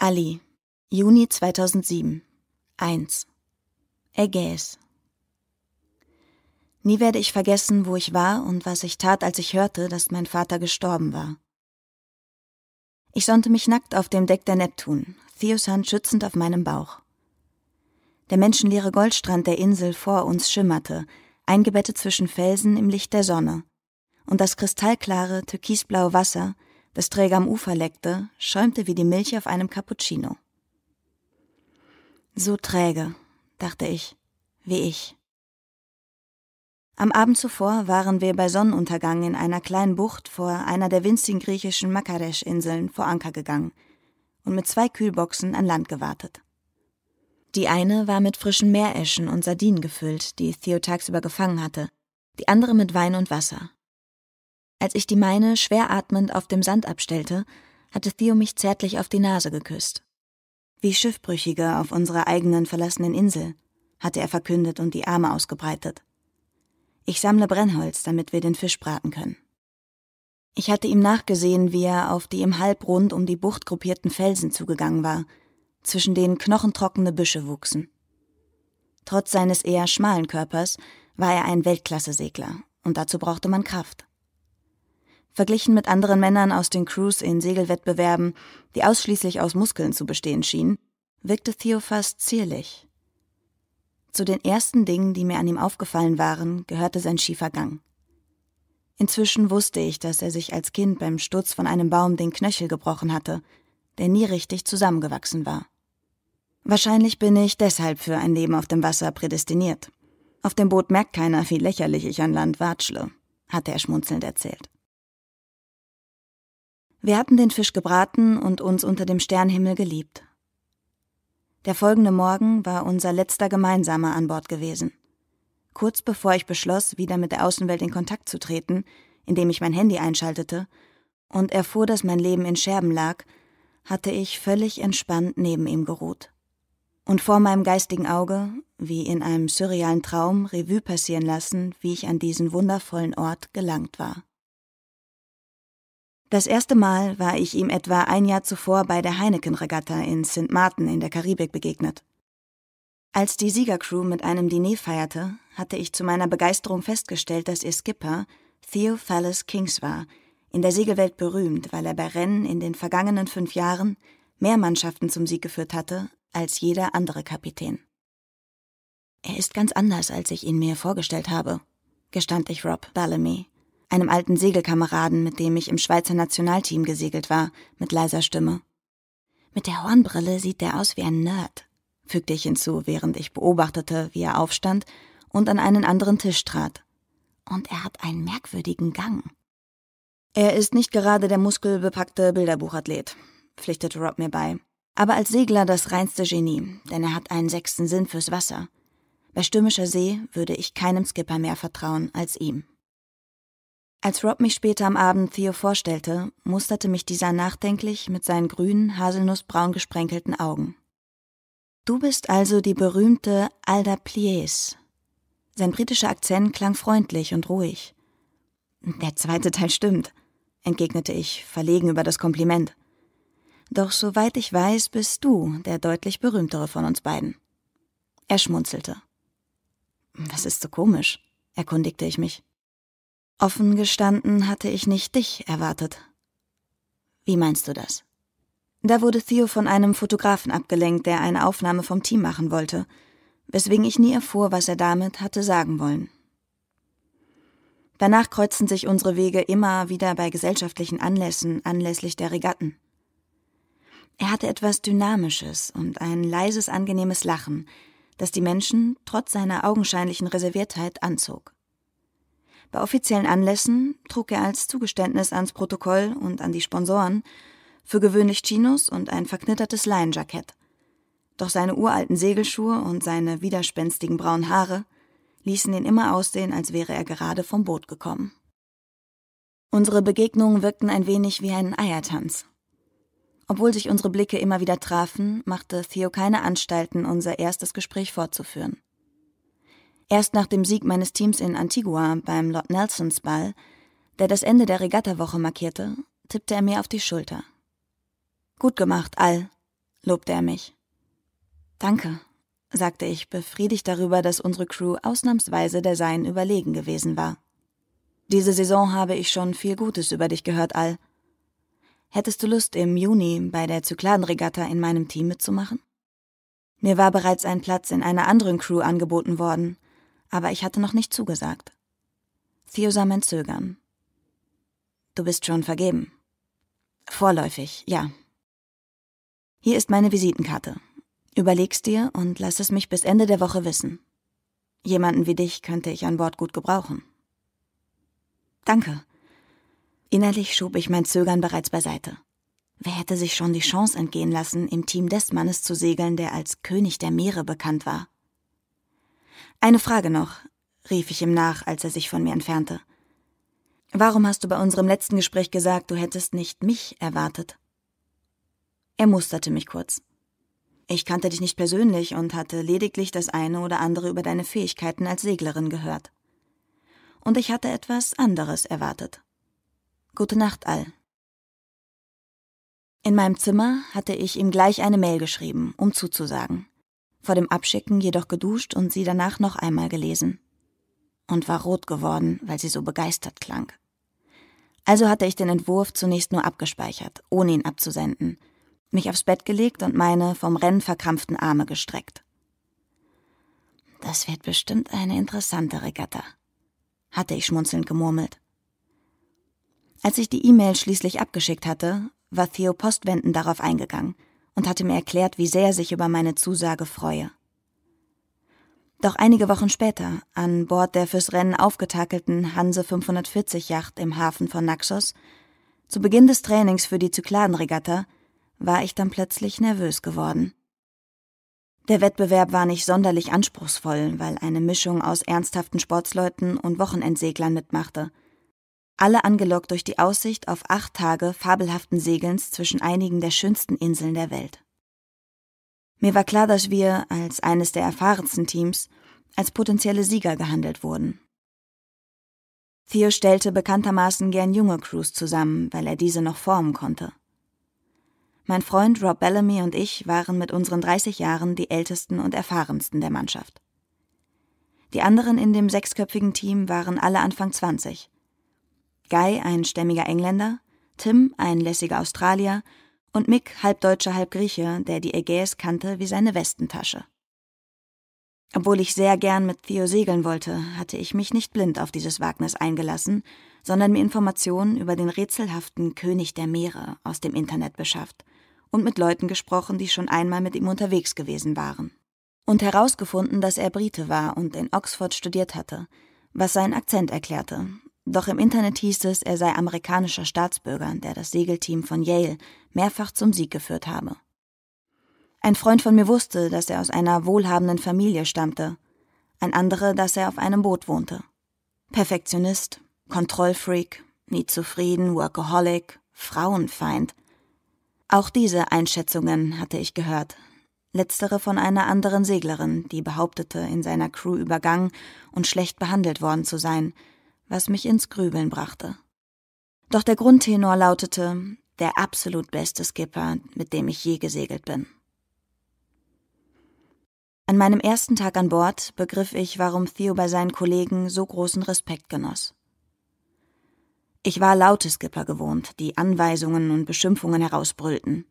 Ali, Juni 2007. 1. Ägäis. Nie werde ich vergessen, wo ich war und was ich tat, als ich hörte, dass mein Vater gestorben war. Ich sonnte mich nackt auf dem Deck der Neptun, Theos Hand schützend auf meinem Bauch. Der menschenleere Goldstrand der Insel vor uns schimmerte, eingebettet zwischen Felsen im Licht der Sonne, und das kristallklare, türkisblaue Wasser, das träge am Ufer leckte, schäumte wie die Milch auf einem Cappuccino. So träge, dachte ich, wie ich. Am Abend zuvor waren wir bei Sonnenuntergang in einer kleinen Bucht vor einer der winzigen griechischen Makaresch-Inseln vor Anker gegangen und mit zwei Kühlboxen an Land gewartet. Die eine war mit frischen Meereschen und Sardinen gefüllt, die Theo tagsüber gefangen hatte, die andere mit Wein und Wasser. Als ich die meine schwer atmend auf dem Sand abstellte, hatte Theo mich zärtlich auf die Nase geküsst. Wie Schiffbrüchige auf unserer eigenen verlassenen Insel, hatte er verkündet und die Arme ausgebreitet. Ich sammle Brennholz, damit wir den Fisch braten können. Ich hatte ihm nachgesehen, wie er auf die im Halbrund um die Bucht gruppierten Felsen zugegangen war, zwischen denen knochentrockene Büsche wuchsen. Trotz seines eher schmalen Körpers war er ein Weltklasse-Segler, und dazu brauchte man Kraft. Verglichen mit anderen Männern aus den Crews in Segelwettbewerben, die ausschließlich aus Muskeln zu bestehen schienen, wirkte Theo fast zierlich. Zu den ersten Dingen, die mir an ihm aufgefallen waren, gehörte sein schiefer Gang. Inzwischen wusste ich, dass er sich als Kind beim Sturz von einem Baum den Knöchel gebrochen hatte, der nie richtig zusammengewachsen war. Wahrscheinlich bin ich deshalb für ein Leben auf dem Wasser prädestiniert. Auf dem Boot merkt keiner, wie lächerlich ich an Land watschle, hatte er schmunzelnd erzählt. Wir hatten den Fisch gebraten und uns unter dem Sternhimmel geliebt. Der folgende Morgen war unser letzter gemeinsamer an Bord gewesen. Kurz bevor ich beschloss, wieder mit der Außenwelt in Kontakt zu treten, indem ich mein Handy einschaltete und erfuhr, dass mein Leben in Scherben lag, hatte ich völlig entspannt neben ihm geruht. Und vor meinem geistigen Auge, wie in einem surrealen Traum, Revue passieren lassen, wie ich an diesen wundervollen Ort gelangt war. Das erste Mal war ich ihm etwa ein Jahr zuvor bei der Heineken-Regatta in St. Martin in der Karibik begegnet. Als die Siegercrew mit einem Diner feierte, hatte ich zu meiner Begeisterung festgestellt, dass ihr Skipper Theo Fallis Kings war, in der Segelwelt berühmt, weil er bei Rennen in den vergangenen fünf Jahren mehr Mannschaften zum Sieg geführt hatte als jeder andere Kapitän. Er ist ganz anders, als ich ihn mir vorgestellt habe, gestand ich Rob Bellamy, einem alten Segelkameraden, mit dem ich im Schweizer Nationalteam gesegelt war, mit leiser Stimme. Mit der Hornbrille sieht er aus wie ein Nerd, fügte ich hinzu, während ich beobachtete, wie er aufstand und an einen anderen Tisch trat. Und er hat einen merkwürdigen Gang. Er ist nicht gerade der muskelbepackte Bilderbuchathlet, pflichtete Rob mir bei, aber als Segler das reinste Genie, denn er hat einen sechsten Sinn fürs Wasser. Bei stürmischer See würde ich keinem Skipper mehr vertrauen als ihm. Als Rob mich später am Abend Theo vorstellte, musterte mich dieser nachdenklich mit seinen grünen, haselnussbraun gesprenkelten Augen. Du bist also die berühmte Alda Plies. Sein britischer Akzent klang freundlich und ruhig. Der zweite Teil stimmt, entgegnete ich, verlegen über das Kompliment. Doch soweit ich weiß, bist du der deutlich berühmtere von uns beiden. Er schmunzelte. Was ist so komisch? erkundigte ich mich. Offen gestanden hatte ich nicht dich erwartet. Wie meinst du das? Da wurde Theo von einem Fotografen abgelenkt, der eine Aufnahme vom Team machen wollte, weswegen ich nie erfuhr, was er damit hatte sagen wollen. Danach kreuzten sich unsere Wege immer wieder bei gesellschaftlichen Anlässen anlässlich der Regatten. Er hatte etwas Dynamisches und ein leises, angenehmes Lachen, das die Menschen trotz seiner augenscheinlichen Reserviertheit anzog. Bei offiziellen Anlässen trug er als Zugeständnis ans Protokoll und an die Sponsoren für gewöhnlich Chinos und ein verknittertes Leinenjackett. Doch seine uralten Segelschuhe und seine widerspenstigen braunen Haare ließen ihn immer aussehen, als wäre er gerade vom Boot gekommen. Unsere Begegnungen wirkten ein wenig wie ein Eiertanz. Obwohl sich unsere Blicke immer wieder trafen, machte Theo keine Anstalten, unser erstes Gespräch fortzuführen. Erst nach dem Sieg meines Teams in Antigua beim Lord Nelsons Ball, der das Ende der Regattawoche markierte, tippte er mir auf die Schulter. Gut gemacht, Al, lobte er mich. Danke, sagte ich, befriedigt darüber, dass unsere Crew ausnahmsweise der Sein überlegen gewesen war. Diese Saison habe ich schon viel Gutes über dich gehört, Al. Hättest du Lust, im Juni bei der Zykladenregatta in meinem Team mitzumachen? Mir war bereits ein Platz in einer anderen Crew angeboten worden, aber ich hatte noch nicht zugesagt. Theo sah mein Zögern. Du bist schon vergeben. Vorläufig, ja. Hier ist meine Visitenkarte. Überleg's dir und lass es mich bis Ende der Woche wissen. Jemanden wie dich könnte ich an Bord gut gebrauchen. Danke. Innerlich schob ich mein Zögern bereits beiseite. Wer hätte sich schon die Chance entgehen lassen, im Team des Mannes zu segeln, der als König der Meere bekannt war? Eine Frage noch, rief ich ihm nach, als er sich von mir entfernte. Warum hast du bei unserem letzten Gespräch gesagt, du hättest nicht mich erwartet? Er musterte mich kurz. Ich kannte dich nicht persönlich und hatte lediglich das eine oder andere über deine Fähigkeiten als Seglerin gehört. Und ich hatte etwas anderes erwartet. Gute Nacht, Al. In meinem Zimmer hatte ich ihm gleich eine Mail geschrieben, um zuzusagen. Vor dem Abschicken jedoch geduscht und sie danach noch einmal gelesen und war rot geworden, weil sie so begeistert klang. Also hatte ich den Entwurf zunächst nur abgespeichert, ohne ihn abzusenden, mich aufs Bett gelegt und meine vom Rennen verkrampften Arme gestreckt. Das wird bestimmt eine interessante Regatta, hatte ich schmunzelnd gemurmelt. Als ich die E-Mail schließlich abgeschickt hatte, war Theo postwendend darauf eingegangen und hatte mir erklärt, wie sehr er sich über meine Zusage freue. Doch einige Wochen später, an Bord der fürs Rennen aufgetakelten Hanse 540 Yacht im Hafen von Naxos, zu Beginn des Trainings für die Zykladenregatta, war ich dann plötzlich nervös geworden. Der Wettbewerb war nicht sonderlich anspruchsvoll, weil eine Mischung aus ernsthaften Sportsleuten und Wochenendseglern mitmachte. Alle angelockt durch die Aussicht auf acht Tage fabelhaften Segelns zwischen einigen der schönsten Inseln der Welt. Mir war klar, dass wir, als eines der erfahrensten Teams, als potenzielle Sieger gehandelt wurden. Theo stellte bekanntermaßen gern junge Crews zusammen, weil er diese noch formen konnte. Mein Freund Rob Bellamy und ich waren mit unseren 30 Jahren die ältesten und erfahrensten der Mannschaft. Die anderen in dem sechsköpfigen Team waren alle Anfang 20. Guy, ein stämmiger Engländer, Tim, ein lässiger Australier und Mick, halb Deutscher, halb Grieche, der die Ägäis kannte wie seine Westentasche. Obwohl ich sehr gern mit Theo segeln wollte, hatte ich mich nicht blind auf dieses Wagnis eingelassen, sondern mir Informationen über den rätselhaften König der Meere aus dem Internet beschafft und mit Leuten gesprochen, die schon einmal mit ihm unterwegs gewesen waren. Und herausgefunden, dass er Brite war und in Oxford studiert hatte, was seinen Akzent erklärte, doch im Internet hieß es, er sei amerikanischer Staatsbürger, der das Segelteam von Yale mehrfach zum Sieg geführt habe. Ein Freund von mir wusste, dass er aus einer wohlhabenden Familie stammte, ein anderer, dass er auf einem Boot wohnte. Perfektionist, Kontrollfreak, nie zufrieden, Workaholic, Frauenfeind. Auch diese Einschätzungen hatte ich gehört, letztere von einer anderen Seglerin, die behauptete, in seiner Crew übergangen und schlecht behandelt worden zu sein, was mich ins Grübeln brachte. Doch der Grundtenor lautete der absolut beste Skipper, mit dem ich je gesegelt bin. An meinem ersten Tag an Bord begriff ich, warum Theo bei seinen Kollegen so großen Respekt genoss. Ich war laute Skipper gewohnt, die Anweisungen und Beschimpfungen herausbrüllten.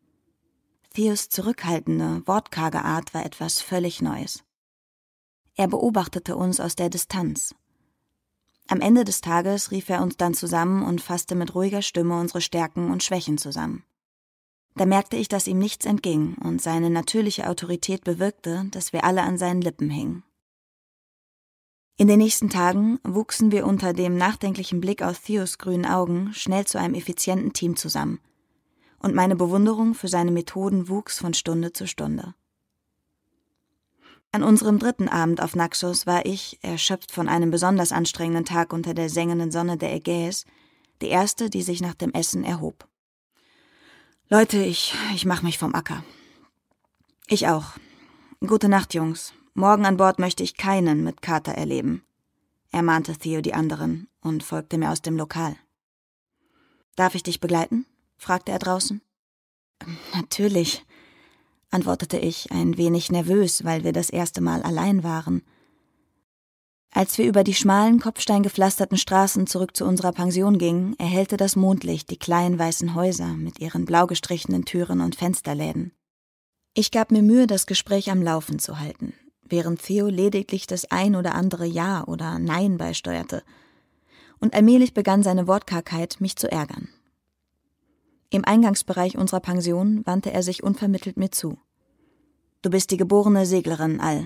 Theos zurückhaltende, wortkarge Art war etwas völlig Neues. Er beobachtete uns aus der Distanz, am Ende des Tages rief er uns dann zusammen und fasste mit ruhiger Stimme unsere Stärken und Schwächen zusammen. Da merkte ich, dass ihm nichts entging und seine natürliche Autorität bewirkte, dass wir alle an seinen Lippen hingen. In den nächsten Tagen wuchsen wir unter dem nachdenklichen Blick aus Theos grünen Augen schnell zu einem effizienten Team zusammen, und meine Bewunderung für seine Methoden wuchs von Stunde zu Stunde. An unserem dritten Abend auf Naxos war ich, erschöpft von einem besonders anstrengenden Tag unter der sengenden Sonne der Ägäis, die erste, die sich nach dem Essen erhob. Leute, ich, ich mach mich vom Acker. Ich auch. Gute Nacht, Jungs. Morgen an Bord möchte ich keinen mit Kater erleben, ermahnte Theo die anderen und folgte mir aus dem Lokal. Darf ich dich begleiten? fragte er draußen. Natürlich, antwortete ich, ein wenig nervös, weil wir das erste Mal allein waren. Als wir über die schmalen, kopfsteingepflasterten Straßen zurück zu unserer Pension gingen, erhellte das Mondlicht die kleinen weißen Häuser mit ihren blau gestrichenen Türen und Fensterläden. Ich gab mir Mühe, das Gespräch am Laufen zu halten, während Theo lediglich das ein oder andere Ja oder Nein beisteuerte. Und allmählich begann seine Wortkargheit, mich zu ärgern. Im Eingangsbereich unserer Pension wandte er sich unvermittelt mir zu. Du bist die geborene Seglerin, All.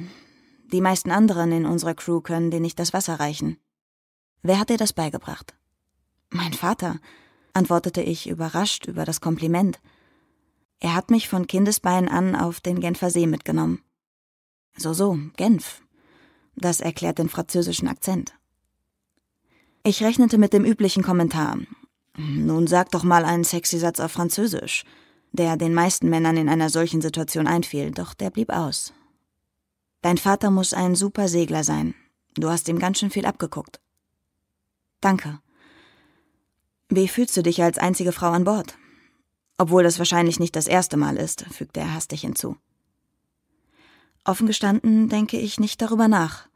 Die meisten anderen in unserer Crew können dir nicht das Wasser reichen. Wer hat dir das beigebracht? Mein Vater, antwortete ich, überrascht über das Kompliment. Er hat mich von Kindesbeinen an auf den Genfer See mitgenommen. So, so, Genf. Das erklärt den französischen Akzent. Ich rechnete mit dem üblichen Kommentar. Nun sag doch mal einen sexy Satz auf Französisch, der den meisten Männern in einer solchen Situation einfiel, doch der blieb aus. Dein Vater muss ein super Segler sein. Du hast ihm ganz schön viel abgeguckt. Danke. Wie fühlst du dich als einzige Frau an Bord? Obwohl das wahrscheinlich nicht das erste Mal ist, fügte er hastig hinzu. Offen gestanden denke ich nicht darüber nach.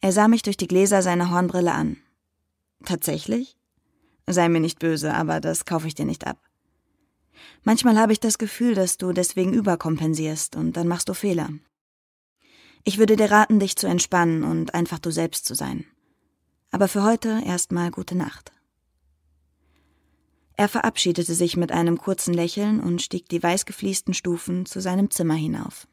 Er sah mich durch die Gläser seiner Hornbrille an. Tatsächlich? Sei mir nicht böse, aber das kaufe ich dir nicht ab. Manchmal habe ich das Gefühl, dass du deswegen überkompensierst und dann machst du Fehler. Ich würde dir raten, dich zu entspannen und einfach du selbst zu sein. Aber für heute erstmal gute Nacht. Er verabschiedete sich mit einem kurzen Lächeln und stieg die weißgefliesten Stufen zu seinem Zimmer hinauf.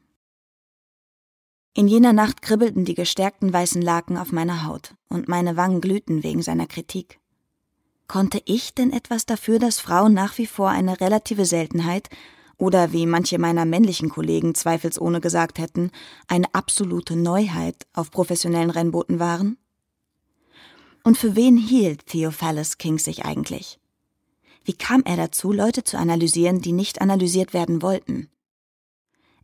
In jener Nacht kribbelten die gestärkten weißen Laken auf meiner Haut und meine Wangen glühten wegen seiner Kritik. Konnte ich denn etwas dafür, dass Frauen nach wie vor eine relative Seltenheit oder wie manche meiner männlichen Kollegen zweifelsohne gesagt hätten, eine absolute Neuheit auf professionellen Rennbooten waren? Und für wen hielt Theophilus King sich eigentlich? Wie kam er dazu, Leute zu analysieren, die nicht analysiert werden wollten?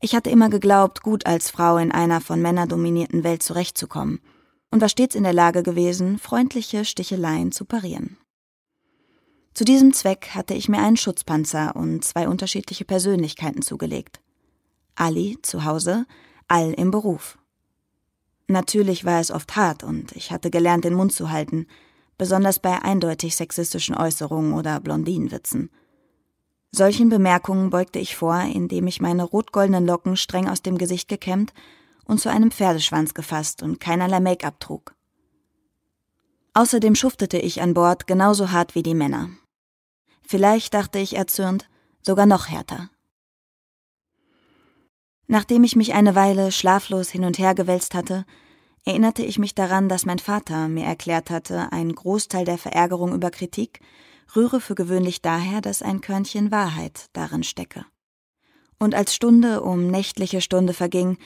Ich hatte immer geglaubt, gut als Frau in einer von Männern dominierten Welt zurechtzukommen und war stets in der Lage gewesen, freundliche Sticheleien zu parieren. Zu diesem Zweck hatte ich mir einen Schutzpanzer und zwei unterschiedliche Persönlichkeiten zugelegt. Ali zu Hause, All im Beruf. Natürlich war es oft hart und ich hatte gelernt, den Mund zu halten, besonders bei eindeutig sexistischen Äußerungen oder Blondinenwitzen. Solchen Bemerkungen beugte ich vor, indem ich meine rotgoldenen Locken streng aus dem Gesicht gekämmt und zu einem Pferdeschwanz gefasst und keinerlei Make-up trug. Außerdem schuftete ich an Bord genauso hart wie die Männer. Vielleicht, dachte ich erzürnt, sogar noch härter. Nachdem ich mich eine Weile schlaflos hin und her gewälzt hatte, erinnerte ich mich daran, dass mein Vater mir erklärt hatte, ein Großteil der Verärgerung über Kritik rühre für gewöhnlich daher, dass ein Körnchen Wahrheit darin stecke. Und als Stunde um nächtliche Stunde verging,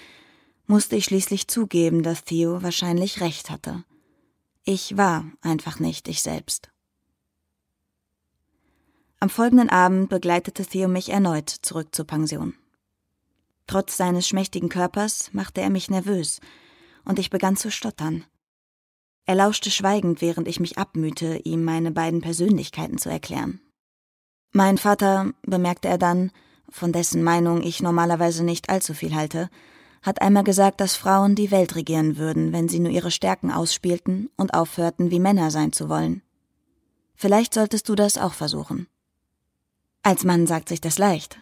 musste ich schließlich zugeben, dass Theo wahrscheinlich recht hatte. Ich war einfach nicht ich selbst. Am folgenden Abend begleitete Theo mich erneut zurück zur Pension. Trotz seines schmächtigen Körpers machte er mich nervös, und ich begann zu stottern. Er lauschte schweigend, während ich mich abmühte, ihm meine beiden Persönlichkeiten zu erklären. Mein Vater, bemerkte er dann, von dessen Meinung ich normalerweise nicht allzu viel halte, hat einmal gesagt, dass Frauen die Welt regieren würden, wenn sie nur ihre Stärken ausspielten und aufhörten, wie Männer sein zu wollen. Vielleicht solltest du das auch versuchen. Als Mann sagt sich das leicht.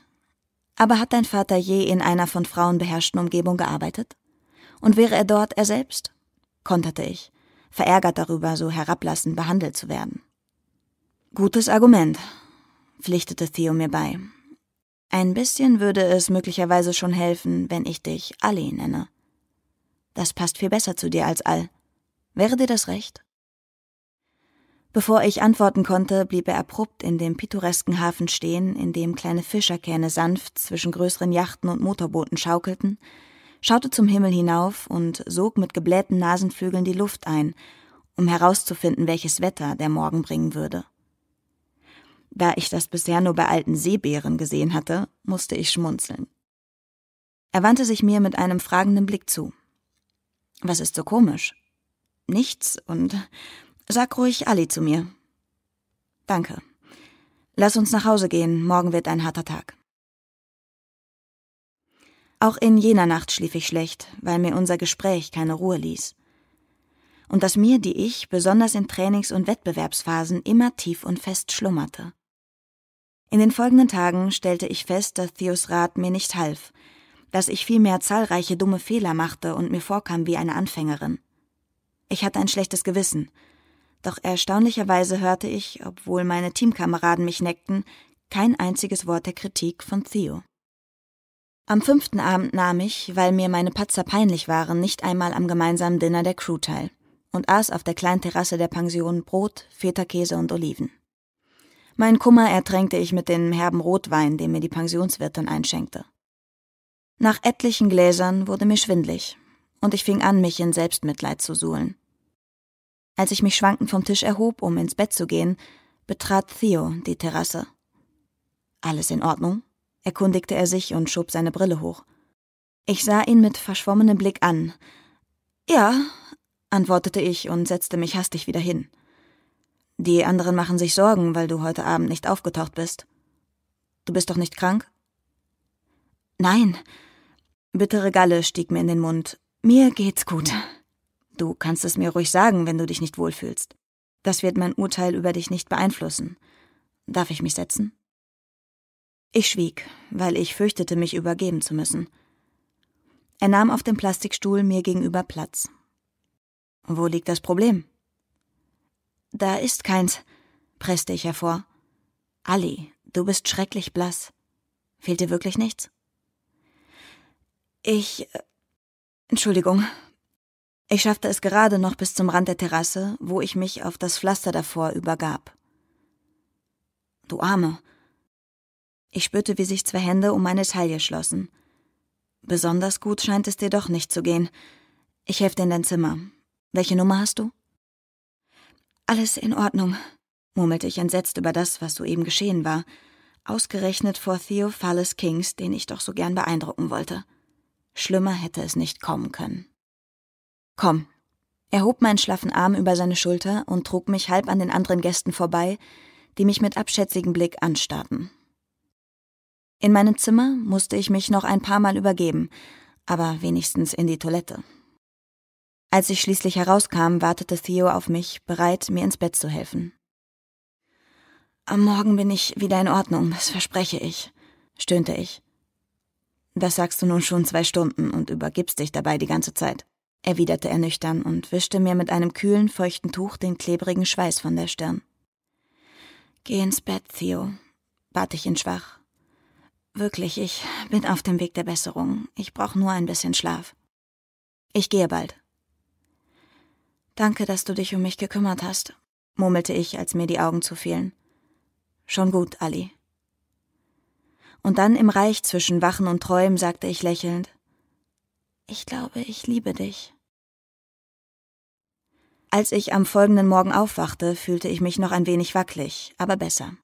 Aber hat dein Vater je in einer von Frauen beherrschten Umgebung gearbeitet? Und wäre er dort er selbst? konterte ich, verärgert darüber, so herablassend behandelt zu werden. Gutes Argument, pflichtete Theo mir bei. Ein bisschen würde es möglicherweise schon helfen, wenn ich dich Ali nenne. Das passt viel besser zu dir als All. Wäre dir das recht? Bevor ich antworten konnte, blieb er abrupt in dem pittoresken Hafen stehen, in dem kleine Fischerkähne sanft zwischen größeren Yachten und Motorbooten schaukelten, schaute zum Himmel hinauf und sog mit geblähten Nasenflügeln die Luft ein, um herauszufinden, welches Wetter der Morgen bringen würde. Da ich das bisher nur bei alten Seebären gesehen hatte, musste ich schmunzeln. Er wandte sich mir mit einem fragenden Blick zu. Was ist so komisch? Nichts, und Sag ruhig Ali zu mir. Danke. Lass uns nach Hause gehen, morgen wird ein harter Tag. Auch in jener Nacht schlief ich schlecht, weil mir unser Gespräch keine Ruhe ließ. Und dass mir die ich, besonders in Trainings- und Wettbewerbsphasen, immer tief und fest schlummerte. In den folgenden Tagen stellte ich fest, dass Theos Rat mir nicht half, dass ich vielmehr zahlreiche dumme Fehler machte und mir vorkam wie eine Anfängerin. Ich hatte ein schlechtes Gewissen, doch erstaunlicherweise hörte ich, obwohl meine Teamkameraden mich neckten, kein einziges Wort der Kritik von Theo. Am fünften Abend nahm ich, weil mir meine Patzer peinlich waren, nicht einmal am gemeinsamen Dinner der Crew teil und aß auf der kleinen Terrasse der Pension Brot, Feta-Käse und Oliven. Mein Kummer ertränkte ich mit dem herben Rotwein, den mir die Pensionswirtin einschenkte. Nach etlichen Gläsern wurde mir schwindlig, und ich fing an, mich in Selbstmitleid zu suhlen. Als ich mich schwankend vom Tisch erhob, um ins Bett zu gehen, betrat Theo die Terrasse. Alles in Ordnung? erkundigte er sich und schob seine Brille hoch. Ich sah ihn mit verschwommenem Blick an. Ja, antwortete ich und setzte mich hastig wieder hin. Die anderen machen sich Sorgen, weil du heute Abend nicht aufgetaucht bist. Du bist doch nicht krank? Nein. Bittere Galle stieg mir in den Mund. Mir geht's gut. Du kannst es mir ruhig sagen, wenn du dich nicht wohlfühlst. Das wird mein Urteil über dich nicht beeinflussen. Darf ich mich setzen? Ich schwieg, weil ich fürchtete, mich übergeben zu müssen. Er nahm auf dem Plastikstuhl mir gegenüber Platz. Wo liegt das Problem? Da ist keins, presste ich hervor. Ali, du bist schrecklich blass. Fehlt dir wirklich nichts? Ich. Äh, Entschuldigung. Ich schaffte es gerade noch bis zum Rand der Terrasse, wo ich mich auf das Pflaster davor übergab. Du Arme, ich spürte, wie sich zwei Hände um meine Taille schlossen. Besonders gut scheint es dir doch nicht zu gehen. Ich helfe dir in dein Zimmer. Welche Nummer hast du? Alles in Ordnung, murmelte ich entsetzt über das, was soeben geschehen war, ausgerechnet vor Theophilus Kings, den ich doch so gern beeindrucken wollte. Schlimmer hätte es nicht kommen können. Komm. Er hob meinen schlaffen Arm über seine Schulter und trug mich halb an den anderen Gästen vorbei, die mich mit abschätzigem Blick anstarrten. In meinem Zimmer musste ich mich noch ein paar Mal übergeben, aber wenigstens in die Toilette. Als ich schließlich herauskam, wartete Theo auf mich, bereit, mir ins Bett zu helfen. Am Morgen bin ich wieder in Ordnung, das verspreche ich, stöhnte ich. Das sagst du nun schon zwei Stunden und übergibst dich dabei die ganze Zeit, erwiderte er nüchtern und wischte mir mit einem kühlen, feuchten Tuch den klebrigen Schweiß von der Stirn. Geh ins Bett, Theo, bat ich ihn schwach. Wirklich, ich bin auf dem Weg der Besserung. Ich brauche nur ein bisschen Schlaf. Ich gehe bald. Danke, dass du dich um mich gekümmert hast, murmelte ich, als mir die Augen zufielen. Schon gut, Ali. Und dann im Reich zwischen Wachen und Träumen sagte ich lächelnd Ich glaube, ich liebe dich. Als ich am folgenden Morgen aufwachte, fühlte ich mich noch ein wenig wackelig, aber besser.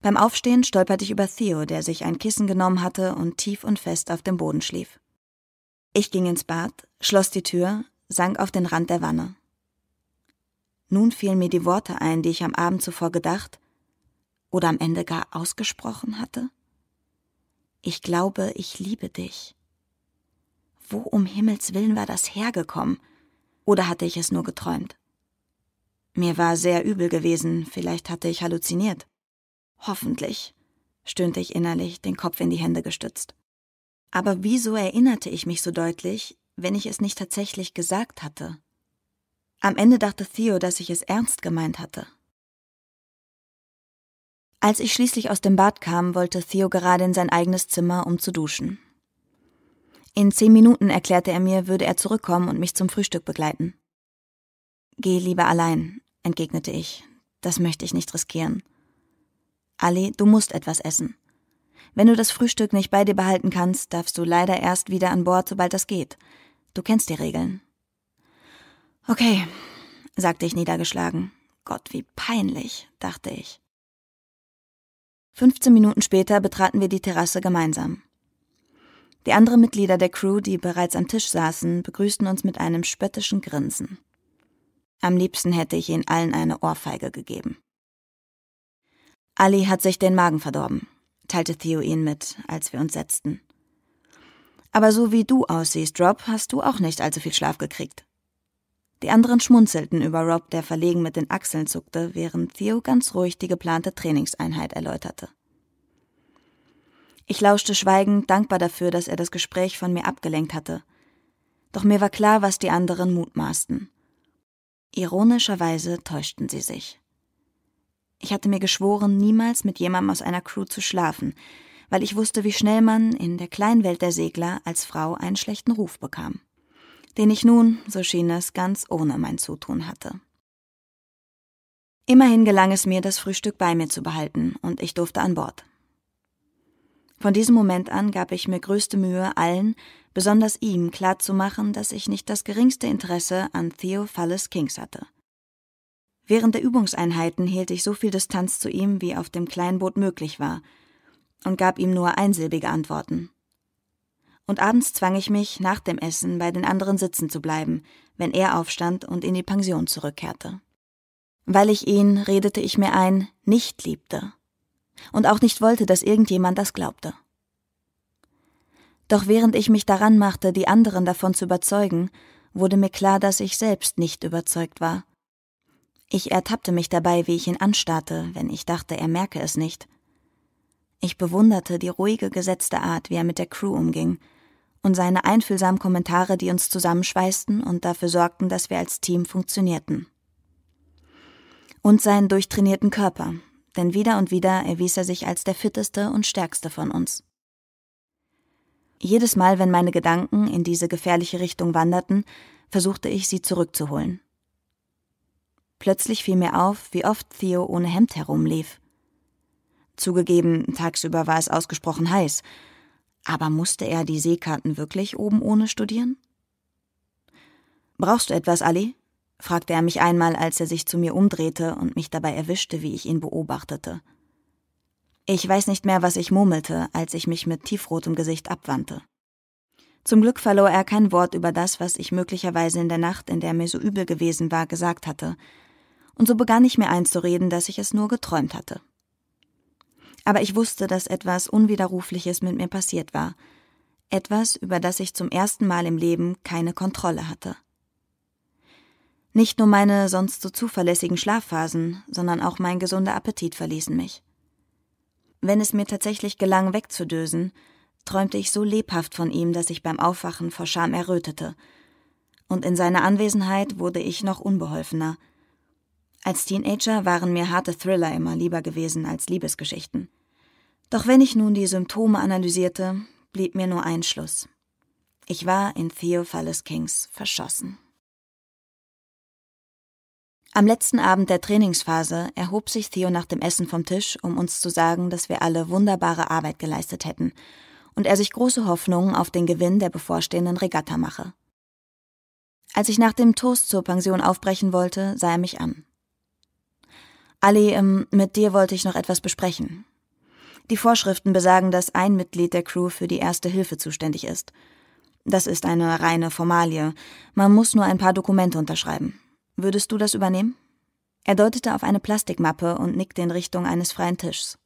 Beim Aufstehen stolperte ich über Theo, der sich ein Kissen genommen hatte und tief und fest auf dem Boden schlief. Ich ging ins Bad, schloss die Tür, sank auf den Rand der Wanne. Nun fielen mir die Worte ein, die ich am Abend zuvor gedacht oder am Ende gar ausgesprochen hatte. Ich glaube, ich liebe dich. Wo um Himmels willen war das hergekommen? Oder hatte ich es nur geträumt? Mir war sehr übel gewesen, vielleicht hatte ich halluziniert. Hoffentlich, stöhnte ich innerlich, den Kopf in die Hände gestützt. Aber wieso erinnerte ich mich so deutlich, wenn ich es nicht tatsächlich gesagt hatte? Am Ende dachte Theo, dass ich es ernst gemeint hatte. Als ich schließlich aus dem Bad kam, wollte Theo gerade in sein eigenes Zimmer, um zu duschen. In zehn Minuten erklärte er mir, würde er zurückkommen und mich zum Frühstück begleiten. Geh lieber allein, entgegnete ich. Das möchte ich nicht riskieren. Ali, du musst etwas essen. Wenn du das Frühstück nicht bei dir behalten kannst, darfst du leider erst wieder an Bord, sobald das geht. Du kennst die Regeln. Okay, sagte ich niedergeschlagen. Gott, wie peinlich, dachte ich. 15 Minuten später betraten wir die Terrasse gemeinsam. Die anderen Mitglieder der Crew, die bereits am Tisch saßen, begrüßten uns mit einem spöttischen Grinsen. Am liebsten hätte ich ihnen allen eine Ohrfeige gegeben. Ali hat sich den Magen verdorben, teilte Theo ihn mit, als wir uns setzten. Aber so wie du aussiehst, Rob, hast du auch nicht allzu viel Schlaf gekriegt. Die anderen schmunzelten über Rob, der verlegen mit den Achseln zuckte, während Theo ganz ruhig die geplante Trainingseinheit erläuterte. Ich lauschte schweigend, dankbar dafür, dass er das Gespräch von mir abgelenkt hatte. Doch mir war klar, was die anderen mutmaßten. Ironischerweise täuschten sie sich. Ich hatte mir geschworen, niemals mit jemandem aus einer Crew zu schlafen, weil ich wusste, wie schnell man in der kleinen Welt der Segler als Frau einen schlechten Ruf bekam, den ich nun, so schien es, ganz ohne mein Zutun hatte. Immerhin gelang es mir, das Frühstück bei mir zu behalten, und ich durfte an Bord. Von diesem Moment an gab ich mir größte Mühe, allen, besonders ihm, klarzumachen, dass ich nicht das geringste Interesse an Theophilus Kings hatte. Während der Übungseinheiten hielt ich so viel Distanz zu ihm, wie auf dem Kleinboot möglich war, und gab ihm nur einsilbige Antworten. Und abends zwang ich mich, nach dem Essen bei den anderen sitzen zu bleiben, wenn er aufstand und in die Pension zurückkehrte. Weil ich ihn, redete ich mir ein, nicht liebte und auch nicht wollte, dass irgendjemand das glaubte. Doch während ich mich daran machte, die anderen davon zu überzeugen, wurde mir klar, dass ich selbst nicht überzeugt war. Ich ertappte mich dabei, wie ich ihn anstarrte, wenn ich dachte, er merke es nicht. Ich bewunderte die ruhige, gesetzte Art, wie er mit der Crew umging, und seine einfühlsamen Kommentare, die uns zusammenschweißten und dafür sorgten, dass wir als Team funktionierten. Und seinen durchtrainierten Körper, denn wieder und wieder erwies er sich als der fitteste und stärkste von uns. Jedes Mal, wenn meine Gedanken in diese gefährliche Richtung wanderten, versuchte ich, sie zurückzuholen. Plötzlich fiel mir auf, wie oft Theo ohne Hemd herumlief. Zugegeben, tagsüber war es ausgesprochen heiß. Aber musste er die Seekarten wirklich oben ohne studieren? Brauchst du etwas, Ali? Fragte er mich einmal, als er sich zu mir umdrehte und mich dabei erwischte, wie ich ihn beobachtete. Ich weiß nicht mehr, was ich murmelte, als ich mich mit tiefrotem Gesicht abwandte. Zum Glück verlor er kein Wort über das, was ich möglicherweise in der Nacht, in der mir so übel gewesen war, gesagt hatte, und so begann ich mir einzureden, dass ich es nur geträumt hatte aber ich wusste, dass etwas Unwiderrufliches mit mir passiert war, etwas, über das ich zum ersten Mal im Leben keine Kontrolle hatte. Nicht nur meine sonst so zuverlässigen Schlafphasen, sondern auch mein gesunder Appetit verließen mich. Wenn es mir tatsächlich gelang, wegzudösen, träumte ich so lebhaft von ihm, dass ich beim Aufwachen vor Scham errötete, und in seiner Anwesenheit wurde ich noch unbeholfener. Als Teenager waren mir harte Thriller immer lieber gewesen als Liebesgeschichten. Doch wenn ich nun die Symptome analysierte, blieb mir nur ein Schluss. Ich war in Theophilus Kings verschossen. Am letzten Abend der Trainingsphase erhob sich Theo nach dem Essen vom Tisch, um uns zu sagen, dass wir alle wunderbare Arbeit geleistet hätten und er sich große Hoffnungen auf den Gewinn der bevorstehenden Regatta mache. Als ich nach dem Toast zur Pension aufbrechen wollte, sah er mich an. Ali, ähm, mit dir wollte ich noch etwas besprechen. Die Vorschriften besagen, dass ein Mitglied der Crew für die erste Hilfe zuständig ist. Das ist eine reine Formalie. Man muss nur ein paar Dokumente unterschreiben. Würdest du das übernehmen? Er deutete auf eine Plastikmappe und nickte in Richtung eines freien Tischs.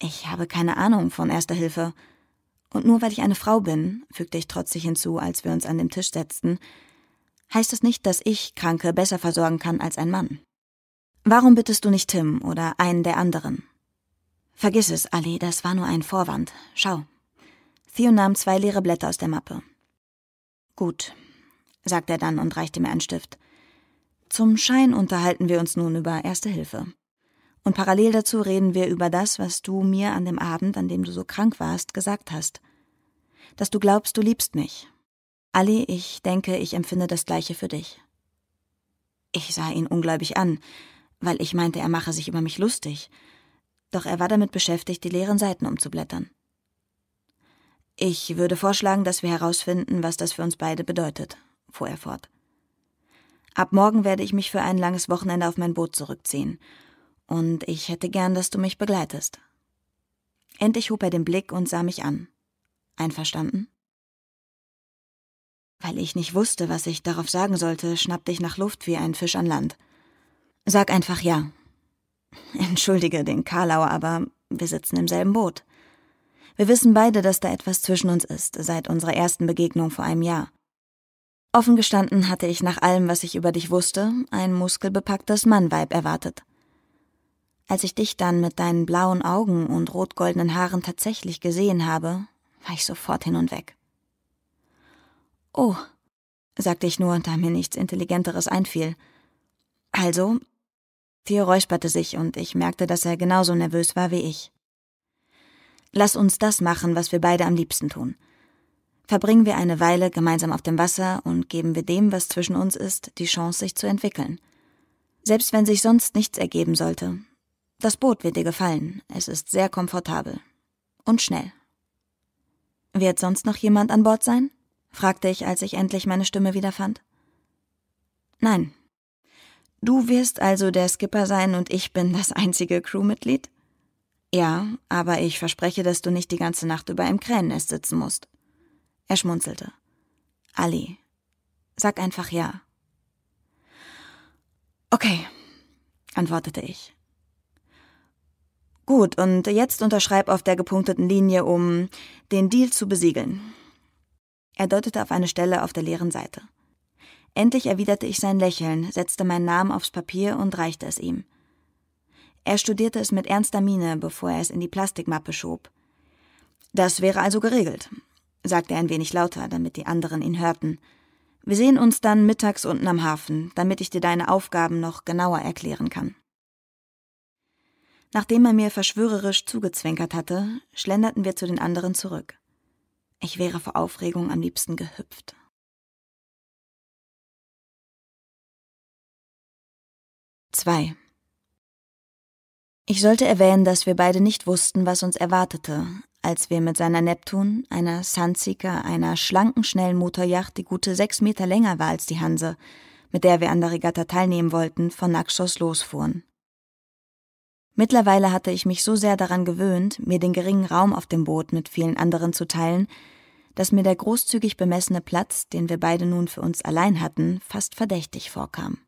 Ich habe keine Ahnung von Erster Hilfe. Und nur weil ich eine Frau bin, fügte ich trotzig hinzu, als wir uns an den Tisch setzten, heißt das nicht, dass ich Kranke besser versorgen kann als ein Mann. Warum bittest du nicht Tim oder einen der anderen? Vergiss es, Ali, das war nur ein Vorwand. Schau. Theo nahm zwei leere Blätter aus der Mappe. Gut, sagte er dann und reichte mir einen Stift. Zum Schein unterhalten wir uns nun über Erste Hilfe. Und parallel dazu reden wir über das, was du mir an dem Abend, an dem du so krank warst, gesagt hast. Dass du glaubst, du liebst mich. Ali, ich denke, ich empfinde das Gleiche für dich. Ich sah ihn ungläubig an, weil ich meinte, er mache sich über mich lustig doch er war damit beschäftigt, die leeren Seiten umzublättern. Ich würde vorschlagen, dass wir herausfinden, was das für uns beide bedeutet, fuhr er fort. Ab morgen werde ich mich für ein langes Wochenende auf mein Boot zurückziehen, und ich hätte gern, dass du mich begleitest. Endlich hob er den Blick und sah mich an. Einverstanden? Weil ich nicht wusste, was ich darauf sagen sollte, schnappte ich nach Luft wie ein Fisch an Land. Sag einfach ja, Entschuldige den Karlauer, aber wir sitzen im selben Boot. Wir wissen beide, dass da etwas zwischen uns ist, seit unserer ersten Begegnung vor einem Jahr. Offen gestanden hatte ich nach allem, was ich über dich wusste, ein muskelbepacktes Mannweib erwartet. Als ich dich dann mit deinen blauen Augen und rotgoldenen Haaren tatsächlich gesehen habe, war ich sofort hin und weg. Oh, sagte ich nur, da mir nichts Intelligenteres einfiel. Also, Theo räusperte sich und ich merkte, dass er genauso nervös war wie ich. Lass uns das machen, was wir beide am liebsten tun. Verbringen wir eine Weile gemeinsam auf dem Wasser und geben wir dem, was zwischen uns ist, die Chance, sich zu entwickeln. Selbst wenn sich sonst nichts ergeben sollte. Das Boot wird dir gefallen. Es ist sehr komfortabel. Und schnell. Wird sonst noch jemand an Bord sein? fragte ich, als ich endlich meine Stimme wiederfand. Nein. Du wirst also der Skipper sein und ich bin das einzige Crewmitglied? Ja, aber ich verspreche, dass du nicht die ganze Nacht über im Kränennest sitzen musst. Er schmunzelte. Ali, sag einfach ja. Okay, antwortete ich. Gut, und jetzt unterschreib auf der gepunkteten Linie, um den Deal zu besiegeln. Er deutete auf eine Stelle auf der leeren Seite. Endlich erwiderte ich sein Lächeln, setzte meinen Namen aufs Papier und reichte es ihm. Er studierte es mit ernster Miene, bevor er es in die Plastikmappe schob. Das wäre also geregelt, sagte er ein wenig lauter, damit die anderen ihn hörten. Wir sehen uns dann mittags unten am Hafen, damit ich dir deine Aufgaben noch genauer erklären kann. Nachdem er mir verschwörerisch zugezwinkert hatte, schlenderten wir zu den anderen zurück. Ich wäre vor Aufregung am liebsten gehüpft. Zwei. Ich sollte erwähnen, dass wir beide nicht wussten, was uns erwartete, als wir mit seiner Neptun, einer Sunseeker, einer schlanken, schnellen Motorjacht, die gute sechs Meter länger war als die Hanse, mit der wir an der Regatta teilnehmen wollten, von Naxos losfuhren. Mittlerweile hatte ich mich so sehr daran gewöhnt, mir den geringen Raum auf dem Boot mit vielen anderen zu teilen, dass mir der großzügig bemessene Platz, den wir beide nun für uns allein hatten, fast verdächtig vorkam.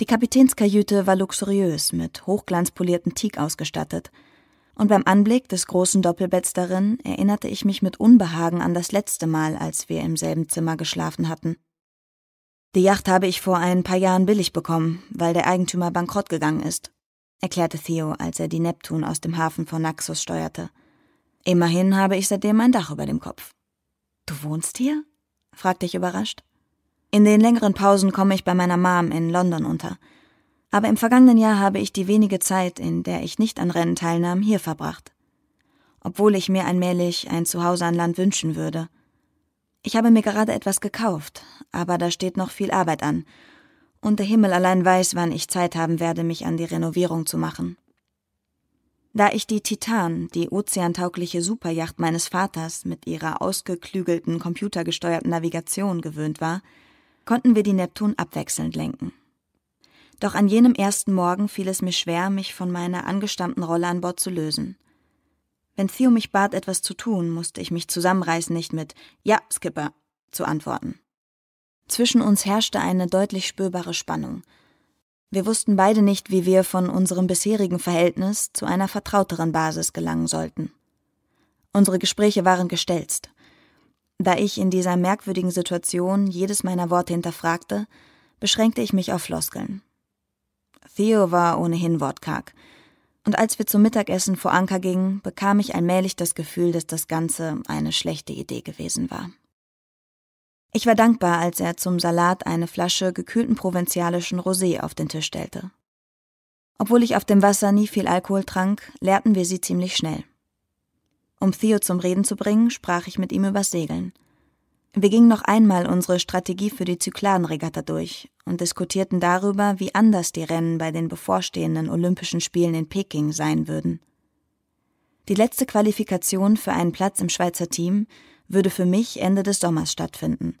Die Kapitänskajüte war luxuriös mit hochglanzpolierten Teak ausgestattet, und beim Anblick des großen Doppelbetts darin erinnerte ich mich mit Unbehagen an das letzte Mal, als wir im selben Zimmer geschlafen hatten. Die Yacht habe ich vor ein paar Jahren billig bekommen, weil der Eigentümer bankrott gegangen ist, erklärte Theo, als er die Neptun aus dem Hafen von Naxos steuerte. Immerhin habe ich seitdem ein Dach über dem Kopf. Du wohnst hier? fragte ich überrascht. In den längeren Pausen komme ich bei meiner Mom in London unter. Aber im vergangenen Jahr habe ich die wenige Zeit, in der ich nicht an Rennen teilnahm, hier verbracht. Obwohl ich mir allmählich ein Zuhause an Land wünschen würde. Ich habe mir gerade etwas gekauft, aber da steht noch viel Arbeit an. Und der Himmel allein weiß, wann ich Zeit haben werde, mich an die Renovierung zu machen. Da ich die Titan, die ozeantaugliche Superjacht meines Vaters mit ihrer ausgeklügelten, computergesteuerten Navigation gewöhnt war, konnten wir die Neptun abwechselnd lenken. Doch an jenem ersten Morgen fiel es mir schwer, mich von meiner angestammten Rolle an Bord zu lösen. Wenn Theo mich bat, etwas zu tun, musste ich mich zusammenreißen, nicht mit Ja, Skipper zu antworten. Zwischen uns herrschte eine deutlich spürbare Spannung. Wir wussten beide nicht, wie wir von unserem bisherigen Verhältnis zu einer vertrauteren Basis gelangen sollten. Unsere Gespräche waren gestelzt. Da ich in dieser merkwürdigen Situation jedes meiner Worte hinterfragte, beschränkte ich mich auf Floskeln. Theo war ohnehin wortkarg, und als wir zum Mittagessen vor Anker gingen, bekam ich allmählich das Gefühl, dass das Ganze eine schlechte Idee gewesen war. Ich war dankbar, als er zum Salat eine Flasche gekühlten provinzialischen Rosé auf den Tisch stellte. Obwohl ich auf dem Wasser nie viel Alkohol trank, leerten wir sie ziemlich schnell. Um Theo zum Reden zu bringen, sprach ich mit ihm übers Segeln. Wir gingen noch einmal unsere Strategie für die Zykladenregatta durch und diskutierten darüber, wie anders die Rennen bei den bevorstehenden Olympischen Spielen in Peking sein würden. Die letzte Qualifikation für einen Platz im Schweizer Team würde für mich Ende des Sommers stattfinden,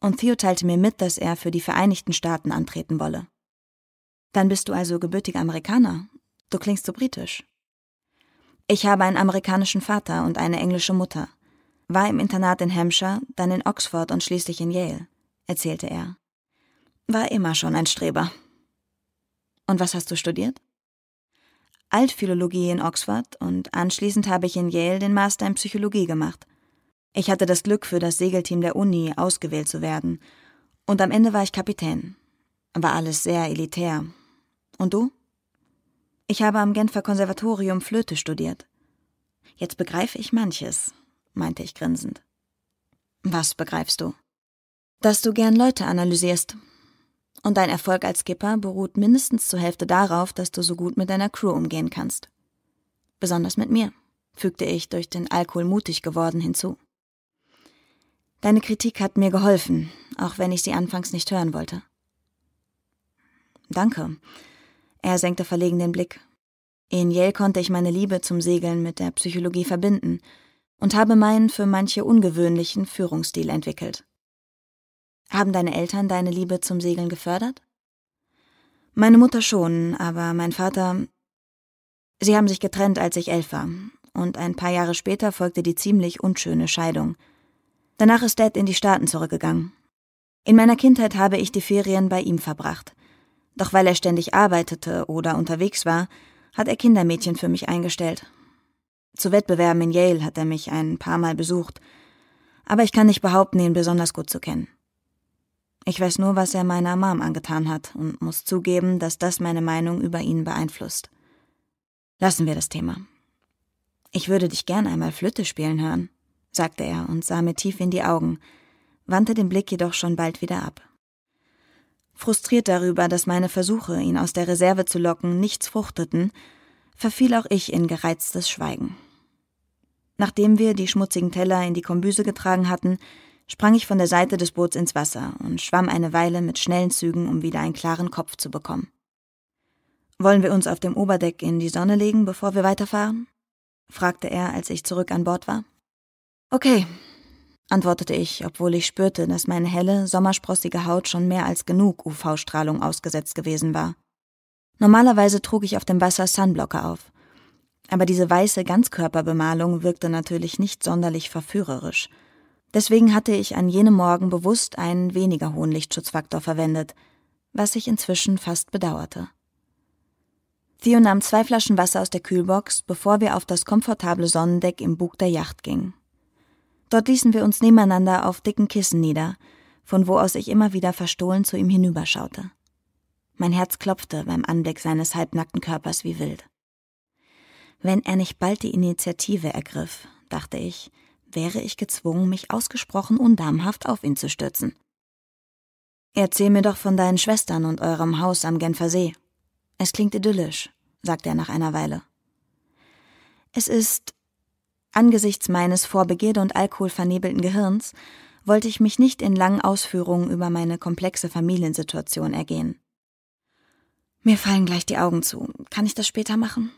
und Theo teilte mir mit, dass er für die Vereinigten Staaten antreten wolle. Dann bist du also gebürtiger Amerikaner. Du klingst so britisch. Ich habe einen amerikanischen Vater und eine englische Mutter, war im Internat in Hampshire, dann in Oxford und schließlich in Yale, erzählte er. War immer schon ein Streber. Und was hast du studiert? Altphilologie in Oxford und anschließend habe ich in Yale den Master in Psychologie gemacht. Ich hatte das Glück, für das Segelteam der Uni ausgewählt zu werden. Und am Ende war ich Kapitän. War alles sehr elitär. Und du? Ich habe am Genfer Konservatorium Flöte studiert. Jetzt begreife ich manches, meinte ich grinsend. Was begreifst du? Dass du gern Leute analysierst. Und dein Erfolg als Skipper beruht mindestens zur Hälfte darauf, dass du so gut mit deiner Crew umgehen kannst. Besonders mit mir, fügte ich durch den Alkohol mutig geworden hinzu. Deine Kritik hat mir geholfen, auch wenn ich sie anfangs nicht hören wollte. Danke. Er senkte verlegen den Blick. In Yale konnte ich meine Liebe zum Segeln mit der Psychologie verbinden und habe meinen für manche ungewöhnlichen Führungsstil entwickelt. Haben deine Eltern deine Liebe zum Segeln gefördert? Meine Mutter schon, aber mein Vater. Sie haben sich getrennt, als ich elf war, und ein paar Jahre später folgte die ziemlich unschöne Scheidung. Danach ist Dad in die Staaten zurückgegangen. In meiner Kindheit habe ich die Ferien bei ihm verbracht. Doch weil er ständig arbeitete oder unterwegs war, hat er Kindermädchen für mich eingestellt. Zu Wettbewerben in Yale hat er mich ein paar Mal besucht, aber ich kann nicht behaupten, ihn besonders gut zu kennen. Ich weiß nur, was er meiner Mom angetan hat und muss zugeben, dass das meine Meinung über ihn beeinflusst. Lassen wir das Thema. Ich würde dich gern einmal Flöte spielen hören sagte er und sah mir tief in die Augen, wandte den Blick jedoch schon bald wieder ab. Frustriert darüber, dass meine Versuche, ihn aus der Reserve zu locken, nichts fruchteten, verfiel auch ich in gereiztes Schweigen. Nachdem wir die schmutzigen Teller in die Kombüse getragen hatten, sprang ich von der Seite des Boots ins Wasser und schwamm eine Weile mit schnellen Zügen, um wieder einen klaren Kopf zu bekommen. Wollen wir uns auf dem Oberdeck in die Sonne legen, bevor wir weiterfahren? fragte er, als ich zurück an Bord war. Okay, antwortete ich, obwohl ich spürte, dass meine helle, sommersprossige Haut schon mehr als genug UV-Strahlung ausgesetzt gewesen war. Normalerweise trug ich auf dem Wasser Sunblocker auf. Aber diese weiße Ganzkörperbemalung wirkte natürlich nicht sonderlich verführerisch. Deswegen hatte ich an jenem Morgen bewusst einen weniger hohen Lichtschutzfaktor verwendet, was ich inzwischen fast bedauerte. Theo nahm zwei Flaschen Wasser aus der Kühlbox, bevor wir auf das komfortable Sonnendeck im Bug der Yacht gingen. Dort ließen wir uns nebeneinander auf dicken Kissen nieder, von wo aus ich immer wieder verstohlen zu ihm hinüberschaute. Mein Herz klopfte beim Anblick seines halbnackten Körpers wie wild. Wenn er nicht bald die Initiative ergriff, dachte ich, wäre ich gezwungen, mich ausgesprochen undamhaft auf ihn zu stürzen. Erzähl mir doch von deinen Schwestern und eurem Haus am Genfer See. Es klingt idyllisch, sagte er nach einer Weile. Es ist Angesichts meines vor Begierde und Alkohol vernebelten Gehirns wollte ich mich nicht in langen Ausführungen über meine komplexe Familiensituation ergehen. Mir fallen gleich die Augen zu. Kann ich das später machen?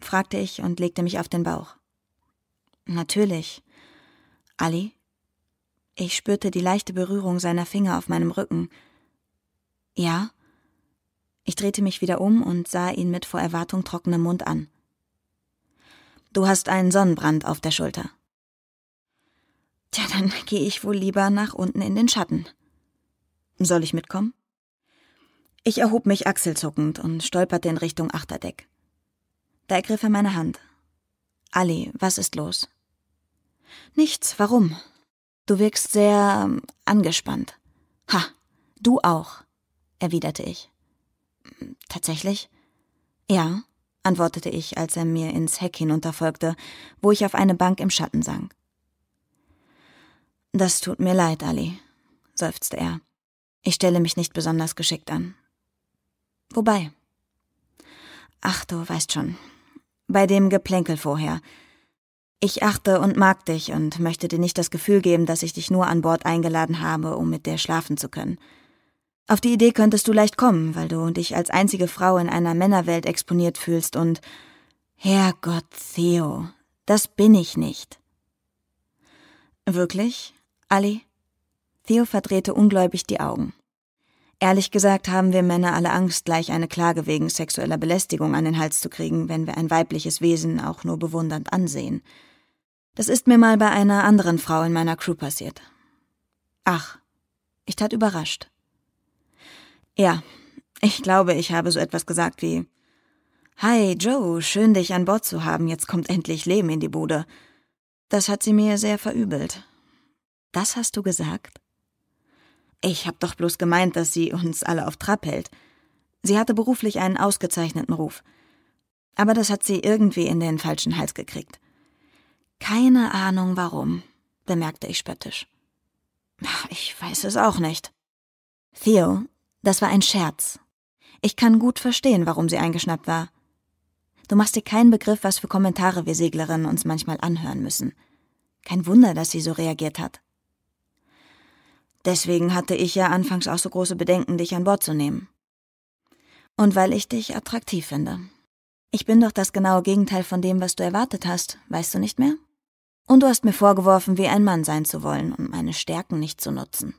Fragte ich und legte mich auf den Bauch. Natürlich. Ali? Ich spürte die leichte Berührung seiner Finger auf meinem Rücken. Ja? Ich drehte mich wieder um und sah ihn mit vor Erwartung trockenem Mund an. Du hast einen Sonnenbrand auf der Schulter. Tja, dann gehe ich wohl lieber nach unten in den Schatten. Soll ich mitkommen? Ich erhob mich achselzuckend und stolperte in Richtung Achterdeck. Da ergriff er meine Hand. Ali, was ist los? Nichts, warum? Du wirkst sehr ähm, angespannt. Ha, du auch, erwiderte ich. Tatsächlich? Ja antwortete ich, als er mir ins Heck hinunterfolgte, wo ich auf eine Bank im Schatten sank. Das tut mir leid, Ali, seufzte er. Ich stelle mich nicht besonders geschickt an. Wobei? Ach, du weißt schon. Bei dem Geplänkel vorher. Ich achte und mag dich und möchte dir nicht das Gefühl geben, dass ich dich nur an Bord eingeladen habe, um mit dir schlafen zu können. Auf die Idee könntest du leicht kommen, weil du dich als einzige Frau in einer Männerwelt exponiert fühlst und Herrgott, Theo, das bin ich nicht. Wirklich, Ali? Theo verdrehte ungläubig die Augen. Ehrlich gesagt haben wir Männer alle Angst, gleich eine Klage wegen sexueller Belästigung an den Hals zu kriegen, wenn wir ein weibliches Wesen auch nur bewundernd ansehen. Das ist mir mal bei einer anderen Frau in meiner Crew passiert. Ach, ich tat überrascht. Ja, ich glaube, ich habe so etwas gesagt wie Hi, Joe, schön dich an Bord zu haben. Jetzt kommt endlich Leben in die Bude. Das hat sie mir sehr verübelt. Das hast du gesagt? Ich hab doch bloß gemeint, dass sie uns alle auf Trab hält. Sie hatte beruflich einen ausgezeichneten Ruf. Aber das hat sie irgendwie in den falschen Hals gekriegt. Keine Ahnung warum, bemerkte ich spöttisch. Ich weiß es auch nicht. Theo, das war ein Scherz. Ich kann gut verstehen, warum sie eingeschnappt war. Du machst dir keinen Begriff, was für Kommentare wir Seglerinnen uns manchmal anhören müssen. Kein Wunder, dass sie so reagiert hat. Deswegen hatte ich ja anfangs auch so große Bedenken, dich an Bord zu nehmen. Und weil ich dich attraktiv finde. Ich bin doch das genaue Gegenteil von dem, was du erwartet hast, weißt du nicht mehr? Und du hast mir vorgeworfen, wie ein Mann sein zu wollen und meine Stärken nicht zu nutzen.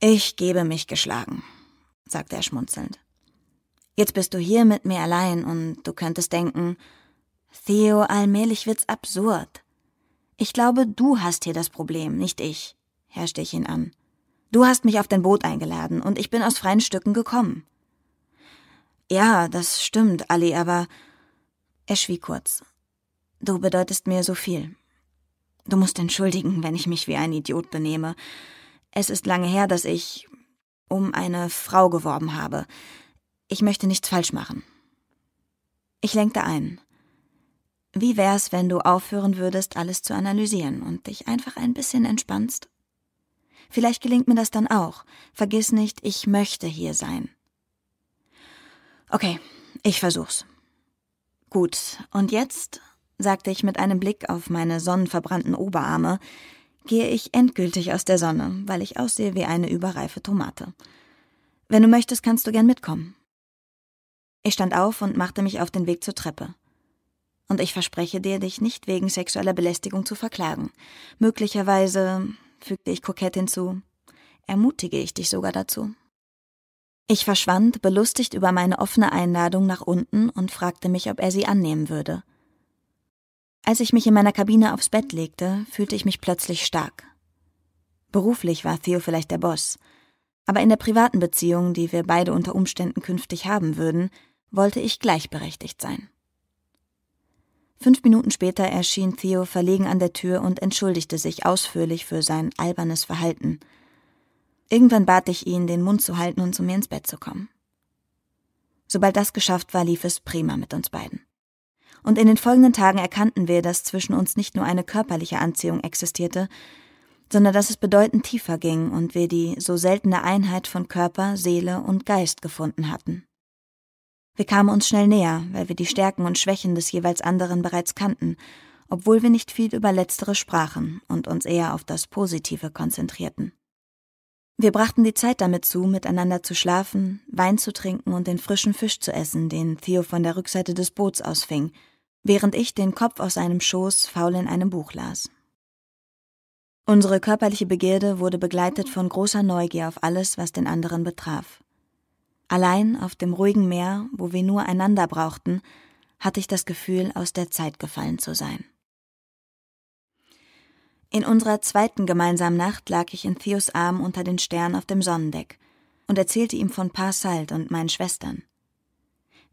Ich gebe mich geschlagen, sagte er schmunzelnd. Jetzt bist du hier mit mir allein und du könntest denken, Theo, allmählich wird's absurd. Ich glaube, du hast hier das Problem, nicht ich, herrschte ich ihn an. Du hast mich auf dein Boot eingeladen und ich bin aus freien Stücken gekommen. Ja, das stimmt, Ali, aber er schwieg kurz. Du bedeutest mir so viel. Du musst entschuldigen, wenn ich mich wie ein Idiot benehme. Es ist lange her, dass ich um eine Frau geworben habe. Ich möchte nichts falsch machen. Ich lenkte ein. Wie wär's, wenn du aufhören würdest, alles zu analysieren und dich einfach ein bisschen entspannst? Vielleicht gelingt mir das dann auch. Vergiss nicht, ich möchte hier sein. Okay, ich versuch's. Gut, und jetzt, sagte ich mit einem Blick auf meine sonnenverbrannten Oberarme, gehe ich endgültig aus der Sonne, weil ich aussehe wie eine überreife Tomate. Wenn du möchtest, kannst du gern mitkommen. Ich stand auf und machte mich auf den Weg zur Treppe. Und ich verspreche dir, dich nicht wegen sexueller Belästigung zu verklagen. Möglicherweise, fügte ich kokett hinzu, ermutige ich dich sogar dazu. Ich verschwand, belustigt über meine offene Einladung nach unten und fragte mich, ob er sie annehmen würde. Als ich mich in meiner Kabine aufs Bett legte, fühlte ich mich plötzlich stark. Beruflich war Theo vielleicht der Boss, aber in der privaten Beziehung, die wir beide unter Umständen künftig haben würden, wollte ich gleichberechtigt sein. Fünf Minuten später erschien Theo verlegen an der Tür und entschuldigte sich ausführlich für sein albernes Verhalten. Irgendwann bat ich ihn, den Mund zu halten und zu mir ins Bett zu kommen. Sobald das geschafft war, lief es prima mit uns beiden. Und in den folgenden Tagen erkannten wir, dass zwischen uns nicht nur eine körperliche Anziehung existierte, sondern dass es bedeutend tiefer ging und wir die so seltene Einheit von Körper, Seele und Geist gefunden hatten. Wir kamen uns schnell näher, weil wir die Stärken und Schwächen des jeweils anderen bereits kannten, obwohl wir nicht viel über letztere sprachen und uns eher auf das Positive konzentrierten. Wir brachten die Zeit damit zu, miteinander zu schlafen, Wein zu trinken und den frischen Fisch zu essen, den Theo von der Rückseite des Boots ausfing, während ich den Kopf aus seinem Schoß faul in einem Buch las. Unsere körperliche Begierde wurde begleitet von großer Neugier auf alles, was den anderen betraf. Allein auf dem ruhigen Meer, wo wir nur einander brauchten, hatte ich das Gefühl, aus der Zeit gefallen zu sein. In unserer zweiten gemeinsamen Nacht lag ich in Theos Arm unter den Sternen auf dem Sonnendeck und erzählte ihm von Pa Salt und meinen Schwestern.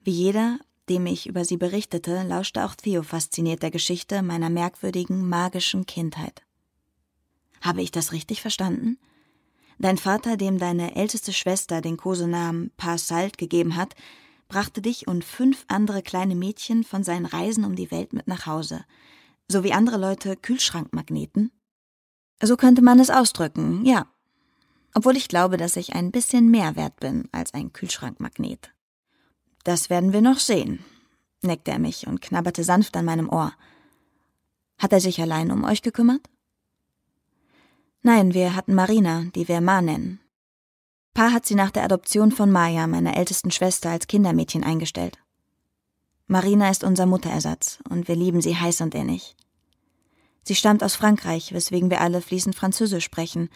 Wie jeder, dem ich über sie berichtete, lauschte auch Theo fasziniert der Geschichte meiner merkwürdigen, magischen Kindheit. Habe ich das richtig verstanden? Dein Vater, dem deine älteste Schwester den Kosenamen Pa Salt gegeben hat, brachte dich und fünf andere kleine Mädchen von seinen Reisen um die Welt mit nach Hause, so wie andere Leute Kühlschrankmagneten? So könnte man es ausdrücken, ja. Obwohl ich glaube, dass ich ein bisschen mehr wert bin als ein Kühlschrankmagnet. Das werden wir noch sehen, neckte er mich und knabberte sanft an meinem Ohr. Hat er sich allein um euch gekümmert? Nein, wir hatten Marina, die wir Ma nennen. Pa hat sie nach der Adoption von Maya, meiner ältesten Schwester, als Kindermädchen eingestellt. Marina ist unser Mutterersatz und wir lieben sie heiß und innig. Sie stammt aus Frankreich, weswegen wir alle fließend Französisch sprechen,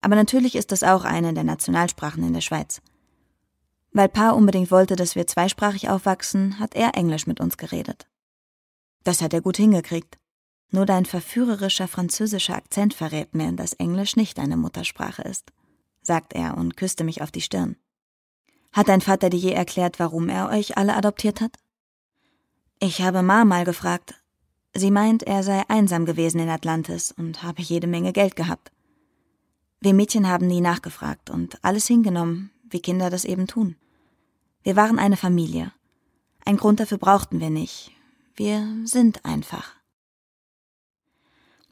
aber natürlich ist das auch eine der Nationalsprachen in der Schweiz. Weil Pa unbedingt wollte, dass wir zweisprachig aufwachsen, hat er Englisch mit uns geredet. Das hat er gut hingekriegt. Nur dein verführerischer französischer Akzent verrät mir, dass Englisch nicht deine Muttersprache ist, sagt er und küsste mich auf die Stirn. Hat dein Vater dir je erklärt, warum er euch alle adoptiert hat? Ich habe Ma mal gefragt. Sie meint, er sei einsam gewesen in Atlantis und habe jede Menge Geld gehabt. Wir Mädchen haben nie nachgefragt und alles hingenommen, wie Kinder das eben tun. Wir waren eine Familie. Ein Grund dafür brauchten wir nicht. Wir sind einfach.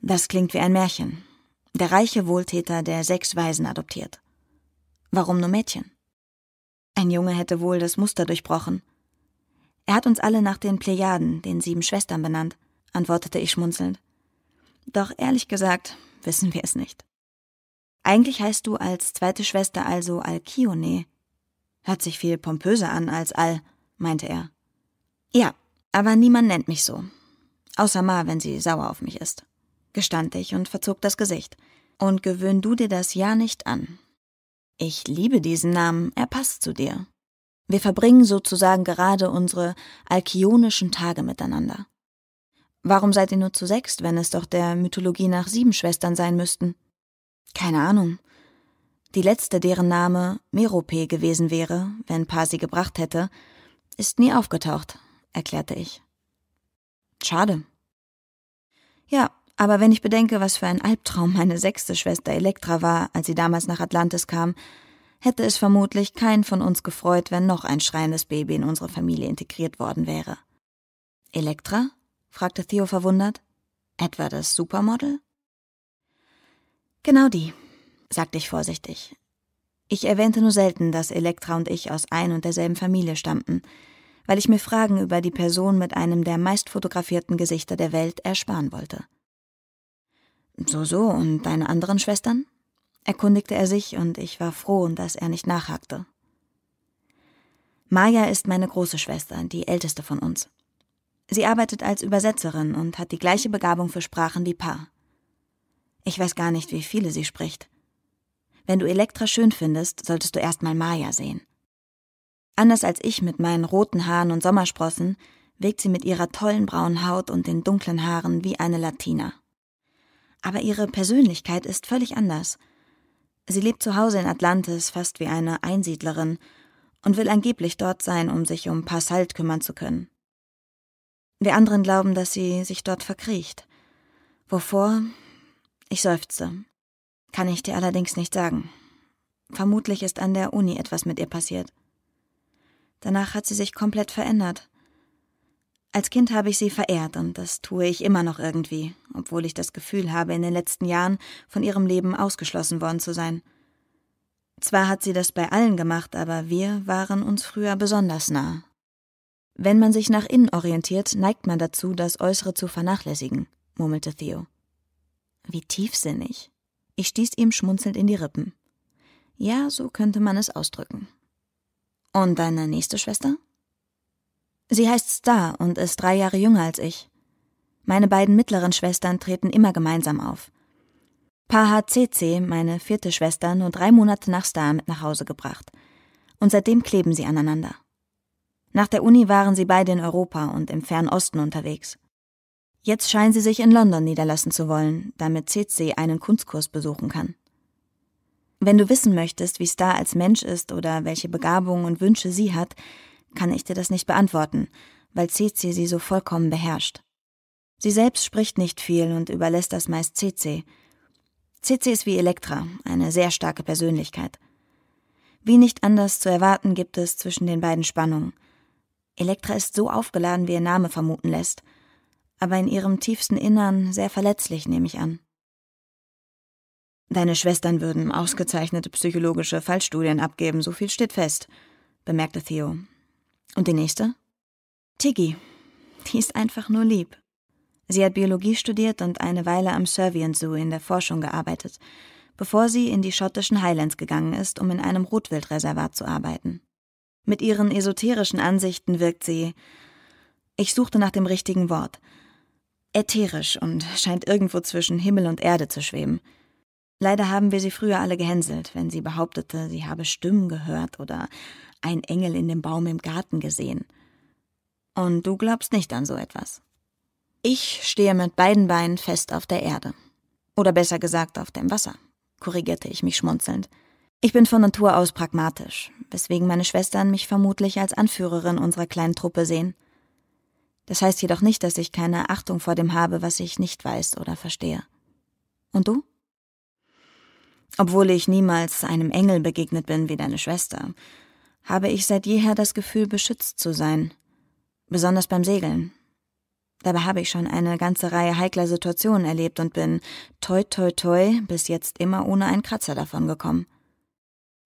Das klingt wie ein Märchen. Der reiche Wohltäter, der sechs Waisen adoptiert. Warum nur Mädchen? Ein Junge hätte wohl das Muster durchbrochen. Er hat uns alle nach den Plejaden, den sieben Schwestern benannt, antwortete ich schmunzelnd. Doch ehrlich gesagt, wissen wir es nicht. Eigentlich heißt du als zweite Schwester also Alkione. Hört sich viel pompöser an als Al, meinte er. Ja, aber niemand nennt mich so. Außer Ma, wenn sie sauer auf mich ist, gestand ich und verzog das Gesicht. Und gewöhn du dir das ja nicht an. Ich liebe diesen Namen, er passt zu dir. Wir verbringen sozusagen gerade unsere alkionischen Tage miteinander. Warum seid ihr nur zu sechst, wenn es doch der Mythologie nach sieben Schwestern sein müssten? Keine Ahnung. Die letzte, deren Name Merope gewesen wäre, wenn Pa sie gebracht hätte, ist nie aufgetaucht, erklärte ich. Schade. Ja, aber wenn ich bedenke, was für ein Albtraum meine sechste Schwester Elektra war, als sie damals nach Atlantis kam, hätte es vermutlich keinen von uns gefreut, wenn noch ein schreiendes Baby in unsere Familie integriert worden wäre. Elektra? fragte Theo verwundert. Etwa das Supermodel? Genau die, sagte ich vorsichtig. Ich erwähnte nur selten, dass Elektra und ich aus ein und derselben Familie stammten, weil ich mir Fragen über die Person mit einem der meistfotografierten Gesichter der Welt ersparen wollte. So, so, und deine anderen Schwestern? erkundigte er sich, und ich war froh, dass er nicht nachhakte. Maya ist meine große Schwester, die älteste von uns. Sie arbeitet als Übersetzerin und hat die gleiche Begabung für Sprachen wie Pa. Ich weiß gar nicht, wie viele sie spricht. Wenn du Elektra schön findest, solltest du erst mal Maya sehen. Anders als ich mit meinen roten Haaren und Sommersprossen, wirkt sie mit ihrer tollen braunen Haut und den dunklen Haaren wie eine Latina. Aber ihre Persönlichkeit ist völlig anders. Sie lebt zu Hause in Atlantis fast wie eine Einsiedlerin und will angeblich dort sein, um sich um Passalt kümmern zu können. Wir anderen glauben, dass sie sich dort verkriecht. Wovor? Ich seufzte. Kann ich dir allerdings nicht sagen. Vermutlich ist an der Uni etwas mit ihr passiert. Danach hat sie sich komplett verändert. Als Kind habe ich sie verehrt und das tue ich immer noch irgendwie, obwohl ich das Gefühl habe, in den letzten Jahren von ihrem Leben ausgeschlossen worden zu sein. Zwar hat sie das bei allen gemacht, aber wir waren uns früher besonders nah. Wenn man sich nach innen orientiert, neigt man dazu, das Äußere zu vernachlässigen, murmelte Theo. Wie tiefsinnig. Ich stieß ihm schmunzelnd in die Rippen. Ja, so könnte man es ausdrücken. Und deine nächste Schwester? Sie heißt Star und ist drei Jahre jünger als ich. Meine beiden mittleren Schwestern treten immer gemeinsam auf. Pa hat CC, meine vierte Schwester, nur drei Monate nach Star mit nach Hause gebracht. Und seitdem kleben sie aneinander. Nach der Uni waren sie beide in Europa und im Fernen Osten unterwegs. Jetzt scheinen sie sich in London niederlassen zu wollen, damit CC einen Kunstkurs besuchen kann. Wenn du wissen möchtest, wie Star als Mensch ist oder welche Begabungen und Wünsche sie hat, kann ich dir das nicht beantworten, weil CC sie so vollkommen beherrscht. Sie selbst spricht nicht viel und überlässt das meist CC. CC ist wie Elektra, eine sehr starke Persönlichkeit. Wie nicht anders zu erwarten gibt es zwischen den beiden Spannungen. Elektra ist so aufgeladen, wie ihr Name vermuten lässt, aber in ihrem tiefsten Innern sehr verletzlich, nehme ich an. Deine Schwestern würden ausgezeichnete psychologische Fallstudien abgeben, so viel steht fest, bemerkte Theo, und die nächste? Tiggy. Die ist einfach nur lieb. Sie hat Biologie studiert und eine Weile am Servian Zoo in der Forschung gearbeitet, bevor sie in die schottischen Highlands gegangen ist, um in einem Rotwildreservat zu arbeiten. Mit ihren esoterischen Ansichten wirkt sie. Ich suchte nach dem richtigen Wort. Ätherisch und scheint irgendwo zwischen Himmel und Erde zu schweben. Leider haben wir sie früher alle gehänselt, wenn sie behauptete, sie habe Stimmen gehört oder ein Engel in dem Baum im Garten gesehen. Und du glaubst nicht an so etwas. Ich stehe mit beiden Beinen fest auf der Erde. Oder besser gesagt auf dem Wasser, korrigierte ich mich schmunzelnd. Ich bin von Natur aus pragmatisch, weswegen meine Schwestern mich vermutlich als Anführerin unserer kleinen Truppe sehen. Das heißt jedoch nicht, dass ich keine Achtung vor dem habe, was ich nicht weiß oder verstehe. Und du? Obwohl ich niemals einem Engel begegnet bin wie deine Schwester, habe ich seit jeher das Gefühl, beschützt zu sein. Besonders beim Segeln. Dabei habe ich schon eine ganze Reihe heikler Situationen erlebt und bin, toi toi toi, bis jetzt immer ohne einen Kratzer davon gekommen.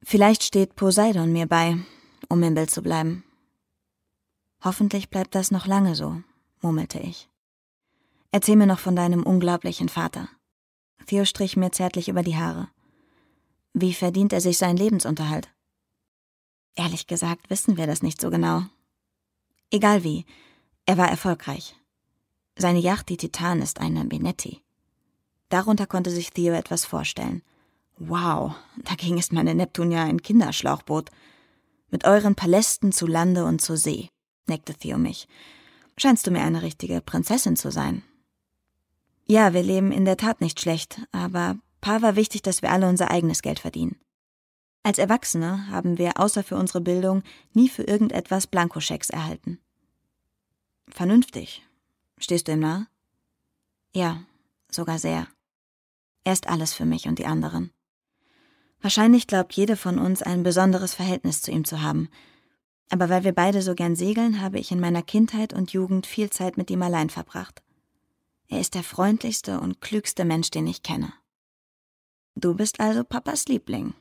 Vielleicht steht Poseidon mir bei, um im Bild zu bleiben. Hoffentlich bleibt das noch lange so, murmelte ich. Erzähl mir noch von deinem unglaublichen Vater. Theo strich mir zärtlich über die Haare. Wie verdient er sich seinen Lebensunterhalt? Ehrlich gesagt wissen wir das nicht so genau. Egal wie, er war erfolgreich. Seine Yacht, die Titan, ist eine Benetti. Darunter konnte sich Theo etwas vorstellen. Wow, dagegen ist meine Neptun ja ein Kinderschlauchboot. Mit euren Palästen zu Lande und zur See neckte Theo mich. Scheinst du mir eine richtige Prinzessin zu sein? Ja, wir leben in der Tat nicht schlecht, aber Paar war wichtig, dass wir alle unser eigenes Geld verdienen. Als Erwachsene haben wir außer für unsere Bildung nie für irgendetwas Blankoschecks erhalten. Vernünftig. Stehst du ihm nah? Ja, sogar sehr. Er ist alles für mich und die anderen. Wahrscheinlich glaubt jede von uns ein besonderes Verhältnis zu ihm zu haben, aber weil wir beide so gern segeln, habe ich in meiner Kindheit und Jugend viel Zeit mit ihm allein verbracht. Er ist der freundlichste und klügste Mensch, den ich kenne. Du bist also Papas Liebling.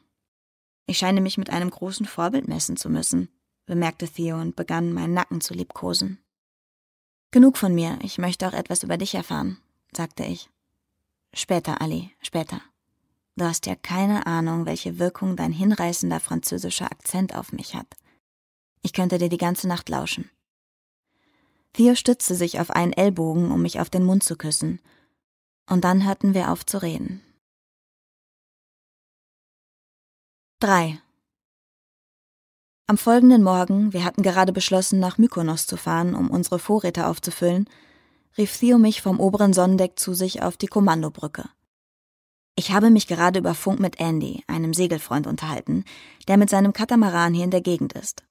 Ich scheine mich mit einem großen Vorbild messen zu müssen, bemerkte Theo und begann, meinen Nacken zu liebkosen. Genug von mir, ich möchte auch etwas über dich erfahren, sagte ich. Später, Ali, später. Du hast ja keine Ahnung, welche Wirkung dein hinreißender französischer Akzent auf mich hat. Ich könnte dir die ganze Nacht lauschen. Theo stützte sich auf einen Ellbogen, um mich auf den Mund zu küssen. Und dann hörten wir auf zu reden. 3. Am folgenden Morgen, wir hatten gerade beschlossen, nach Mykonos zu fahren, um unsere Vorräte aufzufüllen, rief Theo mich vom oberen Sonnendeck zu sich auf die Kommandobrücke. Ich habe mich gerade über Funk mit Andy, einem Segelfreund, unterhalten, der mit seinem Katamaran hier in der Gegend ist.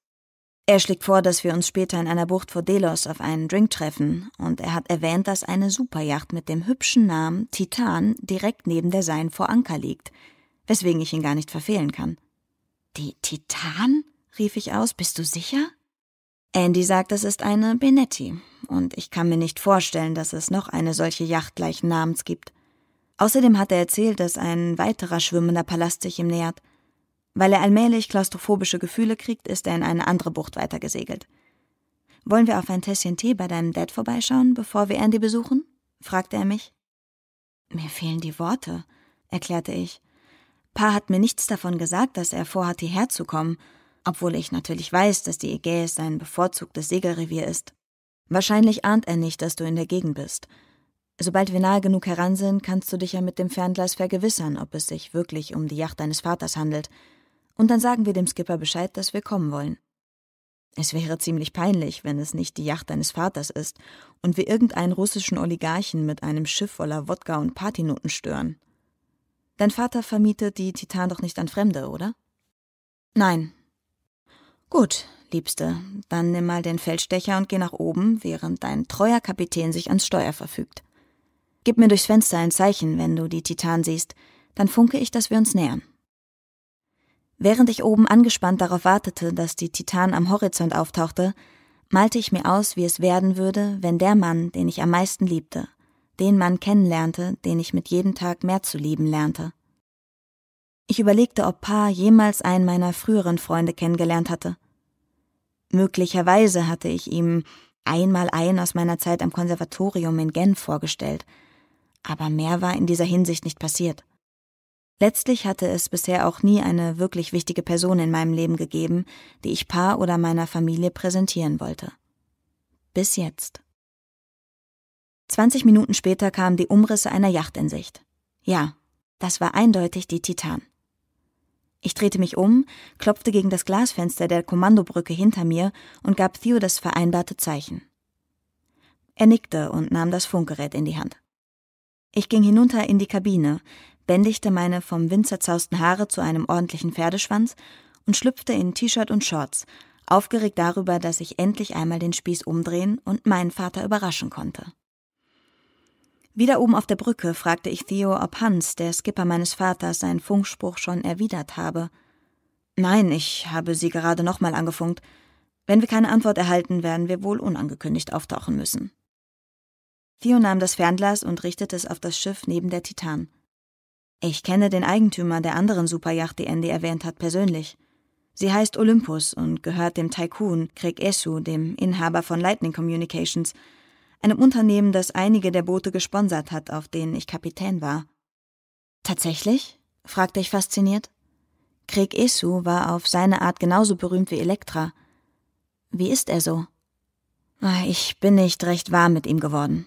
Er schlägt vor, dass wir uns später in einer Bucht vor Delos auf einen Drink treffen, und er hat erwähnt, dass eine Superjacht mit dem hübschen Namen Titan direkt neben der Sein vor Anker liegt, weswegen ich ihn gar nicht verfehlen kann. Die Titan? rief ich aus, bist du sicher? Andy sagt, es ist eine Benetti, und ich kann mir nicht vorstellen, dass es noch eine solche Yacht gleichen Namens gibt. Außerdem hat er erzählt, dass ein weiterer schwimmender Palast sich ihm nähert. Weil er allmählich klaustrophobische Gefühle kriegt, ist er in eine andere Bucht weitergesegelt. Wollen wir auf ein Tässchen Tee bei deinem Dad vorbeischauen, bevor wir Andy besuchen? fragte er mich. Mir fehlen die Worte, erklärte ich. Pa hat mir nichts davon gesagt, dass er vorhat, hierher zu kommen, obwohl ich natürlich weiß, dass die Ägäis sein bevorzugtes Segelrevier ist. Wahrscheinlich ahnt er nicht, dass du in der Gegend bist. Sobald wir nahe genug heran sind, kannst du dich ja mit dem Fernglas vergewissern, ob es sich wirklich um die Yacht deines Vaters handelt und dann sagen wir dem Skipper Bescheid, dass wir kommen wollen. Es wäre ziemlich peinlich, wenn es nicht die Yacht deines Vaters ist und wir irgendeinen russischen Oligarchen mit einem Schiff voller Wodka und Partynoten stören. Dein Vater vermietet die Titan doch nicht an Fremde, oder? Nein. Gut, Liebste, dann nimm mal den Feldstecher und geh nach oben, während dein treuer Kapitän sich ans Steuer verfügt. Gib mir durchs Fenster ein Zeichen, wenn du die Titan siehst, dann funke ich, dass wir uns nähern. Während ich oben angespannt darauf wartete, dass die Titan am Horizont auftauchte, malte ich mir aus, wie es werden würde, wenn der Mann, den ich am meisten liebte, den Mann kennenlernte, den ich mit jedem Tag mehr zu lieben lernte. Ich überlegte, ob Pa jemals einen meiner früheren Freunde kennengelernt hatte. Möglicherweise hatte ich ihm einmal einen aus meiner Zeit am Konservatorium in Genf vorgestellt, aber mehr war in dieser Hinsicht nicht passiert. Letztlich hatte es bisher auch nie eine wirklich wichtige Person in meinem Leben gegeben, die ich Paar oder meiner Familie präsentieren wollte. Bis jetzt. 20 Minuten später kamen die Umrisse einer Yacht in Sicht. Ja, das war eindeutig die Titan. Ich drehte mich um, klopfte gegen das Glasfenster der Kommandobrücke hinter mir und gab Theo das vereinbarte Zeichen. Er nickte und nahm das Funkgerät in die Hand. Ich ging hinunter in die Kabine, bändigte meine vom Wind zerzausten Haare zu einem ordentlichen Pferdeschwanz und schlüpfte in T-Shirt und Shorts, aufgeregt darüber, dass ich endlich einmal den Spieß umdrehen und meinen Vater überraschen konnte. Wieder oben auf der Brücke fragte ich Theo, ob Hans, der Skipper meines Vaters, seinen Funkspruch schon erwidert habe. Nein, ich habe sie gerade nochmal angefunkt. Wenn wir keine Antwort erhalten, werden wir wohl unangekündigt auftauchen müssen. Theo nahm das Fernglas und richtete es auf das Schiff neben der Titan. Ich kenne den Eigentümer der anderen Superjacht, die Andy erwähnt hat, persönlich. Sie heißt Olympus und gehört dem Tycoon Craig Esu, dem Inhaber von Lightning Communications, einem Unternehmen, das einige der Boote gesponsert hat, auf denen ich Kapitän war. Tatsächlich? fragte ich fasziniert. Craig Esu war auf seine Art genauso berühmt wie Elektra. Wie ist er so? Ah, ich bin nicht recht warm mit ihm geworden.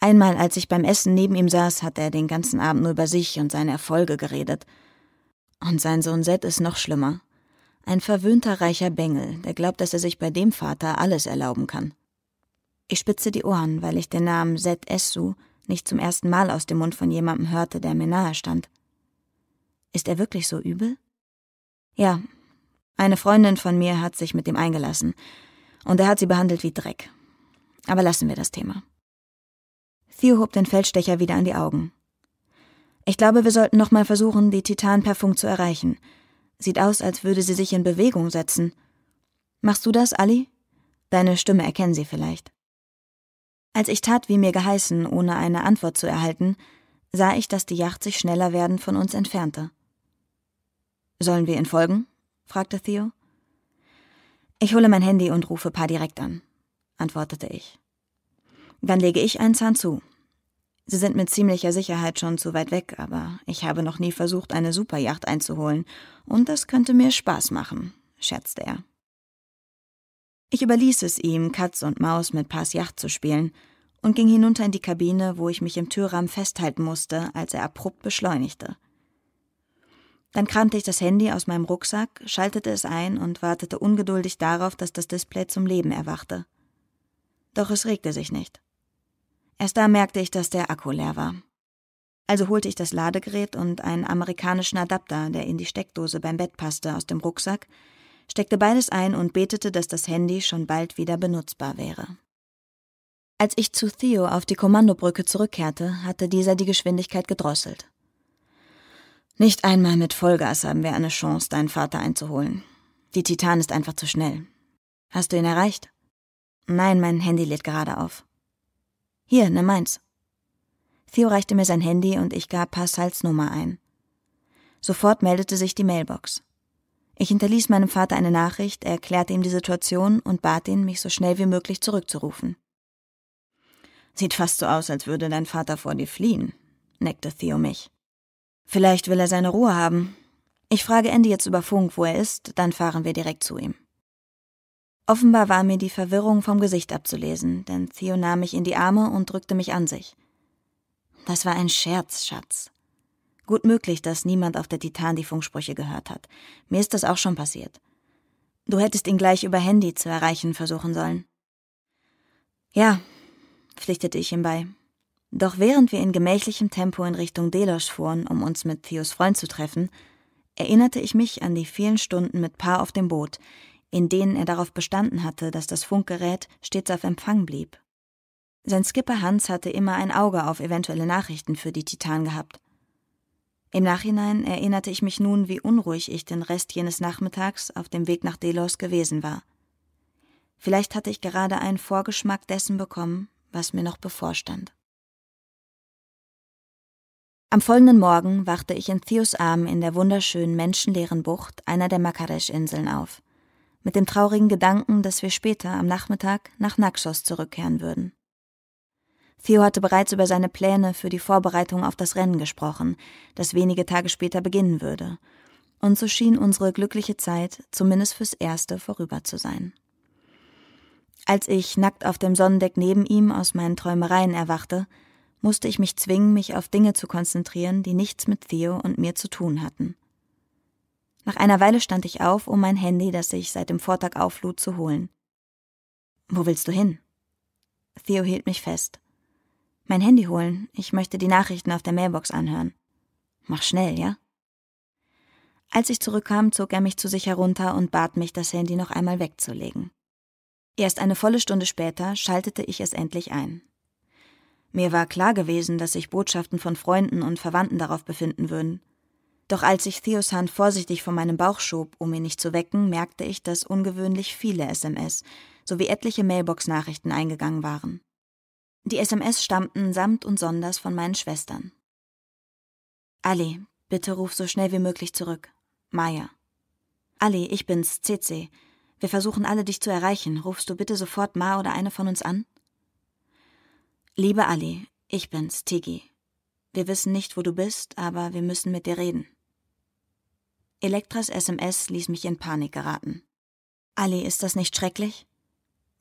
Einmal, als ich beim Essen neben ihm saß, hat er den ganzen Abend nur über sich und seine Erfolge geredet. Und sein Sohn Seth ist noch schlimmer. Ein verwöhnter reicher Bengel, der glaubt, dass er sich bei dem Vater alles erlauben kann. Ich spitze die Ohren, weil ich den Namen Seth Essu nicht zum ersten Mal aus dem Mund von jemandem hörte, der mir nahe stand. Ist er wirklich so übel? Ja, eine Freundin von mir hat sich mit ihm eingelassen, und er hat sie behandelt wie Dreck. Aber lassen wir das Thema. Theo hob den Feldstecher wieder an die Augen. Ich glaube, wir sollten noch mal versuchen, die Titan per Funk zu erreichen. Sieht aus, als würde sie sich in Bewegung setzen. Machst du das, Ali? Deine Stimme erkennen sie vielleicht. Als ich tat, wie mir geheißen, ohne eine Antwort zu erhalten, sah ich, dass die Yacht sich schneller werdend von uns entfernte. Sollen wir ihn folgen? fragte Theo. Ich hole mein Handy und rufe Pa direkt an, antwortete ich. Dann lege ich einen Zahn zu. Sie sind mit ziemlicher Sicherheit schon zu weit weg, aber ich habe noch nie versucht, eine Superjacht einzuholen, und das könnte mir Spaß machen, scherzte er. Ich überließ es ihm, Katz und Maus mit Pars Yacht zu spielen, und ging hinunter in die Kabine, wo ich mich im Türrahmen festhalten musste, als er abrupt beschleunigte. Dann kramte ich das Handy aus meinem Rucksack, schaltete es ein und wartete ungeduldig darauf, dass das Display zum Leben erwachte. Doch es regte sich nicht. Erst da merkte ich, dass der Akku leer war. Also holte ich das Ladegerät und einen amerikanischen Adapter, der in die Steckdose beim Bett passte, aus dem Rucksack, steckte beides ein und betete, dass das Handy schon bald wieder benutzbar wäre. Als ich zu Theo auf die Kommandobrücke zurückkehrte, hatte dieser die Geschwindigkeit gedrosselt. Nicht einmal mit Vollgas haben wir eine Chance, deinen Vater einzuholen. Die Titan ist einfach zu schnell. Hast du ihn erreicht? Nein, mein Handy lädt gerade auf. Hier, nimm meins. Theo reichte mir sein Handy und ich gab Passals Nummer ein. Sofort meldete sich die Mailbox. Ich hinterließ meinem Vater eine Nachricht, erklärte ihm die Situation und bat ihn, mich so schnell wie möglich zurückzurufen. Sieht fast so aus, als würde dein Vater vor dir fliehen, neckte Theo mich. Vielleicht will er seine Ruhe haben. Ich frage Andy jetzt über Funk, wo er ist, dann fahren wir direkt zu ihm. Offenbar war mir die Verwirrung vom Gesicht abzulesen, denn Theo nahm mich in die Arme und drückte mich an sich. Das war ein Scherz, Schatz. Gut möglich, dass niemand auf der Titan die Funksprüche gehört hat. Mir ist das auch schon passiert. Du hättest ihn gleich über Handy zu erreichen versuchen sollen. Ja, pflichtete ich ihm bei. Doch während wir in gemächlichem Tempo in Richtung Delos fuhren, um uns mit Theos Freund zu treffen, erinnerte ich mich an die vielen Stunden mit Paar auf dem Boot, in denen er darauf bestanden hatte, dass das Funkgerät stets auf Empfang blieb. Sein Skipper Hans hatte immer ein Auge auf eventuelle Nachrichten für die Titan gehabt. Im Nachhinein erinnerte ich mich nun, wie unruhig ich den Rest jenes Nachmittags auf dem Weg nach Delos gewesen war. Vielleicht hatte ich gerade einen Vorgeschmack dessen bekommen, was mir noch bevorstand. Am folgenden Morgen wachte ich in Theos Armen in der wunderschönen menschenleeren Bucht einer der Makaresch-Inseln auf mit dem traurigen Gedanken, dass wir später am Nachmittag nach Naxos zurückkehren würden. Theo hatte bereits über seine Pläne für die Vorbereitung auf das Rennen gesprochen, das wenige Tage später beginnen würde, und so schien unsere glückliche Zeit zumindest fürs Erste vorüber zu sein. Als ich nackt auf dem Sonnendeck neben ihm aus meinen Träumereien erwachte, musste ich mich zwingen, mich auf Dinge zu konzentrieren, die nichts mit Theo und mir zu tun hatten. Nach einer Weile stand ich auf, um mein Handy, das ich seit dem Vortag auflud, zu holen. Wo willst du hin? Theo hielt mich fest. Mein Handy holen. Ich möchte die Nachrichten auf der Mailbox anhören. Mach schnell, ja? Als ich zurückkam, zog er mich zu sich herunter und bat mich, das Handy noch einmal wegzulegen. Erst eine volle Stunde später schaltete ich es endlich ein. Mir war klar gewesen, dass sich Botschaften von Freunden und Verwandten darauf befinden würden. Doch als ich Theos Hand vorsichtig von meinem Bauch schob, um ihn nicht zu wecken, merkte ich, dass ungewöhnlich viele SMS sowie etliche Mailbox-Nachrichten eingegangen waren. Die SMS stammten samt und sonders von meinen Schwestern. Ali, bitte ruf so schnell wie möglich zurück. Maya. Ali, ich bin's, CC. Wir versuchen alle, dich zu erreichen. Rufst du bitte sofort Ma oder eine von uns an? Liebe Ali, ich bin's, Tigi. Wir wissen nicht, wo du bist, aber wir müssen mit dir reden. Elektras SMS ließ mich in Panik geraten. Ali, ist das nicht schrecklich?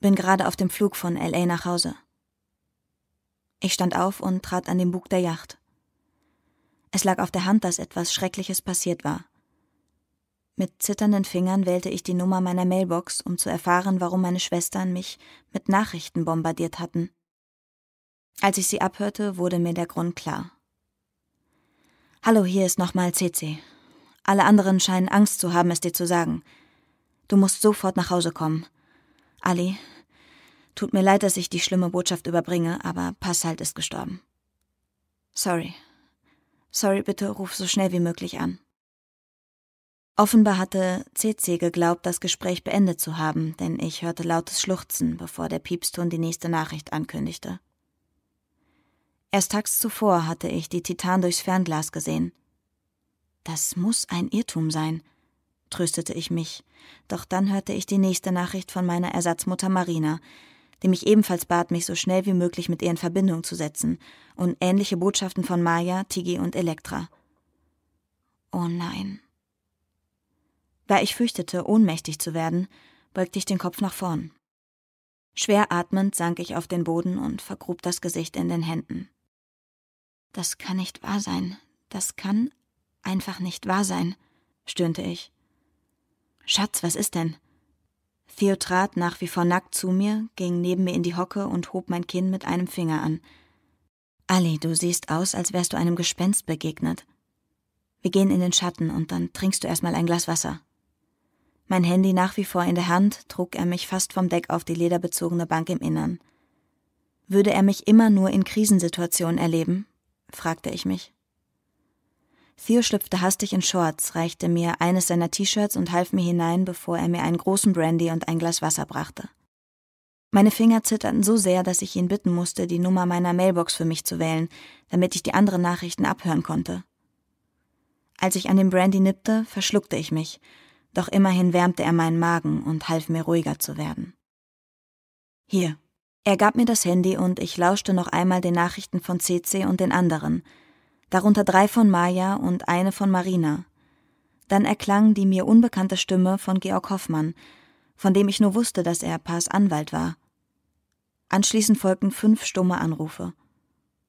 Bin gerade auf dem Flug von LA nach Hause. Ich stand auf und trat an den Bug der Yacht. Es lag auf der Hand, dass etwas Schreckliches passiert war. Mit zitternden Fingern wählte ich die Nummer meiner Mailbox, um zu erfahren, warum meine Schwestern mich mit Nachrichten bombardiert hatten. Als ich sie abhörte, wurde mir der Grund klar. Hallo, hier ist nochmal CC. Alle anderen scheinen Angst zu haben, es dir zu sagen. Du musst sofort nach Hause kommen. Ali, tut mir leid, dass ich die schlimme Botschaft überbringe, aber Passalt ist gestorben. Sorry. Sorry, bitte ruf so schnell wie möglich an. Offenbar hatte CC geglaubt, das Gespräch beendet zu haben, denn ich hörte lautes Schluchzen, bevor der Piepston die nächste Nachricht ankündigte. Erst tags zuvor hatte ich die Titan durchs Fernglas gesehen. Das muss ein Irrtum sein, tröstete ich mich, doch dann hörte ich die nächste Nachricht von meiner Ersatzmutter Marina, die mich ebenfalls bat, mich so schnell wie möglich mit ihr in Verbindung zu setzen, und ähnliche Botschaften von Maya, Tigi und Elektra. Oh nein. Da ich fürchtete, ohnmächtig zu werden, beugte ich den Kopf nach vorn. Schwer atmend sank ich auf den Boden und vergrub das Gesicht in den Händen. Das kann nicht wahr sein. Das kann einfach nicht wahr sein, stöhnte ich. Schatz, was ist denn? Theo trat nach wie vor nackt zu mir, ging neben mir in die Hocke und hob mein Kinn mit einem Finger an. Ali, du siehst aus, als wärst du einem Gespenst begegnet. Wir gehen in den Schatten und dann trinkst du erstmal ein Glas Wasser. Mein Handy nach wie vor in der Hand, trug er mich fast vom Deck auf die lederbezogene Bank im Innern. Würde er mich immer nur in Krisensituationen erleben? fragte ich mich. Theo schlüpfte hastig in Shorts, reichte mir eines seiner T-Shirts und half mir hinein, bevor er mir einen großen Brandy und ein Glas Wasser brachte. Meine Finger zitterten so sehr, dass ich ihn bitten musste, die Nummer meiner Mailbox für mich zu wählen, damit ich die anderen Nachrichten abhören konnte. Als ich an dem Brandy nippte, verschluckte ich mich, doch immerhin wärmte er meinen Magen und half mir ruhiger zu werden. Hier. Er gab mir das Handy und ich lauschte noch einmal den Nachrichten von CC und den anderen – darunter drei von Maja und eine von Marina. Dann erklang die mir unbekannte Stimme von Georg Hoffmann, von dem ich nur wusste, dass er Pars Anwalt war. Anschließend folgten fünf stumme Anrufe.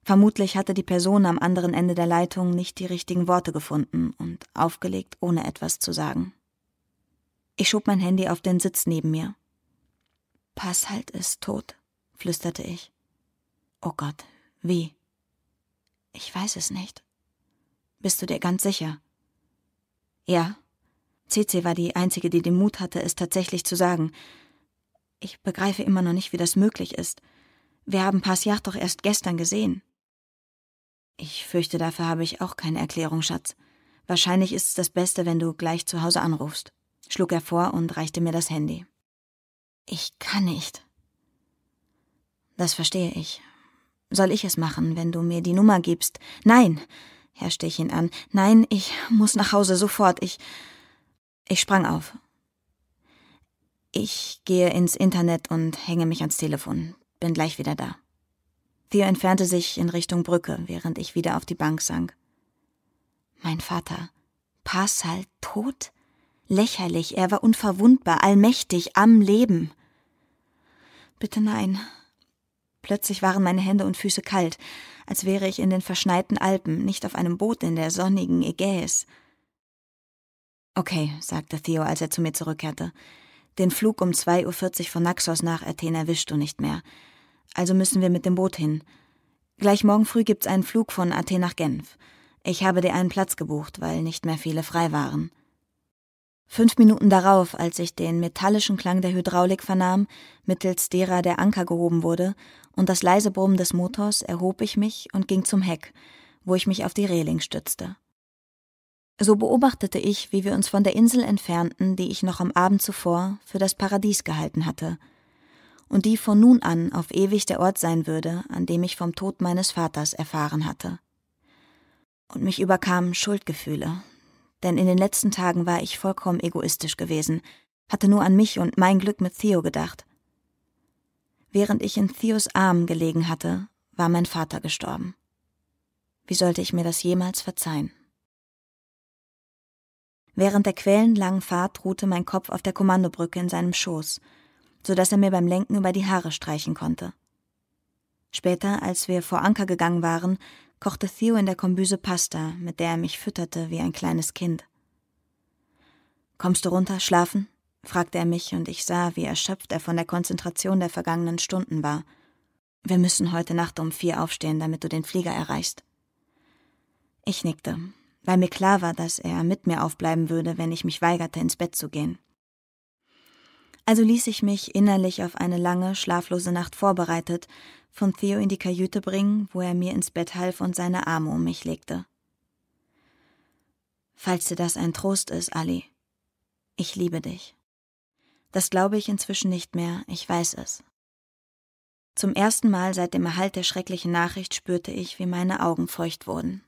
Vermutlich hatte die Person am anderen Ende der Leitung nicht die richtigen Worte gefunden und aufgelegt, ohne etwas zu sagen. Ich schob mein Handy auf den Sitz neben mir. Passhalt ist tot, flüsterte ich. Oh Gott, wie? Ich weiß es nicht. Bist du dir ganz sicher? Ja. CC war die einzige, die den Mut hatte, es tatsächlich zu sagen. Ich begreife immer noch nicht, wie das möglich ist. Wir haben Passiach doch erst gestern gesehen. Ich fürchte, dafür habe ich auch keine Erklärung, Schatz. Wahrscheinlich ist es das Beste, wenn du gleich zu Hause anrufst, schlug er vor und reichte mir das Handy. Ich kann nicht. Das verstehe ich. Soll ich es machen, wenn du mir die Nummer gibst? Nein, herrschte ich ihn an. Nein, ich muss nach Hause sofort. Ich. Ich sprang auf. Ich gehe ins Internet und hänge mich ans Telefon. Bin gleich wieder da. Theo entfernte sich in Richtung Brücke, während ich wieder auf die Bank sank. Mein Vater. Passal tot? Lächerlich, er war unverwundbar, allmächtig, am Leben. Bitte nein, Plötzlich waren meine Hände und Füße kalt, als wäre ich in den verschneiten Alpen, nicht auf einem Boot in der sonnigen Ägäis. Okay, sagte Theo, als er zu mir zurückkehrte. Den Flug um 2.40 Uhr von Naxos nach Athen erwischst du nicht mehr. Also müssen wir mit dem Boot hin. Gleich morgen früh gibt's einen Flug von Athen nach Genf. Ich habe dir einen Platz gebucht, weil nicht mehr viele frei waren. Fünf Minuten darauf, als ich den metallischen Klang der Hydraulik vernahm, mittels derer der Anker gehoben wurde, und das leise Brummen des Motors, erhob ich mich und ging zum Heck, wo ich mich auf die Reling stützte. So beobachtete ich, wie wir uns von der Insel entfernten, die ich noch am Abend zuvor für das Paradies gehalten hatte, und die von nun an auf ewig der Ort sein würde, an dem ich vom Tod meines Vaters erfahren hatte. Und mich überkamen Schuldgefühle, denn in den letzten Tagen war ich vollkommen egoistisch gewesen, hatte nur an mich und mein Glück mit Theo gedacht. Während ich in Theos Armen gelegen hatte, war mein Vater gestorben. Wie sollte ich mir das jemals verzeihen? Während der quälenlangen Fahrt ruhte mein Kopf auf der Kommandobrücke in seinem Schoß, so dass er mir beim Lenken über die Haare streichen konnte. Später, als wir vor Anker gegangen waren, kochte Theo in der Kombüse Pasta, mit der er mich fütterte wie ein kleines Kind. Kommst du runter, schlafen? fragte er mich, und ich sah, wie erschöpft er von der Konzentration der vergangenen Stunden war. Wir müssen heute Nacht um vier aufstehen, damit du den Flieger erreichst. Ich nickte weil mir klar war, dass er mit mir aufbleiben würde, wenn ich mich weigerte, ins Bett zu gehen. Also ließ ich mich innerlich auf eine lange, schlaflose Nacht vorbereitet von Theo in die Kajüte bringen, wo er mir ins Bett half und seine Arme um mich legte. Falls dir das ein Trost ist, Ali, ich liebe dich. Das glaube ich inzwischen nicht mehr, ich weiß es. Zum ersten Mal seit dem Erhalt der schrecklichen Nachricht spürte ich, wie meine Augen feucht wurden.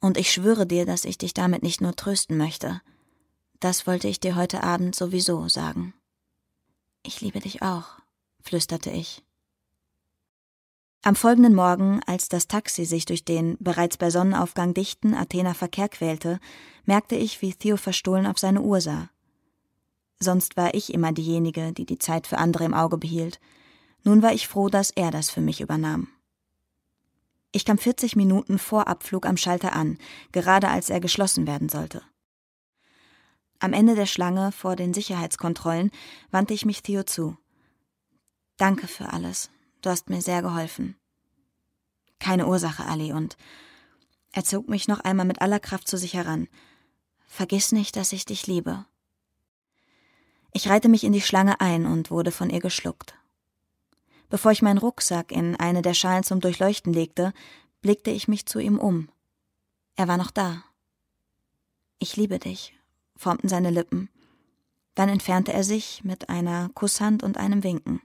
Und ich schwöre dir, dass ich dich damit nicht nur trösten möchte. Das wollte ich dir heute Abend sowieso sagen. Ich liebe dich auch, flüsterte ich. Am folgenden Morgen, als das Taxi sich durch den bereits bei Sonnenaufgang dichten Athener Verkehr quälte, merkte ich, wie Theo verstohlen auf seine Uhr sah. Sonst war ich immer diejenige, die die Zeit für andere im Auge behielt. Nun war ich froh, dass er das für mich übernahm. Ich kam 40 Minuten vor Abflug am Schalter an, gerade als er geschlossen werden sollte. Am Ende der Schlange vor den Sicherheitskontrollen wandte ich mich Theo zu. Danke für alles. Du hast mir sehr geholfen. Keine Ursache, Ali, und er zog mich noch einmal mit aller Kraft zu sich heran. Vergiss nicht, dass ich dich liebe. Ich reihte mich in die Schlange ein und wurde von ihr geschluckt. Bevor ich meinen Rucksack in eine der Schalen zum Durchleuchten legte, blickte ich mich zu ihm um. Er war noch da. Ich liebe dich, formten seine Lippen. Dann entfernte er sich mit einer Kusshand und einem Winken.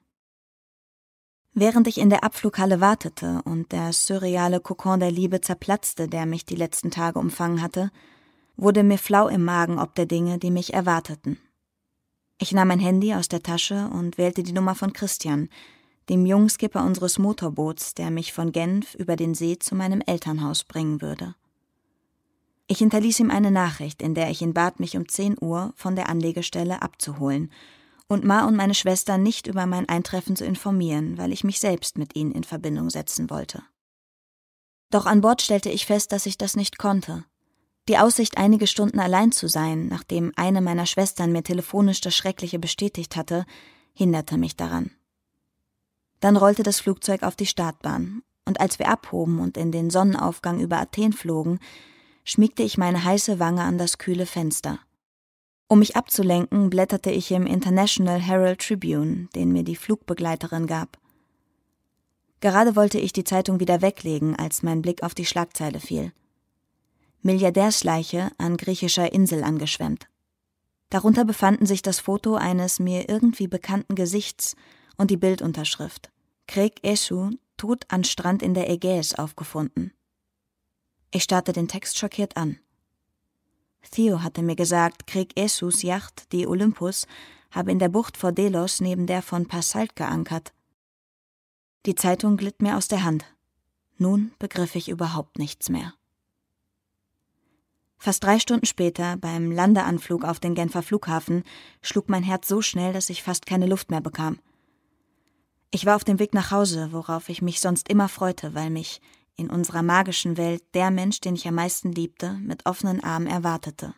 Während ich in der Abflughalle wartete und der surreale Kokon der Liebe zerplatzte, der mich die letzten Tage umfangen hatte, wurde mir flau im Magen ob der Dinge, die mich erwarteten. Ich nahm mein Handy aus der Tasche und wählte die Nummer von Christian, dem Jungskipper unseres Motorboots, der mich von Genf über den See zu meinem Elternhaus bringen würde. Ich hinterließ ihm eine Nachricht, in der ich ihn bat, mich um 10 Uhr von der Anlegestelle abzuholen und Ma und meine Schwester nicht über mein Eintreffen zu informieren, weil ich mich selbst mit ihnen in Verbindung setzen wollte. Doch an Bord stellte ich fest, dass ich das nicht konnte. Die Aussicht, einige Stunden allein zu sein, nachdem eine meiner Schwestern mir telefonisch das Schreckliche bestätigt hatte, hinderte mich daran. Dann rollte das Flugzeug auf die Startbahn, und als wir abhoben und in den Sonnenaufgang über Athen flogen, schmiegte ich meine heiße Wange an das kühle Fenster. Um mich abzulenken, blätterte ich im International Herald Tribune, den mir die Flugbegleiterin gab. Gerade wollte ich die Zeitung wieder weglegen, als mein Blick auf die Schlagzeile fiel. Milliardärsleiche an griechischer Insel angeschwemmt. Darunter befanden sich das Foto eines mir irgendwie bekannten Gesichts und die Bildunterschrift. Craig Eshu, tot an Strand in der Ägäis aufgefunden. Ich starrte den Text schockiert an. Theo hatte mir gesagt, Craig Esus Yacht, die Olympus, habe in der Bucht vor Delos neben der von Passalt geankert. Die Zeitung glitt mir aus der Hand. Nun begriff ich überhaupt nichts mehr. Fast drei Stunden später, beim Landeanflug auf den Genfer Flughafen, schlug mein Herz so schnell, dass ich fast keine Luft mehr bekam. Ich war auf dem Weg nach Hause, worauf ich mich sonst immer freute, weil mich in unserer magischen Welt der Mensch, den ich am meisten liebte, mit offenen Armen erwartete.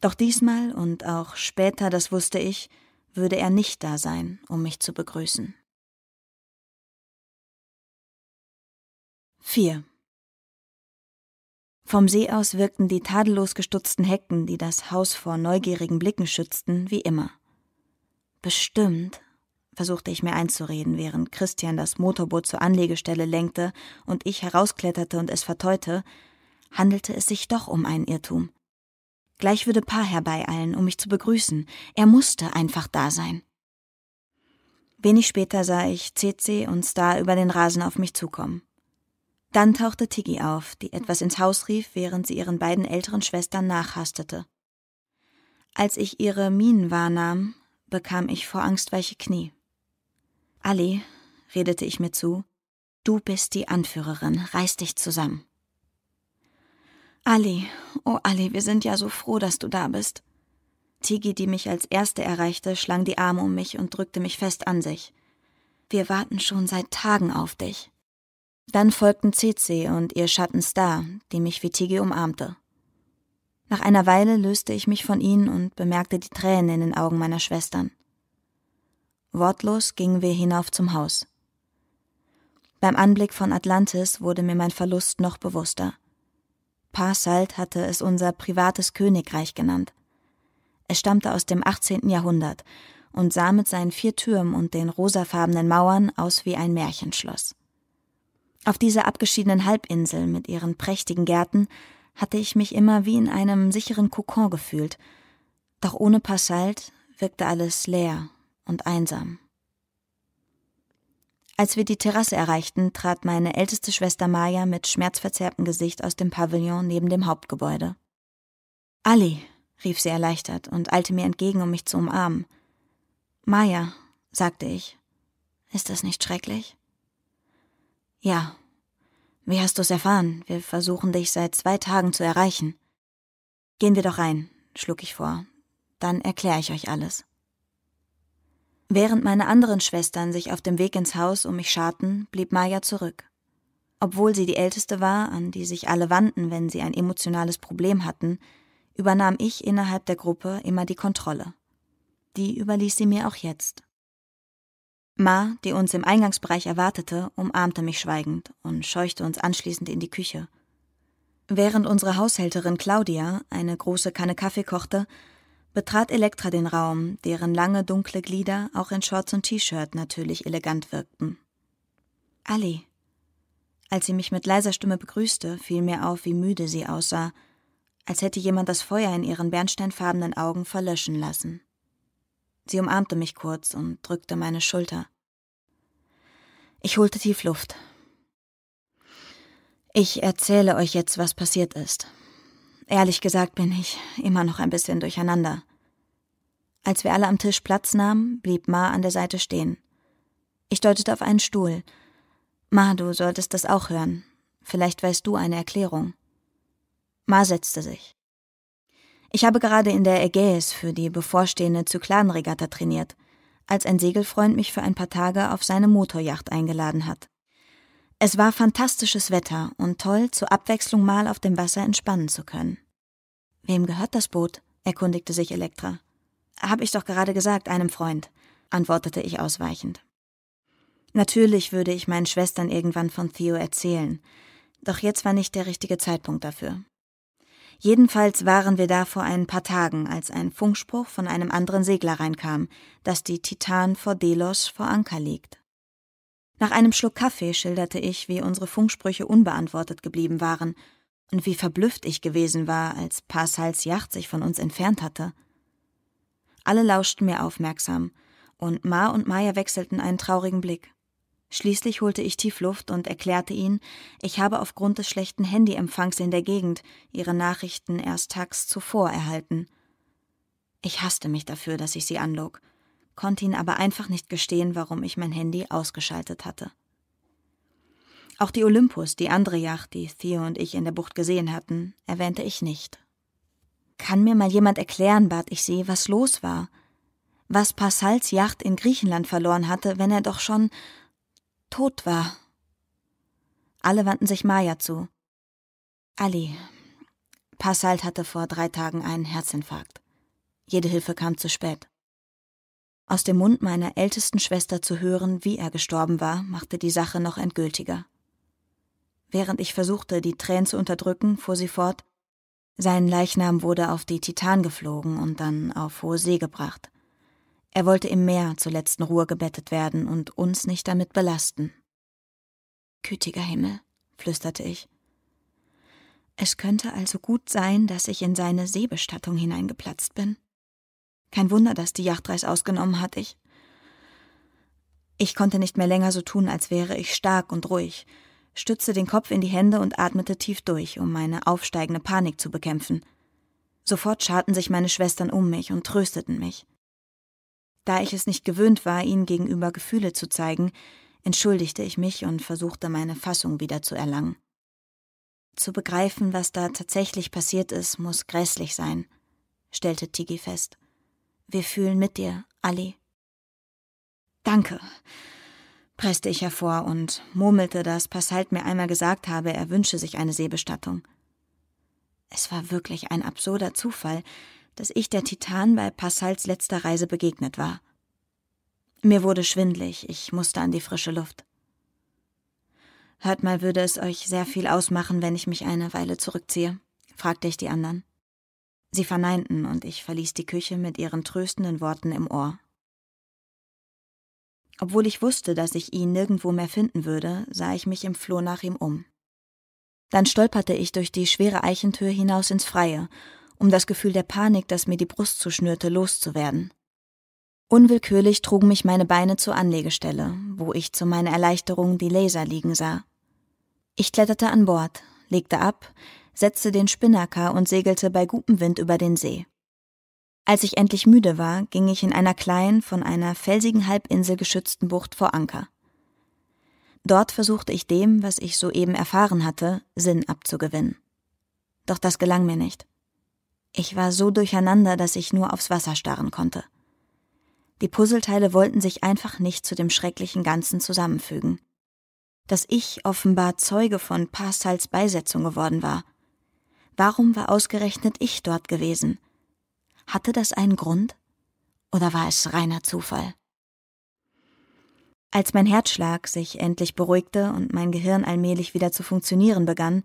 Doch diesmal und auch später, das wusste ich, würde er nicht da sein, um mich zu begrüßen. 4. Vom See aus wirkten die tadellos gestutzten Hecken, die das Haus vor neugierigen Blicken schützten, wie immer. Bestimmt, versuchte ich mir einzureden, während Christian das Motorboot zur Anlegestelle lenkte und ich herauskletterte und es verteute, handelte es sich doch um einen Irrtum. Gleich würde Paar herbeieilen, um mich zu begrüßen. Er musste einfach da sein. Wenig später sah ich CC und Star über den Rasen auf mich zukommen. Dann tauchte Tiggy auf, die etwas ins Haus rief, während sie ihren beiden älteren Schwestern nachhastete. Als ich ihre Mienen wahrnahm, bekam ich vor Angst weiche Knie. Ali, redete ich mir zu, du bist die Anführerin, reiß dich zusammen. Ali, oh Ali, wir sind ja so froh, dass du da bist. Tigi, die mich als Erste erreichte, schlang die Arme um mich und drückte mich fest an sich. Wir warten schon seit Tagen auf dich. Dann folgten Cece und ihr Schatten Star, die mich wie Tiggy umarmte. Nach einer Weile löste ich mich von ihnen und bemerkte die Tränen in den Augen meiner Schwestern. Wortlos gingen wir hinauf zum Haus. Beim Anblick von Atlantis wurde mir mein Verlust noch bewusster. Parsalt hatte es unser privates Königreich genannt. Es stammte aus dem 18. Jahrhundert und sah mit seinen vier Türmen und den rosafarbenen Mauern aus wie ein Märchenschloss. Auf dieser abgeschiedenen Halbinsel mit ihren prächtigen Gärten hatte ich mich immer wie in einem sicheren Kokon gefühlt, doch ohne Passalt wirkte alles leer und einsam. Als wir die Terrasse erreichten, trat meine älteste Schwester Maya mit schmerzverzerrtem Gesicht aus dem Pavillon neben dem Hauptgebäude. Ali, rief sie erleichtert und eilte mir entgegen, um mich zu umarmen. Maya, sagte ich, ist das nicht schrecklich? Ja. Wie hast du's erfahren? Wir versuchen dich seit zwei Tagen zu erreichen. Gehen wir doch rein, schlug ich vor. Dann erkläre ich euch alles. Während meine anderen Schwestern sich auf dem Weg ins Haus um mich scharten, blieb Maya zurück. Obwohl sie die Älteste war, an die sich alle wandten, wenn sie ein emotionales Problem hatten, übernahm ich innerhalb der Gruppe immer die Kontrolle. Die überließ sie mir auch jetzt. Ma, die uns im Eingangsbereich erwartete, umarmte mich schweigend und scheuchte uns anschließend in die Küche. Während unsere Haushälterin Claudia eine große Kanne Kaffee kochte, betrat Elektra den Raum, deren lange dunkle Glieder auch in Shorts und T-Shirt natürlich elegant wirkten. Ali. Als sie mich mit leiser Stimme begrüßte, fiel mir auf, wie müde sie aussah, als hätte jemand das Feuer in ihren bernsteinfarbenen Augen verlöschen lassen. Sie umarmte mich kurz und drückte meine Schulter. Ich holte tief Luft. Ich erzähle euch jetzt, was passiert ist. Ehrlich gesagt bin ich immer noch ein bisschen durcheinander. Als wir alle am Tisch Platz nahmen, blieb Ma an der Seite stehen. Ich deutete auf einen Stuhl. Ma, du solltest das auch hören. Vielleicht weißt du eine Erklärung. Ma setzte sich. Ich habe gerade in der Ägäis für die bevorstehende Zyklanregatta trainiert, als ein Segelfreund mich für ein paar Tage auf seine Motorjacht eingeladen hat. Es war fantastisches Wetter und toll, zur Abwechslung mal auf dem Wasser entspannen zu können. Wem gehört das Boot? erkundigte sich Elektra. Hab ich doch gerade gesagt, einem Freund, antwortete ich ausweichend. Natürlich würde ich meinen Schwestern irgendwann von Theo erzählen, doch jetzt war nicht der richtige Zeitpunkt dafür. Jedenfalls waren wir da vor ein paar Tagen, als ein Funkspruch von einem anderen Segler reinkam, dass die Titan vor Delos vor Anker liegt. Nach einem Schluck Kaffee schilderte ich, wie unsere Funksprüche unbeantwortet geblieben waren und wie verblüfft ich gewesen war, als Passals Yacht sich von uns entfernt hatte. Alle lauschten mir aufmerksam, und Ma und Maya wechselten einen traurigen Blick. Schließlich holte ich tief Luft und erklärte ihnen, ich habe aufgrund des schlechten Handyempfangs in der Gegend ihre Nachrichten erst tags zuvor erhalten. Ich hasste mich dafür, dass ich sie anlog, konnte ihnen aber einfach nicht gestehen, warum ich mein Handy ausgeschaltet hatte. Auch die Olympus, die andere Yacht, die Theo und ich in der Bucht gesehen hatten, erwähnte ich nicht. Kann mir mal jemand erklären, bat ich sie, was los war? Was Passals Yacht in Griechenland verloren hatte, wenn er doch schon tot war. Alle wandten sich Maya zu. Ali. Passalt hatte vor drei Tagen einen Herzinfarkt. Jede Hilfe kam zu spät. Aus dem Mund meiner ältesten Schwester zu hören, wie er gestorben war, machte die Sache noch endgültiger. Während ich versuchte, die Tränen zu unterdrücken, fuhr sie fort, sein Leichnam wurde auf die Titan geflogen und dann auf hohe See gebracht. Er wollte im Meer zur letzten Ruhe gebettet werden und uns nicht damit belasten. Gütiger Himmel, flüsterte ich. Es könnte also gut sein, dass ich in seine Seebestattung hineingeplatzt bin. Kein Wunder, dass die Yachtreis ausgenommen hat, ich. Ich konnte nicht mehr länger so tun, als wäre ich stark und ruhig, stützte den Kopf in die Hände und atmete tief durch, um meine aufsteigende Panik zu bekämpfen. Sofort scharten sich meine Schwestern um mich und trösteten mich. Da ich es nicht gewöhnt war, ihnen gegenüber Gefühle zu zeigen, entschuldigte ich mich und versuchte meine Fassung wieder zu erlangen. Zu begreifen, was da tatsächlich passiert ist, muss grässlich sein, stellte Tigi fest. Wir fühlen mit dir, Ali. Danke, presste ich hervor und murmelte, dass Passalt mir einmal gesagt habe, er wünsche sich eine Seebestattung. Es war wirklich ein absurder Zufall, dass ich der Titan bei Passalts letzter Reise begegnet war. Mir wurde schwindlig, ich musste an die frische Luft. Hört mal, würde es euch sehr viel ausmachen, wenn ich mich eine Weile zurückziehe? fragte ich die anderen. Sie verneinten, und ich verließ die Küche mit ihren tröstenden Worten im Ohr. Obwohl ich wusste, dass ich ihn nirgendwo mehr finden würde, sah ich mich im Flur nach ihm um. Dann stolperte ich durch die schwere Eichentür hinaus ins Freie, um das Gefühl der Panik, das mir die Brust zuschnürte, loszuwerden. Unwillkürlich trugen mich meine Beine zur Anlegestelle, wo ich zu meiner Erleichterung die Laser liegen sah. Ich kletterte an Bord, legte ab, setzte den Spinnaker und segelte bei gutem Wind über den See. Als ich endlich müde war, ging ich in einer kleinen, von einer felsigen Halbinsel geschützten Bucht vor Anker. Dort versuchte ich dem, was ich soeben erfahren hatte, Sinn abzugewinnen. Doch das gelang mir nicht. Ich war so durcheinander, dass ich nur aufs Wasser starren konnte. Die Puzzleteile wollten sich einfach nicht zu dem schrecklichen Ganzen zusammenfügen. Dass ich offenbar Zeuge von Passals Beisetzung geworden war. Warum war ausgerechnet ich dort gewesen? Hatte das einen Grund? Oder war es reiner Zufall? Als mein Herzschlag sich endlich beruhigte und mein Gehirn allmählich wieder zu funktionieren begann,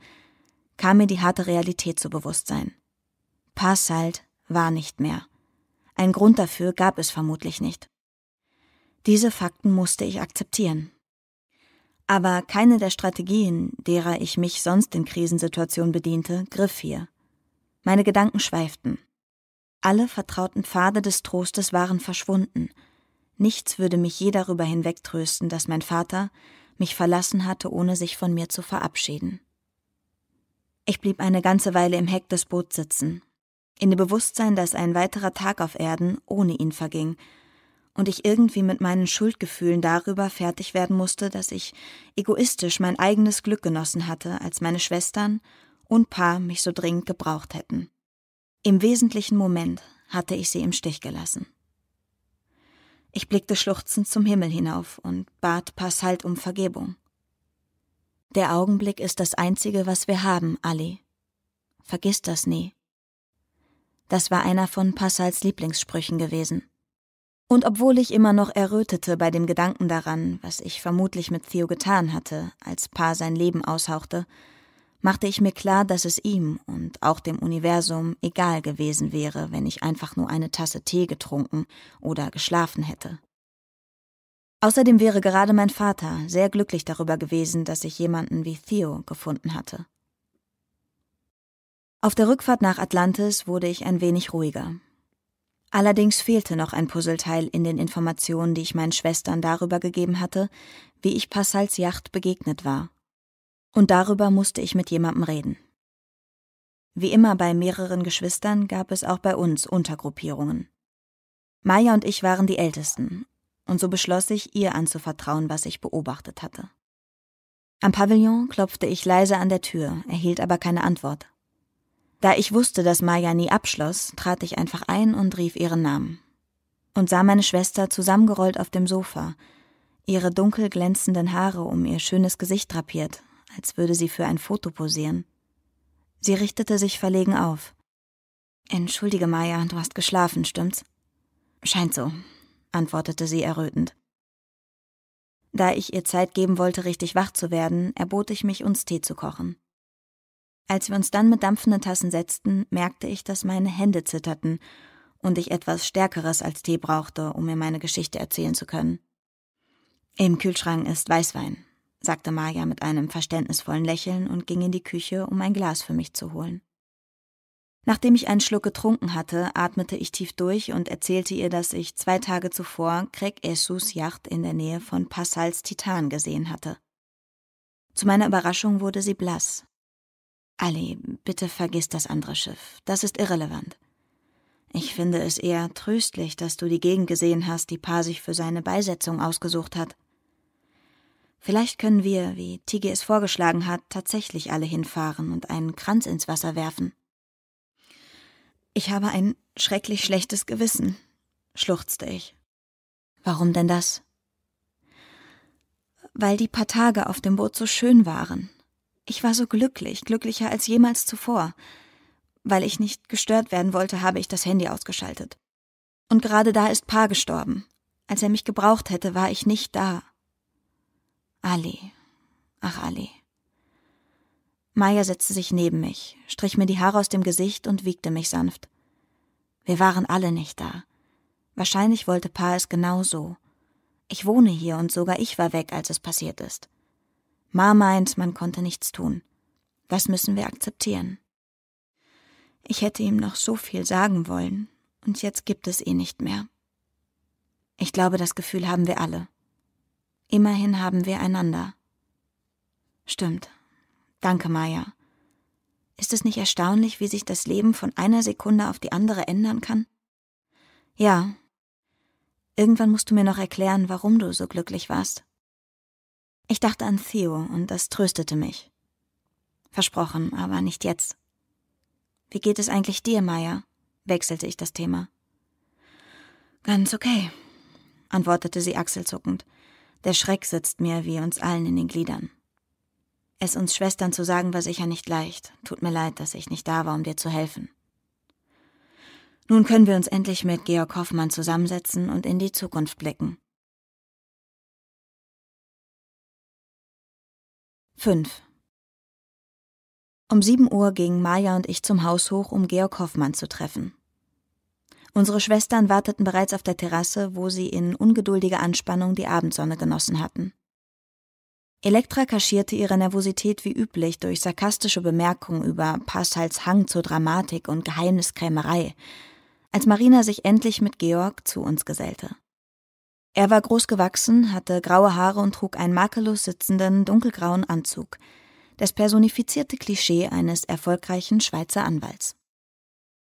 kam mir die harte Realität zu Bewusstsein. Passalt war nicht mehr. Ein Grund dafür gab es vermutlich nicht. Diese Fakten musste ich akzeptieren. Aber keine der Strategien, derer ich mich sonst in Krisensituationen bediente, griff hier. Meine Gedanken schweiften. Alle vertrauten Pfade des Trostes waren verschwunden. Nichts würde mich je darüber hinwegtrösten, dass mein Vater mich verlassen hatte, ohne sich von mir zu verabschieden. Ich blieb eine ganze Weile im Heck des Boots sitzen, in dem Bewusstsein, dass ein weiterer Tag auf Erden ohne ihn verging und ich irgendwie mit meinen Schuldgefühlen darüber fertig werden musste, dass ich egoistisch mein eigenes Glück genossen hatte, als meine Schwestern und Paar mich so dringend gebraucht hätten. Im wesentlichen Moment hatte ich sie im Stich gelassen. Ich blickte schluchzend zum Himmel hinauf und bat Passalt um Vergebung. Der Augenblick ist das Einzige, was wir haben, Ali. Vergiss das nie. Das war einer von Passals Lieblingssprüchen gewesen. Und obwohl ich immer noch errötete bei dem Gedanken daran, was ich vermutlich mit Theo getan hatte, als Paar sein Leben aushauchte, machte ich mir klar, dass es ihm und auch dem Universum egal gewesen wäre, wenn ich einfach nur eine Tasse Tee getrunken oder geschlafen hätte. Außerdem wäre gerade mein Vater sehr glücklich darüber gewesen, dass ich jemanden wie Theo gefunden hatte. Auf der Rückfahrt nach Atlantis wurde ich ein wenig ruhiger. Allerdings fehlte noch ein Puzzleteil in den Informationen, die ich meinen Schwestern darüber gegeben hatte, wie ich Passals Yacht begegnet war und darüber musste ich mit jemandem reden. Wie immer bei mehreren Geschwistern gab es auch bei uns Untergruppierungen. Maya und ich waren die Ältesten, und so beschloss ich, ihr anzuvertrauen, was ich beobachtet hatte. Am Pavillon klopfte ich leise an der Tür, erhielt aber keine Antwort. Da ich wusste, dass Maya nie abschloss, trat ich einfach ein und rief ihren Namen. Und sah meine Schwester zusammengerollt auf dem Sofa, ihre dunkel glänzenden Haare um ihr schönes Gesicht drapiert als würde sie für ein Foto posieren. Sie richtete sich verlegen auf. Entschuldige, Maya, du hast geschlafen, stimmt's? Scheint so, antwortete sie errötend. Da ich ihr Zeit geben wollte, richtig wach zu werden, erbot ich mich, uns Tee zu kochen. Als wir uns dann mit dampfenden Tassen setzten, merkte ich, dass meine Hände zitterten und ich etwas Stärkeres als Tee brauchte, um mir meine Geschichte erzählen zu können. Im Kühlschrank ist Weißwein, sagte Maja mit einem verständnisvollen Lächeln und ging in die Küche, um ein Glas für mich zu holen. Nachdem ich einen Schluck getrunken hatte, atmete ich tief durch und erzählte ihr, dass ich zwei Tage zuvor Craig Jesus Yacht in der Nähe von Passals Titan gesehen hatte. Zu meiner Überraschung wurde sie blass. Ali, bitte vergiss das andere Schiff. Das ist irrelevant. Ich finde es eher tröstlich, dass du die Gegend gesehen hast, die Pa sich für seine Beisetzung ausgesucht hat. Vielleicht können wir, wie Tige es vorgeschlagen hat, tatsächlich alle hinfahren und einen Kranz ins Wasser werfen. Ich habe ein schrecklich schlechtes Gewissen, schluchzte ich. Warum denn das? Weil die paar Tage auf dem Boot so schön waren. Ich war so glücklich, glücklicher als jemals zuvor. Weil ich nicht gestört werden wollte, habe ich das Handy ausgeschaltet. Und gerade da ist Pa gestorben. Als er mich gebraucht hätte, war ich nicht da. Ali. Ach, Ali. Maya setzte sich neben mich, strich mir die Haare aus dem Gesicht und wiegte mich sanft. Wir waren alle nicht da. Wahrscheinlich wollte Pa es genau so. Ich wohne hier und sogar ich war weg, als es passiert ist. Ma meint, man konnte nichts tun. Das müssen wir akzeptieren. Ich hätte ihm noch so viel sagen wollen, und jetzt gibt es ihn nicht mehr. Ich glaube, das Gefühl haben wir alle. Immerhin haben wir einander. Stimmt. Danke, Maya. Ist es nicht erstaunlich, wie sich das Leben von einer Sekunde auf die andere ändern kann? Ja. Irgendwann musst du mir noch erklären, warum du so glücklich warst. Ich dachte an Theo und das tröstete mich. Versprochen, aber nicht jetzt. Wie geht es eigentlich dir, Maya? wechselte ich das Thema. Ganz okay, antwortete sie achselzuckend. Der Schreck sitzt mir wie uns allen in den Gliedern. Es uns Schwestern zu sagen, war sicher nicht leicht. Tut mir leid, dass ich nicht da war, um dir zu helfen. Nun können wir uns endlich mit Georg Hoffmann zusammensetzen und in die Zukunft blicken. 5. Um sieben Uhr gingen Maja und ich zum Haus hoch, um Georg Hoffmann zu treffen. Unsere Schwestern warteten bereits auf der Terrasse, wo sie in ungeduldiger Anspannung die Abendsonne genossen hatten. Elektra kaschierte ihre Nervosität wie üblich durch sarkastische Bemerkungen über Passals Hang zur Dramatik und Geheimniskrämerei, als Marina sich endlich mit Georg zu uns gesellte. Er war groß gewachsen, hatte graue Haare und trug einen makellos sitzenden dunkelgrauen Anzug, das personifizierte Klischee eines erfolgreichen Schweizer Anwalts.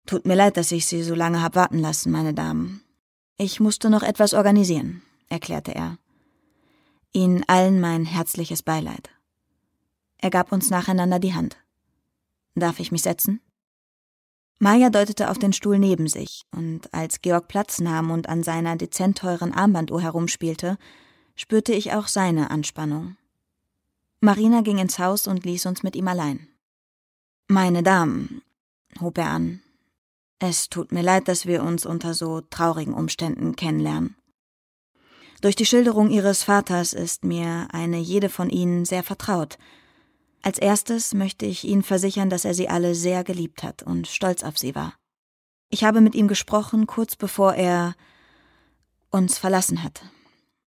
Tut mir leid, dass ich Sie so lange hab warten lassen, meine Damen. Ich musste noch etwas organisieren, erklärte er. Ihnen allen mein herzliches Beileid. Er gab uns nacheinander die Hand. Darf ich mich setzen? Maja deutete auf den Stuhl neben sich, und als Georg Platz nahm und an seiner dezent teuren Armbanduhr herumspielte, spürte ich auch seine Anspannung. Marina ging ins Haus und ließ uns mit ihm allein. Meine Damen, hob er an, es tut mir leid, dass wir uns unter so traurigen Umständen kennenlernen. Durch die Schilderung Ihres Vaters ist mir eine jede von Ihnen sehr vertraut. Als erstes möchte ich Ihnen versichern, dass er Sie alle sehr geliebt hat und stolz auf Sie war. Ich habe mit ihm gesprochen, kurz bevor er uns verlassen hat.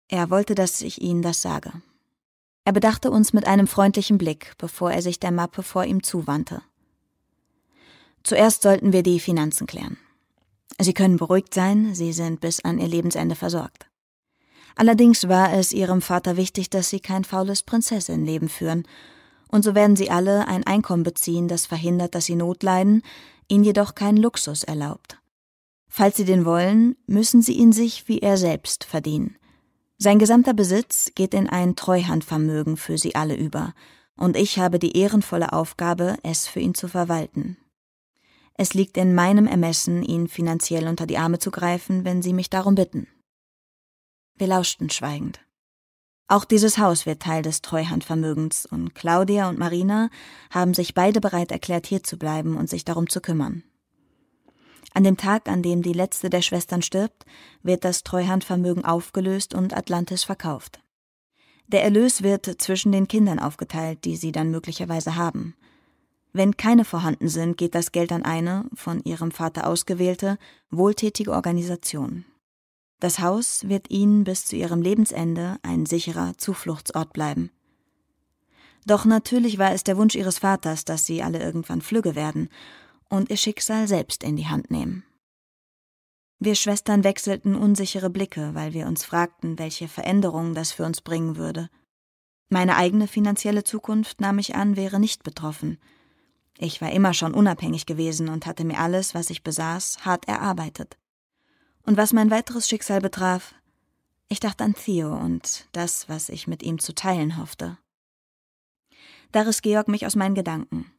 Er wollte, dass ich Ihnen das sage. Er bedachte uns mit einem freundlichen Blick, bevor er sich der Mappe vor ihm zuwandte. Zuerst sollten wir die Finanzen klären. Sie können beruhigt sein, Sie sind bis an Ihr Lebensende versorgt. Allerdings war es Ihrem Vater wichtig, dass Sie kein faules Prinzessinnenleben führen, und so werden Sie alle ein Einkommen beziehen, das verhindert, dass Sie Not leiden, Ihnen jedoch keinen Luxus erlaubt. Falls Sie den wollen, müssen Sie ihn sich wie er selbst verdienen. Sein gesamter Besitz geht in ein Treuhandvermögen für Sie alle über, und ich habe die ehrenvolle Aufgabe, es für ihn zu verwalten. Es liegt in meinem Ermessen, Ihnen finanziell unter die Arme zu greifen, wenn Sie mich darum bitten. Wir lauschten schweigend. Auch dieses Haus wird Teil des Treuhandvermögens, und Claudia und Marina haben sich beide bereit erklärt, hier zu bleiben und sich darum zu kümmern. An dem Tag, an dem die letzte der Schwestern stirbt, wird das Treuhandvermögen aufgelöst und Atlantis verkauft. Der Erlös wird zwischen den Kindern aufgeteilt, die sie dann möglicherweise haben. Wenn keine vorhanden sind, geht das Geld an eine, von ihrem Vater ausgewählte, wohltätige Organisation. Das Haus wird ihnen bis zu ihrem Lebensende ein sicherer Zufluchtsort bleiben. Doch natürlich war es der Wunsch ihres Vaters, dass sie alle irgendwann flügge werden und ihr Schicksal selbst in die Hand nehmen. Wir Schwestern wechselten unsichere Blicke, weil wir uns fragten, welche Veränderungen das für uns bringen würde. Meine eigene finanzielle Zukunft, nahm ich an, wäre nicht betroffen. Ich war immer schon unabhängig gewesen und hatte mir alles, was ich besaß, hart erarbeitet. Und was mein weiteres Schicksal betraf, ich dachte an Theo und das, was ich mit ihm zu teilen hoffte. Da riss Georg mich aus meinen Gedanken.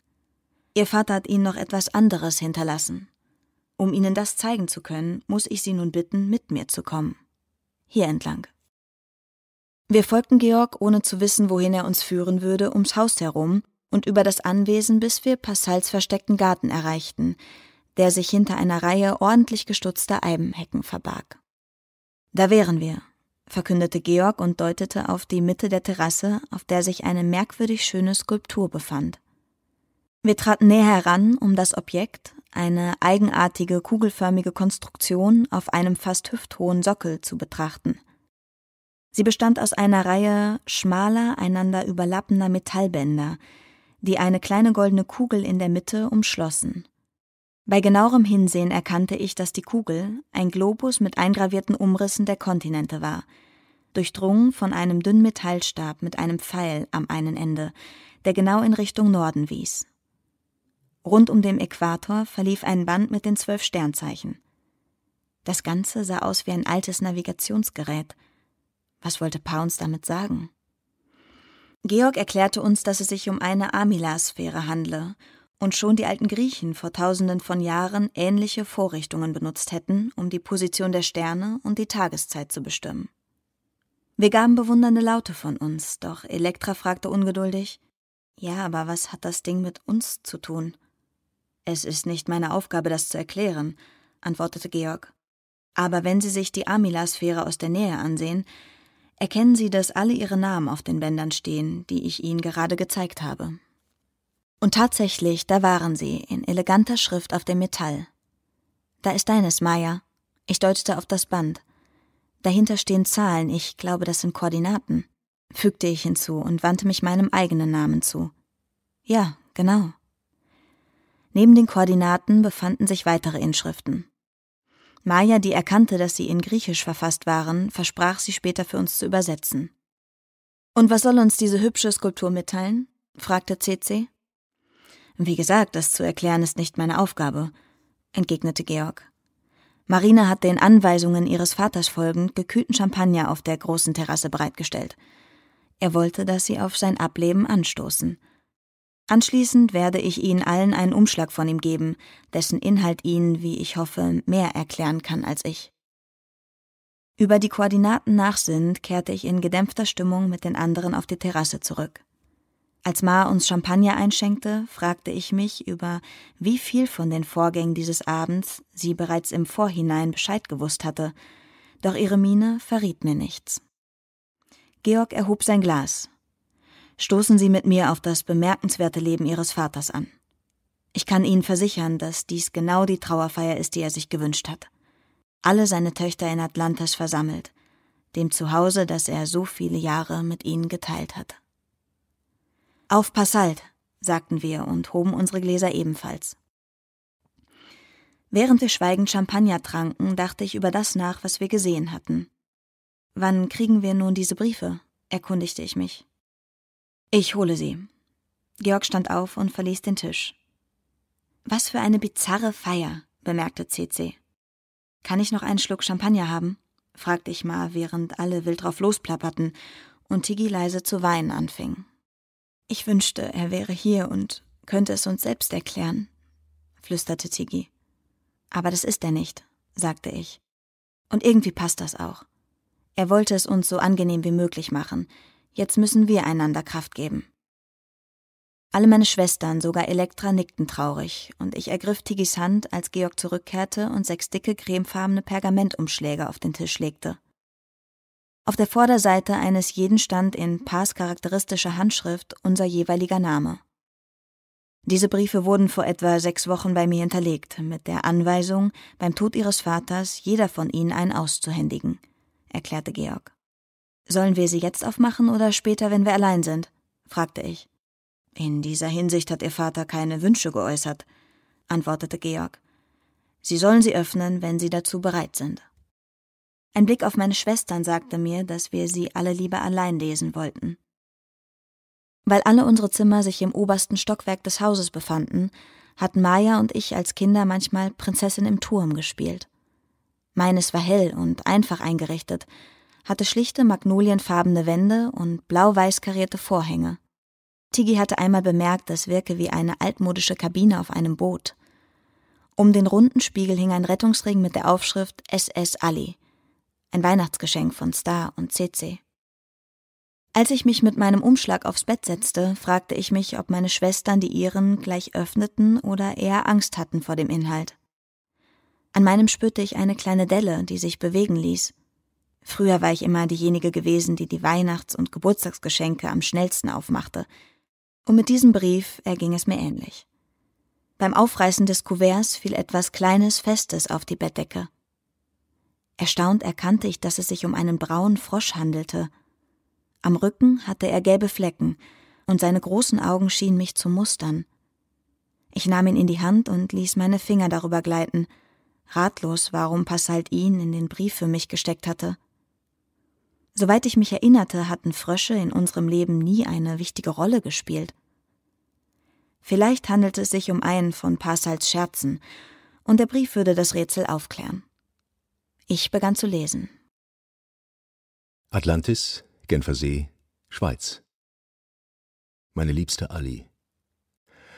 Ihr Vater hat ihnen noch etwas anderes hinterlassen. Um ihnen das zeigen zu können, muss ich sie nun bitten, mit mir zu kommen. Hier entlang. Wir folgten Georg, ohne zu wissen, wohin er uns führen würde, ums Haus herum und über das Anwesen, bis wir Passals versteckten Garten erreichten, der sich hinter einer Reihe ordentlich gestutzter Eibenhecken verbarg. Da wären wir, verkündete Georg und deutete auf die Mitte der Terrasse, auf der sich eine merkwürdig schöne Skulptur befand. Wir traten näher heran, um das Objekt, eine eigenartige kugelförmige Konstruktion auf einem fast hüfthohen Sockel zu betrachten. Sie bestand aus einer Reihe schmaler, einander überlappender Metallbänder, die eine kleine goldene Kugel in der Mitte umschlossen. Bei genauerem Hinsehen erkannte ich, dass die Kugel ein Globus mit eingravierten Umrissen der Kontinente war, durchdrungen von einem dünnen Metallstab mit einem Pfeil am einen Ende, der genau in Richtung Norden wies. Rund um den Äquator verlief ein Band mit den zwölf Sternzeichen. Das Ganze sah aus wie ein altes Navigationsgerät. Was wollte Pa uns damit sagen? Georg erklärte uns, dass es sich um eine Amilasphäre handle und schon die alten Griechen vor tausenden von Jahren ähnliche Vorrichtungen benutzt hätten, um die Position der Sterne und die Tageszeit zu bestimmen. Wir gaben bewundernde Laute von uns, doch Elektra fragte ungeduldig Ja, aber was hat das Ding mit uns zu tun? Es ist nicht meine Aufgabe, das zu erklären, antwortete Georg. Aber wenn Sie sich die Amilasphäre aus der Nähe ansehen, erkennen Sie, dass alle Ihre Namen auf den Bändern stehen, die ich Ihnen gerade gezeigt habe. Und tatsächlich, da waren sie, in eleganter Schrift auf dem Metall. Da ist deines, Maya. Ich deutete auf das Band. Dahinter stehen Zahlen, ich glaube, das sind Koordinaten, fügte ich hinzu und wandte mich meinem eigenen Namen zu. Ja, genau. Neben den Koordinaten befanden sich weitere Inschriften. Maya, die erkannte, dass sie in Griechisch verfasst waren, versprach sie später für uns zu übersetzen. Und was soll uns diese hübsche Skulptur mitteilen? fragte CC. Wie gesagt, das zu erklären ist nicht meine Aufgabe, entgegnete Georg. Marina hat den Anweisungen ihres Vaters folgend gekühlten Champagner auf der großen Terrasse bereitgestellt. Er wollte, dass sie auf sein Ableben anstoßen. Anschließend werde ich Ihnen allen einen Umschlag von ihm geben, dessen Inhalt Ihnen, wie ich hoffe, mehr erklären kann als ich. Über die Koordinaten nachsinnend kehrte ich in gedämpfter Stimmung mit den anderen auf die Terrasse zurück. Als Ma uns Champagner einschenkte, fragte ich mich, über wie viel von den Vorgängen dieses Abends sie bereits im Vorhinein Bescheid gewusst hatte, doch ihre Miene verriet mir nichts. Georg erhob sein Glas, stoßen Sie mit mir auf das bemerkenswerte Leben Ihres Vaters an. Ich kann Ihnen versichern, dass dies genau die Trauerfeier ist, die er sich gewünscht hat. Alle seine Töchter in Atlantis versammelt, dem Zuhause, das er so viele Jahre mit ihnen geteilt hat. Auf Passalt, sagten wir und hoben unsere Gläser ebenfalls. Während wir schweigend Champagner tranken, dachte ich über das nach, was wir gesehen hatten. Wann kriegen wir nun diese Briefe? erkundigte ich mich. Ich hole sie. Georg stand auf und verließ den Tisch. Was für eine bizarre Feier, bemerkte CC. Kann ich noch einen Schluck Champagner haben? fragte ich mal, während alle wild drauf losplapperten und Tiggy leise zu weinen anfing. Ich wünschte, er wäre hier und könnte es uns selbst erklären, flüsterte Tiggy. Aber das ist er nicht, sagte ich. Und irgendwie passt das auch. Er wollte es uns so angenehm wie möglich machen, Jetzt müssen wir einander Kraft geben. Alle meine Schwestern, sogar Elektra, nickten traurig, und ich ergriff Tigis Hand, als Georg zurückkehrte und sechs dicke, cremefarbene Pergamentumschläge auf den Tisch legte. Auf der Vorderseite eines jeden stand in Pars charakteristischer Handschrift unser jeweiliger Name. Diese Briefe wurden vor etwa sechs Wochen bei mir hinterlegt, mit der Anweisung, beim Tod ihres Vaters jeder von ihnen einen auszuhändigen, erklärte Georg. Sollen wir sie jetzt aufmachen oder später, wenn wir allein sind? fragte ich. In dieser Hinsicht hat Ihr Vater keine Wünsche geäußert, antwortete Georg. Sie sollen sie öffnen, wenn Sie dazu bereit sind. Ein Blick auf meine Schwestern sagte mir, dass wir sie alle lieber allein lesen wollten. Weil alle unsere Zimmer sich im obersten Stockwerk des Hauses befanden, hatten Maya und ich als Kinder manchmal Prinzessin im Turm gespielt. Meines war hell und einfach eingerichtet, hatte schlichte magnolienfarbene Wände und blau-weiß karierte Vorhänge. Tiggy hatte einmal bemerkt, es wirke wie eine altmodische Kabine auf einem Boot. Um den runden Spiegel hing ein Rettungsring mit der Aufschrift SS Ali, ein Weihnachtsgeschenk von Star und CC. Als ich mich mit meinem Umschlag aufs Bett setzte, fragte ich mich, ob meine Schwestern die ihren gleich öffneten oder eher Angst hatten vor dem Inhalt. An meinem spürte ich eine kleine Delle, die sich bewegen ließ. Früher war ich immer diejenige gewesen, die die Weihnachts- und Geburtstagsgeschenke am schnellsten aufmachte. Und mit diesem Brief erging es mir ähnlich. Beim Aufreißen des Kuverts fiel etwas Kleines, Festes auf die Bettdecke. Erstaunt erkannte ich, dass es sich um einen braunen Frosch handelte. Am Rücken hatte er gelbe Flecken, und seine großen Augen schienen mich zu mustern. Ich nahm ihn in die Hand und ließ meine Finger darüber gleiten, ratlos, warum Passalt ihn in den Brief für mich gesteckt hatte. Soweit ich mich erinnerte, hatten Frösche in unserem Leben nie eine wichtige Rolle gespielt. Vielleicht handelte es sich um einen von Passals Scherzen, und der Brief würde das Rätsel aufklären. Ich begann zu lesen. Atlantis, Genfersee, Schweiz. Meine liebste Ali.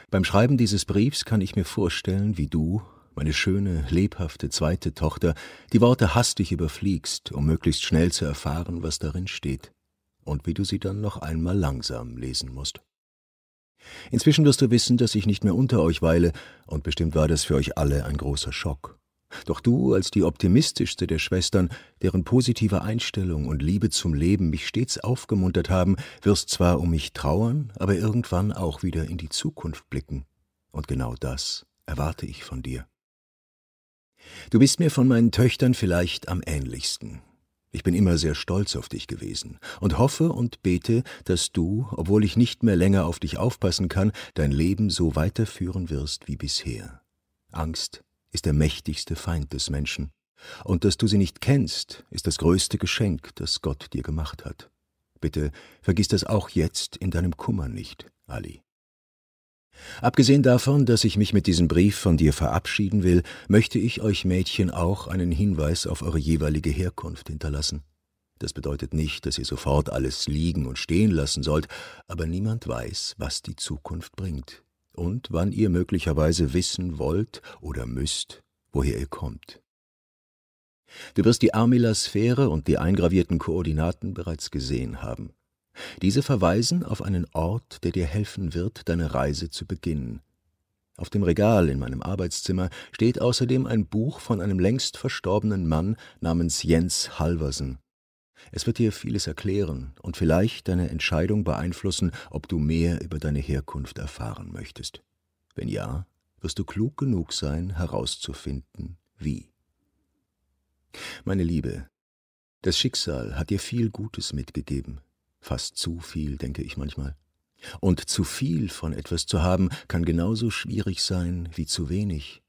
Beim Schreiben dieses Briefs kann ich mir vorstellen, wie du, meine schöne, lebhafte zweite Tochter, die Worte hastig überfliegst, um möglichst schnell zu erfahren, was darin steht, und wie du sie dann noch einmal langsam lesen musst. Inzwischen wirst du wissen, dass ich nicht mehr unter euch weile, und bestimmt war das für euch alle ein großer Schock. Doch du, als die optimistischste der Schwestern, deren positive Einstellung und Liebe zum Leben mich stets aufgemuntert haben, wirst zwar um mich trauern, aber irgendwann auch wieder in die Zukunft blicken. Und genau das erwarte ich von dir. Du bist mir von meinen Töchtern vielleicht am ähnlichsten. Ich bin immer sehr stolz auf dich gewesen und hoffe und bete, dass du, obwohl ich nicht mehr länger auf dich aufpassen kann, dein Leben so weiterführen wirst wie bisher. Angst ist der mächtigste Feind des Menschen, und dass du sie nicht kennst, ist das größte Geschenk, das Gott dir gemacht hat. Bitte vergiss das auch jetzt in deinem Kummer nicht, Ali. Abgesehen davon, dass ich mich mit diesem Brief von dir verabschieden will, möchte ich euch Mädchen auch einen Hinweis auf eure jeweilige Herkunft hinterlassen. Das bedeutet nicht, dass ihr sofort alles liegen und stehen lassen sollt, aber niemand weiß, was die Zukunft bringt und wann ihr möglicherweise wissen wollt oder müsst, woher ihr kommt. Du wirst die Armilla-Sphäre und die eingravierten Koordinaten bereits gesehen haben. Diese verweisen auf einen Ort, der dir helfen wird, deine Reise zu beginnen. Auf dem Regal in meinem Arbeitszimmer steht außerdem ein Buch von einem längst verstorbenen Mann namens Jens Halversen. Es wird dir vieles erklären und vielleicht deine Entscheidung beeinflussen, ob du mehr über deine Herkunft erfahren möchtest. Wenn ja, wirst du klug genug sein, herauszufinden, wie. Meine Liebe, das Schicksal hat dir viel Gutes mitgegeben, Fast zu viel, denke ich manchmal. Und zu viel von etwas zu haben, kann genauso schwierig sein wie zu wenig.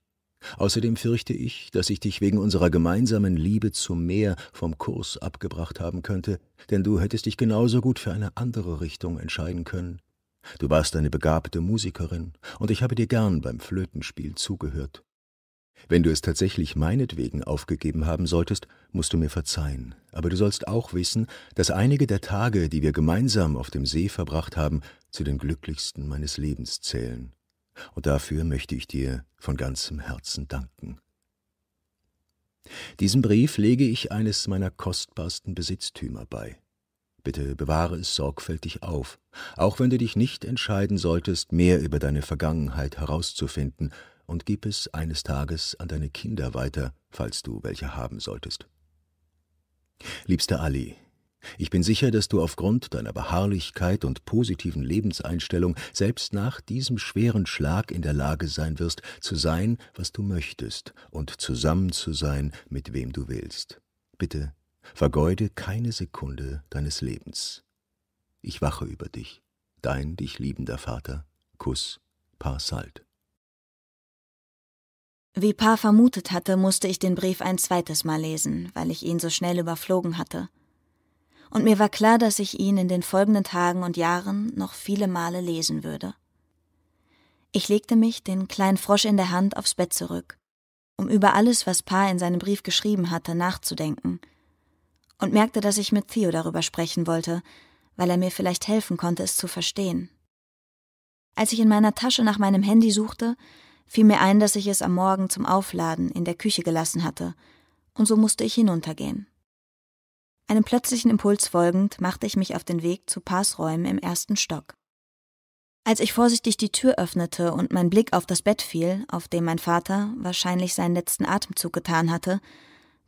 Außerdem fürchte ich, dass ich dich wegen unserer gemeinsamen Liebe zum Meer vom Kurs abgebracht haben könnte, denn du hättest dich genauso gut für eine andere Richtung entscheiden können. Du warst eine begabte Musikerin, und ich habe dir gern beim Flötenspiel zugehört. Wenn du es tatsächlich meinetwegen aufgegeben haben solltest, musst du mir verzeihen, aber du sollst auch wissen, dass einige der Tage, die wir gemeinsam auf dem See verbracht haben, zu den glücklichsten meines Lebens zählen. Und dafür möchte ich dir von ganzem Herzen danken. Diesem Brief lege ich eines meiner kostbarsten Besitztümer bei. Bitte bewahre es sorgfältig auf, auch wenn du dich nicht entscheiden solltest, mehr über deine Vergangenheit herauszufinden, und gib es eines Tages an deine Kinder weiter, falls du welche haben solltest. Liebster Ali, Ich bin sicher, dass du aufgrund deiner Beharrlichkeit und positiven Lebenseinstellung selbst nach diesem schweren Schlag in der Lage sein wirst, zu sein, was du möchtest und zusammen zu sein, mit wem du willst. Bitte vergeude keine Sekunde deines Lebens. Ich wache über dich. Dein dich liebender Vater. Kuss, Paar Salt. Wie Paar vermutet hatte, musste ich den Brief ein zweites Mal lesen, weil ich ihn so schnell überflogen hatte und mir war klar, dass ich ihn in den folgenden Tagen und Jahren noch viele Male lesen würde. Ich legte mich, den kleinen Frosch in der Hand, aufs Bett zurück, um über alles, was Pa in seinem Brief geschrieben hatte, nachzudenken, und merkte, dass ich mit Theo darüber sprechen wollte, weil er mir vielleicht helfen konnte, es zu verstehen. Als ich in meiner Tasche nach meinem Handy suchte, fiel mir ein, dass ich es am Morgen zum Aufladen in der Küche gelassen hatte, und so musste ich hinuntergehen. Einem plötzlichen Impuls folgend machte ich mich auf den Weg zu Passräumen im ersten Stock. Als ich vorsichtig die Tür öffnete und mein Blick auf das Bett fiel, auf dem mein Vater wahrscheinlich seinen letzten Atemzug getan hatte,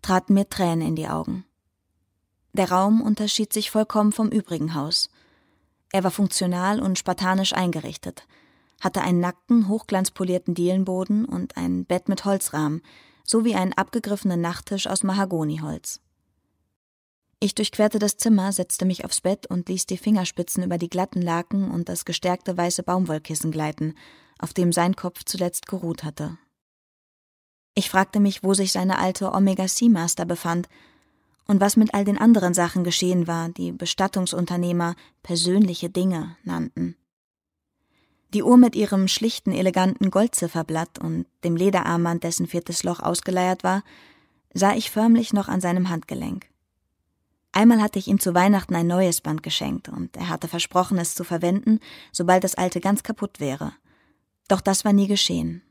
traten mir Tränen in die Augen. Der Raum unterschied sich vollkommen vom übrigen Haus. Er war funktional und spartanisch eingerichtet, hatte einen nackten, hochglanzpolierten Dielenboden und ein Bett mit Holzrahmen sowie einen abgegriffenen Nachttisch aus Mahagoniholz. Ich durchquerte das Zimmer, setzte mich aufs Bett und ließ die Fingerspitzen über die glatten Laken und das gestärkte weiße Baumwollkissen gleiten, auf dem sein Kopf zuletzt geruht hatte. Ich fragte mich, wo sich seine alte Omega-Seamaster befand und was mit all den anderen Sachen geschehen war, die Bestattungsunternehmer persönliche Dinge nannten. Die Uhr mit ihrem schlichten, eleganten Goldzifferblatt und dem Lederarmband, dessen viertes Loch ausgeleiert war, sah ich förmlich noch an seinem Handgelenk. Einmal hatte ich ihm zu Weihnachten ein neues Band geschenkt und er hatte versprochen, es zu verwenden, sobald das alte ganz kaputt wäre. Doch das war nie geschehen.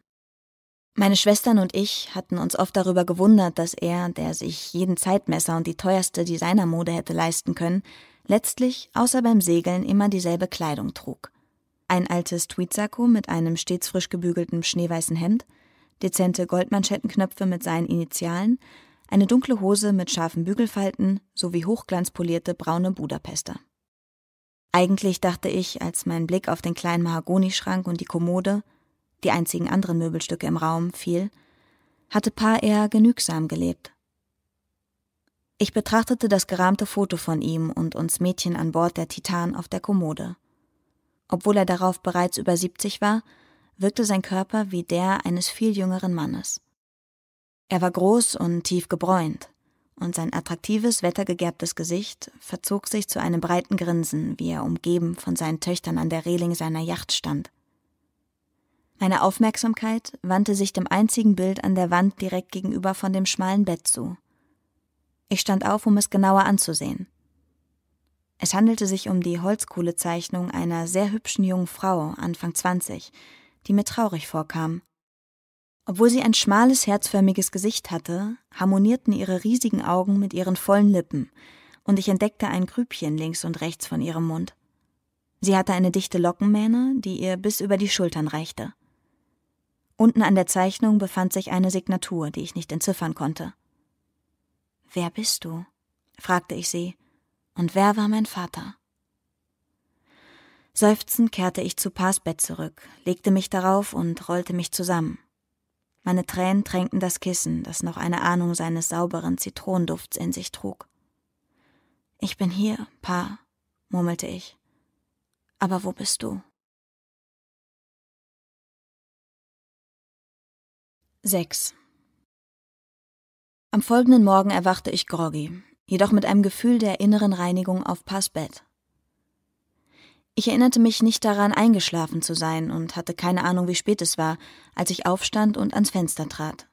Meine Schwestern und ich hatten uns oft darüber gewundert, dass er, der sich jeden Zeitmesser und die teuerste Designermode hätte leisten können, letztlich, außer beim Segeln, immer dieselbe Kleidung trug. Ein altes Tweedsacko mit einem stets frisch gebügelten schneeweißen Hemd, dezente Goldmanschettenknöpfe mit seinen Initialen eine dunkle Hose mit scharfen Bügelfalten sowie hochglanzpolierte braune Budapester. Eigentlich dachte ich, als mein Blick auf den kleinen Mahagonischrank und die Kommode, die einzigen anderen Möbelstücke im Raum, fiel, hatte Pa eher genügsam gelebt. Ich betrachtete das gerahmte Foto von ihm und uns Mädchen an Bord der Titan auf der Kommode. Obwohl er darauf bereits über 70 war, wirkte sein Körper wie der eines viel jüngeren Mannes. Er war groß und tief gebräunt, und sein attraktives, wettergegerbtes Gesicht verzog sich zu einem breiten Grinsen, wie er umgeben von seinen Töchtern an der Reling seiner Yacht stand. Meine Aufmerksamkeit wandte sich dem einzigen Bild an der Wand direkt gegenüber von dem schmalen Bett zu. Ich stand auf, um es genauer anzusehen. Es handelte sich um die Holzkohlezeichnung einer sehr hübschen jungen Frau, Anfang zwanzig, die mir traurig vorkam. Obwohl sie ein schmales, herzförmiges Gesicht hatte, harmonierten ihre riesigen Augen mit ihren vollen Lippen, und ich entdeckte ein Grübchen links und rechts von ihrem Mund. Sie hatte eine dichte Lockenmähne, die ihr bis über die Schultern reichte. Unten an der Zeichnung befand sich eine Signatur, die ich nicht entziffern konnte. Wer bist du? fragte ich sie, und wer war mein Vater? Seufzend kehrte ich zu Pars Bett zurück, legte mich darauf und rollte mich zusammen. Meine Tränen tränkten das Kissen, das noch eine Ahnung seines sauberen Zitronendufts in sich trug. Ich bin hier, Pa, murmelte ich. Aber wo bist du? 6. Am folgenden Morgen erwachte ich groggy, jedoch mit einem Gefühl der inneren Reinigung auf Pas Bett. Ich erinnerte mich nicht daran, eingeschlafen zu sein und hatte keine Ahnung, wie spät es war, als ich aufstand und ans Fenster trat.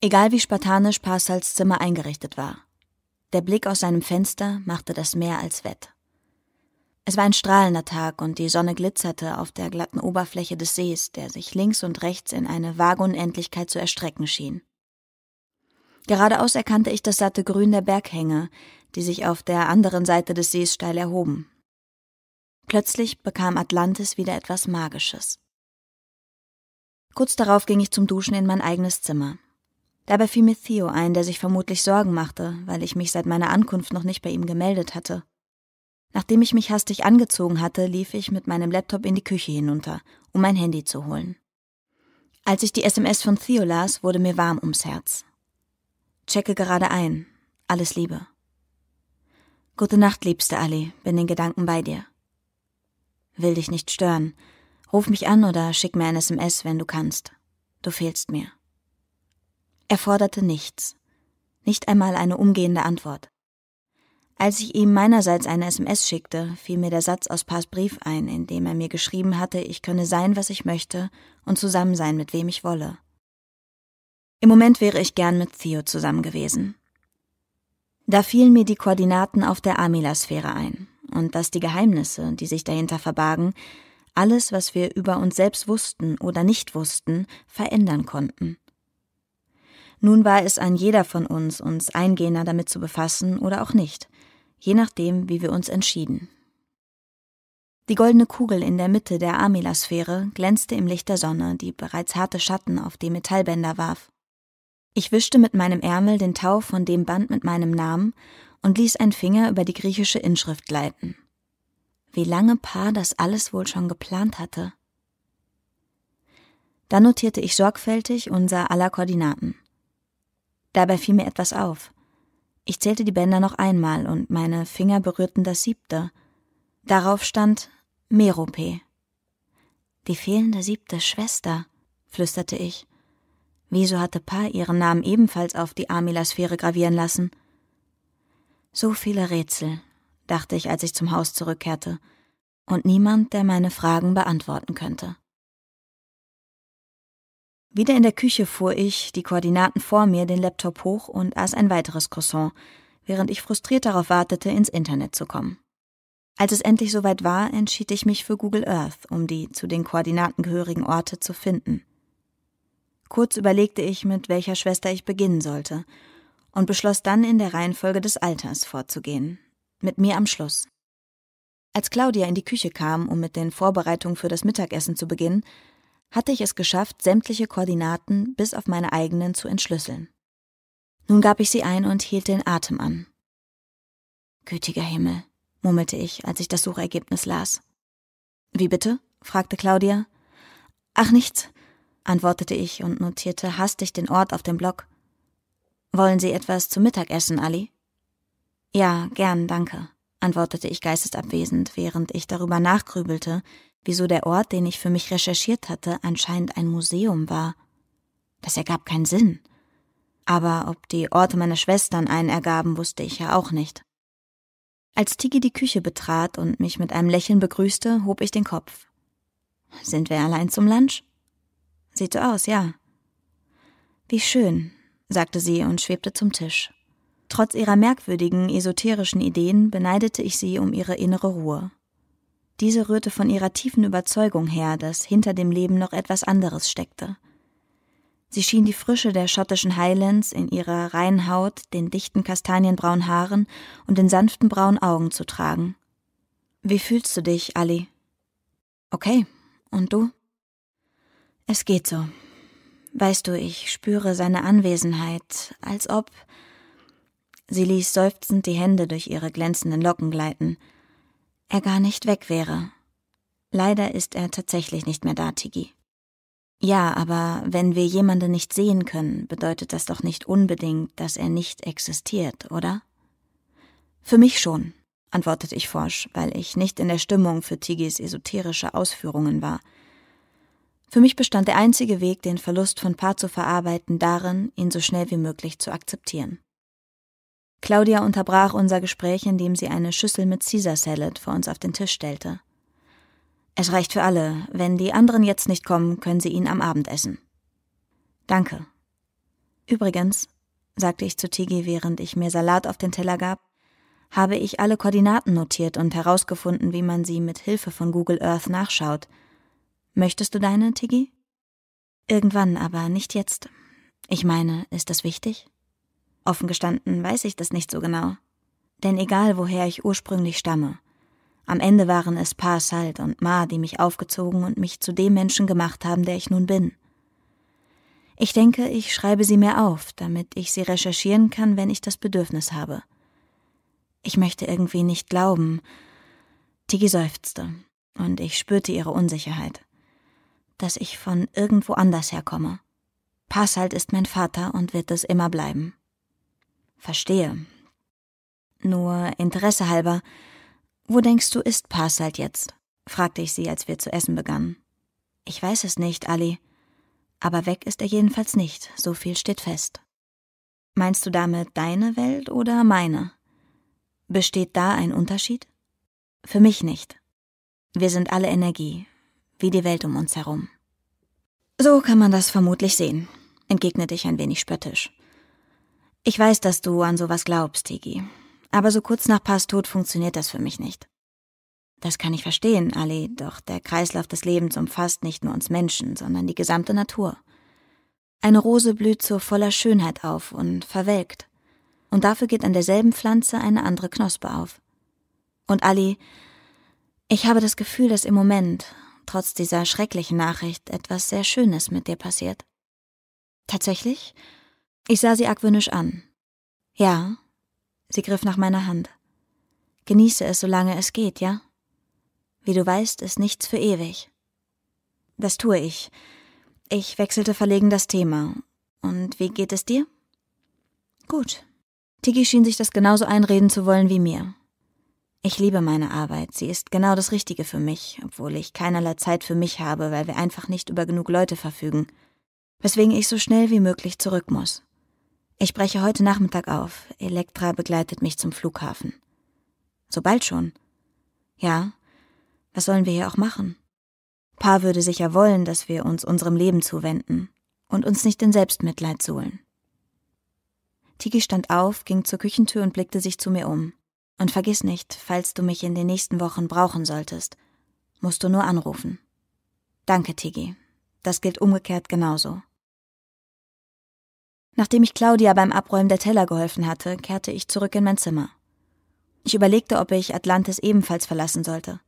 Egal wie spartanisch Parsals Zimmer eingerichtet war. Der Blick aus seinem Fenster machte das Meer als wett. Es war ein strahlender Tag und die Sonne glitzerte auf der glatten Oberfläche des Sees, der sich links und rechts in eine vage Unendlichkeit zu erstrecken schien. Geradeaus erkannte ich das satte Grün der Berghänge, die sich auf der anderen Seite des Sees steil erhoben. Plötzlich bekam Atlantis wieder etwas Magisches. Kurz darauf ging ich zum Duschen in mein eigenes Zimmer. Dabei fiel mir Theo ein, der sich vermutlich Sorgen machte, weil ich mich seit meiner Ankunft noch nicht bei ihm gemeldet hatte. Nachdem ich mich hastig angezogen hatte, lief ich mit meinem Laptop in die Küche hinunter, um mein Handy zu holen. Als ich die SMS von Theo las, wurde mir warm ums Herz. Checke gerade ein. Alles Liebe. Gute Nacht, liebste Ali, bin in Gedanken bei dir. Will dich nicht stören. Ruf mich an oder schick mir ein SMS, wenn du kannst. Du fehlst mir. Er forderte nichts, nicht einmal eine umgehende Antwort. Als ich ihm meinerseits eine SMS schickte, fiel mir der Satz aus Pars Brief ein, in dem er mir geschrieben hatte, ich könne sein, was ich möchte und zusammen sein, mit wem ich wolle. Im Moment wäre ich gern mit Theo zusammen gewesen. Da fielen mir die Koordinaten auf der Amila-Sphäre ein und dass die Geheimnisse, die sich dahinter verbargen, alles, was wir über uns selbst wussten oder nicht wussten, verändern konnten. Nun war es an jeder von uns, uns eingehender damit zu befassen oder auch nicht, je nachdem, wie wir uns entschieden. Die goldene Kugel in der Mitte der Amila-Sphäre glänzte im Licht der Sonne, die bereits harte Schatten auf die Metallbänder warf. Ich wischte mit meinem Ärmel den Tau von dem Band mit meinem Namen und ließ ein Finger über die griechische Inschrift gleiten. Wie lange Paar das alles wohl schon geplant hatte. Dann notierte ich sorgfältig unser aller Koordinaten. Dabei fiel mir etwas auf. Ich zählte die Bänder noch einmal und meine Finger berührten das siebte. Darauf stand Merope. Die fehlende siebte Schwester, flüsterte ich. Wieso hatte Pa ihren Namen ebenfalls auf die Amilasphäre gravieren lassen? So viele Rätsel, dachte ich, als ich zum Haus zurückkehrte, und niemand, der meine Fragen beantworten könnte. Wieder in der Küche fuhr ich, die Koordinaten vor mir, den Laptop hoch und aß ein weiteres Croissant, während ich frustriert darauf wartete, ins Internet zu kommen. Als es endlich soweit war, entschied ich mich für Google Earth, um die zu den Koordinaten gehörigen Orte zu finden. Kurz überlegte ich, mit welcher Schwester ich beginnen sollte, und beschloss dann in der Reihenfolge des Alters vorzugehen, mit mir am Schluss. Als Claudia in die Küche kam, um mit den Vorbereitungen für das Mittagessen zu beginnen, hatte ich es geschafft, sämtliche Koordinaten bis auf meine eigenen zu entschlüsseln. Nun gab ich sie ein und hielt den Atem an. Gütiger Himmel, murmelte ich, als ich das Suchergebnis las. Wie bitte? fragte Claudia. Ach nichts, antwortete ich und notierte hastig den Ort auf dem Block. Wollen Sie etwas zum Mittagessen, Ali? Ja, gern, danke, antwortete ich geistesabwesend, während ich darüber nachgrübelte, wieso der Ort, den ich für mich recherchiert hatte, anscheinend ein Museum war. Das ergab keinen Sinn. Aber ob die Orte meiner Schwestern einen ergaben, wusste ich ja auch nicht. Als Tigi die Küche betrat und mich mit einem Lächeln begrüßte, hob ich den Kopf. Sind wir allein zum Lunch? Sieht so aus, ja. Wie schön, sagte sie und schwebte zum Tisch. Trotz ihrer merkwürdigen, esoterischen Ideen beneidete ich sie um ihre innere Ruhe. Diese rührte von ihrer tiefen Überzeugung her, dass hinter dem Leben noch etwas anderes steckte. Sie schien die Frische der schottischen Highlands in ihrer reinen Haut, den dichten kastanienbraunen Haaren und den sanften braunen Augen zu tragen. Wie fühlst du dich, Ali? Okay. Und du? Es geht so. Weißt du, ich spüre seine Anwesenheit, als ob. Sie ließ seufzend die Hände durch ihre glänzenden Locken gleiten er gar nicht weg wäre. Leider ist er tatsächlich nicht mehr da, Tigi. Ja, aber wenn wir jemanden nicht sehen können, bedeutet das doch nicht unbedingt, dass er nicht existiert, oder? Für mich schon, antwortete ich forsch, weil ich nicht in der Stimmung für Tigis esoterische Ausführungen war. Für mich bestand der einzige Weg, den Verlust von Pa zu verarbeiten, darin, ihn so schnell wie möglich zu akzeptieren. Claudia unterbrach unser Gespräch, indem sie eine Schüssel mit Caesar Salad vor uns auf den Tisch stellte. Es reicht für alle. Wenn die anderen jetzt nicht kommen, können sie ihn am Abend essen. Danke. Übrigens, sagte ich zu Tigi, während ich mir Salat auf den Teller gab, habe ich alle Koordinaten notiert und herausgefunden, wie man sie mit Hilfe von Google Earth nachschaut. Möchtest du deine, Tigi? Irgendwann, aber nicht jetzt. Ich meine, ist das wichtig? Offen gestanden weiß ich das nicht so genau. Denn egal woher ich ursprünglich stamme, am Ende waren es Pa Salt und Ma, die mich aufgezogen und mich zu dem Menschen gemacht haben, der ich nun bin. Ich denke, ich schreibe sie mir auf, damit ich sie recherchieren kann, wenn ich das Bedürfnis habe. Ich möchte irgendwie nicht glauben. Tigi seufzte, und ich spürte ihre Unsicherheit, dass ich von irgendwo anders herkomme. Passalt ist mein Vater und wird es immer bleiben. Verstehe. Nur Interesse halber, wo denkst du, ist Passalt jetzt? fragte ich sie, als wir zu essen begannen. Ich weiß es nicht, Ali. Aber weg ist er jedenfalls nicht, so viel steht fest. Meinst du damit deine Welt oder meine? Besteht da ein Unterschied? Für mich nicht. Wir sind alle Energie, wie die Welt um uns herum. So kann man das vermutlich sehen, entgegnete ich ein wenig spöttisch. Ich weiß, dass du an sowas glaubst, Tigi. Aber so kurz nach Pass Tod funktioniert das für mich nicht. Das kann ich verstehen, Ali, doch der Kreislauf des Lebens umfasst nicht nur uns Menschen, sondern die gesamte Natur. Eine Rose blüht so voller Schönheit auf und verwelkt. Und dafür geht an derselben Pflanze eine andere Knospe auf. Und Ali, ich habe das Gefühl, dass im Moment, trotz dieser schrecklichen Nachricht, etwas sehr Schönes mit dir passiert. Tatsächlich? Ich sah sie argwöhnisch an. Ja. Sie griff nach meiner Hand. Genieße es, solange es geht, ja? Wie du weißt, ist nichts für ewig. Das tue ich. Ich wechselte verlegen das Thema. Und wie geht es dir? Gut. Tiki schien sich das genauso einreden zu wollen wie mir. Ich liebe meine Arbeit. Sie ist genau das Richtige für mich, obwohl ich keinerlei Zeit für mich habe, weil wir einfach nicht über genug Leute verfügen. Weswegen ich so schnell wie möglich zurück muss. Ich breche heute Nachmittag auf. Elektra begleitet mich zum Flughafen. So bald schon? Ja, was sollen wir hier auch machen? Pa würde sicher wollen, dass wir uns unserem Leben zuwenden und uns nicht in Selbstmitleid suhlen. Tiki stand auf, ging zur Küchentür und blickte sich zu mir um. Und vergiss nicht, falls du mich in den nächsten Wochen brauchen solltest, musst du nur anrufen. Danke, Tigi. Das gilt umgekehrt genauso. Nachdem ich Claudia beim Abräumen der Teller geholfen hatte, kehrte ich zurück in mein Zimmer. Ich überlegte, ob ich Atlantis ebenfalls verlassen sollte.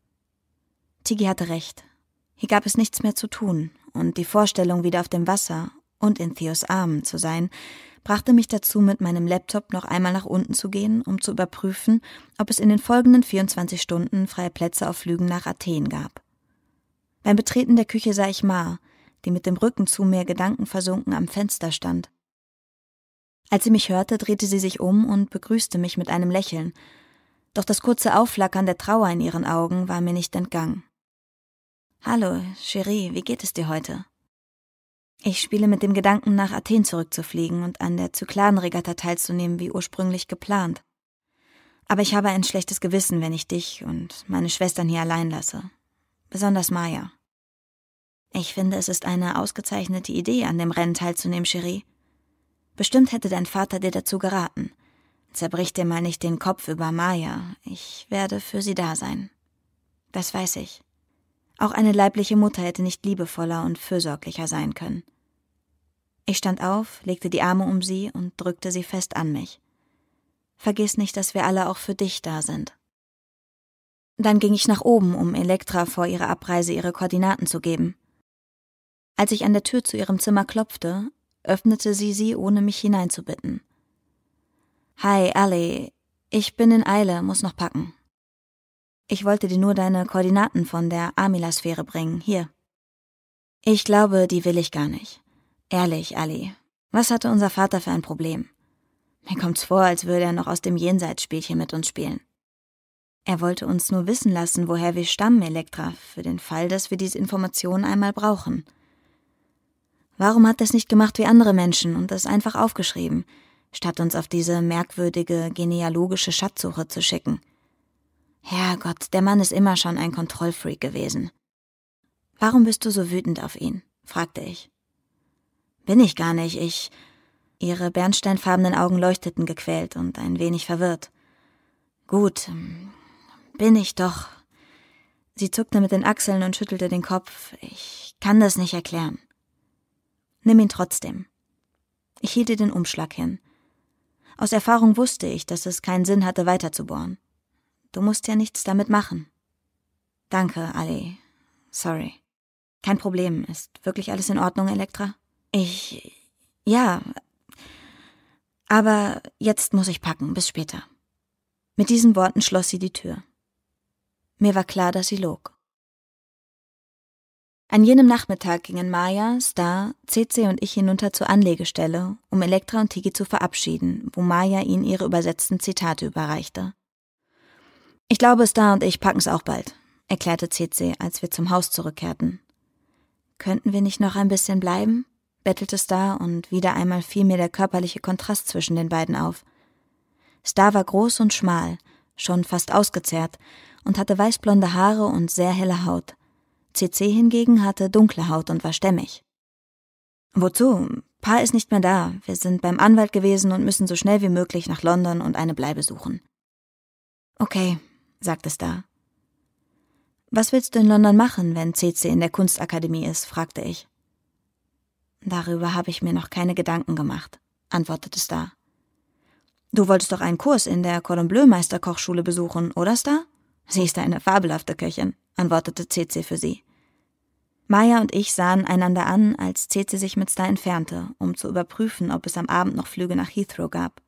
Tigi hatte recht. Hier gab es nichts mehr zu tun, und die Vorstellung, wieder auf dem Wasser und in Theos Armen zu sein, brachte mich dazu, mit meinem Laptop noch einmal nach unten zu gehen, um zu überprüfen, ob es in den folgenden 24 Stunden freie Plätze auf Flügen nach Athen gab. Beim Betreten der Küche sah ich Mar, die mit dem Rücken zu mir gedankenversunken am Fenster stand. Als sie mich hörte, drehte sie sich um und begrüßte mich mit einem Lächeln, doch das kurze Aufflackern der Trauer in ihren Augen war mir nicht entgangen. Hallo, Cherie, wie geht es dir heute? Ich spiele mit dem Gedanken, nach Athen zurückzufliegen und an der Zykladenregatta teilzunehmen, wie ursprünglich geplant. Aber ich habe ein schlechtes Gewissen, wenn ich dich und meine Schwestern hier allein lasse. Besonders Maya. Ich finde, es ist eine ausgezeichnete Idee, an dem Rennen teilzunehmen, Cherie. Bestimmt hätte dein Vater dir dazu geraten. Zerbrich dir mal nicht den Kopf über Maya. Ich werde für sie da sein. Das weiß ich. Auch eine leibliche Mutter hätte nicht liebevoller und fürsorglicher sein können. Ich stand auf, legte die Arme um sie und drückte sie fest an mich. Vergiss nicht, dass wir alle auch für dich da sind. Dann ging ich nach oben, um Elektra vor ihrer Abreise ihre Koordinaten zu geben. Als ich an der Tür zu ihrem Zimmer klopfte, öffnete sie sie, ohne mich hineinzubitten. Hi, Ali. Ich bin in Eile, muss noch packen. Ich wollte dir nur deine Koordinaten von der Amila-Sphäre bringen. Hier. Ich glaube, die will ich gar nicht. Ehrlich, Ali. Was hatte unser Vater für ein Problem? Mir kommt's vor, als würde er noch aus dem Jenseitsspielchen mit uns spielen. Er wollte uns nur wissen lassen, woher wir stammen, Elektra, für den Fall, dass wir diese Informationen einmal brauchen. Warum hat er es nicht gemacht wie andere Menschen und es einfach aufgeschrieben, statt uns auf diese merkwürdige genealogische Schatzsuche zu schicken? Herrgott, der Mann ist immer schon ein Kontrollfreak gewesen. Warum bist du so wütend auf ihn? fragte ich. Bin ich gar nicht, ich. Ihre bernsteinfarbenen Augen leuchteten gequält und ein wenig verwirrt. Gut, bin ich doch. Sie zuckte mit den Achseln und schüttelte den Kopf. Ich kann das nicht erklären. Nimm ihn trotzdem. Ich hielt ihr den Umschlag hin. Aus Erfahrung wusste ich, dass es keinen Sinn hatte, weiterzubohren. Du musst ja nichts damit machen. Danke, Ali. Sorry. Kein Problem. Ist wirklich alles in Ordnung, Elektra? Ich. ja. Aber jetzt muss ich packen, bis später. Mit diesen Worten schloss sie die Tür. Mir war klar, dass sie log. An jenem Nachmittag gingen Maya, Star, CC und ich hinunter zur Anlegestelle, um Elektra und Tigi zu verabschieden, wo Maya ihnen ihre übersetzten Zitate überreichte. Ich glaube, Star und ich packen's auch bald, erklärte CC, als wir zum Haus zurückkehrten. Könnten wir nicht noch ein bisschen bleiben? bettelte Star, und wieder einmal fiel mir der körperliche Kontrast zwischen den beiden auf. Star war groß und schmal, schon fast ausgezehrt, und hatte weißblonde Haare und sehr helle Haut. CC hingegen hatte dunkle Haut und war stämmig. Wozu? Pa ist nicht mehr da. Wir sind beim Anwalt gewesen und müssen so schnell wie möglich nach London und eine Bleibe suchen. Okay, sagte Star. Was willst du in London machen, wenn CC in der Kunstakademie ist? fragte ich. Darüber habe ich mir noch keine Gedanken gemacht, antwortete Star. Du wolltest doch einen Kurs in der Cordon Bleu Meisterkochschule besuchen, oder Star? Sie ist eine fabelhafte Köchin, antwortete CC für sie. Maya und ich sahen einander an, als CC sich mit Star entfernte, um zu überprüfen, ob es am Abend noch Flüge nach Heathrow gab.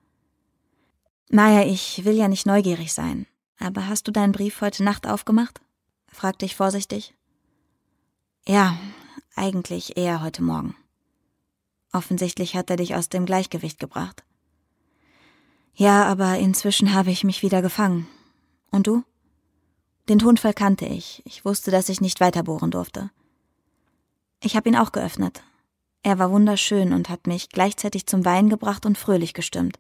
Maya, ich will ja nicht neugierig sein, aber hast du deinen Brief heute Nacht aufgemacht? fragte ich vorsichtig. Ja, eigentlich eher heute Morgen. Offensichtlich hat er dich aus dem Gleichgewicht gebracht. Ja, aber inzwischen habe ich mich wieder gefangen. Und du? Den Tonfall kannte ich. Ich wusste, dass ich nicht weiterbohren durfte. Ich habe ihn auch geöffnet. Er war wunderschön und hat mich gleichzeitig zum Weinen gebracht und fröhlich gestimmt.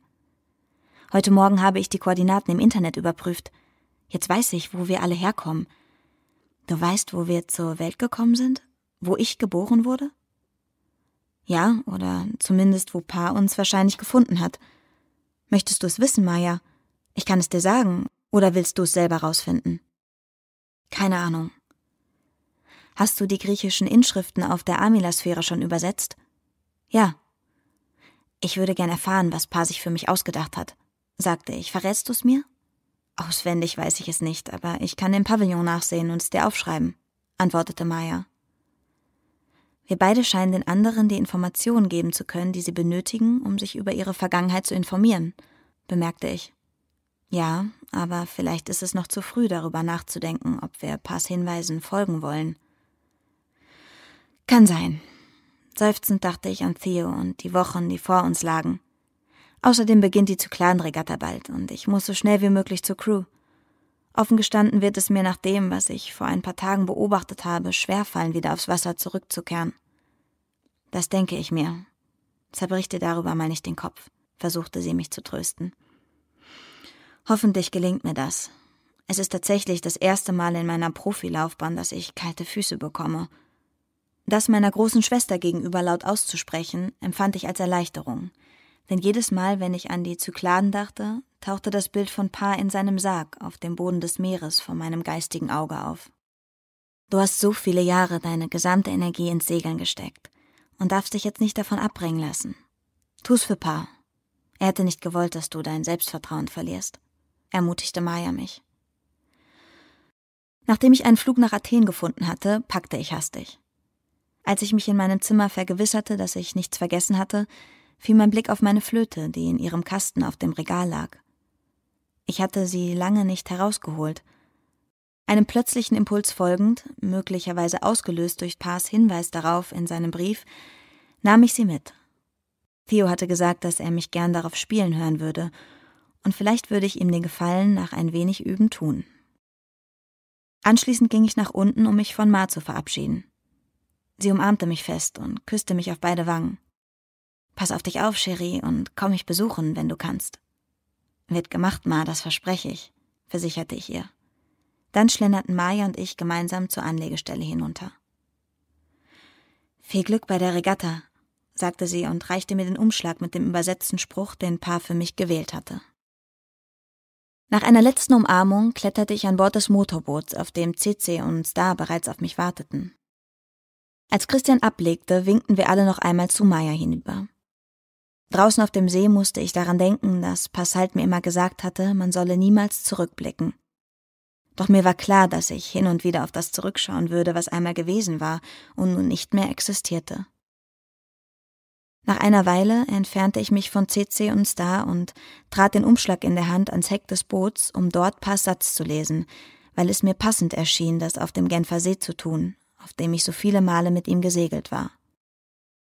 Heute Morgen habe ich die Koordinaten im Internet überprüft. Jetzt weiß ich, wo wir alle herkommen. Du weißt, wo wir zur Welt gekommen sind? Wo ich geboren wurde? Ja, oder zumindest wo Pa uns wahrscheinlich gefunden hat. Möchtest du es wissen, Maya? Ich kann es dir sagen, oder willst du es selber rausfinden? Keine Ahnung. Hast du die griechischen Inschriften auf der Amilasphäre schon übersetzt? Ja. Ich würde gern erfahren, was Pa sich für mich ausgedacht hat, sagte ich. Verrätst du es mir? Auswendig weiß ich es nicht, aber ich kann im Pavillon nachsehen und es dir aufschreiben, antwortete Maya. Wir beide scheinen den anderen die Informationen geben zu können, die sie benötigen, um sich über ihre Vergangenheit zu informieren, bemerkte ich. Ja, aber vielleicht ist es noch zu früh, darüber nachzudenken, ob wir Pass Hinweisen folgen wollen. Kann sein. Seufzend dachte ich an Theo und die Wochen, die vor uns lagen. Außerdem beginnt die Zyklanregatta bald und ich muss so schnell wie möglich zur Crew. Offen gestanden wird es mir nach dem, was ich vor ein paar Tagen beobachtet habe, schwerfallen, wieder aufs Wasser zurückzukehren. Das denke ich mir. Zerbrich dir darüber mal nicht den Kopf, versuchte sie mich zu trösten. Hoffentlich gelingt mir das. Es ist tatsächlich das erste Mal in meiner Profilaufbahn, dass ich kalte Füße bekomme. Das meiner großen Schwester gegenüber laut auszusprechen, empfand ich als Erleichterung. Denn jedes Mal, wenn ich an die Zykladen dachte, tauchte das Bild von Pa in seinem Sarg auf dem Boden des Meeres vor meinem geistigen Auge auf. Du hast so viele Jahre deine gesamte Energie ins Segeln gesteckt und darfst dich jetzt nicht davon abbringen lassen. Tu's für Pa. Er hätte nicht gewollt, dass du dein Selbstvertrauen verlierst, ermutigte Maya mich. Nachdem ich einen Flug nach Athen gefunden hatte, packte ich hastig. Als ich mich in meinem Zimmer vergewisserte, dass ich nichts vergessen hatte, fiel mein Blick auf meine Flöte, die in ihrem Kasten auf dem Regal lag. Ich hatte sie lange nicht herausgeholt. Einem plötzlichen Impuls folgend, möglicherweise ausgelöst durch Pars Hinweis darauf in seinem Brief, nahm ich sie mit. Theo hatte gesagt, dass er mich gern darauf spielen hören würde, und vielleicht würde ich ihm den Gefallen nach ein wenig Üben tun. Anschließend ging ich nach unten, um mich von Ma zu verabschieden. Sie umarmte mich fest und küsste mich auf beide Wangen. Pass auf dich auf, Cherie, und komm mich besuchen, wenn du kannst. Wird gemacht, Ma, das verspreche ich, versicherte ich ihr. Dann schlenderten Maya und ich gemeinsam zur Anlegestelle hinunter. Viel Glück bei der Regatta, sagte sie und reichte mir den Umschlag mit dem übersetzten Spruch, den Paar für mich gewählt hatte. Nach einer letzten Umarmung kletterte ich an Bord des Motorboots, auf dem CC und Star bereits auf mich warteten. Als Christian ablegte, winkten wir alle noch einmal zu Maya hinüber. Draußen auf dem See musste ich daran denken, dass Passalt mir immer gesagt hatte, man solle niemals zurückblicken. Doch mir war klar, dass ich hin und wieder auf das zurückschauen würde, was einmal gewesen war und nun nicht mehr existierte. Nach einer Weile entfernte ich mich von CC und Star und trat den Umschlag in der Hand ans Heck des Boots, um dort paar Satz zu lesen, weil es mir passend erschien, das auf dem Genfer See zu tun, auf dem ich so viele Male mit ihm gesegelt war.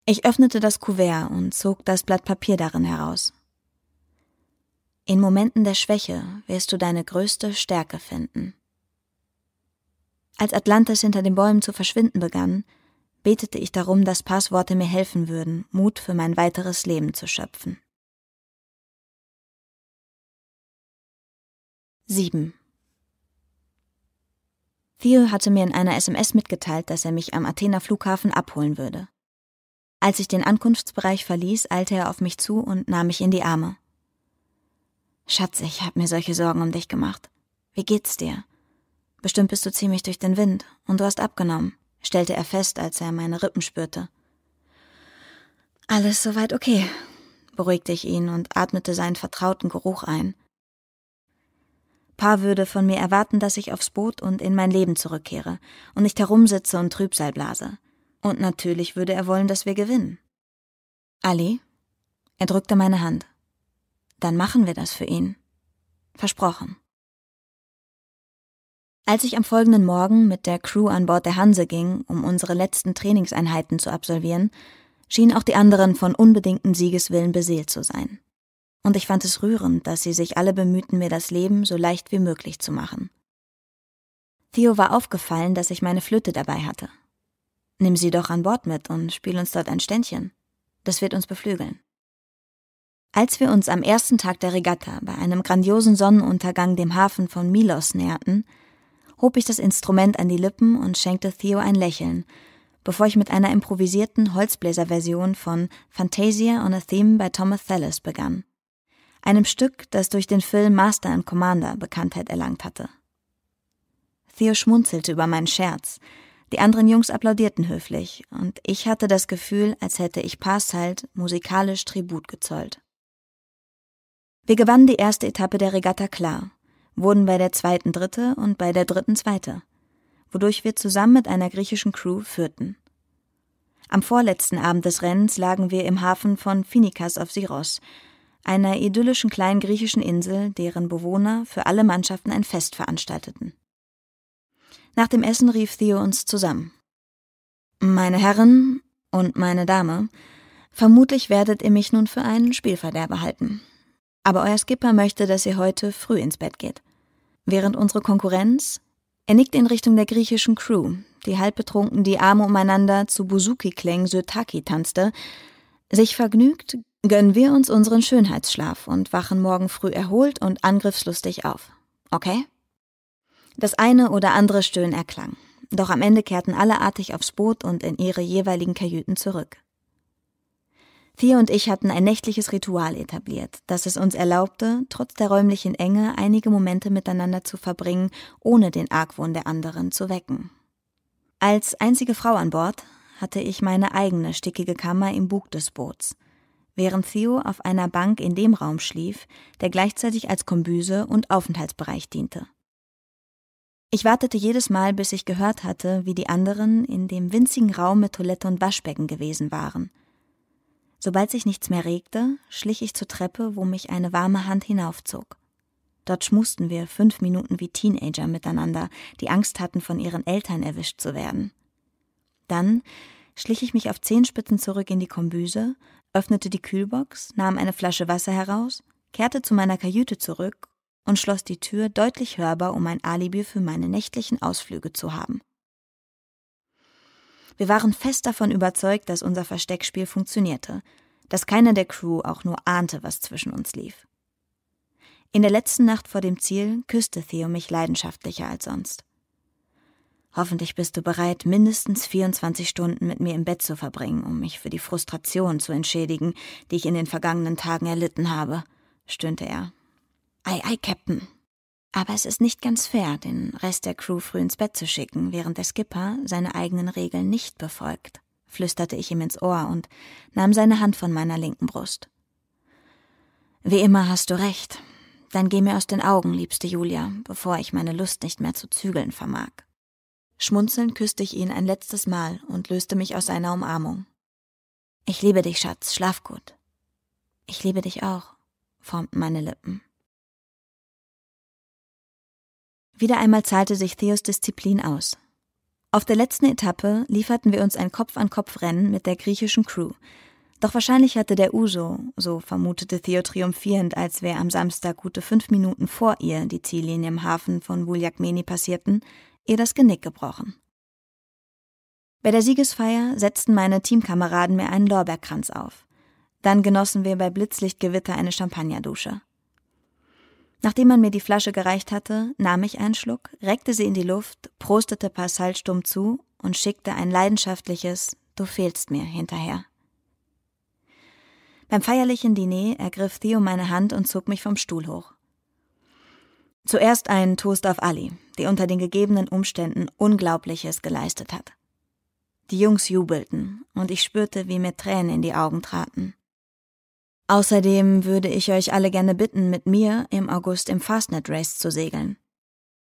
Ich öffnete das Kuvert und zog das Blatt Papier darin heraus. In Momenten der Schwäche wirst du deine größte Stärke finden. Als Atlantis hinter den Bäumen zu verschwinden begann, betete ich darum, dass Passworte mir helfen würden, Mut für mein weiteres Leben zu schöpfen. 7. Theo hatte mir in einer SMS mitgeteilt, dass er mich am Athener Flughafen abholen würde. Als ich den Ankunftsbereich verließ, eilte er auf mich zu und nahm mich in die Arme. Schatz, ich hab mir solche Sorgen um dich gemacht. Wie geht's dir? Bestimmt bist du ziemlich durch den Wind und du hast abgenommen stellte er fest, als er meine Rippen spürte. Alles soweit okay, beruhigte ich ihn und atmete seinen vertrauten Geruch ein. Pa würde von mir erwarten, dass ich aufs Boot und in mein Leben zurückkehre und nicht herumsitze und Trübsal blase. Und natürlich würde er wollen, dass wir gewinnen. Ali? Er drückte meine Hand. Dann machen wir das für ihn. Versprochen. Als ich am folgenden Morgen mit der Crew an Bord der Hanse ging, um unsere letzten Trainingseinheiten zu absolvieren, schienen auch die anderen von unbedingten Siegeswillen beseelt zu sein. Und ich fand es rührend, dass sie sich alle bemühten, mir das Leben so leicht wie möglich zu machen. Theo war aufgefallen, dass ich meine Flöte dabei hatte. Nimm sie doch an Bord mit und spiel uns dort ein Ständchen. Das wird uns beflügeln. Als wir uns am ersten Tag der Regatta bei einem grandiosen Sonnenuntergang dem Hafen von Milos näherten, hob ich das Instrument an die Lippen und schenkte Theo ein Lächeln, bevor ich mit einer improvisierten Holzbläserversion von Fantasia on a Theme bei Thomas Thallis begann. Einem Stück, das durch den Film Master and Commander Bekanntheit erlangt hatte. Theo schmunzelte über meinen Scherz, die anderen Jungs applaudierten höflich, und ich hatte das Gefühl, als hätte ich Passhalt musikalisch Tribut gezollt. Wir gewannen die erste Etappe der Regatta klar wurden bei der zweiten Dritte und bei der dritten Zweite, wodurch wir zusammen mit einer griechischen Crew führten. Am vorletzten Abend des Rennens lagen wir im Hafen von Phinikas auf Syros, einer idyllischen kleinen griechischen Insel, deren Bewohner für alle Mannschaften ein Fest veranstalteten. Nach dem Essen rief Theo uns zusammen. Meine Herren und meine Dame, vermutlich werdet ihr mich nun für einen Spielverderber halten. Aber euer Skipper möchte, dass ihr heute früh ins Bett geht während unsere Konkurrenz, er nickte in Richtung der griechischen Crew, die halb betrunken die Arme umeinander zu Buzuki-Klängen Sötaki tanzte, sich vergnügt, gönnen wir uns unseren Schönheitsschlaf und wachen morgen früh erholt und angriffslustig auf. Okay? Das eine oder andere Stöhnen erklang, doch am Ende kehrten alle artig aufs Boot und in ihre jeweiligen Kajüten zurück. Thea und ich hatten ein nächtliches Ritual etabliert, das es uns erlaubte, trotz der räumlichen Enge einige Momente miteinander zu verbringen, ohne den Argwohn der anderen zu wecken. Als einzige Frau an Bord hatte ich meine eigene stickige Kammer im Bug des Boots, während Theo auf einer Bank in dem Raum schlief, der gleichzeitig als Kombüse und Aufenthaltsbereich diente. Ich wartete jedes Mal, bis ich gehört hatte, wie die anderen in dem winzigen Raum mit Toilette und Waschbecken gewesen waren – Sobald sich nichts mehr regte, schlich ich zur Treppe, wo mich eine warme Hand hinaufzog. Dort schmusten wir fünf Minuten wie Teenager miteinander, die Angst hatten, von ihren Eltern erwischt zu werden. Dann schlich ich mich auf Zehenspitzen zurück in die Kombüse, öffnete die Kühlbox, nahm eine Flasche Wasser heraus, kehrte zu meiner Kajüte zurück und schloss die Tür deutlich hörbar, um ein Alibi für meine nächtlichen Ausflüge zu haben. Wir waren fest davon überzeugt, dass unser Versteckspiel funktionierte, dass keiner der Crew auch nur ahnte, was zwischen uns lief. In der letzten Nacht vor dem Ziel küsste Theo mich leidenschaftlicher als sonst. Hoffentlich bist du bereit, mindestens 24 Stunden mit mir im Bett zu verbringen, um mich für die Frustration zu entschädigen, die ich in den vergangenen Tagen erlitten habe, stöhnte er. Ei, ei, Captain, aber es ist nicht ganz fair, den Rest der Crew früh ins Bett zu schicken, während der Skipper seine eigenen Regeln nicht befolgt, flüsterte ich ihm ins Ohr und nahm seine Hand von meiner linken Brust. Wie immer hast du recht. Dann geh mir aus den Augen, liebste Julia, bevor ich meine Lust nicht mehr zu zügeln vermag. Schmunzelnd küsste ich ihn ein letztes Mal und löste mich aus seiner Umarmung. Ich liebe dich, Schatz, schlaf gut. Ich liebe dich auch, formten meine Lippen. Wieder einmal zahlte sich Theos Disziplin aus. Auf der letzten Etappe lieferten wir uns ein Kopf-an-Kopf-Rennen mit der griechischen Crew. Doch wahrscheinlich hatte der Uso, so vermutete Theo triumphierend, als wir am Samstag gute fünf Minuten vor ihr die Ziellinie im Hafen von Vuljakmeni passierten, ihr das Genick gebrochen. Bei der Siegesfeier setzten meine Teamkameraden mir einen Lorbeerkranz auf. Dann genossen wir bei Blitzlichtgewitter eine Champagnerdusche. Nachdem man mir die Flasche gereicht hatte, nahm ich einen Schluck, reckte sie in die Luft, prostete Passal stumm zu und schickte ein leidenschaftliches Du fehlst mir hinterher. Beim feierlichen Diner ergriff Theo meine Hand und zog mich vom Stuhl hoch. Zuerst ein Toast auf Ali, die unter den gegebenen Umständen Unglaubliches geleistet hat. Die Jungs jubelten, und ich spürte, wie mir Tränen in die Augen traten. Außerdem würde ich euch alle gerne bitten, mit mir im August im Fastnet Race zu segeln.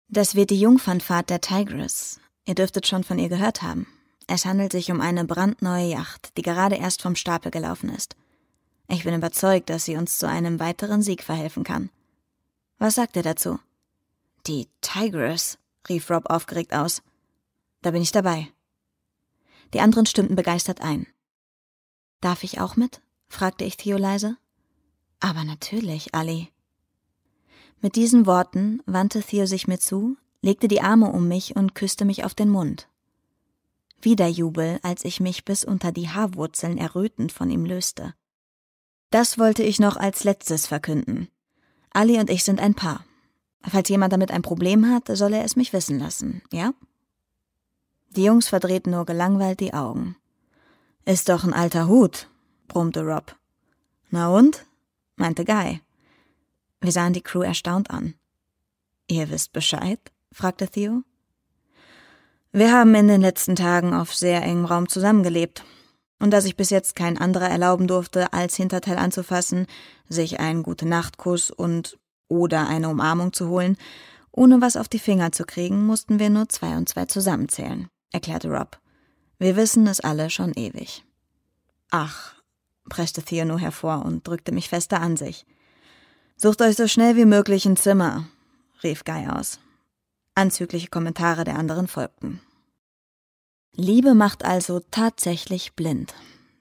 Das wird die Jungfernfahrt der Tigress. Ihr dürftet schon von ihr gehört haben. Es handelt sich um eine brandneue Yacht, die gerade erst vom Stapel gelaufen ist. Ich bin überzeugt, dass sie uns zu einem weiteren Sieg verhelfen kann. Was sagt ihr dazu? Die Tigress, rief Rob aufgeregt aus. Da bin ich dabei. Die anderen stimmten begeistert ein. Darf ich auch mit? Fragte ich Theo leise. Aber natürlich, Ali. Mit diesen Worten wandte Theo sich mir zu, legte die Arme um mich und küsste mich auf den Mund. Wieder Jubel, als ich mich bis unter die Haarwurzeln errötend von ihm löste. Das wollte ich noch als letztes verkünden. Ali und ich sind ein Paar. Falls jemand damit ein Problem hat, soll er es mich wissen lassen, ja? Die Jungs verdrehten nur gelangweilt die Augen. Ist doch ein alter Hut, brummte Rob. Na und? meinte Guy. Wir sahen die Crew erstaunt an. Ihr wisst Bescheid? fragte Theo. Wir haben in den letzten Tagen auf sehr engem Raum zusammengelebt. Und da sich bis jetzt kein anderer erlauben durfte, als Hinterteil anzufassen, sich einen gute Nachtkuss und oder eine Umarmung zu holen, ohne was auf die Finger zu kriegen, mussten wir nur zwei und zwei zusammenzählen, erklärte Rob. Wir wissen es alle schon ewig. Ach, presste Theo nur hervor und drückte mich fester an sich. Sucht euch so schnell wie möglich ein Zimmer, rief Guy aus. Anzügliche Kommentare der anderen folgten. Liebe macht also tatsächlich blind,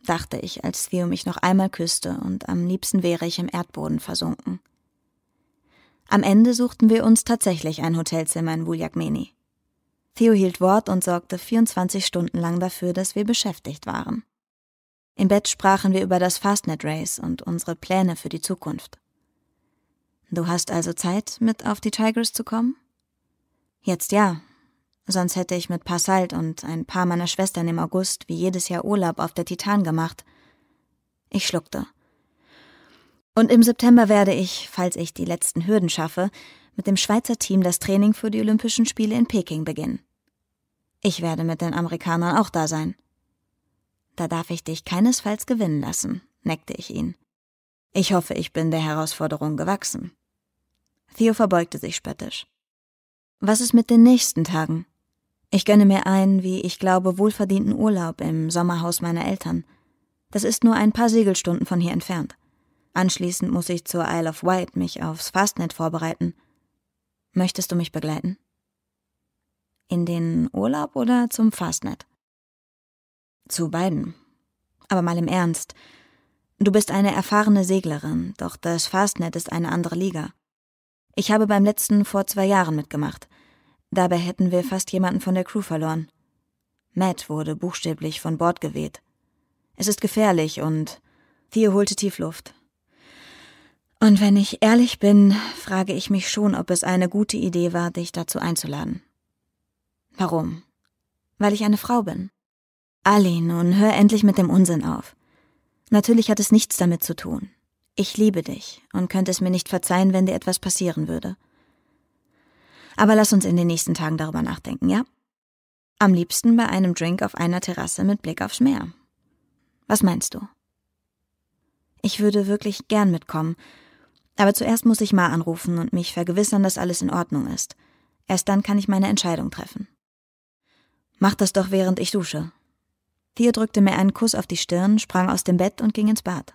dachte ich, als Theo mich noch einmal küsste und am liebsten wäre ich im Erdboden versunken. Am Ende suchten wir uns tatsächlich ein Hotelzimmer in Vuljakmeni. Theo hielt Wort und sorgte 24 Stunden lang dafür, dass wir beschäftigt waren. Im Bett sprachen wir über das Fastnet Race und unsere Pläne für die Zukunft. Du hast also Zeit, mit auf die Tigers zu kommen? Jetzt ja. Sonst hätte ich mit Passalt und ein paar meiner Schwestern im August wie jedes Jahr Urlaub auf der Titan gemacht. Ich schluckte. Und im September werde ich, falls ich die letzten Hürden schaffe, mit dem Schweizer Team das Training für die Olympischen Spiele in Peking beginnen. Ich werde mit den Amerikanern auch da sein. Da darf ich dich keinesfalls gewinnen lassen, neckte ich ihn. Ich hoffe, ich bin der Herausforderung gewachsen. Theo verbeugte sich spöttisch. Was ist mit den nächsten Tagen? Ich gönne mir einen, wie ich glaube, wohlverdienten Urlaub im Sommerhaus meiner Eltern. Das ist nur ein paar Segelstunden von hier entfernt. Anschließend muss ich zur Isle of Wight mich aufs Fastnet vorbereiten. Möchtest du mich begleiten? In den Urlaub oder zum Fastnet? Zu beiden. Aber mal im Ernst. Du bist eine erfahrene Seglerin, doch das Fastnet ist eine andere Liga. Ich habe beim letzten vor zwei Jahren mitgemacht. Dabei hätten wir fast jemanden von der Crew verloren. Matt wurde buchstäblich von Bord geweht. Es ist gefährlich und Theo holte Tiefluft. Und wenn ich ehrlich bin, frage ich mich schon, ob es eine gute Idee war, dich dazu einzuladen. Warum? Weil ich eine Frau bin. Ali, nun hör endlich mit dem Unsinn auf. Natürlich hat es nichts damit zu tun. Ich liebe dich und könnte es mir nicht verzeihen, wenn dir etwas passieren würde. Aber lass uns in den nächsten Tagen darüber nachdenken, ja? Am liebsten bei einem Drink auf einer Terrasse mit Blick aufs Meer. Was meinst du? Ich würde wirklich gern mitkommen, aber zuerst muss ich Ma anrufen und mich vergewissern, dass alles in Ordnung ist. Erst dann kann ich meine Entscheidung treffen. Mach das doch, während ich dusche, Theo drückte mir einen Kuss auf die Stirn, sprang aus dem Bett und ging ins Bad.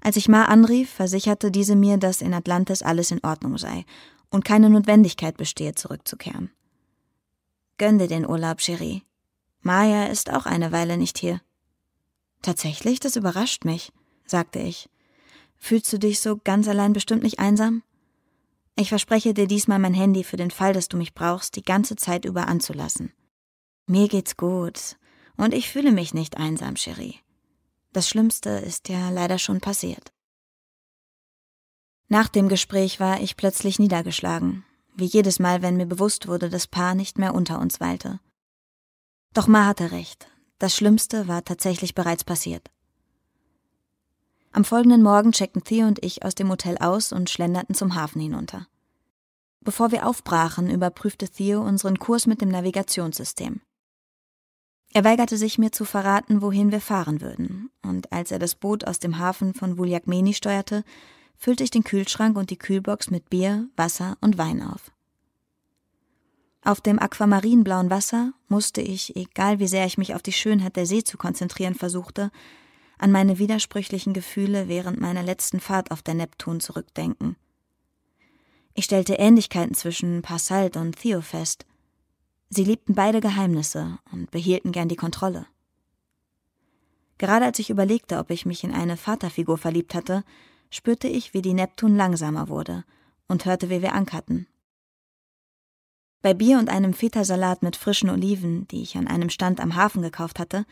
Als ich Ma anrief, versicherte diese mir, dass in Atlantis alles in Ordnung sei und keine Notwendigkeit bestehe, zurückzukehren. Gönn dir den Urlaub, Cherie. Maya ist auch eine Weile nicht hier. Tatsächlich, das überrascht mich, sagte ich. Fühlst du dich so ganz allein bestimmt nicht einsam? Ich verspreche dir diesmal mein Handy für den Fall, dass du mich brauchst, die ganze Zeit über anzulassen. Mir geht's gut und ich fühle mich nicht einsam, Cherie. Das Schlimmste ist ja leider schon passiert. Nach dem Gespräch war ich plötzlich niedergeschlagen, wie jedes Mal, wenn mir bewusst wurde, dass Paar nicht mehr unter uns weilte. Doch Ma hatte recht. Das Schlimmste war tatsächlich bereits passiert. Am folgenden Morgen checkten Theo und ich aus dem Hotel aus und schlenderten zum Hafen hinunter. Bevor wir aufbrachen, überprüfte Theo unseren Kurs mit dem Navigationssystem. Er weigerte sich mir zu verraten, wohin wir fahren würden, und als er das Boot aus dem Hafen von Vuljakmeni steuerte, füllte ich den Kühlschrank und die Kühlbox mit Bier, Wasser und Wein auf. Auf dem aquamarinblauen Wasser musste ich, egal wie sehr ich mich auf die Schönheit der See zu konzentrieren versuchte, an meine widersprüchlichen Gefühle während meiner letzten Fahrt auf der Neptun zurückdenken. Ich stellte Ähnlichkeiten zwischen Passalt und Theo fest. Sie liebten beide Geheimnisse und behielten gern die Kontrolle. Gerade als ich überlegte, ob ich mich in eine Vaterfigur verliebt hatte, spürte ich, wie die Neptun langsamer wurde und hörte, wie wir ankerten. Bei Bier und einem Feta-Salat mit frischen Oliven, die ich an einem Stand am Hafen gekauft hatte,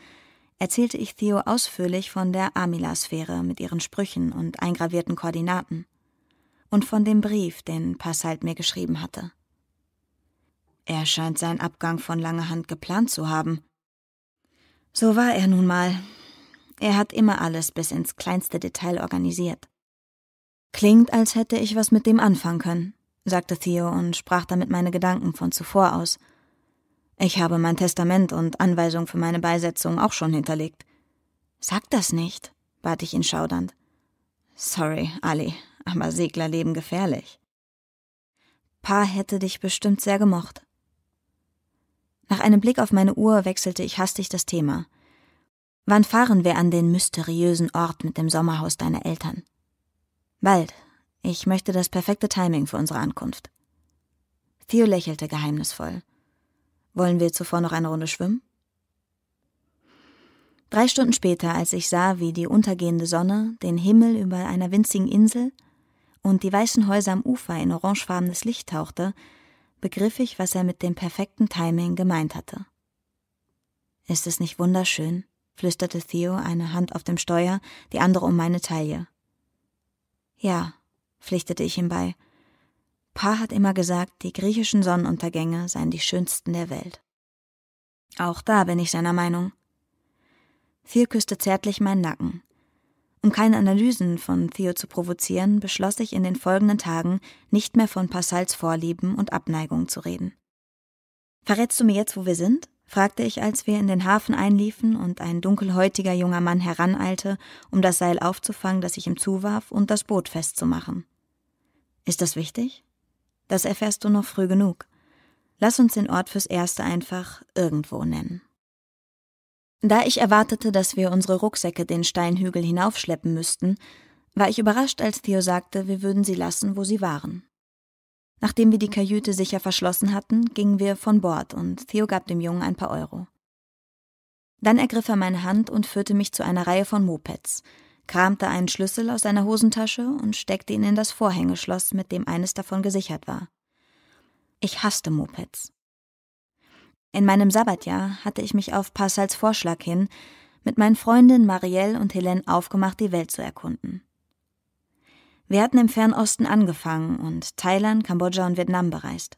erzählte ich Theo ausführlich von der Amila-Sphäre mit ihren Sprüchen und eingravierten Koordinaten und von dem Brief, den Passalt mir geschrieben hatte. Er scheint seinen Abgang von langer Hand geplant zu haben. So war er nun mal. Er hat immer alles bis ins kleinste Detail organisiert. Klingt, als hätte ich was mit dem anfangen können sagte Theo und sprach damit meine Gedanken von zuvor aus. Ich habe mein Testament und Anweisung für meine Beisetzung auch schon hinterlegt. Sag das nicht, bat ich ihn schaudernd. Sorry, Ali, aber Segler leben gefährlich. Pa hätte dich bestimmt sehr gemocht. Nach einem Blick auf meine Uhr wechselte ich hastig das Thema. Wann fahren wir an den mysteriösen Ort mit dem Sommerhaus deiner Eltern? Bald, ich möchte das perfekte Timing für unsere Ankunft. Theo lächelte geheimnisvoll. Wollen wir zuvor noch eine Runde schwimmen? Drei Stunden später, als ich sah, wie die untergehende Sonne den Himmel über einer winzigen Insel und die weißen Häuser am Ufer in orangefarbenes Licht tauchte, begriff ich, was er mit dem perfekten Timing gemeint hatte. Ist es nicht wunderschön? flüsterte Theo, eine Hand auf dem Steuer, die andere um meine Taille. Ja, pflichtete ich ihm bei. Pa hat immer gesagt, die griechischen Sonnenuntergänge seien die schönsten der Welt. Auch da bin ich seiner Meinung. Theo küsste zärtlich meinen Nacken. Um keine Analysen von Theo zu provozieren, beschloss ich in den folgenden Tagen nicht mehr von Passals Vorlieben und Abneigungen zu reden. Verrätst du mir jetzt, wo wir sind? fragte ich, als wir in den Hafen einliefen und ein dunkelhäutiger junger Mann heraneilte, um das Seil aufzufangen, das ich ihm zuwarf, und das Boot festzumachen. Ist das wichtig? Das erfährst du noch früh genug. Lass uns den Ort fürs Erste einfach irgendwo nennen. Da ich erwartete, dass wir unsere Rucksäcke den Steinhügel hinaufschleppen müssten, war ich überrascht, als Theo sagte, wir würden sie lassen, wo sie waren. Nachdem wir die Kajüte sicher verschlossen hatten, gingen wir von Bord und Theo gab dem Jungen ein paar Euro. Dann ergriff er meine Hand und führte mich zu einer Reihe von Mopeds, kramte einen Schlüssel aus seiner Hosentasche und steckte ihn in das Vorhängeschloss, mit dem eines davon gesichert war. Ich hasste Mopeds. In meinem Sabbatjahr hatte ich mich auf Passals Vorschlag hin mit meinen Freundinnen Marielle und Helene aufgemacht, die Welt zu erkunden. Wir hatten im Fernosten angefangen und Thailand, Kambodscha und Vietnam bereist.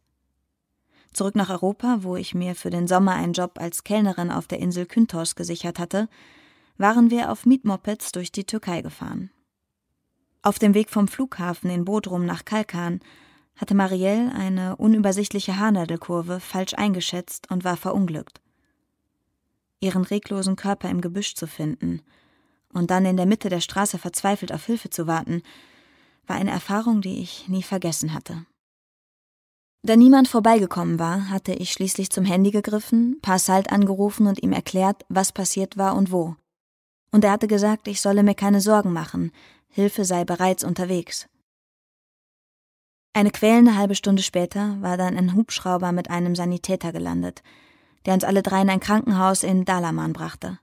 Zurück nach Europa, wo ich mir für den Sommer einen Job als Kellnerin auf der Insel Kynthos gesichert hatte, waren wir auf Mietmopeds durch die Türkei gefahren. Auf dem Weg vom Flughafen in Bodrum nach Kalkan hatte Marielle eine unübersichtliche Haarnadelkurve falsch eingeschätzt und war verunglückt. Ihren reglosen Körper im Gebüsch zu finden und dann in der Mitte der Straße verzweifelt auf Hilfe zu warten, war eine Erfahrung, die ich nie vergessen hatte. Da niemand vorbeigekommen war, hatte ich schließlich zum Handy gegriffen, Passalt angerufen und ihm erklärt, was passiert war und wo. Und er hatte gesagt, ich solle mir keine Sorgen machen, Hilfe sei bereits unterwegs. Eine quälende halbe Stunde später war dann ein Hubschrauber mit einem Sanitäter gelandet, der uns alle drei in ein Krankenhaus in Dalaman brachte.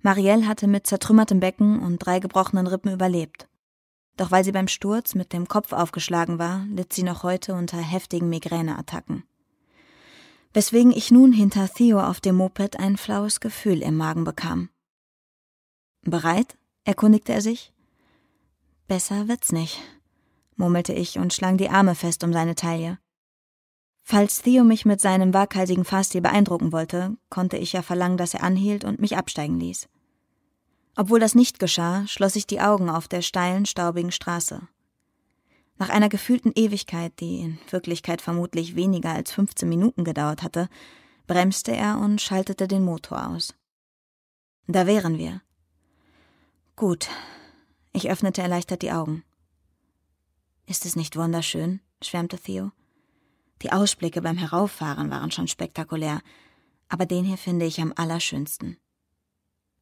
Marielle hatte mit zertrümmertem Becken und drei gebrochenen Rippen überlebt. Doch weil sie beim Sturz mit dem Kopf aufgeschlagen war, litt sie noch heute unter heftigen Migräneattacken. Weswegen ich nun hinter Theo auf dem Moped ein flaues Gefühl im Magen bekam. Bereit? erkundigte er sich. Besser wird's nicht, murmelte ich und schlang die Arme fest um seine Taille. Falls Theo mich mit seinem waghalsigen Fahrstil beeindrucken wollte, konnte ich ja verlangen, dass er anhielt und mich absteigen ließ. Obwohl das nicht geschah, schloss ich die Augen auf der steilen, staubigen Straße. Nach einer gefühlten Ewigkeit, die in Wirklichkeit vermutlich weniger als 15 Minuten gedauert hatte, bremste er und schaltete den Motor aus. Da wären wir. Gut. Ich öffnete erleichtert die Augen. Ist es nicht wunderschön? schwärmte Theo. Die Ausblicke beim Herauffahren waren schon spektakulär, aber den hier finde ich am allerschönsten.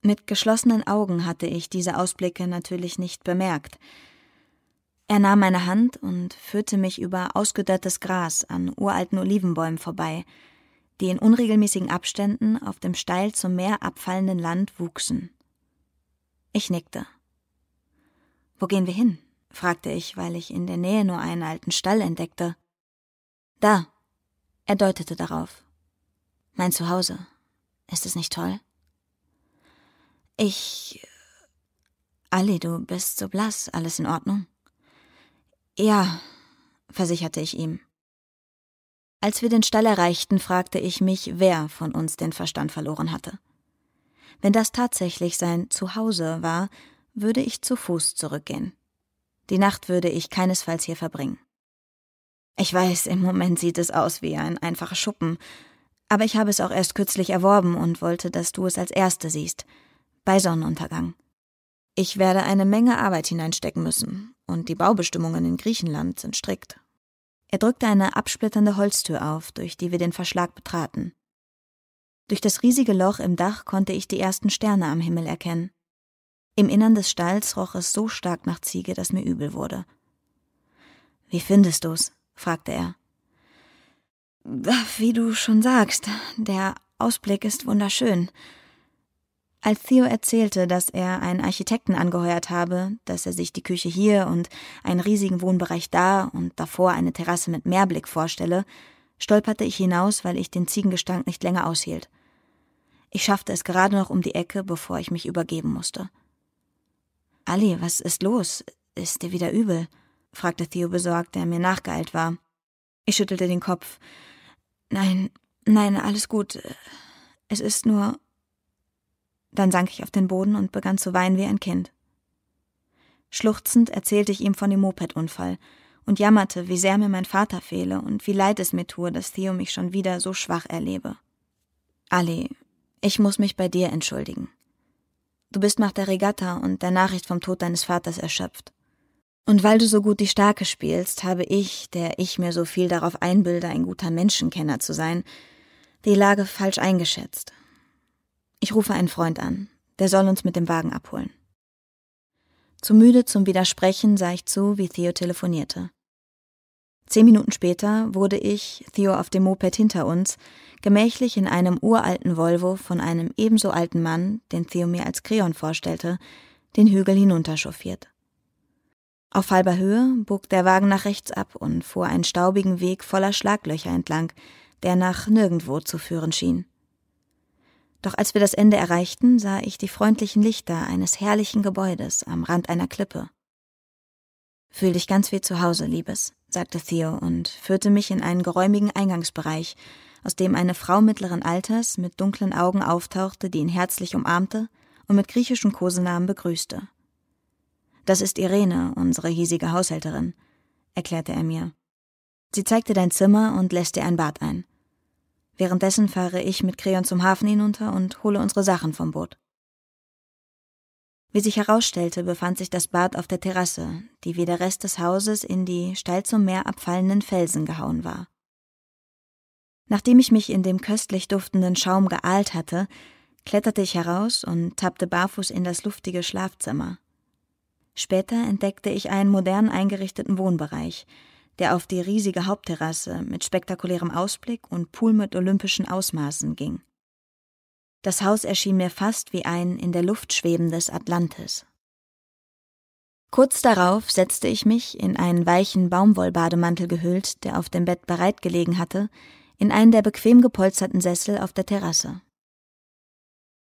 Mit geschlossenen Augen hatte ich diese Ausblicke natürlich nicht bemerkt. Er nahm meine Hand und führte mich über ausgedörrtes Gras an uralten Olivenbäumen vorbei, die in unregelmäßigen Abständen auf dem steil zum Meer abfallenden Land wuchsen. Ich nickte. Wo gehen wir hin? Fragte ich, weil ich in der Nähe nur einen alten Stall entdeckte. Da. Er deutete darauf. Mein Zuhause. Ist es nicht toll? Ich. Ali, du bist so blass. Alles in Ordnung? Ja, versicherte ich ihm. Als wir den Stall erreichten, fragte ich mich, wer von uns den Verstand verloren hatte. Wenn das tatsächlich sein Zuhause war, würde ich zu Fuß zurückgehen. Die Nacht würde ich keinesfalls hier verbringen. Ich weiß, im Moment sieht es aus wie ein einfacher Schuppen, aber ich habe es auch erst kürzlich erworben und wollte, dass du es als Erste siehst bei Sonnenuntergang. Ich werde eine Menge Arbeit hineinstecken müssen, und die Baubestimmungen in Griechenland sind strikt. Er drückte eine absplitternde Holztür auf, durch die wir den Verschlag betraten. Durch das riesige Loch im Dach konnte ich die ersten Sterne am Himmel erkennen. Im Innern des Stalls roch es so stark nach Ziege, dass mir übel wurde. Wie findest du's? fragte er. Wie du schon sagst, der Ausblick ist wunderschön. Als Theo erzählte, dass er einen Architekten angeheuert habe, dass er sich die Küche hier und einen riesigen Wohnbereich da und davor eine Terrasse mit Meerblick vorstelle, stolperte ich hinaus, weil ich den Ziegengestank nicht länger aushielt. Ich schaffte es gerade noch um die Ecke, bevor ich mich übergeben musste. Ali, was ist los? Ist dir wieder übel? fragte Theo besorgt, der mir nachgeeilt war. Ich schüttelte den Kopf. Nein, nein, alles gut. Es ist nur. Dann sank ich auf den Boden und begann zu weinen wie ein Kind. Schluchzend erzählte ich ihm von dem Mopedunfall und jammerte, wie sehr mir mein Vater fehle und wie leid es mir tue, dass Theo mich schon wieder so schwach erlebe. Ali, ich muss mich bei dir entschuldigen. Du bist nach der Regatta und der Nachricht vom Tod deines Vaters erschöpft. Und weil du so gut die Starke spielst, habe ich, der ich mir so viel darauf einbilde, ein guter Menschenkenner zu sein, die Lage falsch eingeschätzt ich rufe einen Freund an. Der soll uns mit dem Wagen abholen. Zu müde zum Widersprechen sah ich zu, wie Theo telefonierte. Zehn Minuten später wurde ich, Theo auf dem Moped hinter uns, gemächlich in einem uralten Volvo von einem ebenso alten Mann, den Theo mir als Creon vorstellte, den Hügel hinunterchauffiert. Auf halber Höhe bog der Wagen nach rechts ab und fuhr einen staubigen Weg voller Schlaglöcher entlang, der nach nirgendwo zu führen schien. Doch als wir das Ende erreichten, sah ich die freundlichen Lichter eines herrlichen Gebäudes am Rand einer Klippe. Fühl dich ganz wie zu Hause, Liebes, sagte Theo und führte mich in einen geräumigen Eingangsbereich, aus dem eine Frau mittleren Alters mit dunklen Augen auftauchte, die ihn herzlich umarmte und mit griechischen Kosenamen begrüßte. Das ist Irene, unsere hiesige Haushälterin, erklärte er mir. Sie zeigte dein Zimmer und lässt dir ein Bad ein. Währenddessen fahre ich mit Creon zum Hafen hinunter und hole unsere Sachen vom Boot. Wie sich herausstellte, befand sich das Bad auf der Terrasse, die wie der Rest des Hauses in die steil zum Meer abfallenden Felsen gehauen war. Nachdem ich mich in dem köstlich duftenden Schaum geahlt hatte, kletterte ich heraus und tappte barfuß in das luftige Schlafzimmer. Später entdeckte ich einen modern eingerichteten Wohnbereich, der auf die riesige Hauptterrasse mit spektakulärem Ausblick und Pool mit olympischen Ausmaßen ging. Das Haus erschien mir fast wie ein in der Luft schwebendes Atlantis. Kurz darauf setzte ich mich, in einen weichen Baumwollbademantel gehüllt, der auf dem Bett bereitgelegen hatte, in einen der bequem gepolsterten Sessel auf der Terrasse.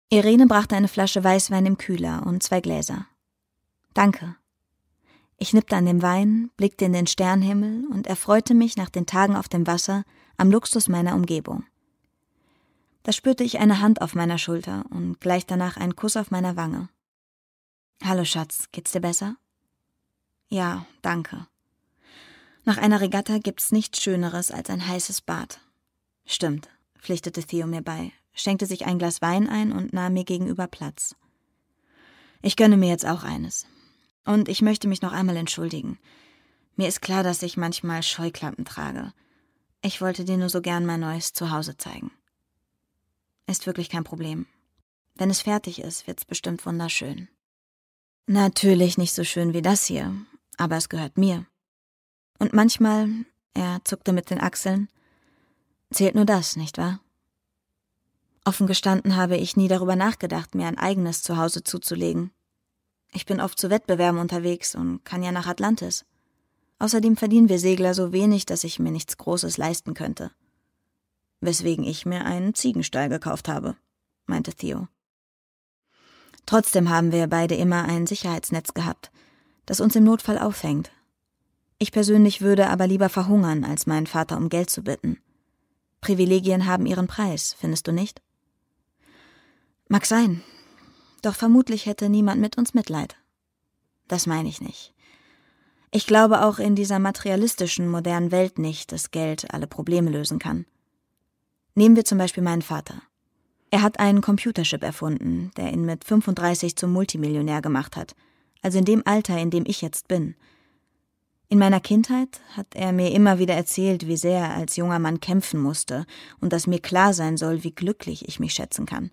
Irene brachte eine Flasche Weißwein im Kühler und zwei Gläser. Danke. Ich nippte an dem Wein, blickte in den Sternhimmel und erfreute mich nach den Tagen auf dem Wasser am Luxus meiner Umgebung. Da spürte ich eine Hand auf meiner Schulter und gleich danach einen Kuss auf meiner Wange. Hallo Schatz, geht's dir besser? Ja, danke. Nach einer Regatta gibt's nichts Schöneres als ein heißes Bad. Stimmt, pflichtete Theo mir bei, schenkte sich ein Glas Wein ein und nahm mir gegenüber Platz. Ich gönne mir jetzt auch eines. Und ich möchte mich noch einmal entschuldigen. Mir ist klar, dass ich manchmal Scheuklappen trage. Ich wollte dir nur so gern mein neues Zuhause zeigen. Ist wirklich kein Problem. Wenn es fertig ist, wird's bestimmt wunderschön. Natürlich nicht so schön wie das hier, aber es gehört mir. Und manchmal, er zuckte mit den Achseln, zählt nur das, nicht wahr? Offen gestanden habe ich nie darüber nachgedacht, mir ein eigenes Zuhause zuzulegen. Ich bin oft zu Wettbewerben unterwegs und kann ja nach Atlantis. Außerdem verdienen wir Segler so wenig, dass ich mir nichts Großes leisten könnte weswegen ich mir einen Ziegenstall gekauft habe, meinte Theo. Trotzdem haben wir beide immer ein Sicherheitsnetz gehabt, das uns im Notfall auffängt. Ich persönlich würde aber lieber verhungern, als meinen Vater um Geld zu bitten. Privilegien haben ihren Preis, findest du nicht? Mag sein. Doch vermutlich hätte niemand mit uns Mitleid. Das meine ich nicht. Ich glaube auch in dieser materialistischen, modernen Welt nicht, dass Geld alle Probleme lösen kann. Nehmen wir zum Beispiel meinen Vater. Er hat einen Computerchip erfunden, der ihn mit 35 zum Multimillionär gemacht hat, also in dem Alter, in dem ich jetzt bin. In meiner Kindheit hat er mir immer wieder erzählt, wie sehr er als junger Mann kämpfen musste und dass mir klar sein soll, wie glücklich ich mich schätzen kann.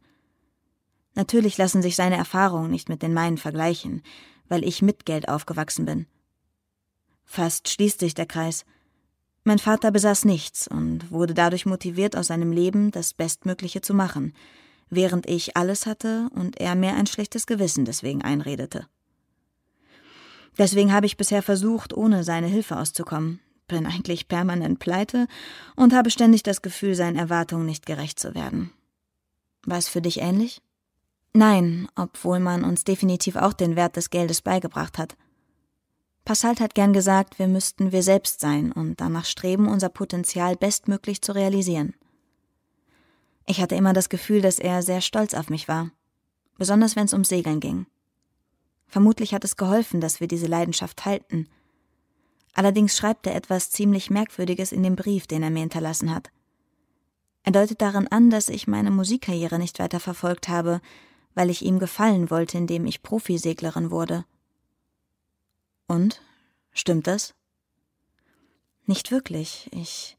Natürlich lassen sich seine Erfahrungen nicht mit den meinen vergleichen, weil ich mit Geld aufgewachsen bin. Fast schließt sich der Kreis – mein Vater besaß nichts und wurde dadurch motiviert, aus seinem Leben das Bestmögliche zu machen, während ich alles hatte und er mir ein schlechtes Gewissen deswegen einredete. Deswegen habe ich bisher versucht, ohne seine Hilfe auszukommen, bin eigentlich permanent pleite und habe ständig das Gefühl, seinen Erwartungen nicht gerecht zu werden. War es für dich ähnlich? Nein, obwohl man uns definitiv auch den Wert des Geldes beigebracht hat. Passalt hat gern gesagt, wir müssten wir selbst sein und danach streben, unser Potenzial bestmöglich zu realisieren. Ich hatte immer das Gefühl, dass er sehr stolz auf mich war, besonders wenn es ums Segeln ging. Vermutlich hat es geholfen, dass wir diese Leidenschaft teilten. Allerdings schreibt er etwas ziemlich Merkwürdiges in dem Brief, den er mir hinterlassen hat. Er deutet darin an, dass ich meine Musikkarriere nicht weiter verfolgt habe, weil ich ihm gefallen wollte, indem ich Profiseglerin wurde. Und? Stimmt das? Nicht wirklich. Ich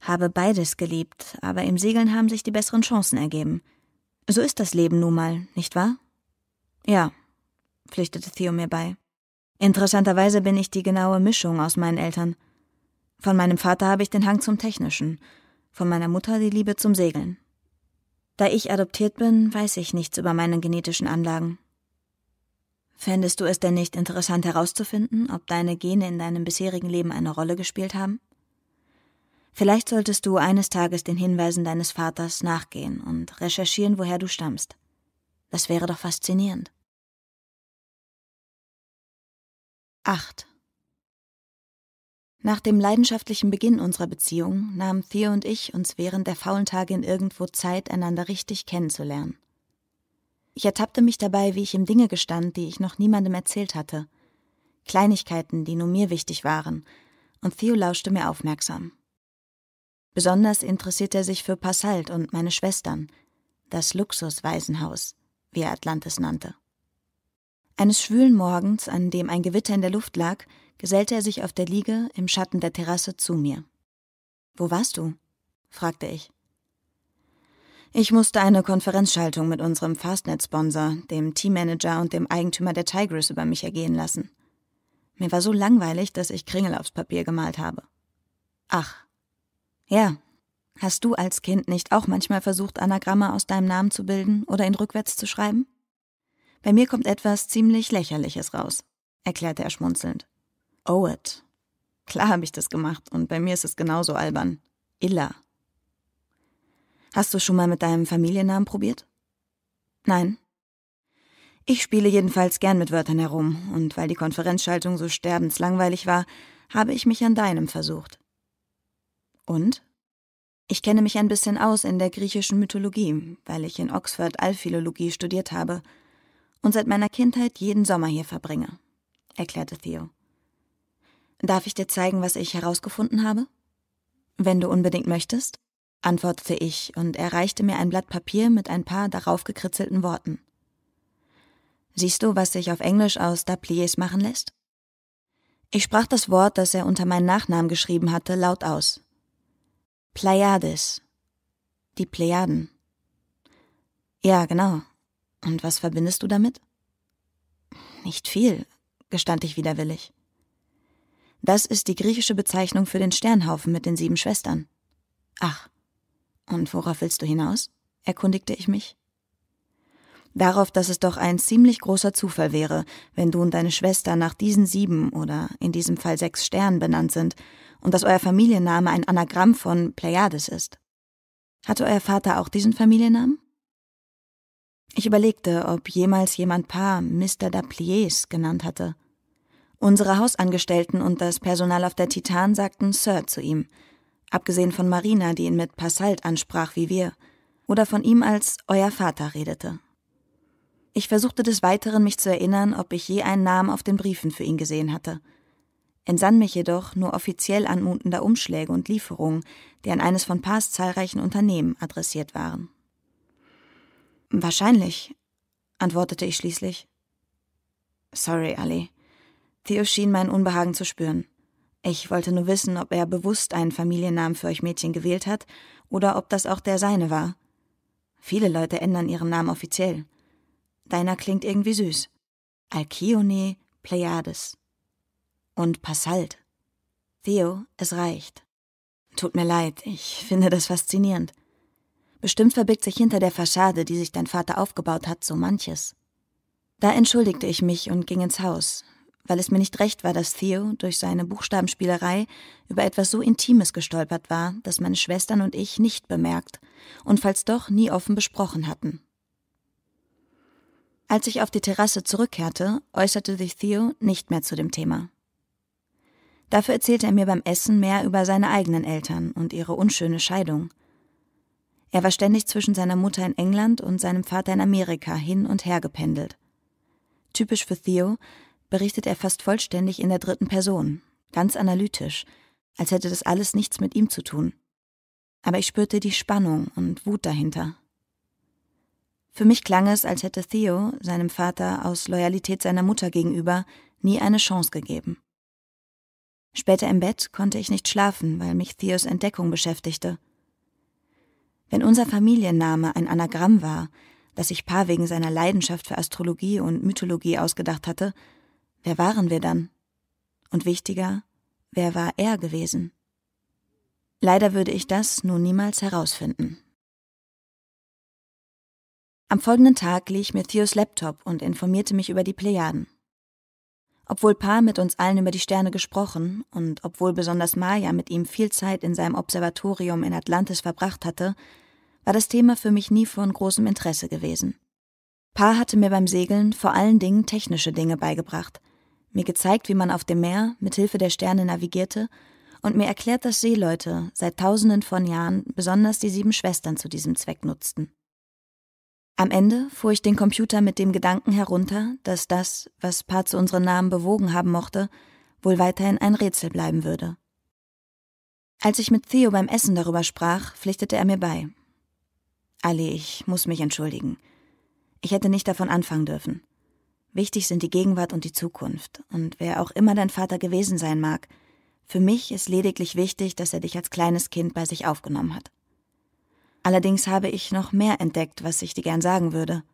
habe beides geliebt, aber im Segeln haben sich die besseren Chancen ergeben. So ist das Leben nun mal, nicht wahr? Ja, pflichtete Theo mir bei. Interessanterweise bin ich die genaue Mischung aus meinen Eltern. Von meinem Vater habe ich den Hang zum Technischen, von meiner Mutter die Liebe zum Segeln. Da ich adoptiert bin, weiß ich nichts über meine genetischen Anlagen. Fändest du es denn nicht interessant herauszufinden, ob deine Gene in deinem bisherigen Leben eine Rolle gespielt haben? Vielleicht solltest du eines Tages den Hinweisen deines Vaters nachgehen und recherchieren, woher du stammst. Das wäre doch faszinierend. 8. Nach dem leidenschaftlichen Beginn unserer Beziehung nahmen Theo und ich uns während der faulen Tage in irgendwo Zeit, einander richtig kennenzulernen. Ich ertappte mich dabei, wie ich ihm Dinge gestand, die ich noch niemandem erzählt hatte. Kleinigkeiten, die nur mir wichtig waren, und Theo lauschte mir aufmerksam. Besonders interessierte er sich für Passalt und meine Schwestern, das Luxuswaisenhaus, wie er Atlantis nannte. Eines schwülen Morgens, an dem ein Gewitter in der Luft lag, gesellte er sich auf der Liege im Schatten der Terrasse zu mir. Wo warst du? fragte ich. Ich musste eine Konferenzschaltung mit unserem Fastnet-Sponsor, dem Teammanager und dem Eigentümer der Tigris über mich ergehen lassen. Mir war so langweilig, dass ich Kringel aufs Papier gemalt habe. Ach. Ja. Hast du als Kind nicht auch manchmal versucht, Anagramme aus deinem Namen zu bilden oder ihn rückwärts zu schreiben? Bei mir kommt etwas ziemlich Lächerliches raus, erklärte er schmunzelnd. Owet. Klar habe ich das gemacht und bei mir ist es genauso albern. Illa. Hast du schon mal mit deinem Familiennamen probiert? Nein. Ich spiele jedenfalls gern mit Wörtern herum, und weil die Konferenzschaltung so sterbenslangweilig war, habe ich mich an deinem versucht. Und? Ich kenne mich ein bisschen aus in der griechischen Mythologie, weil ich in Oxford Allphilologie studiert habe und seit meiner Kindheit jeden Sommer hier verbringe, erklärte Theo. Darf ich dir zeigen, was ich herausgefunden habe? Wenn du unbedingt möchtest antwortete ich und er reichte mir ein Blatt Papier mit ein paar darauf gekritzelten Worten. Siehst du, was sich auf Englisch aus Dapliers machen lässt? Ich sprach das Wort, das er unter meinen Nachnamen geschrieben hatte, laut aus. Pleiades. Die Plejaden. Ja, genau. Und was verbindest du damit? Nicht viel, gestand ich widerwillig. Das ist die griechische Bezeichnung für den Sternhaufen mit den sieben Schwestern. Ach, und worauf willst du hinaus? erkundigte ich mich. Darauf, dass es doch ein ziemlich großer Zufall wäre, wenn du und deine Schwester nach diesen sieben oder in diesem Fall sechs Sternen benannt sind und dass euer Familienname ein Anagramm von Pleiades ist. Hatte euer Vater auch diesen Familiennamen? Ich überlegte, ob jemals jemand Paar Mr. Dapliers genannt hatte. Unsere Hausangestellten und das Personal auf der Titan sagten Sir zu ihm, abgesehen von Marina, die ihn mit Passalt ansprach wie wir, oder von ihm als euer Vater redete. Ich versuchte des Weiteren, mich zu erinnern, ob ich je einen Namen auf den Briefen für ihn gesehen hatte, entsann mich jedoch nur offiziell anmutender Umschläge und Lieferungen, die an eines von Paas zahlreichen Unternehmen adressiert waren. Wahrscheinlich, antwortete ich schließlich. Sorry, Ali. Theo schien mein Unbehagen zu spüren. Ich wollte nur wissen, ob er bewusst einen Familiennamen für euch Mädchen gewählt hat oder ob das auch der seine war. Viele Leute ändern ihren Namen offiziell. Deiner klingt irgendwie süß. Alkione Pleiades. Und Passalt. Theo, es reicht. Tut mir leid, ich finde das faszinierend. Bestimmt verbirgt sich hinter der Fassade, die sich dein Vater aufgebaut hat, so manches. Da entschuldigte ich mich und ging ins Haus, weil es mir nicht recht war, dass Theo durch seine Buchstabenspielerei über etwas so Intimes gestolpert war, das meine Schwestern und ich nicht bemerkt und falls doch nie offen besprochen hatten. Als ich auf die Terrasse zurückkehrte, äußerte sich Theo nicht mehr zu dem Thema. Dafür erzählte er mir beim Essen mehr über seine eigenen Eltern und ihre unschöne Scheidung. Er war ständig zwischen seiner Mutter in England und seinem Vater in Amerika hin und her gependelt. Typisch für Theo berichtet er fast vollständig in der dritten Person, ganz analytisch, als hätte das alles nichts mit ihm zu tun. Aber ich spürte die Spannung und Wut dahinter. Für mich klang es, als hätte Theo seinem Vater aus Loyalität seiner Mutter gegenüber nie eine Chance gegeben. Später im Bett konnte ich nicht schlafen, weil mich Theos Entdeckung beschäftigte. Wenn unser Familienname ein Anagramm war, das sich Paar wegen seiner Leidenschaft für Astrologie und Mythologie ausgedacht hatte, Wer waren wir dann? Und wichtiger, wer war er gewesen? Leider würde ich das nun niemals herausfinden. Am folgenden Tag lieh ich mir Theos Laptop und informierte mich über die Plejaden. Obwohl Pa mit uns allen über die Sterne gesprochen und obwohl besonders Maya mit ihm viel Zeit in seinem Observatorium in Atlantis verbracht hatte, war das Thema für mich nie von großem Interesse gewesen. Pa hatte mir beim Segeln vor allen Dingen technische Dinge beigebracht, mir gezeigt, wie man auf dem Meer mit Hilfe der Sterne navigierte und mir erklärt, dass Seeleute seit tausenden von Jahren besonders die sieben Schwestern zu diesem Zweck nutzten. Am Ende fuhr ich den Computer mit dem Gedanken herunter, dass das, was Paar zu unseren Namen bewogen haben mochte, wohl weiterhin ein Rätsel bleiben würde. Als ich mit Theo beim Essen darüber sprach, pflichtete er mir bei. Ali, ich muss mich entschuldigen. Ich hätte nicht davon anfangen dürfen. Wichtig sind die Gegenwart und die Zukunft. Und wer auch immer dein Vater gewesen sein mag, für mich ist lediglich wichtig, dass er dich als kleines Kind bei sich aufgenommen hat. Allerdings habe ich noch mehr entdeckt, was ich dir gern sagen würde.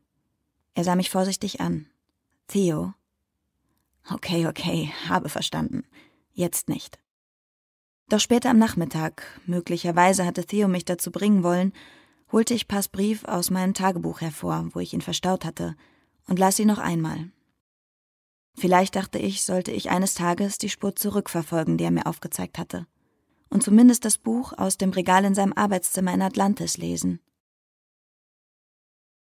Er sah mich vorsichtig an. Theo. Okay, okay, habe verstanden. Jetzt nicht. Doch später am Nachmittag, möglicherweise hatte Theo mich dazu bringen wollen, holte ich Pass Brief aus meinem Tagebuch hervor, wo ich ihn verstaut hatte, und las ihn noch einmal. Vielleicht dachte ich, sollte ich eines Tages die Spur zurückverfolgen, die er mir aufgezeigt hatte und zumindest das Buch aus dem Regal in seinem Arbeitszimmer in Atlantis lesen.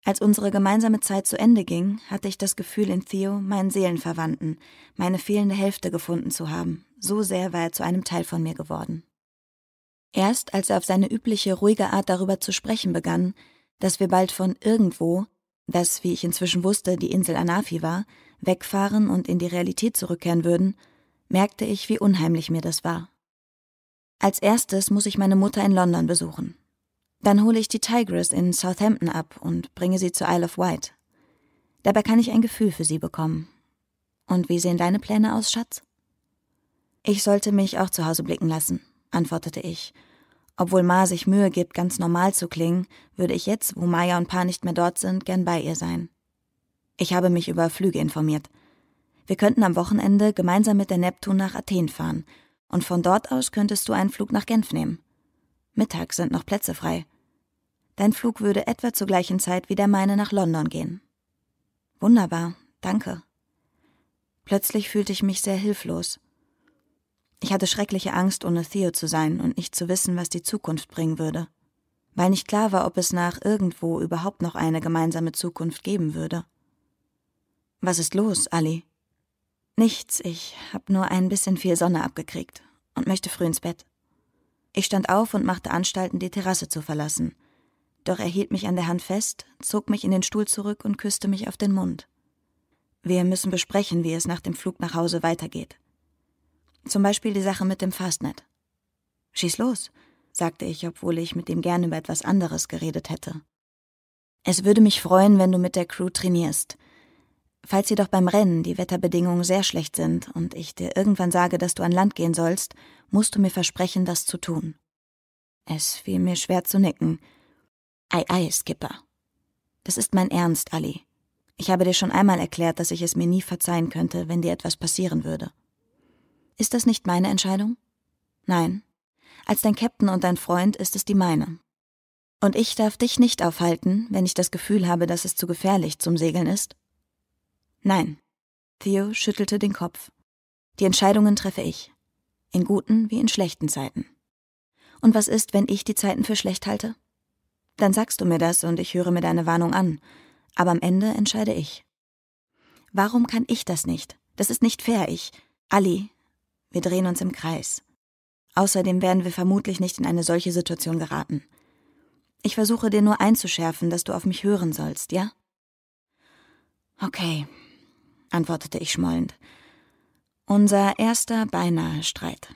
Als unsere gemeinsame Zeit zu Ende ging, hatte ich das Gefühl, in Theo meinen Seelenverwandten, meine fehlende Hälfte gefunden zu haben. So sehr war er zu einem Teil von mir geworden. Erst als er auf seine übliche ruhige Art darüber zu sprechen begann, dass wir bald von irgendwo, das, wie ich inzwischen wusste, die Insel Anafi war, wegfahren und in die Realität zurückkehren würden, merkte ich, wie unheimlich mir das war. Als erstes muss ich meine Mutter in London besuchen. Dann hole ich die Tigress in Southampton ab und bringe sie zur Isle of Wight. Dabei kann ich ein Gefühl für sie bekommen. Und wie sehen deine Pläne aus, Schatz? Ich sollte mich auch zu Hause blicken lassen, antwortete ich. Obwohl Ma sich Mühe gibt, ganz normal zu klingen, würde ich jetzt, wo Maya und Pa nicht mehr dort sind, gern bei ihr sein. Ich habe mich über Flüge informiert. Wir könnten am Wochenende gemeinsam mit der Neptun nach Athen fahren und von dort aus könntest du einen Flug nach Genf nehmen. Mittags sind noch Plätze frei. Dein Flug würde etwa zur gleichen Zeit wie der meine nach London gehen. Wunderbar, danke. Plötzlich fühlte ich mich sehr hilflos. Ich hatte schreckliche Angst, ohne Theo zu sein und nicht zu wissen, was die Zukunft bringen würde, weil nicht klar war, ob es nach irgendwo überhaupt noch eine gemeinsame Zukunft geben würde. Was ist los, Ali? Nichts, ich hab nur ein bisschen viel Sonne abgekriegt und möchte früh ins Bett. Ich stand auf und machte Anstalten, die Terrasse zu verlassen. Doch er hielt mich an der Hand fest, zog mich in den Stuhl zurück und küsste mich auf den Mund. Wir müssen besprechen, wie es nach dem Flug nach Hause weitergeht. Zum Beispiel die Sache mit dem Fastnet. Schieß los, sagte ich, obwohl ich mit ihm gern über etwas anderes geredet hätte. Es würde mich freuen, wenn du mit der Crew trainierst. Falls jedoch beim Rennen die Wetterbedingungen sehr schlecht sind und ich dir irgendwann sage, dass du an Land gehen sollst, musst du mir versprechen, das zu tun. Es fiel mir schwer zu nicken. Ei, ei, Skipper. Das ist mein Ernst, Ali. Ich habe dir schon einmal erklärt, dass ich es mir nie verzeihen könnte, wenn dir etwas passieren würde. Ist das nicht meine Entscheidung? Nein. Als dein Captain und dein Freund ist es die meine. Und ich darf dich nicht aufhalten, wenn ich das Gefühl habe, dass es zu gefährlich zum Segeln ist? Nein. Theo schüttelte den Kopf. Die Entscheidungen treffe ich. In guten wie in schlechten Zeiten. Und was ist, wenn ich die Zeiten für schlecht halte? Dann sagst du mir das und ich höre mir deine Warnung an. Aber am Ende entscheide ich. Warum kann ich das nicht? Das ist nicht fair, ich. Ali, wir drehen uns im Kreis. Außerdem werden wir vermutlich nicht in eine solche Situation geraten. Ich versuche dir nur einzuschärfen, dass du auf mich hören sollst, ja? Okay, antwortete ich schmollend. Unser erster beinahe Streit.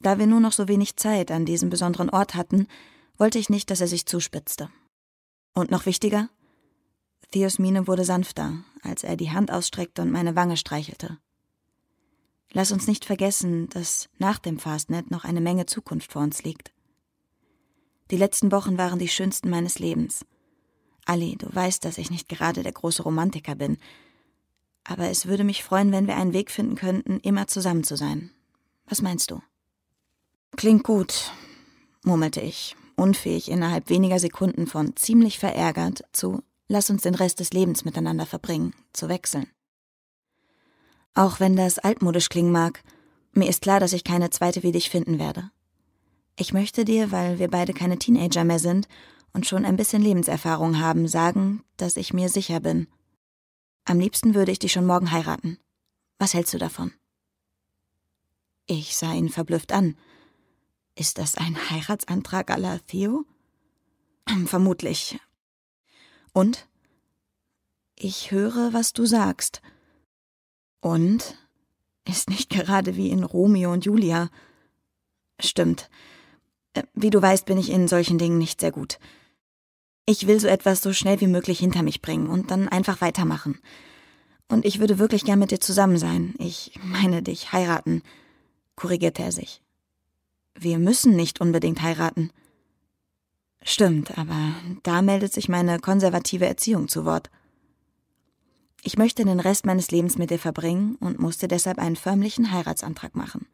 Da wir nur noch so wenig Zeit an diesem besonderen Ort hatten, wollte ich nicht, dass er sich zuspitzte. Und noch wichtiger? Theos Miene wurde sanfter, als er die Hand ausstreckte und meine Wange streichelte. Lass uns nicht vergessen, dass nach dem Fastnet noch eine Menge Zukunft vor uns liegt. Die letzten Wochen waren die schönsten meines Lebens. Ali, du weißt, dass ich nicht gerade der große Romantiker bin, aber es würde mich freuen, wenn wir einen Weg finden könnten, immer zusammen zu sein. Was meinst du? Klingt gut, murmelte ich, unfähig innerhalb weniger Sekunden von ziemlich verärgert zu Lass uns den Rest des Lebens miteinander verbringen, zu wechseln. Auch wenn das altmodisch klingen mag, mir ist klar, dass ich keine zweite wie dich finden werde. Ich möchte dir, weil wir beide keine Teenager mehr sind und schon ein bisschen Lebenserfahrung haben, sagen, dass ich mir sicher bin, am liebsten würde ich dich schon morgen heiraten. Was hältst du davon? Ich sah ihn verblüfft an. Ist das ein Heiratsantrag à la Theo? Vermutlich. Und? Ich höre, was du sagst. Und? Ist nicht gerade wie in Romeo und Julia. Stimmt. Äh, wie du weißt, bin ich in solchen Dingen nicht sehr gut. Ich will so etwas so schnell wie möglich hinter mich bringen und dann einfach weitermachen. Und ich würde wirklich gern mit dir zusammen sein. Ich meine dich heiraten, korrigierte er sich. Wir müssen nicht unbedingt heiraten. Stimmt, aber da meldet sich meine konservative Erziehung zu Wort. Ich möchte den Rest meines Lebens mit dir verbringen und musste deshalb einen förmlichen Heiratsantrag machen.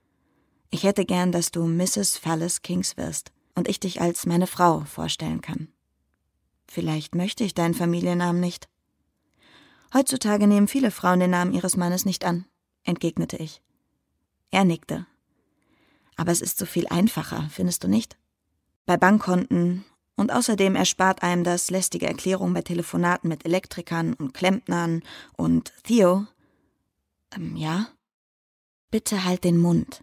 Ich hätte gern, dass du Mrs. Fallis Kings wirst und ich dich als meine Frau vorstellen kann. Vielleicht möchte ich deinen Familiennamen nicht. Heutzutage nehmen viele Frauen den Namen ihres Mannes nicht an, entgegnete ich. Er nickte. Aber es ist so viel einfacher, findest du nicht? Bei Bankkonten und außerdem erspart einem das lästige Erklärung bei Telefonaten mit Elektrikern und Klempnern und Theo. Ähm, ja? Bitte halt den Mund,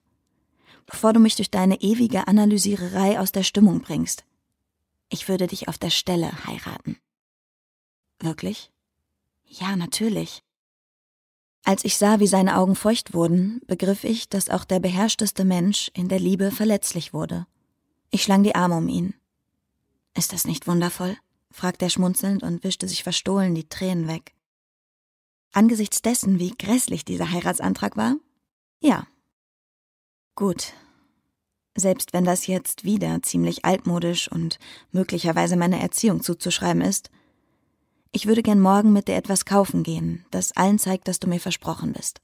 bevor du mich durch deine ewige Analysiererei aus der Stimmung bringst. Ich würde dich auf der Stelle heiraten. Wirklich? Ja, natürlich. Als ich sah, wie seine Augen feucht wurden, begriff ich, dass auch der beherrschteste Mensch in der Liebe verletzlich wurde. Ich schlang die Arme um ihn. Ist das nicht wundervoll? fragte er schmunzelnd und wischte sich verstohlen die Tränen weg. Angesichts dessen, wie grässlich dieser Heiratsantrag war? Ja. Gut. Selbst wenn das jetzt wieder ziemlich altmodisch und möglicherweise meiner Erziehung zuzuschreiben ist, ich würde gern morgen mit dir etwas kaufen gehen, das allen zeigt, dass du mir versprochen bist.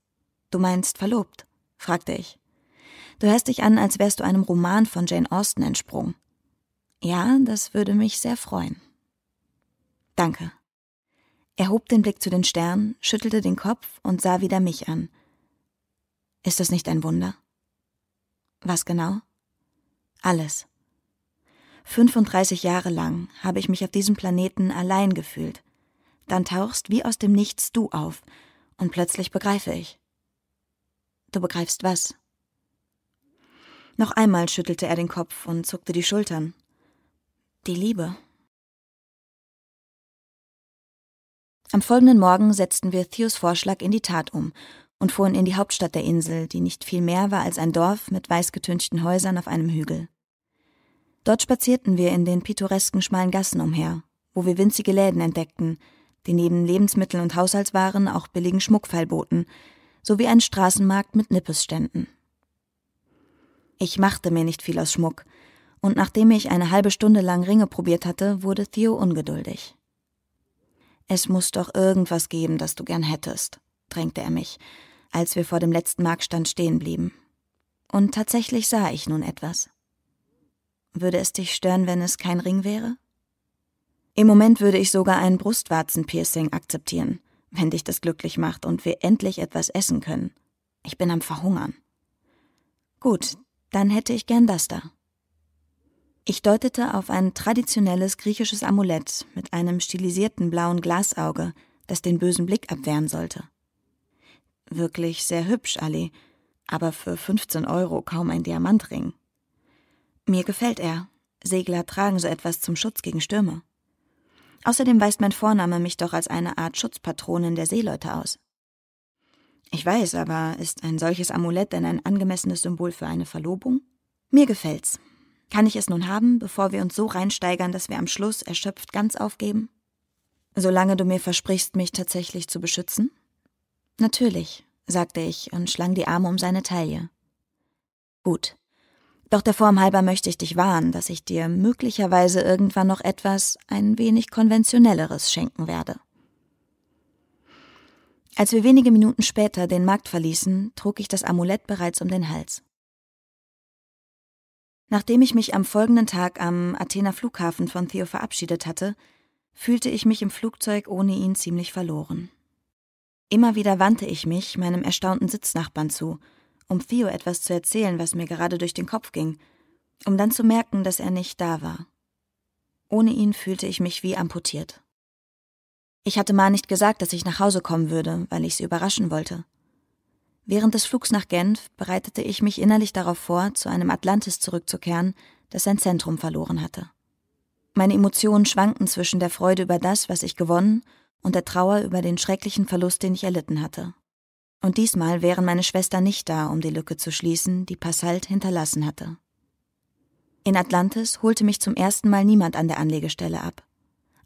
Du meinst verlobt? fragte ich. Du hörst dich an, als wärst du einem Roman von Jane Austen entsprungen. Ja, das würde mich sehr freuen. Danke. Er hob den Blick zu den Sternen, schüttelte den Kopf und sah wieder mich an. Ist das nicht ein Wunder? Was genau? Alles. 35 Jahre lang habe ich mich auf diesem Planeten allein gefühlt, dann tauchst wie aus dem Nichts du auf, und plötzlich begreife ich. Du begreifst was? Noch einmal schüttelte er den Kopf und zuckte die Schultern. Die Liebe. Am folgenden Morgen setzten wir Theos Vorschlag in die Tat um und fuhren in die Hauptstadt der Insel, die nicht viel mehr war als ein Dorf mit weißgetünchten Häusern auf einem Hügel. Dort spazierten wir in den pittoresken schmalen Gassen umher, wo wir winzige Läden entdeckten, die neben Lebensmitteln und Haushaltswaren auch billigen Schmuck feilboten, sowie einen Straßenmarkt mit Nippesständen. Ich machte mir nicht viel aus Schmuck, und nachdem ich eine halbe Stunde lang Ringe probiert hatte, wurde Theo ungeduldig. Es muss doch irgendwas geben, das du gern hättest, drängte er mich, als wir vor dem letzten Marktstand stehen blieben. Und tatsächlich sah ich nun etwas. Würde es dich stören, wenn es kein Ring wäre? Im Moment würde ich sogar ein Brustwarzenpiercing akzeptieren, wenn dich das glücklich macht und wir endlich etwas essen können. Ich bin am Verhungern. Gut, dann hätte ich gern das da. Ich deutete auf ein traditionelles griechisches Amulett mit einem stilisierten blauen Glasauge, das den bösen Blick abwehren sollte. Wirklich sehr hübsch, Ali, aber für 15 Euro kaum ein Diamantring. Mir gefällt er. Segler tragen so etwas zum Schutz gegen Stürme. Außerdem weist mein Vorname mich doch als eine Art Schutzpatronin der Seeleute aus. Ich weiß, aber ist ein solches Amulett denn ein angemessenes Symbol für eine Verlobung? Mir gefällt's. Kann ich es nun haben, bevor wir uns so reinsteigern, dass wir am Schluss erschöpft ganz aufgeben? Solange du mir versprichst, mich tatsächlich zu beschützen? Natürlich, sagte ich und schlang die Arme um seine Taille. Gut. Doch der Form halber möchte ich dich warnen, dass ich dir möglicherweise irgendwann noch etwas ein wenig konventionelleres schenken werde. Als wir wenige Minuten später den Markt verließen, trug ich das Amulett bereits um den Hals. Nachdem ich mich am folgenden Tag am Athener Flughafen von Theo verabschiedet hatte, fühlte ich mich im Flugzeug ohne ihn ziemlich verloren. Immer wieder wandte ich mich meinem erstaunten Sitznachbarn zu um Theo etwas zu erzählen, was mir gerade durch den Kopf ging, um dann zu merken, dass er nicht da war. Ohne ihn fühlte ich mich wie amputiert. Ich hatte Ma nicht gesagt, dass ich nach Hause kommen würde, weil ich sie überraschen wollte. Während des Flugs nach Genf bereitete ich mich innerlich darauf vor, zu einem Atlantis zurückzukehren, das sein Zentrum verloren hatte. Meine Emotionen schwankten zwischen der Freude über das, was ich gewonnen, und der Trauer über den schrecklichen Verlust, den ich erlitten hatte. Und diesmal wären meine Schwester nicht da, um die Lücke zu schließen, die Passalt hinterlassen hatte. In Atlantis holte mich zum ersten Mal niemand an der Anlegestelle ab.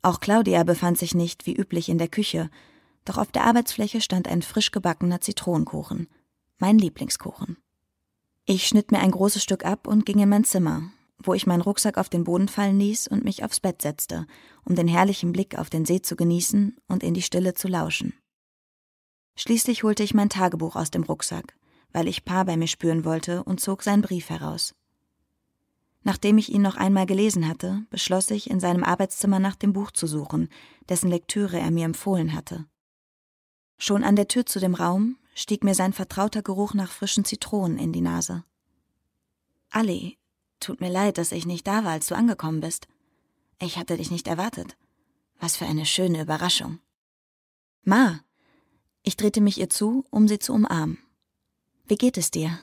Auch Claudia befand sich nicht wie üblich in der Küche, Doch auf der Arbeitsfläche stand ein frisch gebackener Zitronenkuchen, mein Lieblingskuchen. Ich schnitt mir ein großes Stück ab und ging in mein Zimmer, wo ich meinen Rucksack auf den Boden fallen ließ und mich aufs Bett setzte, um den herrlichen Blick auf den See zu genießen und in die Stille zu lauschen. Schließlich holte ich mein Tagebuch aus dem Rucksack, weil ich Pa bei mir spüren wollte und zog seinen Brief heraus. Nachdem ich ihn noch einmal gelesen hatte, beschloss ich, in seinem Arbeitszimmer nach dem Buch zu suchen, dessen Lektüre er mir empfohlen hatte. Schon an der Tür zu dem Raum stieg mir sein vertrauter Geruch nach frischen Zitronen in die Nase. Ali, tut mir leid, dass ich nicht da war, als du angekommen bist. Ich hatte dich nicht erwartet. Was für eine schöne Überraschung. Ma, ich drehte mich ihr zu, um sie zu umarmen. Wie geht es dir?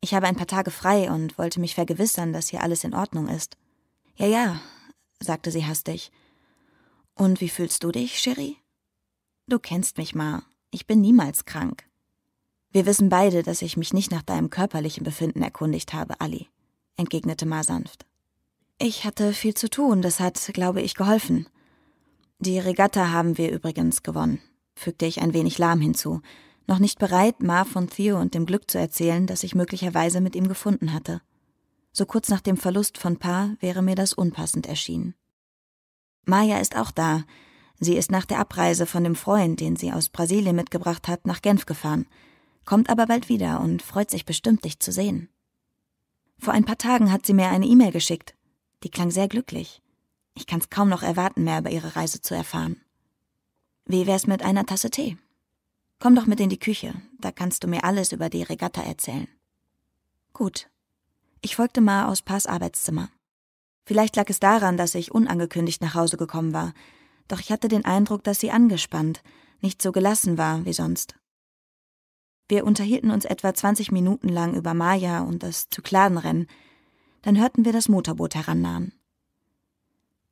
Ich habe ein paar Tage frei und wollte mich vergewissern, dass hier alles in Ordnung ist. Ja, ja, sagte sie hastig. Und wie fühlst du dich, Cherie? Du kennst mich, Ma. Ich bin niemals krank. Wir wissen beide, dass ich mich nicht nach deinem körperlichen Befinden erkundigt habe, Ali, entgegnete Ma sanft. Ich hatte viel zu tun, das hat, glaube ich, geholfen. Die Regatta haben wir übrigens gewonnen, fügte ich ein wenig lahm hinzu, noch nicht bereit, Ma von Theo und dem Glück zu erzählen, das ich möglicherweise mit ihm gefunden hatte. So kurz nach dem Verlust von Pa wäre mir das unpassend erschienen. Maya ist auch da. Sie ist nach der Abreise von dem Freund, den sie aus Brasilien mitgebracht hat, nach Genf gefahren, kommt aber bald wieder und freut sich bestimmt, dich zu sehen. Vor ein paar Tagen hat sie mir eine E-Mail geschickt. Die klang sehr glücklich. Ich kann's kaum noch erwarten, mehr über ihre Reise zu erfahren. Wie wär's mit einer Tasse Tee? Komm doch mit in die Küche, da kannst du mir alles über die Regatta erzählen. Gut. Ich folgte Ma aus Pars Arbeitszimmer. Vielleicht lag es daran, dass ich unangekündigt nach Hause gekommen war, doch ich hatte den Eindruck, dass sie angespannt, nicht so gelassen war wie sonst. Wir unterhielten uns etwa 20 Minuten lang über Maya und das Zykladenrennen, dann hörten wir das Motorboot herannahen.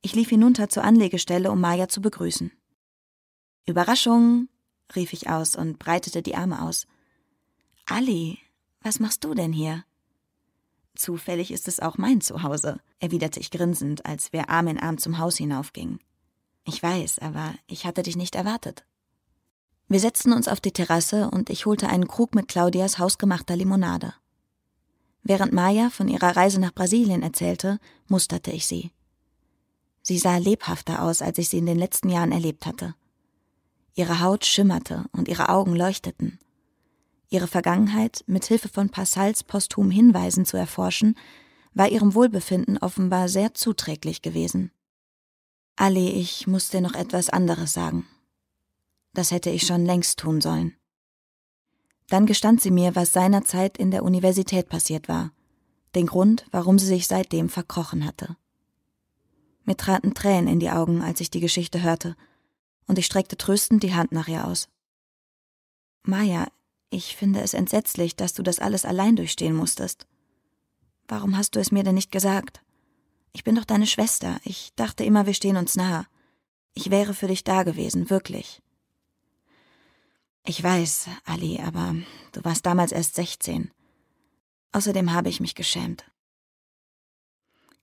Ich lief hinunter zur Anlegestelle, um Maya zu begrüßen. Überraschung, rief ich aus und breitete die Arme aus. Ali, was machst du denn hier? Zufällig ist es auch mein Zuhause, erwiderte ich grinsend, als wir Arm in Arm zum Haus hinaufgingen. Ich weiß, aber ich hatte dich nicht erwartet. Wir setzten uns auf die Terrasse und ich holte einen Krug mit Claudias hausgemachter Limonade. Während Maya von ihrer Reise nach Brasilien erzählte, musterte ich sie. Sie sah lebhafter aus, als ich sie in den letzten Jahren erlebt hatte. Ihre Haut schimmerte und ihre Augen leuchteten. Ihre Vergangenheit mit Hilfe von Passals posthum Hinweisen zu erforschen, war ihrem Wohlbefinden offenbar sehr zuträglich gewesen. Ali, ich muss dir noch etwas anderes sagen. Das hätte ich schon längst tun sollen. Dann gestand sie mir, was seinerzeit in der Universität passiert war, den Grund, warum sie sich seitdem verkrochen hatte. Mir traten Tränen in die Augen, als ich die Geschichte hörte, und ich streckte tröstend die Hand nach ihr aus. Maja, ich finde es entsetzlich, dass du das alles allein durchstehen musstest. Warum hast du es mir denn nicht gesagt? Ich bin doch deine Schwester. Ich dachte immer, wir stehen uns nahe. Ich wäre für dich da gewesen, wirklich. Ich weiß, Ali, aber du warst damals erst 16. Außerdem habe ich mich geschämt.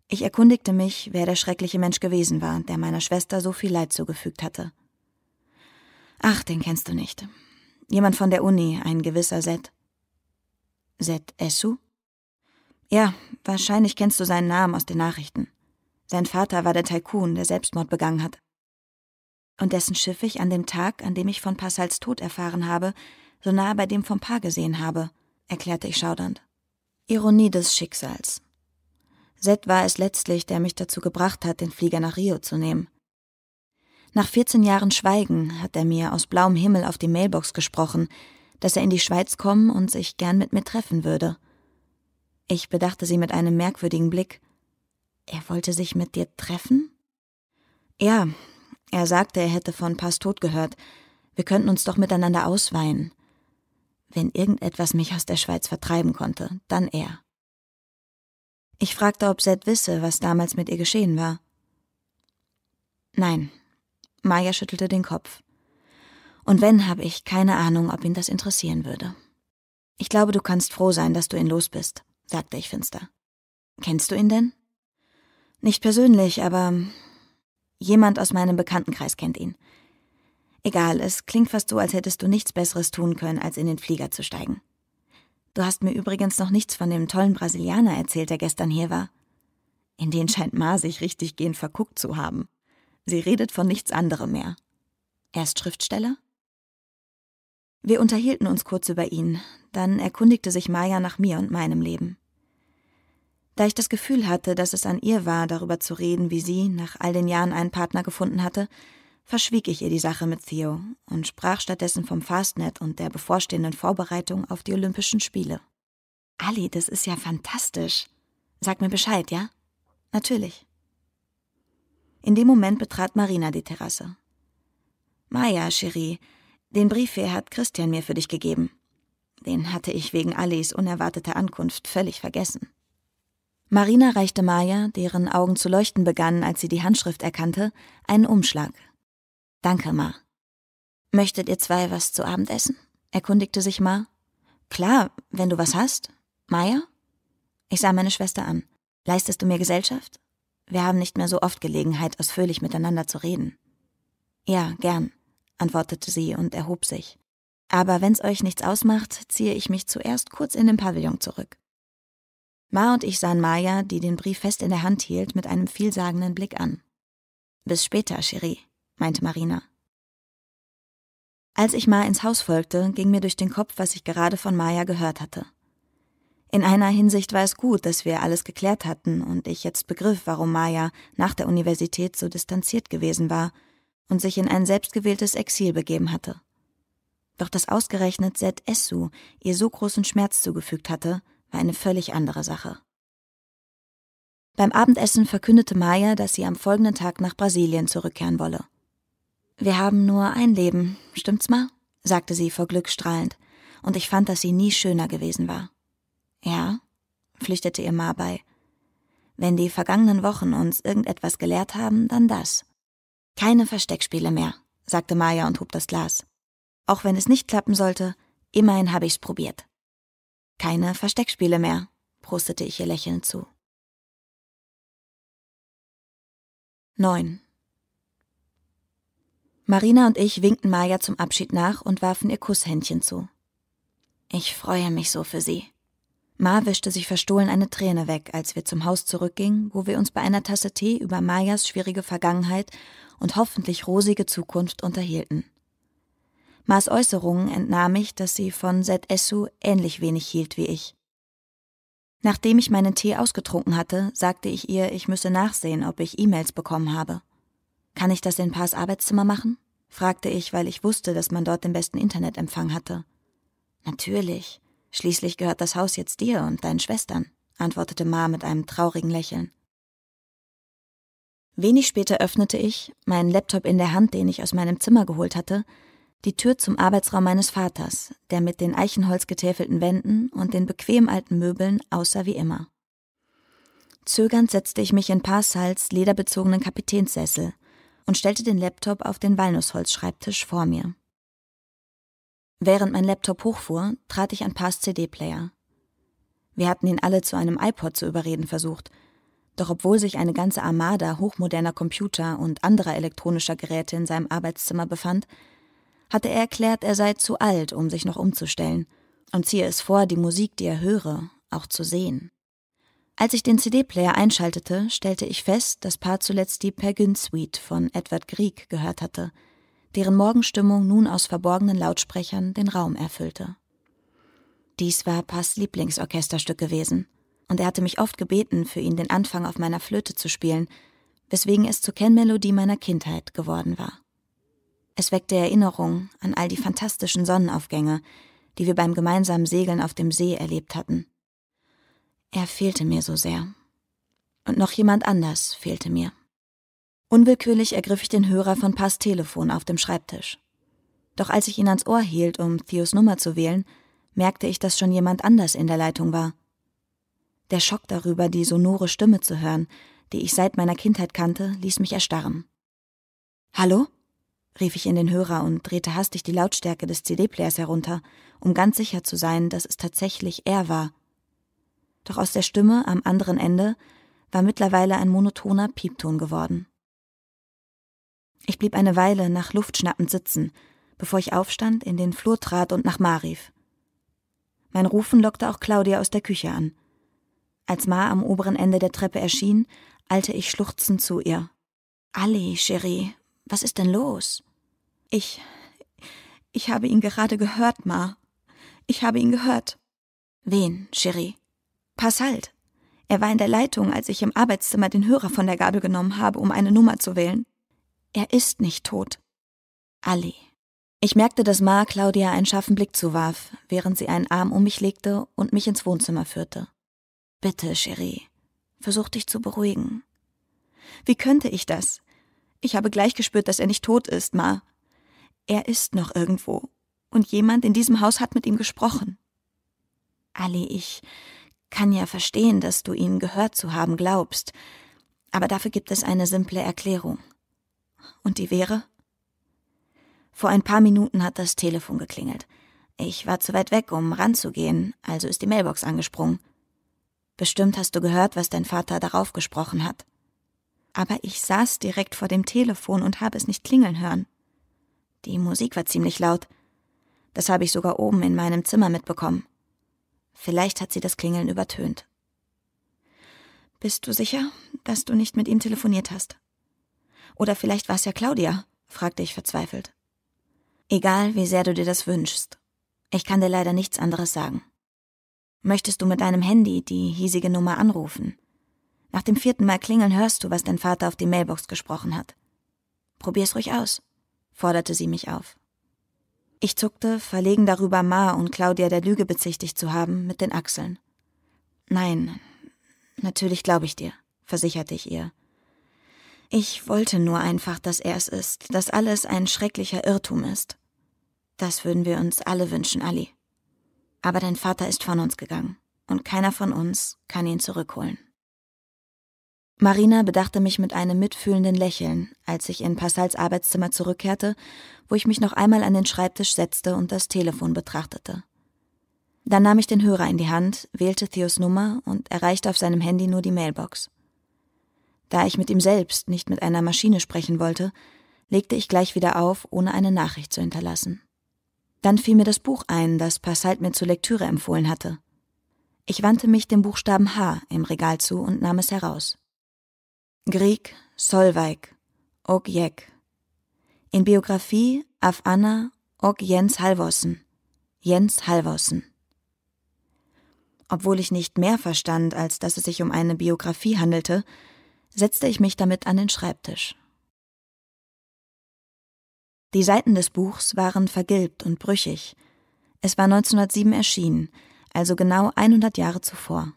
Ich erkundigte mich, wer der schreckliche Mensch gewesen war, der meiner Schwester so viel Leid zugefügt hatte. Ach, den kennst du nicht. Jemand von der Uni, ein gewisser Zed. Zed Essu? Ja, wahrscheinlich kennst du seinen Namen aus den Nachrichten. Sein Vater war der Taikun, der Selbstmord begangen hat. Und dessen Schiff ich an dem Tag, an dem ich von Passals Tod erfahren habe, so nahe bei dem vom Paar gesehen habe, erklärte ich schaudernd. Ironie des Schicksals. Zed war es letztlich, der mich dazu gebracht hat, den Flieger nach Rio zu nehmen. Nach 14 Jahren Schweigen hat er mir aus blauem Himmel auf die Mailbox gesprochen, dass er in die Schweiz kommen und sich gern mit mir treffen würde. Ich bedachte sie mit einem merkwürdigen Blick. Er wollte sich mit dir treffen? Ja, er sagte, er hätte von Pass Tod gehört. Wir könnten uns doch miteinander ausweihen. Wenn irgendetwas mich aus der Schweiz vertreiben konnte, dann er. Ich fragte, ob Seth wisse, was damals mit ihr geschehen war. Nein, Maya schüttelte den Kopf. Und wenn, habe ich keine Ahnung, ob ihn das interessieren würde. Ich glaube, du kannst froh sein, dass du ihn los bist, sagte ich finster. Kennst du ihn denn? Nicht persönlich, aber jemand aus meinem Bekanntenkreis kennt ihn. Egal, es klingt fast so, als hättest du nichts Besseres tun können, als in den Flieger zu steigen. Du hast mir übrigens noch nichts von dem tollen Brasilianer erzählt, der gestern hier war. In den scheint Ma sich richtig gehend verguckt zu haben. Sie redet von nichts anderem mehr. Er ist Schriftsteller? Wir unterhielten uns kurz über ihn, dann erkundigte sich Maya nach mir und meinem Leben. Da ich das Gefühl hatte, dass es an ihr war, darüber zu reden, wie sie nach all den Jahren einen Partner gefunden hatte, verschwieg ich ihr die Sache mit Theo und sprach stattdessen vom Fastnet und der bevorstehenden Vorbereitung auf die Olympischen Spiele. Ali, das ist ja fantastisch. Sag mir Bescheid, ja? Natürlich. In dem Moment betrat Marina die Terrasse. Maja, Cherie, den Brief hier hat Christian mir für dich gegeben. Den hatte ich wegen Alis unerwarteter Ankunft völlig vergessen. Marina reichte Maja, deren Augen zu leuchten begannen, als sie die Handschrift erkannte, einen Umschlag. Danke, Ma. Möchtet ihr zwei was zu Abend essen? erkundigte sich Ma. Klar, wenn du was hast. Maja? Ich sah meine Schwester an. Leistest du mir Gesellschaft? Wir haben nicht mehr so oft Gelegenheit, ausführlich miteinander zu reden. Ja, gern, antwortete sie und erhob sich. Aber wenn's euch nichts ausmacht, ziehe ich mich zuerst kurz in den Pavillon zurück. Ma und ich sahen Maya, die den Brief fest in der Hand hielt, mit einem vielsagenden Blick an. Bis später, Cherie, meinte Marina. Als ich Ma ins Haus folgte, ging mir durch den Kopf, was ich gerade von Maya gehört hatte. In einer Hinsicht war es gut, dass wir alles geklärt hatten und ich jetzt begriff, warum Maya nach der Universität so distanziert gewesen war und sich in ein selbstgewähltes Exil begeben hatte. Doch dass ausgerechnet Zed Essu ihr so großen Schmerz zugefügt hatte, war eine völlig andere Sache. Beim Abendessen verkündete Maya, dass sie am folgenden Tag nach Brasilien zurückkehren wolle. Wir haben nur ein Leben, stimmt's mal? sagte sie vor Glück strahlend, und ich fand, dass sie nie schöner gewesen war. Ja, flüchtete ihr Ma bei. Wenn die vergangenen Wochen uns irgendetwas gelehrt haben, dann das. Keine Versteckspiele mehr, sagte Maya und hob das Glas. Auch wenn es nicht klappen sollte, immerhin habe ich's probiert. Keine Versteckspiele mehr, prostete ich ihr lächelnd zu. 9. Marina und ich winkten Maya zum Abschied nach und warfen ihr Kusshändchen zu. Ich freue mich so für sie. Ma wischte sich verstohlen eine Träne weg, als wir zum Haus zurückgingen, wo wir uns bei einer Tasse Tee über Mayas schwierige Vergangenheit und hoffentlich rosige Zukunft unterhielten. Ma's Äußerungen entnahm ich, dass sie von Zed Essu ähnlich wenig hielt wie ich. Nachdem ich meinen Tee ausgetrunken hatte, sagte ich ihr, ich müsse nachsehen, ob ich E-Mails bekommen habe. Kann ich das in Pars Arbeitszimmer machen? fragte ich, weil ich wusste, dass man dort den besten Internetempfang hatte. Natürlich. Schließlich gehört das Haus jetzt dir und deinen Schwestern, antwortete Ma mit einem traurigen Lächeln. Wenig später öffnete ich, meinen Laptop in der Hand, den ich aus meinem Zimmer geholt hatte, die Tür zum Arbeitsraum meines Vaters, der mit den eichenholzgetäfelten Wänden und den bequem alten Möbeln aussah wie immer. Zögernd setzte ich mich in Parsals lederbezogenen Kapitänssessel und stellte den Laptop auf den Walnussholzschreibtisch vor mir. Während mein Laptop hochfuhr, trat ich an Pars CD-Player. Wir hatten ihn alle zu einem iPod zu überreden versucht, doch obwohl sich eine ganze Armada hochmoderner Computer und anderer elektronischer Geräte in seinem Arbeitszimmer befand, hatte er erklärt, er sei zu alt, um sich noch umzustellen, und ziehe es vor, die Musik, die er höre, auch zu sehen. Als ich den CD-Player einschaltete, stellte ich fest, dass Paar zuletzt die Pergün Suite von Edward Grieg gehört hatte, deren Morgenstimmung nun aus verborgenen Lautsprechern den Raum erfüllte. Dies war Pars Lieblingsorchesterstück gewesen, und er hatte mich oft gebeten, für ihn den Anfang auf meiner Flöte zu spielen, weswegen es zur Kennmelodie meiner Kindheit geworden war. Es weckte Erinnerungen an all die fantastischen Sonnenaufgänge, die wir beim gemeinsamen Segeln auf dem See erlebt hatten. Er fehlte mir so sehr. Und noch jemand anders fehlte mir. Unwillkürlich ergriff ich den Hörer von Pass Telefon auf dem Schreibtisch. Doch als ich ihn ans Ohr hielt, um Theos Nummer zu wählen, merkte ich, dass schon jemand anders in der Leitung war. Der Schock darüber, die sonore Stimme zu hören, die ich seit meiner Kindheit kannte, ließ mich erstarren. Hallo? Rief ich in den Hörer und drehte hastig die Lautstärke des CD-Players herunter, um ganz sicher zu sein, dass es tatsächlich er war. Doch aus der Stimme am anderen Ende war mittlerweile ein monotoner Piepton geworden. Ich blieb eine Weile nach Luft schnappend sitzen, bevor ich aufstand, in den Flur trat und nach Ma rief. Mein Rufen lockte auch Claudia aus der Küche an. Als Ma am oberen Ende der Treppe erschien, eilte ich schluchzend zu ihr. Ali, Cherie, was ist denn los? Ich. Ich habe ihn gerade gehört, Ma. Ich habe ihn gehört. Wen, Cherie? Passalt. Er war in der Leitung, als ich im Arbeitszimmer den Hörer von der Gabel genommen habe, um eine Nummer zu wählen. Er ist nicht tot. Ali. Ich merkte, dass Ma Claudia einen scharfen Blick zuwarf, während sie einen Arm um mich legte und mich ins Wohnzimmer führte. Bitte, Cherie, versuch dich zu beruhigen. Wie könnte ich das? Ich habe gleich gespürt, dass er nicht tot ist, Ma. Er ist noch irgendwo. Und jemand in diesem Haus hat mit ihm gesprochen. Ali, ich kann ja verstehen, dass du ihn gehört zu haben glaubst, aber dafür gibt es eine simple Erklärung. Und die wäre? Vor ein paar Minuten hat das Telefon geklingelt. Ich war zu weit weg, um ranzugehen, also ist die Mailbox angesprungen. Bestimmt hast du gehört, was dein Vater darauf gesprochen hat. Aber ich saß direkt vor dem Telefon und habe es nicht klingeln hören. Die Musik war ziemlich laut. Das habe ich sogar oben in meinem Zimmer mitbekommen. Vielleicht hat sie das Klingeln übertönt. Bist du sicher, dass du nicht mit ihm telefoniert hast? Oder vielleicht war es ja Claudia? fragte ich verzweifelt. Egal, wie sehr du dir das wünschst. Ich kann dir leider nichts anderes sagen. Möchtest du mit deinem Handy die hiesige Nummer anrufen? Nach dem vierten Mal klingeln hörst du, was dein Vater auf die Mailbox gesprochen hat. Probier's ruhig aus, forderte sie mich auf. Ich zuckte, verlegen darüber, Ma und Claudia der Lüge bezichtigt zu haben, mit den Achseln. Nein, natürlich glaube ich dir, versicherte ich ihr. Ich wollte nur einfach, dass er es ist, dass alles ein schrecklicher Irrtum ist. Das würden wir uns alle wünschen, Ali. Aber dein Vater ist von uns gegangen, und keiner von uns kann ihn zurückholen. Marina bedachte mich mit einem mitfühlenden Lächeln, als ich in Passals Arbeitszimmer zurückkehrte, wo ich mich noch einmal an den Schreibtisch setzte und das Telefon betrachtete. Dann nahm ich den Hörer in die Hand, wählte Theos Nummer und erreichte auf seinem Handy nur die Mailbox. Da ich mit ihm selbst, nicht mit einer Maschine sprechen wollte, legte ich gleich wieder auf, ohne eine Nachricht zu hinterlassen. Dann fiel mir das Buch ein, das Passalt mir zur Lektüre empfohlen hatte. Ich wandte mich dem Buchstaben H im Regal zu und nahm es heraus. Grieg, Solveig, og Jek. In Biografie af Anna og Jens Halvorsen. Jens Halvorsen. Obwohl ich nicht mehr verstand, als dass es sich um eine Biografie handelte, setzte ich mich damit an den Schreibtisch. Die Seiten des Buchs waren vergilbt und brüchig. Es war 1907 erschienen, also genau 100 Jahre zuvor.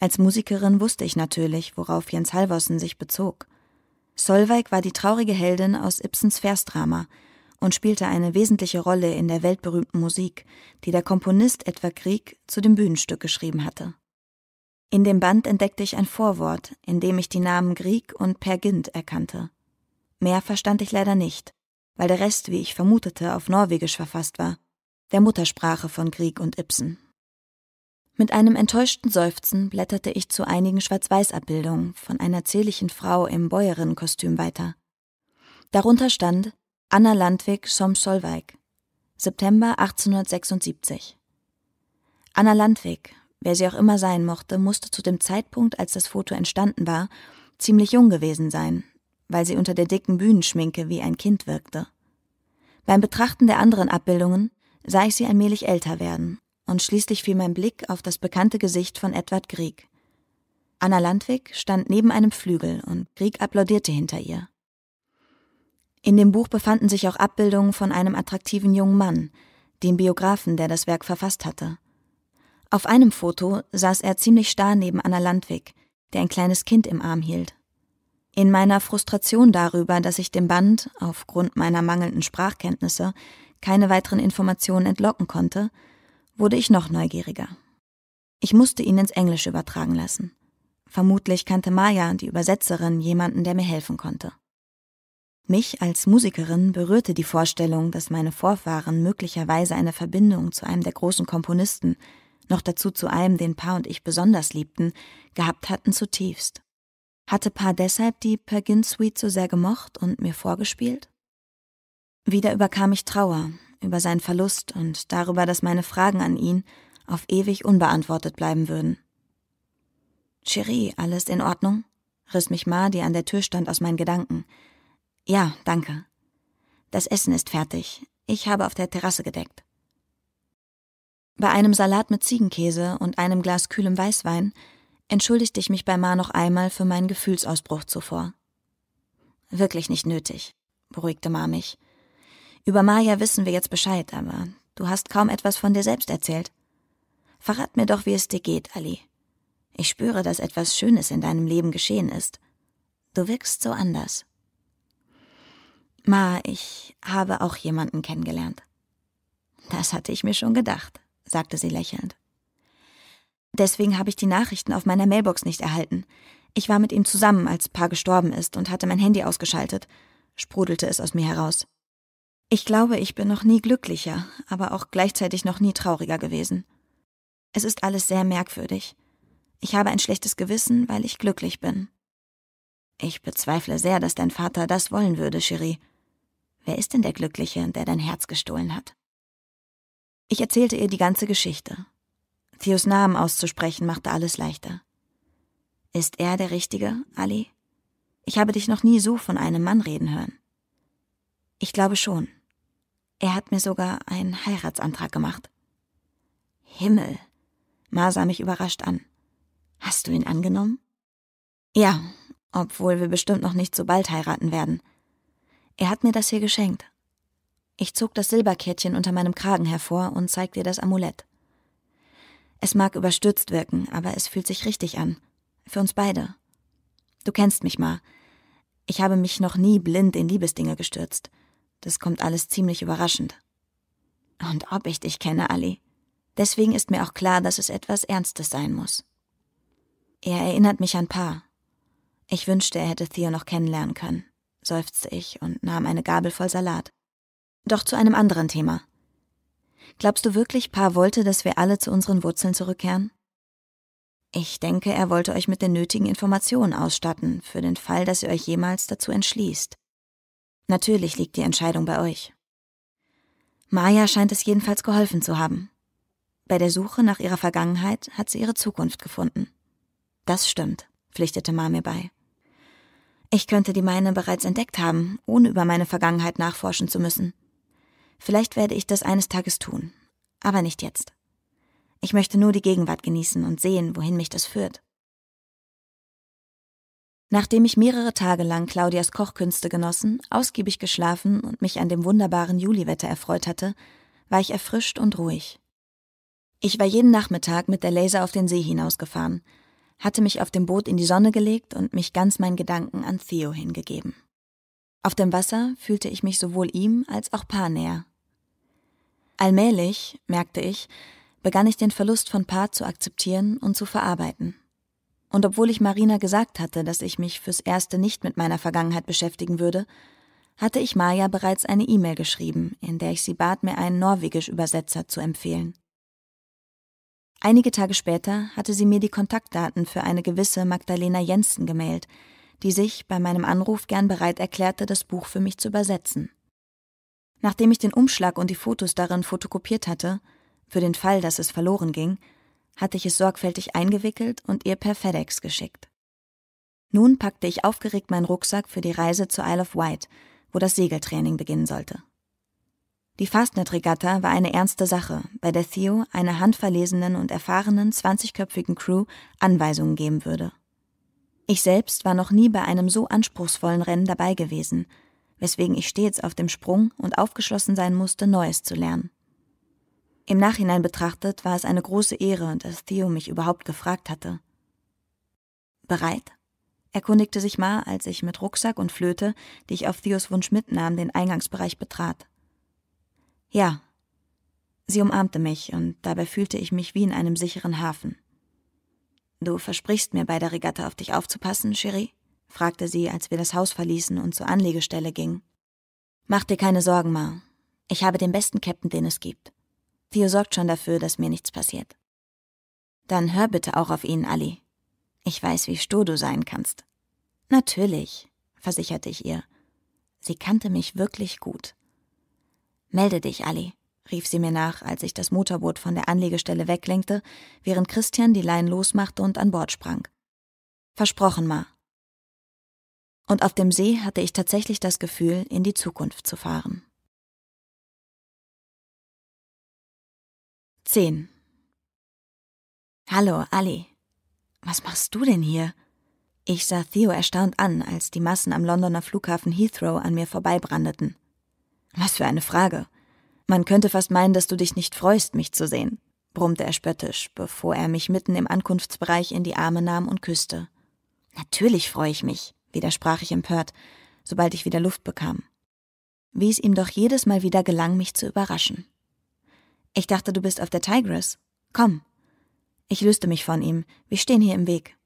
Als Musikerin wusste ich natürlich, worauf Jens Halvorsen sich bezog. Solveig war die traurige Heldin aus Ibsens Versdrama und spielte eine wesentliche Rolle in der weltberühmten Musik, die der Komponist Edward Grieg zu dem Bühnenstück geschrieben hatte. In dem Band entdeckte ich ein Vorwort, in dem ich die Namen Grieg und Per Gynt erkannte. Mehr verstand ich leider nicht, weil der Rest, wie ich vermutete, auf Norwegisch verfasst war, der Muttersprache von Grieg und Ibsen. Mit einem enttäuschten Seufzen blätterte ich zu einigen Schwarz-Weiß-Abbildungen von einer zierlichen Frau im Bäuerinnenkostüm weiter. Darunter stand Anna Landwig som Solveig, September 1876. Anna Landwig, wer sie auch immer sein mochte, musste zu dem Zeitpunkt, als das Foto entstanden war, ziemlich jung gewesen sein, weil sie unter der dicken Bühnenschminke wie ein Kind wirkte. Beim Betrachten der anderen Abbildungen sah ich sie allmählich älter werden und schließlich fiel mein Blick auf das bekannte Gesicht von Edward Grieg. Anna Landwig stand neben einem Flügel und Grieg applaudierte hinter ihr. In dem Buch befanden sich auch Abbildungen von einem attraktiven jungen Mann, dem Biografen, der das Werk verfasst hatte. Auf einem Foto saß er ziemlich starr neben Anna Landwig, der ein kleines Kind im Arm hielt. In meiner Frustration darüber, dass ich dem Band, aufgrund meiner mangelnden Sprachkenntnisse, keine weiteren Informationen entlocken konnte, wurde ich noch neugieriger. Ich musste ihn ins Englische übertragen lassen. Vermutlich kannte Maya, die Übersetzerin, jemanden, der mir helfen konnte. Mich als Musikerin berührte die Vorstellung, dass meine Vorfahren möglicherweise eine Verbindung zu einem der großen Komponisten, noch dazu zu einem, den Pa und ich besonders liebten, gehabt hatten zutiefst. Hatte Pa deshalb die Pergin Suite so sehr gemocht und mir vorgespielt? Wieder überkam ich Trauer über seinen Verlust und darüber, dass meine Fragen an ihn auf ewig unbeantwortet bleiben würden. Cherie, alles in Ordnung? riss mich Ma, die an der Tür stand, aus meinen Gedanken. Ja, danke. Das Essen ist fertig. Ich habe auf der Terrasse gedeckt. Bei einem Salat mit Ziegenkäse und einem Glas kühlem Weißwein entschuldigte ich mich bei Ma noch einmal für meinen Gefühlsausbruch zuvor. Wirklich nicht nötig, beruhigte Ma mich. Über Maya wissen wir jetzt Bescheid, aber du hast kaum etwas von dir selbst erzählt. Verrat mir doch, wie es dir geht, Ali. Ich spüre, dass etwas Schönes in deinem Leben geschehen ist. Du wirkst so anders. Ma, ich habe auch jemanden kennengelernt. Das hatte ich mir schon gedacht, sagte sie lächelnd. Deswegen habe ich die Nachrichten auf meiner Mailbox nicht erhalten. Ich war mit ihm zusammen, als Pa gestorben ist und hatte mein Handy ausgeschaltet, sprudelte es aus mir heraus. Ich glaube, ich bin noch nie glücklicher, aber auch gleichzeitig noch nie trauriger gewesen. Es ist alles sehr merkwürdig. Ich habe ein schlechtes Gewissen, weil ich glücklich bin. Ich bezweifle sehr, dass dein Vater das wollen würde, Cherie. Wer ist denn der Glückliche, der dein Herz gestohlen hat? Ich erzählte ihr die ganze Geschichte. Theos Namen auszusprechen machte alles leichter. Ist er der Richtige, Ali? Ich habe dich noch nie so von einem Mann reden hören. Ich glaube schon. Er hat mir sogar einen Heiratsantrag gemacht. Himmel. Ma sah mich überrascht an. Hast du ihn angenommen? Ja, obwohl wir bestimmt noch nicht so bald heiraten werden. Er hat mir das hier geschenkt. Ich zog das Silberkettchen unter meinem Kragen hervor und zeigte ihr das Amulett. Es mag überstürzt wirken, aber es fühlt sich richtig an. Für uns beide. Du kennst mich mal. Ich habe mich noch nie blind in Liebesdinge gestürzt. Das kommt alles ziemlich überraschend. Und ob ich dich kenne, Ali. Deswegen ist mir auch klar, dass es etwas Ernstes sein muss. Er erinnert mich an Pa. Ich wünschte, er hätte Theo noch kennenlernen können, seufzte ich und nahm eine Gabel voll Salat. Doch zu einem anderen Thema. Glaubst du wirklich, Pa wollte, dass wir alle zu unseren Wurzeln zurückkehren? Ich denke, er wollte euch mit den nötigen Informationen ausstatten, für den Fall, dass ihr euch jemals dazu entschließt. Natürlich liegt die Entscheidung bei euch. Maya scheint es jedenfalls geholfen zu haben. Bei der Suche nach ihrer Vergangenheit hat sie ihre Zukunft gefunden. Das stimmt, pflichtete Ma mir bei. Ich könnte die meine bereits entdeckt haben, ohne über meine Vergangenheit nachforschen zu müssen. Vielleicht werde ich das eines Tages tun, aber nicht jetzt. Ich möchte nur die Gegenwart genießen und sehen, wohin mich das führt. Nachdem ich mehrere Tage lang Claudias Kochkünste genossen, ausgiebig geschlafen und mich an dem wunderbaren Juliwetter erfreut hatte, war ich erfrischt und ruhig. Ich war jeden Nachmittag mit der Laser auf den See hinausgefahren, hatte mich auf dem Boot in die Sonne gelegt und mich ganz meinen Gedanken an Theo hingegeben. Auf dem Wasser fühlte ich mich sowohl ihm als auch Pa näher. Allmählich, merkte ich, begann ich den Verlust von Pa zu akzeptieren und zu verarbeiten. Und obwohl ich Marina gesagt hatte, dass ich mich fürs Erste nicht mit meiner Vergangenheit beschäftigen würde, hatte ich Maja bereits eine E-Mail geschrieben, in der ich sie bat, mir einen Norwegisch-Übersetzer zu empfehlen. Einige Tage später hatte sie mir die Kontaktdaten für eine gewisse Magdalena Jensen gemailt, die sich bei meinem Anruf gern bereit erklärte, das Buch für mich zu übersetzen. Nachdem ich den Umschlag und die Fotos darin fotokopiert hatte, für den Fall, dass es verloren ging, hatte ich es sorgfältig eingewickelt und ihr per FedEx geschickt. Nun packte ich aufgeregt meinen Rucksack für die Reise zur Isle of Wight, wo das Segeltraining beginnen sollte. Die Fastnet-Regatta war eine ernste Sache, bei der Theo einer handverlesenen und erfahrenen 20-köpfigen Crew Anweisungen geben würde. Ich selbst war noch nie bei einem so anspruchsvollen Rennen dabei gewesen, weswegen ich stets auf dem Sprung und aufgeschlossen sein musste, Neues zu lernen. Im Nachhinein betrachtet war es eine große Ehre, dass Theo mich überhaupt gefragt hatte. Bereit? erkundigte sich Ma, als ich mit Rucksack und Flöte, die ich auf Theos Wunsch mitnahm, den Eingangsbereich betrat. Ja. Sie umarmte mich, und dabei fühlte ich mich wie in einem sicheren Hafen. Du versprichst mir bei der Regatta auf dich aufzupassen, Cherie? fragte sie, als wir das Haus verließen und zur Anlegestelle gingen. Mach dir keine Sorgen, Ma. Ich habe den besten Captain, den es gibt. Theo sorgt schon dafür, dass mir nichts passiert. Dann hör bitte auch auf ihn, Ali. Ich weiß, wie stur du sein kannst. Natürlich, versicherte ich ihr. Sie kannte mich wirklich gut. Melde dich, Ali, rief sie mir nach, als ich das Motorboot von der Anlegestelle weglenkte, während Christian die Leinen losmachte und an Bord sprang. Versprochen, Ma. Und auf dem See hatte ich tatsächlich das Gefühl, in die Zukunft zu fahren. 10. Hallo, Ali. Was machst du denn hier? Ich sah Theo erstaunt an, als die Massen am Londoner Flughafen Heathrow an mir vorbeibrandeten. Was für eine Frage. Man könnte fast meinen, dass du dich nicht freust, mich zu sehen, brummte er spöttisch, bevor er mich mitten im Ankunftsbereich in die Arme nahm und küsste. Natürlich freue ich mich, widersprach ich empört, sobald ich wieder Luft bekam. Wie es ihm doch jedes Mal wieder gelang, mich zu überraschen. Ich dachte, du bist auf der Tigress. Komm. Ich löste mich von ihm. Wir stehen hier im Weg.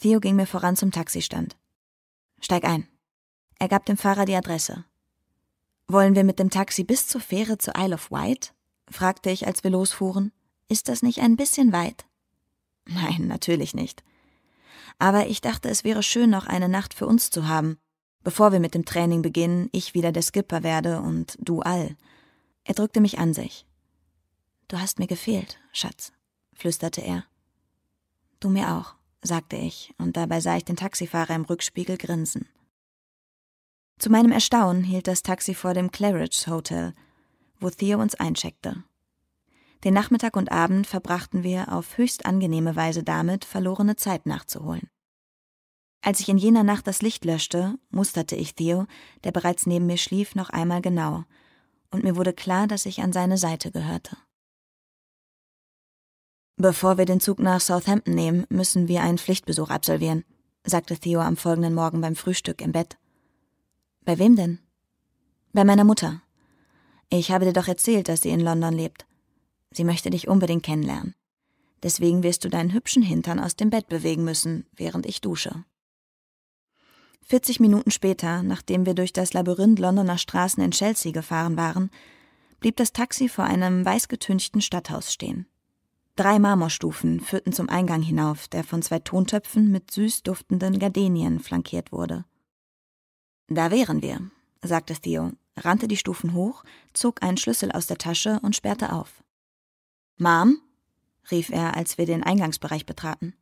Theo ging mir voran zum Taxistand. Steig ein. Er gab dem Fahrer die Adresse. Wollen wir mit dem Taxi bis zur Fähre zu Isle of Wight? fragte ich, als wir losfuhren. Ist das nicht ein bisschen weit? Nein, natürlich nicht. Aber ich dachte, es wäre schön, noch eine Nacht für uns zu haben, bevor wir mit dem Training beginnen, ich wieder der Skipper werde und du all. Er drückte mich an sich. Du hast mir gefehlt, Schatz, flüsterte er. Du mir auch sagte ich, und dabei sah ich den Taxifahrer im Rückspiegel grinsen. Zu meinem Erstaunen hielt das Taxi vor dem Claridge Hotel, wo Theo uns eincheckte. Den Nachmittag und Abend verbrachten wir auf höchst angenehme Weise damit, verlorene Zeit nachzuholen. Als ich in jener Nacht das Licht löschte, musterte ich Theo, der bereits neben mir schlief, noch einmal genau, und mir wurde klar, dass ich an seine Seite gehörte. Bevor wir den Zug nach Southampton nehmen, müssen wir einen Pflichtbesuch absolvieren, sagte Theo am folgenden Morgen beim Frühstück im Bett. Bei wem denn? Bei meiner Mutter. Ich habe dir doch erzählt, dass sie in London lebt. Sie möchte dich unbedingt kennenlernen. Deswegen wirst du deinen hübschen Hintern aus dem Bett bewegen müssen, während ich dusche. 40 Minuten später, nachdem wir durch das Labyrinth Londoner Straßen in Chelsea gefahren waren, blieb das Taxi vor einem weißgetünchten Stadthaus stehen. Drei Marmorstufen führten zum Eingang hinauf, der von zwei Tontöpfen mit süß duftenden Gardenien flankiert wurde. Da wären wir, sagte Theo, rannte die Stufen hoch, zog einen Schlüssel aus der Tasche und sperrte auf. Mom? rief er, als wir den Eingangsbereich betraten.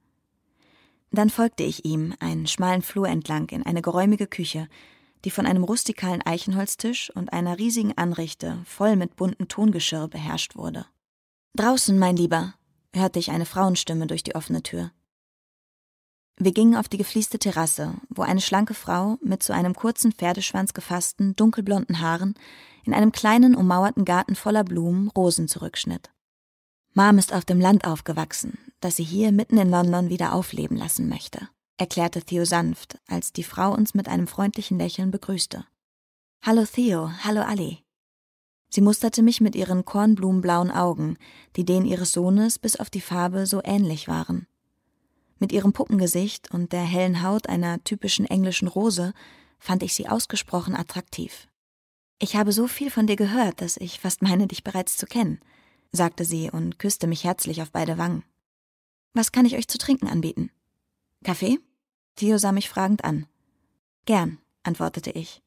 Dann folgte ich ihm einen schmalen Flur entlang in eine geräumige Küche, die von einem rustikalen Eichenholztisch und einer riesigen Anrichte voll mit buntem Tongeschirr beherrscht wurde. Draußen, mein Lieber, hörte ich eine Frauenstimme durch die offene Tür. Wir gingen auf die gefließte Terrasse, wo eine schlanke Frau mit zu einem kurzen Pferdeschwanz gefassten, dunkelblonden Haaren in einem kleinen, ummauerten Garten voller Blumen Rosen zurückschnitt. Mom ist auf dem Land aufgewachsen, das sie hier mitten in London wieder aufleben lassen möchte, erklärte Theo sanft, als die Frau uns mit einem freundlichen Lächeln begrüßte. Hallo Theo, hallo Ali. Sie musterte mich mit ihren kornblumenblauen Augen, die denen ihres Sohnes bis auf die Farbe so ähnlich waren. Mit ihrem Puppengesicht und der hellen Haut einer typischen englischen Rose fand ich sie ausgesprochen attraktiv. Ich habe so viel von dir gehört, dass ich fast meine, dich bereits zu kennen, sagte sie und küsste mich herzlich auf beide Wangen. Was kann ich euch zu trinken anbieten? Kaffee? Theo sah mich fragend an. Gern, antwortete ich.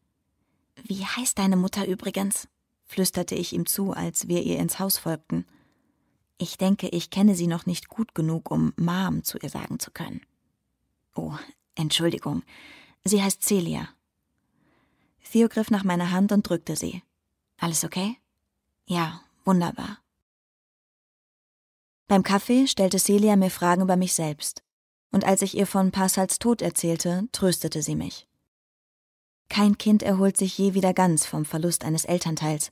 Wie heißt deine Mutter übrigens? flüsterte ich ihm zu, als wir ihr ins Haus folgten. Ich denke, ich kenne sie noch nicht gut genug, um Mom zu ihr sagen zu können. Oh, Entschuldigung. Sie heißt Celia. Theo griff nach meiner Hand und drückte sie. Alles okay? Ja, wunderbar. Beim Kaffee stellte Celia mir Fragen über mich selbst, und als ich ihr von Passals Tod erzählte, tröstete sie mich. Kein Kind erholt sich je wieder ganz vom Verlust eines Elternteils,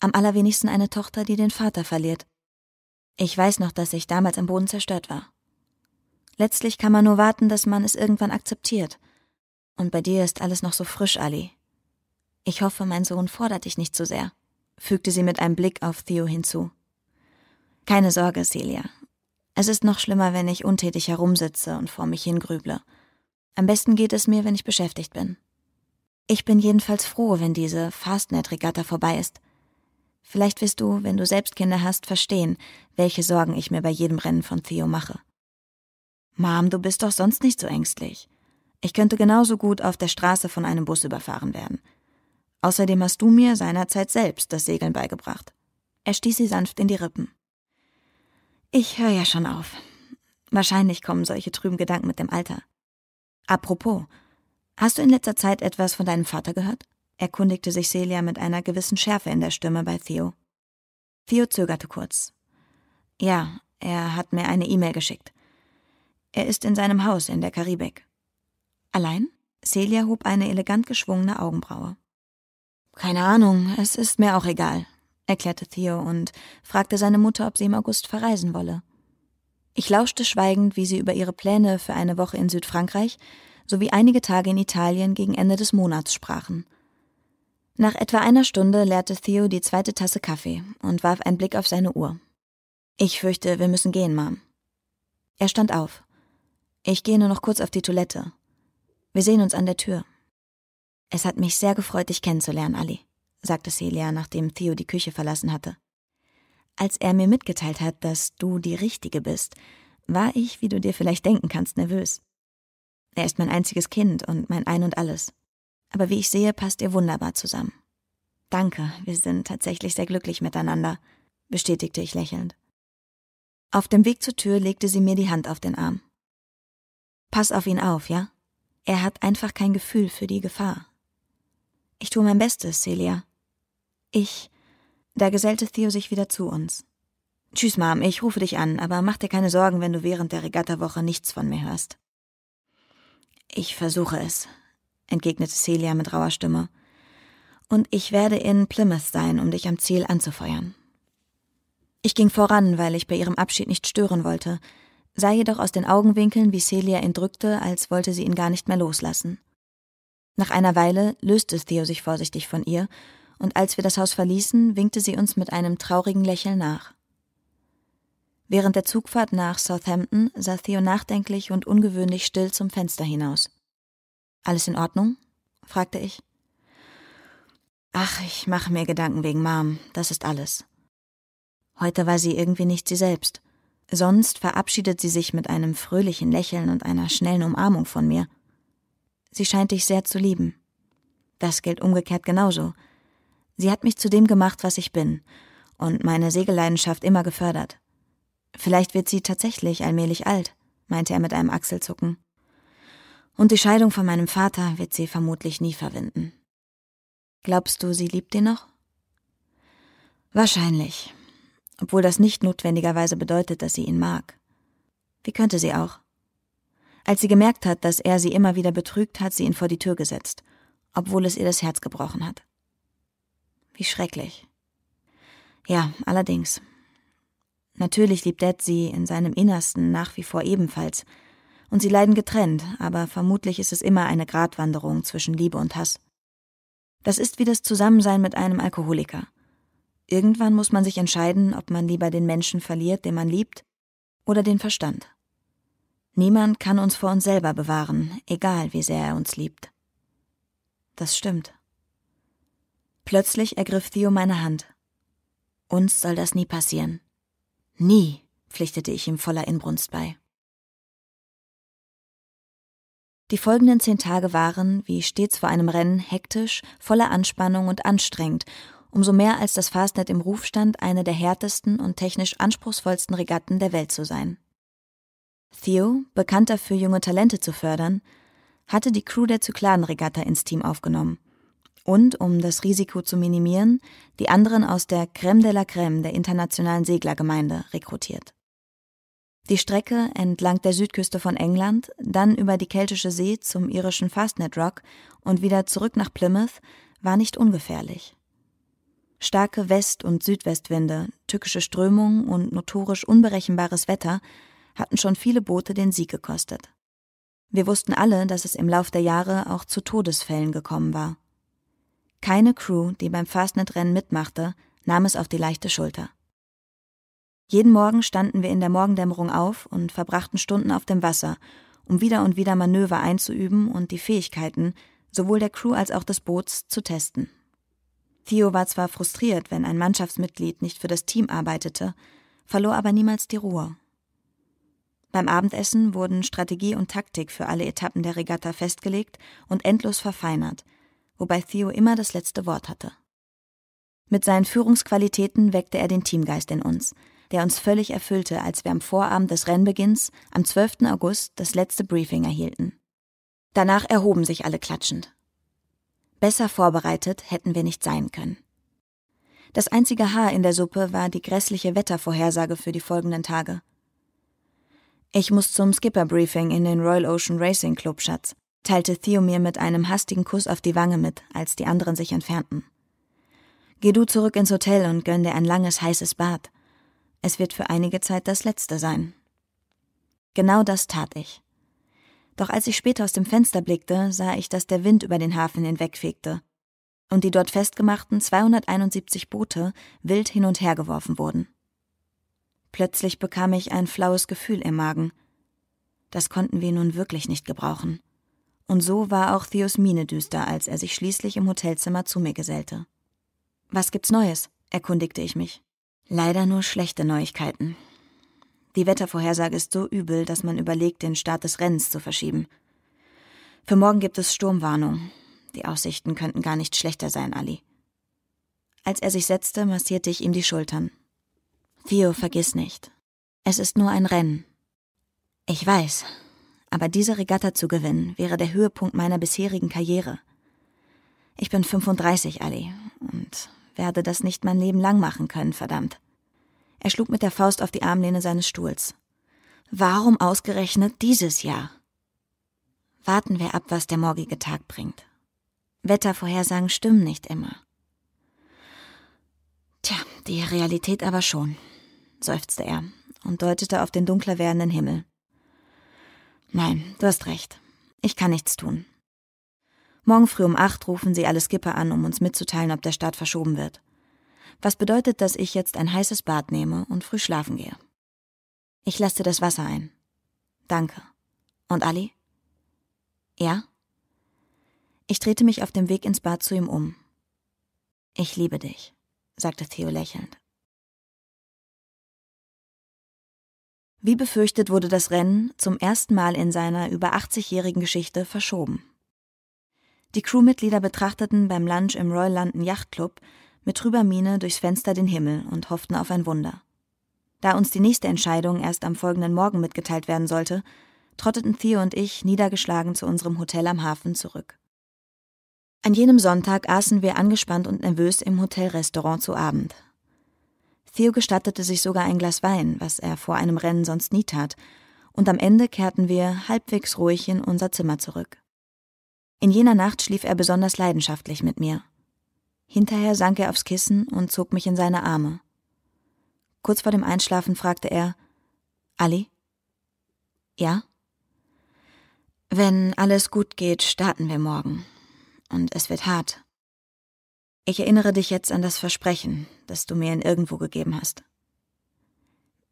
am allerwenigsten eine Tochter, die den Vater verliert. Ich weiß noch, dass ich damals am Boden zerstört war. Letztlich kann man nur warten, dass man es irgendwann akzeptiert. Und bei dir ist alles noch so frisch, Ali. Ich hoffe, mein Sohn fordert dich nicht zu sehr, fügte sie mit einem Blick auf Theo hinzu. Keine Sorge, Celia. Es ist noch schlimmer, wenn ich untätig herumsitze und vor mich hingrüble. Am besten geht es mir, wenn ich beschäftigt bin. Ich bin jedenfalls froh, wenn diese Fastnet-Regatta vorbei ist. Vielleicht wirst du, wenn du selbst Kinder hast, verstehen, welche Sorgen ich mir bei jedem Rennen von Theo mache. Mom, du bist doch sonst nicht so ängstlich. Ich könnte genauso gut auf der Straße von einem Bus überfahren werden. Außerdem hast du mir seinerzeit selbst das Segeln beigebracht. Er stieß sie sanft in die Rippen. Ich höre ja schon auf. Wahrscheinlich kommen solche trüben Gedanken mit dem Alter. Apropos, hast du in letzter Zeit etwas von deinem Vater gehört? erkundigte sich Celia mit einer gewissen Schärfe in der Stimme bei Theo. Theo zögerte kurz. Ja, er hat mir eine E-Mail geschickt. Er ist in seinem Haus in der Karibik. Allein? Celia hob eine elegant geschwungene Augenbraue. Keine Ahnung, es ist mir auch egal, erklärte Theo und fragte seine Mutter, ob sie im August verreisen wolle. Ich lauschte schweigend, wie sie über ihre Pläne für eine Woche in Südfrankreich sowie einige Tage in Italien gegen Ende des Monats sprachen. Nach etwa einer Stunde leerte Theo die zweite Tasse Kaffee und warf einen Blick auf seine Uhr. Ich fürchte, wir müssen gehen, Mom. Er stand auf. Ich gehe nur noch kurz auf die Toilette. Wir sehen uns an der Tür. Es hat mich sehr gefreut, dich kennenzulernen, Ali, sagte Celia, nachdem Theo die Küche verlassen hatte. Als er mir mitgeteilt hat, dass du die Richtige bist, war ich, wie du dir vielleicht denken kannst, nervös. Er ist mein einziges Kind und mein Ein und alles. Aber wie ich sehe, passt ihr wunderbar zusammen. Danke, wir sind tatsächlich sehr glücklich miteinander, bestätigte ich lächelnd. Auf dem Weg zur Tür legte sie mir die Hand auf den Arm. Pass auf ihn auf, ja? Er hat einfach kein Gefühl für die Gefahr. Ich tue mein Bestes, Celia. Ich da gesellte Theo sich wieder zu uns. Tschüss, Mom, ich rufe dich an, aber mach dir keine Sorgen, wenn du während der Regattawoche nichts von mir hörst. Ich versuche es, entgegnete Celia mit rauer Stimme. Und ich werde in Plymouth sein, um dich am Ziel anzufeuern. Ich ging voran, weil ich bei ihrem Abschied nicht stören wollte, sah jedoch aus den Augenwinkeln, wie Celia ihn drückte, als wollte sie ihn gar nicht mehr loslassen. Nach einer Weile löste Theo sich vorsichtig von ihr und als wir das Haus verließen, winkte sie uns mit einem traurigen Lächeln nach. Während der Zugfahrt nach Southampton sah Theo nachdenklich und ungewöhnlich still zum Fenster hinaus. Alles in Ordnung? fragte ich. Ach, ich mache mir Gedanken wegen Mom, das ist alles. Heute war sie irgendwie nicht sie selbst. Sonst verabschiedet sie sich mit einem fröhlichen Lächeln und einer schnellen Umarmung von mir. Sie scheint dich sehr zu lieben. Das gilt umgekehrt genauso. Sie hat mich zu dem gemacht, was ich bin, und meine Segelleidenschaft immer gefördert. Vielleicht wird sie tatsächlich allmählich alt, meinte er mit einem Achselzucken. Und die Scheidung von meinem Vater wird sie vermutlich nie verwinden. Glaubst du, sie liebt ihn noch? Wahrscheinlich, obwohl das nicht notwendigerweise bedeutet, dass sie ihn mag. Wie könnte sie auch? Als sie gemerkt hat, dass er sie immer wieder betrügt, hat sie ihn vor die Tür gesetzt, obwohl es ihr das Herz gebrochen hat. Wie schrecklich. Ja, allerdings. Natürlich liebt Dad sie in seinem Innersten nach wie vor ebenfalls, und sie leiden getrennt, aber vermutlich ist es immer eine Gratwanderung zwischen Liebe und Hass. Das ist wie das Zusammensein mit einem Alkoholiker. Irgendwann muss man sich entscheiden, ob man lieber den Menschen verliert, den man liebt, oder den Verstand. Niemand kann uns vor uns selber bewahren, egal wie sehr er uns liebt. Das stimmt. Plötzlich ergriff Theo meine Hand. Uns soll das nie passieren. Nie, pflichtete ich ihm voller Inbrunst bei. Die folgenden zehn Tage waren, wie stets vor einem Rennen, hektisch, voller Anspannung und anstrengend, umso mehr als das Fastnet im Ruf stand, eine der härtesten und technisch anspruchsvollsten Regatten der Welt zu sein. Theo, bekannt dafür, junge Talente zu fördern, hatte die Crew der Zykladenregatta ins Team aufgenommen und, um das Risiko zu minimieren, die anderen aus der Crème de la Crème der internationalen Seglergemeinde rekrutiert. Die Strecke entlang der Südküste von England, dann über die Keltische See zum irischen Fastnet Rock und wieder zurück nach Plymouth war nicht ungefährlich. Starke West- und Südwestwinde, tückische Strömungen und notorisch unberechenbares Wetter hatten schon viele Boote den Sieg gekostet. Wir wussten alle, dass es im Lauf der Jahre auch zu Todesfällen gekommen war. Keine Crew, die beim Fastnet-Rennen mitmachte, nahm es auf die leichte Schulter. Jeden Morgen standen wir in der Morgendämmerung auf und verbrachten Stunden auf dem Wasser, um wieder und wieder Manöver einzuüben und die Fähigkeiten sowohl der Crew als auch des Boots zu testen. Theo war zwar frustriert, wenn ein Mannschaftsmitglied nicht für das Team arbeitete, verlor aber niemals die Ruhe. Beim Abendessen wurden Strategie und Taktik für alle Etappen der Regatta festgelegt und endlos verfeinert, wobei Theo immer das letzte Wort hatte. Mit seinen Führungsqualitäten weckte er den Teamgeist in uns, der uns völlig erfüllte, als wir am Vorabend des Rennbeginns am 12. August das letzte Briefing erhielten. Danach erhoben sich alle klatschend. Besser vorbereitet hätten wir nicht sein können. Das einzige Haar in der Suppe war die grässliche Wettervorhersage für die folgenden Tage. Ich muss zum Skipper-Briefing in den Royal Ocean Racing Club, Schatz, teilte Theo mir mit einem hastigen Kuss auf die Wange mit, als die anderen sich entfernten. Geh du zurück ins Hotel und gönn dir ein langes, heißes Bad. Es wird für einige Zeit das letzte sein. Genau das tat ich. Doch als ich später aus dem Fenster blickte, sah ich, dass der Wind über den Hafen hinwegfegte und die dort festgemachten 271 Boote wild hin und her geworfen wurden. Plötzlich bekam ich ein flaues Gefühl im Magen. Das konnten wir nun wirklich nicht gebrauchen. Und so war auch Theos Miene düster, als er sich schließlich im Hotelzimmer zu mir gesellte. Was gibt's Neues? erkundigte ich mich. Leider nur schlechte Neuigkeiten. Die Wettervorhersage ist so übel, dass man überlegt, den Start des Rennens zu verschieben. Für morgen gibt es Sturmwarnung. Die Aussichten könnten gar nicht schlechter sein, Ali. Als er sich setzte, massierte ich ihm die Schultern. Theo, vergiss nicht. Es ist nur ein Rennen. Ich weiß, aber diese Regatta zu gewinnen wäre der Höhepunkt meiner bisherigen Karriere. Ich bin 35, Ali, und werde das nicht mein Leben lang machen können, verdammt. Er schlug mit der Faust auf die Armlehne seines Stuhls. Warum ausgerechnet dieses Jahr? Warten wir ab, was der morgige Tag bringt. Wettervorhersagen stimmen nicht immer. Tja, die Realität aber schon, seufzte er und deutete auf den dunkler werdenden Himmel. Nein, du hast recht. Ich kann nichts tun. Morgen früh um acht rufen sie alle Skipper an, um uns mitzuteilen, ob der Start verschoben wird. Was bedeutet, dass ich jetzt ein heißes Bad nehme und früh schlafen gehe. Ich lasse das Wasser ein. Danke. Und Ali? Ja? Ich drehte mich auf dem Weg ins Bad zu ihm um. Ich liebe dich, sagte Theo lächelnd. Wie befürchtet wurde das Rennen zum ersten Mal in seiner über 80-jährigen Geschichte verschoben. Die Crewmitglieder betrachteten beim Lunch im Royal London Yacht Club mit trüber Miene durchs Fenster den Himmel und hofften auf ein Wunder. Da uns die nächste Entscheidung erst am folgenden Morgen mitgeteilt werden sollte, trotteten Theo und ich niedergeschlagen zu unserem Hotel am Hafen zurück. An jenem Sonntag aßen wir angespannt und nervös im Hotelrestaurant zu Abend. Theo gestattete sich sogar ein Glas Wein, was er vor einem Rennen sonst nie tat, und am Ende kehrten wir halbwegs ruhig in unser Zimmer zurück. In jener Nacht schlief er besonders leidenschaftlich mit mir. Hinterher sank er aufs Kissen und zog mich in seine Arme. Kurz vor dem Einschlafen fragte er Ali? Ja? Wenn alles gut geht, starten wir morgen. Und es wird hart. Ich erinnere dich jetzt an das Versprechen, das du mir in irgendwo gegeben hast.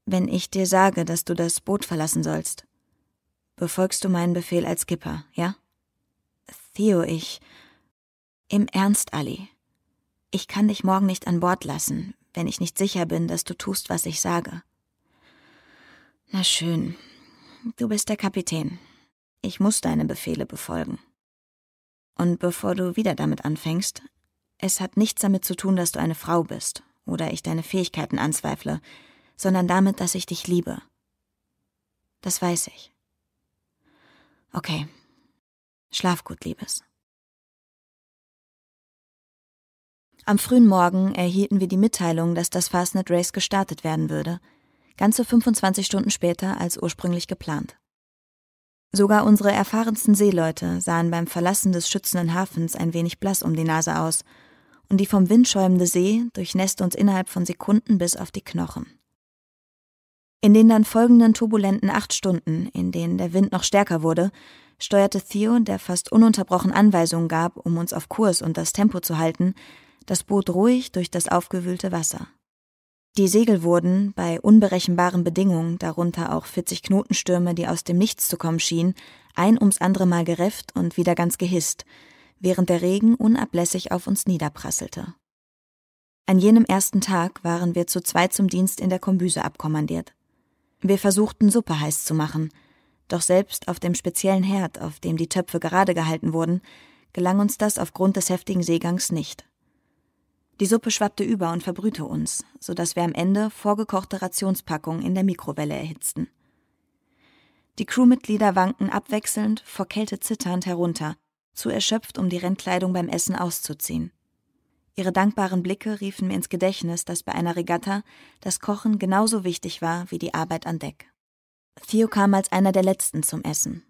Wenn ich dir sage, dass du das Boot verlassen sollst, befolgst du meinen Befehl als Skipper, ja? Theo, ich. Im Ernst, Ali. Ich kann dich morgen nicht an Bord lassen, wenn ich nicht sicher bin, dass du tust, was ich sage. Na schön. Du bist der Kapitän. Ich muss deine Befehle befolgen. Und bevor du wieder damit anfängst, es hat nichts damit zu tun, dass du eine Frau bist oder ich deine Fähigkeiten anzweifle, sondern damit, dass ich dich liebe. Das weiß ich. Okay, Schlaf gut, Liebes. Am frühen Morgen erhielten wir die Mitteilung, dass das Fastnet Race gestartet werden würde, ganze 25 Stunden später als ursprünglich geplant. Sogar unsere erfahrensten Seeleute sahen beim Verlassen des schützenden Hafens ein wenig blass um die Nase aus, und die vom Wind schäumende See durchnässte uns innerhalb von Sekunden bis auf die Knochen. In den dann folgenden turbulenten acht Stunden, in denen der Wind noch stärker wurde, steuerte Theo, der fast ununterbrochen Anweisungen gab, um uns auf Kurs und das Tempo zu halten, das Boot ruhig durch das aufgewühlte Wasser. Die Segel wurden, bei unberechenbaren Bedingungen, darunter auch 40 Knotenstürme, die aus dem Nichts zu kommen schienen, ein ums andere Mal gerefft und wieder ganz gehisst, während der Regen unablässig auf uns niederprasselte. An jenem ersten Tag waren wir zu zweit zum Dienst in der Kombüse abkommandiert. Wir versuchten Suppe heiß zu machen, doch selbst auf dem speziellen Herd, auf dem die Töpfe gerade gehalten wurden, gelang uns das aufgrund des heftigen Seegangs nicht. Die Suppe schwappte über und verbrühte uns, so dass wir am Ende vorgekochte Rationspackungen in der Mikrowelle erhitzten. Die Crewmitglieder wankten abwechselnd, vor Kälte zitternd herunter, zu erschöpft, um die Rennkleidung beim Essen auszuziehen. Ihre dankbaren Blicke riefen mir ins Gedächtnis, dass bei einer Regatta das Kochen genauso wichtig war wie die Arbeit an Deck. Theo kam als einer der Letzten zum Essen.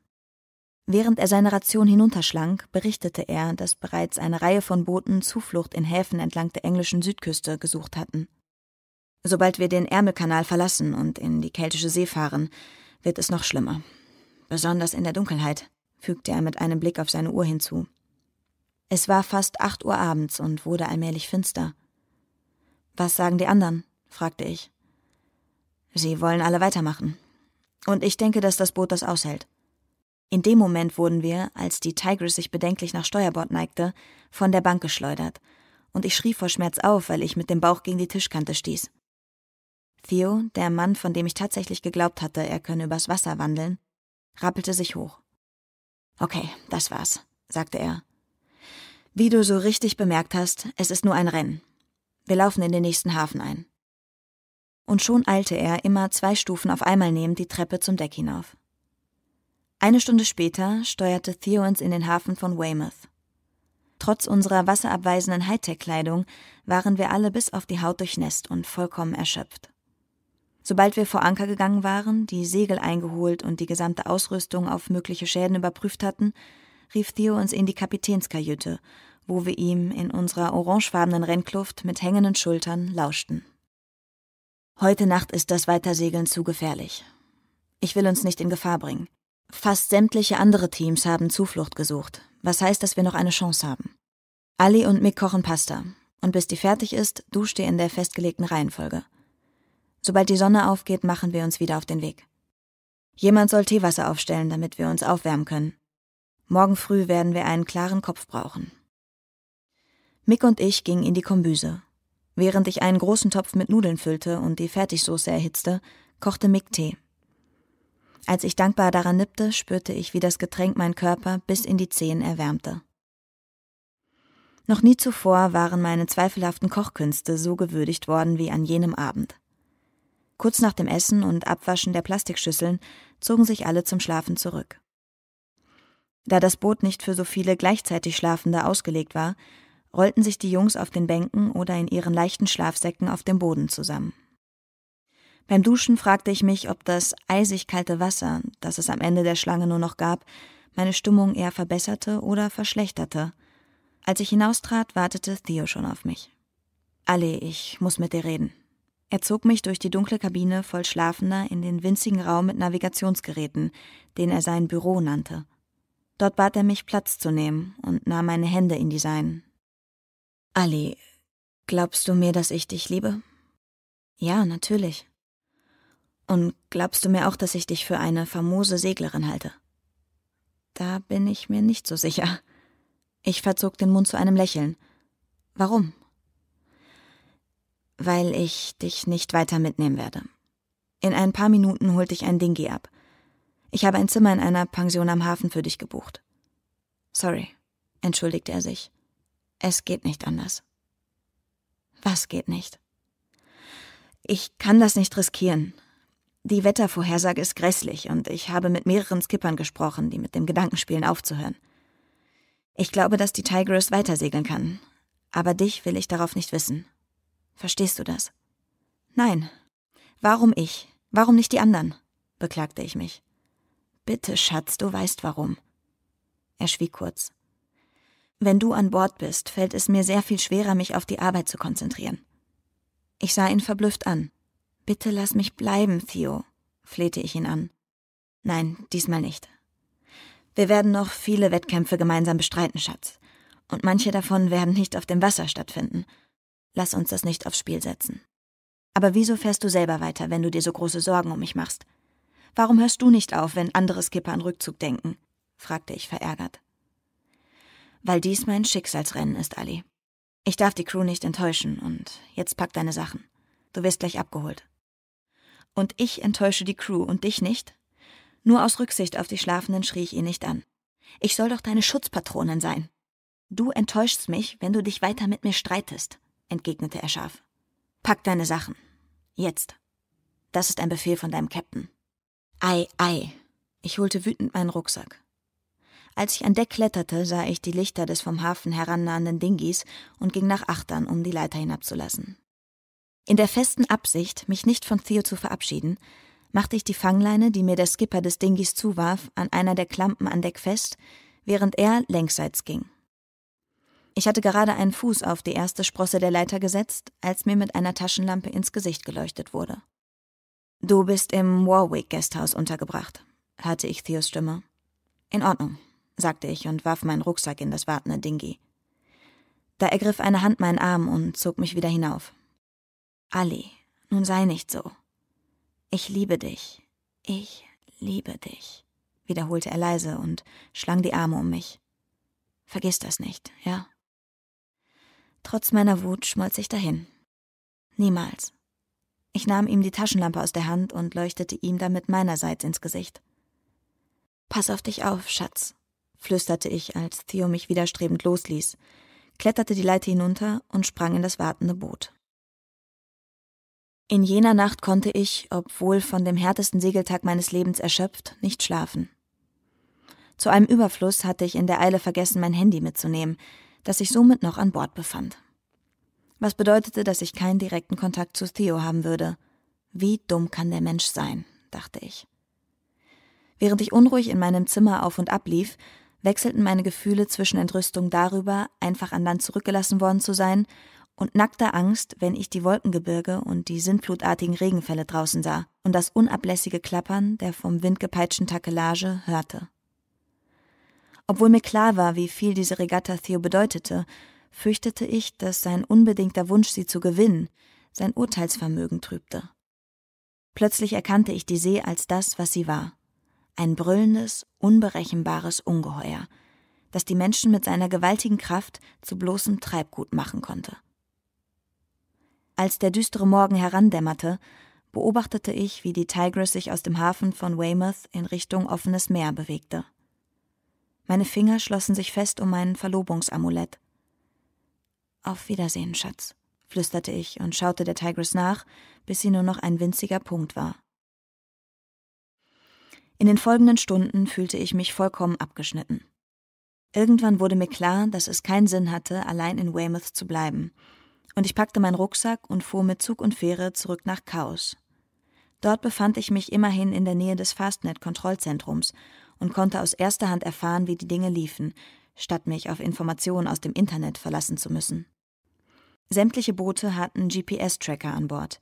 Während er seine Ration hinunterschlang, berichtete er, dass bereits eine Reihe von Booten Zuflucht in Häfen entlang der englischen Südküste gesucht hatten. Sobald wir den Ärmelkanal verlassen und in die keltische See fahren, wird es noch schlimmer. Besonders in der Dunkelheit, fügte er mit einem Blick auf seine Uhr hinzu. Es war fast acht Uhr abends und wurde allmählich finster. Was sagen die anderen? fragte ich. Sie wollen alle weitermachen. Und ich denke, dass das Boot das aushält. In dem Moment wurden wir, als die Tigris sich bedenklich nach Steuerbord neigte, von der Bank geschleudert, und ich schrie vor Schmerz auf, weil ich mit dem Bauch gegen die Tischkante stieß. Theo, der Mann, von dem ich tatsächlich geglaubt hatte, er könne übers Wasser wandeln, rappelte sich hoch. Okay, das war's, sagte er. Wie du so richtig bemerkt hast, es ist nur ein Rennen. Wir laufen in den nächsten Hafen ein. Und schon eilte er, immer zwei Stufen auf einmal nehmend, die Treppe zum Deck hinauf. Eine Stunde später steuerte Theo uns in den Hafen von Weymouth. Trotz unserer wasserabweisenden Hightech-Kleidung waren wir alle bis auf die Haut durchnässt und vollkommen erschöpft. Sobald wir vor Anker gegangen waren, die Segel eingeholt und die gesamte Ausrüstung auf mögliche Schäden überprüft hatten, rief Theo uns in die Kapitänskajüte, wo wir ihm in unserer orangefarbenen Rennkluft mit hängenden Schultern lauschten. Heute Nacht ist das Weitersegeln zu gefährlich. Ich will uns nicht in Gefahr bringen. Fast sämtliche andere Teams haben Zuflucht gesucht, was heißt, dass wir noch eine Chance haben. Ali und Mick kochen Pasta, und bis die fertig ist, duscht ihr in der festgelegten Reihenfolge. Sobald die Sonne aufgeht, machen wir uns wieder auf den Weg. Jemand soll Teewasser aufstellen, damit wir uns aufwärmen können. Morgen früh werden wir einen klaren Kopf brauchen. Mick und ich gingen in die Kombüse. Während ich einen großen Topf mit Nudeln füllte und die Fertigsoße erhitzte, kochte Mick Tee. Als ich dankbar daran nippte, spürte ich, wie das Getränk meinen Körper bis in die Zehen erwärmte. Noch nie zuvor waren meine zweifelhaften Kochkünste so gewürdigt worden wie an jenem Abend. Kurz nach dem Essen und Abwaschen der Plastikschüsseln zogen sich alle zum Schlafen zurück. Da das Boot nicht für so viele gleichzeitig Schlafende ausgelegt war, rollten sich die Jungs auf den Bänken oder in ihren leichten Schlafsäcken auf dem Boden zusammen. Beim Duschen fragte ich mich, ob das eisig kalte Wasser, das es am Ende der Schlange nur noch gab, meine Stimmung eher verbesserte oder verschlechterte. Als ich hinaustrat, wartete Theo schon auf mich. Ali, ich muss mit dir reden. Er zog mich durch die dunkle Kabine voll Schlafender in den winzigen Raum mit Navigationsgeräten, den er sein Büro nannte. Dort bat er mich, Platz zu nehmen und nahm meine Hände in die seinen. Ali, glaubst du mir, dass ich dich liebe? Ja, natürlich. Und glaubst du mir auch, dass ich dich für eine famose Seglerin halte? Da bin ich mir nicht so sicher. Ich verzog den Mund zu einem Lächeln. Warum? Weil ich dich nicht weiter mitnehmen werde. In ein paar Minuten holt dich ein Dingi ab. Ich habe ein Zimmer in einer Pension am Hafen für dich gebucht. Sorry, entschuldigte er sich. Es geht nicht anders. Was geht nicht? Ich kann das nicht riskieren. Die Wettervorhersage ist grässlich und ich habe mit mehreren Skippern gesprochen, die mit dem Gedanken spielen aufzuhören. Ich glaube, dass die Tigris weitersegeln kann, aber dich will ich darauf nicht wissen. Verstehst du das? Nein. Warum ich? Warum nicht die anderen? beklagte ich mich. Bitte, Schatz, du weißt warum. Er schwieg kurz. Wenn du an Bord bist, fällt es mir sehr viel schwerer, mich auf die Arbeit zu konzentrieren. Ich sah ihn verblüfft an. Bitte lass mich bleiben, Theo, flehte ich ihn an. Nein, diesmal nicht. Wir werden noch viele Wettkämpfe gemeinsam bestreiten, Schatz. Und manche davon werden nicht auf dem Wasser stattfinden. Lass uns das nicht aufs Spiel setzen. Aber wieso fährst du selber weiter, wenn du dir so große Sorgen um mich machst? Warum hörst du nicht auf, wenn andere Skipper an Rückzug denken? fragte ich verärgert. Weil dies mein Schicksalsrennen ist, Ali. Ich darf die Crew nicht enttäuschen und jetzt pack deine Sachen. Du wirst gleich abgeholt. Und ich enttäusche die Crew und dich nicht? Nur aus Rücksicht auf die Schlafenden schrie ich ihn nicht an. Ich soll doch deine Schutzpatronin sein. Du enttäuschst mich, wenn du dich weiter mit mir streitest, entgegnete er scharf. Pack deine Sachen. Jetzt. Das ist ein Befehl von deinem Captain. Ei, ei. Ich holte wütend meinen Rucksack. Als ich an Deck kletterte, sah ich die Lichter des vom Hafen herannahenden Dinghies und ging nach Achtern, um die Leiter hinabzulassen. In der festen Absicht, mich nicht von Theo zu verabschieden, machte ich die Fangleine, die mir der Skipper des Dinghies zuwarf, an einer der Klampen an Deck fest, während er längsseits ging. Ich hatte gerade einen Fuß auf die erste Sprosse der Leiter gesetzt, als mir mit einer Taschenlampe ins Gesicht geleuchtet wurde. Du bist im Warwick Guesthouse untergebracht, hörte ich Theos Stimme. In Ordnung, sagte ich und warf meinen Rucksack in das wartende Dinghy. Da ergriff eine Hand meinen Arm und zog mich wieder hinauf. Ali, nun sei nicht so. Ich liebe dich. Ich liebe dich, wiederholte er leise und schlang die Arme um mich. Vergiss das nicht, ja? Trotz meiner Wut schmolz ich dahin. Niemals. Ich nahm ihm die Taschenlampe aus der Hand und leuchtete ihm damit meinerseits ins Gesicht. Pass auf dich auf, Schatz, flüsterte ich, als Theo mich widerstrebend losließ, kletterte die Leiter hinunter und sprang in das wartende Boot. In jener Nacht konnte ich, obwohl von dem härtesten Segeltag meines Lebens erschöpft, nicht schlafen. Zu einem Überfluss hatte ich in der Eile vergessen, mein Handy mitzunehmen, das sich somit noch an Bord befand. Was bedeutete, dass ich keinen direkten Kontakt zu Theo haben würde. Wie dumm kann der Mensch sein, dachte ich. Während ich unruhig in meinem Zimmer auf und ab lief, wechselten meine Gefühle zwischen Entrüstung darüber, einfach an Land zurückgelassen worden zu sein, und nackter Angst, wenn ich die Wolkengebirge und die sintflutartigen Regenfälle draußen sah und das unablässige Klappern der vom Wind gepeitschten Takelage hörte. Obwohl mir klar war, wie viel diese Regatta Theo bedeutete, fürchtete ich, dass sein unbedingter Wunsch, sie zu gewinnen, sein Urteilsvermögen trübte. Plötzlich erkannte ich die See als das, was sie war. Ein brüllendes, unberechenbares Ungeheuer, das die Menschen mit seiner gewaltigen Kraft zu bloßem Treibgut machen konnte. Als der düstere Morgen herandämmerte, beobachtete ich, wie die Tigris sich aus dem Hafen von Weymouth in Richtung offenes Meer bewegte. Meine Finger schlossen sich fest um mein Verlobungsamulett. Auf Wiedersehen, Schatz, flüsterte ich und schaute der Tigris nach, bis sie nur noch ein winziger Punkt war. In den folgenden Stunden fühlte ich mich vollkommen abgeschnitten. Irgendwann wurde mir klar, dass es keinen Sinn hatte, allein in Weymouth zu bleiben, und ich packte meinen Rucksack und fuhr mit Zug und Fähre zurück nach Chaos. Dort befand ich mich immerhin in der Nähe des Fastnet-Kontrollzentrums und konnte aus erster Hand erfahren, wie die Dinge liefen, statt mich auf Informationen aus dem Internet verlassen zu müssen. Sämtliche Boote hatten GPS-Tracker an Bord,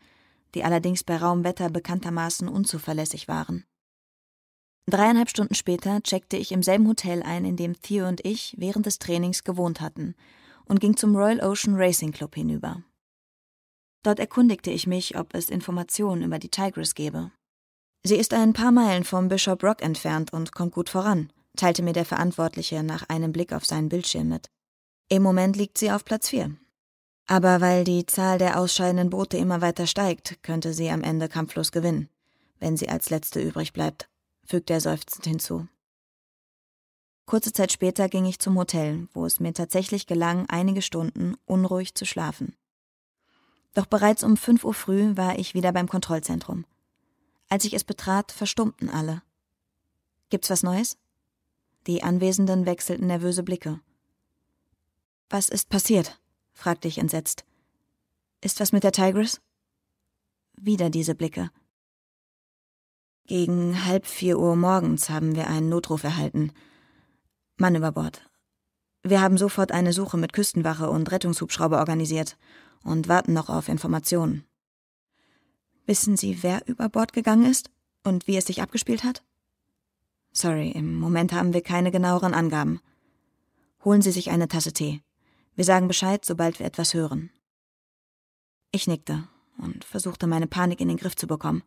die allerdings bei rauem Wetter bekanntermaßen unzuverlässig waren. Dreieinhalb Stunden später checkte ich im selben Hotel ein, in dem Theo und ich während des Trainings gewohnt hatten, und ging zum Royal Ocean Racing Club hinüber. Dort erkundigte ich mich, ob es Informationen über die Tigris gäbe. Sie ist ein paar Meilen vom Bishop Rock entfernt und kommt gut voran, teilte mir der Verantwortliche nach einem Blick auf seinen Bildschirm mit. Im Moment liegt sie auf Platz 4. Aber weil die Zahl der ausscheidenden Boote immer weiter steigt, könnte sie am Ende kampflos gewinnen, wenn sie als letzte übrig bleibt, fügte er seufzend hinzu. Kurze Zeit später ging ich zum Hotel, wo es mir tatsächlich gelang, einige Stunden unruhig zu schlafen. Doch bereits um fünf Uhr früh war ich wieder beim Kontrollzentrum. Als ich es betrat, verstummten alle. Gibt's was Neues? Die Anwesenden wechselten nervöse Blicke. Was ist passiert? fragte ich entsetzt. Ist was mit der Tigris? Wieder diese Blicke. Gegen halb vier Uhr morgens haben wir einen Notruf erhalten. Mann über Bord. Wir haben sofort eine Suche mit Küstenwache und Rettungshubschrauber organisiert und warten noch auf Informationen. Wissen Sie, wer über Bord gegangen ist und wie es sich abgespielt hat? Sorry, im Moment haben wir keine genaueren Angaben. Holen Sie sich eine Tasse Tee. Wir sagen Bescheid, sobald wir etwas hören. Ich nickte und versuchte meine Panik in den Griff zu bekommen.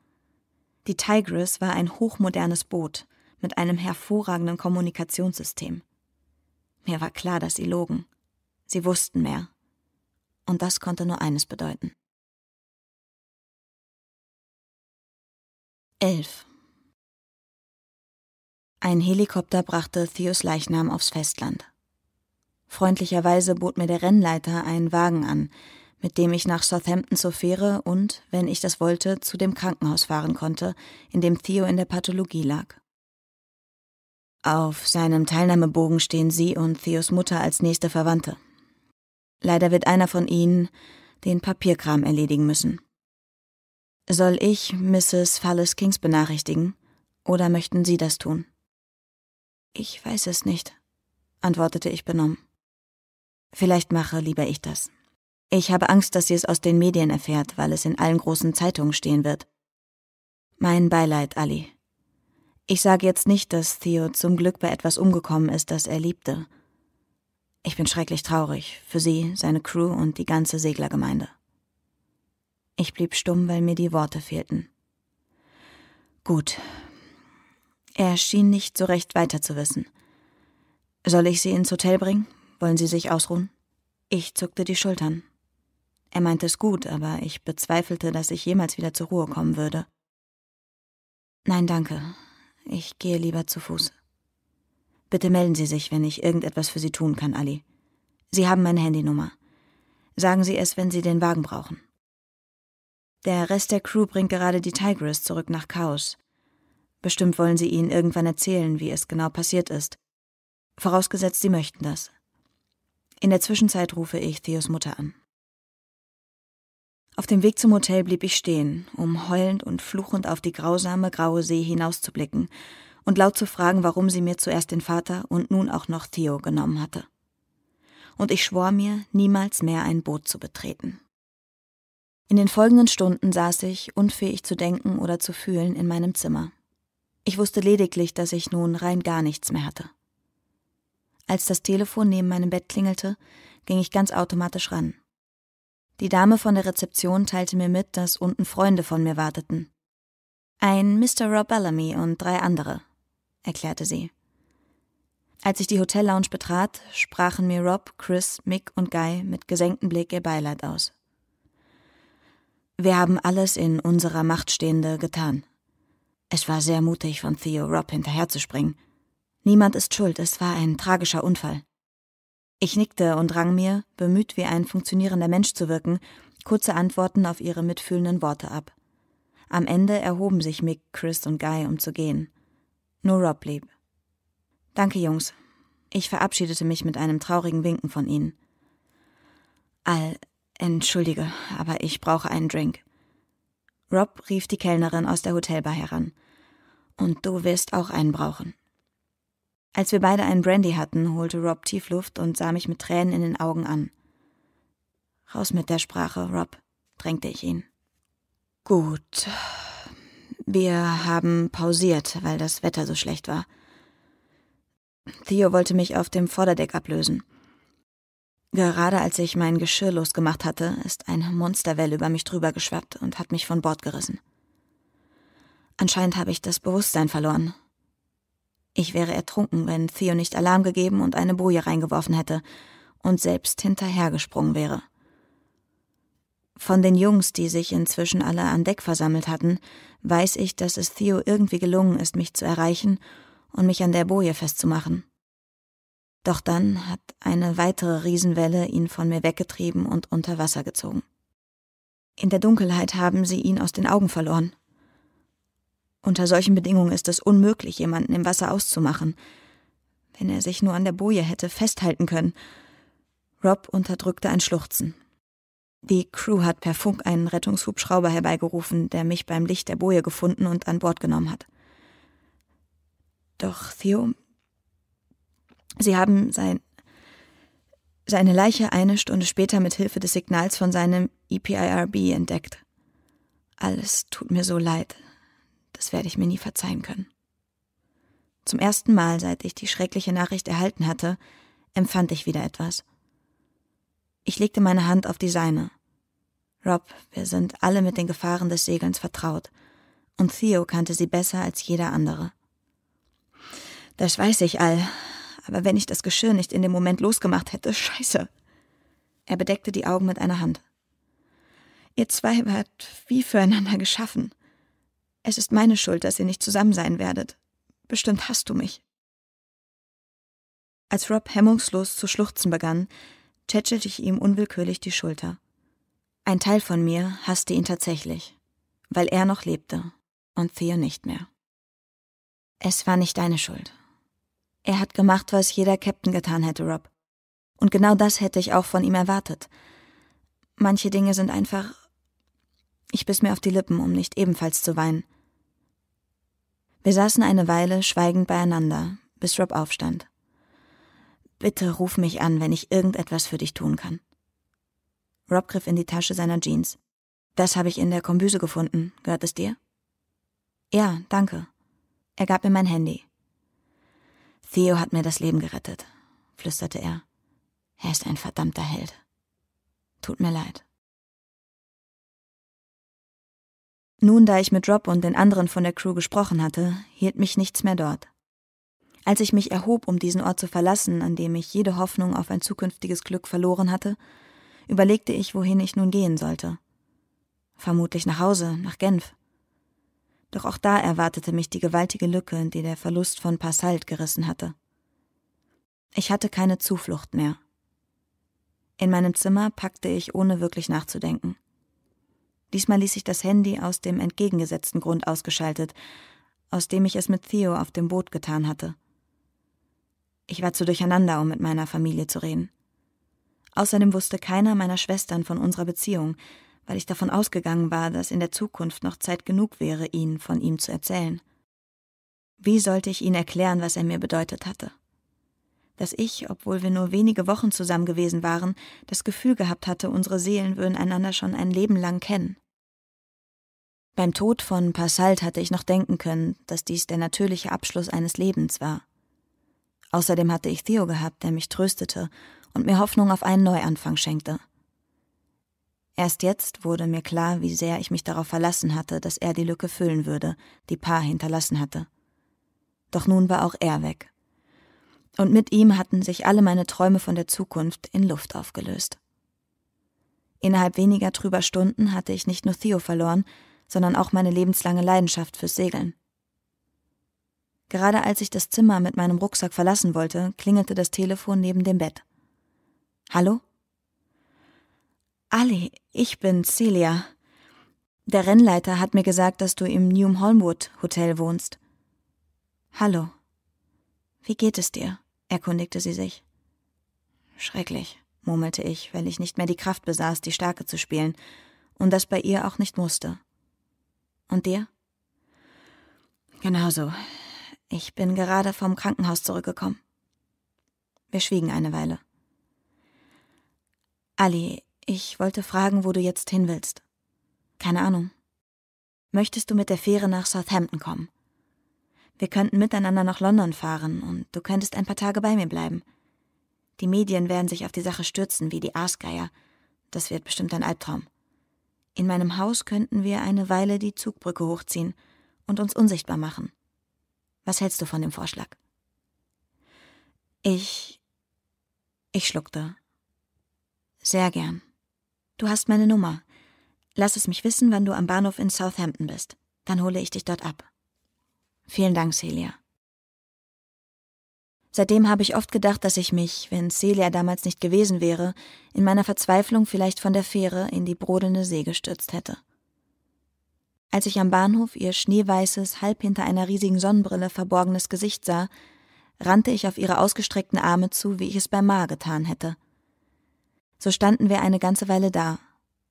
Die Tigris war ein hochmodernes Boot mit einem hervorragenden Kommunikationssystem. Mir war klar, dass sie logen. Sie wussten mehr. Und das konnte nur eines bedeuten. 11. Ein Helikopter brachte Theos Leichnam aufs Festland. Freundlicherweise bot mir der Rennleiter einen Wagen an, mit dem ich nach Southampton zur Fähre und, wenn ich das wollte, zu dem Krankenhaus fahren konnte, in dem Theo in der Pathologie lag. Auf seinem Teilnahmebogen stehen sie und Theos Mutter als nächste Verwandte. Leider wird einer von ihnen den Papierkram erledigen müssen. Soll ich Mrs. Fallis Kings benachrichtigen, oder möchten Sie das tun? Ich weiß es nicht, antwortete ich benommen. Vielleicht mache lieber ich das. Ich habe Angst, dass sie es aus den Medien erfährt, weil es in allen großen Zeitungen stehen wird. Mein Beileid, Ali. Ich sage jetzt nicht, dass Theo zum Glück bei etwas umgekommen ist, das er liebte. Ich bin schrecklich traurig für sie, seine Crew und die ganze Seglergemeinde. Ich blieb stumm, weil mir die Worte fehlten. Gut. Er schien nicht so recht weiter zu wissen. Soll ich Sie ins Hotel bringen? Wollen Sie sich ausruhen? Ich zuckte die Schultern. Er meinte es gut, aber ich bezweifelte, dass ich jemals wieder zur Ruhe kommen würde. Nein, danke. Ich gehe lieber zu Fuß. Bitte melden Sie sich, wenn ich irgendetwas für Sie tun kann, Ali. Sie haben meine Handynummer. Sagen Sie es, wenn Sie den Wagen brauchen. Der Rest der Crew bringt gerade die Tigris zurück nach Chaos. Bestimmt wollen Sie ihnen irgendwann erzählen, wie es genau passiert ist. Vorausgesetzt, Sie möchten das. In der Zwischenzeit rufe ich Theos Mutter an. Auf dem Weg zum Hotel blieb ich stehen, um heulend und fluchend auf die grausame graue See hinauszublicken und laut zu fragen, warum sie mir zuerst den Vater und nun auch noch Theo genommen hatte. Und ich schwor mir, niemals mehr ein Boot zu betreten. In den folgenden Stunden saß ich, unfähig zu denken oder zu fühlen, in meinem Zimmer. Ich wusste lediglich, dass ich nun rein gar nichts mehr hatte. Als das Telefon neben meinem Bett klingelte, ging ich ganz automatisch ran. Die Dame von der Rezeption teilte mir mit, dass unten Freunde von mir warteten. Ein Mr. Rob Bellamy und drei andere, erklärte sie. Als ich die Hotellounge betrat, sprachen mir Rob, Chris, Mick und Guy mit gesenktem Blick ihr Beileid aus. Wir haben alles in unserer Macht Stehende getan. Es war sehr mutig von Theo, Rob hinterherzuspringen. Niemand ist schuld, es war ein tragischer Unfall. Ich nickte und rang mir, bemüht wie ein funktionierender Mensch zu wirken, kurze Antworten auf ihre mitfühlenden Worte ab. Am Ende erhoben sich Mick, Chris und Guy, um zu gehen. Nur Rob blieb. Danke, Jungs. Ich verabschiedete mich mit einem traurigen Winken von ihnen. Al, entschuldige, aber ich brauche einen Drink. Rob rief die Kellnerin aus der Hotelbar heran. Und du wirst auch einen brauchen. Als wir beide einen Brandy hatten, holte Rob Tiefluft und sah mich mit Tränen in den Augen an. Raus mit der Sprache, Rob, drängte ich ihn. Gut. Wir haben pausiert, weil das Wetter so schlecht war. Theo wollte mich auf dem Vorderdeck ablösen. Gerade als ich mein Geschirr losgemacht hatte, ist eine Monsterwelle über mich drüber geschwappt und hat mich von Bord gerissen. Anscheinend habe ich das Bewusstsein verloren, ich wäre ertrunken, wenn Theo nicht Alarm gegeben und eine Boje reingeworfen hätte und selbst hinterhergesprungen wäre. Von den Jungs, die sich inzwischen alle an Deck versammelt hatten, weiß ich, dass es Theo irgendwie gelungen ist, mich zu erreichen und mich an der Boje festzumachen. Doch dann hat eine weitere Riesenwelle ihn von mir weggetrieben und unter Wasser gezogen. In der Dunkelheit haben sie ihn aus den Augen verloren. Unter solchen Bedingungen ist es unmöglich, jemanden im Wasser auszumachen. Wenn er sich nur an der Boje hätte festhalten können. Rob unterdrückte ein Schluchzen. Die Crew hat per Funk einen Rettungshubschrauber herbeigerufen, der mich beim Licht der Boje gefunden und an Bord genommen hat. Doch Theo, sie haben sein, seine Leiche eine Stunde später mit Hilfe des Signals von seinem EPIRB entdeckt. Alles tut mir so leid. Das werde ich mir nie verzeihen können. Zum ersten Mal, seit ich die schreckliche Nachricht erhalten hatte, empfand ich wieder etwas. Ich legte meine Hand auf die seine. Rob, wir sind alle mit den Gefahren des Segelns vertraut, und Theo kannte sie besser als jeder andere. Das weiß ich all, aber wenn ich das Geschirr nicht in dem Moment losgemacht hätte, scheiße. Er bedeckte die Augen mit einer Hand. Ihr zwei wart wie füreinander geschaffen. Es ist meine Schuld, dass ihr nicht zusammen sein werdet. Bestimmt hasst du mich. Als Rob hemmungslos zu schluchzen begann, tätschelte ich ihm unwillkürlich die Schulter. Ein Teil von mir hasste ihn tatsächlich, weil er noch lebte und Theo nicht mehr. Es war nicht deine Schuld. Er hat gemacht, was jeder Captain getan hätte, Rob. Und genau das hätte ich auch von ihm erwartet. Manche Dinge sind einfach. Ich biss mir auf die Lippen, um nicht ebenfalls zu weinen. Wir saßen eine Weile schweigend beieinander, bis Rob aufstand. Bitte ruf mich an, wenn ich irgendetwas für dich tun kann. Rob griff in die Tasche seiner Jeans. Das habe ich in der Kombüse gefunden. Gehört es dir? Ja, danke. Er gab mir mein Handy. Theo hat mir das Leben gerettet, flüsterte er. Er ist ein verdammter Held. Tut mir leid. Nun, da ich mit Rob und den anderen von der Crew gesprochen hatte, hielt mich nichts mehr dort. Als ich mich erhob, um diesen Ort zu verlassen, an dem ich jede Hoffnung auf ein zukünftiges Glück verloren hatte, überlegte ich, wohin ich nun gehen sollte. Vermutlich nach Hause, nach Genf. Doch auch da erwartete mich die gewaltige Lücke, die der Verlust von Passalt gerissen hatte. Ich hatte keine Zuflucht mehr. In meinem Zimmer packte ich, ohne wirklich nachzudenken. Diesmal ließ ich das Handy aus dem entgegengesetzten Grund ausgeschaltet, aus dem ich es mit Theo auf dem Boot getan hatte. Ich war zu durcheinander, um mit meiner Familie zu reden. Außerdem wusste keiner meiner Schwestern von unserer Beziehung, weil ich davon ausgegangen war, dass in der Zukunft noch Zeit genug wäre, ihnen von ihm zu erzählen. Wie sollte ich ihnen erklären, was er mir bedeutet hatte? Dass ich, obwohl wir nur wenige Wochen zusammen gewesen waren, das Gefühl gehabt hatte, unsere Seelen würden einander schon ein Leben lang kennen. Beim Tod von Passalt hatte ich noch denken können, dass dies der natürliche Abschluss eines Lebens war. Außerdem hatte ich Theo gehabt, der mich tröstete und mir Hoffnung auf einen Neuanfang schenkte. Erst jetzt wurde mir klar, wie sehr ich mich darauf verlassen hatte, dass er die Lücke füllen würde, die Pa hinterlassen hatte. Doch nun war auch er weg. Und mit ihm hatten sich alle meine Träume von der Zukunft in Luft aufgelöst. Innerhalb weniger trüber Stunden hatte ich nicht nur Theo verloren, sondern auch meine lebenslange Leidenschaft fürs Segeln. Gerade als ich das Zimmer mit meinem Rucksack verlassen wollte, klingelte das Telefon neben dem Bett. Hallo? Ali, ich bin Celia. Der Rennleiter hat mir gesagt, dass du im New Holmwood Hotel wohnst. Hallo. Wie geht es dir? erkundigte sie sich. Schrecklich, murmelte ich, weil ich nicht mehr die Kraft besaß, die Starke zu spielen, und das bei ihr auch nicht musste. Und dir? Genauso. Ich bin gerade vom Krankenhaus zurückgekommen. Wir schwiegen eine Weile. Ali, ich wollte fragen, wo du jetzt hin willst. Keine Ahnung. Möchtest du mit der Fähre nach Southampton kommen? Wir könnten miteinander nach London fahren und du könntest ein paar Tage bei mir bleiben. Die Medien werden sich auf die Sache stürzen wie die Aasgeier. Das wird bestimmt ein Albtraum. In meinem Haus könnten wir eine Weile die Zugbrücke hochziehen und uns unsichtbar machen. Was hältst du von dem Vorschlag? Ich. Ich schluckte. Sehr gern. Du hast meine Nummer. Lass es mich wissen, wann du am Bahnhof in Southampton bist. Dann hole ich dich dort ab. Vielen Dank, Celia. Seitdem habe ich oft gedacht, dass ich mich, wenn Celia damals nicht gewesen wäre, in meiner Verzweiflung vielleicht von der Fähre in die brodelnde See gestürzt hätte. Als ich am Bahnhof ihr schneeweißes, halb hinter einer riesigen Sonnenbrille verborgenes Gesicht sah, rannte ich auf ihre ausgestreckten Arme zu, wie ich es bei Ma getan hätte. So standen wir eine ganze Weile da,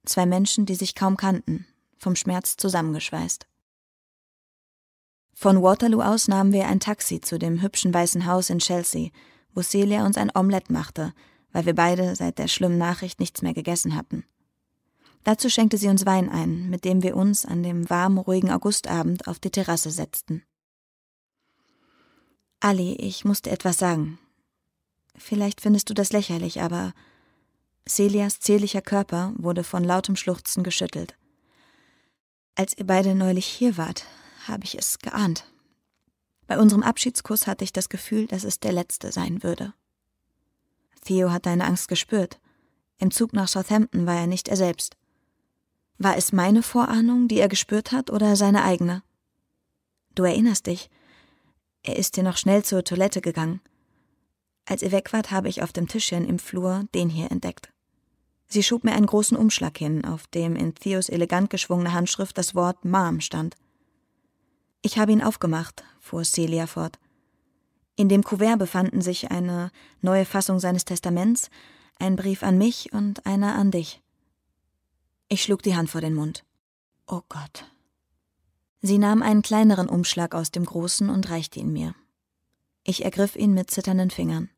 zwei Menschen, die sich kaum kannten, vom Schmerz zusammengeschweißt. Von Waterloo aus nahmen wir ein Taxi zu dem hübschen weißen Haus in Chelsea, wo Celia uns ein Omelett machte, weil wir beide seit der schlimmen Nachricht nichts mehr gegessen hatten. Dazu schenkte sie uns Wein ein, mit dem wir uns an dem warmen, ruhigen Augustabend auf die Terrasse setzten. Ali, ich musste etwas sagen. Vielleicht findest du das lächerlich, aber Celias zierlicher Körper wurde von lautem Schluchzen geschüttelt. Als ihr beide neulich hier wart, habe ich es geahnt. Bei unserem Abschiedskuss hatte ich das Gefühl, dass es der letzte sein würde. Theo hat deine Angst gespürt. Im Zug nach Southampton war er nicht er selbst. War es meine Vorahnung, die er gespürt hat, oder seine eigene? Du erinnerst dich? Er ist hier noch schnell zur Toilette gegangen. Als ihr weg wart, habe ich auf dem Tischchen im Flur den hier entdeckt. Sie schob mir einen großen Umschlag hin, auf dem in Theos elegant geschwungener Handschrift das Wort Mom stand. Ich habe ihn aufgemacht, fuhr Celia fort. In dem Kuvert befanden sich eine neue Fassung seines Testaments, ein Brief an mich und einer an dich. Ich schlug die Hand vor den Mund. Oh Gott. Sie nahm einen kleineren Umschlag aus dem großen und reichte ihn mir. Ich ergriff ihn mit zitternden Fingern.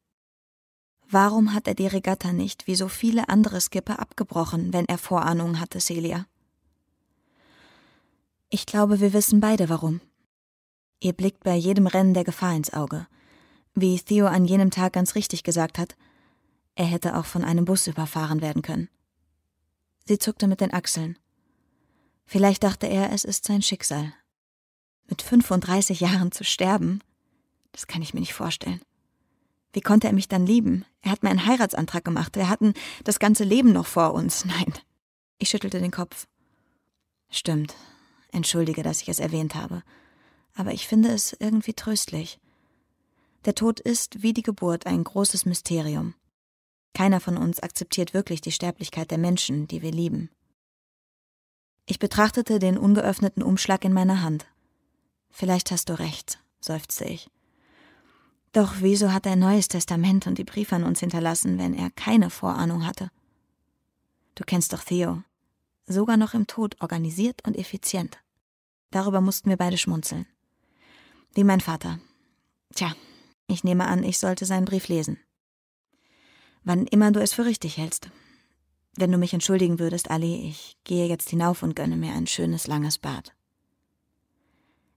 Warum hat er die Regatta nicht, wie so viele andere Skipper, abgebrochen, wenn er Vorahnungen hatte, Celia? Ich glaube, wir wissen beide warum. Ihr blickt bei jedem Rennen der Gefahr ins Auge. Wie Theo an jenem Tag ganz richtig gesagt hat, er hätte auch von einem Bus überfahren werden können. Sie zuckte mit den Achseln. Vielleicht dachte er, es ist sein Schicksal. Mit 35 Jahren zu sterben, das kann ich mir nicht vorstellen. Wie konnte er mich dann lieben? Er hat mir einen Heiratsantrag gemacht. Wir hatten das ganze Leben noch vor uns. Nein. Ich schüttelte den Kopf. Stimmt. Entschuldige, dass ich es erwähnt habe. Aber ich finde es irgendwie tröstlich. Der Tod ist wie die Geburt ein großes Mysterium. Keiner von uns akzeptiert wirklich die Sterblichkeit der Menschen, die wir lieben. Ich betrachtete den ungeöffneten Umschlag in meiner Hand. Vielleicht hast du recht, seufzte ich. Doch wieso hat er ein neues Testament und die Briefe an uns hinterlassen, wenn er keine Vorahnung hatte? Du kennst doch Theo. Sogar noch im Tod organisiert und effizient. Darüber mussten wir beide schmunzeln. Wie mein Vater. Tja, ich nehme an, ich sollte seinen Brief lesen. Wann immer du es für richtig hältst. Wenn du mich entschuldigen würdest, Ali, ich gehe jetzt hinauf und gönne mir ein schönes langes Bad.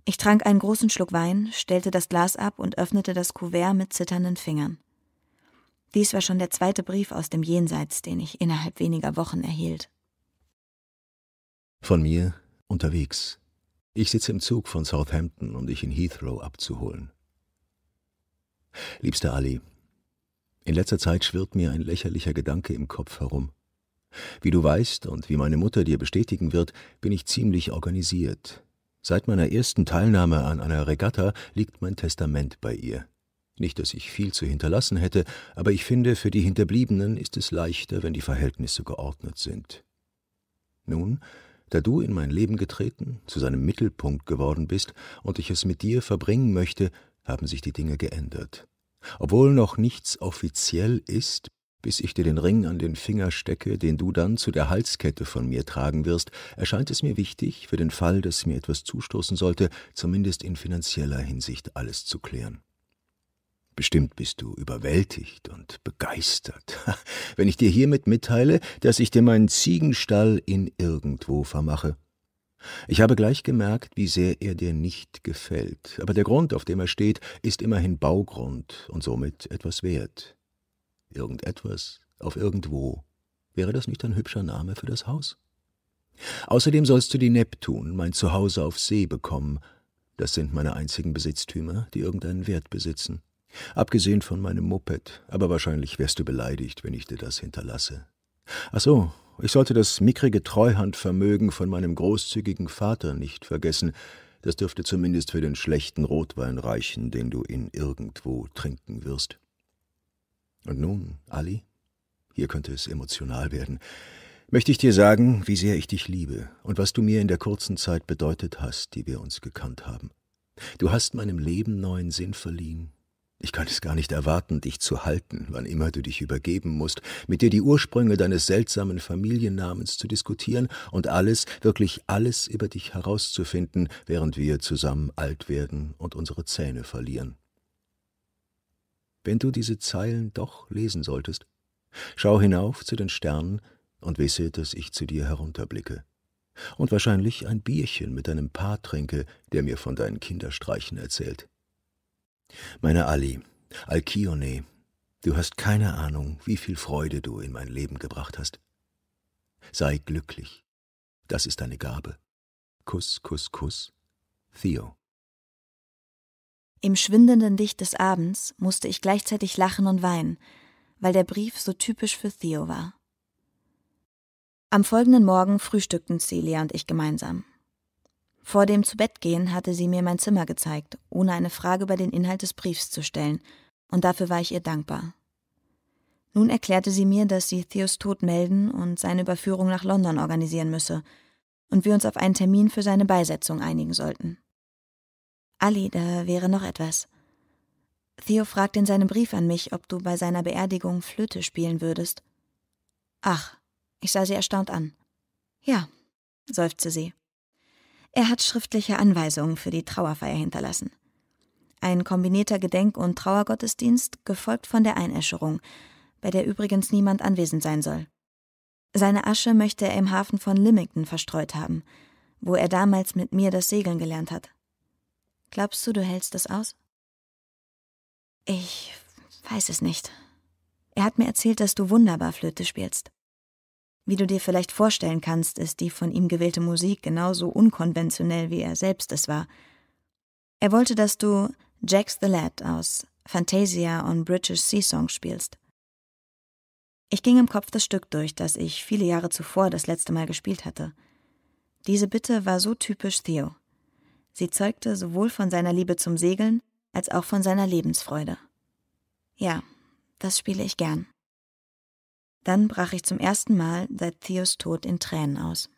Ich trank einen großen Schluck Wein, stellte das Glas ab und öffnete das Kuvert mit zitternden Fingern. Dies war schon der zweite Brief aus dem Jenseits, den ich innerhalb weniger Wochen erhielt. Von mir unterwegs. Ich sitze im Zug von Southampton, um dich in Heathrow abzuholen. Liebster Ali, in letzter Zeit schwirrt mir ein lächerlicher Gedanke im Kopf herum. Wie du weißt und wie meine Mutter dir bestätigen wird, bin ich ziemlich organisiert. Seit meiner ersten Teilnahme an einer Regatta liegt mein Testament bei ihr. Nicht, dass ich viel zu hinterlassen hätte, aber ich finde, für die Hinterbliebenen ist es leichter, wenn die Verhältnisse geordnet sind. Nun, da du in mein Leben getreten, zu seinem Mittelpunkt geworden bist und ich es mit dir verbringen möchte, haben sich die Dinge geändert. Obwohl noch nichts offiziell ist, bis ich dir den Ring an den Finger stecke, den du dann zu der Halskette von mir tragen wirst, erscheint es mir wichtig, für den Fall, dass mir etwas zustoßen sollte, zumindest in finanzieller Hinsicht alles zu klären. Bestimmt bist du überwältigt und begeistert, wenn ich dir hiermit mitteile, dass ich dir meinen Ziegenstall in irgendwo vermache. Ich habe gleich gemerkt, wie sehr er dir nicht gefällt, aber der Grund, auf dem er steht, ist immerhin Baugrund und somit etwas wert. Irgendetwas auf irgendwo. Wäre das nicht ein hübscher Name für das Haus? Außerdem sollst du die Neptun, mein Zuhause auf See, bekommen. Das sind meine einzigen Besitztümer, die irgendeinen Wert besitzen. Abgesehen von meinem Moped, aber wahrscheinlich wärst du beleidigt, wenn ich dir das hinterlasse. Ach so, ich sollte das mickrige Treuhandvermögen von meinem großzügigen Vater nicht vergessen. Das dürfte zumindest für den schlechten Rotwein reichen, den du in irgendwo trinken wirst. Und nun, Ali, hier könnte es emotional werden, möchte ich dir sagen, wie sehr ich dich liebe und was du mir in der kurzen Zeit bedeutet hast, die wir uns gekannt haben. Du hast meinem Leben neuen Sinn verliehen. Ich kann es gar nicht erwarten, dich zu halten, wann immer du dich übergeben musst, mit dir die Ursprünge deines seltsamen Familiennamens zu diskutieren und alles, wirklich alles über dich herauszufinden, während wir zusammen alt werden und unsere Zähne verlieren. Wenn du diese Zeilen doch lesen solltest, schau hinauf zu den Sternen und wisse, dass ich zu dir herunterblicke. Und wahrscheinlich ein Bierchen mit einem Paar trinke, der mir von deinen Kinderstreichen erzählt. Meine Ali, Alkione, du hast keine Ahnung, wie viel Freude du in mein Leben gebracht hast. Sei glücklich. Das ist deine Gabe. Kuss, Kuss, Kuss. Theo. Im schwindenden Licht des Abends musste ich gleichzeitig lachen und weinen, weil der Brief so typisch für Theo war. Am folgenden Morgen frühstückten Celia und ich gemeinsam. Vor dem Zubettgehen hatte sie mir mein Zimmer gezeigt, ohne eine Frage über den Inhalt des Briefs zu stellen, und dafür war ich ihr dankbar. Nun erklärte sie mir, dass sie Theos Tod melden und seine Überführung nach London organisieren müsse, und wir uns auf einen Termin für seine Beisetzung einigen sollten. Ali, da wäre noch etwas. Theo fragt in seinem Brief an mich, ob du bei seiner Beerdigung Flöte spielen würdest. Ach, ich sah sie erstaunt an. Ja, seufzte sie. Er hat schriftliche Anweisungen für die Trauerfeier hinterlassen. Ein kombinierter Gedenk- und Trauergottesdienst, gefolgt von der Einäscherung, bei der übrigens niemand anwesend sein soll. Seine Asche möchte er im Hafen von Lymington verstreut haben, wo er damals mit mir das Segeln gelernt hat. Glaubst du, du hältst das aus? Ich weiß es nicht. Er hat mir erzählt, dass du wunderbar Flöte spielst. Wie du dir vielleicht vorstellen kannst, ist die von ihm gewählte Musik genauso unkonventionell, wie er selbst es war. Er wollte, dass du Jack's the Lad aus Fantasia on British Sea Song spielst. Ich ging im Kopf das Stück durch, das ich viele Jahre zuvor das letzte Mal gespielt hatte. Diese Bitte war so typisch Theo. Sie zeugte sowohl von seiner Liebe zum Segeln als auch von seiner Lebensfreude. Ja, das spiele ich gern. Dann brach ich zum ersten Mal seit Theos Tod in Tränen aus.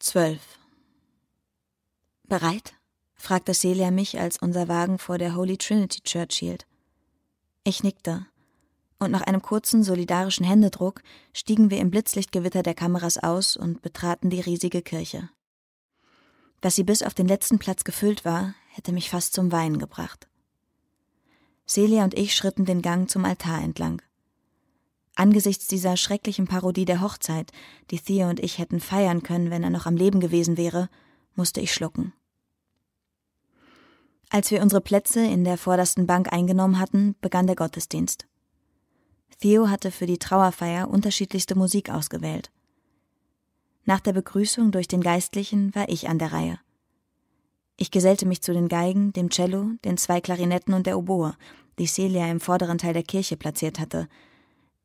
12. Bereit? fragte Celia mich, als unser Wagen vor der Holy Trinity Church hielt. Ich nickte, und nach einem kurzen solidarischen Händedruck stiegen wir im Blitzlichtgewitter der Kameras aus und betraten die riesige Kirche. Dass sie bis auf den letzten Platz gefüllt war, hätte mich fast zum Weinen gebracht. Celia und ich schritten den Gang zum Altar entlang. Angesichts dieser schrecklichen Parodie der Hochzeit, die Theo und ich hätten feiern können, wenn er noch am Leben gewesen wäre, musste ich schlucken. Als wir unsere Plätze in der vordersten Bank eingenommen hatten, begann der Gottesdienst. Theo hatte für die Trauerfeier unterschiedlichste Musik ausgewählt. Nach der Begrüßung durch den Geistlichen war ich an der Reihe. Ich gesellte mich zu den Geigen, dem Cello, den zwei Klarinetten und der Oboe, die Celia im vorderen Teil der Kirche platziert hatte,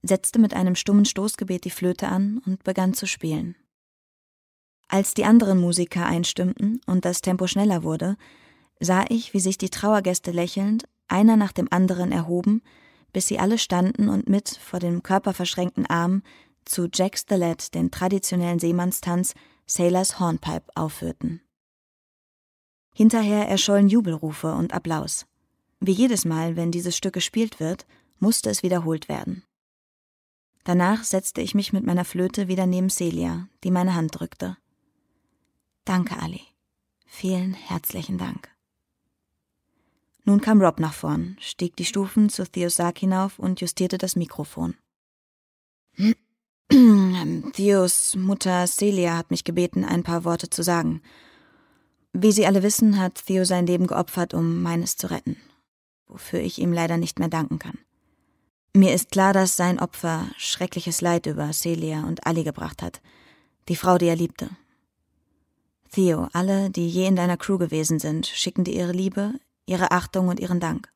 setzte mit einem stummen Stoßgebet die Flöte an und begann zu spielen. Als die anderen Musiker einstimmten und das Tempo schneller wurde, sah ich, wie sich die Trauergäste lächelnd, einer nach dem anderen erhoben, bis sie alle standen und mit vor dem körperverschränkten Arm zu Jack's the Lad den traditionellen Seemannstanz Sailor's Hornpipe aufführten. Hinterher erschollen Jubelrufe und Applaus. Wie jedes Mal, wenn dieses Stück gespielt wird, musste es wiederholt werden. Danach setzte ich mich mit meiner Flöte wieder neben Celia, die meine Hand drückte. Danke, Ali. Vielen herzlichen Dank. Nun kam Rob nach vorn, stieg die Stufen zu Theos Sarg hinauf und justierte das Mikrofon. Theos Mutter Celia hat mich gebeten, ein paar Worte zu sagen. Wie Sie alle wissen, hat Theo sein Leben geopfert, um meines zu retten, wofür ich ihm leider nicht mehr danken kann. Mir ist klar, dass sein Opfer schreckliches Leid über Celia und Ali gebracht hat, die Frau, die er liebte. Theo, alle, die je in deiner Crew gewesen sind, schicken dir ihre Liebe, ihre Achtung und ihren Dank.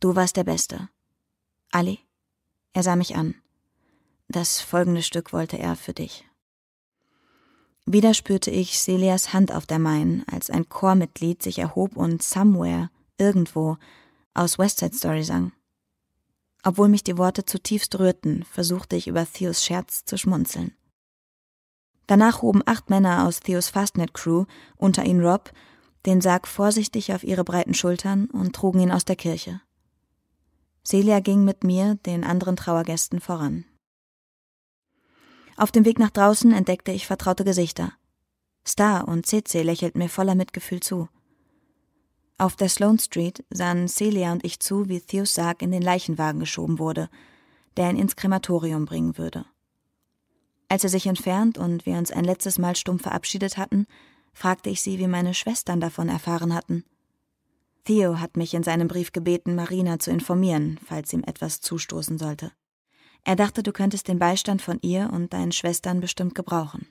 Du warst der Beste. Ali? Er sah mich an. Das folgende Stück wollte er für dich. Wieder spürte ich Celias Hand auf der meinen, als ein Chormitglied sich erhob und Somewhere, irgendwo, aus West Side Story sang. Obwohl mich die Worte zutiefst rührten, versuchte ich über Theos Scherz zu schmunzeln. Danach hoben acht Männer aus Theos Fastnet Crew, unter ihnen Rob, den Sarg vorsichtig auf ihre breiten Schultern und trugen ihn aus der Kirche. Celia ging mit mir, den anderen Trauergästen, voran. Auf dem Weg nach draußen entdeckte ich vertraute Gesichter. Star und CC lächelten mir voller Mitgefühl zu. Auf der Sloane Street sahen Celia und ich zu, wie Theos Sarg in den Leichenwagen geschoben wurde, der ihn ins Krematorium bringen würde. Als er sich entfernt und wir uns ein letztes Mal stumm verabschiedet hatten, fragte ich sie, wie meine Schwestern davon erfahren hatten. Theo hat mich in seinem Brief gebeten, Marina zu informieren, falls ihm etwas zustoßen sollte. Er dachte, du könntest den Beistand von ihr und deinen Schwestern bestimmt gebrauchen.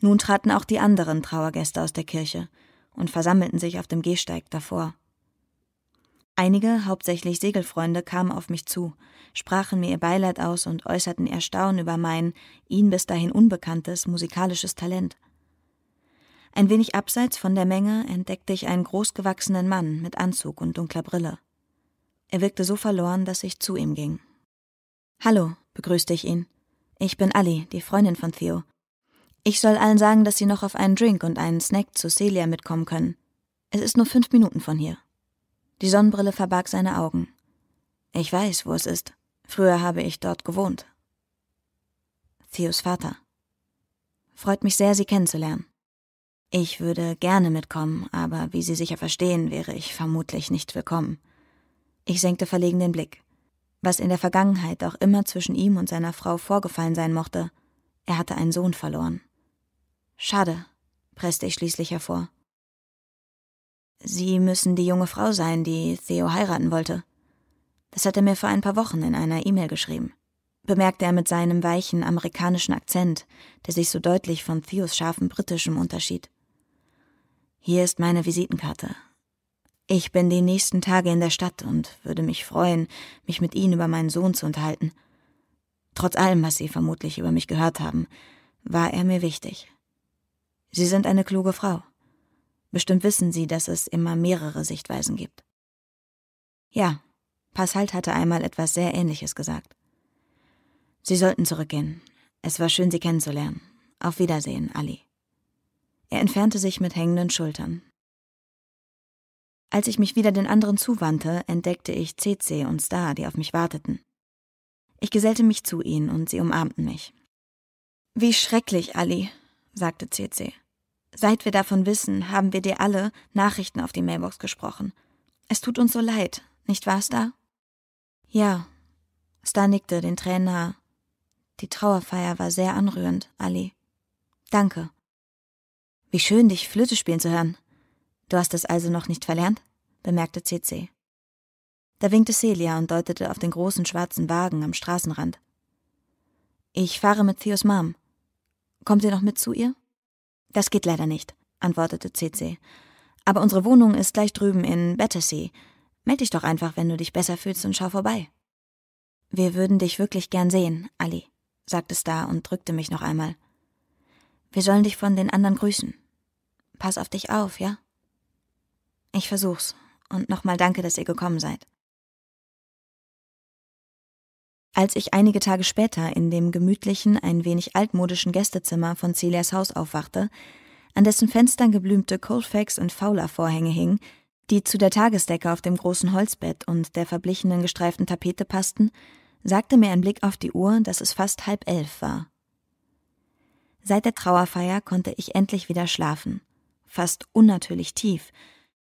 Nun traten auch die anderen Trauergäste aus der Kirche und versammelten sich auf dem Gehsteig davor. Einige, hauptsächlich Segelfreunde, kamen auf mich zu, sprachen mir ihr Beileid aus und äußerten Erstaunen über mein, ihnen bis dahin unbekanntes musikalisches Talent. Ein wenig abseits von der Menge entdeckte ich einen großgewachsenen Mann mit Anzug und dunkler Brille. Er wirkte so verloren, dass ich zu ihm ging. Hallo, begrüßte ich ihn. Ich bin Ali, die Freundin von Theo. Ich soll allen sagen, dass sie noch auf einen Drink und einen Snack zu Celia mitkommen können. Es ist nur fünf Minuten von hier. Die Sonnenbrille verbarg seine Augen. Ich weiß, wo es ist. Früher habe ich dort gewohnt. Theos Vater. Freut mich sehr, Sie kennenzulernen. Ich würde gerne mitkommen, aber wie Sie sicher verstehen, wäre ich vermutlich nicht willkommen. Ich senkte verlegen den Blick. Was in der Vergangenheit auch immer zwischen ihm und seiner Frau vorgefallen sein mochte, er hatte einen Sohn verloren. Schade, presste ich schließlich hervor. Sie müssen die junge Frau sein, die Theo heiraten wollte. Das hat er mir vor ein paar Wochen in einer E-Mail geschrieben, bemerkte er mit seinem weichen amerikanischen Akzent, der sich so deutlich von Theos scharfen britischem unterschied. Hier ist meine Visitenkarte. Ich bin die nächsten Tage in der Stadt und würde mich freuen, mich mit Ihnen über meinen Sohn zu unterhalten. Trotz allem, was Sie vermutlich über mich gehört haben, war er mir wichtig. Sie sind eine kluge Frau. Bestimmt wissen Sie, dass es immer mehrere Sichtweisen gibt. Ja, Passalt hatte einmal etwas sehr Ähnliches gesagt. Sie sollten zurückgehen. Es war schön, Sie kennenzulernen. Auf Wiedersehen, Ali. Er entfernte sich mit hängenden Schultern. Als ich mich wieder den anderen zuwandte, entdeckte ich CC und Star, die auf mich warteten. Ich gesellte mich zu ihnen und sie umarmten mich. Wie schrecklich, Ali, sagte CC. Seit wir davon wissen, haben wir dir alle Nachrichten auf die Mailbox gesprochen. Es tut uns so leid, nicht wahr, Star? Ja. Star nickte, den Tränen nah. Die Trauerfeier war sehr anrührend, Ali. Danke. Wie schön, dich Flöte spielen zu hören. Du hast es also noch nicht verlernt? bemerkte CC. Da winkte Celia und deutete auf den großen schwarzen Wagen am Straßenrand. Ich fahre mit Theos Mom. Kommt ihr noch mit zu ihr? Das geht leider nicht, antwortete CC. Aber unsere Wohnung ist gleich drüben in Battersea. Meld dich doch einfach, wenn du dich besser fühlst und schau vorbei. Wir würden dich wirklich gern sehen, Ali, sagte Star und drückte mich noch einmal. Wir sollen dich von den anderen grüßen. Pass auf dich auf, ja? Ich versuch's. Und nochmal danke, dass ihr gekommen seid. Als ich einige Tage später in dem gemütlichen, ein wenig altmodischen Gästezimmer von Celias Haus aufwachte, an dessen Fenstern geblümte Colfax und Fowler-Vorhänge hingen, die zu der Tagesdecke auf dem großen Holzbett und der verblichenen gestreiften Tapete passten, sagte mir ein Blick auf die Uhr, dass es fast halb elf war. Seit der Trauerfeier konnte ich endlich wieder schlafen, fast unnatürlich tief,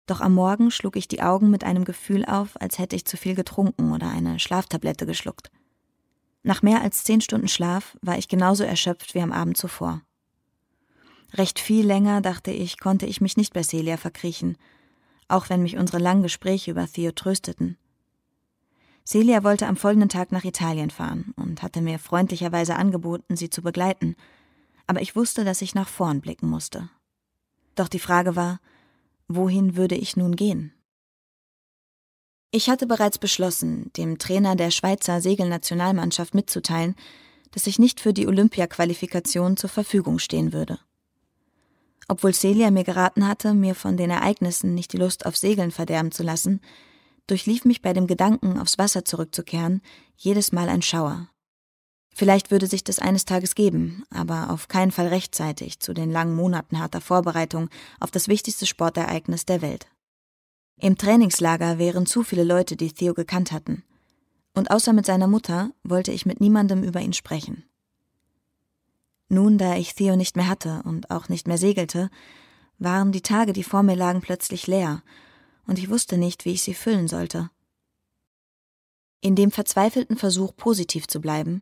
doch am Morgen schlug ich die Augen mit einem Gefühl auf, als hätte ich zu viel getrunken oder eine Schlaftablette geschluckt. Nach mehr als zehn Stunden Schlaf war ich genauso erschöpft wie am Abend zuvor. Recht viel länger, dachte ich, konnte ich mich nicht bei Celia verkriechen, auch wenn mich unsere langen Gespräche über Theo trösteten. Celia wollte am folgenden Tag nach Italien fahren und hatte mir freundlicherweise angeboten, sie zu begleiten, aber ich wusste, dass ich nach vorn blicken musste. Doch die Frage war, wohin würde ich nun gehen? Ich hatte bereits beschlossen, dem Trainer der Schweizer Segelnationalmannschaft mitzuteilen, dass ich nicht für die Olympia-Qualifikation zur Verfügung stehen würde. Obwohl Celia mir geraten hatte, mir von den Ereignissen nicht die Lust auf Segeln verderben zu lassen, durchlief mich bei dem Gedanken, aufs Wasser zurückzukehren, jedes Mal ein Schauer. Vielleicht würde sich das eines Tages geben, aber auf keinen Fall rechtzeitig zu den langen Monaten harter Vorbereitung auf das wichtigste Sportereignis der Welt. Im Trainingslager wären zu viele Leute, die Theo gekannt hatten. Und außer mit seiner Mutter wollte ich mit niemandem über ihn sprechen. Nun, da ich Theo nicht mehr hatte und auch nicht mehr segelte, waren die Tage, die vor mir lagen, plötzlich leer, und ich wusste nicht, wie ich sie füllen sollte. In dem verzweifelten Versuch, positiv zu bleiben,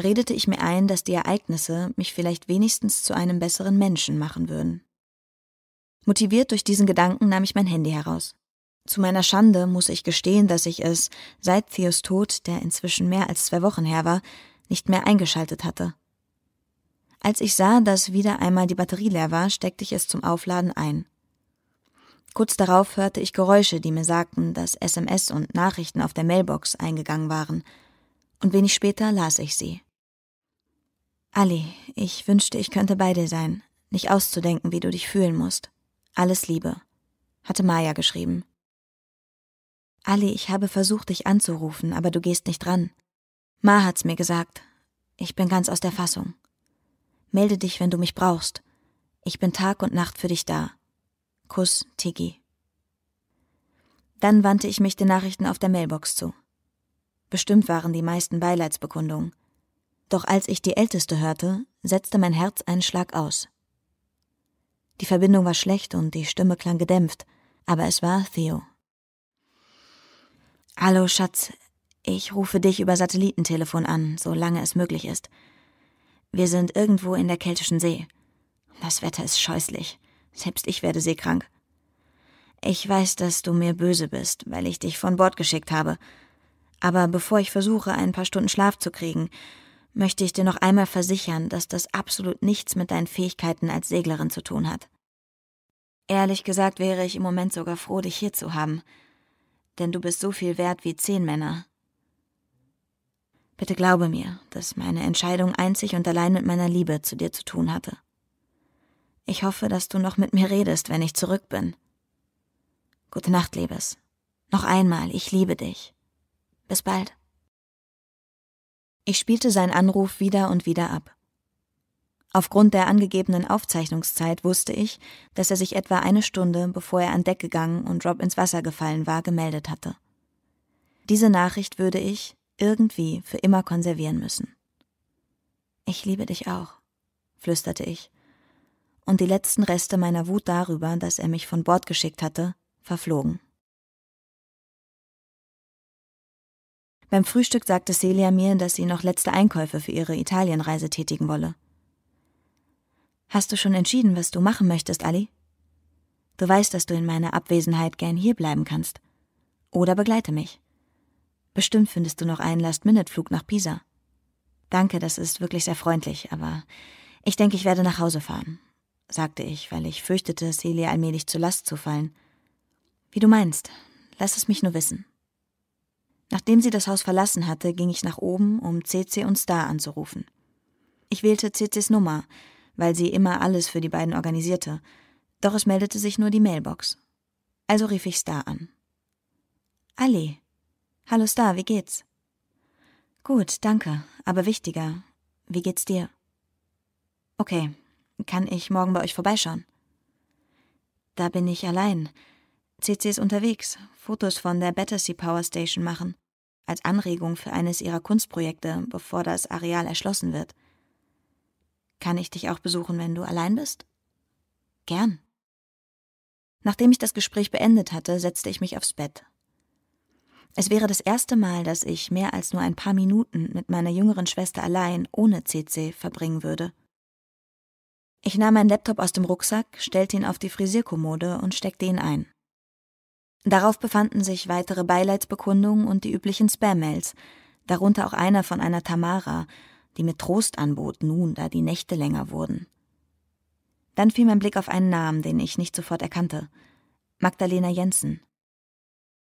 redete ich mir ein, dass die Ereignisse mich vielleicht wenigstens zu einem besseren Menschen machen würden. Motiviert durch diesen Gedanken nahm ich mein Handy heraus. Zu meiner Schande muss ich gestehen, dass ich es seit Theos Tod, der inzwischen mehr als zwei Wochen her war, nicht mehr eingeschaltet hatte. Als ich sah, dass wieder einmal die Batterie leer war, steckte ich es zum Aufladen ein. Kurz darauf hörte ich Geräusche, die mir sagten, dass SMS und Nachrichten auf der Mailbox eingegangen waren, und wenig später las ich sie. Ali, ich wünschte, ich könnte bei dir sein, nicht auszudenken, wie du dich fühlen musst. Alles Liebe, hatte Maya geschrieben. Ali, ich habe versucht, dich anzurufen, aber du gehst nicht dran. Ma hat's mir gesagt. Ich bin ganz aus der Fassung. Melde dich, wenn du mich brauchst. Ich bin Tag und Nacht für dich da. Kuss, Tiki. Dann wandte ich mich den Nachrichten auf der Mailbox zu. Bestimmt waren die meisten Beileidsbekundungen. Doch als ich die älteste hörte, setzte mein Herz einen Schlag aus. Die Verbindung war schlecht und die Stimme klang gedämpft, aber es war Theo. Hallo, Schatz. Ich rufe dich über Satellitentelefon an, solange es möglich ist. Wir sind irgendwo in der Keltischen See. Das Wetter ist scheußlich. Selbst ich werde seekrank. Ich weiß, dass du mir böse bist, weil ich dich von Bord geschickt habe. Aber bevor ich versuche, ein paar Stunden Schlaf zu kriegen, möchte ich dir noch einmal versichern, dass das absolut nichts mit deinen Fähigkeiten als Seglerin zu tun hat. Ehrlich gesagt wäre ich im Moment sogar froh, dich hier zu haben denn du bist so viel wert wie zehn Männer. Bitte glaube mir, dass meine Entscheidung einzig und allein mit meiner Liebe zu dir zu tun hatte. Ich hoffe, dass du noch mit mir redest, wenn ich zurück bin. Gute Nacht, Liebes. Noch einmal, ich liebe dich. Bis bald. Ich spielte seinen Anruf wieder und wieder ab. Aufgrund der angegebenen Aufzeichnungszeit wusste ich, dass er sich etwa eine Stunde, bevor er an Deck gegangen und Rob ins Wasser gefallen war, gemeldet hatte. Diese Nachricht würde ich irgendwie für immer konservieren müssen. Ich liebe dich auch, flüsterte ich, und die letzten Reste meiner Wut darüber, dass er mich von Bord geschickt hatte, verflogen. Beim Frühstück sagte Celia mir, dass sie noch letzte Einkäufe für ihre Italienreise tätigen wolle. Hast du schon entschieden, was du machen möchtest, Ali? Du weißt, dass du in meiner Abwesenheit gern hierbleiben kannst. Oder begleite mich. Bestimmt findest du noch einen Last-Minute-Flug nach Pisa. Danke, das ist wirklich sehr freundlich, aber ich denke, ich werde nach Hause fahren, sagte ich, weil ich fürchtete, Celia allmählich zur Last zu fallen. Wie du meinst, lass es mich nur wissen. Nachdem sie das Haus verlassen hatte, ging ich nach oben, um CC und Star anzurufen. Ich wählte CCs Nummer, weil sie immer alles für die beiden organisierte, doch es meldete sich nur die Mailbox. Also rief ich Star an. Ali. Hallo Star, wie geht's? Gut, danke, aber wichtiger. Wie geht's dir? Okay, kann ich morgen bei euch vorbeischauen? Da bin ich allein. CC ist unterwegs, Fotos von der Battersea Power Station machen, als Anregung für eines ihrer Kunstprojekte, bevor das Areal erschlossen wird. Kann ich dich auch besuchen, wenn du allein bist? Gern. Nachdem ich das Gespräch beendet hatte, setzte ich mich aufs Bett. Es wäre das erste Mal, dass ich mehr als nur ein paar Minuten mit meiner jüngeren Schwester allein ohne CC verbringen würde. Ich nahm meinen Laptop aus dem Rucksack, stellte ihn auf die Frisierkommode und steckte ihn ein. Darauf befanden sich weitere Beileidsbekundungen und die üblichen Spam-Mails, darunter auch einer von einer Tamara, die mir Trost anbot, nun, da die Nächte länger wurden. Dann fiel mein Blick auf einen Namen, den ich nicht sofort erkannte. Magdalena Jensen.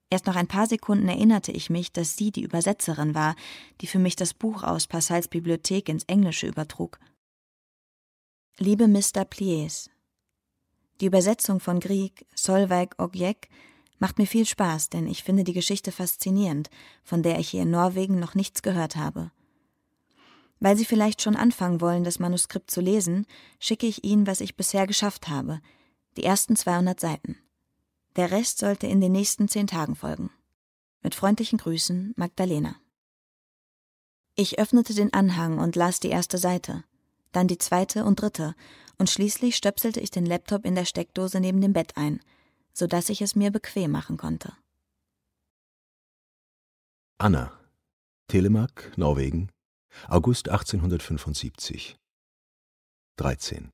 Erst nach ein paar Sekunden erinnerte ich mich, dass sie die Übersetzerin war, die für mich das Buch aus Passals Bibliothek ins Englische übertrug. Liebe Mr. Plies, die Übersetzung von Grieg Solveig Ogjek macht mir viel Spaß, denn ich finde die Geschichte faszinierend, von der ich hier in Norwegen noch nichts gehört habe. Weil Sie vielleicht schon anfangen wollen, das Manuskript zu lesen, schicke ich Ihnen, was ich bisher geschafft habe. Die ersten 200 Seiten. Der Rest sollte in den nächsten zehn Tagen folgen. Mit freundlichen Grüßen, Magdalena. Ich öffnete den Anhang und las die erste Seite, dann die zweite und dritte, und schließlich stöpselte ich den Laptop in der Steckdose neben dem Bett ein, so dass ich es mir bequem machen konnte. Anna, Telemark, Norwegen, August 1875 13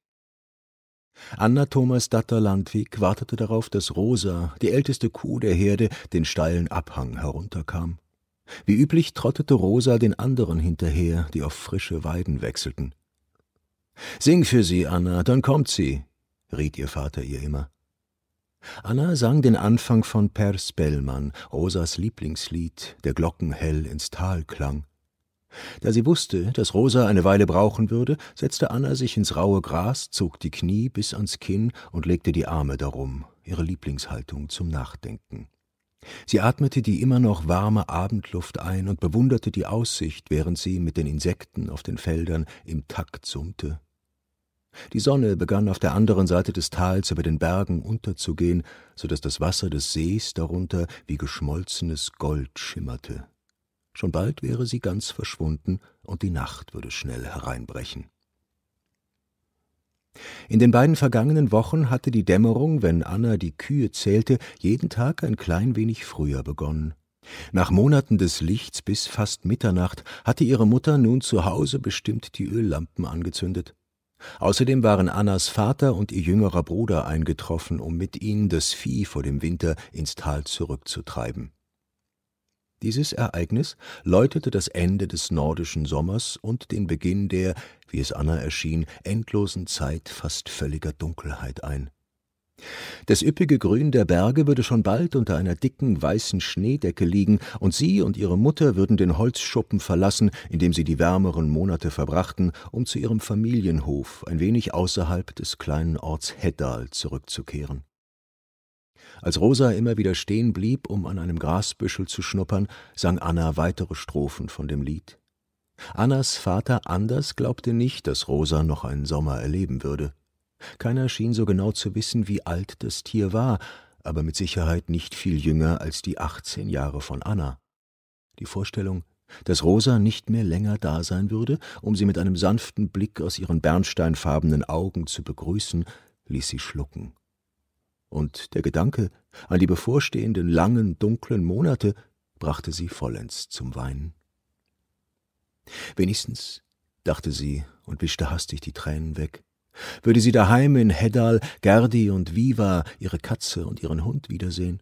Anna Thomas Datter Landwig wartete darauf, dass Rosa, die älteste Kuh der Herde, den steilen Abhang herunterkam. Wie üblich trottete Rosa den anderen hinterher, die auf frische Weiden wechselten. Sing für sie, Anna, dann kommt sie, riet ihr Vater ihr immer. Anna sang den Anfang von Per Spellmann, Rosas Lieblingslied, der Glocken hell ins Tal klang. Da sie wusste, dass Rosa eine Weile brauchen würde, setzte Anna sich ins raue Gras, zog die Knie bis ans Kinn und legte die Arme darum, ihre Lieblingshaltung zum Nachdenken. Sie atmete die immer noch warme Abendluft ein und bewunderte die Aussicht, während sie mit den Insekten auf den Feldern im Takt summte. Die Sonne begann auf der anderen Seite des Tals über den Bergen unterzugehen, so dass das Wasser des Sees darunter wie geschmolzenes Gold schimmerte. Schon bald wäre sie ganz verschwunden und die Nacht würde schnell hereinbrechen. In den beiden vergangenen Wochen hatte die Dämmerung, wenn Anna die Kühe zählte, jeden Tag ein klein wenig früher begonnen. Nach Monaten des Lichts bis fast Mitternacht hatte ihre Mutter nun zu Hause bestimmt die Öllampen angezündet. Außerdem waren Annas Vater und ihr jüngerer Bruder eingetroffen, um mit ihnen das Vieh vor dem Winter ins Tal zurückzutreiben. Dieses Ereignis läutete das Ende des nordischen Sommers und den Beginn der, wie es Anna erschien, endlosen Zeit fast völliger Dunkelheit ein. Das üppige Grün der Berge würde schon bald unter einer dicken weißen Schneedecke liegen, und sie und ihre Mutter würden den Holzschuppen verlassen, in dem sie die wärmeren Monate verbrachten, um zu ihrem Familienhof ein wenig außerhalb des kleinen Orts Heddal zurückzukehren. Als Rosa immer wieder stehen blieb, um an einem Grasbüschel zu schnuppern, sang Anna weitere Strophen von dem Lied. Annas Vater Anders glaubte nicht, dass Rosa noch einen Sommer erleben würde. Keiner schien so genau zu wissen, wie alt das Tier war, aber mit Sicherheit nicht viel jünger als die achtzehn Jahre von Anna. Die Vorstellung, dass Rosa nicht mehr länger da sein würde, um sie mit einem sanften Blick aus ihren bernsteinfarbenen Augen zu begrüßen, ließ sie schlucken und der Gedanke an die bevorstehenden langen, dunklen Monate brachte sie vollends zum Weinen. Wenigstens, dachte sie und wischte hastig die Tränen weg, würde sie daheim in Heddal Gerdi und Viva, ihre Katze und ihren Hund wiedersehen.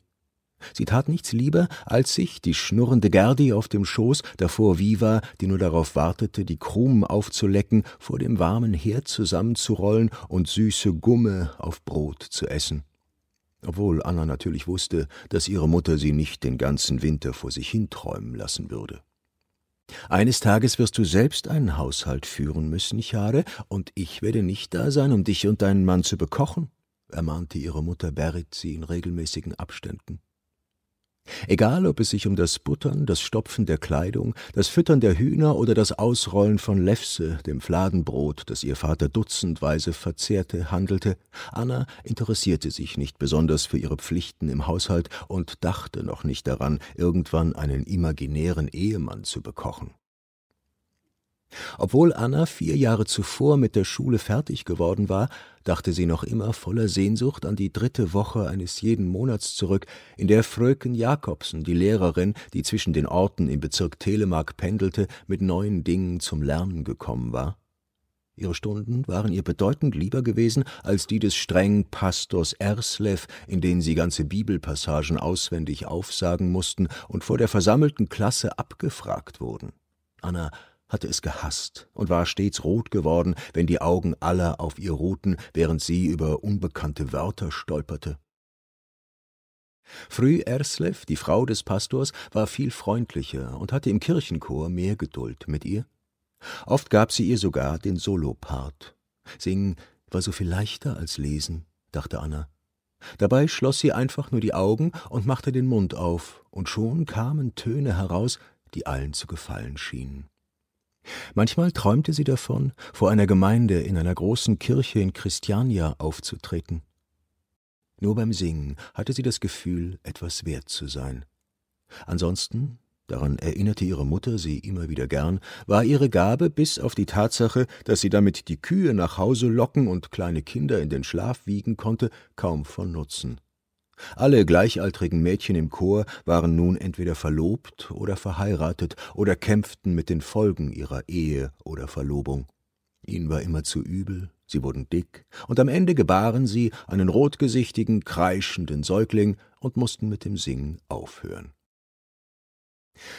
Sie tat nichts lieber, als sich, die schnurrende Gerdi auf dem Schoß, davor Viva, die nur darauf wartete, die Krumen aufzulecken, vor dem warmen Herd zusammenzurollen und süße Gumme auf Brot zu essen obwohl Anna natürlich wusste, dass ihre Mutter sie nicht den ganzen Winter vor sich hinträumen lassen würde. Eines Tages wirst du selbst einen Haushalt führen müssen, Chare, und ich werde nicht da sein, um dich und deinen Mann zu bekochen, ermahnte ihre Mutter Berit sie in regelmäßigen Abständen. Egal, ob es sich um das Buttern, das Stopfen der Kleidung, das Füttern der Hühner oder das Ausrollen von Lefse, dem Fladenbrot, das ihr Vater dutzendweise verzehrte, handelte, Anna interessierte sich nicht besonders für ihre Pflichten im Haushalt und dachte noch nicht daran, irgendwann einen imaginären Ehemann zu bekochen. Obwohl Anna vier Jahre zuvor mit der Schule fertig geworden war, dachte sie noch immer voller Sehnsucht an die dritte Woche eines jeden Monats zurück, in der Fröken Jakobsen, die Lehrerin, die zwischen den Orten im Bezirk Telemark pendelte, mit neuen Dingen zum Lernen gekommen war. Ihre Stunden waren ihr bedeutend lieber gewesen als die des strengen Pastors Erslev, in denen sie ganze Bibelpassagen auswendig aufsagen mussten und vor der versammelten Klasse abgefragt wurden. Anna hatte es gehasst und war stets rot geworden, wenn die Augen aller auf ihr ruhten, während sie über unbekannte Wörter stolperte. Früh Erslev, die Frau des Pastors, war viel freundlicher und hatte im Kirchenchor mehr Geduld mit ihr. Oft gab sie ihr sogar den Solopart. Singen war so viel leichter als lesen, dachte Anna. Dabei schloss sie einfach nur die Augen und machte den Mund auf, und schon kamen Töne heraus, die allen zu gefallen schienen. Manchmal träumte sie davon, vor einer Gemeinde in einer großen Kirche in Christiania aufzutreten. Nur beim Singen hatte sie das Gefühl, etwas wert zu sein. Ansonsten, daran erinnerte ihre Mutter sie immer wieder gern, war ihre Gabe bis auf die Tatsache, dass sie damit die Kühe nach Hause locken und kleine Kinder in den Schlaf wiegen konnte, kaum von Nutzen. Alle gleichaltrigen Mädchen im Chor waren nun entweder verlobt oder verheiratet oder kämpften mit den Folgen ihrer Ehe oder Verlobung. Ihnen war immer zu übel, sie wurden dick, und am Ende gebaren sie einen rotgesichtigen, kreischenden Säugling und mussten mit dem Singen aufhören.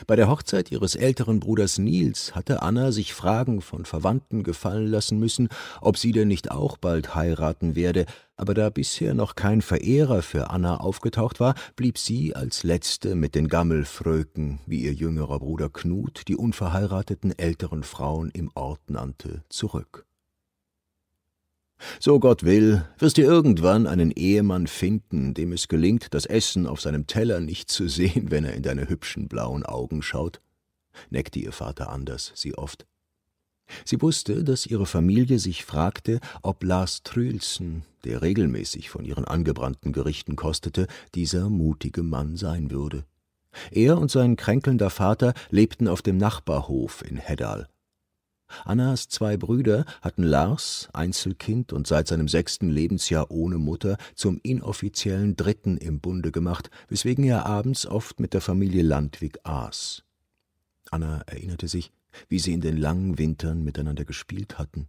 Bei der Hochzeit ihres älteren Bruders Nils hatte Anna sich Fragen von Verwandten gefallen lassen müssen, ob sie denn nicht auch bald heiraten werde, aber da bisher noch kein Verehrer für Anna aufgetaucht war, blieb sie als letzte mit den Gammelfröken, wie ihr jüngerer Bruder Knut die unverheirateten älteren Frauen im Ort nannte, zurück. So Gott will, wirst du irgendwann einen Ehemann finden, dem es gelingt, das Essen auf seinem Teller nicht zu sehen, wenn er in deine hübschen blauen Augen schaut, neckte ihr Vater anders sie oft. Sie wusste, dass ihre Familie sich fragte, ob Lars Trülsen, der regelmäßig von ihren angebrannten Gerichten kostete, dieser mutige Mann sein würde. Er und sein kränkelnder Vater lebten auf dem Nachbarhof in Heddal. Annas zwei Brüder hatten Lars, Einzelkind und seit seinem sechsten Lebensjahr ohne Mutter, zum inoffiziellen Dritten im Bunde gemacht, weswegen er abends oft mit der Familie Landwig aß. Anna erinnerte sich, wie sie in den langen Wintern miteinander gespielt hatten.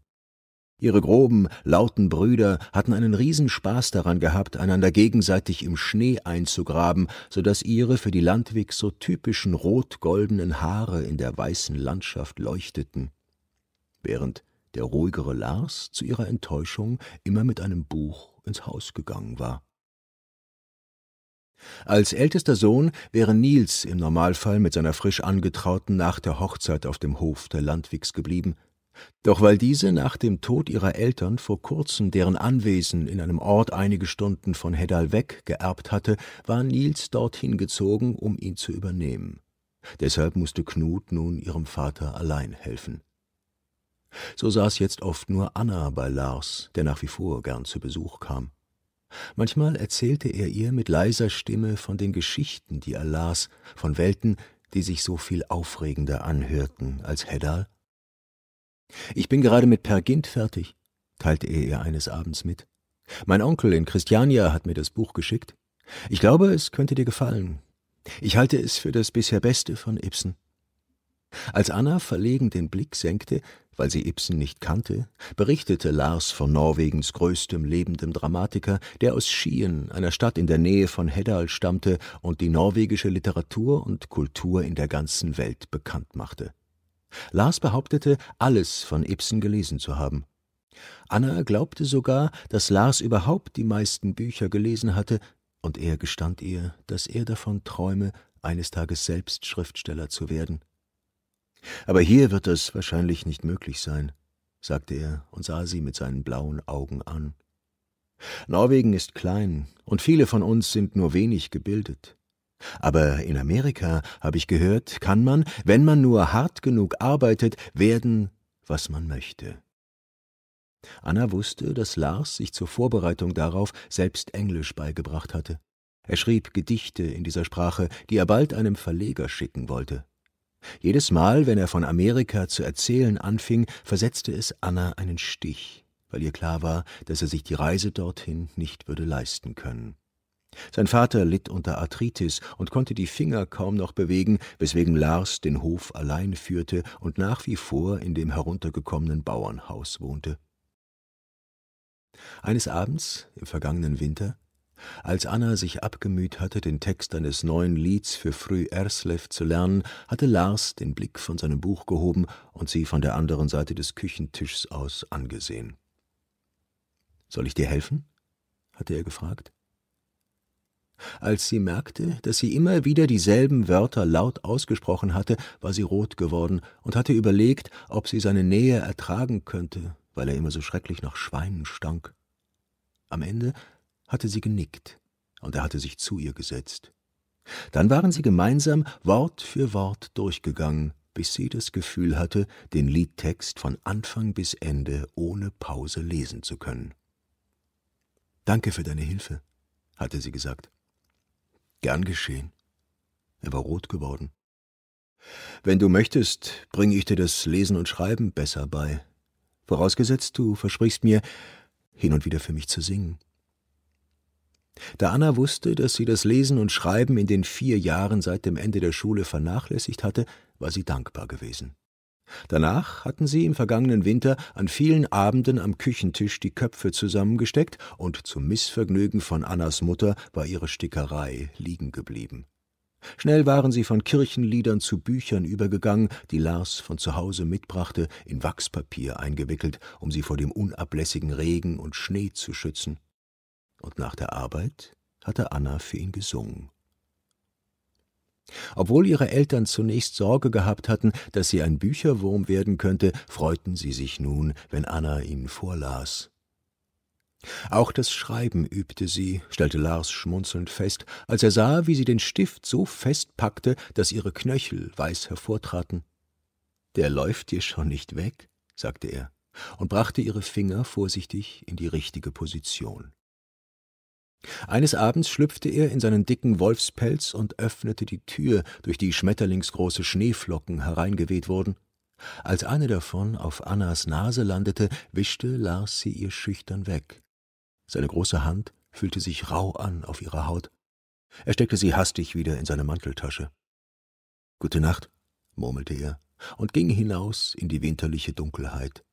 Ihre groben, lauten Brüder hatten einen Riesenspaß daran gehabt, einander gegenseitig im Schnee einzugraben, so dass ihre für die Landwig so typischen rot-goldenen Haare in der weißen Landschaft leuchteten während der ruhigere Lars zu ihrer Enttäuschung immer mit einem Buch ins Haus gegangen war. Als ältester Sohn wäre Nils im Normalfall mit seiner frisch angetrauten nach der Hochzeit auf dem Hof der Landwigs geblieben, doch weil diese nach dem Tod ihrer Eltern vor kurzem deren Anwesen in einem Ort einige Stunden von Heddal weg geerbt hatte, war Nils dorthin gezogen, um ihn zu übernehmen. Deshalb musste Knut nun ihrem Vater allein helfen. So saß jetzt oft nur Anna bei Lars, der nach wie vor gern zu Besuch kam. Manchmal erzählte er ihr mit leiser Stimme von den Geschichten, die er las, von Welten, die sich so viel aufregender anhörten als Heddal. Ich bin gerade mit Per Gint fertig, teilte er ihr eines Abends mit. Mein Onkel in Christiania hat mir das Buch geschickt. Ich glaube, es könnte dir gefallen. Ich halte es für das bisher Beste von Ibsen. Als Anna verlegen den Blick senkte, weil sie Ibsen nicht kannte, berichtete Lars von Norwegens größtem lebendem Dramatiker, der aus Skien, einer Stadt in der Nähe von Heddal, stammte und die norwegische Literatur und Kultur in der ganzen Welt bekannt machte. Lars behauptete, alles von Ibsen gelesen zu haben. Anna glaubte sogar, dass Lars überhaupt die meisten Bücher gelesen hatte, und er gestand ihr, dass er davon träume, eines Tages selbst Schriftsteller zu werden. Aber hier wird das wahrscheinlich nicht möglich sein, sagte er und sah sie mit seinen blauen Augen an. Norwegen ist klein, und viele von uns sind nur wenig gebildet. Aber in Amerika, habe ich gehört, kann man, wenn man nur hart genug arbeitet, werden, was man möchte. Anna wusste, dass Lars sich zur Vorbereitung darauf selbst Englisch beigebracht hatte. Er schrieb Gedichte in dieser Sprache, die er bald einem Verleger schicken wollte. Jedes Mal, wenn er von Amerika zu erzählen anfing, versetzte es Anna einen Stich, weil ihr klar war, dass er sich die Reise dorthin nicht würde leisten können. Sein Vater litt unter Arthritis und konnte die Finger kaum noch bewegen, weswegen Lars den Hof allein führte und nach wie vor in dem heruntergekommenen Bauernhaus wohnte. Eines Abends im vergangenen Winter als Anna sich abgemüht hatte, den Text eines neuen Lieds für Früh Erslev zu lernen, hatte Lars den Blick von seinem Buch gehoben und sie von der anderen Seite des Küchentischs aus angesehen. Soll ich dir helfen? hatte er gefragt. Als sie merkte, dass sie immer wieder dieselben Wörter laut ausgesprochen hatte, war sie rot geworden und hatte überlegt, ob sie seine Nähe ertragen könnte, weil er immer so schrecklich nach Schweinen stank. Am Ende hatte sie genickt, und er hatte sich zu ihr gesetzt. Dann waren sie gemeinsam Wort für Wort durchgegangen, bis sie das Gefühl hatte, den Liedtext von Anfang bis Ende ohne Pause lesen zu können. Danke für deine Hilfe, hatte sie gesagt. Gern geschehen. Er war rot geworden. Wenn du möchtest, bringe ich dir das Lesen und Schreiben besser bei. Vorausgesetzt, du versprichst mir, hin und wieder für mich zu singen. Da Anna wusste, dass sie das Lesen und Schreiben in den vier Jahren seit dem Ende der Schule vernachlässigt hatte, war sie dankbar gewesen. Danach hatten sie im vergangenen Winter an vielen Abenden am Küchentisch die Köpfe zusammengesteckt, und zum Missvergnügen von Annas Mutter war ihre Stickerei liegen geblieben. Schnell waren sie von Kirchenliedern zu Büchern übergegangen, die Lars von zu Hause mitbrachte, in Wachspapier eingewickelt, um sie vor dem unablässigen Regen und Schnee zu schützen. Und nach der Arbeit hatte Anna für ihn gesungen. Obwohl ihre Eltern zunächst Sorge gehabt hatten, dass sie ein Bücherwurm werden könnte, freuten sie sich nun, wenn Anna ihnen vorlas. Auch das Schreiben übte sie, stellte Lars schmunzelnd fest, als er sah, wie sie den Stift so fest packte, dass ihre Knöchel weiß hervortraten. Der läuft dir schon nicht weg, sagte er und brachte ihre Finger vorsichtig in die richtige Position. Eines Abends schlüpfte er in seinen dicken Wolfspelz und öffnete die Tür, durch die schmetterlingsgroße Schneeflocken hereingeweht wurden. Als eine davon auf Annas Nase landete, wischte Lars sie ihr schüchtern weg. Seine große Hand fühlte sich rau an auf ihrer Haut. Er steckte sie hastig wieder in seine Manteltasche. Gute Nacht, murmelte er und ging hinaus in die winterliche Dunkelheit.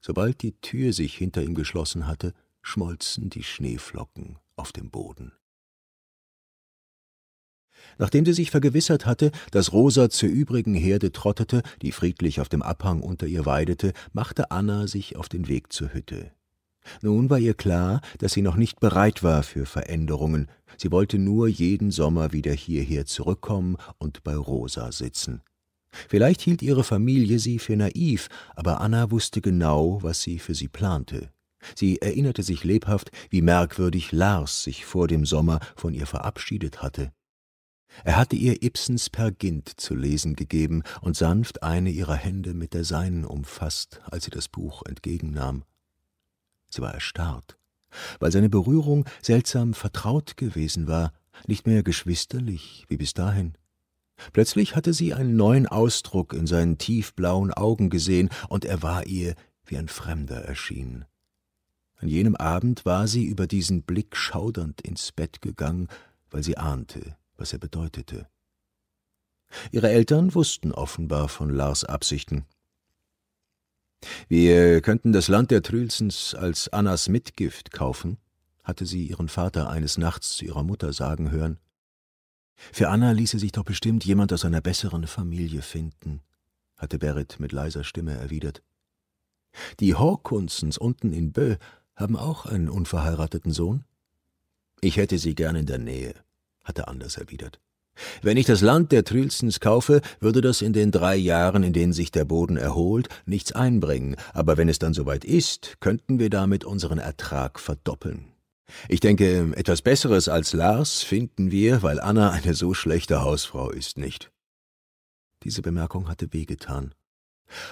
Sobald die Tür sich hinter ihm geschlossen hatte, schmolzen die Schneeflocken auf dem Boden. Nachdem sie sich vergewissert hatte, dass Rosa zur übrigen Herde trottete, die friedlich auf dem Abhang unter ihr weidete, machte Anna sich auf den Weg zur Hütte. Nun war ihr klar, dass sie noch nicht bereit war für Veränderungen, sie wollte nur jeden Sommer wieder hierher zurückkommen und bei Rosa sitzen. Vielleicht hielt ihre Familie sie für naiv, aber Anna wusste genau, was sie für sie plante. Sie erinnerte sich lebhaft, wie merkwürdig Lars sich vor dem Sommer von ihr verabschiedet hatte. Er hatte ihr Ibsens Per Gint zu lesen gegeben und sanft eine ihrer Hände mit der seinen umfasst, als sie das Buch entgegennahm. Sie war erstarrt, weil seine Berührung seltsam vertraut gewesen war, nicht mehr geschwisterlich wie bis dahin. Plötzlich hatte sie einen neuen Ausdruck in seinen tiefblauen Augen gesehen, und er war ihr wie ein Fremder erschienen. An jenem Abend war sie über diesen Blick schaudernd ins Bett gegangen, weil sie ahnte, was er bedeutete. Ihre Eltern wussten offenbar von Lars Absichten. Wir könnten das Land der Trülsens als Annas Mitgift kaufen, hatte sie ihren Vater eines Nachts zu ihrer Mutter sagen hören. Für Anna ließe sich doch bestimmt jemand aus einer besseren Familie finden, hatte Berit mit leiser Stimme erwidert. Die Horkunzens unten in Bö haben auch einen unverheirateten Sohn? Ich hätte sie gern in der Nähe, hatte Anders erwidert. Wenn ich das Land der Trülsens kaufe, würde das in den drei Jahren, in denen sich der Boden erholt, nichts einbringen, aber wenn es dann soweit ist, könnten wir damit unseren Ertrag verdoppeln. Ich denke, etwas Besseres als Lars finden wir, weil Anna eine so schlechte Hausfrau ist, nicht. Diese Bemerkung hatte wehgetan.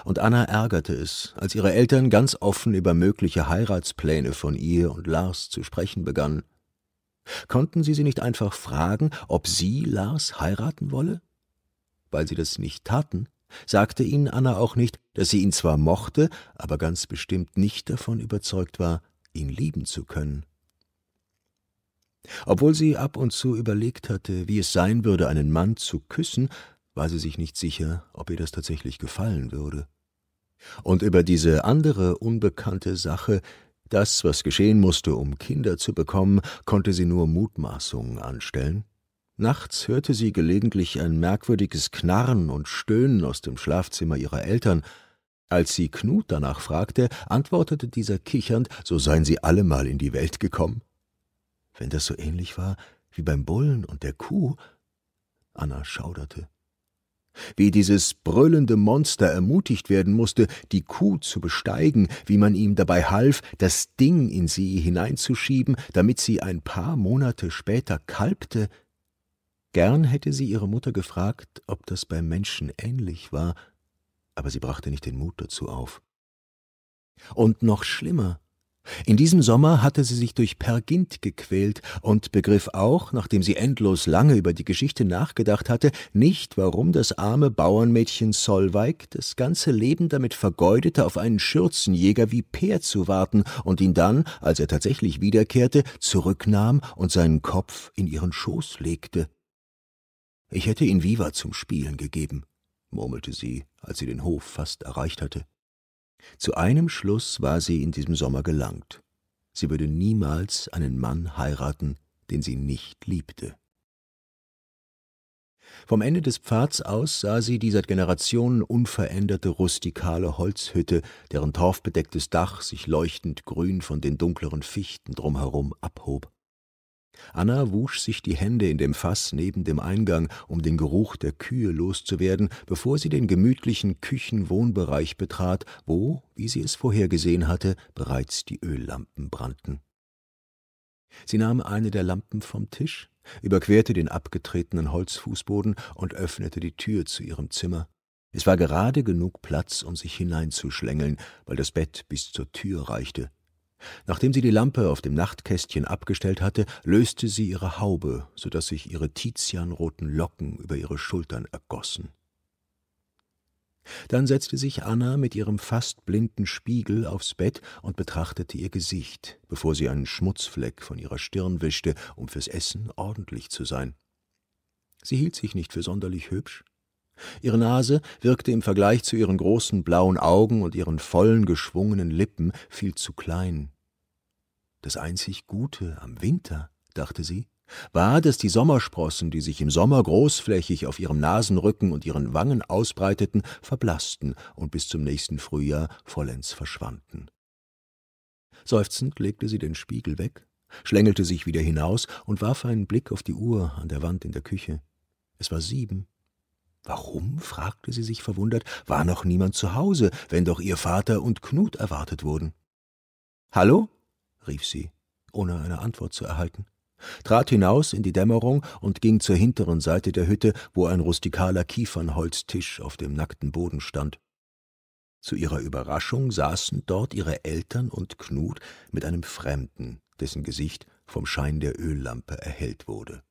Und Anna ärgerte es, als ihre Eltern ganz offen über mögliche Heiratspläne von ihr und Lars zu sprechen begannen. Konnten sie sie nicht einfach fragen, ob sie Lars heiraten wolle? Weil sie das nicht taten, sagte ihnen Anna auch nicht, dass sie ihn zwar mochte, aber ganz bestimmt nicht davon überzeugt war, ihn lieben zu können. Obwohl sie ab und zu überlegt hatte, wie es sein würde, einen Mann zu küssen, war sie sich nicht sicher, ob ihr das tatsächlich gefallen würde. Und über diese andere unbekannte Sache das, was geschehen musste, um Kinder zu bekommen, konnte sie nur Mutmaßungen anstellen. Nachts hörte sie gelegentlich ein merkwürdiges Knarren und Stöhnen aus dem Schlafzimmer ihrer Eltern. Als sie Knut danach fragte, antwortete dieser kichernd, so seien sie allemal in die Welt gekommen. Wenn das so ähnlich war wie beim Bullen und der Kuh, Anna schauderte wie dieses brüllende Monster ermutigt werden musste, die Kuh zu besteigen, wie man ihm dabei half, das Ding in sie hineinzuschieben, damit sie ein paar Monate später kalbte. Gern hätte sie ihre Mutter gefragt, ob das beim Menschen ähnlich war, aber sie brachte nicht den Mut dazu auf. Und noch schlimmer, in diesem Sommer hatte sie sich durch Pergint gequält und begriff auch, nachdem sie endlos lange über die Geschichte nachgedacht hatte, nicht, warum das arme Bauernmädchen Solveig das ganze Leben damit vergeudete, auf einen Schürzenjäger wie Peer zu warten und ihn dann, als er tatsächlich wiederkehrte, zurücknahm und seinen Kopf in ihren Schoß legte. Ich hätte ihn Viva zum Spielen gegeben, murmelte sie, als sie den Hof fast erreicht hatte. Zu einem Schluss war sie in diesem Sommer gelangt. Sie würde niemals einen Mann heiraten, den sie nicht liebte. Vom Ende des Pfads aus sah sie die seit Generationen unveränderte rustikale Holzhütte, deren torfbedecktes Dach sich leuchtend grün von den dunkleren Fichten drumherum abhob. Anna wusch sich die Hände in dem Fass neben dem Eingang, um den Geruch der Kühe loszuwerden, bevor sie den gemütlichen Küchenwohnbereich betrat, wo, wie sie es vorhergesehen hatte, bereits die Öllampen brannten. Sie nahm eine der Lampen vom Tisch, überquerte den abgetretenen Holzfußboden und öffnete die Tür zu ihrem Zimmer. Es war gerade genug Platz, um sich hineinzuschlängeln, weil das Bett bis zur Tür reichte. Nachdem sie die Lampe auf dem Nachtkästchen abgestellt hatte, löste sie ihre Haube, so dass sich ihre tizianroten Locken über ihre Schultern ergossen. Dann setzte sich Anna mit ihrem fast blinden Spiegel aufs Bett und betrachtete ihr Gesicht, bevor sie einen Schmutzfleck von ihrer Stirn wischte, um fürs Essen ordentlich zu sein. Sie hielt sich nicht für sonderlich hübsch. Ihre Nase wirkte im Vergleich zu ihren großen blauen Augen und ihren vollen, geschwungenen Lippen viel zu klein. Das einzig Gute am Winter, dachte sie, war, dass die Sommersprossen, die sich im Sommer großflächig auf ihrem Nasenrücken und ihren Wangen ausbreiteten, verblassten und bis zum nächsten Frühjahr vollends verschwanden. Seufzend legte sie den Spiegel weg, schlängelte sich wieder hinaus und warf einen Blick auf die Uhr an der Wand in der Küche. Es war sieben. Warum, fragte sie sich verwundert, war noch niemand zu Hause, wenn doch ihr Vater und Knut erwartet wurden. Hallo? rief sie, ohne eine Antwort zu erhalten trat hinaus in die Dämmerung und ging zur hinteren Seite der Hütte, wo ein rustikaler Kiefernholztisch auf dem nackten Boden stand. Zu ihrer Überraschung saßen dort ihre Eltern und Knut mit einem Fremden, dessen Gesicht vom Schein der Öllampe erhellt wurde.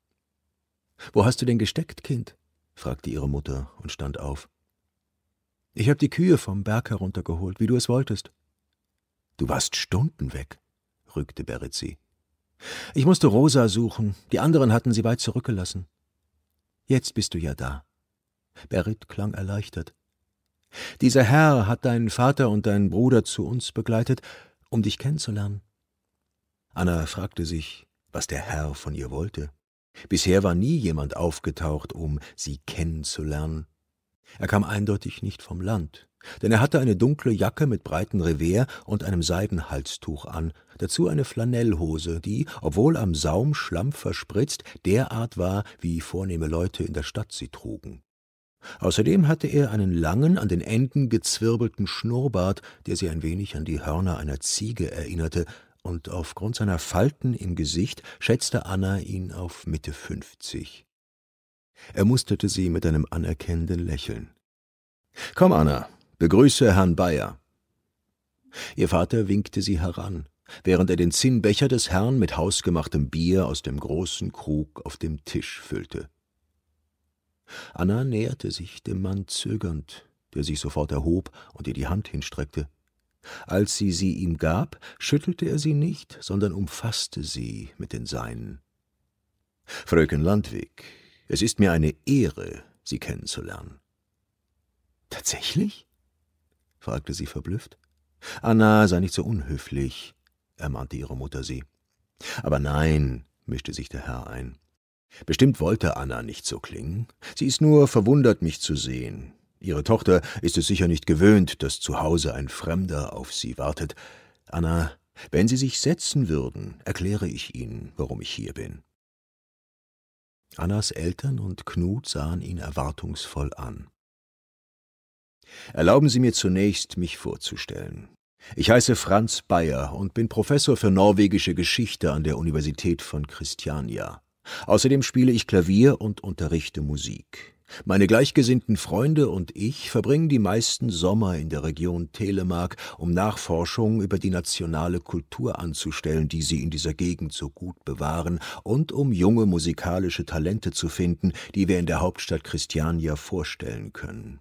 Wo hast du denn gesteckt, Kind? Fragte ihre Mutter und stand auf. Ich hab die Kühe vom Berg heruntergeholt, wie du es wolltest. Du warst Stunden weg, rückte Berit sie. Ich musste Rosa suchen, die anderen hatten sie weit zurückgelassen. Jetzt bist du ja da. Berit klang erleichtert. Dieser Herr hat deinen Vater und deinen Bruder zu uns begleitet, um dich kennenzulernen. Anna fragte sich, was der Herr von ihr wollte. Bisher war nie jemand aufgetaucht, um sie kennenzulernen. Er kam eindeutig nicht vom Land, denn er hatte eine dunkle Jacke mit breiten Revers und einem Seidenhalstuch an, dazu eine Flanellhose, die, obwohl am Saum Schlamm verspritzt, derart war, wie vornehme Leute in der Stadt sie trugen. Außerdem hatte er einen langen, an den Enden gezwirbelten Schnurrbart, der sie ein wenig an die Hörner einer Ziege erinnerte, und aufgrund seiner Falten im Gesicht schätzte Anna ihn auf Mitte fünfzig. Er musterte sie mit einem anerkennenden Lächeln. Komm, Anna, begrüße Herrn Bayer. Ihr Vater winkte sie heran, während er den Zinnbecher des Herrn mit hausgemachtem Bier aus dem großen Krug auf dem Tisch füllte. Anna näherte sich dem Mann zögernd, der sich sofort erhob und ihr die Hand hinstreckte. Als sie sie ihm gab, schüttelte er sie nicht, sondern umfasste sie mit den Seinen. Fröken Landwig, es ist mir eine Ehre, Sie kennenzulernen. Tatsächlich? fragte sie verblüfft. Anna, sei nicht so unhöflich, ermahnte ihre Mutter sie. Aber nein, mischte sich der Herr ein. Bestimmt wollte Anna nicht so klingen. Sie ist nur verwundert, mich zu sehen. Ihre Tochter ist es sicher nicht gewöhnt, dass zu Hause ein Fremder auf sie wartet. Anna, wenn Sie sich setzen würden, erkläre ich Ihnen, warum ich hier bin. Annas Eltern und Knut sahen ihn erwartungsvoll an. Erlauben Sie mir zunächst, mich vorzustellen. Ich heiße Franz Bayer und bin Professor für norwegische Geschichte an der Universität von Christiania. Außerdem spiele ich Klavier und unterrichte Musik. Meine gleichgesinnten Freunde und ich verbringen die meisten Sommer in der Region Telemark, um Nachforschungen über die nationale Kultur anzustellen, die sie in dieser Gegend so gut bewahren, und um junge musikalische Talente zu finden, die wir in der Hauptstadt Christiania vorstellen können.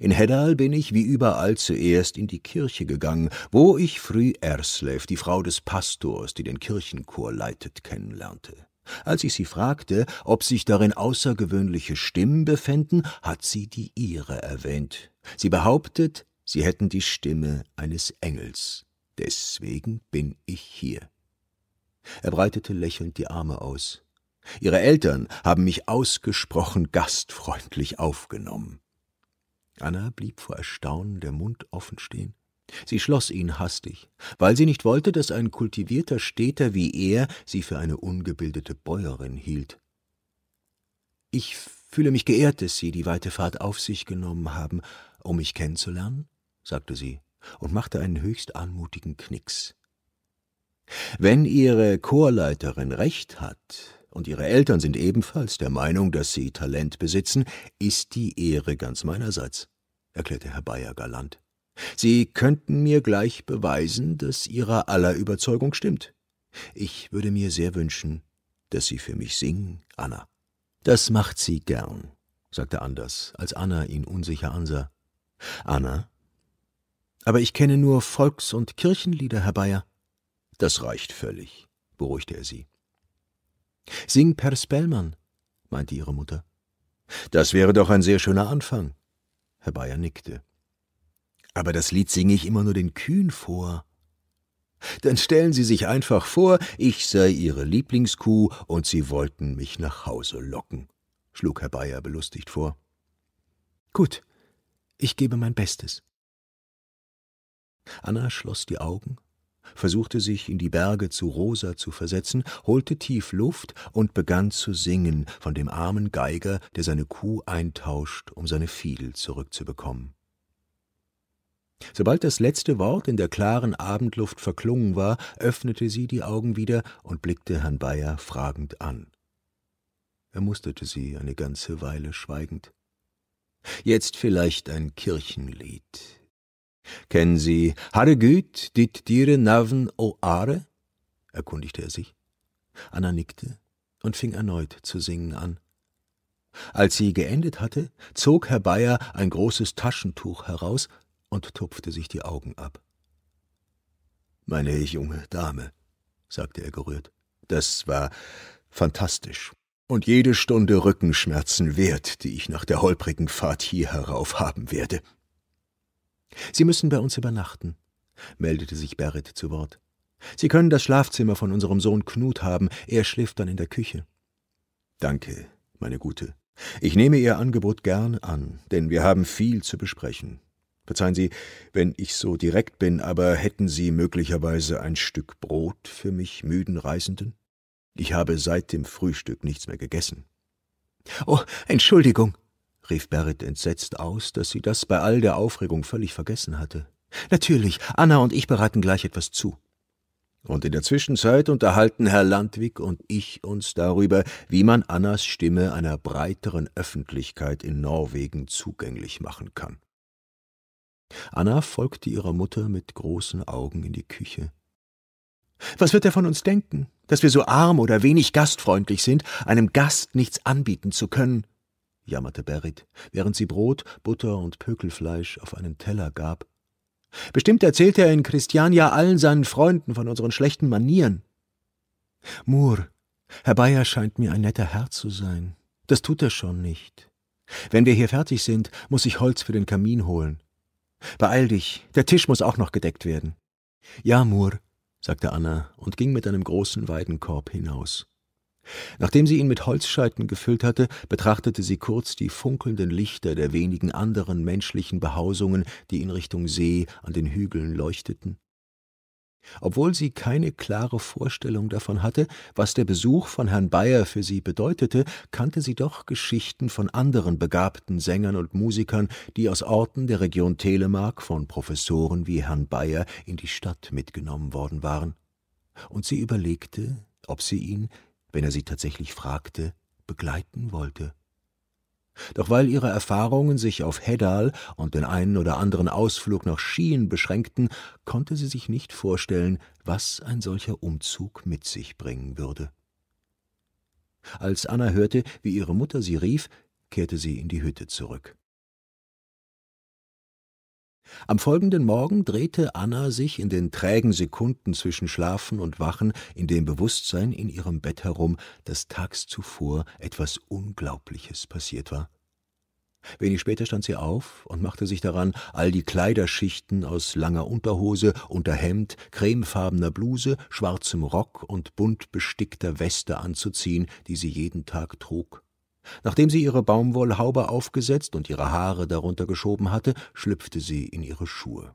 In Heddal bin ich wie überall zuerst in die Kirche gegangen, wo ich früh Erslev, die Frau des Pastors, die den Kirchenchor leitet, kennenlernte. Als ich sie fragte, ob sich darin außergewöhnliche Stimmen befänden, hat sie die ihre erwähnt. Sie behauptet, sie hätten die Stimme eines Engels. Deswegen bin ich hier. Er breitete lächelnd die Arme aus. Ihre Eltern haben mich ausgesprochen gastfreundlich aufgenommen. Anna blieb vor Erstaunen der Mund offen stehen. Sie schloss ihn hastig, weil sie nicht wollte, dass ein kultivierter Städter wie er sie für eine ungebildete Bäuerin hielt. Ich fühle mich geehrt, dass Sie die weite Fahrt auf sich genommen haben, um mich kennenzulernen, sagte sie und machte einen höchst anmutigen Knicks. Wenn Ihre Chorleiterin recht hat, und Ihre Eltern sind ebenfalls der Meinung, dass Sie Talent besitzen, ist die Ehre ganz meinerseits, erklärte Herr Bayer galant. Sie könnten mir gleich beweisen, dass Ihrer aller Überzeugung stimmt. Ich würde mir sehr wünschen, dass Sie für mich singen, Anna. Das macht sie gern, sagte Anders, als Anna ihn unsicher ansah. Anna? Aber ich kenne nur Volks- und Kirchenlieder, Herr Bayer. Das reicht völlig, beruhigte er sie. Sing Per Spellmann, meinte ihre Mutter. Das wäre doch ein sehr schöner Anfang. Herr Bayer nickte. Aber das Lied singe ich immer nur den Kühen vor. Dann stellen Sie sich einfach vor, ich sei Ihre Lieblingskuh und Sie wollten mich nach Hause locken, schlug Herr Bayer belustigt vor. Gut, ich gebe mein Bestes. Anna schloss die Augen versuchte sich in die Berge zu Rosa zu versetzen, holte tief Luft und begann zu singen von dem armen Geiger, der seine Kuh eintauscht, um seine Fiedel zurückzubekommen. Sobald das letzte Wort in der klaren Abendluft verklungen war, öffnete sie die Augen wieder und blickte Herrn Bayer fragend an. Er musterte sie eine ganze Weile schweigend. Jetzt vielleicht ein Kirchenlied, Kennen Sie Harregud dit dire Naven o Are? erkundigte er sich. Anna nickte und fing erneut zu singen an. Als sie geendet hatte, zog Herr Bayer ein großes Taschentuch heraus und tupfte sich die Augen ab. Meine junge Dame, sagte er gerührt, das war fantastisch und jede Stunde Rückenschmerzen wert, die ich nach der holprigen Fahrt hier herauf haben werde. Sie müssen bei uns übernachten, meldete sich Berit zu Wort. Sie können das Schlafzimmer von unserem Sohn Knut haben, er schläft dann in der Küche. Danke, meine Gute. Ich nehme Ihr Angebot gern an, denn wir haben viel zu besprechen. Verzeihen Sie, wenn ich so direkt bin, aber hätten Sie möglicherweise ein Stück Brot für mich müden Reisenden? Ich habe seit dem Frühstück nichts mehr gegessen. Oh, Entschuldigung, rief Berit entsetzt aus, dass sie das bei all der Aufregung völlig vergessen hatte. Natürlich, Anna und ich bereiten gleich etwas zu. Und in der Zwischenzeit unterhalten Herr Landwig und ich uns darüber, wie man Annas Stimme einer breiteren Öffentlichkeit in Norwegen zugänglich machen kann. Anna folgte ihrer Mutter mit großen Augen in die Küche. Was wird er von uns denken, dass wir so arm oder wenig gastfreundlich sind, einem Gast nichts anbieten zu können? jammerte Berit, während sie Brot, Butter und Pökelfleisch auf einen Teller gab. Bestimmt erzählte er in Christiania allen seinen Freunden von unseren schlechten Manieren. Mur, Herr Bayer scheint mir ein netter Herr zu sein. Das tut er schon nicht. Wenn wir hier fertig sind, muss ich Holz für den Kamin holen. Beeil dich, der Tisch muss auch noch gedeckt werden. Ja, Mur, sagte Anna und ging mit einem großen Weidenkorb hinaus. Nachdem sie ihn mit Holzscheiten gefüllt hatte, betrachtete sie kurz die funkelnden Lichter der wenigen anderen menschlichen Behausungen, die in Richtung See an den Hügeln leuchteten. Obwohl sie keine klare Vorstellung davon hatte, was der Besuch von Herrn Bayer für sie bedeutete, kannte sie doch Geschichten von anderen begabten Sängern und Musikern, die aus Orten der Region Telemark von Professoren wie Herrn Bayer in die Stadt mitgenommen worden waren. Und sie überlegte, ob sie ihn wenn er sie tatsächlich fragte, begleiten wollte. Doch weil ihre Erfahrungen sich auf Heddal und den einen oder anderen Ausflug nach Skien beschränkten, konnte sie sich nicht vorstellen, was ein solcher Umzug mit sich bringen würde. Als Anna hörte, wie ihre Mutter sie rief, kehrte sie in die Hütte zurück. Am folgenden Morgen drehte Anna sich in den trägen Sekunden zwischen Schlafen und Wachen in dem Bewusstsein in ihrem Bett herum, dass tags zuvor etwas Unglaubliches passiert war. Wenig später stand sie auf und machte sich daran, all die Kleiderschichten aus langer Unterhose, Unterhemd, cremefarbener Bluse, schwarzem Rock und bunt bestickter Weste anzuziehen, die sie jeden Tag trug. Nachdem sie ihre Baumwollhaube aufgesetzt und ihre Haare darunter geschoben hatte, schlüpfte sie in ihre Schuhe.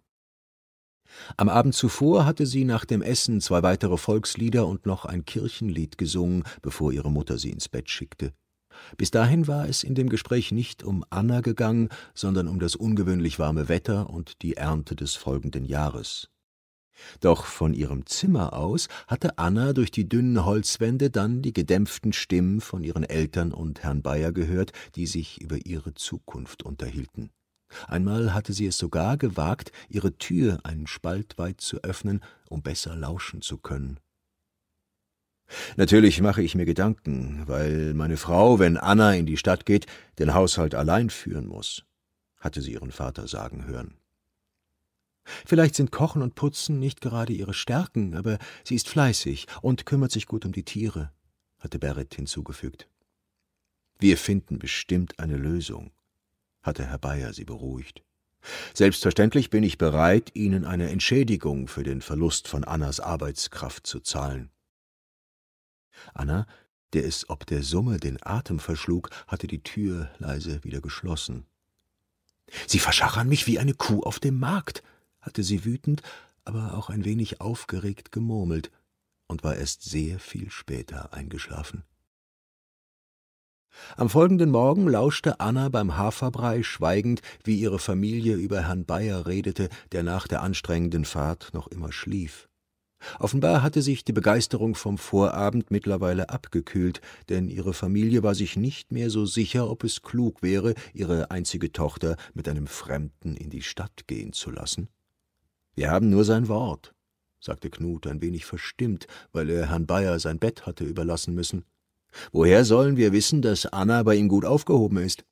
Am Abend zuvor hatte sie nach dem Essen zwei weitere Volkslieder und noch ein Kirchenlied gesungen, bevor ihre Mutter sie ins Bett schickte. Bis dahin war es in dem Gespräch nicht um Anna gegangen, sondern um das ungewöhnlich warme Wetter und die Ernte des folgenden Jahres. Doch von ihrem Zimmer aus hatte Anna durch die dünnen Holzwände dann die gedämpften Stimmen von ihren Eltern und Herrn Bayer gehört, die sich über ihre Zukunft unterhielten. Einmal hatte sie es sogar gewagt, ihre Tür einen Spalt weit zu öffnen, um besser lauschen zu können. Natürlich mache ich mir Gedanken, weil meine Frau, wenn Anna in die Stadt geht, den Haushalt allein führen muss, hatte sie ihren Vater sagen hören. Vielleicht sind Kochen und Putzen nicht gerade ihre Stärken, aber sie ist fleißig und kümmert sich gut um die Tiere, hatte Berit hinzugefügt. Wir finden bestimmt eine Lösung, hatte Herr Bayer sie beruhigt. Selbstverständlich bin ich bereit, Ihnen eine Entschädigung für den Verlust von Annas Arbeitskraft zu zahlen. Anna, der es ob der Summe den Atem verschlug, hatte die Tür leise wieder geschlossen. Sie verschachern mich wie eine Kuh auf dem Markt, hatte sie wütend, aber auch ein wenig aufgeregt gemurmelt und war erst sehr viel später eingeschlafen. Am folgenden Morgen lauschte Anna beim Haferbrei schweigend, wie ihre Familie über Herrn Bayer redete, der nach der anstrengenden Fahrt noch immer schlief. Offenbar hatte sich die Begeisterung vom Vorabend mittlerweile abgekühlt, denn ihre Familie war sich nicht mehr so sicher, ob es klug wäre, ihre einzige Tochter mit einem Fremden in die Stadt gehen zu lassen. Wir haben nur sein Wort, sagte Knut ein wenig verstimmt, weil er Herrn Bayer sein Bett hatte überlassen müssen. Woher sollen wir wissen, dass Anna bei ihm gut aufgehoben ist?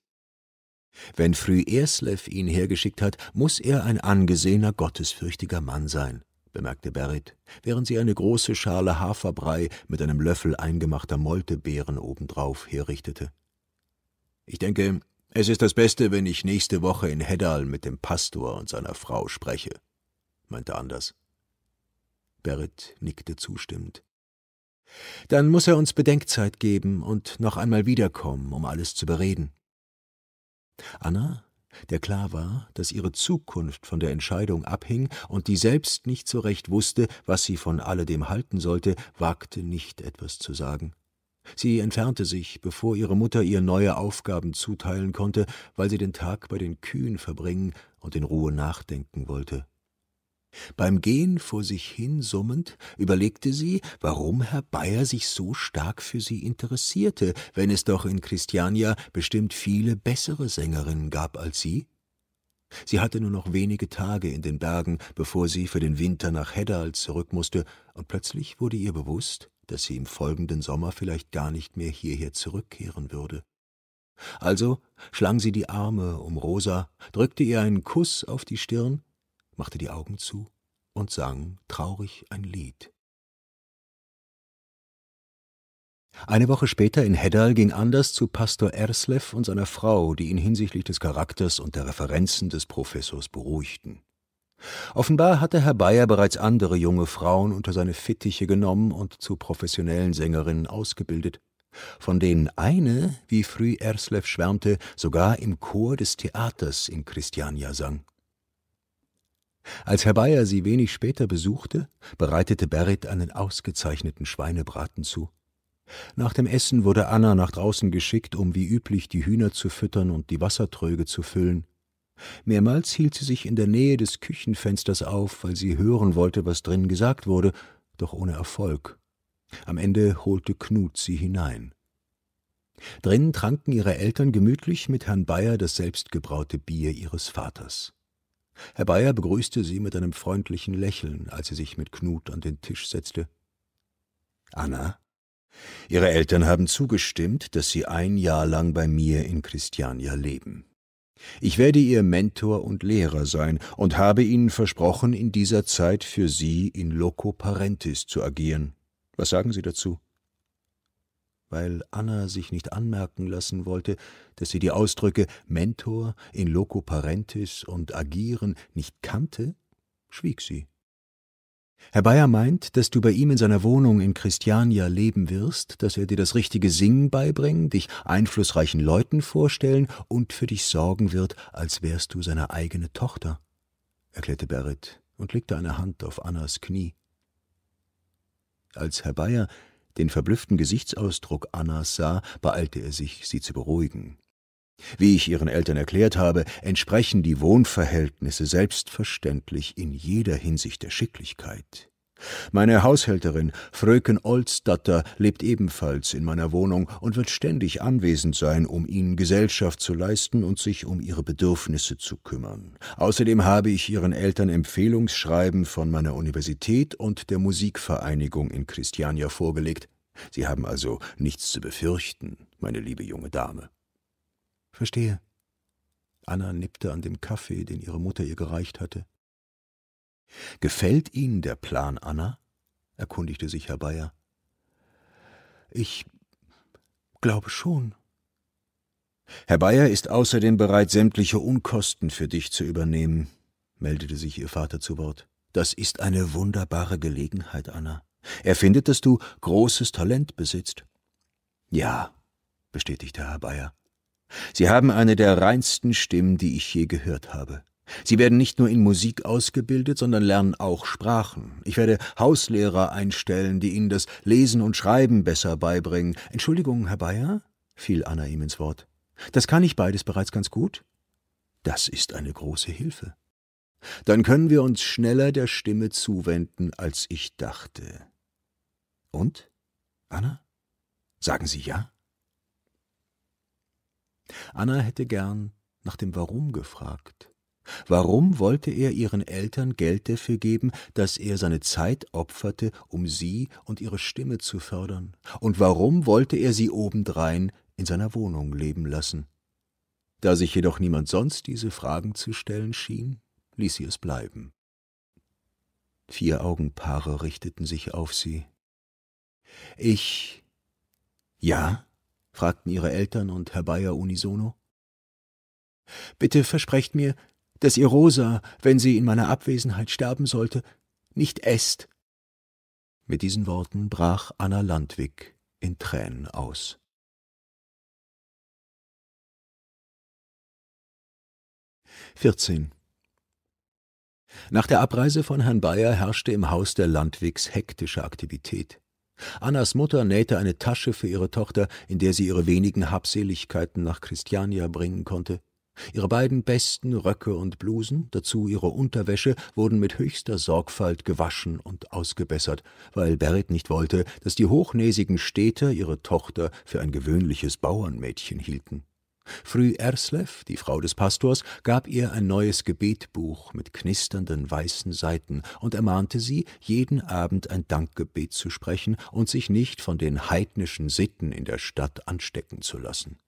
Wenn Frü Erslev ihn hergeschickt hat, muss er ein angesehener, gottesfürchtiger Mann sein bemerkte Berit, während sie eine große Schale Haferbrei mit einem Löffel eingemachter Moltebeeren obendrauf herrichtete. Ich denke, es ist das Beste, wenn ich nächste Woche in Heddal mit dem Pastor und seiner Frau spreche, meinte Anders. Berit nickte zustimmend. Dann muss er uns Bedenkzeit geben und noch einmal wiederkommen, um alles zu bereden. Anna der klar war, dass ihre Zukunft von der Entscheidung abhing und die selbst nicht so recht wusste, was sie von alledem halten sollte, wagte nicht etwas zu sagen. Sie entfernte sich, bevor ihre Mutter ihr neue Aufgaben zuteilen konnte, weil sie den Tag bei den Kühen verbringen und in Ruhe nachdenken wollte. Beim Gehen vor sich hin summend überlegte sie, warum Herr Bayer sich so stark für sie interessierte, wenn es doch in Christiania bestimmt viele bessere Sängerinnen gab als sie. Sie hatte nur noch wenige Tage in den Bergen, bevor sie für den Winter nach Heddal zurück musste, und plötzlich wurde ihr bewusst, dass sie im folgenden Sommer vielleicht gar nicht mehr hierher zurückkehren würde. Also schlang sie die Arme um Rosa, drückte ihr einen Kuss auf die Stirn machte die Augen zu und sang traurig ein Lied. Eine Woche später in Heddal ging Anders zu Pastor Erslev und seiner Frau, die ihn hinsichtlich des Charakters und der Referenzen des Professors beruhigten. Offenbar hatte Herr Bayer bereits andere junge Frauen unter seine Fittiche genommen und zu professionellen Sängerinnen ausgebildet, von denen eine, wie früh Erslev schwärmte, sogar im Chor des Theaters in Christiania sang. Als Herr Bayer sie wenig später besuchte, bereitete Berit einen ausgezeichneten Schweinebraten zu. Nach dem Essen wurde Anna nach draußen geschickt, um wie üblich die Hühner zu füttern und die Wassertröge zu füllen. Mehrmals hielt sie sich in der Nähe des Küchenfensters auf, weil sie hören wollte, was drin gesagt wurde, doch ohne Erfolg. Am Ende holte Knut sie hinein. Drinnen tranken ihre Eltern gemütlich mit Herrn Bayer das selbstgebraute Bier ihres Vaters. Herr Bayer begrüßte sie mit einem freundlichen Lächeln, als sie sich mit Knut an den Tisch setzte. Anna, Ihre Eltern haben zugestimmt, dass Sie ein Jahr lang bei mir in Christiania leben. Ich werde Ihr Mentor und Lehrer sein und habe Ihnen versprochen, in dieser Zeit für Sie in loco parentis zu agieren. Was sagen Sie dazu? Weil Anna sich nicht anmerken lassen wollte, dass sie die Ausdrücke Mentor, in loco parentis und agieren nicht kannte, schwieg sie. Herr Bayer meint, dass du bei ihm in seiner Wohnung in Christiania leben wirst, dass er dir das richtige Singen beibringen, dich einflussreichen Leuten vorstellen und für dich sorgen wird, als wärst du seine eigene Tochter, erklärte Berit und legte eine Hand auf Annas Knie. Als Herr Bayer den verblüfften Gesichtsausdruck Annas sah, beeilte er sich, sie zu beruhigen. Wie ich Ihren Eltern erklärt habe, entsprechen die Wohnverhältnisse selbstverständlich in jeder Hinsicht der Schicklichkeit. Meine Haushälterin, Fröken Olsdatter, lebt ebenfalls in meiner Wohnung und wird ständig anwesend sein, um Ihnen Gesellschaft zu leisten und sich um Ihre Bedürfnisse zu kümmern. Außerdem habe ich Ihren Eltern Empfehlungsschreiben von meiner Universität und der Musikvereinigung in Christiania vorgelegt. Sie haben also nichts zu befürchten, meine liebe junge Dame. Verstehe. Anna nippte an dem Kaffee, den ihre Mutter ihr gereicht hatte. Gefällt Ihnen der Plan, Anna? erkundigte sich Herr Bayer. Ich glaube schon. Herr Bayer ist außerdem bereit, sämtliche Unkosten für dich zu übernehmen, meldete sich ihr Vater zu Wort. Das ist eine wunderbare Gelegenheit, Anna. Er findet, dass du großes Talent besitzt. Ja, bestätigte Herr Bayer. Sie haben eine der reinsten Stimmen, die ich je gehört habe. Sie werden nicht nur in Musik ausgebildet, sondern lernen auch Sprachen. Ich werde Hauslehrer einstellen, die Ihnen das Lesen und Schreiben besser beibringen. Entschuldigung, Herr Bayer, fiel Anna ihm ins Wort. Das kann ich beides bereits ganz gut. Das ist eine große Hilfe. Dann können wir uns schneller der Stimme zuwenden, als ich dachte. Und? Anna? Sagen Sie ja? Anna hätte gern nach dem Warum gefragt. Warum wollte er ihren Eltern Geld dafür geben, dass er seine Zeit opferte, um sie und ihre Stimme zu fördern? Und warum wollte er sie obendrein in seiner Wohnung leben lassen? Da sich jedoch niemand sonst diese Fragen zu stellen schien, ließ sie es bleiben. Vier Augenpaare richteten sich auf sie. Ich. Ja? fragten ihre Eltern und Herr Bayer unisono. Bitte versprecht mir, dass ihr Rosa, wenn sie in meiner Abwesenheit sterben sollte, nicht esst. Mit diesen Worten brach Anna Landwig in Tränen aus. Vierzehn. Nach der Abreise von Herrn Bayer herrschte im Haus der Landwigs hektische Aktivität. Annas Mutter nähte eine Tasche für ihre Tochter, in der sie ihre wenigen Habseligkeiten nach Christiania bringen konnte. Ihre beiden besten Röcke und Blusen, dazu ihre Unterwäsche, wurden mit höchster Sorgfalt gewaschen und ausgebessert, weil Berit nicht wollte, dass die hochnäsigen Städter ihre Tochter für ein gewöhnliches Bauernmädchen hielten. Frü Erslev, die Frau des Pastors, gab ihr ein neues Gebetbuch mit knisternden weißen Seiten und ermahnte sie, jeden Abend ein Dankgebet zu sprechen und sich nicht von den heidnischen Sitten in der Stadt anstecken zu lassen.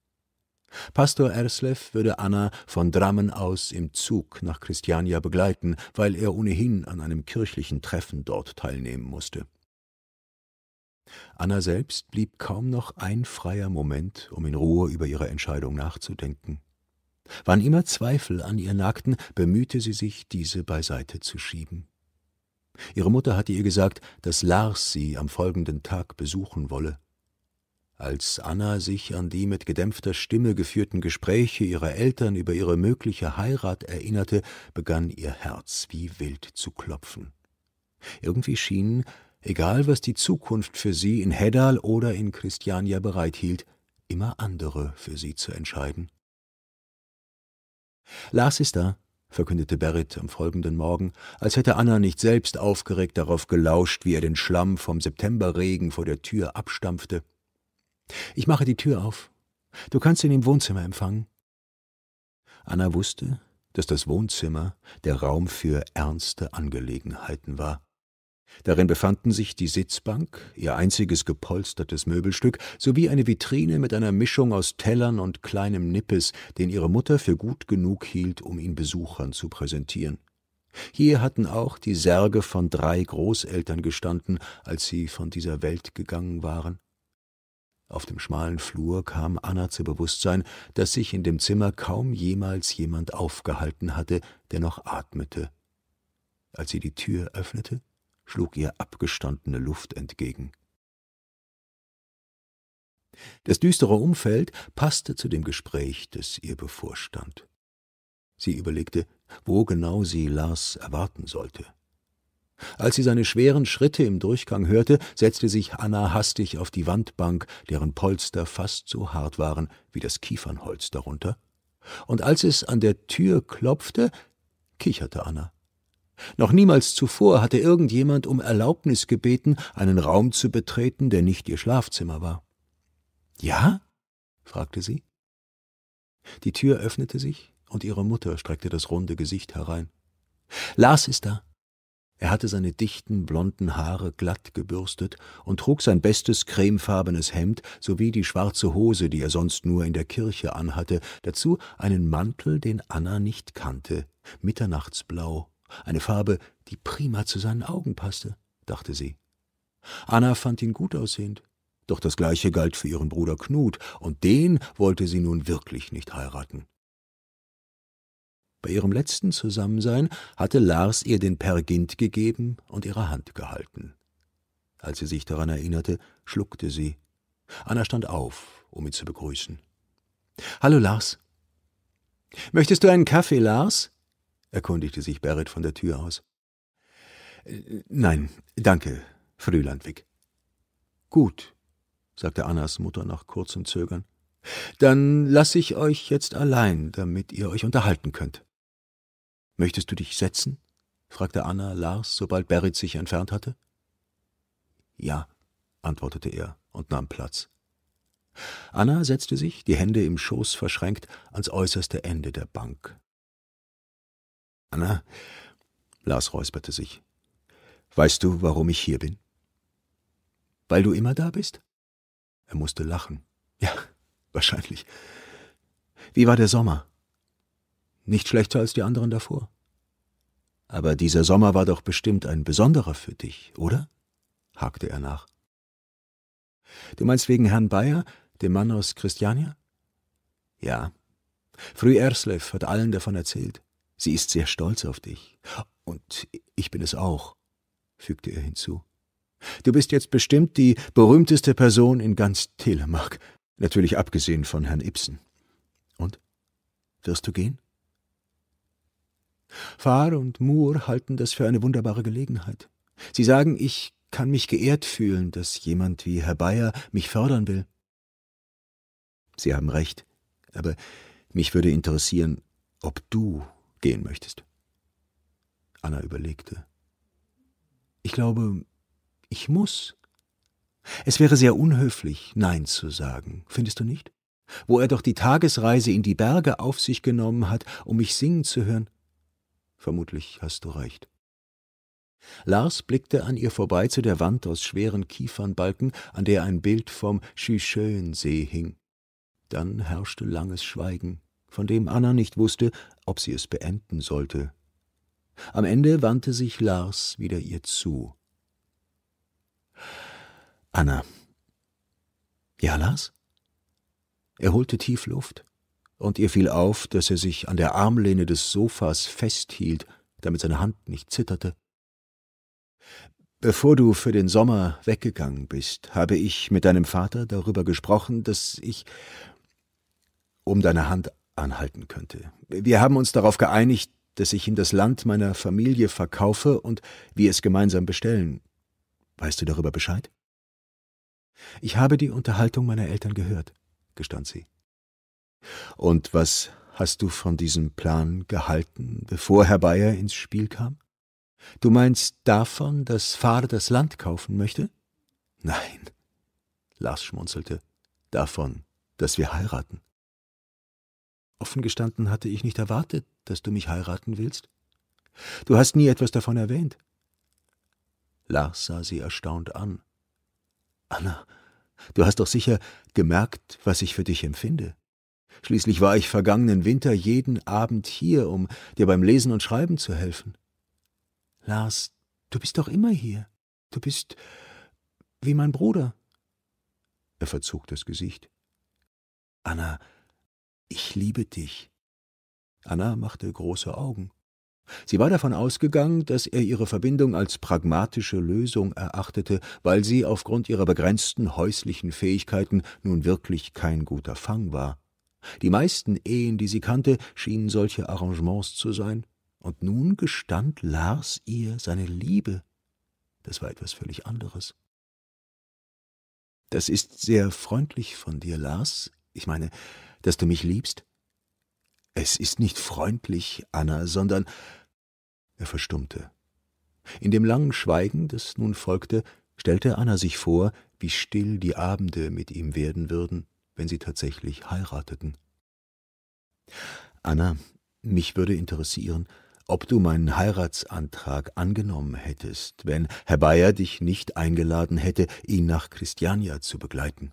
Pastor Erslev würde Anna von Drammen aus im Zug nach Christiania begleiten, weil er ohnehin an einem kirchlichen Treffen dort teilnehmen musste. Anna selbst blieb kaum noch ein freier Moment, um in Ruhe über ihre Entscheidung nachzudenken. Wann immer Zweifel an ihr nagten, bemühte sie sich, diese beiseite zu schieben. Ihre Mutter hatte ihr gesagt, dass Lars sie am folgenden Tag besuchen wolle. Als Anna sich an die mit gedämpfter Stimme geführten Gespräche ihrer Eltern über ihre mögliche Heirat erinnerte, begann ihr Herz wie wild zu klopfen. Irgendwie schien, egal was die Zukunft für sie in Heddal oder in Christiania bereithielt, immer andere für sie zu entscheiden. Lars ist da, verkündete Berit am folgenden Morgen, als hätte Anna nicht selbst aufgeregt darauf gelauscht, wie er den Schlamm vom Septemberregen vor der Tür abstampfte. Ich mache die Tür auf. Du kannst ihn im Wohnzimmer empfangen. Anna wusste, dass das Wohnzimmer der Raum für ernste Angelegenheiten war. Darin befanden sich die Sitzbank, ihr einziges gepolstertes Möbelstück, sowie eine Vitrine mit einer Mischung aus Tellern und kleinem Nippes, den ihre Mutter für gut genug hielt, um ihn Besuchern zu präsentieren. Hier hatten auch die Särge von drei Großeltern gestanden, als sie von dieser Welt gegangen waren. Auf dem schmalen Flur kam Anna zu Bewusstsein, dass sich in dem Zimmer kaum jemals jemand aufgehalten hatte, der noch atmete. Als sie die Tür öffnete, schlug ihr abgestandene Luft entgegen. Das düstere Umfeld passte zu dem Gespräch, das ihr bevorstand. Sie überlegte, wo genau sie Lars erwarten sollte. Als sie seine schweren Schritte im Durchgang hörte, setzte sich Anna hastig auf die Wandbank, deren Polster fast so hart waren wie das Kiefernholz darunter, und als es an der Tür klopfte, kicherte Anna. Noch niemals zuvor hatte irgendjemand um Erlaubnis gebeten, einen Raum zu betreten, der nicht ihr Schlafzimmer war. Ja? fragte sie. Die Tür öffnete sich, und ihre Mutter streckte das runde Gesicht herein. Lars ist da. Er hatte seine dichten, blonden Haare glatt gebürstet und trug sein bestes cremefarbenes Hemd sowie die schwarze Hose, die er sonst nur in der Kirche anhatte, dazu einen Mantel, den Anna nicht kannte, mitternachtsblau, eine Farbe, die prima zu seinen Augen passte, dachte sie. Anna fand ihn gut aussehend, doch das gleiche galt für ihren Bruder Knut, und den wollte sie nun wirklich nicht heiraten. Bei ihrem letzten Zusammensein hatte Lars ihr den Pergint gegeben und ihre Hand gehalten. Als sie sich daran erinnerte, schluckte sie. Anna stand auf, um ihn zu begrüßen. Hallo, Lars. Möchtest du einen Kaffee, Lars? erkundigte sich Berit von der Tür aus. Nein, danke, Frü Landwig. Gut, sagte Annas Mutter nach kurzem Zögern. Dann lasse ich euch jetzt allein, damit ihr euch unterhalten könnt. Möchtest du dich setzen? fragte Anna Lars, sobald Berit sich entfernt hatte. Ja, antwortete er und nahm Platz. Anna setzte sich, die Hände im Schoß verschränkt, ans äußerste Ende der Bank. Anna, Lars räusperte sich. Weißt du, warum ich hier bin? Weil du immer da bist? Er musste lachen. Ja, wahrscheinlich. Wie war der Sommer? Nicht schlechter als die anderen davor. Aber dieser Sommer war doch bestimmt ein besonderer für dich, oder? hakte er nach. Du meinst wegen Herrn Bayer, dem Mann aus Christiania? Ja. Frü Erslev hat allen davon erzählt. Sie ist sehr stolz auf dich. Und ich bin es auch, fügte er hinzu. Du bist jetzt bestimmt die berühmteste Person in ganz Telemark, natürlich abgesehen von Herrn Ibsen. Und? Wirst du gehen? Fahr und Moore halten das für eine wunderbare Gelegenheit. Sie sagen, ich kann mich geehrt fühlen, dass jemand wie Herr Bayer mich fördern will. Sie haben recht, aber mich würde interessieren, ob du gehen möchtest. Anna überlegte. Ich glaube, ich muss. Es wäre sehr unhöflich, Nein zu sagen, findest du nicht? Wo er doch die Tagesreise in die Berge auf sich genommen hat, um mich singen zu hören. Vermutlich hast du recht. Lars blickte an ihr vorbei zu der Wand aus schweren Kiefernbalken, an der ein Bild vom Schüschöensee hing. Dann herrschte langes Schweigen, von dem Anna nicht wusste, ob sie es beenden sollte. Am Ende wandte sich Lars wieder ihr zu. Anna. Ja, Lars? Er holte tief Luft und ihr fiel auf, dass er sich an der Armlehne des Sofas festhielt, damit seine Hand nicht zitterte. Bevor du für den Sommer weggegangen bist, habe ich mit deinem Vater darüber gesprochen, dass ich um deine Hand anhalten könnte. Wir haben uns darauf geeinigt, dass ich ihm das Land meiner Familie verkaufe und wir es gemeinsam bestellen. Weißt du darüber Bescheid? Ich habe die Unterhaltung meiner Eltern gehört, gestand sie. Und was hast du von diesem Plan gehalten, bevor Herr Bayer ins Spiel kam? Du meinst davon, dass Vater das Land kaufen möchte? Nein, Lars schmunzelte, davon, dass wir heiraten. Offen gestanden hatte ich nicht erwartet, dass du mich heiraten willst. Du hast nie etwas davon erwähnt. Lars sah sie erstaunt an. Anna, du hast doch sicher gemerkt, was ich für dich empfinde. Schließlich war ich vergangenen Winter jeden Abend hier, um dir beim Lesen und Schreiben zu helfen. Lars, du bist doch immer hier. Du bist wie mein Bruder. Er verzog das Gesicht. Anna, ich liebe dich. Anna machte große Augen. Sie war davon ausgegangen, dass er ihre Verbindung als pragmatische Lösung erachtete, weil sie aufgrund ihrer begrenzten häuslichen Fähigkeiten nun wirklich kein guter Fang war. Die meisten Ehen, die sie kannte, schienen solche Arrangements zu sein, und nun gestand Lars ihr seine Liebe. Das war etwas völlig anderes. Das ist sehr freundlich von dir, Lars. Ich meine, dass du mich liebst. Es ist nicht freundlich, Anna, sondern. Er verstummte. In dem langen Schweigen, das nun folgte, stellte Anna sich vor, wie still die Abende mit ihm werden würden, wenn sie tatsächlich heirateten. Anna, mich würde interessieren, ob du meinen Heiratsantrag angenommen hättest, wenn Herr Bayer dich nicht eingeladen hätte, ihn nach Christiania zu begleiten.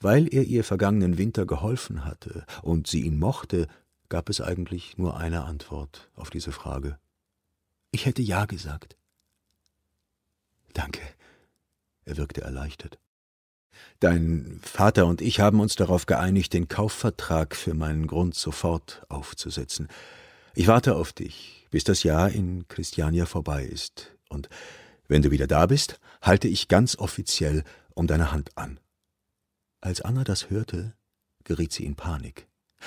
Weil er ihr vergangenen Winter geholfen hatte und sie ihn mochte, gab es eigentlich nur eine Antwort auf diese Frage. Ich hätte ja gesagt. Danke. Er wirkte erleichtert. Dein Vater und ich haben uns darauf geeinigt, den Kaufvertrag für meinen Grund sofort aufzusetzen. Ich warte auf dich, bis das Jahr in Christiania vorbei ist, und wenn du wieder da bist, halte ich ganz offiziell um deine Hand an. Als Anna das hörte, geriet sie in Panik.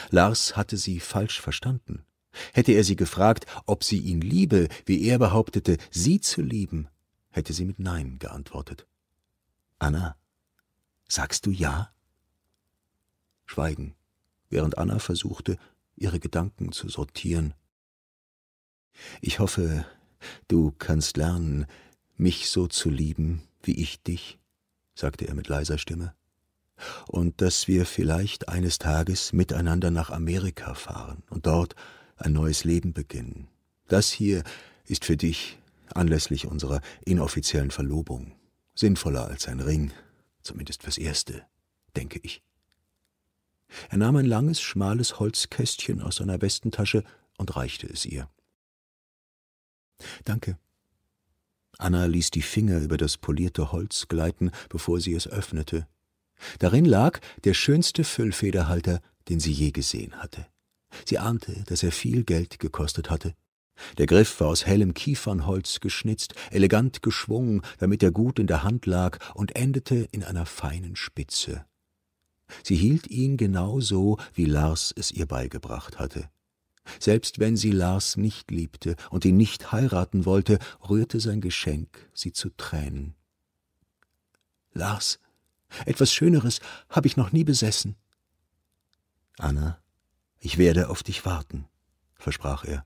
Lars hatte sie falsch verstanden. Hätte er sie gefragt, ob sie ihn liebe, wie er behauptete, sie zu lieben, hätte sie mit Nein geantwortet. Anna, sagst du ja? Schweigen, während Anna versuchte, ihre Gedanken zu sortieren. Ich hoffe, du kannst lernen, mich so zu lieben, wie ich dich, sagte er mit leiser Stimme und dass wir vielleicht eines Tages miteinander nach Amerika fahren und dort ein neues Leben beginnen. Das hier ist für dich anlässlich unserer inoffiziellen Verlobung sinnvoller als ein Ring, zumindest fürs Erste, denke ich. Er nahm ein langes, schmales Holzkästchen aus seiner Westentasche und reichte es ihr. Danke. Anna ließ die Finger über das polierte Holz gleiten, bevor sie es öffnete Darin lag der schönste Füllfederhalter, den sie je gesehen hatte. Sie ahnte, dass er viel Geld gekostet hatte. Der Griff war aus hellem Kiefernholz geschnitzt, elegant geschwungen, damit er gut in der Hand lag und endete in einer feinen Spitze. Sie hielt ihn genau so, wie Lars es ihr beigebracht hatte. Selbst wenn sie Lars nicht liebte und ihn nicht heiraten wollte, rührte sein Geschenk sie zu Tränen. Lars, etwas Schöneres habe ich noch nie besessen. Anna, ich werde auf dich warten, versprach er.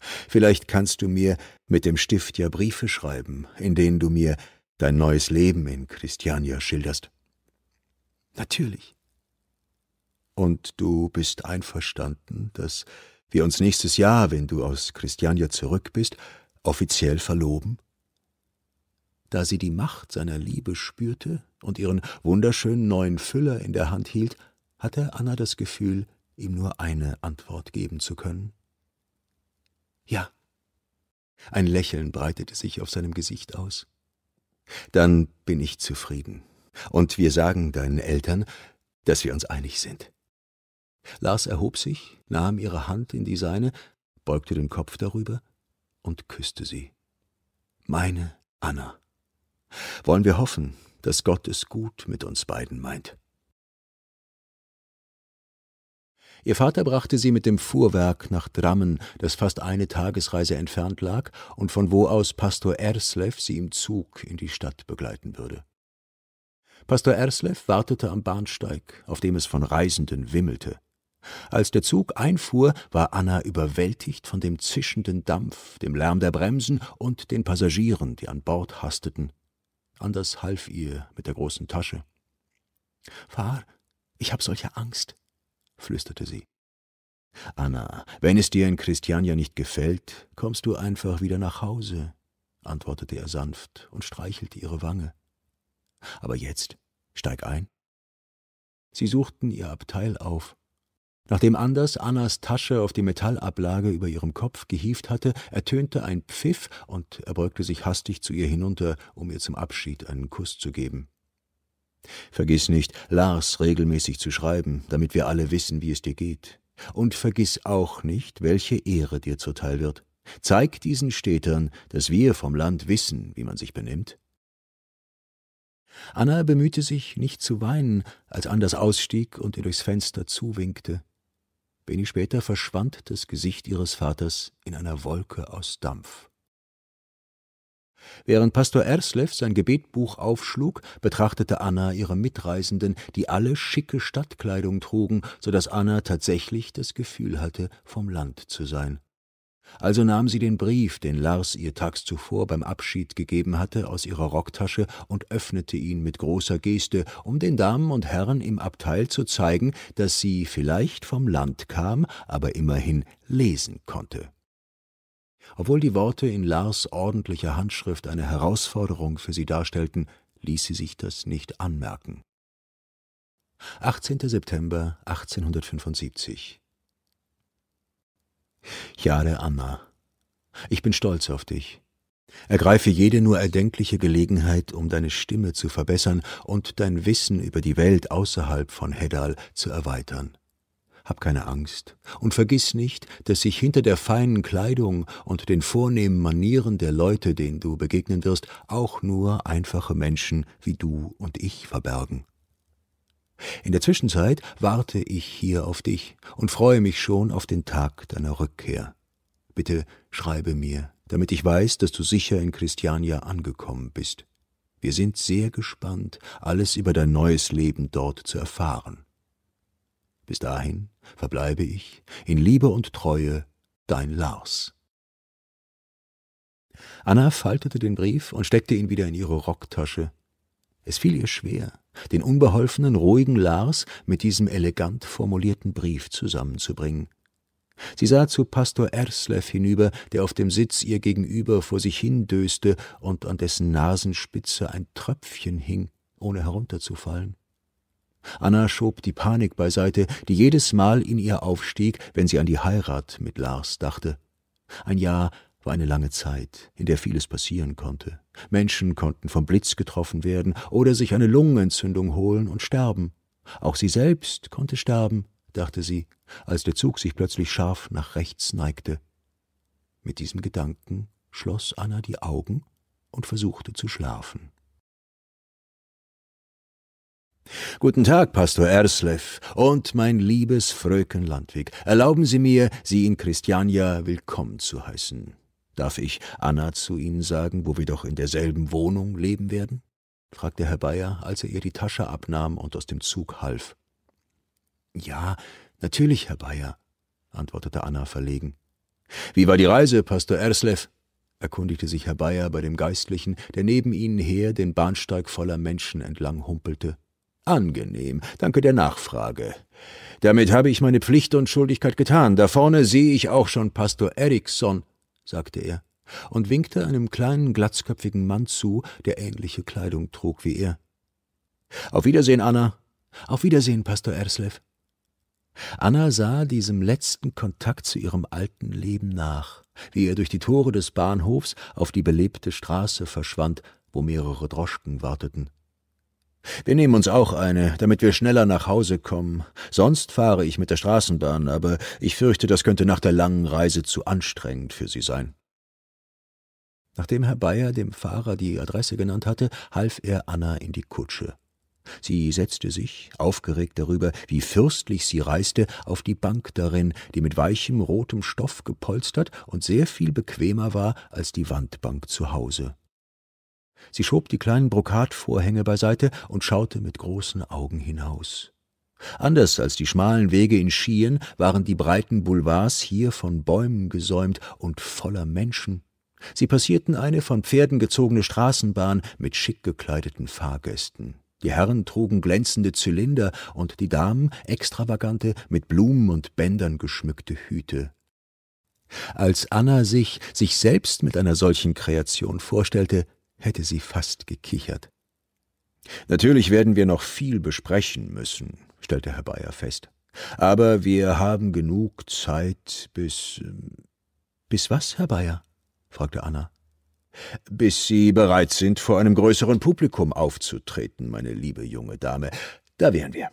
Vielleicht kannst du mir mit dem Stift ja Briefe schreiben, in denen du mir dein neues Leben in Christiania schilderst. Natürlich. Und du bist einverstanden, dass wir uns nächstes Jahr, wenn du aus Christiania zurück bist, offiziell verloben? Da sie die Macht seiner Liebe spürte und ihren wunderschönen neuen Füller in der Hand hielt, hatte Anna das Gefühl, ihm nur eine Antwort geben zu können. Ja. Ein Lächeln breitete sich auf seinem Gesicht aus. Dann bin ich zufrieden. Und wir sagen deinen Eltern, dass wir uns einig sind. Lars erhob sich, nahm ihre Hand in die seine, beugte den Kopf darüber und küsste sie. Meine Anna. Wollen wir hoffen, dass Gott es gut mit uns beiden meint. Ihr Vater brachte sie mit dem Fuhrwerk nach Drammen, das fast eine Tagesreise entfernt lag und von wo aus Pastor Erslev sie im Zug in die Stadt begleiten würde. Pastor Erslev wartete am Bahnsteig, auf dem es von Reisenden wimmelte. Als der Zug einfuhr, war Anna überwältigt von dem zischenden Dampf, dem Lärm der Bremsen und den Passagieren, die an Bord hasteten. Anders half ihr mit der großen Tasche. Fahr, ich hab solche Angst, flüsterte sie. Anna, wenn es dir in Christiania nicht gefällt, kommst du einfach wieder nach Hause, antwortete er sanft und streichelte ihre Wange. Aber jetzt steig ein. Sie suchten ihr Abteil auf. Nachdem Anders Annas Tasche auf die Metallablage über ihrem Kopf gehieft hatte, ertönte ein Pfiff, und er beugte sich hastig zu ihr hinunter, um ihr zum Abschied einen Kuss zu geben. Vergiss nicht, Lars regelmäßig zu schreiben, damit wir alle wissen, wie es dir geht. Und vergiss auch nicht, welche Ehre dir zuteil wird. Zeig diesen Städtern, dass wir vom Land wissen, wie man sich benimmt. Anna bemühte sich, nicht zu weinen, als Anders ausstieg und ihr durchs Fenster zuwinkte. Wenig später verschwand das Gesicht ihres Vaters in einer Wolke aus Dampf. Während Pastor Erslev sein Gebetbuch aufschlug, betrachtete Anna ihre Mitreisenden, die alle schicke Stadtkleidung trugen, so dass Anna tatsächlich das Gefühl hatte, vom Land zu sein. Also nahm sie den Brief, den Lars ihr tags zuvor beim Abschied gegeben hatte, aus ihrer Rocktasche und öffnete ihn mit großer Geste, um den Damen und Herren im Abteil zu zeigen, dass sie vielleicht vom Land kam, aber immerhin lesen konnte. Obwohl die Worte in Lars ordentlicher Handschrift eine Herausforderung für sie darstellten, ließ sie sich das nicht anmerken. 18. September 1875 Jahre Anna, ich bin stolz auf dich. Ergreife jede nur erdenkliche Gelegenheit, um deine Stimme zu verbessern und dein Wissen über die Welt außerhalb von Heddal zu erweitern. Hab keine Angst und vergiss nicht, dass sich hinter der feinen Kleidung und den vornehmen Manieren der Leute, denen du begegnen wirst, auch nur einfache Menschen wie du und ich verbergen. In der Zwischenzeit warte ich hier auf dich und freue mich schon auf den Tag deiner Rückkehr. Bitte schreibe mir, damit ich weiß, dass du sicher in Christiania angekommen bist. Wir sind sehr gespannt, alles über dein neues Leben dort zu erfahren. Bis dahin verbleibe ich in Liebe und Treue dein Lars. Anna faltete den Brief und steckte ihn wieder in ihre Rocktasche. Es fiel ihr schwer, den unbeholfenen, ruhigen Lars mit diesem elegant formulierten Brief zusammenzubringen. Sie sah zu Pastor Erslev hinüber, der auf dem Sitz ihr gegenüber vor sich hindöste und an dessen Nasenspitze ein Tröpfchen hing, ohne herunterzufallen. Anna schob die Panik beiseite, die jedes Mal in ihr aufstieg, wenn sie an die Heirat mit Lars dachte. Ein Jahr war eine lange Zeit, in der vieles passieren konnte. Menschen konnten vom Blitz getroffen werden oder sich eine Lungenentzündung holen und sterben. Auch sie selbst konnte sterben, dachte sie, als der Zug sich plötzlich scharf nach rechts neigte. Mit diesem Gedanken schloss Anna die Augen und versuchte zu schlafen. Guten Tag, Pastor Erslev und mein liebes Fröken Landwig. Erlauben Sie mir, Sie in Christiania willkommen zu heißen. Darf ich Anna zu Ihnen sagen, wo wir doch in derselben Wohnung leben werden? fragte Herr Bayer, als er ihr die Tasche abnahm und aus dem Zug half. Ja, natürlich, Herr Bayer, antwortete Anna verlegen. Wie war die Reise, Pastor Erslev? erkundigte sich Herr Bayer bei dem Geistlichen, der neben ihnen her den Bahnsteig voller Menschen entlang humpelte. Angenehm, danke der Nachfrage. Damit habe ich meine Pflicht und Schuldigkeit getan. Da vorne sehe ich auch schon Pastor Eriksson, sagte er und winkte einem kleinen glatzköpfigen Mann zu, der ähnliche Kleidung trug wie er. Auf Wiedersehen, Anna. Auf Wiedersehen, Pastor Erslev. Anna sah diesem letzten Kontakt zu ihrem alten Leben nach, wie er durch die Tore des Bahnhofs auf die belebte Straße verschwand, wo mehrere Droschken warteten. Wir nehmen uns auch eine, damit wir schneller nach Hause kommen. Sonst fahre ich mit der Straßenbahn, aber ich fürchte, das könnte nach der langen Reise zu anstrengend für Sie sein. Nachdem Herr Bayer dem Fahrer die Adresse genannt hatte, half er Anna in die Kutsche. Sie setzte sich, aufgeregt darüber, wie fürstlich sie reiste, auf die Bank darin, die mit weichem rotem Stoff gepolstert und sehr viel bequemer war als die Wandbank zu Hause. Sie schob die kleinen Brokatvorhänge beiseite und schaute mit großen Augen hinaus. Anders als die schmalen Wege in Skien waren die breiten Boulevards hier von Bäumen gesäumt und voller Menschen. Sie passierten eine von Pferden gezogene Straßenbahn mit schick gekleideten Fahrgästen. Die Herren trugen glänzende Zylinder und die Damen extravagante, mit Blumen und Bändern geschmückte Hüte. Als Anna sich, sich selbst mit einer solchen Kreation vorstellte, hätte sie fast gekichert. Natürlich werden wir noch viel besprechen müssen, stellte Herr Bayer fest. Aber wir haben genug Zeit bis. Ähm, bis was, Herr Bayer? fragte Anna. Bis Sie bereit sind, vor einem größeren Publikum aufzutreten, meine liebe junge Dame. Da wären wir.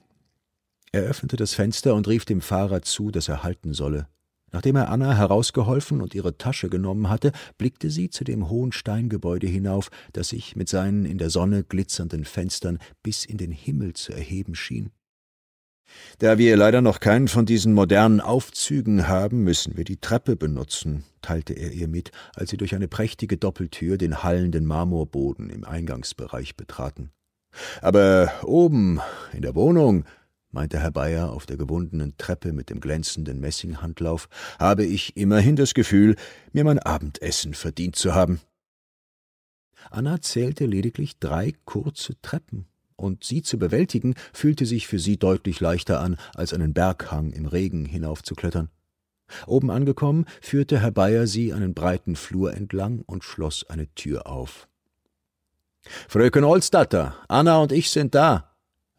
Er öffnete das Fenster und rief dem Fahrer zu, dass er halten solle. Nachdem er Anna herausgeholfen und ihre Tasche genommen hatte, blickte sie zu dem hohen Steingebäude hinauf, das sich mit seinen in der Sonne glitzernden Fenstern bis in den Himmel zu erheben schien. Da wir leider noch keinen von diesen modernen Aufzügen haben, müssen wir die Treppe benutzen, teilte er ihr mit, als sie durch eine prächtige Doppeltür den hallenden Marmorboden im Eingangsbereich betraten. Aber oben in der Wohnung meinte Herr Bayer auf der gewundenen Treppe mit dem glänzenden Messinghandlauf, habe ich immerhin das Gefühl, mir mein Abendessen verdient zu haben. Anna zählte lediglich drei kurze Treppen, und sie zu bewältigen, fühlte sich für sie deutlich leichter an, als einen Berghang im Regen hinaufzuklettern. Oben angekommen, führte Herr Bayer sie einen breiten Flur entlang und schloss eine Tür auf. Fröken Olstatter, Anna und ich sind da,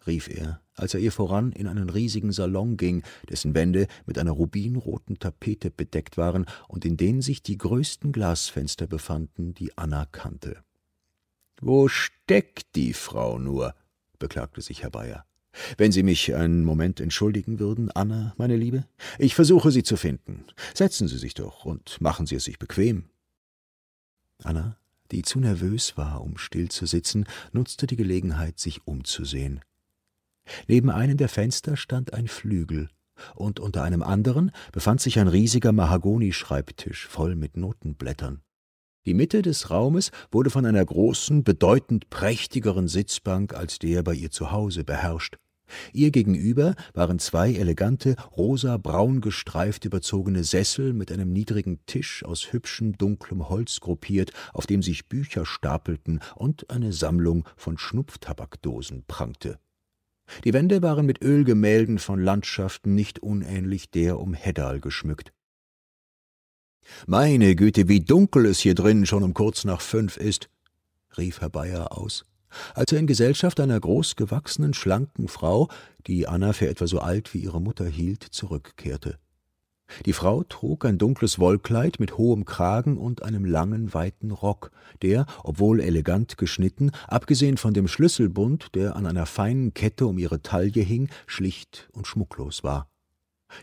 rief er, als er ihr voran in einen riesigen Salon ging, dessen Wände mit einer rubinroten Tapete bedeckt waren und in denen sich die größten Glasfenster befanden, die Anna kannte. Wo steckt die Frau nur? beklagte sich Herr Bayer. Wenn Sie mich einen Moment entschuldigen würden, Anna, meine Liebe, ich versuche Sie zu finden. Setzen Sie sich doch und machen Sie es sich bequem. Anna, die zu nervös war, um still zu sitzen, nutzte die Gelegenheit, sich umzusehen. Neben einem der Fenster stand ein Flügel, und unter einem anderen befand sich ein riesiger Mahagonischreibtisch voll mit Notenblättern. Die Mitte des Raumes wurde von einer großen, bedeutend prächtigeren Sitzbank als der bei ihr zu Hause beherrscht. Ihr gegenüber waren zwei elegante, rosa-braun gestreift überzogene Sessel mit einem niedrigen Tisch aus hübschem, dunklem Holz gruppiert, auf dem sich Bücher stapelten und eine Sammlung von Schnupftabakdosen prangte. Die Wände waren mit Ölgemälden von Landschaften nicht unähnlich der um Heddal geschmückt. Meine Güte, wie dunkel es hier drin schon um kurz nach fünf ist, rief Herr Bayer aus, als er in Gesellschaft einer großgewachsenen, schlanken Frau, die Anna für etwa so alt wie ihre Mutter hielt, zurückkehrte. Die Frau trug ein dunkles Wollkleid mit hohem Kragen und einem langen, weiten Rock, der, obwohl elegant geschnitten, abgesehen von dem Schlüsselbund, der an einer feinen Kette um ihre Taille hing, schlicht und schmucklos war.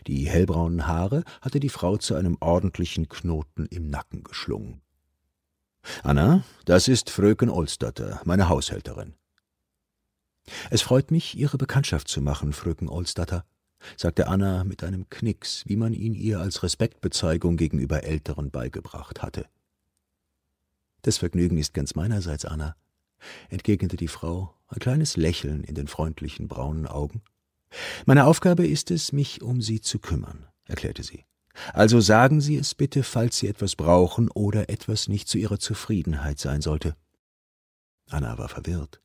Die hellbraunen Haare hatte die Frau zu einem ordentlichen Knoten im Nacken geschlungen. Anna, das ist Fröken Olstatter, meine Haushälterin. Es freut mich, Ihre Bekanntschaft zu machen, Fröken Olstatter, sagte Anna mit einem Knicks, wie man ihn ihr als Respektbezeugung gegenüber Älteren beigebracht hatte. Das Vergnügen ist ganz meinerseits, Anna, entgegnete die Frau, ein kleines Lächeln in den freundlichen braunen Augen. Meine Aufgabe ist es, mich um Sie zu kümmern, erklärte sie. Also sagen Sie es bitte, falls Sie etwas brauchen oder etwas nicht zu Ihrer Zufriedenheit sein sollte. Anna war verwirrt.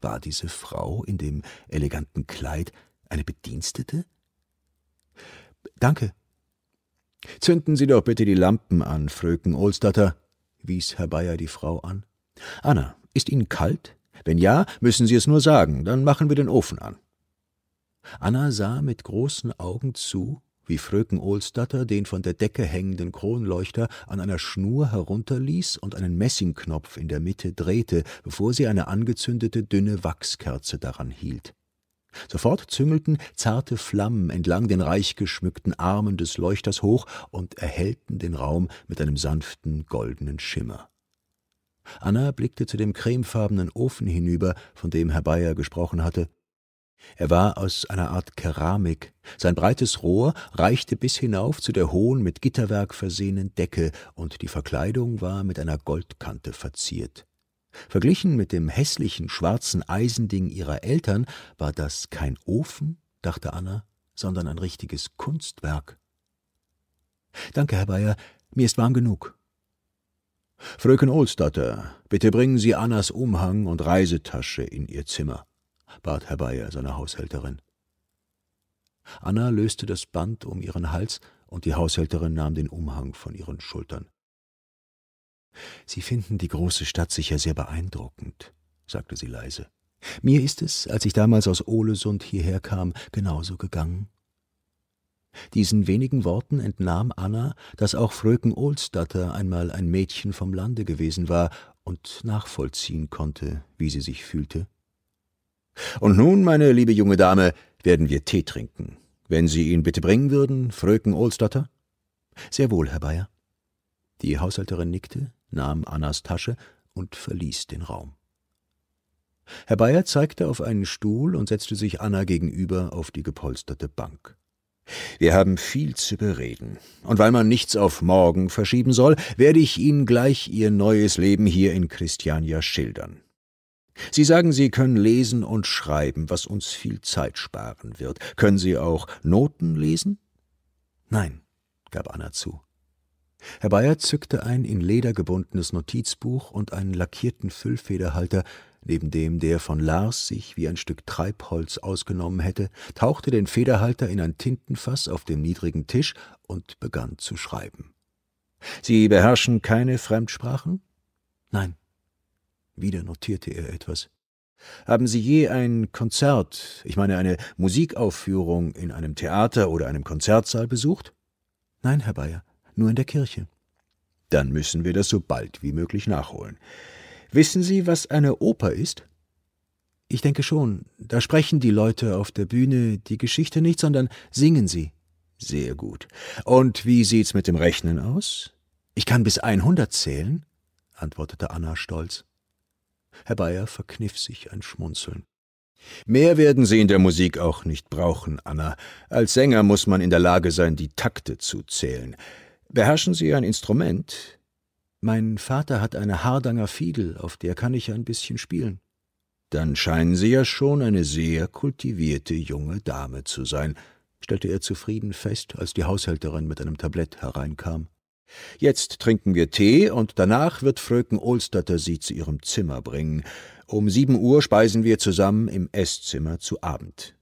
War diese Frau in dem eleganten Kleid eine Bedienstete? Danke. Zünden Sie doch bitte die Lampen an, Fröken Olstatter, wies Herr Bayer die Frau an. Anna, ist Ihnen kalt? Wenn ja, müssen Sie es nur sagen, dann machen wir den Ofen an. Anna sah mit großen Augen zu, wie Fröken Olstatter den von der Decke hängenden Kronleuchter an einer Schnur herunterließ und einen Messingknopf in der Mitte drehte, bevor sie eine angezündete dünne Wachskerze daran hielt. Sofort züngelten zarte Flammen entlang den reich geschmückten Armen des Leuchters hoch und erhellten den Raum mit einem sanften goldenen Schimmer. Anna blickte zu dem cremefarbenen Ofen hinüber, von dem Herr Bayer gesprochen hatte. Er war aus einer Art Keramik, sein breites Rohr reichte bis hinauf zu der hohen, mit Gitterwerk versehenen Decke, und die Verkleidung war mit einer Goldkante verziert. Verglichen mit dem hässlichen schwarzen Eisending ihrer Eltern war das kein Ofen, dachte Anna, sondern ein richtiges Kunstwerk. Danke, Herr Bayer, mir ist warm genug. Fröken Olstatter, bitte bringen Sie Annas Umhang und Reisetasche in Ihr Zimmer, bat Herr Bayer seine Haushälterin. Anna löste das Band um ihren Hals, und die Haushälterin nahm den Umhang von ihren Schultern. Sie finden die große Stadt sicher sehr beeindruckend, sagte sie leise. Mir ist es, als ich damals aus Ohlesund hierher kam, genauso gegangen. Diesen wenigen Worten entnahm Anna, dass auch Fröken Ohlsdatter einmal ein Mädchen vom Lande gewesen war und nachvollziehen konnte, wie sie sich fühlte. Und nun, meine liebe junge Dame, werden wir Tee trinken. Wenn Sie ihn bitte bringen würden, Fröken Ohlsdatter? Sehr wohl, Herr Bayer. Die Haushälterin nickte, nahm Annas Tasche und verließ den Raum. Herr Bayer zeigte auf einen Stuhl und setzte sich Anna gegenüber auf die gepolsterte Bank. Wir haben viel zu bereden, und weil man nichts auf morgen verschieben soll, werde ich Ihnen gleich Ihr neues Leben hier in Christiania schildern. Sie sagen, Sie können lesen und schreiben, was uns viel Zeit sparen wird. Können Sie auch Noten lesen? Nein, gab Anna zu. Herr Bayer zückte ein in Leder gebundenes Notizbuch und einen lackierten Füllfederhalter, neben dem der von Lars sich wie ein Stück Treibholz ausgenommen hätte, tauchte den Federhalter in ein Tintenfass auf dem niedrigen Tisch und begann zu schreiben. Sie beherrschen keine Fremdsprachen? Nein. Wieder notierte er etwas. Haben Sie je ein Konzert, ich meine eine Musikaufführung in einem Theater oder einem Konzertsaal besucht? Nein, Herr Bayer, nur in der Kirche. Dann müssen wir das so bald wie möglich nachholen. Wissen Sie, was eine Oper ist? Ich denke schon. Da sprechen die Leute auf der Bühne die Geschichte nicht, sondern singen sie. Sehr gut. Und wie sieht's mit dem Rechnen aus? Ich kann bis einhundert zählen, antwortete Anna stolz. Herr Bayer verkniff sich ein Schmunzeln. Mehr werden Sie in der Musik auch nicht brauchen, Anna. Als Sänger muss man in der Lage sein, die Takte zu zählen. Beherrschen Sie ein Instrument? Mein Vater hat eine Hardanger Fiedel, auf der kann ich ein bisschen spielen. Dann scheinen Sie ja schon eine sehr kultivierte junge Dame zu sein, stellte er zufrieden fest, als die Haushälterin mit einem Tablett hereinkam. Jetzt trinken wir Tee und danach wird Fröken Ohlstatter Sie zu Ihrem Zimmer bringen. Um sieben Uhr speisen wir zusammen im Esszimmer zu Abend.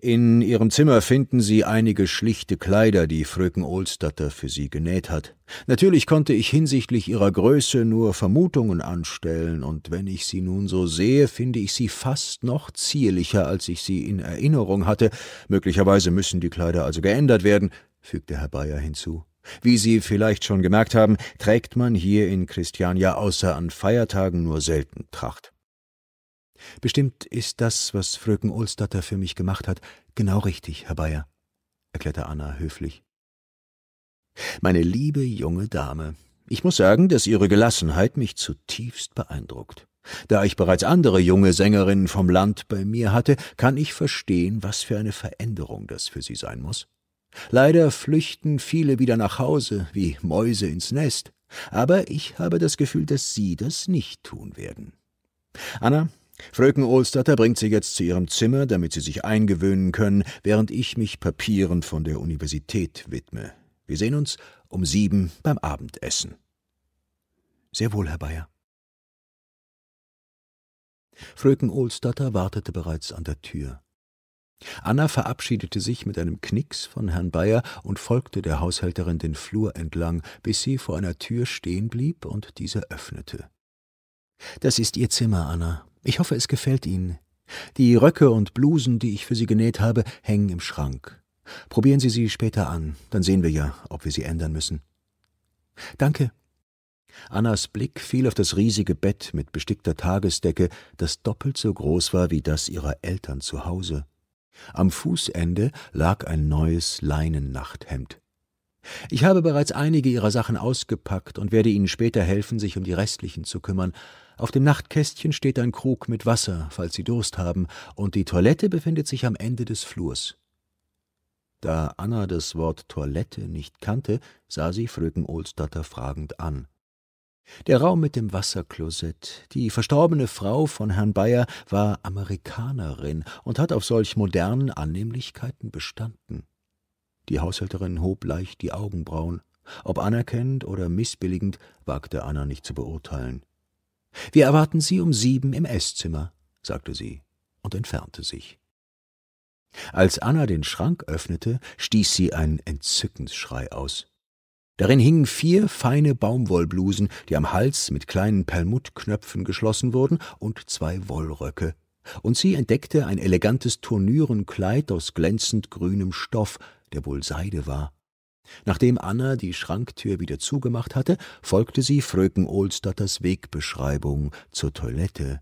In Ihrem Zimmer finden Sie einige schlichte Kleider, die Fröken Ohlstatter für Sie genäht hat. Natürlich konnte ich hinsichtlich Ihrer Größe nur Vermutungen anstellen, und wenn ich Sie nun so sehe, finde ich Sie fast noch zierlicher, als ich Sie in Erinnerung hatte. Möglicherweise müssen die Kleider also geändert werden, fügte Herr Bayer hinzu. Wie Sie vielleicht schon gemerkt haben, trägt man hier in Christiania außer an Feiertagen nur selten Tracht. Bestimmt ist das, was Fröken Ulstatter für mich gemacht hat, genau richtig, Herr Bayer, erklärte Anna höflich. Meine liebe junge Dame, ich muss sagen, dass Ihre Gelassenheit mich zutiefst beeindruckt. Da ich bereits andere junge Sängerinnen vom Land bei mir hatte, kann ich verstehen, was für eine Veränderung das für Sie sein muss. Leider flüchten viele wieder nach Hause wie Mäuse ins Nest, aber ich habe das Gefühl, dass Sie das nicht tun werden. Anna, Fröken Ohlstatter bringt Sie jetzt zu Ihrem Zimmer, damit Sie sich eingewöhnen können, während ich mich Papieren von der Universität widme. Wir sehen uns um sieben beim Abendessen. Sehr wohl, Herr Bayer. Fröken Ohlstatter wartete bereits an der Tür. Anna verabschiedete sich mit einem Knicks von Herrn Bayer und folgte der Haushälterin den Flur entlang, bis sie vor einer Tür stehen blieb und diese öffnete. Das ist Ihr Zimmer, Anna. Ich hoffe, es gefällt Ihnen. Die Röcke und Blusen, die ich für Sie genäht habe, hängen im Schrank. Probieren Sie sie später an, dann sehen wir ja, ob wir sie ändern müssen. Danke. Annas Blick fiel auf das riesige Bett mit bestickter Tagesdecke, das doppelt so groß war wie das ihrer Eltern zu Hause. Am Fußende lag ein neues Leinennachthemd. Ich habe bereits einige Ihrer Sachen ausgepackt und werde Ihnen später helfen, sich um die restlichen zu kümmern. Auf dem Nachtkästchen steht ein Krug mit Wasser, falls Sie Durst haben, und die Toilette befindet sich am Ende des Flurs. Da Anna das Wort Toilette nicht kannte, sah sie Fröken Ohlsdatter fragend an. Der Raum mit dem Wasserklosett. Die verstorbene Frau von Herrn Bayer war Amerikanerin und hat auf solch modernen Annehmlichkeiten bestanden. Die Haushälterin hob leicht die Augenbrauen. Ob anerkennend oder missbilligend, wagte Anna nicht zu beurteilen. Wir erwarten Sie um sieben im Esszimmer, sagte sie und entfernte sich. Als Anna den Schrank öffnete, stieß sie einen Entzückensschrei aus. Darin hingen vier feine Baumwollblusen, die am Hals mit kleinen Perlmuttknöpfen geschlossen wurden, und zwei Wollröcke. Und sie entdeckte ein elegantes Turnürenkleid aus glänzend grünem Stoff, der wohl Seide war. Nachdem Anna die Schranktür wieder zugemacht hatte, folgte sie Fröken Ohlsdatters Wegbeschreibung zur Toilette.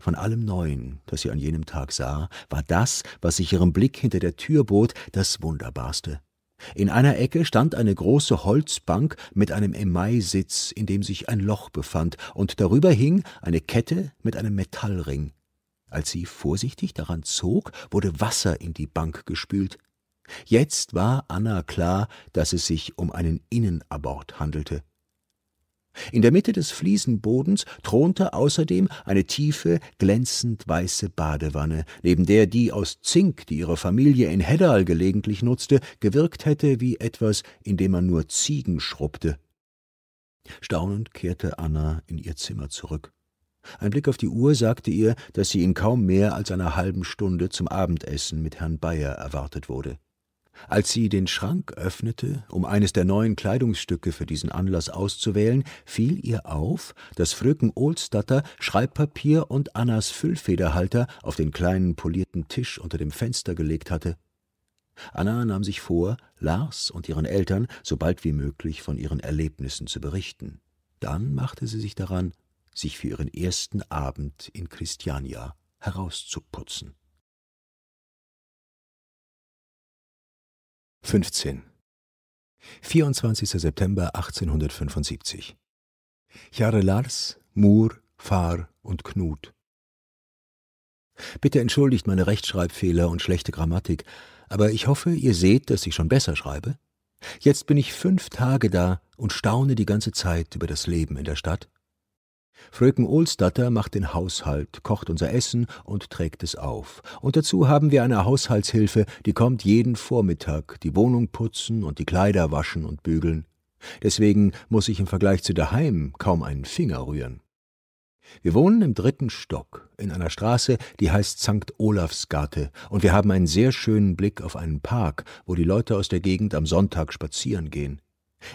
Von allem Neuen, das sie an jenem Tag sah, war das, was sich ihrem Blick hinter der Tür bot, das Wunderbarste. In einer Ecke stand eine große Holzbank mit einem Emaisitz, in dem sich ein Loch befand, und darüber hing eine Kette mit einem Metallring. Als sie vorsichtig daran zog, wurde Wasser in die Bank gespült. Jetzt war Anna klar, dass es sich um einen Innenabort handelte. In der Mitte des Fliesenbodens thronte außerdem eine tiefe, glänzend weiße Badewanne, neben der die aus Zink, die ihre Familie in Heddal gelegentlich nutzte, gewirkt hätte wie etwas, in dem man nur Ziegen schrubbte. Staunend kehrte Anna in ihr Zimmer zurück. Ein Blick auf die Uhr sagte ihr, dass sie in kaum mehr als einer halben Stunde zum Abendessen mit Herrn Bayer erwartet wurde. Als sie den Schrank öffnete, um eines der neuen Kleidungsstücke für diesen Anlass auszuwählen, fiel ihr auf, dass Fröken Ohlsdatter Schreibpapier und Annas Füllfederhalter auf den kleinen polierten Tisch unter dem Fenster gelegt hatte. Anna nahm sich vor, Lars und ihren Eltern so bald wie möglich von ihren Erlebnissen zu berichten. Dann machte sie sich daran, sich für ihren ersten Abend in Christiania herauszuputzen. 15. 24. September 1875 Jahre Lars, Mur, Fahr und Knut. Bitte entschuldigt meine Rechtschreibfehler und schlechte Grammatik, aber ich hoffe, ihr seht, dass ich schon besser schreibe. Jetzt bin ich fünf Tage da und staune die ganze Zeit über das Leben in der Stadt Fröken Ohlsdatter macht den Haushalt, kocht unser Essen und trägt es auf. Und dazu haben wir eine Haushaltshilfe, die kommt jeden Vormittag, die Wohnung putzen und die Kleider waschen und bügeln. Deswegen muss ich im Vergleich zu daheim kaum einen Finger rühren. Wir wohnen im dritten Stock in einer Straße, die heißt St. Olafsgate, und wir haben einen sehr schönen Blick auf einen Park, wo die Leute aus der Gegend am Sonntag spazieren gehen.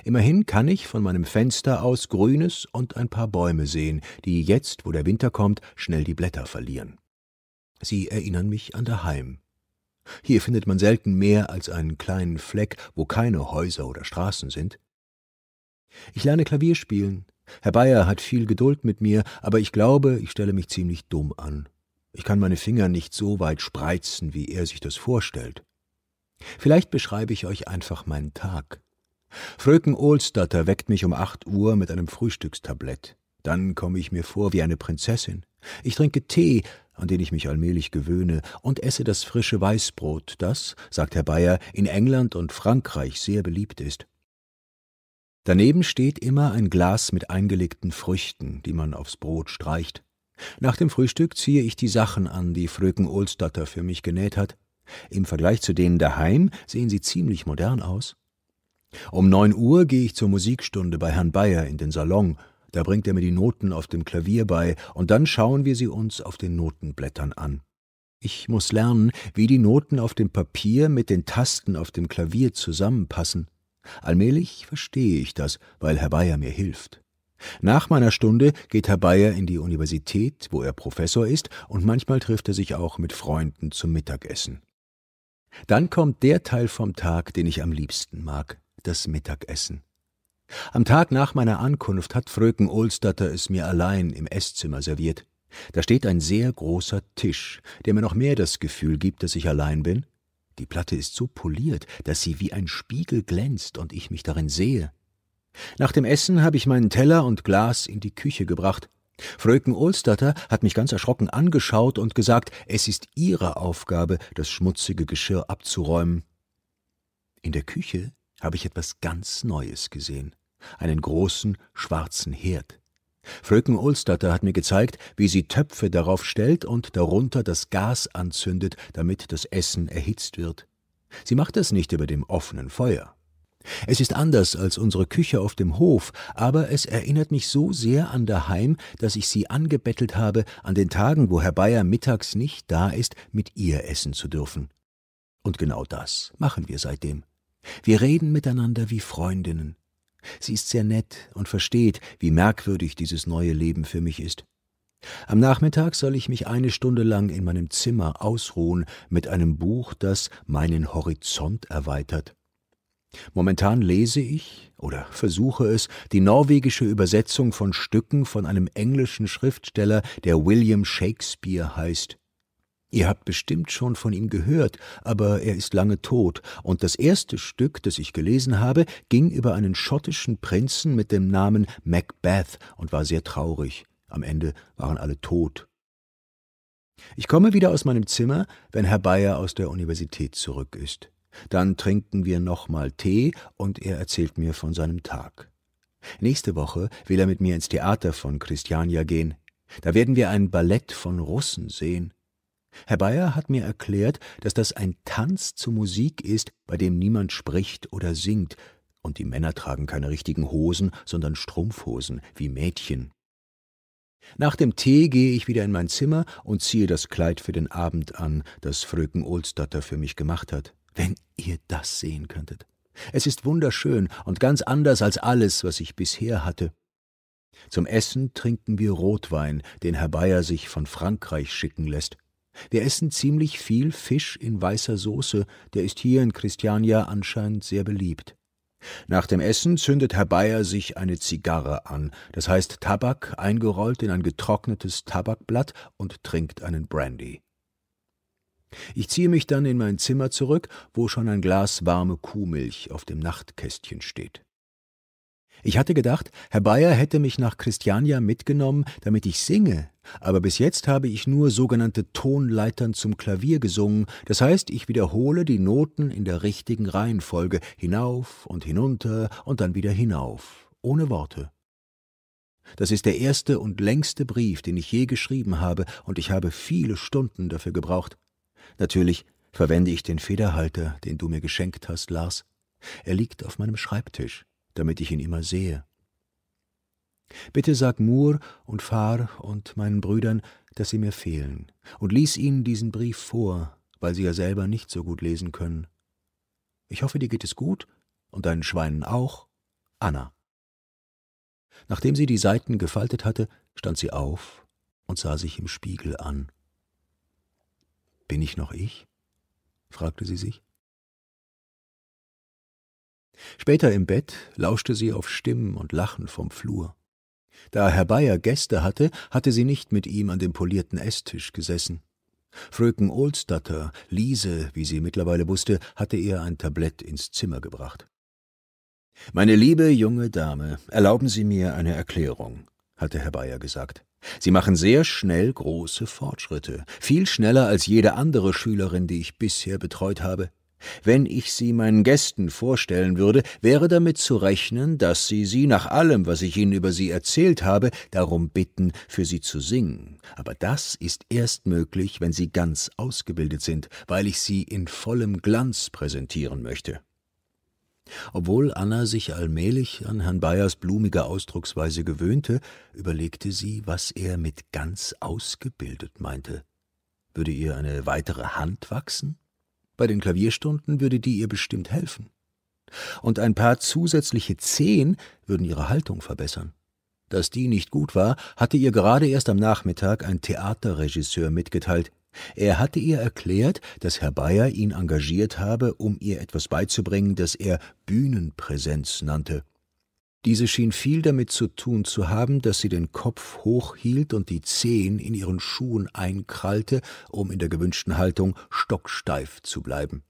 Immerhin kann ich von meinem Fenster aus Grünes und ein paar Bäume sehen, die jetzt, wo der Winter kommt, schnell die Blätter verlieren. Sie erinnern mich an daheim. Hier findet man selten mehr als einen kleinen Fleck, wo keine Häuser oder Straßen sind. Ich lerne Klavier spielen. Herr Bayer hat viel Geduld mit mir, aber ich glaube, ich stelle mich ziemlich dumm an. Ich kann meine Finger nicht so weit spreizen, wie er sich das vorstellt. Vielleicht beschreibe ich euch einfach meinen Tag. Fröken Ohlsdatter weckt mich um acht Uhr mit einem Frühstückstablett. Dann komme ich mir vor wie eine Prinzessin. Ich trinke Tee, an den ich mich allmählich gewöhne, und esse das frische Weißbrot, das, sagt Herr Bayer, in England und Frankreich sehr beliebt ist. Daneben steht immer ein Glas mit eingelegten Früchten, die man aufs Brot streicht. Nach dem Frühstück ziehe ich die Sachen an, die Fröken Ohlsdatter für mich genäht hat. Im Vergleich zu denen daheim sehen sie ziemlich modern aus. Um neun Uhr gehe ich zur Musikstunde bei Herrn Bayer in den Salon, da bringt er mir die Noten auf dem Klavier bei, und dann schauen wir sie uns auf den Notenblättern an. Ich muss lernen, wie die Noten auf dem Papier mit den Tasten auf dem Klavier zusammenpassen. Allmählich verstehe ich das, weil Herr Bayer mir hilft. Nach meiner Stunde geht Herr Bayer in die Universität, wo er Professor ist, und manchmal trifft er sich auch mit Freunden zum Mittagessen. Dann kommt der Teil vom Tag, den ich am liebsten mag das Mittagessen. Am Tag nach meiner Ankunft hat Fröken Ohlsdatter es mir allein im Esszimmer serviert. Da steht ein sehr großer Tisch, der mir noch mehr das Gefühl gibt, dass ich allein bin. Die Platte ist so poliert, dass sie wie ein Spiegel glänzt und ich mich darin sehe. Nach dem Essen habe ich meinen Teller und Glas in die Küche gebracht. Fröken Ohlsdatter hat mich ganz erschrocken angeschaut und gesagt, es ist ihre Aufgabe, das schmutzige Geschirr abzuräumen. In der Küche habe ich etwas ganz Neues gesehen. Einen großen, schwarzen Herd. Fröken Ulstatter hat mir gezeigt, wie sie Töpfe darauf stellt und darunter das Gas anzündet, damit das Essen erhitzt wird. Sie macht das nicht über dem offenen Feuer. Es ist anders als unsere Küche auf dem Hof, aber es erinnert mich so sehr an daheim, dass ich sie angebettelt habe, an den Tagen, wo Herr Bayer mittags nicht da ist, mit ihr essen zu dürfen. Und genau das machen wir seitdem. Wir reden miteinander wie Freundinnen. Sie ist sehr nett und versteht, wie merkwürdig dieses neue Leben für mich ist. Am Nachmittag soll ich mich eine Stunde lang in meinem Zimmer ausruhen mit einem Buch, das meinen Horizont erweitert. Momentan lese ich oder versuche es die norwegische Übersetzung von Stücken von einem englischen Schriftsteller, der William Shakespeare heißt. Ihr habt bestimmt schon von ihm gehört, aber er ist lange tot, und das erste Stück, das ich gelesen habe, ging über einen schottischen Prinzen mit dem Namen Macbeth und war sehr traurig. Am Ende waren alle tot. Ich komme wieder aus meinem Zimmer, wenn Herr Bayer aus der Universität zurück ist. Dann trinken wir nochmal Tee und er erzählt mir von seinem Tag. Nächste Woche will er mit mir ins Theater von Christiania gehen. Da werden wir ein Ballett von Russen sehen. Herr Bayer hat mir erklärt, dass das ein Tanz zur Musik ist, bei dem niemand spricht oder singt, und die Männer tragen keine richtigen Hosen, sondern Strumpfhosen, wie Mädchen. Nach dem Tee gehe ich wieder in mein Zimmer und ziehe das Kleid für den Abend an, das Fröken Olsdatter für mich gemacht hat. Wenn ihr das sehen könntet. Es ist wunderschön und ganz anders als alles, was ich bisher hatte. Zum Essen trinken wir Rotwein, den Herr Bayer sich von Frankreich schicken lässt. Wir essen ziemlich viel Fisch in weißer Soße, der ist hier in Christiania anscheinend sehr beliebt. Nach dem Essen zündet Herr Bayer sich eine Zigarre an, das heißt Tabak eingerollt in ein getrocknetes Tabakblatt und trinkt einen Brandy. Ich ziehe mich dann in mein Zimmer zurück, wo schon ein Glas warme Kuhmilch auf dem Nachtkästchen steht. Ich hatte gedacht, Herr Bayer hätte mich nach Christiania mitgenommen, damit ich singe, aber bis jetzt habe ich nur sogenannte Tonleitern zum Klavier gesungen, das heißt, ich wiederhole die Noten in der richtigen Reihenfolge, hinauf und hinunter und dann wieder hinauf, ohne Worte. Das ist der erste und längste Brief, den ich je geschrieben habe, und ich habe viele Stunden dafür gebraucht. Natürlich verwende ich den Federhalter, den du mir geschenkt hast, Lars. Er liegt auf meinem Schreibtisch, damit ich ihn immer sehe. Bitte sag Mur und Fahr und meinen Brüdern, dass sie mir fehlen, und lies ihnen diesen Brief vor, weil sie ja selber nicht so gut lesen können. Ich hoffe, dir geht es gut und deinen Schweinen auch. Anna. Nachdem sie die Seiten gefaltet hatte, stand sie auf und sah sich im Spiegel an. Bin ich noch ich? fragte sie sich. Später im Bett lauschte sie auf Stimmen und Lachen vom Flur. Da Herr Bayer Gäste hatte, hatte sie nicht mit ihm an dem polierten Esstisch gesessen. Fröken Olsdatter, Liese, wie sie mittlerweile wusste, hatte ihr ein Tablett ins Zimmer gebracht. Meine liebe junge Dame, erlauben Sie mir eine Erklärung, hatte Herr Bayer gesagt. Sie machen sehr schnell große Fortschritte, viel schneller als jede andere Schülerin, die ich bisher betreut habe. Wenn ich Sie meinen Gästen vorstellen würde, wäre damit zu rechnen, dass Sie sie nach allem, was ich Ihnen über sie erzählt habe, darum bitten, für sie zu singen. Aber das ist erst möglich, wenn Sie ganz ausgebildet sind, weil ich Sie in vollem Glanz präsentieren möchte. Obwohl Anna sich allmählich an Herrn Bayers blumige Ausdrucksweise gewöhnte, überlegte sie, was er mit ganz ausgebildet meinte. Würde ihr eine weitere Hand wachsen? Bei den Klavierstunden würde die ihr bestimmt helfen. Und ein paar zusätzliche Zehen würden ihre Haltung verbessern. Dass die nicht gut war, hatte ihr gerade erst am Nachmittag ein Theaterregisseur mitgeteilt, er hatte ihr erklärt, dass Herr Bayer ihn engagiert habe, um ihr etwas beizubringen, das er Bühnenpräsenz nannte. Diese schien viel damit zu tun zu haben, dass sie den Kopf hoch hielt und die Zehen in ihren Schuhen einkrallte, um in der gewünschten Haltung stocksteif zu bleiben.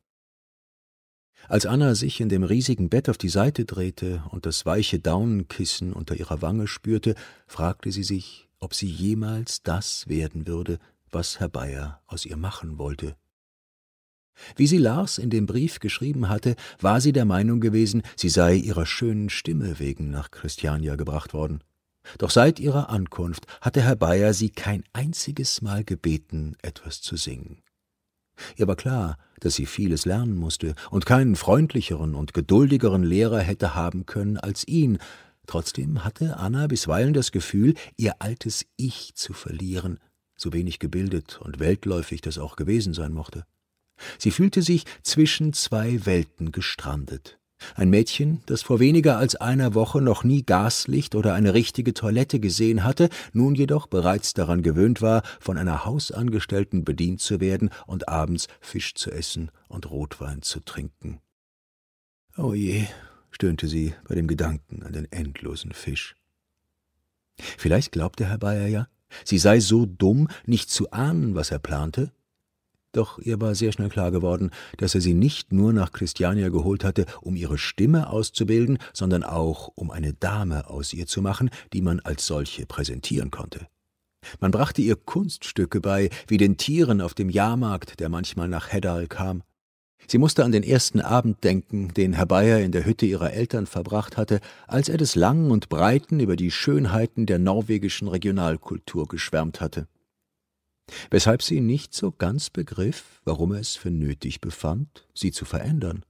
Als Anna sich in dem riesigen Bett auf die Seite drehte und das weiche Daunenkissen unter ihrer Wange spürte, fragte sie sich, ob sie jemals das werden würde, was Herr Bayer aus ihr machen wollte. Wie sie Lars in dem Brief geschrieben hatte, war sie der Meinung gewesen, sie sei ihrer schönen Stimme wegen nach Christiania gebracht worden. Doch seit ihrer Ankunft hatte Herr Bayer sie kein einziges Mal gebeten, etwas zu singen. Ihr war klar, dass sie vieles lernen musste und keinen freundlicheren und geduldigeren Lehrer hätte haben können als ihn, trotzdem hatte Anna bisweilen das Gefühl, ihr altes Ich zu verlieren, so wenig gebildet und weltläufig das auch gewesen sein mochte. Sie fühlte sich zwischen zwei Welten gestrandet, Ein Mädchen, das vor weniger als einer Woche noch nie Gaslicht oder eine richtige Toilette gesehen hatte, nun jedoch bereits daran gewöhnt war, von einer Hausangestellten bedient zu werden und abends Fisch zu essen und Rotwein zu trinken. Oh je, stöhnte sie bei dem Gedanken an den endlosen Fisch. Vielleicht glaubte Herr Bayer ja, sie sei so dumm, nicht zu ahnen, was er plante, doch ihr war sehr schnell klar geworden, dass er sie nicht nur nach Christiania geholt hatte, um ihre Stimme auszubilden, sondern auch, um eine Dame aus ihr zu machen, die man als solche präsentieren konnte. Man brachte ihr Kunststücke bei, wie den Tieren auf dem Jahrmarkt, der manchmal nach Heddal kam. Sie musste an den ersten Abend denken, den Herr Bayer in der Hütte ihrer Eltern verbracht hatte, als er des Langen und Breiten über die Schönheiten der norwegischen Regionalkultur geschwärmt hatte weshalb sie nicht so ganz begriff, warum er es für nötig befand, sie zu verändern.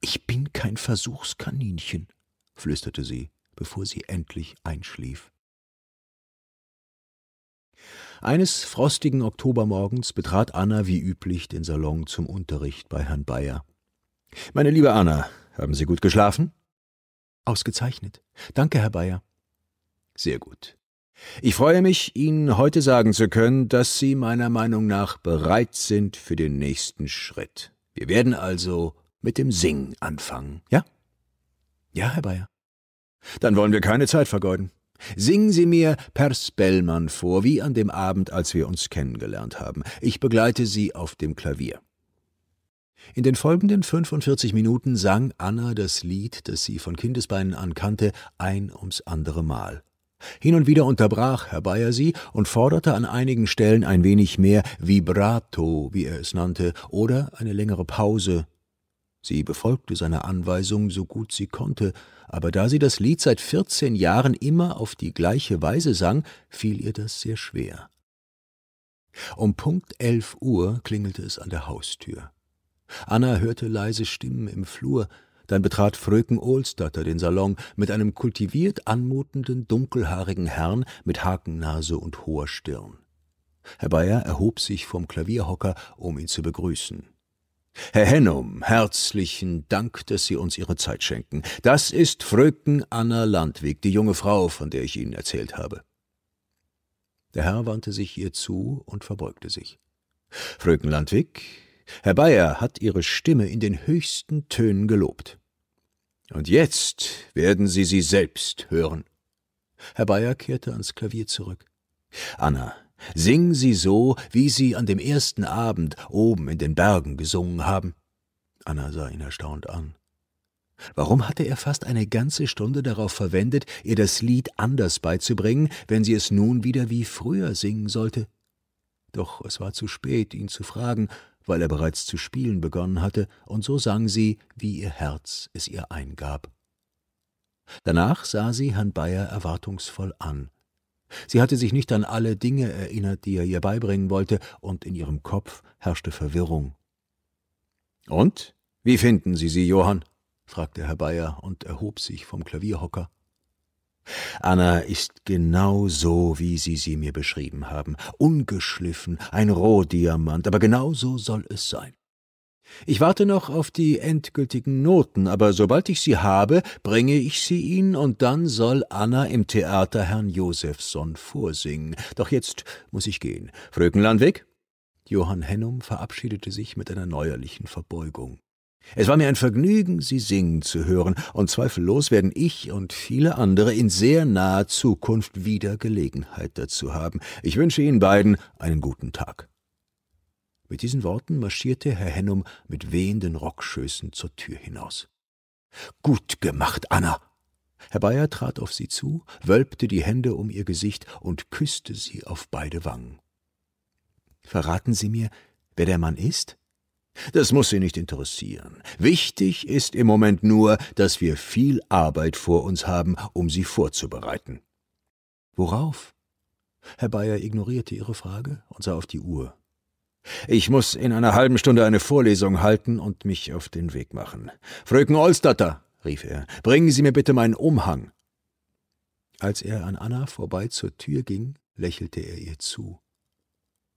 Ich bin kein Versuchskaninchen, flüsterte sie, bevor sie endlich einschlief. Eines frostigen Oktobermorgens betrat Anna wie üblich den Salon zum Unterricht bei Herrn Bayer. Meine liebe Anna, haben Sie gut geschlafen? Ausgezeichnet. Danke, Herr Bayer. Sehr gut. Ich freue mich, Ihnen heute sagen zu können, dass Sie meiner Meinung nach bereit sind für den nächsten Schritt. Wir werden also mit dem Singen anfangen, ja? Ja, Herr Bayer. Dann wollen wir keine Zeit vergeuden. Singen Sie mir Per Spellmann vor, wie an dem Abend, als wir uns kennengelernt haben. Ich begleite Sie auf dem Klavier. In den folgenden 45 Minuten sang Anna das Lied, das sie von Kindesbeinen an kannte, ein ums andere Mal. Hin und wieder unterbrach Herr Bayer sie und forderte an einigen Stellen ein wenig mehr Vibrato, wie er es nannte, oder eine längere Pause. Sie befolgte seine Anweisung so gut sie konnte, aber da sie das Lied seit vierzehn Jahren immer auf die gleiche Weise sang, fiel ihr das sehr schwer. Um Punkt elf Uhr klingelte es an der Haustür. Anna hörte leise Stimmen im Flur, dann betrat Fröken Ohlsdatter den Salon mit einem kultiviert anmutenden, dunkelhaarigen Herrn mit Hakennase und hoher Stirn. Herr Bayer erhob sich vom Klavierhocker, um ihn zu begrüßen. Herr Hennum, herzlichen Dank, dass Sie uns Ihre Zeit schenken. Das ist Fröken Anna Landwig, die junge Frau, von der ich Ihnen erzählt habe. Der Herr wandte sich ihr zu und verbeugte sich. Fröken Landwig, Herr Bayer hat Ihre Stimme in den höchsten Tönen gelobt. Und jetzt werden Sie sie selbst hören. Herr Bayer kehrte ans Klavier zurück. Anna, singen Sie so, wie Sie an dem ersten Abend oben in den Bergen gesungen haben. Anna sah ihn erstaunt an. Warum hatte er fast eine ganze Stunde darauf verwendet, ihr das Lied anders beizubringen, wenn sie es nun wieder wie früher singen sollte? Doch es war zu spät, ihn zu fragen, weil er bereits zu spielen begonnen hatte, und so sang sie, wie ihr Herz es ihr eingab. Danach sah sie Herrn Bayer erwartungsvoll an. Sie hatte sich nicht an alle Dinge erinnert, die er ihr beibringen wollte, und in ihrem Kopf herrschte Verwirrung. Und? Wie finden Sie sie, Johann? fragte Herr Bayer und erhob sich vom Klavierhocker. Anna ist genau so, wie Sie sie mir beschrieben haben. Ungeschliffen, ein Rohdiamant, aber genau so soll es sein. Ich warte noch auf die endgültigen Noten, aber sobald ich sie habe, bringe ich sie Ihnen, und dann soll Anna im Theater Herrn Josephson vorsingen. Doch jetzt muss ich gehen. Fröken Landwig? Johann Hennum verabschiedete sich mit einer neuerlichen Verbeugung. Es war mir ein Vergnügen, Sie singen zu hören, und zweifellos werden ich und viele andere in sehr naher Zukunft wieder Gelegenheit dazu haben. Ich wünsche Ihnen beiden einen guten Tag. Mit diesen Worten marschierte Herr Hennum mit wehenden Rockschößen zur Tür hinaus. Gut gemacht, Anna! Herr Bayer trat auf sie zu, wölbte die Hände um ihr Gesicht und küsste sie auf beide Wangen. Verraten Sie mir, wer der Mann ist? Das muss Sie nicht interessieren. Wichtig ist im Moment nur, dass wir viel Arbeit vor uns haben, um sie vorzubereiten. Worauf? Herr Bayer ignorierte ihre Frage und sah auf die Uhr. Ich muss in einer halben Stunde eine Vorlesung halten und mich auf den Weg machen. Fröken Olstatter, rief er, bringen Sie mir bitte meinen Umhang. Als er an Anna vorbei zur Tür ging, lächelte er ihr zu.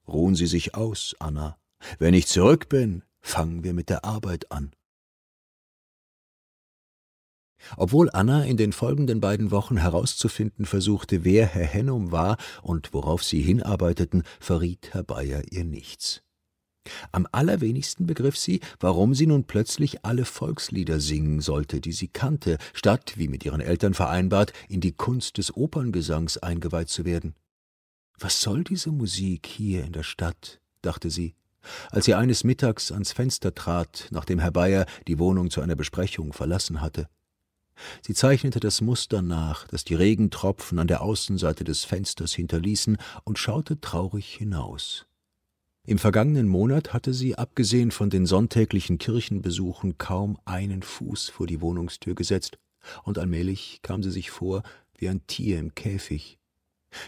Ruhen Sie sich aus, Anna, wenn ich zurück bin, fangen wir mit der Arbeit an. Obwohl Anna in den folgenden beiden Wochen herauszufinden versuchte, wer Herr Hennum war und worauf sie hinarbeiteten, verriet Herr Bayer ihr nichts. Am allerwenigsten begriff sie, warum sie nun plötzlich alle Volkslieder singen sollte, die sie kannte, statt, wie mit ihren Eltern vereinbart, in die Kunst des Operngesangs eingeweiht zu werden. Was soll diese Musik hier in der Stadt? dachte sie, als sie eines Mittags ans Fenster trat, nachdem Herr Bayer die Wohnung zu einer Besprechung verlassen hatte. Sie zeichnete das Muster nach, das die Regentropfen an der Außenseite des Fensters hinterließen, und schaute traurig hinaus. Im vergangenen Monat hatte sie, abgesehen von den sonntäglichen Kirchenbesuchen, kaum einen Fuß vor die Wohnungstür gesetzt, und allmählich kam sie sich vor wie ein Tier im Käfig.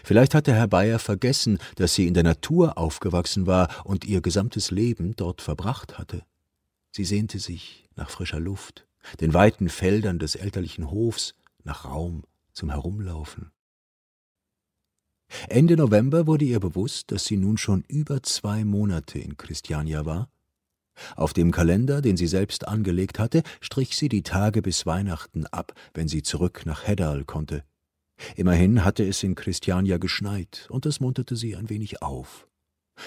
Vielleicht hatte Herr Bayer vergessen, dass sie in der Natur aufgewachsen war und ihr gesamtes Leben dort verbracht hatte. Sie sehnte sich nach frischer Luft, den weiten Feldern des elterlichen Hofs, nach Raum zum Herumlaufen. Ende November wurde ihr bewusst, dass sie nun schon über zwei Monate in Christiania war. Auf dem Kalender, den sie selbst angelegt hatte, strich sie die Tage bis Weihnachten ab, wenn sie zurück nach Heddal konnte. Immerhin hatte es in Christiania geschneit, und das munterte sie ein wenig auf.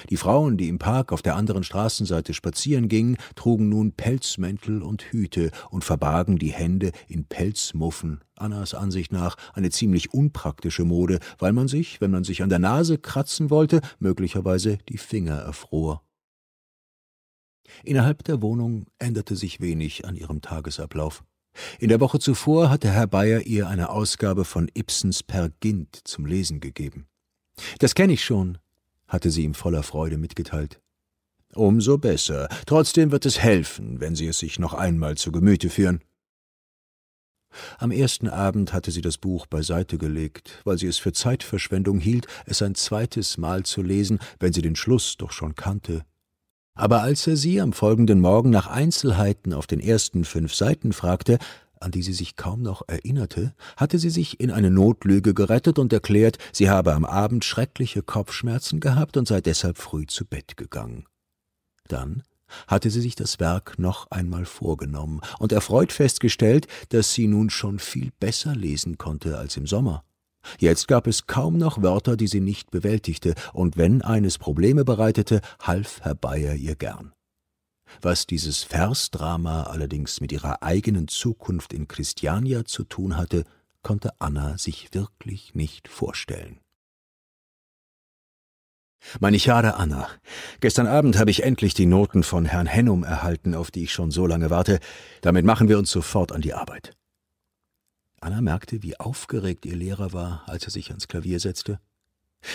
Die Frauen, die im Park auf der anderen Straßenseite spazieren gingen, trugen nun Pelzmäntel und Hüte und verbargen die Hände in Pelzmuffen, Annas Ansicht nach eine ziemlich unpraktische Mode, weil man sich, wenn man sich an der Nase kratzen wollte, möglicherweise die Finger erfror. Innerhalb der Wohnung änderte sich wenig an ihrem Tagesablauf. In der Woche zuvor hatte Herr Bayer ihr eine Ausgabe von Ibsens Per Gint zum Lesen gegeben. Das kenne ich schon, hatte sie ihm voller Freude mitgeteilt. Umso besser. Trotzdem wird es helfen, wenn Sie es sich noch einmal zu Gemüte führen. Am ersten Abend hatte sie das Buch beiseite gelegt, weil sie es für Zeitverschwendung hielt, es ein zweites Mal zu lesen, wenn sie den Schluss doch schon kannte. Aber als er sie am folgenden Morgen nach Einzelheiten auf den ersten fünf Seiten fragte, an die sie sich kaum noch erinnerte, hatte sie sich in eine Notlüge gerettet und erklärt, sie habe am Abend schreckliche Kopfschmerzen gehabt und sei deshalb früh zu Bett gegangen. Dann hatte sie sich das Werk noch einmal vorgenommen und erfreut festgestellt, dass sie nun schon viel besser lesen konnte als im Sommer. Jetzt gab es kaum noch Wörter, die sie nicht bewältigte, und wenn eines Probleme bereitete, half Herr Bayer ihr gern. Was dieses Versdrama allerdings mit ihrer eigenen Zukunft in Christiania zu tun hatte, konnte Anna sich wirklich nicht vorstellen. Meine Chade Anna, gestern Abend habe ich endlich die Noten von Herrn Hennum erhalten, auf die ich schon so lange warte. Damit machen wir uns sofort an die Arbeit. Anna merkte, wie aufgeregt ihr Lehrer war, als er sich ans Klavier setzte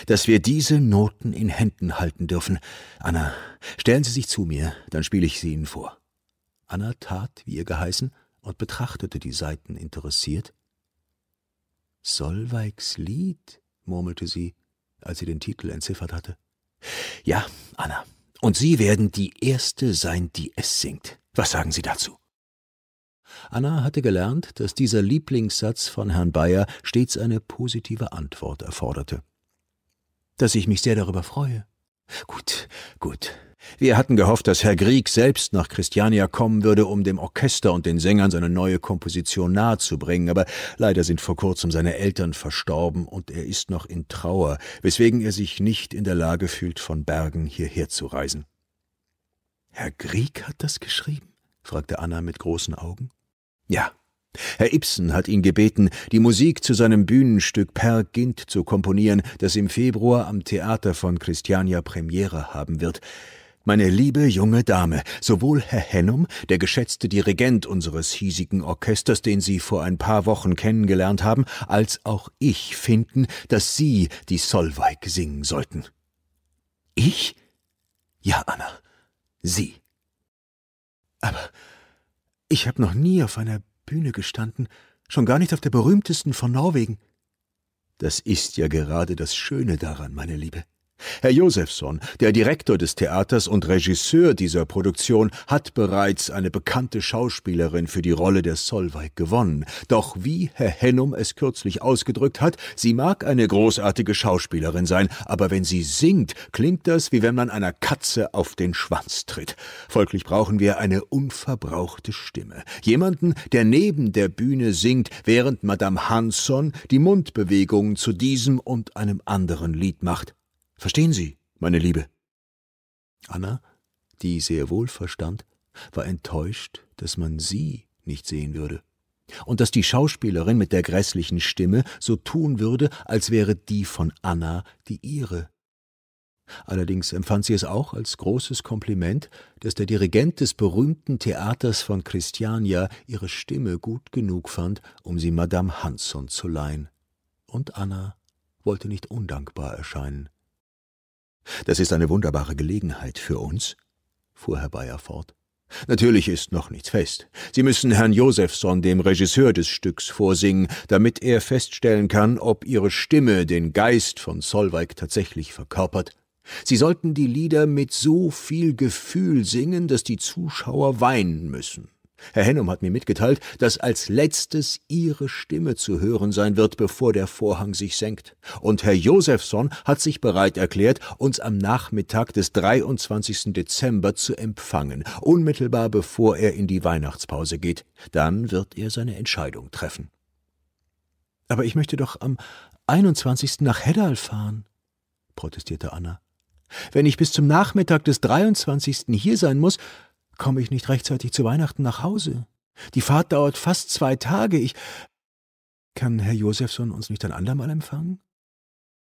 dass wir diese Noten in Händen halten dürfen. Anna, stellen Sie sich zu mir, dann spiele ich sie Ihnen vor. Anna tat, wie ihr geheißen, und betrachtete die Seiten interessiert. Solveigs Lied, murmelte sie, als sie den Titel entziffert hatte. Ja, Anna, und Sie werden die Erste sein, die es singt. Was sagen Sie dazu? Anna hatte gelernt, dass dieser Lieblingssatz von Herrn Bayer stets eine positive Antwort erforderte dass ich mich sehr darüber freue. Gut, gut. Wir hatten gehofft, dass Herr Grieg selbst nach Christiania kommen würde, um dem Orchester und den Sängern seine neue Komposition nahezubringen, aber leider sind vor kurzem seine Eltern verstorben und er ist noch in Trauer, weswegen er sich nicht in der Lage fühlt, von Bergen hierher zu reisen. Herr Grieg hat das geschrieben? fragte Anna mit großen Augen. Ja, Herr Ibsen hat ihn gebeten, die Musik zu seinem Bühnenstück Per Gint zu komponieren, das im Februar am Theater von Christiania Premiere haben wird. Meine liebe junge Dame, sowohl Herr Hennum, der geschätzte Dirigent unseres hiesigen Orchesters, den Sie vor ein paar Wochen kennengelernt haben, als auch ich finden, dass Sie die Solveig singen sollten. Ich? Ja, Anna, Sie. Aber ich habe noch nie auf einer Bühne gestanden, schon gar nicht auf der berühmtesten von Norwegen. Das ist ja gerade das Schöne daran, meine Liebe. Herr Josephson, der Direktor des Theaters und Regisseur dieser Produktion, hat bereits eine bekannte Schauspielerin für die Rolle der Solveig gewonnen. Doch wie Herr Hennum es kürzlich ausgedrückt hat, sie mag eine großartige Schauspielerin sein, aber wenn sie singt, klingt das, wie wenn man einer Katze auf den Schwanz tritt. Folglich brauchen wir eine unverbrauchte Stimme. Jemanden, der neben der Bühne singt, während Madame Hanson die Mundbewegungen zu diesem und einem anderen Lied macht. Verstehen Sie, meine Liebe? Anna, die sehr wohl verstand, war enttäuscht, dass man sie nicht sehen würde und dass die Schauspielerin mit der grässlichen Stimme so tun würde, als wäre die von Anna die ihre. Allerdings empfand sie es auch als großes Kompliment, dass der Dirigent des berühmten Theaters von Christiania ihre Stimme gut genug fand, um sie Madame Hanson zu leihen. Und Anna wollte nicht undankbar erscheinen. Das ist eine wunderbare Gelegenheit für uns, fuhr Herr Bayer fort. Natürlich ist noch nichts fest. Sie müssen Herrn Josephson, dem Regisseur des Stücks, vorsingen, damit er feststellen kann, ob Ihre Stimme den Geist von Solveig tatsächlich verkörpert. Sie sollten die Lieder mit so viel Gefühl singen, dass die Zuschauer weinen müssen. Herr Hennum hat mir mitgeteilt, dass als letztes Ihre Stimme zu hören sein wird, bevor der Vorhang sich senkt. Und Herr Josephson hat sich bereit erklärt, uns am Nachmittag des 23. Dezember zu empfangen, unmittelbar bevor er in die Weihnachtspause geht. Dann wird er seine Entscheidung treffen. Aber ich möchte doch am 21. nach Heddal fahren, protestierte Anna. Wenn ich bis zum Nachmittag des 23. hier sein muss, komme ich nicht rechtzeitig zu Weihnachten nach Hause. Die Fahrt dauert fast zwei Tage. Ich. Kann Herr Josephson uns nicht ein andermal empfangen?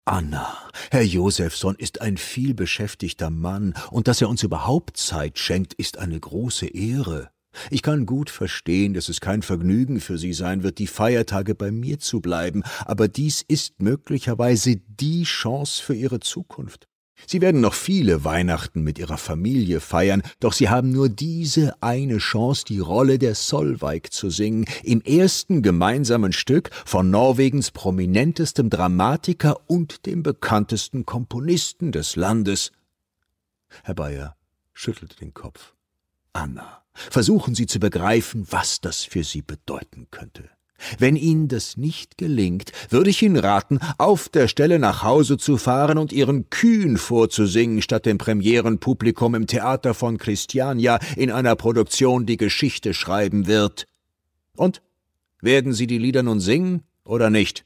Anna, Herr Josephson ist ein vielbeschäftigter Mann, und dass er uns überhaupt Zeit schenkt, ist eine große Ehre. Ich kann gut verstehen, dass es kein Vergnügen für Sie sein wird, die Feiertage bei mir zu bleiben, aber dies ist möglicherweise die Chance für Ihre Zukunft. Sie werden noch viele Weihnachten mit ihrer Familie feiern, doch sie haben nur diese eine Chance, die Rolle der Solveig zu singen, im ersten gemeinsamen Stück von Norwegens prominentestem Dramatiker und dem bekanntesten Komponisten des Landes. Herr Bayer schüttelte den Kopf. Anna, versuchen Sie zu begreifen, was das für Sie bedeuten könnte. Wenn Ihnen das nicht gelingt, würde ich Ihnen raten, auf der Stelle nach Hause zu fahren und Ihren Kühn vorzusingen, statt dem Premierenpublikum im Theater von Christiania in einer Produktion, die Geschichte schreiben wird. Und? Werden Sie die Lieder nun singen oder nicht?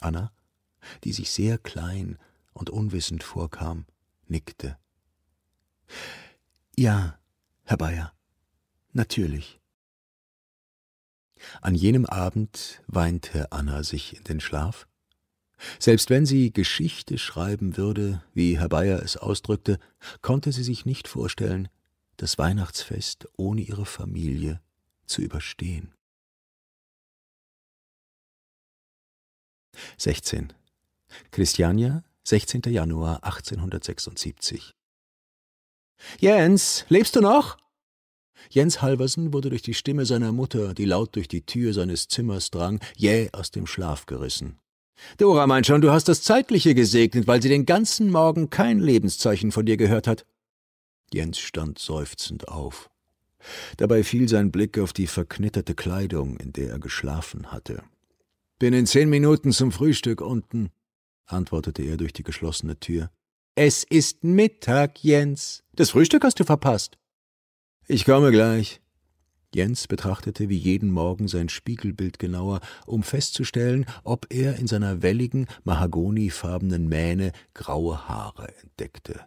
Anna, die sich sehr klein und unwissend vorkam, nickte. Ja, Herr Bayer, natürlich. An jenem Abend weinte Anna sich in den Schlaf. Selbst wenn sie Geschichte schreiben würde, wie Herr Bayer es ausdrückte, konnte sie sich nicht vorstellen, das Weihnachtsfest ohne ihre Familie zu überstehen. 16. Christiania, 16. Januar 1876 Jens, lebst du noch? Jens Halversen wurde durch die Stimme seiner Mutter, die laut durch die Tür seines Zimmers drang, jäh aus dem Schlaf gerissen. Dora meint schon, du hast das Zeitliche gesegnet, weil sie den ganzen Morgen kein Lebenszeichen von dir gehört hat. Jens stand seufzend auf. Dabei fiel sein Blick auf die verknitterte Kleidung, in der er geschlafen hatte. Bin in zehn Minuten zum Frühstück unten, antwortete er durch die geschlossene Tür. Es ist Mittag, Jens. Das Frühstück hast du verpasst. Ich komme gleich. Jens betrachtete wie jeden Morgen sein Spiegelbild genauer, um festzustellen, ob er in seiner welligen, mahagonifarbenen Mähne graue Haare entdeckte.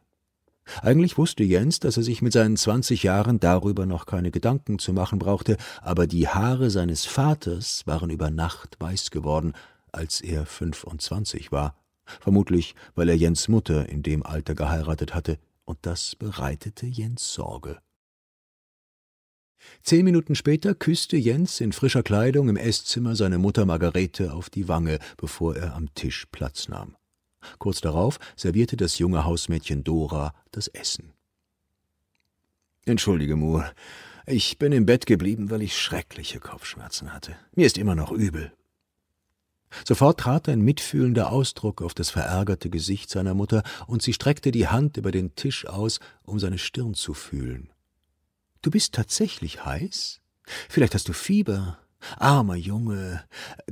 Eigentlich wusste Jens, dass er sich mit seinen zwanzig Jahren darüber noch keine Gedanken zu machen brauchte, aber die Haare seines Vaters waren über Nacht weiß geworden, als er fünfundzwanzig war, vermutlich weil er Jens Mutter in dem Alter geheiratet hatte, und das bereitete Jens Sorge. Zehn Minuten später küsste Jens in frischer Kleidung im Esszimmer seine Mutter Margarete auf die Wange, bevor er am Tisch Platz nahm. Kurz darauf servierte das junge Hausmädchen Dora das Essen. Entschuldige, Moore. Ich bin im Bett geblieben, weil ich schreckliche Kopfschmerzen hatte. Mir ist immer noch übel. Sofort trat ein mitfühlender Ausdruck auf das verärgerte Gesicht seiner Mutter, und sie streckte die Hand über den Tisch aus, um seine Stirn zu fühlen. Du bist tatsächlich heiß? Vielleicht hast du Fieber. Armer Junge,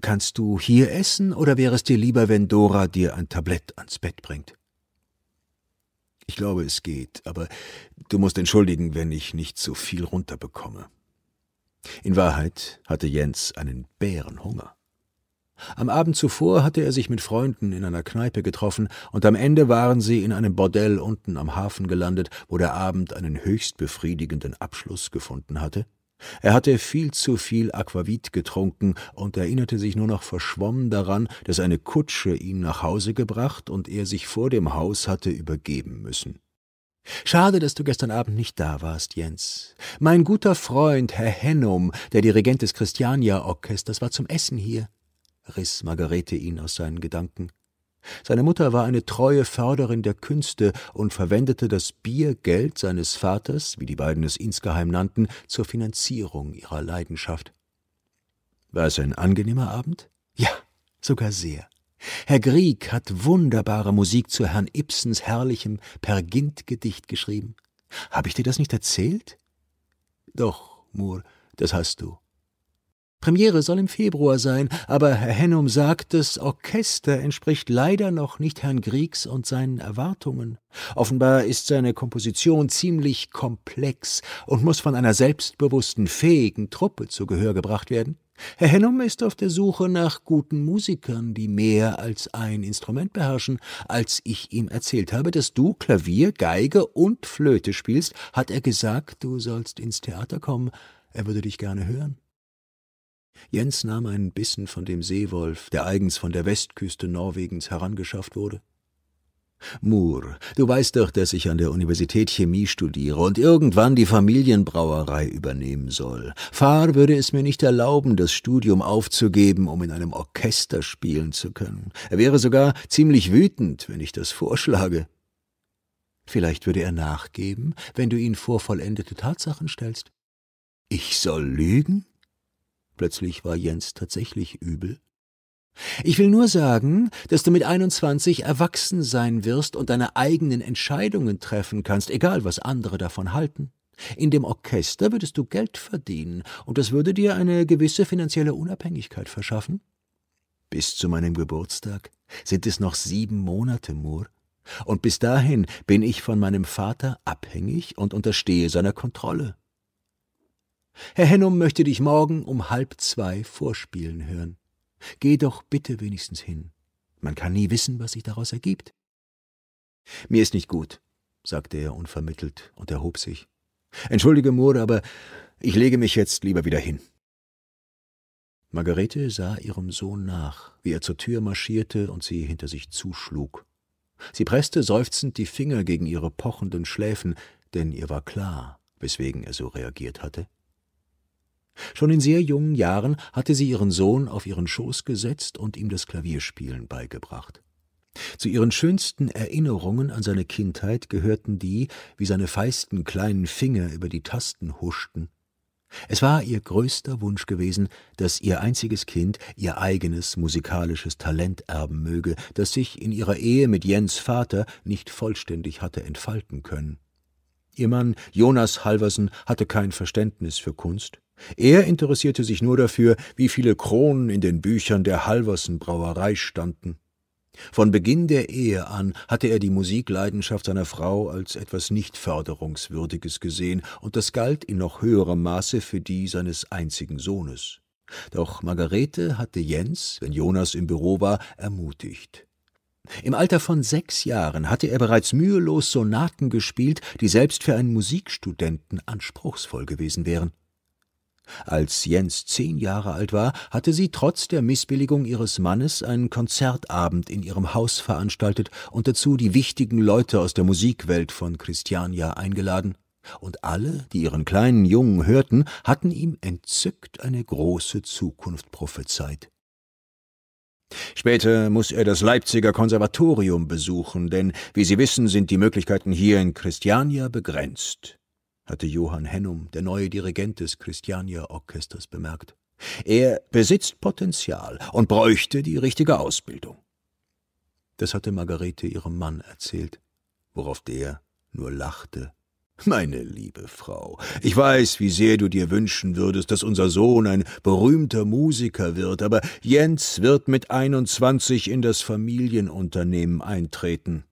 kannst du hier essen, oder wäre es dir lieber, wenn Dora dir ein Tablett ans Bett bringt? Ich glaube, es geht, aber du musst entschuldigen, wenn ich nicht so viel runterbekomme. In Wahrheit hatte Jens einen Bärenhunger. Am Abend zuvor hatte er sich mit Freunden in einer Kneipe getroffen, und am Ende waren sie in einem Bordell unten am Hafen gelandet, wo der Abend einen höchst befriedigenden Abschluss gefunden hatte. Er hatte viel zu viel Aquavit getrunken und erinnerte sich nur noch verschwommen daran, dass eine Kutsche ihn nach Hause gebracht und er sich vor dem Haus hatte übergeben müssen. Schade, dass du gestern Abend nicht da warst, Jens. Mein guter Freund, Herr Hennum, der Dirigent des Christiania-Orchesters, war zum Essen hier riss Margarete ihn aus seinen Gedanken. Seine Mutter war eine treue Förderin der Künste und verwendete das Biergeld seines Vaters, wie die beiden es insgeheim nannten, zur Finanzierung ihrer Leidenschaft. War es ein angenehmer Abend? Ja, sogar sehr. Herr Grieg hat wunderbare Musik zu Herrn Ibsens herrlichem Pergint-Gedicht geschrieben. Habe ich dir das nicht erzählt? Doch, Moore, das hast du. Premiere soll im Februar sein, aber Herr Hennum sagt, das Orchester entspricht leider noch nicht Herrn Griegs und seinen Erwartungen. Offenbar ist seine Komposition ziemlich komplex und muss von einer selbstbewussten, fähigen Truppe zu Gehör gebracht werden. Herr Hennum ist auf der Suche nach guten Musikern, die mehr als ein Instrument beherrschen. Als ich ihm erzählt habe, dass du Klavier, Geige und Flöte spielst, hat er gesagt, du sollst ins Theater kommen. Er würde dich gerne hören. Jens nahm einen Bissen von dem Seewolf, der eigens von der Westküste Norwegens herangeschafft wurde. Moore, du weißt doch, dass ich an der Universität Chemie studiere und irgendwann die Familienbrauerei übernehmen soll. Fahr würde es mir nicht erlauben, das Studium aufzugeben, um in einem Orchester spielen zu können. Er wäre sogar ziemlich wütend, wenn ich das vorschlage. Vielleicht würde er nachgeben, wenn du ihn vor vollendete Tatsachen stellst. Ich soll lügen? Plötzlich war Jens tatsächlich übel. Ich will nur sagen, dass du mit 21 erwachsen sein wirst und deine eigenen Entscheidungen treffen kannst, egal was andere davon halten. In dem Orchester würdest du Geld verdienen, und das würde dir eine gewisse finanzielle Unabhängigkeit verschaffen. Bis zu meinem Geburtstag sind es noch sieben Monate, Moore, und bis dahin bin ich von meinem Vater abhängig und unterstehe seiner Kontrolle. Herr Hennum möchte dich morgen um halb zwei vorspielen hören. Geh doch bitte wenigstens hin. Man kann nie wissen, was sich daraus ergibt. Mir ist nicht gut, sagte er unvermittelt und erhob sich. Entschuldige, Moore, aber ich lege mich jetzt lieber wieder hin. Margarete sah ihrem Sohn nach, wie er zur Tür marschierte und sie hinter sich zuschlug. Sie presste seufzend die Finger gegen ihre pochenden Schläfen, denn ihr war klar, weswegen er so reagiert hatte. Schon in sehr jungen Jahren hatte sie ihren Sohn auf ihren Schoß gesetzt und ihm das Klavierspielen beigebracht. Zu ihren schönsten Erinnerungen an seine Kindheit gehörten die, wie seine feisten kleinen Finger über die Tasten huschten. Es war ihr größter Wunsch gewesen, dass ihr einziges Kind ihr eigenes musikalisches Talent erben möge, das sich in ihrer Ehe mit Jens Vater nicht vollständig hatte entfalten können. Ihr Mann Jonas Halversen hatte kein Verständnis für Kunst, er interessierte sich nur dafür, wie viele Kronen in den Büchern der Halversen Brauerei standen. Von Beginn der Ehe an hatte er die Musikleidenschaft seiner Frau als etwas nicht förderungswürdiges gesehen, und das galt in noch höherem Maße für die seines einzigen Sohnes. Doch Margarete hatte Jens, wenn Jonas im Büro war, ermutigt. Im Alter von sechs Jahren hatte er bereits mühelos Sonaten gespielt, die selbst für einen Musikstudenten anspruchsvoll gewesen wären. Als Jens zehn Jahre alt war, hatte sie trotz der Missbilligung ihres Mannes einen Konzertabend in ihrem Haus veranstaltet und dazu die wichtigen Leute aus der Musikwelt von Christiania eingeladen. Und alle, die ihren kleinen Jungen hörten, hatten ihm entzückt eine große Zukunft prophezeit. Später muss er das Leipziger Konservatorium besuchen, denn, wie Sie wissen, sind die Möglichkeiten hier in Christiania begrenzt hatte Johann Hennum, der neue Dirigent des Christiania-Orchesters, bemerkt. Er besitzt Potenzial und bräuchte die richtige Ausbildung. Das hatte Margarete ihrem Mann erzählt, worauf der nur lachte. Meine liebe Frau, ich weiß, wie sehr du dir wünschen würdest, dass unser Sohn ein berühmter Musiker wird, aber Jens wird mit einundzwanzig in das Familienunternehmen eintreten.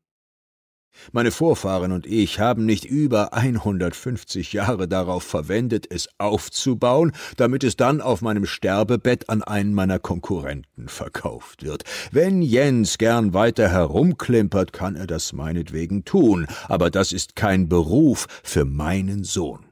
Meine Vorfahren und ich haben nicht über 150 Jahre darauf verwendet, es aufzubauen, damit es dann auf meinem Sterbebett an einen meiner Konkurrenten verkauft wird. Wenn Jens gern weiter herumklimpert, kann er das meinetwegen tun, aber das ist kein Beruf für meinen Sohn.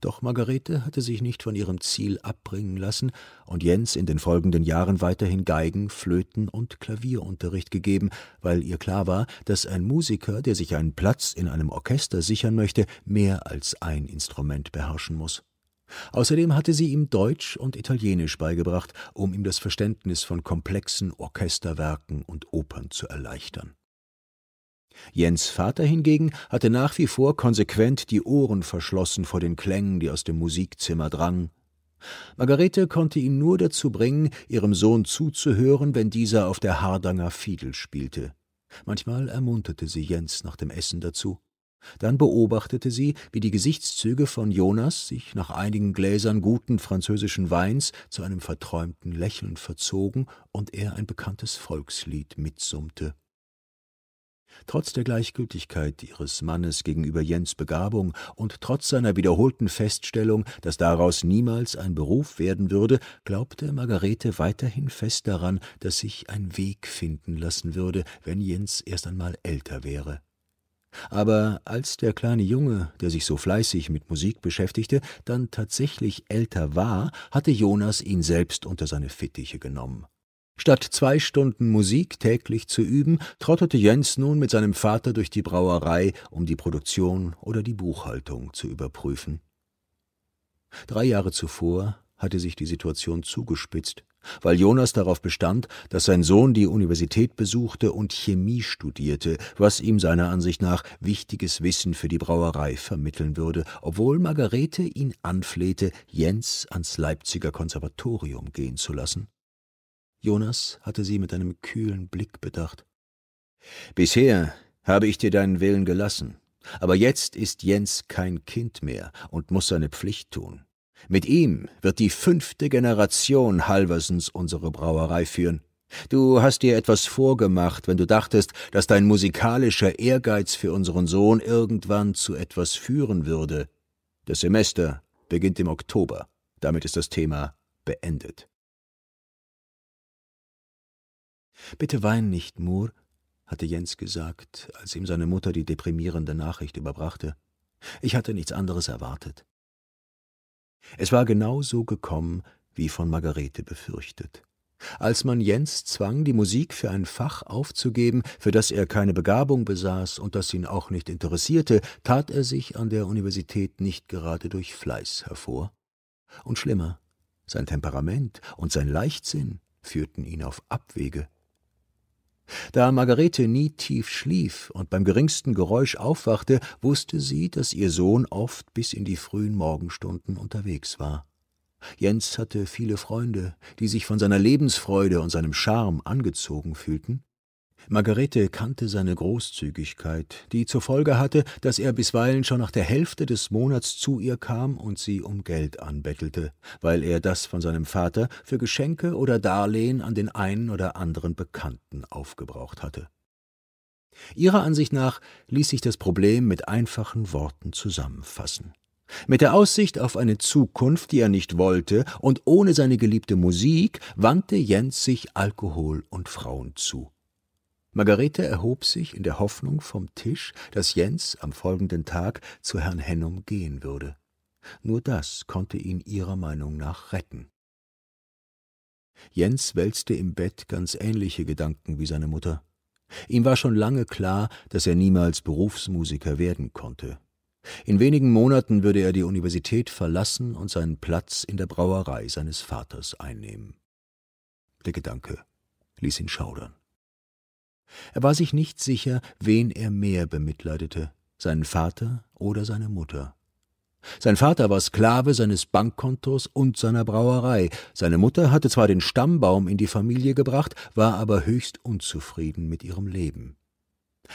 Doch Margarete hatte sich nicht von ihrem Ziel abbringen lassen und Jens in den folgenden Jahren weiterhin Geigen, Flöten und Klavierunterricht gegeben, weil ihr klar war, dass ein Musiker, der sich einen Platz in einem Orchester sichern möchte, mehr als ein Instrument beherrschen muss. Außerdem hatte sie ihm Deutsch und Italienisch beigebracht, um ihm das Verständnis von komplexen Orchesterwerken und Opern zu erleichtern. Jens Vater hingegen hatte nach wie vor konsequent die Ohren verschlossen vor den Klängen, die aus dem Musikzimmer drangen. Margarete konnte ihn nur dazu bringen, ihrem Sohn zuzuhören, wenn dieser auf der Hardanger Fiedel spielte. Manchmal ermunterte sie Jens nach dem Essen dazu. Dann beobachtete sie, wie die Gesichtszüge von Jonas sich nach einigen Gläsern guten französischen Weins zu einem verträumten Lächeln verzogen und er ein bekanntes Volkslied mitsummte. Trotz der Gleichgültigkeit ihres Mannes gegenüber Jens Begabung und trotz seiner wiederholten Feststellung, dass daraus niemals ein Beruf werden würde, glaubte Margarete weiterhin fest daran, dass sich ein Weg finden lassen würde, wenn Jens erst einmal älter wäre. Aber als der kleine Junge, der sich so fleißig mit Musik beschäftigte, dann tatsächlich älter war, hatte Jonas ihn selbst unter seine Fittiche genommen. Statt zwei Stunden Musik täglich zu üben, trottete Jens nun mit seinem Vater durch die Brauerei, um die Produktion oder die Buchhaltung zu überprüfen. Drei Jahre zuvor hatte sich die Situation zugespitzt, weil Jonas darauf bestand, dass sein Sohn die Universität besuchte und Chemie studierte, was ihm seiner Ansicht nach wichtiges Wissen für die Brauerei vermitteln würde, obwohl Margarete ihn anflehte, Jens ans Leipziger Konservatorium gehen zu lassen. Jonas hatte sie mit einem kühlen Blick bedacht. Bisher habe ich dir deinen Willen gelassen, aber jetzt ist Jens kein Kind mehr und muss seine Pflicht tun. Mit ihm wird die fünfte Generation Halversens unsere Brauerei führen. Du hast dir etwas vorgemacht, wenn du dachtest, dass dein musikalischer Ehrgeiz für unseren Sohn irgendwann zu etwas führen würde. Das Semester beginnt im Oktober. Damit ist das Thema beendet. Bitte wein nicht, Moore, hatte Jens gesagt, als ihm seine Mutter die deprimierende Nachricht überbrachte. Ich hatte nichts anderes erwartet. Es war genau so gekommen, wie von Margarete befürchtet. Als man Jens zwang, die Musik für ein Fach aufzugeben, für das er keine Begabung besaß und das ihn auch nicht interessierte, tat er sich an der Universität nicht gerade durch Fleiß hervor. Und schlimmer, sein Temperament und sein Leichtsinn führten ihn auf Abwege. Da Margarete nie tief schlief und beim geringsten Geräusch aufwachte, wusste sie, dass ihr Sohn oft bis in die frühen Morgenstunden unterwegs war. Jens hatte viele Freunde, die sich von seiner Lebensfreude und seinem Charme angezogen fühlten, Margarete kannte seine Großzügigkeit, die zur Folge hatte, dass er bisweilen schon nach der Hälfte des Monats zu ihr kam und sie um Geld anbettelte, weil er das von seinem Vater für Geschenke oder Darlehen an den einen oder anderen Bekannten aufgebraucht hatte. Ihrer Ansicht nach ließ sich das Problem mit einfachen Worten zusammenfassen. Mit der Aussicht auf eine Zukunft, die er nicht wollte, und ohne seine geliebte Musik, wandte Jens sich Alkohol und Frauen zu. Margarete erhob sich in der Hoffnung vom Tisch, dass Jens am folgenden Tag zu Herrn Hennum gehen würde. Nur das konnte ihn ihrer Meinung nach retten. Jens wälzte im Bett ganz ähnliche Gedanken wie seine Mutter. Ihm war schon lange klar, dass er niemals Berufsmusiker werden konnte. In wenigen Monaten würde er die Universität verlassen und seinen Platz in der Brauerei seines Vaters einnehmen. Der Gedanke ließ ihn schaudern. Er war sich nicht sicher, wen er mehr bemitleidete, seinen Vater oder seine Mutter. Sein Vater war Sklave seines Bankkontos und seiner Brauerei. Seine Mutter hatte zwar den Stammbaum in die Familie gebracht, war aber höchst unzufrieden mit ihrem Leben.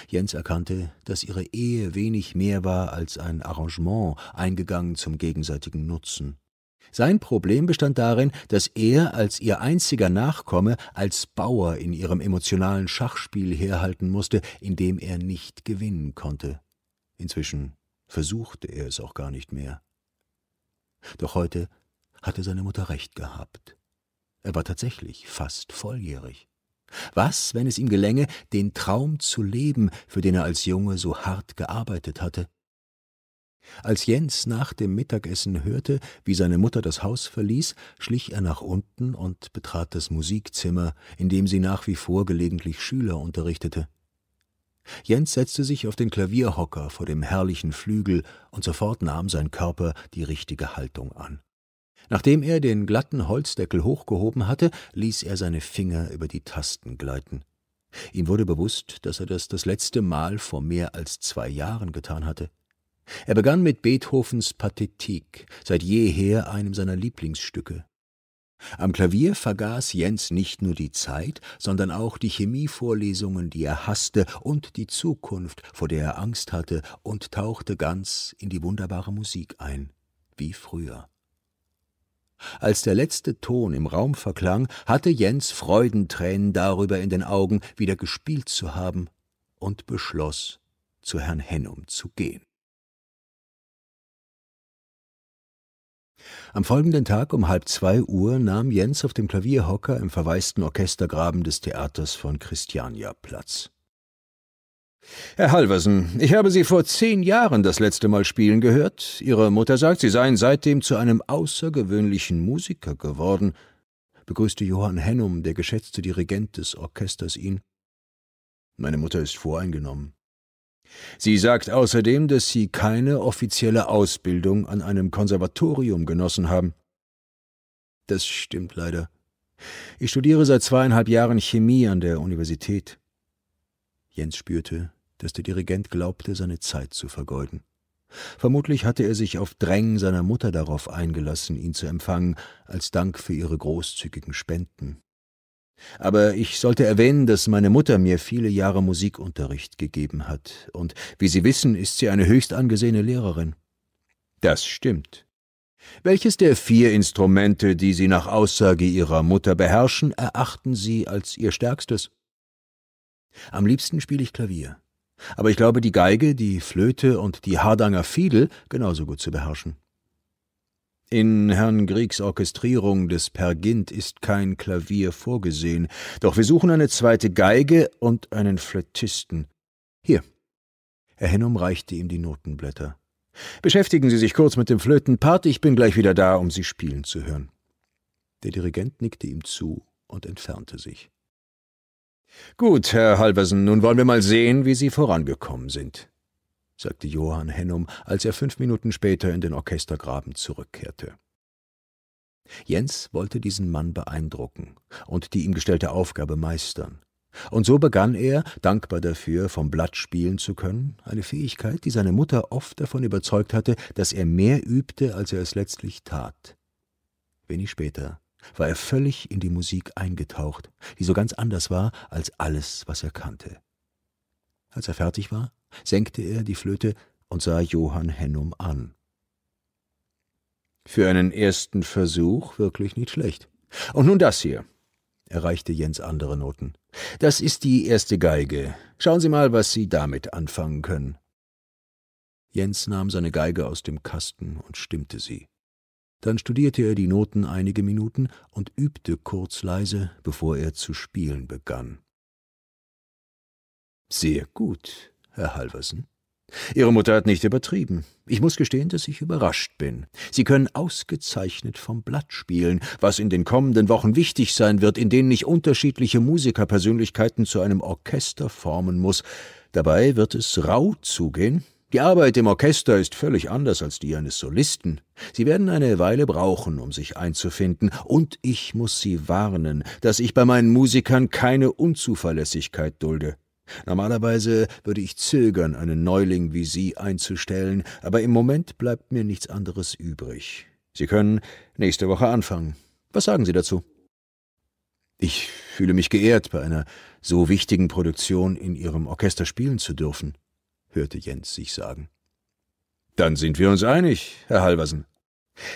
Jens erkannte, dass ihre Ehe wenig mehr war als ein Arrangement, eingegangen zum gegenseitigen Nutzen. Sein Problem bestand darin, dass er als ihr einziger Nachkomme als Bauer in ihrem emotionalen Schachspiel herhalten musste, in dem er nicht gewinnen konnte. Inzwischen versuchte er es auch gar nicht mehr. Doch heute hatte seine Mutter recht gehabt. Er war tatsächlich fast volljährig. Was, wenn es ihm gelänge, den Traum zu leben, für den er als Junge so hart gearbeitet hatte? Als Jens nach dem Mittagessen hörte, wie seine Mutter das Haus verließ, schlich er nach unten und betrat das Musikzimmer, in dem sie nach wie vor gelegentlich Schüler unterrichtete. Jens setzte sich auf den Klavierhocker vor dem herrlichen Flügel, und sofort nahm sein Körper die richtige Haltung an. Nachdem er den glatten Holzdeckel hochgehoben hatte, ließ er seine Finger über die Tasten gleiten. Ihm wurde bewusst, dass er das das letzte Mal vor mehr als zwei Jahren getan hatte. Er begann mit Beethovens Pathetik, seit jeher einem seiner Lieblingsstücke. Am Klavier vergaß Jens nicht nur die Zeit, sondern auch die Chemievorlesungen, die er hasste, und die Zukunft, vor der er Angst hatte, und tauchte ganz in die wunderbare Musik ein, wie früher. Als der letzte Ton im Raum verklang, hatte Jens Freudentränen darüber in den Augen, wieder gespielt zu haben, und beschloss, zu Herrn Hennum zu gehen. Am folgenden Tag um halb zwei Uhr nahm Jens auf dem Klavierhocker im verwaisten Orchestergraben des Theaters von Christiania Platz. Herr Halversen, ich habe Sie vor zehn Jahren das letzte Mal spielen gehört. Ihre Mutter sagt, Sie seien seitdem zu einem außergewöhnlichen Musiker geworden, begrüßte Johann Hennum, der geschätzte Dirigent des Orchesters, ihn. Meine Mutter ist voreingenommen. Sie sagt außerdem, dass Sie keine offizielle Ausbildung an einem Konservatorium genossen haben. Das stimmt leider. Ich studiere seit zweieinhalb Jahren Chemie an der Universität. Jens spürte, dass der Dirigent glaubte, seine Zeit zu vergeuden. Vermutlich hatte er sich auf Drängen seiner Mutter darauf eingelassen, ihn zu empfangen, als Dank für ihre großzügigen Spenden. Aber ich sollte erwähnen, dass meine Mutter mir viele Jahre Musikunterricht gegeben hat, und wie Sie wissen, ist sie eine höchst angesehene Lehrerin. Das stimmt. Welches der vier Instrumente, die Sie nach Aussage Ihrer Mutter beherrschen, erachten Sie als Ihr stärkstes? Am liebsten spiele ich Klavier. Aber ich glaube, die Geige, die Flöte und die Hardanger Fiedel genauso gut zu beherrschen. In Herrn Griegs Orchestrierung des Per Gint ist kein Klavier vorgesehen, doch wir suchen eine zweite Geige und einen Flötisten. Hier. Herr Hennum reichte ihm die Notenblätter. Beschäftigen Sie sich kurz mit dem Flötenpart, ich bin gleich wieder da, um Sie spielen zu hören. Der Dirigent nickte ihm zu und entfernte sich. Gut, Herr Halversen, nun wollen wir mal sehen, wie Sie vorangekommen sind sagte Johann Hennum, als er fünf Minuten später in den Orchestergraben zurückkehrte. Jens wollte diesen Mann beeindrucken und die ihm gestellte Aufgabe meistern. Und so begann er, dankbar dafür, vom Blatt spielen zu können, eine Fähigkeit, die seine Mutter oft davon überzeugt hatte, dass er mehr übte, als er es letztlich tat. Wenig später war er völlig in die Musik eingetaucht, die so ganz anders war als alles, was er kannte. Als er fertig war, senkte er die Flöte und sah Johann Hennum an. Für einen ersten Versuch wirklich nicht schlecht. Und nun das hier. Er reichte Jens andere Noten. Das ist die erste Geige. Schauen Sie mal, was Sie damit anfangen können. Jens nahm seine Geige aus dem Kasten und stimmte sie. Dann studierte er die Noten einige Minuten und übte kurz leise, bevor er zu spielen begann. Sehr gut, Herr Halversen. Ihre Mutter hat nicht übertrieben. Ich muss gestehen, dass ich überrascht bin. Sie können ausgezeichnet vom Blatt spielen, was in den kommenden Wochen wichtig sein wird, in denen ich unterschiedliche Musikerpersönlichkeiten zu einem Orchester formen muss. Dabei wird es rau zugehen. Die Arbeit im Orchester ist völlig anders als die eines Solisten. Sie werden eine Weile brauchen, um sich einzufinden, und ich muss Sie warnen, dass ich bei meinen Musikern keine Unzuverlässigkeit dulde. Normalerweise würde ich zögern, einen Neuling wie Sie einzustellen, aber im Moment bleibt mir nichts anderes übrig. Sie können nächste Woche anfangen. Was sagen Sie dazu? Ich fühle mich geehrt, bei einer so wichtigen Produktion in Ihrem Orchester spielen zu dürfen, hörte Jens sich sagen. Dann sind wir uns einig, Herr Halversen.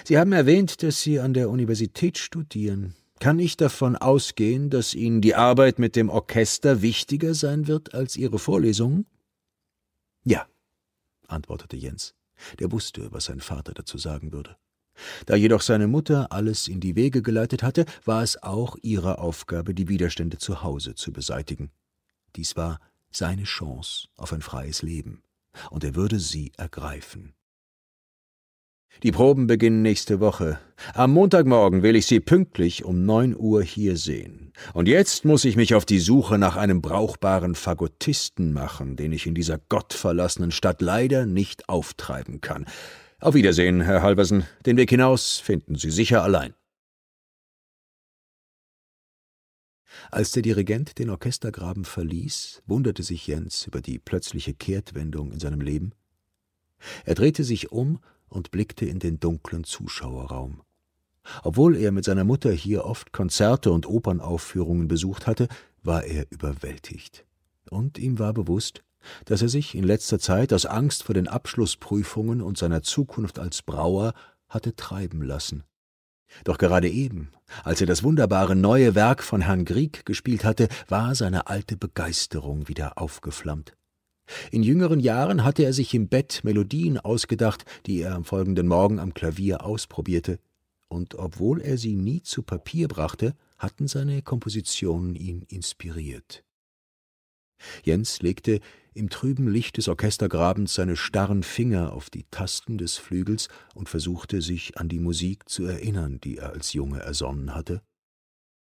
Sie haben erwähnt, dass Sie an der Universität studieren. Kann ich davon ausgehen, dass Ihnen die Arbeit mit dem Orchester wichtiger sein wird als Ihre Vorlesungen? Ja, antwortete Jens. Der wusste, was sein Vater dazu sagen würde. Da jedoch seine Mutter alles in die Wege geleitet hatte, war es auch ihre Aufgabe, die Widerstände zu Hause zu beseitigen. Dies war seine Chance auf ein freies Leben, und er würde sie ergreifen. Die Proben beginnen nächste Woche. Am Montagmorgen will ich Sie pünktlich um neun Uhr hier sehen. Und jetzt muss ich mich auf die Suche nach einem brauchbaren Fagottisten machen, den ich in dieser gottverlassenen Stadt leider nicht auftreiben kann. Auf Wiedersehen, Herr Halversen. Den Weg hinaus finden Sie sicher allein. Als der Dirigent den Orchestergraben verließ, wunderte sich Jens über die plötzliche Kehrtwendung in seinem Leben. Er drehte sich um und blickte in den dunklen Zuschauerraum. Obwohl er mit seiner Mutter hier oft Konzerte und Opernaufführungen besucht hatte, war er überwältigt. Und ihm war bewusst, dass er sich in letzter Zeit aus Angst vor den Abschlussprüfungen und seiner Zukunft als Brauer hatte treiben lassen. Doch gerade eben, als er das wunderbare neue Werk von Herrn Grieg gespielt hatte, war seine alte Begeisterung wieder aufgeflammt. In jüngeren Jahren hatte er sich im Bett Melodien ausgedacht, die er am folgenden Morgen am Klavier ausprobierte, und obwohl er sie nie zu Papier brachte, hatten seine Kompositionen ihn inspiriert. Jens legte im trüben Licht des Orchestergrabens seine starren Finger auf die Tasten des Flügels und versuchte sich an die Musik zu erinnern, die er als Junge ersonnen hatte.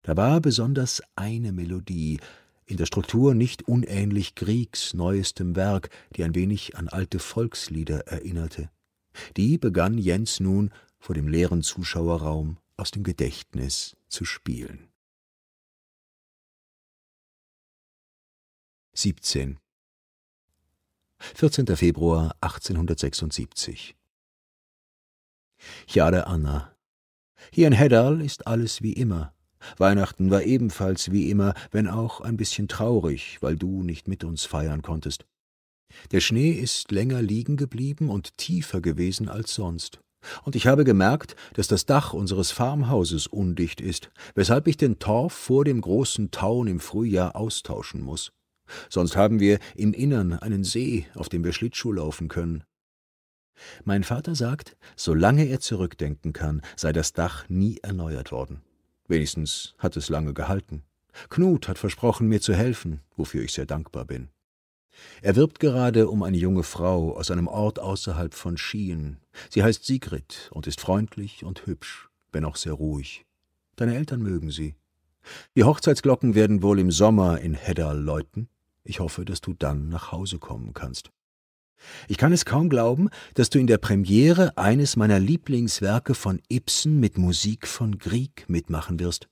Da war besonders eine Melodie, in der Struktur nicht unähnlich Griegs neuestem Werk, die ein wenig an alte Volkslieder erinnerte. Die begann Jens nun vor dem leeren Zuschauerraum aus dem Gedächtnis zu spielen. 17. 14. Februar 1876 Jade Anna Hier in Heddal ist alles wie immer. Weihnachten war ebenfalls wie immer, wenn auch ein bisschen traurig, weil du nicht mit uns feiern konntest. Der Schnee ist länger liegen geblieben und tiefer gewesen als sonst. Und ich habe gemerkt, dass das Dach unseres Farmhauses undicht ist, weshalb ich den Torf vor dem großen Taun im Frühjahr austauschen muss. Sonst haben wir im Innern einen See, auf dem wir Schlittschuh laufen können. Mein Vater sagt, solange er zurückdenken kann, sei das Dach nie erneuert worden. Wenigstens hat es lange gehalten. Knut hat versprochen, mir zu helfen, wofür ich sehr dankbar bin. Er wirbt gerade um eine junge Frau aus einem Ort außerhalb von Skien. Sie heißt Sigrid und ist freundlich und hübsch, wenn auch sehr ruhig. Deine Eltern mögen sie. Die Hochzeitsglocken werden wohl im Sommer in Heddal läuten. Ich hoffe, dass du dann nach Hause kommen kannst. Ich kann es kaum glauben, dass du in der Premiere eines meiner Lieblingswerke von Ibsen mit Musik von Grieg mitmachen wirst.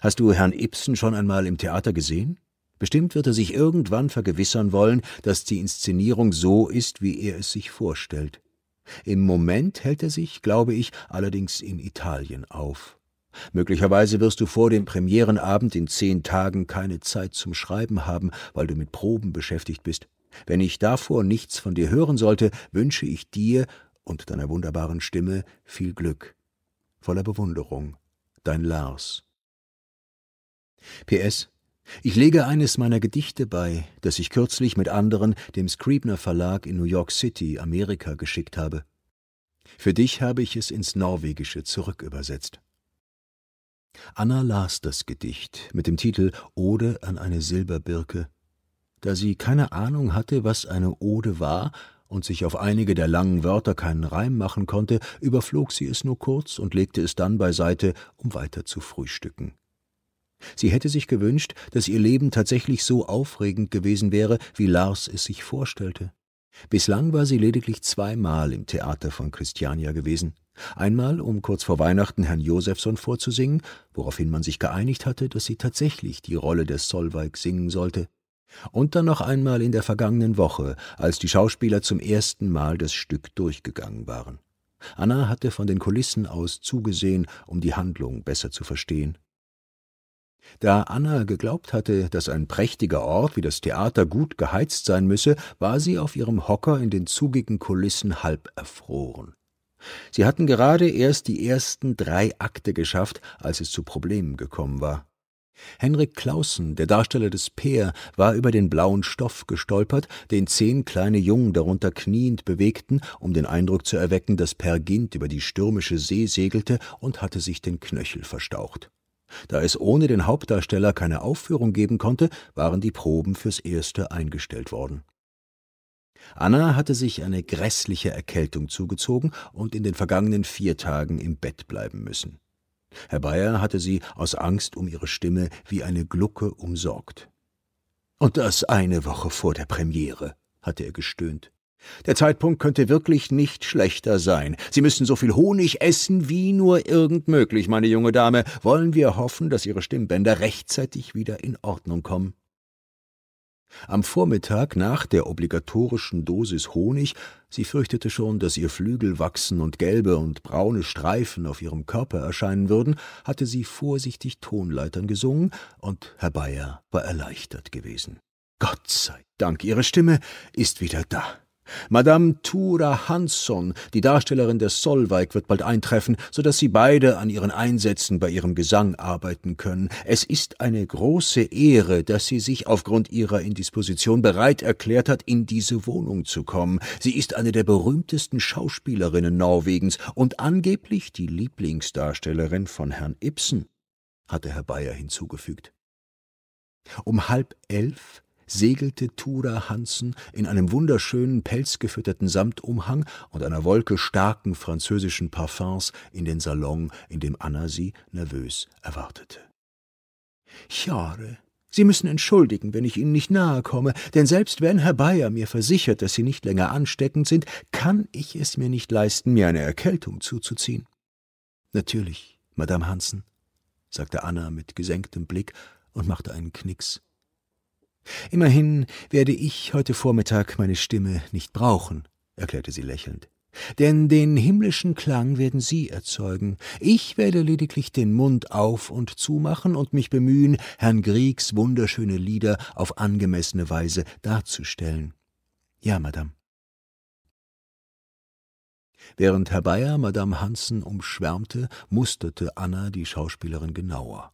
Hast du Herrn Ibsen schon einmal im Theater gesehen? Bestimmt wird er sich irgendwann vergewissern wollen, dass die Inszenierung so ist, wie er es sich vorstellt. Im Moment hält er sich, glaube ich, allerdings in Italien auf. Möglicherweise wirst du vor dem Premierenabend in zehn Tagen keine Zeit zum Schreiben haben, weil du mit Proben beschäftigt bist. Wenn ich davor nichts von dir hören sollte, wünsche ich dir und deiner wunderbaren Stimme viel Glück. Voller Bewunderung, dein Lars. PS. Ich lege eines meiner Gedichte bei, das ich kürzlich mit anderen dem Scribner Verlag in New York City, Amerika, geschickt habe. Für dich habe ich es ins Norwegische zurückübersetzt. Anna las das Gedicht mit dem Titel Ode an eine Silberbirke da sie keine Ahnung hatte, was eine Ode war und sich auf einige der langen Wörter keinen Reim machen konnte, überflog sie es nur kurz und legte es dann beiseite, um weiter zu frühstücken. Sie hätte sich gewünscht, dass ihr Leben tatsächlich so aufregend gewesen wäre, wie Lars es sich vorstellte. Bislang war sie lediglich zweimal im Theater von Christiania gewesen. Einmal, um kurz vor Weihnachten Herrn Josephson vorzusingen, woraufhin man sich geeinigt hatte, dass sie tatsächlich die Rolle des Solveig singen sollte. Und dann noch einmal in der vergangenen Woche, als die Schauspieler zum ersten Mal das Stück durchgegangen waren. Anna hatte von den Kulissen aus zugesehen, um die Handlung besser zu verstehen. Da Anna geglaubt hatte, dass ein prächtiger Ort wie das Theater gut geheizt sein müsse, war sie auf ihrem Hocker in den zugigen Kulissen halb erfroren. Sie hatten gerade erst die ersten drei Akte geschafft, als es zu Problemen gekommen war. Henrik Clausen, der Darsteller des Peer, war über den blauen Stoff gestolpert, den zehn kleine Jungen darunter kniend bewegten, um den Eindruck zu erwecken, dass Per Gint über die stürmische See segelte und hatte sich den Knöchel verstaucht. Da es ohne den Hauptdarsteller keine Aufführung geben konnte, waren die Proben fürs Erste eingestellt worden. Anna hatte sich eine grässliche Erkältung zugezogen und in den vergangenen vier Tagen im Bett bleiben müssen. Herr Bayer hatte sie aus Angst um ihre Stimme wie eine Glucke umsorgt. Und das eine Woche vor der Premiere, hatte er gestöhnt. Der Zeitpunkt könnte wirklich nicht schlechter sein. Sie müssen so viel Honig essen wie nur irgend möglich, meine junge Dame. Wollen wir hoffen, dass Ihre Stimmbänder rechtzeitig wieder in Ordnung kommen. Am Vormittag nach der obligatorischen Dosis Honig, sie fürchtete schon, dass ihr Flügel wachsen und gelbe und braune Streifen auf ihrem Körper erscheinen würden, hatte sie vorsichtig Tonleitern gesungen, und Herr Bayer war erleichtert gewesen. Gott sei Dank, ihre Stimme ist wieder da. Madame Tura Hansson, die Darstellerin der Solveig, wird bald eintreffen, so dass Sie beide an Ihren Einsätzen bei Ihrem Gesang arbeiten können. Es ist eine große Ehre, dass sie sich aufgrund ihrer Indisposition bereit erklärt hat, in diese Wohnung zu kommen. Sie ist eine der berühmtesten Schauspielerinnen Norwegens und angeblich die Lieblingsdarstellerin von Herrn Ibsen, hatte Herr Bayer hinzugefügt. Um halb elf segelte Tura Hansen in einem wunderschönen pelzgefütterten Samtumhang und einer Wolke starken französischen Parfums in den Salon, in dem Anna sie nervös erwartete. Jahre, Sie müssen entschuldigen, wenn ich Ihnen nicht nahe komme, denn selbst wenn Herr Bayer mir versichert, dass Sie nicht länger ansteckend sind, kann ich es mir nicht leisten, mir eine Erkältung zuzuziehen. Natürlich, Madame Hansen, sagte Anna mit gesenktem Blick und machte einen Knicks. Immerhin werde ich heute Vormittag meine Stimme nicht brauchen, erklärte sie lächelnd. Denn den himmlischen Klang werden Sie erzeugen. Ich werde lediglich den Mund auf und zumachen und mich bemühen, Herrn Griegs wunderschöne Lieder auf angemessene Weise darzustellen. Ja, Madame. Während Herr Bayer Madame Hansen umschwärmte, musterte Anna die Schauspielerin genauer.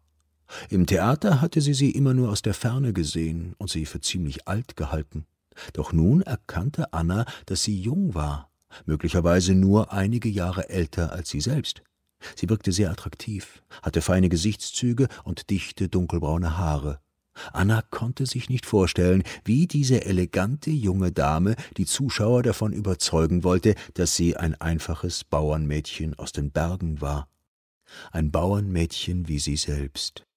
Im Theater hatte sie sie immer nur aus der Ferne gesehen und sie für ziemlich alt gehalten. Doch nun erkannte Anna, dass sie jung war, möglicherweise nur einige Jahre älter als sie selbst. Sie wirkte sehr attraktiv, hatte feine Gesichtszüge und dichte dunkelbraune Haare. Anna konnte sich nicht vorstellen, wie diese elegante junge Dame die Zuschauer davon überzeugen wollte, dass sie ein einfaches Bauernmädchen aus den Bergen war. Ein Bauernmädchen wie sie selbst.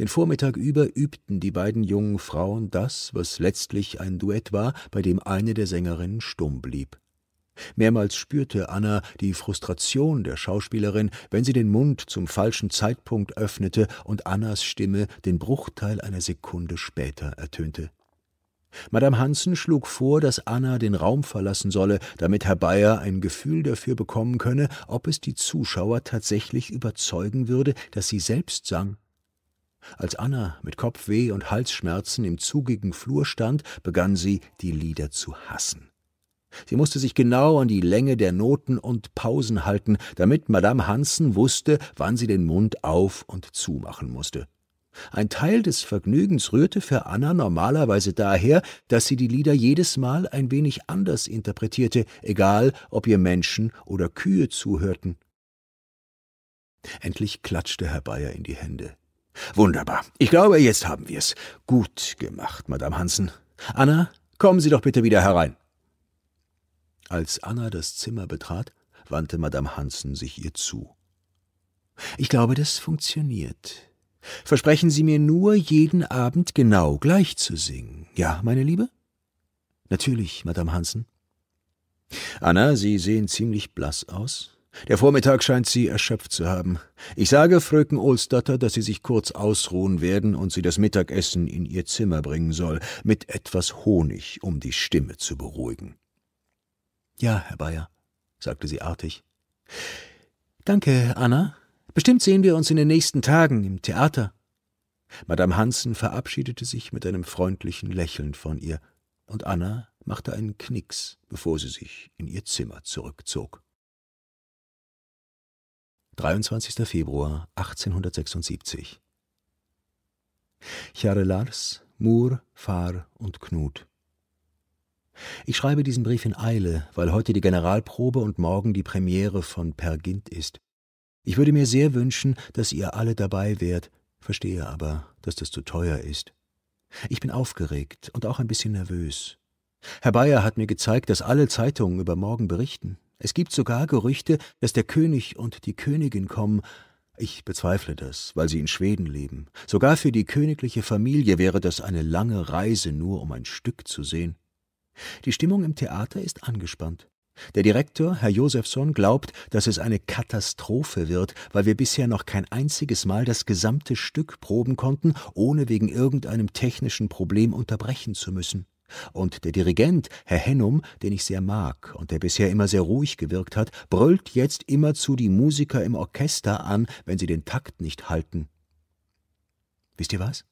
Den Vormittag über übten die beiden jungen Frauen das, was letztlich ein Duett war, bei dem eine der Sängerinnen stumm blieb. Mehrmals spürte Anna die Frustration der Schauspielerin, wenn sie den Mund zum falschen Zeitpunkt öffnete und Annas Stimme den Bruchteil einer Sekunde später ertönte. Madame Hansen schlug vor, dass Anna den Raum verlassen solle, damit Herr Bayer ein Gefühl dafür bekommen könne, ob es die Zuschauer tatsächlich überzeugen würde, dass sie selbst sang. Als Anna mit Kopfweh und Halsschmerzen im zugigen Flur stand, begann sie, die Lieder zu hassen. Sie musste sich genau an die Länge der Noten und Pausen halten, damit Madame Hansen wusste, wann sie den Mund auf und zumachen musste. Ein Teil des Vergnügens rührte für Anna normalerweise daher, dass sie die Lieder jedes Mal ein wenig anders interpretierte, egal ob ihr Menschen oder Kühe zuhörten. Endlich klatschte Herr Bayer in die Hände. Wunderbar. Ich glaube, jetzt haben wir's. Gut gemacht, Madame Hansen. Anna, kommen Sie doch bitte wieder herein. Als Anna das Zimmer betrat, wandte Madame Hansen sich ihr zu. Ich glaube, das funktioniert. Versprechen Sie mir nur, jeden Abend genau gleich zu singen. Ja, meine Liebe? Natürlich, Madame Hansen. Anna, Sie sehen ziemlich blass aus. Der Vormittag scheint Sie erschöpft zu haben. Ich sage Fröken Olsdotter, dass Sie sich kurz ausruhen werden und sie das Mittagessen in Ihr Zimmer bringen soll, mit etwas Honig, um die Stimme zu beruhigen. Ja, Herr Bayer, sagte sie artig. Danke, Anna. Bestimmt sehen wir uns in den nächsten Tagen im Theater. Madame Hansen verabschiedete sich mit einem freundlichen Lächeln von ihr, und Anna machte einen Knicks, bevor sie sich in ihr Zimmer zurückzog. 23. Februar 1876 Chare Lars, Mur, Fahr und Knut. Ich schreibe diesen Brief in Eile, weil heute die Generalprobe und morgen die Premiere von Per Gint ist. Ich würde mir sehr wünschen, dass ihr alle dabei wärt, verstehe aber, dass das zu teuer ist. Ich bin aufgeregt und auch ein bisschen nervös. Herr Bayer hat mir gezeigt, dass alle Zeitungen über morgen berichten. Es gibt sogar Gerüchte, dass der König und die Königin kommen. Ich bezweifle das, weil sie in Schweden leben. Sogar für die königliche Familie wäre das eine lange Reise, nur um ein Stück zu sehen. Die Stimmung im Theater ist angespannt. Der Direktor, Herr Josefsson, glaubt, dass es eine Katastrophe wird, weil wir bisher noch kein einziges Mal das gesamte Stück proben konnten, ohne wegen irgendeinem technischen Problem unterbrechen zu müssen. Und der Dirigent, Herr Hennum, den ich sehr mag und der bisher immer sehr ruhig gewirkt hat, brüllt jetzt immerzu die Musiker im Orchester an, wenn sie den Takt nicht halten. Wisst ihr was?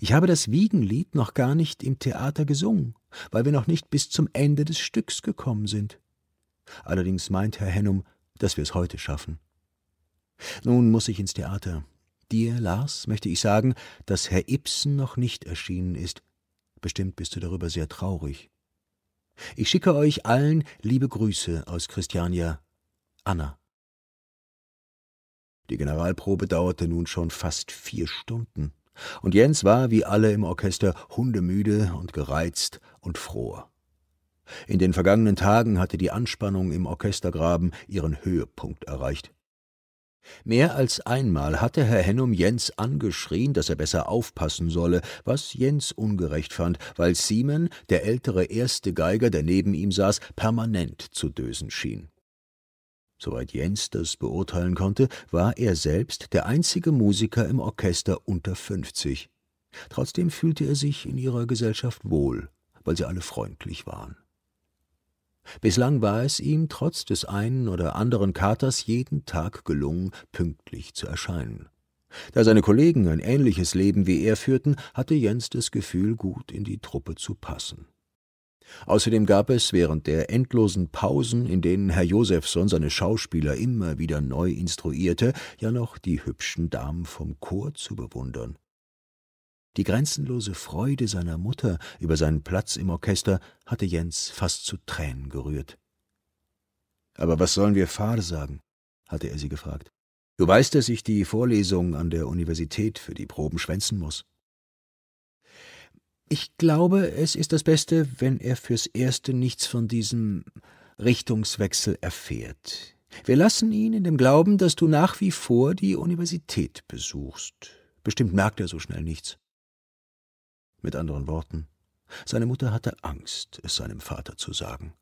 Ich habe das Wiegenlied noch gar nicht im Theater gesungen, weil wir noch nicht bis zum Ende des Stücks gekommen sind. Allerdings meint Herr Hennum, dass wir es heute schaffen. Nun muss ich ins Theater. Dir, Lars, möchte ich sagen, dass Herr Ibsen noch nicht erschienen ist. Bestimmt bist du darüber sehr traurig. Ich schicke euch allen liebe Grüße aus Christiania. Anna. Die Generalprobe dauerte nun schon fast vier Stunden, und Jens war, wie alle im Orchester, hundemüde und gereizt und froh. In den vergangenen Tagen hatte die Anspannung im Orchestergraben ihren Höhepunkt erreicht. Mehr als einmal hatte Herr Hennum Jens angeschrien, dass er besser aufpassen solle, was Jens ungerecht fand, weil Siemen, der ältere erste Geiger, der neben ihm saß, permanent zu dösen schien. Soweit Jens das beurteilen konnte, war er selbst der einzige Musiker im Orchester unter fünfzig. Trotzdem fühlte er sich in ihrer Gesellschaft wohl, weil sie alle freundlich waren. Bislang war es ihm trotz des einen oder anderen Katers jeden Tag gelungen, pünktlich zu erscheinen. Da seine Kollegen ein ähnliches Leben wie er führten, hatte Jens das Gefühl, gut in die Truppe zu passen. Außerdem gab es während der endlosen Pausen, in denen Herr Josephson seine Schauspieler immer wieder neu instruierte, ja noch die hübschen Damen vom Chor zu bewundern. Die grenzenlose Freude seiner Mutter über seinen Platz im Orchester hatte Jens fast zu Tränen gerührt. Aber was sollen wir Fahr sagen? hatte er sie gefragt. Du weißt, dass ich die Vorlesung an der Universität für die Proben schwänzen muss. Ich glaube, es ist das Beste, wenn er fürs Erste nichts von diesem Richtungswechsel erfährt. Wir lassen ihn in dem Glauben, dass du nach wie vor die Universität besuchst. Bestimmt merkt er so schnell nichts. Mit anderen Worten, seine Mutter hatte Angst, es seinem Vater zu sagen.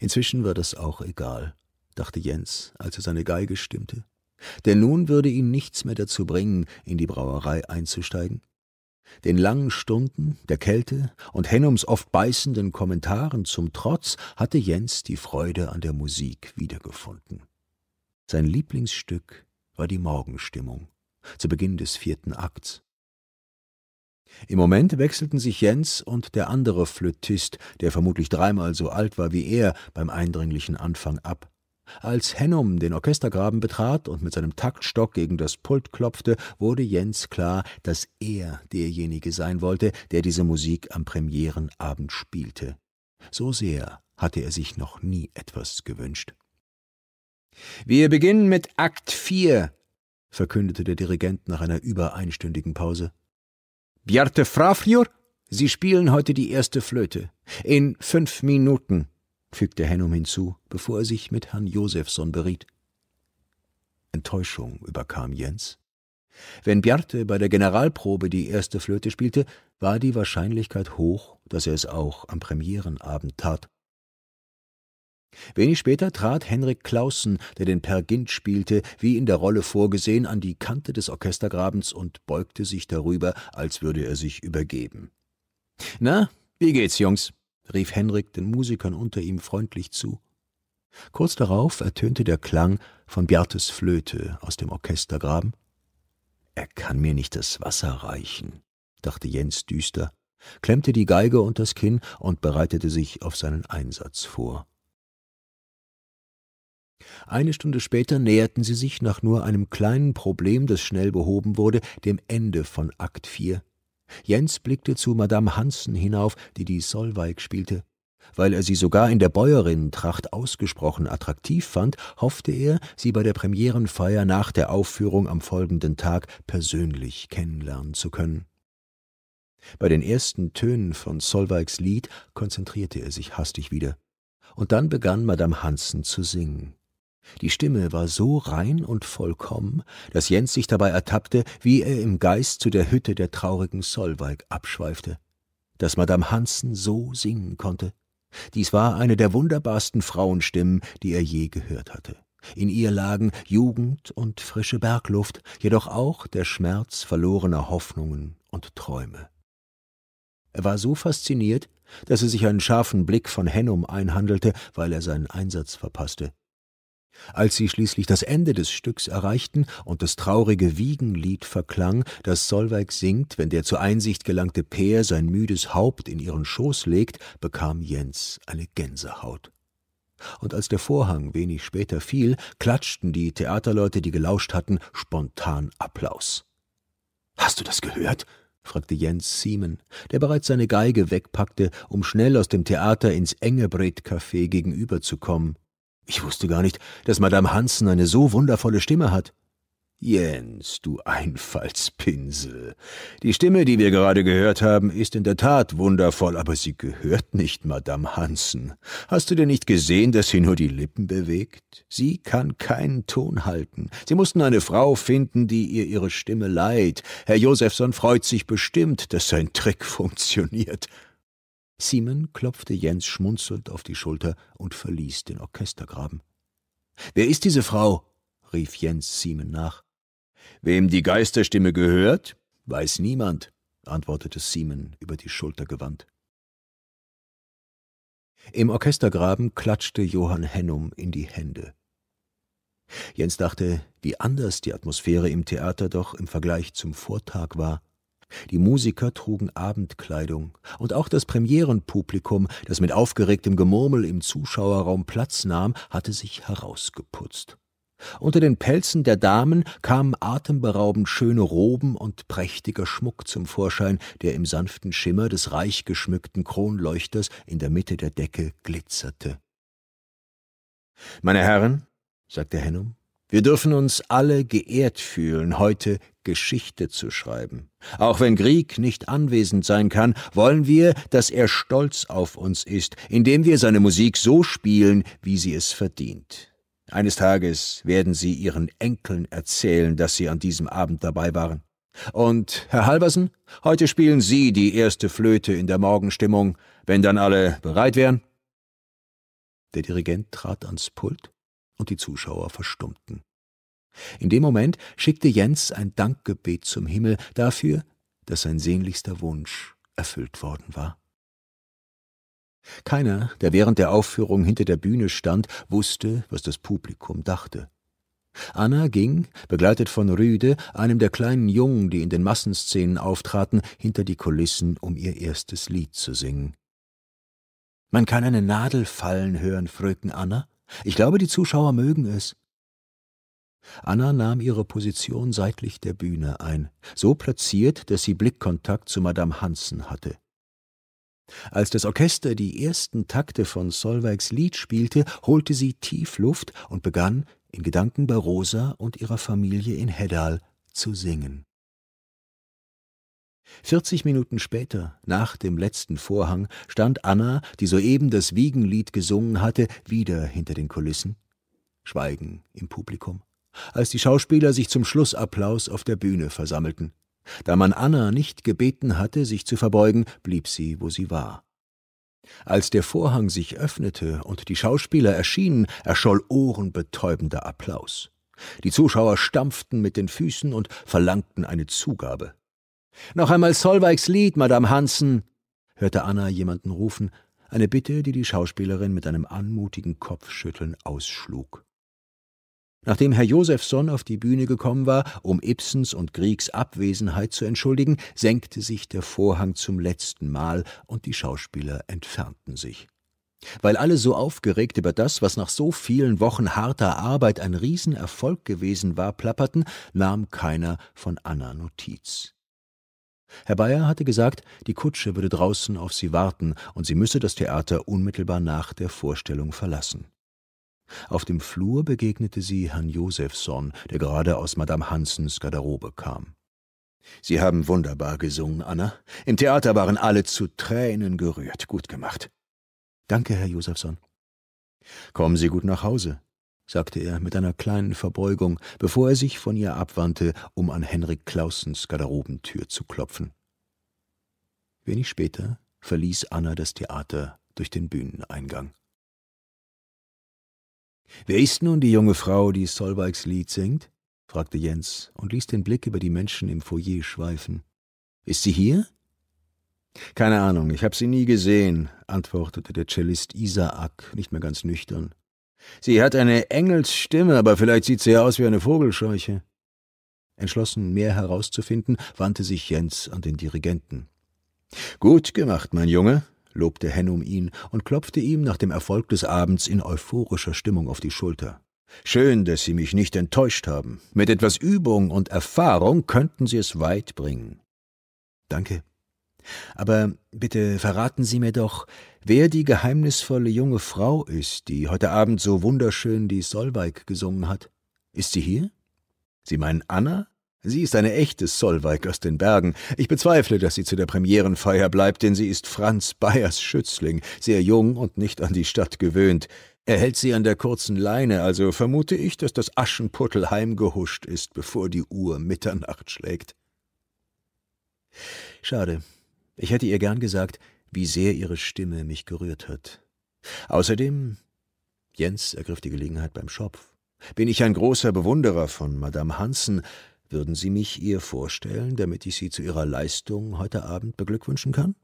Inzwischen war das auch egal, dachte Jens, als er seine Geige stimmte, denn nun würde ihn nichts mehr dazu bringen, in die Brauerei einzusteigen. Den langen Stunden, der Kälte und Hennums oft beißenden Kommentaren zum Trotz hatte Jens die Freude an der Musik wiedergefunden. Sein Lieblingsstück war die Morgenstimmung zu Beginn des vierten Akts. Im Moment wechselten sich Jens und der andere Flötist, der vermutlich dreimal so alt war wie er, beim eindringlichen Anfang ab. Als Hennum den Orchestergraben betrat und mit seinem Taktstock gegen das Pult klopfte, wurde Jens klar, dass er derjenige sein wollte, der diese Musik am Premierenabend spielte. So sehr hatte er sich noch nie etwas gewünscht. Wir beginnen mit Akt vier, verkündete der Dirigent nach einer über einstündigen Pause. Bjarte Frafjord, Sie spielen heute die erste Flöte. In fünf Minuten, fügte Hennum hinzu, bevor er sich mit Herrn Josefsson beriet. Enttäuschung überkam Jens. Wenn Bjarte bei der Generalprobe die erste Flöte spielte, war die Wahrscheinlichkeit hoch, dass er es auch am Premierenabend tat. Wenig später trat Henrik Clausen, der den Per Gint spielte, wie in der Rolle vorgesehen, an die Kante des Orchestergrabens und beugte sich darüber, als würde er sich übergeben. Na, wie geht's, Jungs? rief Henrik den Musikern unter ihm freundlich zu. Kurz darauf ertönte der Klang von Bjartes Flöte aus dem Orchestergraben. Er kann mir nicht das Wasser reichen, dachte Jens düster, klemmte die Geige unters Kinn und bereitete sich auf seinen Einsatz vor. Eine Stunde später näherten sie sich nach nur einem kleinen Problem, das schnell behoben wurde, dem Ende von Akt 4. Jens blickte zu Madame Hansen hinauf, die die Solveig spielte. Weil er sie sogar in der Bäuerinnentracht ausgesprochen attraktiv fand, hoffte er, sie bei der Premierenfeier nach der Aufführung am folgenden Tag persönlich kennenlernen zu können. Bei den ersten Tönen von Solveigs Lied konzentrierte er sich hastig wieder. Und dann begann Madame Hansen zu singen. Die Stimme war so rein und vollkommen, dass Jens sich dabei ertappte, wie er im Geist zu der Hütte der traurigen Solveig abschweifte. Dass Madame Hansen so singen konnte, dies war eine der wunderbarsten Frauenstimmen, die er je gehört hatte. In ihr lagen Jugend und frische Bergluft, jedoch auch der Schmerz verlorener Hoffnungen und Träume. Er war so fasziniert, dass er sich einen scharfen Blick von Hennum einhandelte, weil er seinen Einsatz verpasste. Als sie schließlich das Ende des Stücks erreichten und das traurige Wiegenlied verklang, das Solveig singt, wenn der zur Einsicht gelangte Peer sein müdes Haupt in ihren Schoß legt, bekam Jens eine Gänsehaut. Und als der Vorhang wenig später fiel, klatschten die Theaterleute, die gelauscht hatten, spontan Applaus. Hast du das gehört? fragte Jens Siemen, der bereits seine Geige wegpackte, um schnell aus dem Theater ins Engebret-Café gegenüber. Ich wusste gar nicht, dass Madame Hansen eine so wundervolle Stimme hat. Jens, du Einfallspinsel. Die Stimme, die wir gerade gehört haben, ist in der Tat wundervoll, aber sie gehört nicht Madame Hansen. Hast du denn nicht gesehen, dass sie nur die Lippen bewegt? Sie kann keinen Ton halten. Sie mussten eine Frau finden, die ihr ihre Stimme leiht. Herr Josephson freut sich bestimmt, dass sein Trick funktioniert. Simon klopfte Jens schmunzelnd auf die Schulter und verließ den Orchestergraben. Wer ist diese Frau? rief Jens Simon nach. Wem die Geisterstimme gehört, weiß niemand, antwortete Simon über die Schulter gewandt. Im Orchestergraben klatschte Johann Hennum in die Hände. Jens dachte, wie anders die Atmosphäre im Theater doch im Vergleich zum Vortag war. Die Musiker trugen Abendkleidung, und auch das Premierenpublikum, das mit aufgeregtem Gemurmel im Zuschauerraum Platz nahm, hatte sich herausgeputzt. Unter den Pelzen der Damen kamen atemberaubend schöne Roben und prächtiger Schmuck zum Vorschein, der im sanften Schimmer des reich geschmückten Kronleuchters in der Mitte der Decke glitzerte. Meine Herren, sagte Hennum, wir dürfen uns alle geehrt fühlen, heute Geschichte zu schreiben. Auch wenn Grieg nicht anwesend sein kann, wollen wir, dass er stolz auf uns ist, indem wir seine Musik so spielen, wie sie es verdient. Eines Tages werden Sie Ihren Enkeln erzählen, dass Sie an diesem Abend dabei waren. Und, Herr Halversen, heute spielen Sie die erste Flöte in der Morgenstimmung, wenn dann alle bereit wären. Der Dirigent trat ans Pult und die Zuschauer verstummten. In dem Moment schickte Jens ein Dankgebet zum Himmel dafür, dass sein sehnlichster Wunsch erfüllt worden war. Keiner, der während der Aufführung hinter der Bühne stand, wusste, was das Publikum dachte. Anna ging, begleitet von Rüde, einem der kleinen Jungen, die in den Massenszenen auftraten, hinter die Kulissen, um ihr erstes Lied zu singen. Man kann eine Nadel fallen hören, fröken Anna, ich glaube, die Zuschauer mögen es. Anna nahm ihre Position seitlich der Bühne ein, so platziert, dass sie Blickkontakt zu Madame Hansen hatte. Als das Orchester die ersten Takte von Solveigs Lied spielte, holte sie tief Luft und begann, in Gedanken bei Rosa und ihrer Familie in Heddal, zu singen. Vierzig Minuten später, nach dem letzten Vorhang, stand Anna, die soeben das Wiegenlied gesungen hatte, wieder hinter den Kulissen. Schweigen im Publikum, als die Schauspieler sich zum Schlussapplaus auf der Bühne versammelten. Da man Anna nicht gebeten hatte, sich zu verbeugen, blieb sie, wo sie war. Als der Vorhang sich öffnete und die Schauspieler erschienen, erscholl ohrenbetäubender Applaus. Die Zuschauer stampften mit den Füßen und verlangten eine Zugabe. Noch einmal Solveigs Lied, Madame Hansen, hörte Anna jemanden rufen, eine Bitte, die die Schauspielerin mit einem anmutigen Kopfschütteln ausschlug. Nachdem Herr Josephson auf die Bühne gekommen war, um Ibsens und Griegs Abwesenheit zu entschuldigen, senkte sich der Vorhang zum letzten Mal und die Schauspieler entfernten sich. Weil alle so aufgeregt über das, was nach so vielen Wochen harter Arbeit ein Riesenerfolg gewesen war, plapperten, nahm keiner von Anna Notiz. Herr Bayer hatte gesagt, die Kutsche würde draußen auf sie warten und sie müsse das Theater unmittelbar nach der Vorstellung verlassen. Auf dem Flur begegnete sie Herrn Josephson, der gerade aus Madame Hansens Garderobe kam. Sie haben wunderbar gesungen, Anna. Im Theater waren alle zu Tränen gerührt. Gut gemacht. Danke, Herr Josephson. Kommen Sie gut nach Hause, sagte er mit einer kleinen Verbeugung, bevor er sich von ihr abwandte, um an Henrik Clausens Garderobentür zu klopfen. Wenig später verließ Anna das Theater durch den Bühneneingang. Wer ist nun die junge Frau, die Solveigs Lied singt? fragte Jens und ließ den Blick über die Menschen im Foyer schweifen. Ist sie hier? Keine Ahnung, ich habe sie nie gesehen, antwortete der Cellist Isaak, nicht mehr ganz nüchtern. Sie hat eine Engelsstimme, aber vielleicht sieht sie ja aus wie eine Vogelscheuche. Entschlossen, mehr herauszufinden, wandte sich Jens an den Dirigenten. Gut gemacht, mein Junge, lobte Hennum ihn und klopfte ihm nach dem Erfolg des Abends in euphorischer Stimmung auf die Schulter. Schön, dass Sie mich nicht enttäuscht haben. Mit etwas Übung und Erfahrung könnten Sie es weit bringen. Danke. Aber bitte verraten Sie mir doch, wer die geheimnisvolle junge Frau ist, die heute Abend so wunderschön die Solveig gesungen hat. Ist sie hier? Sie meinen Anna? Sie ist eine echte Solveig aus den Bergen. Ich bezweifle, dass sie zu der Premierenfeier bleibt, denn sie ist Franz Bayers Schützling, sehr jung und nicht an die Stadt gewöhnt. Er hält sie an der kurzen Leine, also vermute ich, dass das Aschenputtel heimgehuscht ist, bevor die Uhr Mitternacht schlägt. Schade. Ich hätte ihr gern gesagt, wie sehr ihre Stimme mich gerührt hat. Außerdem, Jens ergriff die Gelegenheit beim Schopf, bin ich ein großer Bewunderer von Madame Hansen, würden Sie mich ihr vorstellen, damit ich Sie zu Ihrer Leistung heute Abend beglückwünschen kann?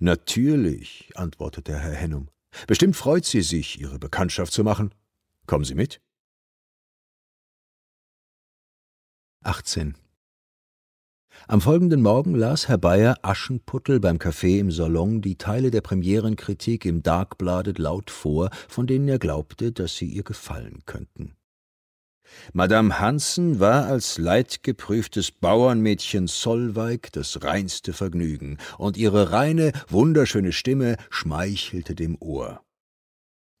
Natürlich, antwortete Herr Hennum. Bestimmt freut sie sich, Ihre Bekanntschaft zu machen. Kommen Sie mit. 18. Am folgenden Morgen las Herr Bayer Aschenputtel beim Café im Salon die Teile der Premierenkritik im Darkbladet laut vor, von denen er glaubte, dass sie ihr gefallen könnten. Madame Hansen war als leidgeprüftes Bauernmädchen Solveig das reinste Vergnügen, und ihre reine, wunderschöne Stimme schmeichelte dem Ohr.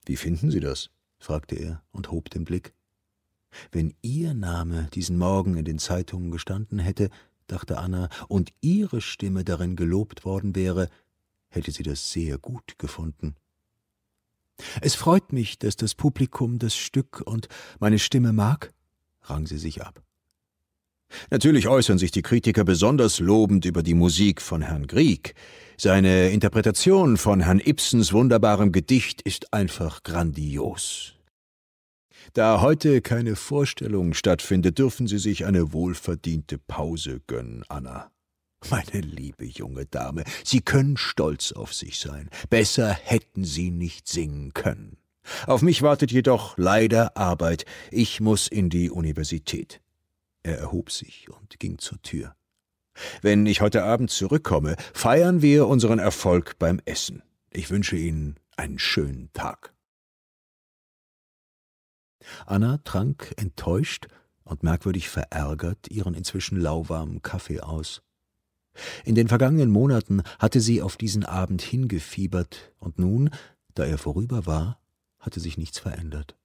Wie finden Sie das? fragte er und hob den Blick. Wenn Ihr Name diesen Morgen in den Zeitungen gestanden hätte, dachte Anna, und Ihre Stimme darin gelobt worden wäre, hätte sie das sehr gut gefunden. Es freut mich, dass das Publikum das Stück und meine Stimme mag, rang sie sich ab. Natürlich äußern sich die Kritiker besonders lobend über die Musik von Herrn Grieg. Seine Interpretation von Herrn Ibsens wunderbarem Gedicht ist einfach grandios. Da heute keine Vorstellung stattfindet, dürfen Sie sich eine wohlverdiente Pause gönnen, Anna. Meine liebe junge Dame, Sie können stolz auf sich sein. Besser hätten Sie nicht singen können. Auf mich wartet jedoch leider Arbeit. Ich muss in die Universität. Er erhob sich und ging zur Tür. Wenn ich heute Abend zurückkomme, feiern wir unseren Erfolg beim Essen. Ich wünsche Ihnen einen schönen Tag. Anna trank enttäuscht und merkwürdig verärgert ihren inzwischen lauwarmen Kaffee aus. In den vergangenen Monaten hatte sie auf diesen Abend hingefiebert, und nun, da er vorüber war, hatte sich nichts verändert.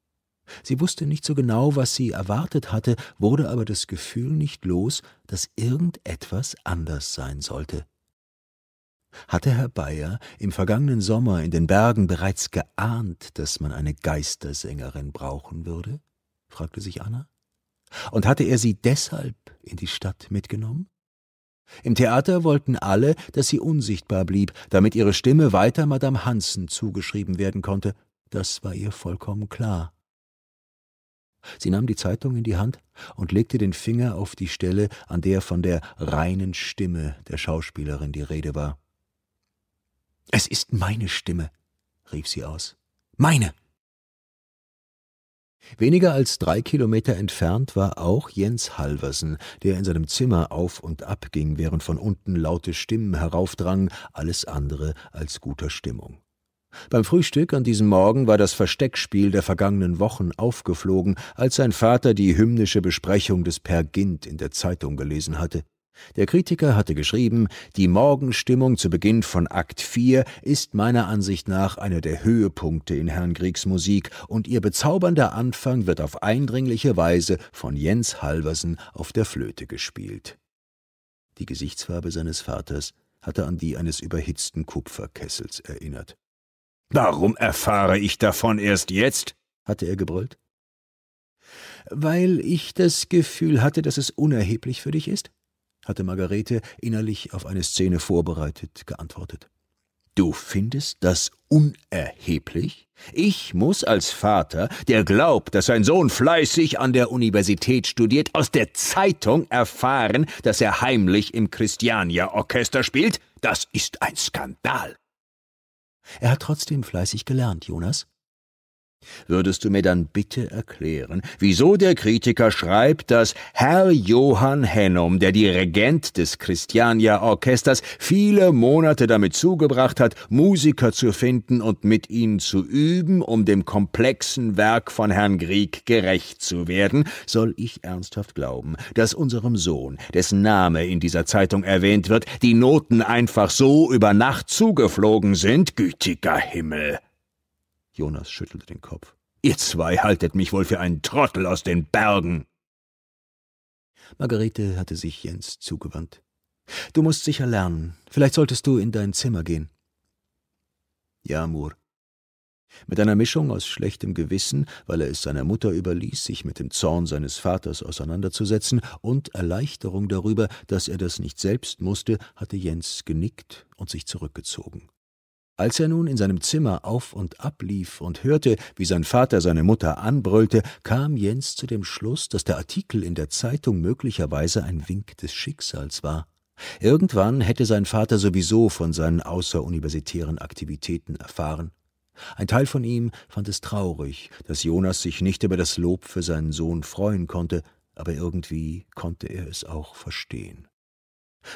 Sie wusste nicht so genau, was sie erwartet hatte, wurde aber das Gefühl nicht los, dass irgendetwas anders sein sollte. Hatte Herr Bayer im vergangenen Sommer in den Bergen bereits geahnt, dass man eine Geistersängerin brauchen würde? fragte sich Anna. Und hatte er sie deshalb in die Stadt mitgenommen? Im Theater wollten alle, dass sie unsichtbar blieb, damit ihre Stimme weiter Madame Hansen zugeschrieben werden konnte. Das war ihr vollkommen klar. Sie nahm die Zeitung in die Hand und legte den Finger auf die Stelle, an der von der reinen Stimme der Schauspielerin die Rede war. Es ist meine Stimme, rief sie aus. Meine! Weniger als drei Kilometer entfernt war auch Jens Halversen, der in seinem Zimmer auf und ab ging, während von unten laute Stimmen heraufdrangen, alles andere als guter Stimmung. Beim Frühstück an diesem Morgen war das Versteckspiel der vergangenen Wochen aufgeflogen, als sein Vater die hymnische Besprechung des Per Gint in der Zeitung gelesen hatte. Der Kritiker hatte geschrieben, die Morgenstimmung zu Beginn von Akt 4 ist meiner Ansicht nach einer der Höhepunkte in Herrn Griegs Musik und ihr bezaubernder Anfang wird auf eindringliche Weise von Jens Halversen auf der Flöte gespielt. Die Gesichtsfarbe seines Vaters hatte an die eines überhitzten Kupferkessels erinnert. Warum erfahre ich davon erst jetzt? hatte er gebrüllt. Weil ich das Gefühl hatte, dass es unerheblich für dich ist, hatte Margarete innerlich auf eine Szene vorbereitet geantwortet. Du findest das unerheblich? Ich muss als Vater, der glaubt, dass sein Sohn fleißig an der Universität studiert, aus der Zeitung erfahren, dass er heimlich im Christiania-Orchester spielt? Das ist ein Skandal. Er hat trotzdem fleißig gelernt, Jonas. Würdest du mir dann bitte erklären, wieso der Kritiker schreibt, dass Herr Johann Hennom, der Dirigent des Christiania Orchesters, viele Monate damit zugebracht hat, Musiker zu finden und mit ihnen zu üben, um dem komplexen Werk von Herrn Grieg gerecht zu werden? Soll ich ernsthaft glauben, dass unserem Sohn, dessen Name in dieser Zeitung erwähnt wird, die Noten einfach so über Nacht zugeflogen sind? Gütiger Himmel! Jonas schüttelte den Kopf. Ihr zwei haltet mich wohl für einen Trottel aus den Bergen. Margarete hatte sich Jens zugewandt. Du musst sicher lernen. Vielleicht solltest du in dein Zimmer gehen. Ja, Mur. Mit einer Mischung aus schlechtem Gewissen, weil er es seiner Mutter überließ, sich mit dem Zorn seines Vaters auseinanderzusetzen, und Erleichterung darüber, dass er das nicht selbst musste, hatte Jens genickt und sich zurückgezogen. Als er nun in seinem Zimmer auf und ab lief und hörte, wie sein Vater seine Mutter anbrüllte, kam Jens zu dem Schluss, dass der Artikel in der Zeitung möglicherweise ein Wink des Schicksals war. Irgendwann hätte sein Vater sowieso von seinen außeruniversitären Aktivitäten erfahren. Ein Teil von ihm fand es traurig, dass Jonas sich nicht über das Lob für seinen Sohn freuen konnte, aber irgendwie konnte er es auch verstehen.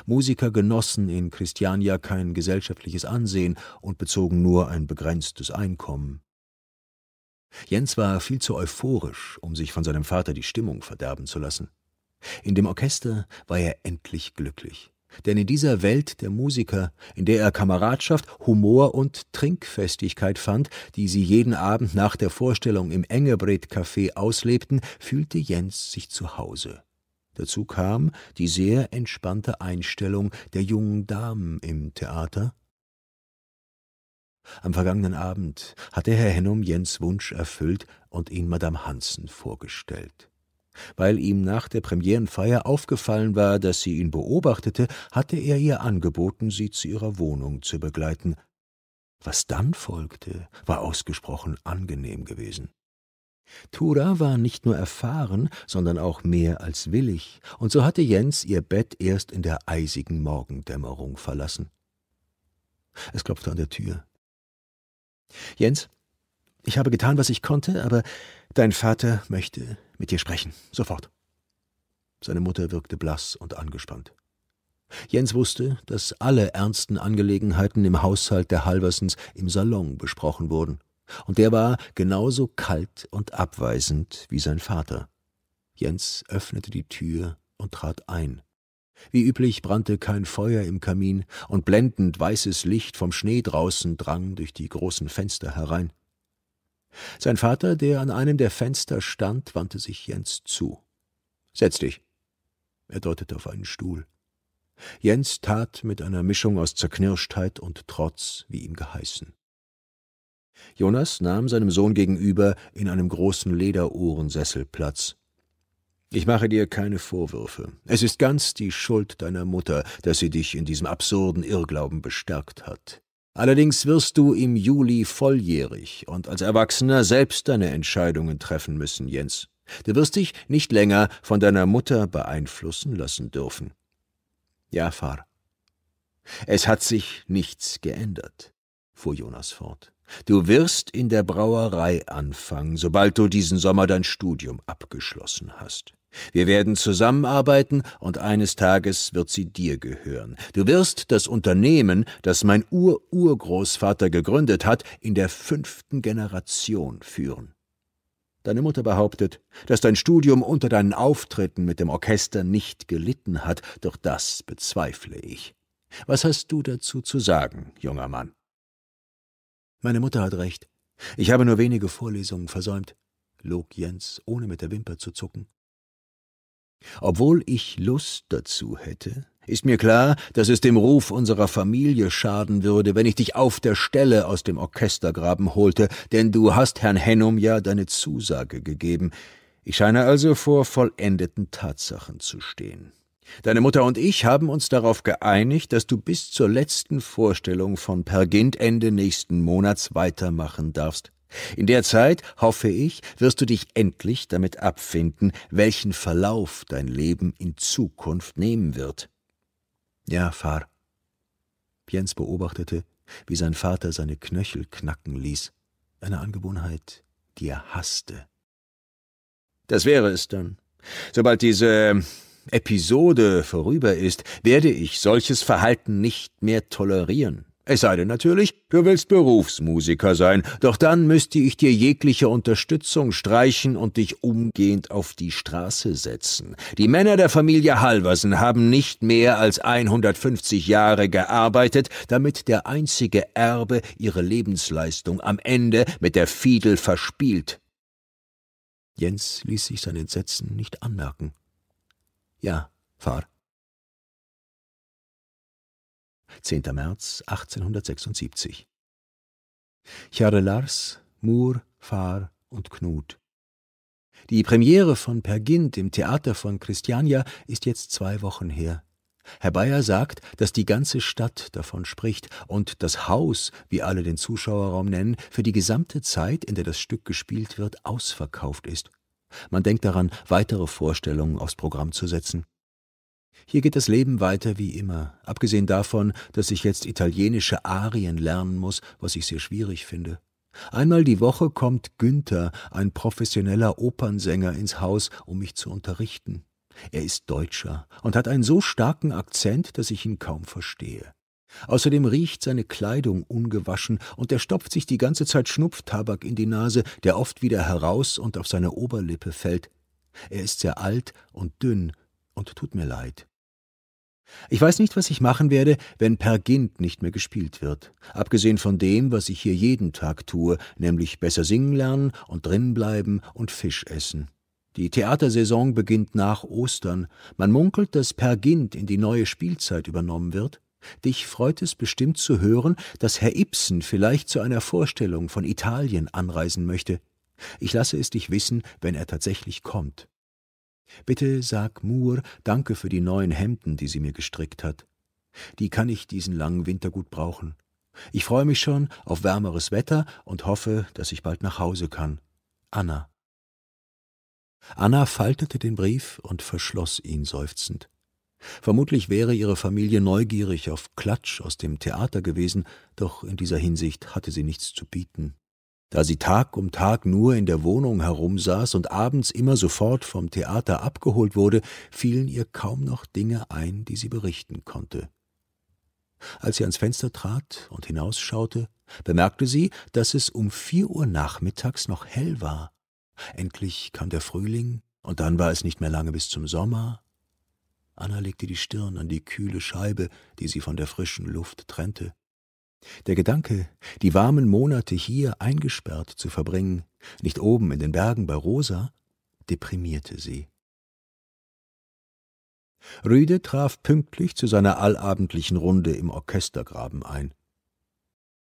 Musiker genossen in Christiania kein gesellschaftliches Ansehen und bezogen nur ein begrenztes Einkommen. Jens war viel zu euphorisch, um sich von seinem Vater die Stimmung verderben zu lassen. In dem Orchester war er endlich glücklich. Denn in dieser Welt der Musiker, in der er Kameradschaft, Humor und Trinkfestigkeit fand, die sie jeden Abend nach der Vorstellung im Engebret-Café auslebten, fühlte Jens sich zu Hause. Dazu kam die sehr entspannte Einstellung der jungen Damen im Theater. Am vergangenen Abend hatte Herr Hennom Jens Wunsch erfüllt und ihn Madame Hansen vorgestellt. Weil ihm nach der Premierenfeier aufgefallen war, dass sie ihn beobachtete, hatte er ihr angeboten, sie zu ihrer Wohnung zu begleiten. Was dann folgte, war ausgesprochen angenehm gewesen. Tura war nicht nur erfahren, sondern auch mehr als willig, und so hatte Jens ihr Bett erst in der eisigen Morgendämmerung verlassen. Es klopfte an der Tür. Jens, ich habe getan, was ich konnte, aber dein Vater möchte mit dir sprechen, sofort. Seine Mutter wirkte blass und angespannt. Jens wusste, dass alle ernsten Angelegenheiten im Haushalt der Halversens im Salon besprochen wurden und der war genauso kalt und abweisend wie sein Vater. Jens öffnete die Tür und trat ein. Wie üblich brannte kein Feuer im Kamin, und blendend weißes Licht vom Schnee draußen drang durch die großen Fenster herein. Sein Vater, der an einem der Fenster stand, wandte sich Jens zu. Setz dich. Er deutete auf einen Stuhl. Jens tat mit einer Mischung aus Zerknirschtheit und Trotz, wie ihm geheißen. Jonas nahm seinem Sohn gegenüber in einem großen Lederohrensessel Platz. Ich mache dir keine Vorwürfe. Es ist ganz die Schuld deiner Mutter, dass sie dich in diesem absurden Irrglauben bestärkt hat. Allerdings wirst du im Juli volljährig und als Erwachsener selbst deine Entscheidungen treffen müssen, Jens. Du wirst dich nicht länger von deiner Mutter beeinflussen lassen dürfen. Ja, Fahr. Es hat sich nichts geändert, fuhr Jonas fort. Du wirst in der Brauerei anfangen, sobald du diesen Sommer dein Studium abgeschlossen hast. Wir werden zusammenarbeiten und eines Tages wird sie dir gehören. Du wirst das Unternehmen, das mein Ur-Urgroßvater gegründet hat, in der fünften Generation führen. Deine Mutter behauptet, dass dein Studium unter deinen Auftritten mit dem Orchester nicht gelitten hat, doch das bezweifle ich. Was hast du dazu zu sagen, junger Mann? Meine Mutter hat recht. Ich habe nur wenige Vorlesungen versäumt, log Jens, ohne mit der Wimper zu zucken. Obwohl ich Lust dazu hätte, ist mir klar, dass es dem Ruf unserer Familie schaden würde, wenn ich dich auf der Stelle aus dem Orchestergraben holte, denn du hast Herrn Hennum ja deine Zusage gegeben. Ich scheine also vor vollendeten Tatsachen zu stehen. Deine Mutter und ich haben uns darauf geeinigt, dass du bis zur letzten Vorstellung von Pergint Ende nächsten Monats weitermachen darfst. In der Zeit, hoffe ich, wirst du dich endlich damit abfinden, welchen Verlauf dein Leben in Zukunft nehmen wird. Ja, Fahr. Jens beobachtete, wie sein Vater seine Knöchel knacken ließ, eine Angewohnheit, die er hasste. Das wäre es dann. Sobald diese Episode vorüber ist, werde ich solches Verhalten nicht mehr tolerieren. Es sei denn natürlich, du willst Berufsmusiker sein, doch dann müsste ich dir jegliche Unterstützung streichen und dich umgehend auf die Straße setzen. Die Männer der Familie Halversen haben nicht mehr als 150 Jahre gearbeitet, damit der einzige Erbe ihre Lebensleistung am Ende mit der Fiedel verspielt. Jens ließ sich sein Entsetzen nicht anmerken. Ja, fahr. 10. März 1876. Charre Lars, Mur, Fahr und Knut. Die Premiere von Per Gint im Theater von Christiania ist jetzt zwei Wochen her. Herr Bayer sagt, dass die ganze Stadt davon spricht und das Haus, wie alle den Zuschauerraum nennen, für die gesamte Zeit, in der das Stück gespielt wird, ausverkauft ist. Man denkt daran, weitere Vorstellungen aufs Programm zu setzen. Hier geht das Leben weiter wie immer, abgesehen davon, dass ich jetzt italienische Arien lernen muss, was ich sehr schwierig finde. Einmal die Woche kommt Günther, ein professioneller Opernsänger, ins Haus, um mich zu unterrichten. Er ist Deutscher und hat einen so starken Akzent, dass ich ihn kaum verstehe. Außerdem riecht seine Kleidung ungewaschen und er stopft sich die ganze Zeit Schnupftabak in die Nase, der oft wieder heraus und auf seine Oberlippe fällt. Er ist sehr alt und dünn und tut mir leid. Ich weiß nicht, was ich machen werde, wenn Per Gint nicht mehr gespielt wird, abgesehen von dem, was ich hier jeden Tag tue, nämlich besser singen lernen und drinbleiben und Fisch essen. Die Theatersaison beginnt nach Ostern. Man munkelt, dass Per Gint in die neue Spielzeit übernommen wird. Dich freut es bestimmt zu hören, dass Herr Ibsen vielleicht zu einer Vorstellung von Italien anreisen möchte. Ich lasse es dich wissen, wenn er tatsächlich kommt. Bitte sag Moore Danke für die neuen Hemden, die sie mir gestrickt hat. Die kann ich diesen langen Winter gut brauchen. Ich freue mich schon auf wärmeres Wetter und hoffe, dass ich bald nach Hause kann. Anna. Anna faltete den Brief und verschloss ihn seufzend. Vermutlich wäre ihre Familie neugierig auf Klatsch aus dem Theater gewesen, doch in dieser Hinsicht hatte sie nichts zu bieten. Da sie Tag um Tag nur in der Wohnung herumsaß und abends immer sofort vom Theater abgeholt wurde, fielen ihr kaum noch Dinge ein, die sie berichten konnte. Als sie ans Fenster trat und hinausschaute, bemerkte sie, dass es um vier Uhr nachmittags noch hell war. Endlich kam der Frühling, und dann war es nicht mehr lange bis zum Sommer. Anna legte die Stirn an die kühle Scheibe, die sie von der frischen Luft trennte. Der Gedanke, die warmen Monate hier eingesperrt zu verbringen, nicht oben in den Bergen bei Rosa, deprimierte sie. Rüde traf pünktlich zu seiner allabendlichen Runde im Orchestergraben ein.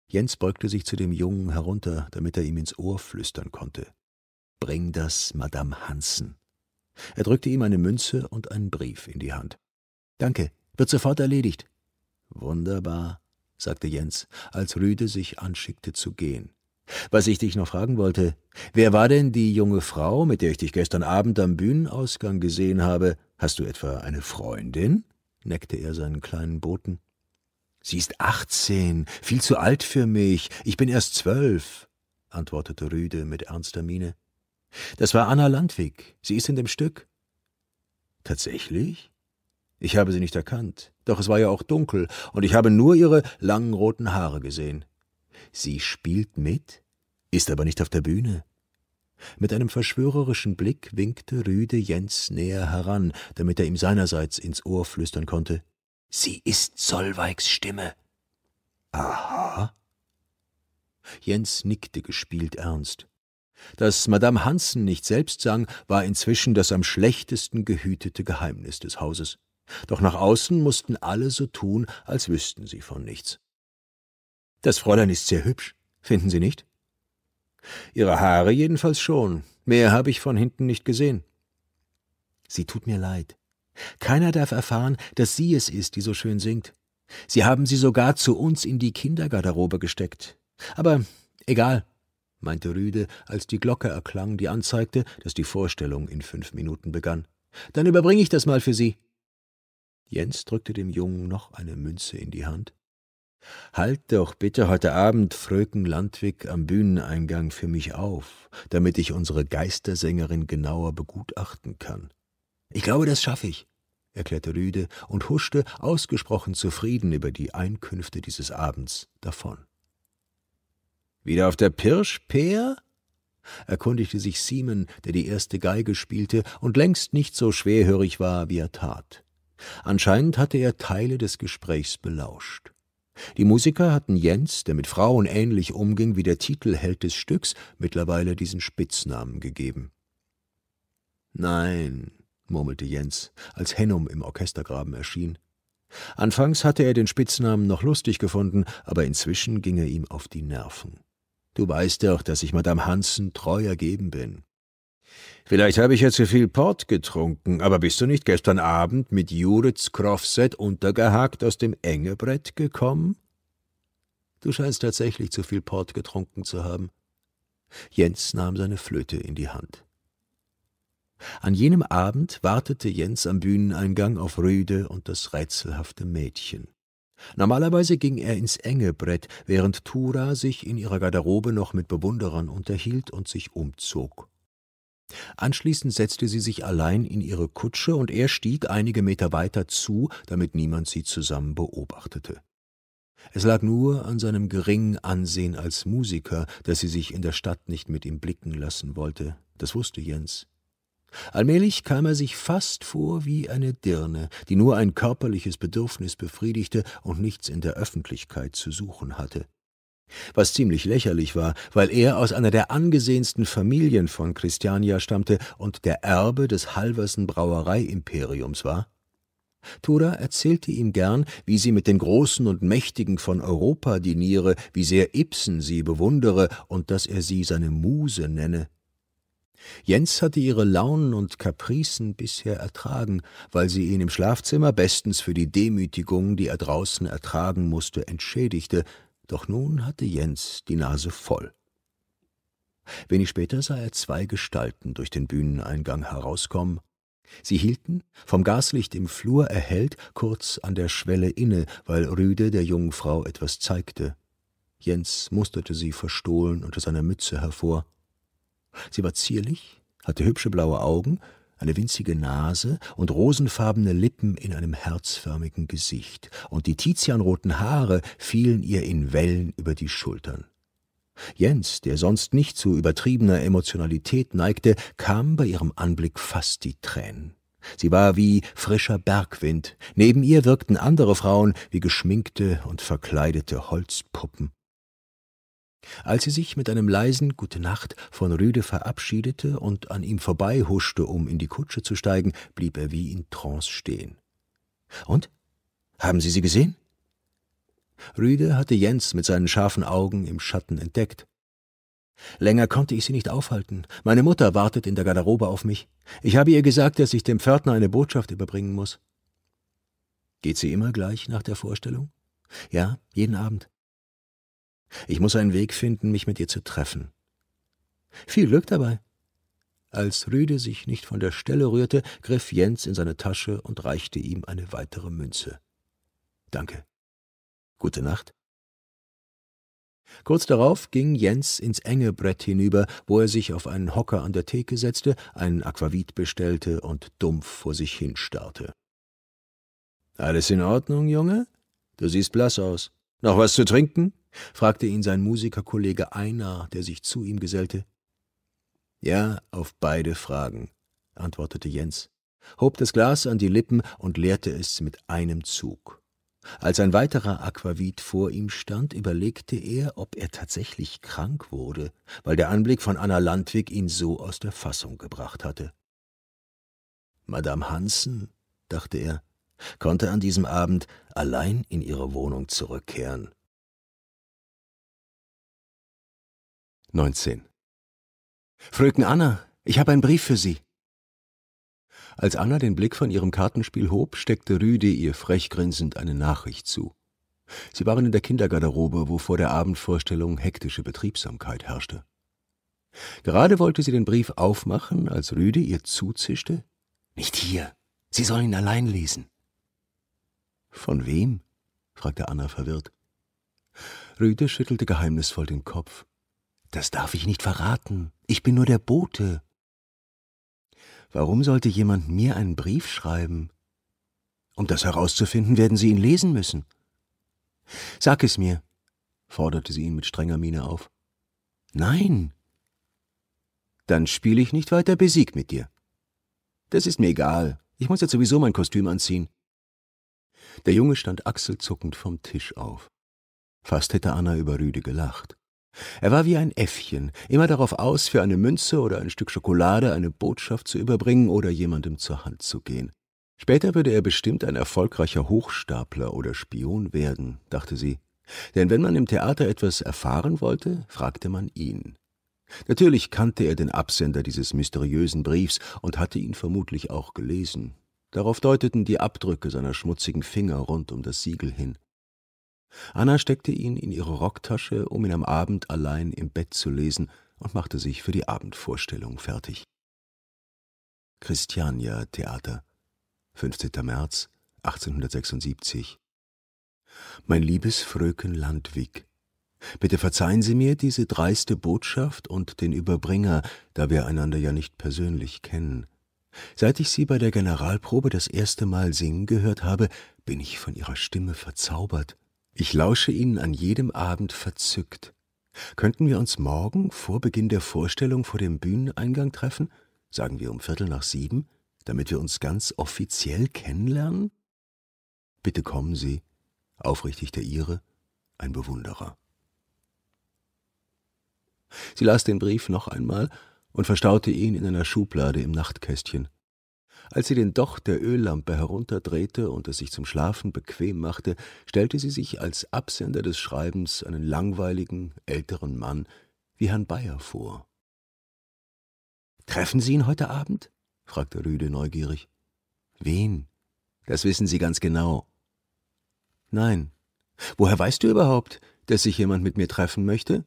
Jens beugte sich zu dem Jungen herunter, damit er ihm ins Ohr flüstern konnte. Bring das Madame Hansen. Er drückte ihm eine Münze und einen Brief in die Hand. Danke, wird sofort erledigt. Wunderbar, sagte Jens, als Rüde sich anschickte zu gehen. Was ich dich noch fragen wollte, wer war denn die junge Frau, mit der ich dich gestern Abend am Bühnenausgang gesehen habe? Hast du etwa eine Freundin? neckte er seinen kleinen Boten. Sie ist achtzehn, viel zu alt für mich, ich bin erst zwölf, antwortete Rüde mit ernster Miene. Das war Anna Landwig, sie ist in dem Stück. Tatsächlich? Ich habe sie nicht erkannt, doch es war ja auch dunkel, und ich habe nur ihre langen roten Haare gesehen. Sie spielt mit, ist aber nicht auf der Bühne. Mit einem verschwörerischen Blick winkte Rüde Jens näher heran, damit er ihm seinerseits ins Ohr flüstern konnte. Sie ist Solveigs Stimme. Aha. Jens nickte gespielt ernst. Dass Madame Hansen nicht selbst sang, war inzwischen das am schlechtesten gehütete Geheimnis des Hauses. Doch nach außen mussten alle so tun, als wüssten sie von nichts. Das Fräulein ist sehr hübsch, finden Sie nicht? Ihre Haare jedenfalls schon. Mehr habe ich von hinten nicht gesehen. Sie tut mir leid. Keiner darf erfahren, dass sie es ist, die so schön singt. Sie haben sie sogar zu uns in die Kindergarderobe gesteckt. Aber egal, meinte Rüde, als die Glocke erklang, die anzeigte, dass die Vorstellung in fünf Minuten begann. Dann überbringe ich das mal für Sie. Jens drückte dem Jungen noch eine Münze in die Hand. Halt doch bitte heute Abend Fröken Landwig am Bühneneingang für mich auf, damit ich unsere Geistersängerin genauer begutachten kann. Ich glaube, das schaffe ich, erklärte Rüde und huschte, ausgesprochen zufrieden über die Einkünfte dieses Abends, davon. Wieder auf der Pirsch, Peer? erkundigte sich Simon, der die erste Geige spielte und längst nicht so schwerhörig war, wie er tat. Anscheinend hatte er Teile des Gesprächs belauscht. Die Musiker hatten Jens, der mit Frauen ähnlich umging wie der Titelheld des Stücks, mittlerweile diesen Spitznamen gegeben. Nein, murmelte Jens, als Hennum im Orchestergraben erschien. Anfangs hatte er den Spitznamen noch lustig gefunden, aber inzwischen ging er ihm auf die Nerven. Du weißt doch, dass ich Madame Hansen treu ergeben bin. Vielleicht habe ich ja zu viel Port getrunken, aber bist du nicht gestern Abend mit Juritz Krofset untergehakt aus dem Engebrett gekommen? Du scheinst tatsächlich zu viel Port getrunken zu haben. Jens nahm seine Flöte in die Hand. An jenem Abend wartete Jens am Bühneneingang auf Rüde und das rätselhafte Mädchen. Normalerweise ging er ins Engebrett, während Tura sich in ihrer Garderobe noch mit Bewunderern unterhielt und sich umzog. Anschließend setzte sie sich allein in ihre Kutsche und er stieg einige Meter weiter zu, damit niemand sie zusammen beobachtete. Es lag nur an seinem geringen Ansehen als Musiker, dass sie sich in der Stadt nicht mit ihm blicken lassen wollte, das wusste Jens. Allmählich kam er sich fast vor wie eine Dirne, die nur ein körperliches Bedürfnis befriedigte und nichts in der Öffentlichkeit zu suchen hatte was ziemlich lächerlich war, weil er aus einer der angesehensten Familien von Christiania stammte und der Erbe des Halversen Brauereiimperiums war. Tura erzählte ihm gern, wie sie mit den Großen und Mächtigen von Europa diniere, wie sehr Ibsen sie bewundere und dass er sie seine Muse nenne. Jens hatte ihre Launen und Kapricen bisher ertragen, weil sie ihn im Schlafzimmer bestens für die Demütigung, die er draußen ertragen musste, entschädigte, doch nun hatte Jens die Nase voll. Wenig später sah er zwei Gestalten durch den Bühneneingang herauskommen. Sie hielten, vom Gaslicht im Flur erhellt, kurz an der Schwelle inne, weil Rüde der jungen Frau etwas zeigte. Jens musterte sie verstohlen unter seiner Mütze hervor. Sie war zierlich, hatte hübsche blaue Augen, eine winzige Nase und rosenfarbene Lippen in einem herzförmigen Gesicht, und die tizianroten Haare fielen ihr in Wellen über die Schultern. Jens, der sonst nicht zu übertriebener Emotionalität neigte, kam bei ihrem Anblick fast die Tränen. Sie war wie frischer Bergwind, neben ihr wirkten andere Frauen wie geschminkte und verkleidete Holzpuppen. Als sie sich mit einem leisen Gute Nacht von Rüde verabschiedete und an ihm vorbeihuschte, um in die Kutsche zu steigen, blieb er wie in Trance stehen. Und? Haben Sie sie gesehen? Rüde hatte Jens mit seinen scharfen Augen im Schatten entdeckt. Länger konnte ich sie nicht aufhalten. Meine Mutter wartet in der Garderobe auf mich. Ich habe ihr gesagt, dass ich dem Pförtner eine Botschaft überbringen muss. Geht sie immer gleich nach der Vorstellung? Ja, jeden Abend. Ich muss einen Weg finden, mich mit ihr zu treffen. Viel Glück dabei. Als Rüde sich nicht von der Stelle rührte, griff Jens in seine Tasche und reichte ihm eine weitere Münze. Danke. Gute Nacht. Kurz darauf ging Jens ins enge Brett hinüber, wo er sich auf einen Hocker an der Theke setzte, ein Aquavit bestellte und dumpf vor sich hinstarrte. Alles in Ordnung, Junge? Du siehst blass aus. Noch was zu trinken? Fragte ihn sein Musikerkollege Einar, der sich zu ihm gesellte. Ja, auf beide Fragen, antwortete Jens, hob das Glas an die Lippen und leerte es mit einem Zug. Als ein weiterer Aquavit vor ihm stand, überlegte er, ob er tatsächlich krank wurde, weil der Anblick von Anna Landwig ihn so aus der Fassung gebracht hatte. Madame Hansen, dachte er, konnte an diesem Abend allein in ihre Wohnung zurückkehren. 19. Fröken Anna, ich habe einen Brief für Sie. Als Anna den Blick von ihrem Kartenspiel hob, steckte Rüde ihr frech grinsend eine Nachricht zu. Sie waren in der Kindergarderobe, wo vor der Abendvorstellung hektische Betriebsamkeit herrschte. Gerade wollte sie den Brief aufmachen, als Rüde ihr zuzischte. Nicht hier. Sie sollen ihn allein lesen. Von wem? fragte Anna verwirrt. Rüde schüttelte geheimnisvoll den Kopf. Das darf ich nicht verraten. Ich bin nur der Bote. Warum sollte jemand mir einen Brief schreiben? Um das herauszufinden, werden Sie ihn lesen müssen. Sag es mir, forderte sie ihn mit strenger Miene auf. Nein. Dann spiele ich nicht weiter Besieg mit dir. Das ist mir egal. Ich muss jetzt sowieso mein Kostüm anziehen. Der Junge stand achselzuckend vom Tisch auf. Fast hätte Anna über Rüde gelacht. Er war wie ein Äffchen, immer darauf aus, für eine Münze oder ein Stück Schokolade eine Botschaft zu überbringen oder jemandem zur Hand zu gehen. Später würde er bestimmt ein erfolgreicher Hochstapler oder Spion werden, dachte sie. Denn wenn man im Theater etwas erfahren wollte, fragte man ihn. Natürlich kannte er den Absender dieses mysteriösen Briefs und hatte ihn vermutlich auch gelesen. Darauf deuteten die Abdrücke seiner schmutzigen Finger rund um das Siegel hin. Anna steckte ihn in ihre Rocktasche, um ihn am Abend allein im Bett zu lesen, und machte sich für die Abendvorstellung fertig. Christiania Theater 15. März 1876 Mein liebes Fröken Landwig, bitte verzeihen Sie mir diese dreiste Botschaft und den Überbringer, da wir einander ja nicht persönlich kennen. Seit ich Sie bei der Generalprobe das erste Mal singen gehört habe, bin ich von Ihrer Stimme verzaubert. Ich lausche Ihnen an jedem Abend verzückt. Könnten wir uns morgen vor Beginn der Vorstellung vor dem Bühneneingang treffen, sagen wir um Viertel nach sieben, damit wir uns ganz offiziell kennenlernen? Bitte kommen Sie, aufrichtig der Ihre, ein Bewunderer. Sie las den Brief noch einmal und verstaute ihn in einer Schublade im Nachtkästchen. Als sie den Docht der Öllampe herunterdrehte und es sich zum Schlafen bequem machte, stellte sie sich als Absender des Schreibens einen langweiligen, älteren Mann wie Herrn Bayer vor. Treffen Sie ihn heute Abend? fragte Rüde neugierig. Wen? Das wissen Sie ganz genau. Nein. Woher weißt du überhaupt, dass sich jemand mit mir treffen möchte?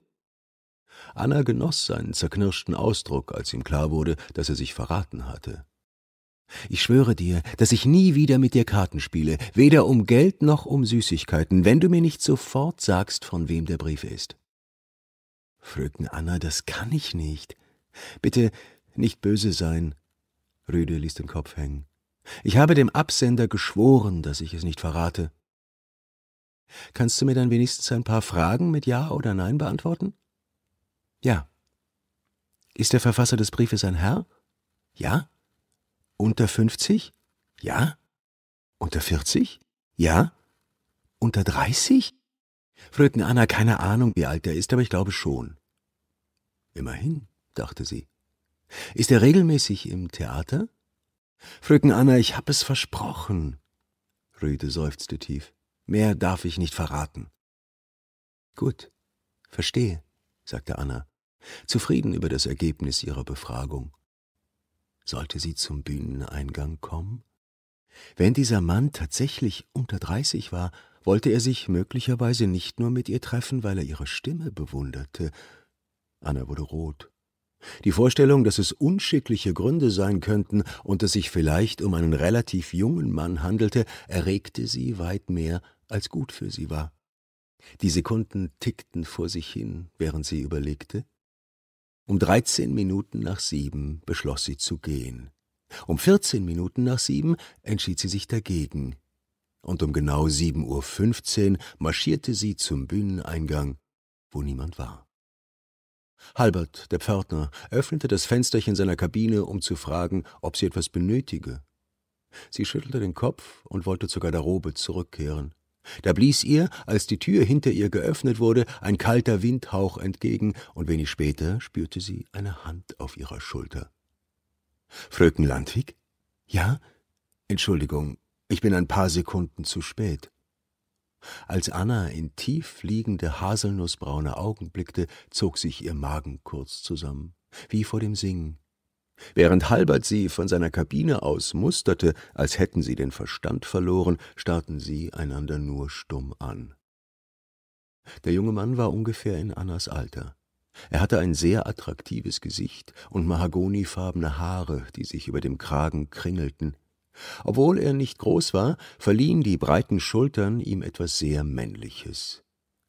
Anna genoss seinen zerknirschten Ausdruck, als ihm klar wurde, dass er sich verraten hatte. Ich schwöre dir, dass ich nie wieder mit dir Karten spiele, weder um Geld noch um Süßigkeiten, wenn du mir nicht sofort sagst, von wem der Brief ist. Fröken Anna, das kann ich nicht. Bitte nicht böse sein. Rüde ließ den Kopf hängen. Ich habe dem Absender geschworen, dass ich es nicht verrate. Kannst du mir dann wenigstens ein paar Fragen mit Ja oder Nein beantworten? Ja. Ist der Verfasser des Briefes ein Herr? Ja. Unter 50? Ja. Unter 40? Ja. Unter 30? Fröken Anna, keine Ahnung, wie alt er ist, aber ich glaube schon. Immerhin, dachte sie. Ist er regelmäßig im Theater? Fröken Anna, ich hab es versprochen. Rüde seufzte tief. Mehr darf ich nicht verraten. Gut, verstehe, sagte Anna. zufrieden über das Ergebnis ihrer Befragung. Sollte sie zum Bühneneingang kommen? Wenn dieser Mann tatsächlich unter dreißig war, wollte er sich möglicherweise nicht nur mit ihr treffen, weil er ihre Stimme bewunderte. Anna wurde rot. Die Vorstellung, dass es unschickliche Gründe sein könnten und es sich vielleicht um einen relativ jungen Mann handelte, erregte sie weit mehr, als gut für sie war. Die Sekunden tickten vor sich hin, während sie überlegte. Um dreizehn Minuten nach sieben beschloss sie zu gehen. Um vierzehn Minuten nach sieben entschied sie sich dagegen. Und um genau sieben Uhr fünfzehn marschierte sie zum Bühneneingang, wo niemand war. Halbert, der Pförtner, öffnete das Fensterchen seiner Kabine, um zu fragen, ob sie etwas benötige. Sie schüttelte den Kopf und wollte zur Garderobe zurückkehren. Da blies ihr, als die Tür hinter ihr geöffnet wurde, ein kalter Windhauch entgegen, und wenig später spürte sie eine Hand auf ihrer Schulter. Fröken Landwig? Ja? Entschuldigung, ich bin ein paar Sekunden zu spät. Als Anna in tief liegende haselnussbraune Augen blickte, zog sich ihr Magen kurz zusammen, wie vor dem Singen. Während Halbert sie von seiner Kabine aus musterte, als hätten sie den Verstand verloren, starrten sie einander nur stumm an. Der junge Mann war ungefähr in Annas Alter. Er hatte ein sehr attraktives Gesicht und mahagonifarbene Haare, die sich über dem Kragen kringelten. Obwohl er nicht groß war, verliehen die breiten Schultern ihm etwas sehr Männliches.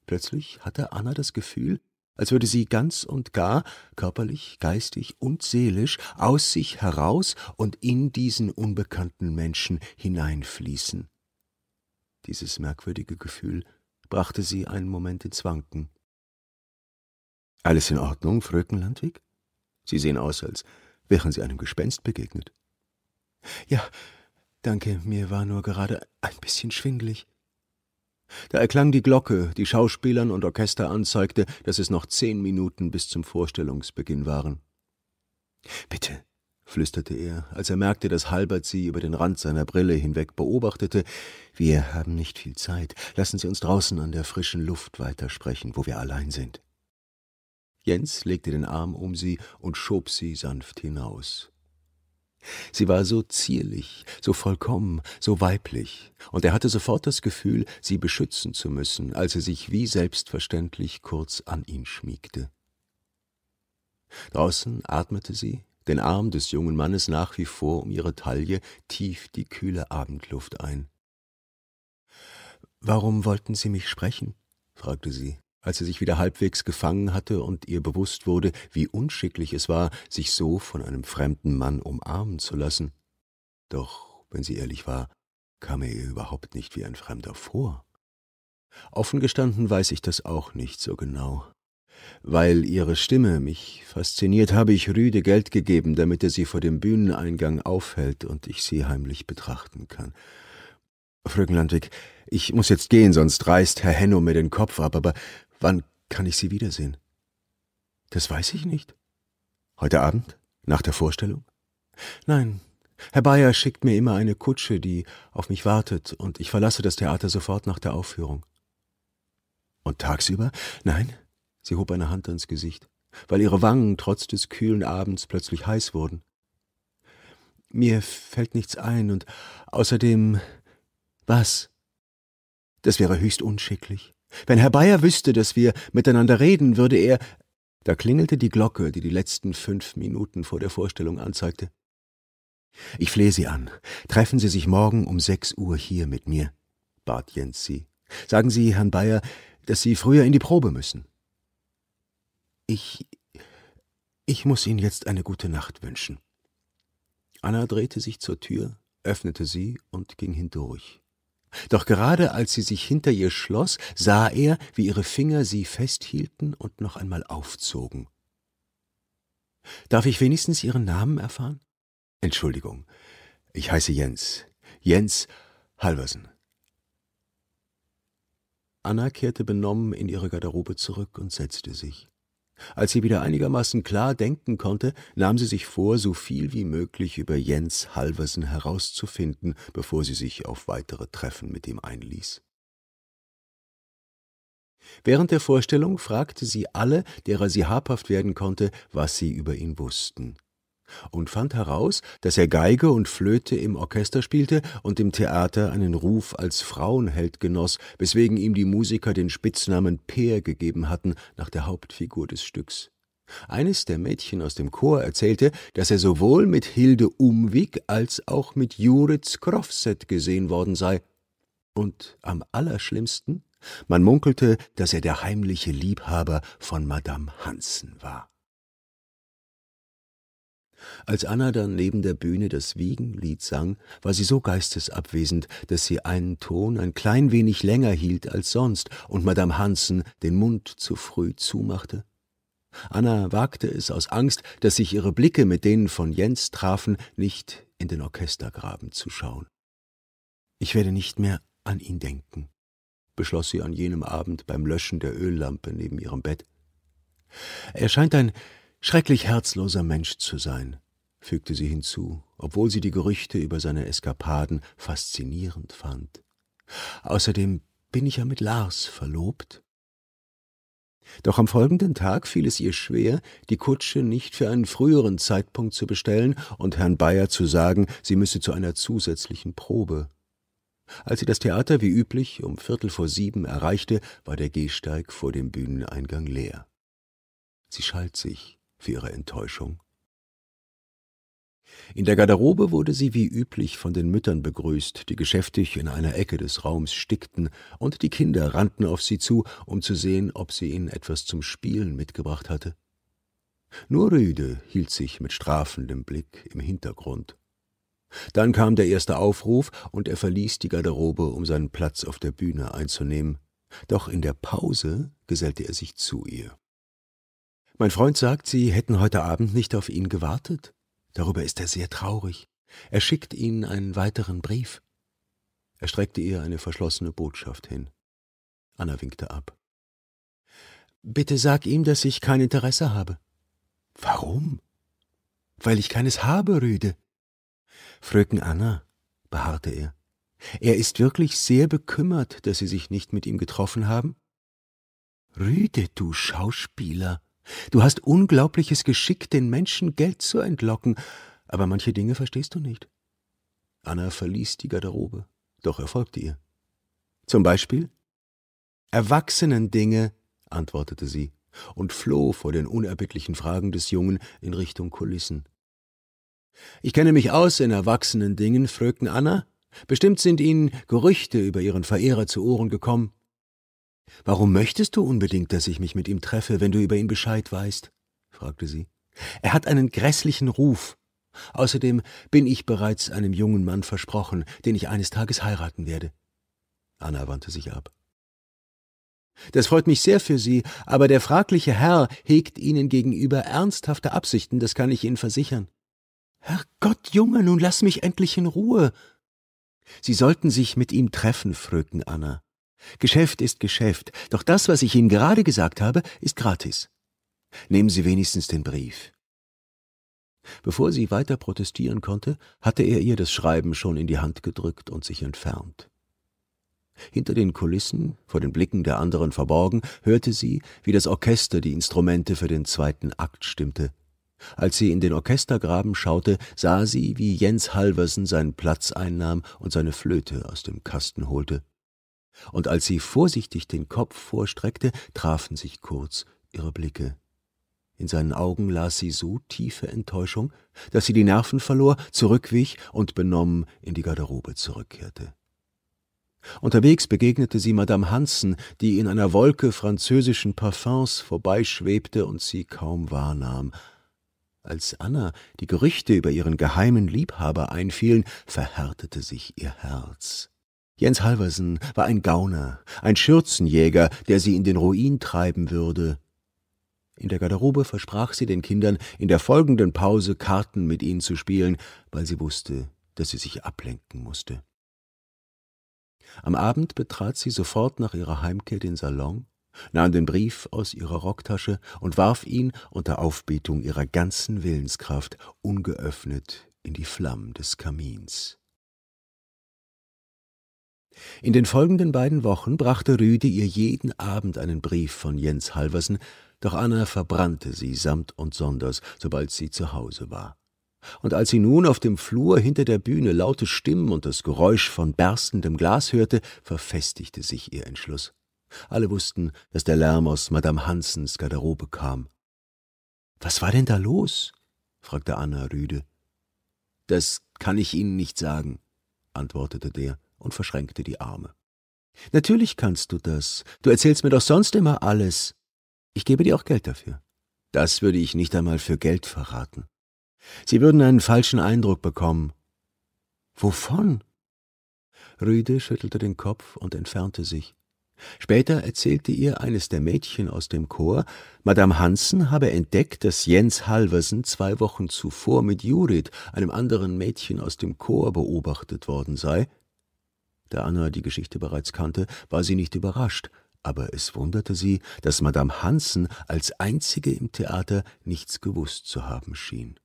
Plötzlich hatte Anna das Gefühl, als würde sie ganz und gar, körperlich, geistig und seelisch, aus sich heraus und in diesen unbekannten Menschen hineinfließen. Dieses merkwürdige Gefühl brachte sie einen Moment ins Wanken. Alles in Ordnung, Fröken Landwig? Sie sehen aus, als wären Sie einem Gespenst begegnet. Ja, danke, mir war nur gerade ein bisschen schwindlig. Da erklang die Glocke, die Schauspielern und Orchester anzeigte, dass es noch zehn Minuten bis zum Vorstellungsbeginn waren. Bitte, flüsterte er, als er merkte, dass Halbert sie über den Rand seiner Brille hinweg beobachtete, wir haben nicht viel Zeit. Lassen Sie uns draußen an der frischen Luft weitersprechen, wo wir allein sind. Jens legte den Arm um sie und schob sie sanft hinaus. Sie war so zierlich, so vollkommen, so weiblich, und er hatte sofort das Gefühl, sie beschützen zu müssen, als er sich wie selbstverständlich kurz an ihn schmiegte. Draußen atmete sie, den Arm des jungen Mannes nach wie vor um ihre Taille, tief die kühle Abendluft ein. Warum wollten Sie mich sprechen? fragte sie als er sich wieder halbwegs gefangen hatte und ihr bewusst wurde, wie unschicklich es war, sich so von einem fremden Mann umarmen zu lassen. Doch, wenn sie ehrlich war, kam er ihr überhaupt nicht wie ein Fremder vor. Offen gestanden weiß ich das auch nicht so genau. Weil ihre Stimme mich fasziniert, habe ich Rüde Geld gegeben, damit er sie vor dem Bühneneingang aufhält und ich sie heimlich betrachten kann. Fröken Landwig, ich muss jetzt gehen, sonst reißt Herr Henno mir den Kopf ab, aber Wann kann ich Sie wiedersehen? Das weiß ich nicht. Heute Abend? Nach der Vorstellung? Nein. Herr Bayer schickt mir immer eine Kutsche, die auf mich wartet, und ich verlasse das Theater sofort nach der Aufführung. Und tagsüber? Nein. Sie hob eine Hand ans Gesicht, weil ihre Wangen trotz des kühlen Abends plötzlich heiß wurden. Mir fällt nichts ein, und außerdem. Was? Das wäre höchst unschicklich. Wenn Herr Bayer wüsste, dass wir miteinander reden, würde er. Da klingelte die Glocke, die die letzten fünf Minuten vor der Vorstellung anzeigte. Ich flehe Sie an. Treffen Sie sich morgen um sechs Uhr hier mit mir, bat Jens sie. Sagen Sie Herrn Bayer, dass Sie früher in die Probe müssen. Ich. Ich muss Ihnen jetzt eine gute Nacht wünschen. Anna drehte sich zur Tür, öffnete sie und ging hindurch. Doch gerade als sie sich hinter ihr schloss, sah er, wie ihre Finger sie festhielten und noch einmal aufzogen. Darf ich wenigstens Ihren Namen erfahren? Entschuldigung, ich heiße Jens. Jens Halversen. Anna kehrte benommen in ihre Garderobe zurück und setzte sich. Als sie wieder einigermaßen klar denken konnte, nahm sie sich vor, so viel wie möglich über Jens Halversen herauszufinden, bevor sie sich auf weitere Treffen mit ihm einließ. Während der Vorstellung fragte sie alle, derer sie habhaft werden konnte, was sie über ihn wussten und fand heraus, dass er Geige und Flöte im Orchester spielte und im Theater einen Ruf als Frauenheld genoss, weswegen ihm die Musiker den Spitznamen Peer gegeben hatten nach der Hauptfigur des Stücks. Eines der Mädchen aus dem Chor erzählte, dass er sowohl mit Hilde Umwig als auch mit Juritz Krofset gesehen worden sei. Und am allerschlimmsten, man munkelte, dass er der heimliche Liebhaber von Madame Hansen war. Als Anna dann neben der Bühne das Wiegenlied sang, war sie so geistesabwesend, dass sie einen Ton ein klein wenig länger hielt als sonst und Madame Hansen den Mund zu früh zumachte. Anna wagte es aus Angst, dass sich ihre Blicke mit denen von Jens trafen, nicht in den Orchestergraben zu schauen. Ich werde nicht mehr an ihn denken, beschloss sie an jenem Abend beim Löschen der Öllampe neben ihrem Bett. Er scheint ein Schrecklich herzloser Mensch zu sein, fügte sie hinzu, obwohl sie die Gerüchte über seine Eskapaden faszinierend fand. Außerdem bin ich ja mit Lars verlobt. Doch am folgenden Tag fiel es ihr schwer, die Kutsche nicht für einen früheren Zeitpunkt zu bestellen und Herrn Bayer zu sagen, sie müsse zu einer zusätzlichen Probe. Als sie das Theater wie üblich um Viertel vor sieben erreichte, war der Gehsteig vor dem Bühneneingang leer. Sie schalt sich für ihre Enttäuschung. In der Garderobe wurde sie wie üblich von den Müttern begrüßt, die geschäftig in einer Ecke des Raums stickten, und die Kinder rannten auf sie zu, um zu sehen, ob sie ihnen etwas zum Spielen mitgebracht hatte. Nur Rüde hielt sich mit strafendem Blick im Hintergrund. Dann kam der erste Aufruf, und er verließ die Garderobe, um seinen Platz auf der Bühne einzunehmen. Doch in der Pause gesellte er sich zu ihr. Mein Freund sagt, Sie hätten heute Abend nicht auf ihn gewartet. Darüber ist er sehr traurig. Er schickt Ihnen einen weiteren Brief. Er streckte ihr eine verschlossene Botschaft hin. Anna winkte ab. Bitte sag ihm, dass ich kein Interesse habe. Warum? Weil ich keines habe, Rüde. Fröken Anna, beharrte er, er ist wirklich sehr bekümmert, dass Sie sich nicht mit ihm getroffen haben? Rüde, du Schauspieler, Du hast unglaubliches Geschick, den Menschen Geld zu entlocken, aber manche Dinge verstehst du nicht. Anna verließ die Garderobe, doch er folgte ihr. Zum Beispiel? Erwachsenendinge, antwortete sie und floh vor den unerbittlichen Fragen des Jungen in Richtung Kulissen. Ich kenne mich aus in erwachsenen Dingen, Fröken Anna. Bestimmt sind Ihnen Gerüchte über Ihren Verehrer zu Ohren gekommen. Warum möchtest du unbedingt, dass ich mich mit ihm treffe, wenn du über ihn Bescheid weißt? fragte sie. Er hat einen grässlichen Ruf. Außerdem bin ich bereits einem jungen Mann versprochen, den ich eines Tages heiraten werde. Anna wandte sich ab. Das freut mich sehr für Sie, aber der fragliche Herr hegt Ihnen gegenüber ernsthafte Absichten, das kann ich Ihnen versichern. Herrgott, Junge, nun lass mich endlich in Ruhe. Sie sollten sich mit ihm treffen, Fröken Anna. Geschäft ist Geschäft, doch das, was ich Ihnen gerade gesagt habe, ist gratis. Nehmen Sie wenigstens den Brief. Bevor sie weiter protestieren konnte, hatte er ihr das Schreiben schon in die Hand gedrückt und sich entfernt. Hinter den Kulissen, vor den Blicken der anderen verborgen, hörte sie, wie das Orchester die Instrumente für den zweiten Akt stimmte. Als sie in den Orchestergraben schaute, sah sie, wie Jens Halversen seinen Platz einnahm und seine Flöte aus dem Kasten holte und als sie vorsichtig den Kopf vorstreckte, trafen sich kurz ihre Blicke. In seinen Augen las sie so tiefe Enttäuschung, dass sie die Nerven verlor, zurückwich und benommen in die Garderobe zurückkehrte. Unterwegs begegnete sie Madame Hansen, die in einer Wolke französischen Parfums vorbeischwebte und sie kaum wahrnahm. Als Anna die Gerüchte über ihren geheimen Liebhaber einfielen, verhärtete sich ihr Herz. Jens Halversen war ein Gauner, ein Schürzenjäger, der sie in den Ruin treiben würde. In der Garderobe versprach sie den Kindern, in der folgenden Pause Karten mit ihnen zu spielen, weil sie wusste, dass sie sich ablenken musste. Am Abend betrat sie sofort nach ihrer Heimkehr den Salon, nahm den Brief aus ihrer Rocktasche und warf ihn unter Aufbetung ihrer ganzen Willenskraft ungeöffnet in die Flammen des Kamins. In den folgenden beiden Wochen brachte Rüde ihr jeden Abend einen Brief von Jens Halversen, doch Anna verbrannte sie samt und sonders, sobald sie zu Hause war. Und als sie nun auf dem Flur hinter der Bühne laute Stimmen und das Geräusch von berstendem Glas hörte, verfestigte sich ihr Entschluss. Alle wussten, dass der Lärm aus Madame Hansens Garderobe kam. Was war denn da los? fragte Anna rüde. Das kann ich Ihnen nicht sagen, antwortete der und verschränkte die Arme. Natürlich kannst du das. Du erzählst mir doch sonst immer alles. Ich gebe dir auch Geld dafür. Das würde ich nicht einmal für Geld verraten. Sie würden einen falschen Eindruck bekommen. Wovon? Rüde schüttelte den Kopf und entfernte sich. Später erzählte ihr eines der Mädchen aus dem Chor, Madame Hansen habe entdeckt, dass Jens Halversen zwei Wochen zuvor mit Jurid, einem anderen Mädchen aus dem Chor, beobachtet worden sei. Da Anna die Geschichte bereits kannte, war sie nicht überrascht, aber es wunderte sie, dass Madame Hansen als einzige im Theater nichts gewusst zu haben schien.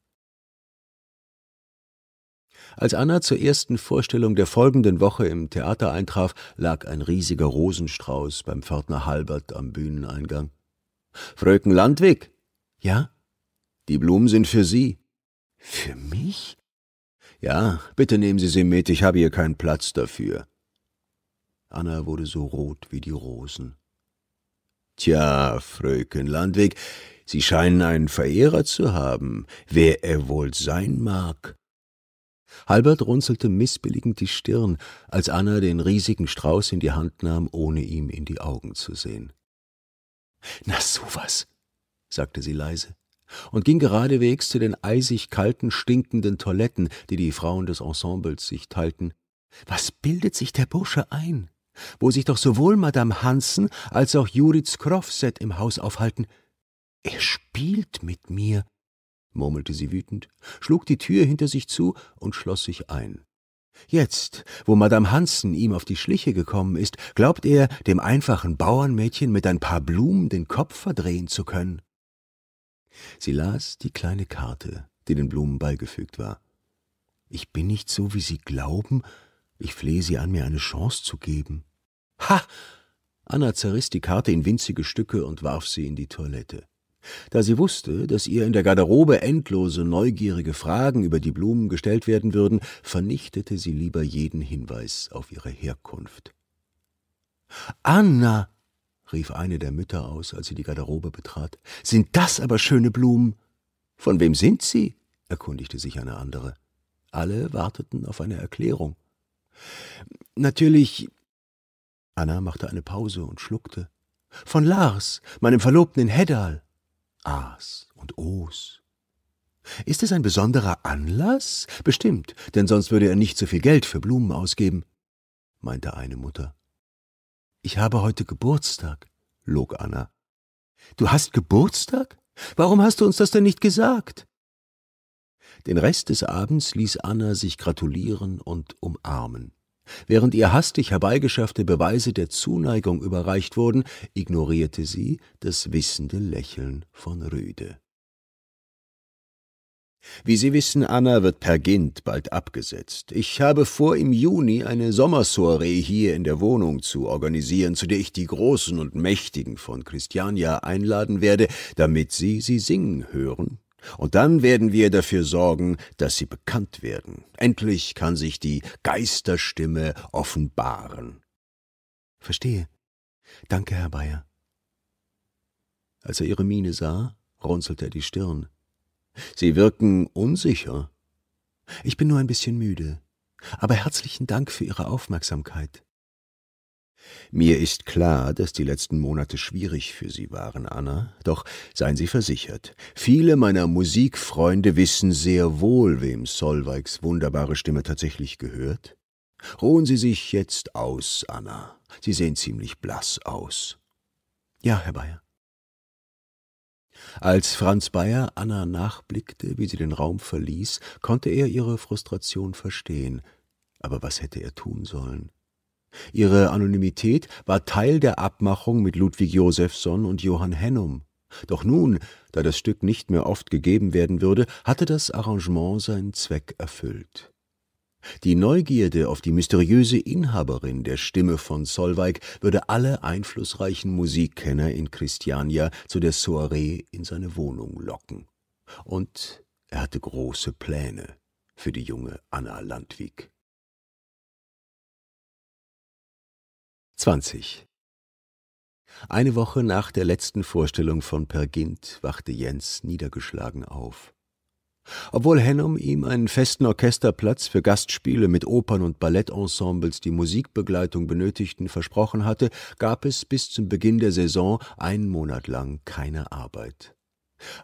Als Anna zur ersten Vorstellung der folgenden Woche im Theater eintraf, lag ein riesiger Rosenstrauß beim Pförtner Halbert am Bühneneingang. Fröken Landwig? Ja? Die Blumen sind für Sie. Für mich? Ja, bitte nehmen Sie sie mit, ich habe hier keinen Platz dafür. Anna wurde so rot wie die Rosen. Tja, Fröken Landwig, Sie scheinen einen Verehrer zu haben, wer er wohl sein mag. Halbert runzelte missbilligend die Stirn, als Anna den riesigen Strauß in die Hand nahm, ohne ihm in die Augen zu sehen. Na sowas, sagte sie leise und ging geradewegs zu den eisig kalten, stinkenden Toiletten, die die Frauen des Ensembles sich teilten. Was bildet sich der Bursche ein? Wo sich doch sowohl Madame Hansen als auch Judith Skrofset im Haus aufhalten. Er spielt mit mir, murmelte sie wütend, schlug die Tür hinter sich zu und schloss sich ein. Jetzt, wo Madame Hansen ihm auf die Schliche gekommen ist, glaubt er, dem einfachen Bauernmädchen mit ein paar Blumen den Kopf verdrehen zu können. Sie las die kleine Karte, die den Blumen beigefügt war. Ich bin nicht so, wie Sie glauben. Ich flehe Sie an, mir eine Chance zu geben. Ha! Anna zerriss die Karte in winzige Stücke und warf sie in die Toilette. Da sie wusste, dass ihr in der Garderobe endlose neugierige Fragen über die Blumen gestellt werden würden, vernichtete sie lieber jeden Hinweis auf ihre Herkunft. Anna, rief eine der Mütter aus, als sie die Garderobe betrat, sind das aber schöne Blumen. Von wem sind sie? erkundigte sich eine andere. Alle warteten auf eine Erklärung. Natürlich. Anna machte eine Pause und schluckte. Von Lars, meinem Verlobten in Heddal. A's und O's. Ist es ein besonderer Anlass? Bestimmt, denn sonst würde er nicht so viel Geld für Blumen ausgeben, meinte eine Mutter. Ich habe heute Geburtstag, log Anna. Du hast Geburtstag? Warum hast du uns das denn nicht gesagt? Den Rest des Abends ließ Anna sich gratulieren und umarmen. Während ihr hastig herbeigeschaffte Beweise der Zuneigung überreicht wurden, ignorierte sie das wissende Lächeln von Rüde. Wie Sie wissen, Anna wird per Gint bald abgesetzt. Ich habe vor, im Juni eine Sommersoiree hier in der Wohnung zu organisieren, zu der ich die Großen und Mächtigen von Christiania einladen werde, damit Sie sie singen hören und dann werden wir dafür sorgen, dass sie bekannt werden. Endlich kann sich die Geisterstimme offenbaren. Verstehe. Danke, Herr Bayer. Als er ihre Miene sah, runzelte er die Stirn. Sie wirken unsicher. Ich bin nur ein bisschen müde. Aber herzlichen Dank für Ihre Aufmerksamkeit. Mir ist klar, dass die letzten Monate schwierig für Sie waren, Anna, doch seien Sie versichert, viele meiner Musikfreunde wissen sehr wohl, wem Solveigs wunderbare Stimme tatsächlich gehört. Ruhen Sie sich jetzt aus, Anna. Sie sehen ziemlich blass aus. Ja, Herr Bayer. Als Franz Bayer Anna nachblickte, wie sie den Raum verließ, konnte er ihre Frustration verstehen. Aber was hätte er tun sollen? Ihre Anonymität war Teil der Abmachung mit Ludwig Josephson und Johann Hennum. Doch nun, da das Stück nicht mehr oft gegeben werden würde, hatte das Arrangement seinen Zweck erfüllt. Die Neugierde auf die mysteriöse Inhaberin der Stimme von Solveig würde alle einflussreichen Musikkenner in Christiania zu der Soiree in seine Wohnung locken. Und er hatte große Pläne für die junge Anna Landwig. 20. Eine Woche nach der letzten Vorstellung von Per Gint wachte Jens niedergeschlagen auf. Obwohl Hennom ihm einen festen Orchesterplatz für Gastspiele mit Opern- und Ballettensembles, die Musikbegleitung benötigten, versprochen hatte, gab es bis zum Beginn der Saison einen Monat lang keine Arbeit.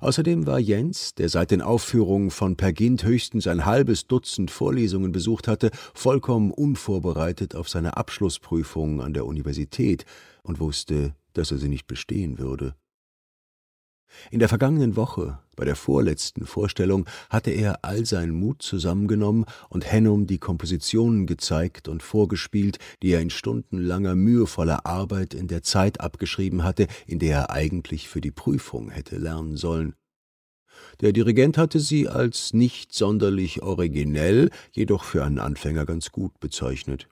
Außerdem war Jens, der seit den Aufführungen von Per Gint höchstens ein halbes Dutzend Vorlesungen besucht hatte, vollkommen unvorbereitet auf seine Abschlussprüfungen an der Universität und wusste, dass er sie nicht bestehen würde. In der vergangenen Woche, bei der vorletzten Vorstellung, hatte er all seinen Mut zusammengenommen und Hennom die Kompositionen gezeigt und vorgespielt, die er in stundenlanger, mühevoller Arbeit in der Zeit abgeschrieben hatte, in der er eigentlich für die Prüfung hätte lernen sollen. Der Dirigent hatte sie als nicht sonderlich originell, jedoch für einen Anfänger ganz gut bezeichnet.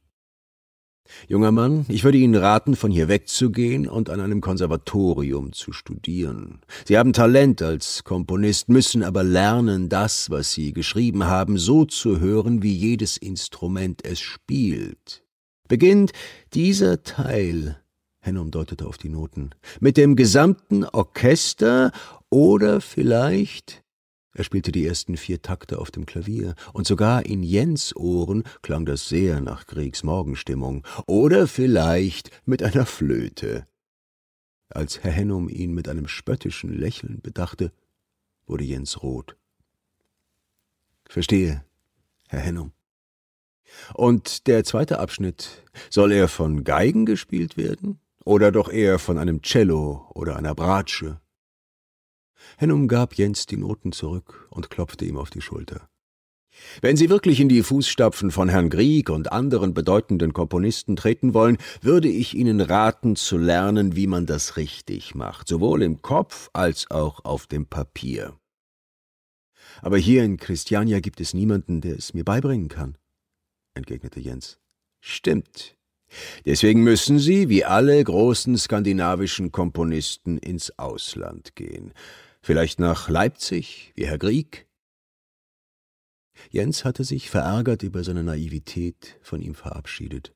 Junger Mann, ich würde Ihnen raten, von hier wegzugehen und an einem Konservatorium zu studieren. Sie haben Talent als Komponist, müssen aber lernen, das, was Sie geschrieben haben, so zu hören, wie jedes Instrument es spielt. Beginnt dieser Teil, Hennom deutete auf die Noten, mit dem gesamten Orchester oder vielleicht er spielte die ersten vier Takte auf dem Klavier, und sogar in Jens Ohren klang das sehr nach Kriegsmorgenstimmung, oder vielleicht mit einer Flöte. Als Herr Hennum ihn mit einem spöttischen Lächeln bedachte, wurde Jens rot. Verstehe, Herr Hennum. Und der zweite Abschnitt, soll er von Geigen gespielt werden? Oder doch eher von einem Cello oder einer Bratsche? Hennum gab Jens die Noten zurück und klopfte ihm auf die Schulter. Wenn Sie wirklich in die Fußstapfen von Herrn Grieg und anderen bedeutenden Komponisten treten wollen, würde ich Ihnen raten, zu lernen, wie man das richtig macht, sowohl im Kopf als auch auf dem Papier. Aber hier in Christiania gibt es niemanden, der es mir beibringen kann, entgegnete Jens. Stimmt. Deswegen müssen Sie, wie alle großen skandinavischen Komponisten, ins Ausland gehen. Vielleicht nach Leipzig, wie Herr Grieg? Jens hatte sich verärgert über seine Naivität von ihm verabschiedet.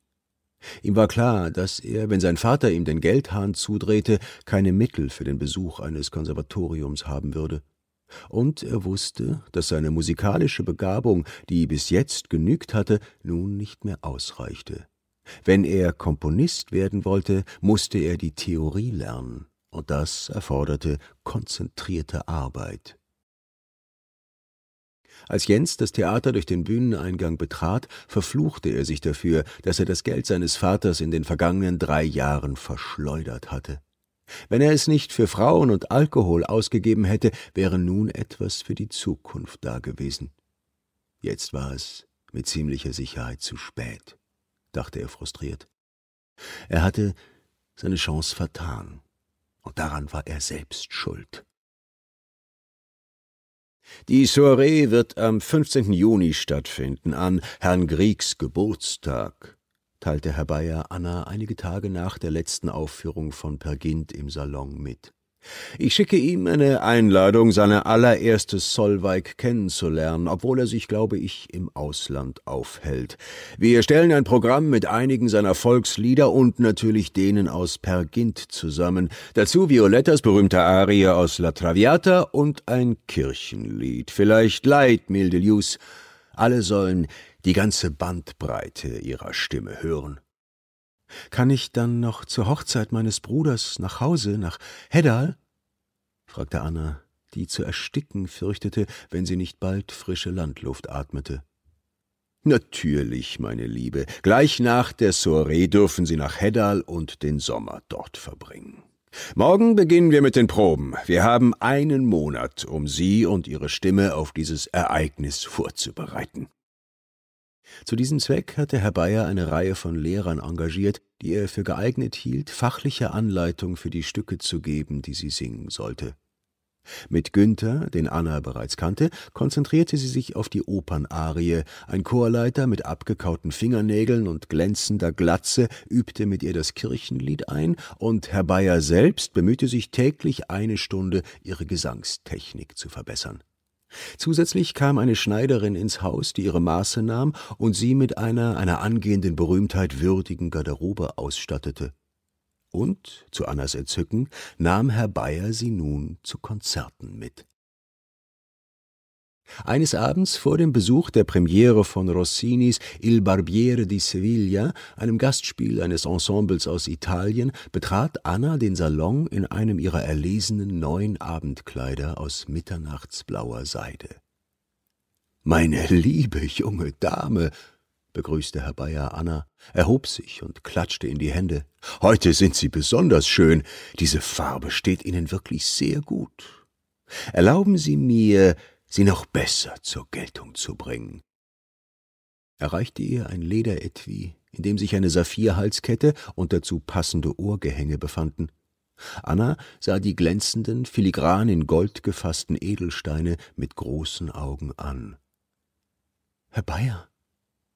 Ihm war klar, dass er, wenn sein Vater ihm den Geldhahn zudrehte, keine Mittel für den Besuch eines Konservatoriums haben würde. Und er wusste, dass seine musikalische Begabung, die bis jetzt genügt hatte, nun nicht mehr ausreichte. Wenn er Komponist werden wollte, musste er die Theorie lernen und das erforderte konzentrierte Arbeit. Als Jens das Theater durch den Bühneneingang betrat, verfluchte er sich dafür, dass er das Geld seines Vaters in den vergangenen drei Jahren verschleudert hatte. Wenn er es nicht für Frauen und Alkohol ausgegeben hätte, wäre nun etwas für die Zukunft dagewesen. Jetzt war es mit ziemlicher Sicherheit zu spät, dachte er frustriert. Er hatte seine Chance vertan und daran war er selbst schuld. Die Soiree wird am 15. Juni stattfinden, an Herrn Griegs Geburtstag, teilte Herr Bayer Anna einige Tage nach der letzten Aufführung von Pergint im Salon mit. Ich schicke ihm eine Einladung, seine allererste Solveig kennenzulernen, obwohl er sich, glaube ich, im Ausland aufhält. Wir stellen ein Programm mit einigen seiner Volkslieder und natürlich denen aus Per Gint zusammen. Dazu Violettas berühmte Arie aus La Traviata und ein Kirchenlied. Vielleicht Leid, milde Lius. Alle sollen die ganze Bandbreite ihrer Stimme hören. Kann ich dann noch zur Hochzeit meines Bruders nach Hause, nach Heddal? fragte Anna, die zu ersticken fürchtete, wenn sie nicht bald frische Landluft atmete. Natürlich, meine Liebe, gleich nach der Soiree dürfen Sie nach Heddal und den Sommer dort verbringen. Morgen beginnen wir mit den Proben. Wir haben einen Monat, um Sie und Ihre Stimme auf dieses Ereignis vorzubereiten. Zu diesem Zweck hatte Herr Bayer eine Reihe von Lehrern engagiert, die er für geeignet hielt, fachliche Anleitung für die Stücke zu geben, die sie singen sollte. Mit Günther, den Anna bereits kannte, konzentrierte sie sich auf die Opernarie. Ein Chorleiter mit abgekauten Fingernägeln und glänzender Glatze übte mit ihr das Kirchenlied ein, und Herr Bayer selbst bemühte sich täglich eine Stunde, ihre Gesangstechnik zu verbessern. Zusätzlich kam eine Schneiderin ins Haus, die ihre Maße nahm und sie mit einer einer angehenden Berühmtheit würdigen Garderobe ausstattete und, zu Annas Entzücken, nahm Herr Bayer sie nun zu Konzerten mit. Eines Abends vor dem Besuch der Premiere von Rossinis Il Barbiere di Sevilla, einem Gastspiel eines Ensembles aus Italien, betrat Anna den Salon in einem ihrer erlesenen neuen Abendkleider aus mitternachtsblauer Seide. Meine liebe junge Dame, begrüßte Herr Bayer Anna, erhob sich und klatschte in die Hände. Heute sind Sie besonders schön. Diese Farbe steht Ihnen wirklich sehr gut. Erlauben Sie mir, sie noch besser zur Geltung zu bringen. Er reichte ihr ein Lederetui, in dem sich eine Saphirhalskette und dazu passende Ohrgehänge befanden. Anna sah die glänzenden, filigran in Gold gefassten Edelsteine mit großen Augen an. Herr Bayer,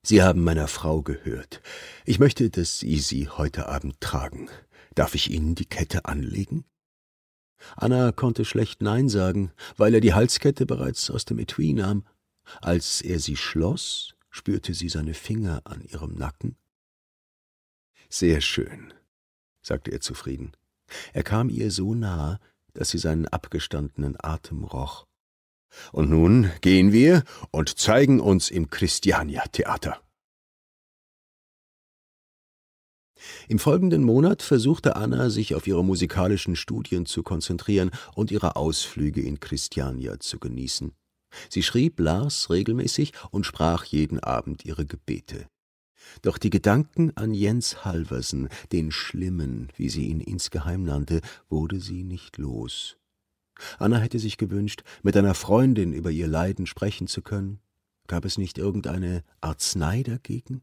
Sie haben meiner Frau gehört. Ich möchte, dass Sie sie heute Abend tragen. Darf ich Ihnen die Kette anlegen? Anna konnte schlecht Nein sagen, weil er die Halskette bereits aus dem Etui nahm. Als er sie schloss, spürte sie seine Finger an ihrem Nacken. Sehr schön, sagte er zufrieden. Er kam ihr so nah, dass sie seinen abgestandenen Atem roch. Und nun gehen wir und zeigen uns im Christiania-Theater. Im folgenden Monat versuchte Anna, sich auf ihre musikalischen Studien zu konzentrieren und ihre Ausflüge in Christiania zu genießen. Sie schrieb Lars regelmäßig und sprach jeden Abend ihre Gebete. Doch die Gedanken an Jens Halversen, den Schlimmen, wie sie ihn insgeheim nannte, wurde sie nicht los. Anna hätte sich gewünscht, mit einer Freundin über ihr Leiden sprechen zu können. Gab es nicht irgendeine Arznei dagegen?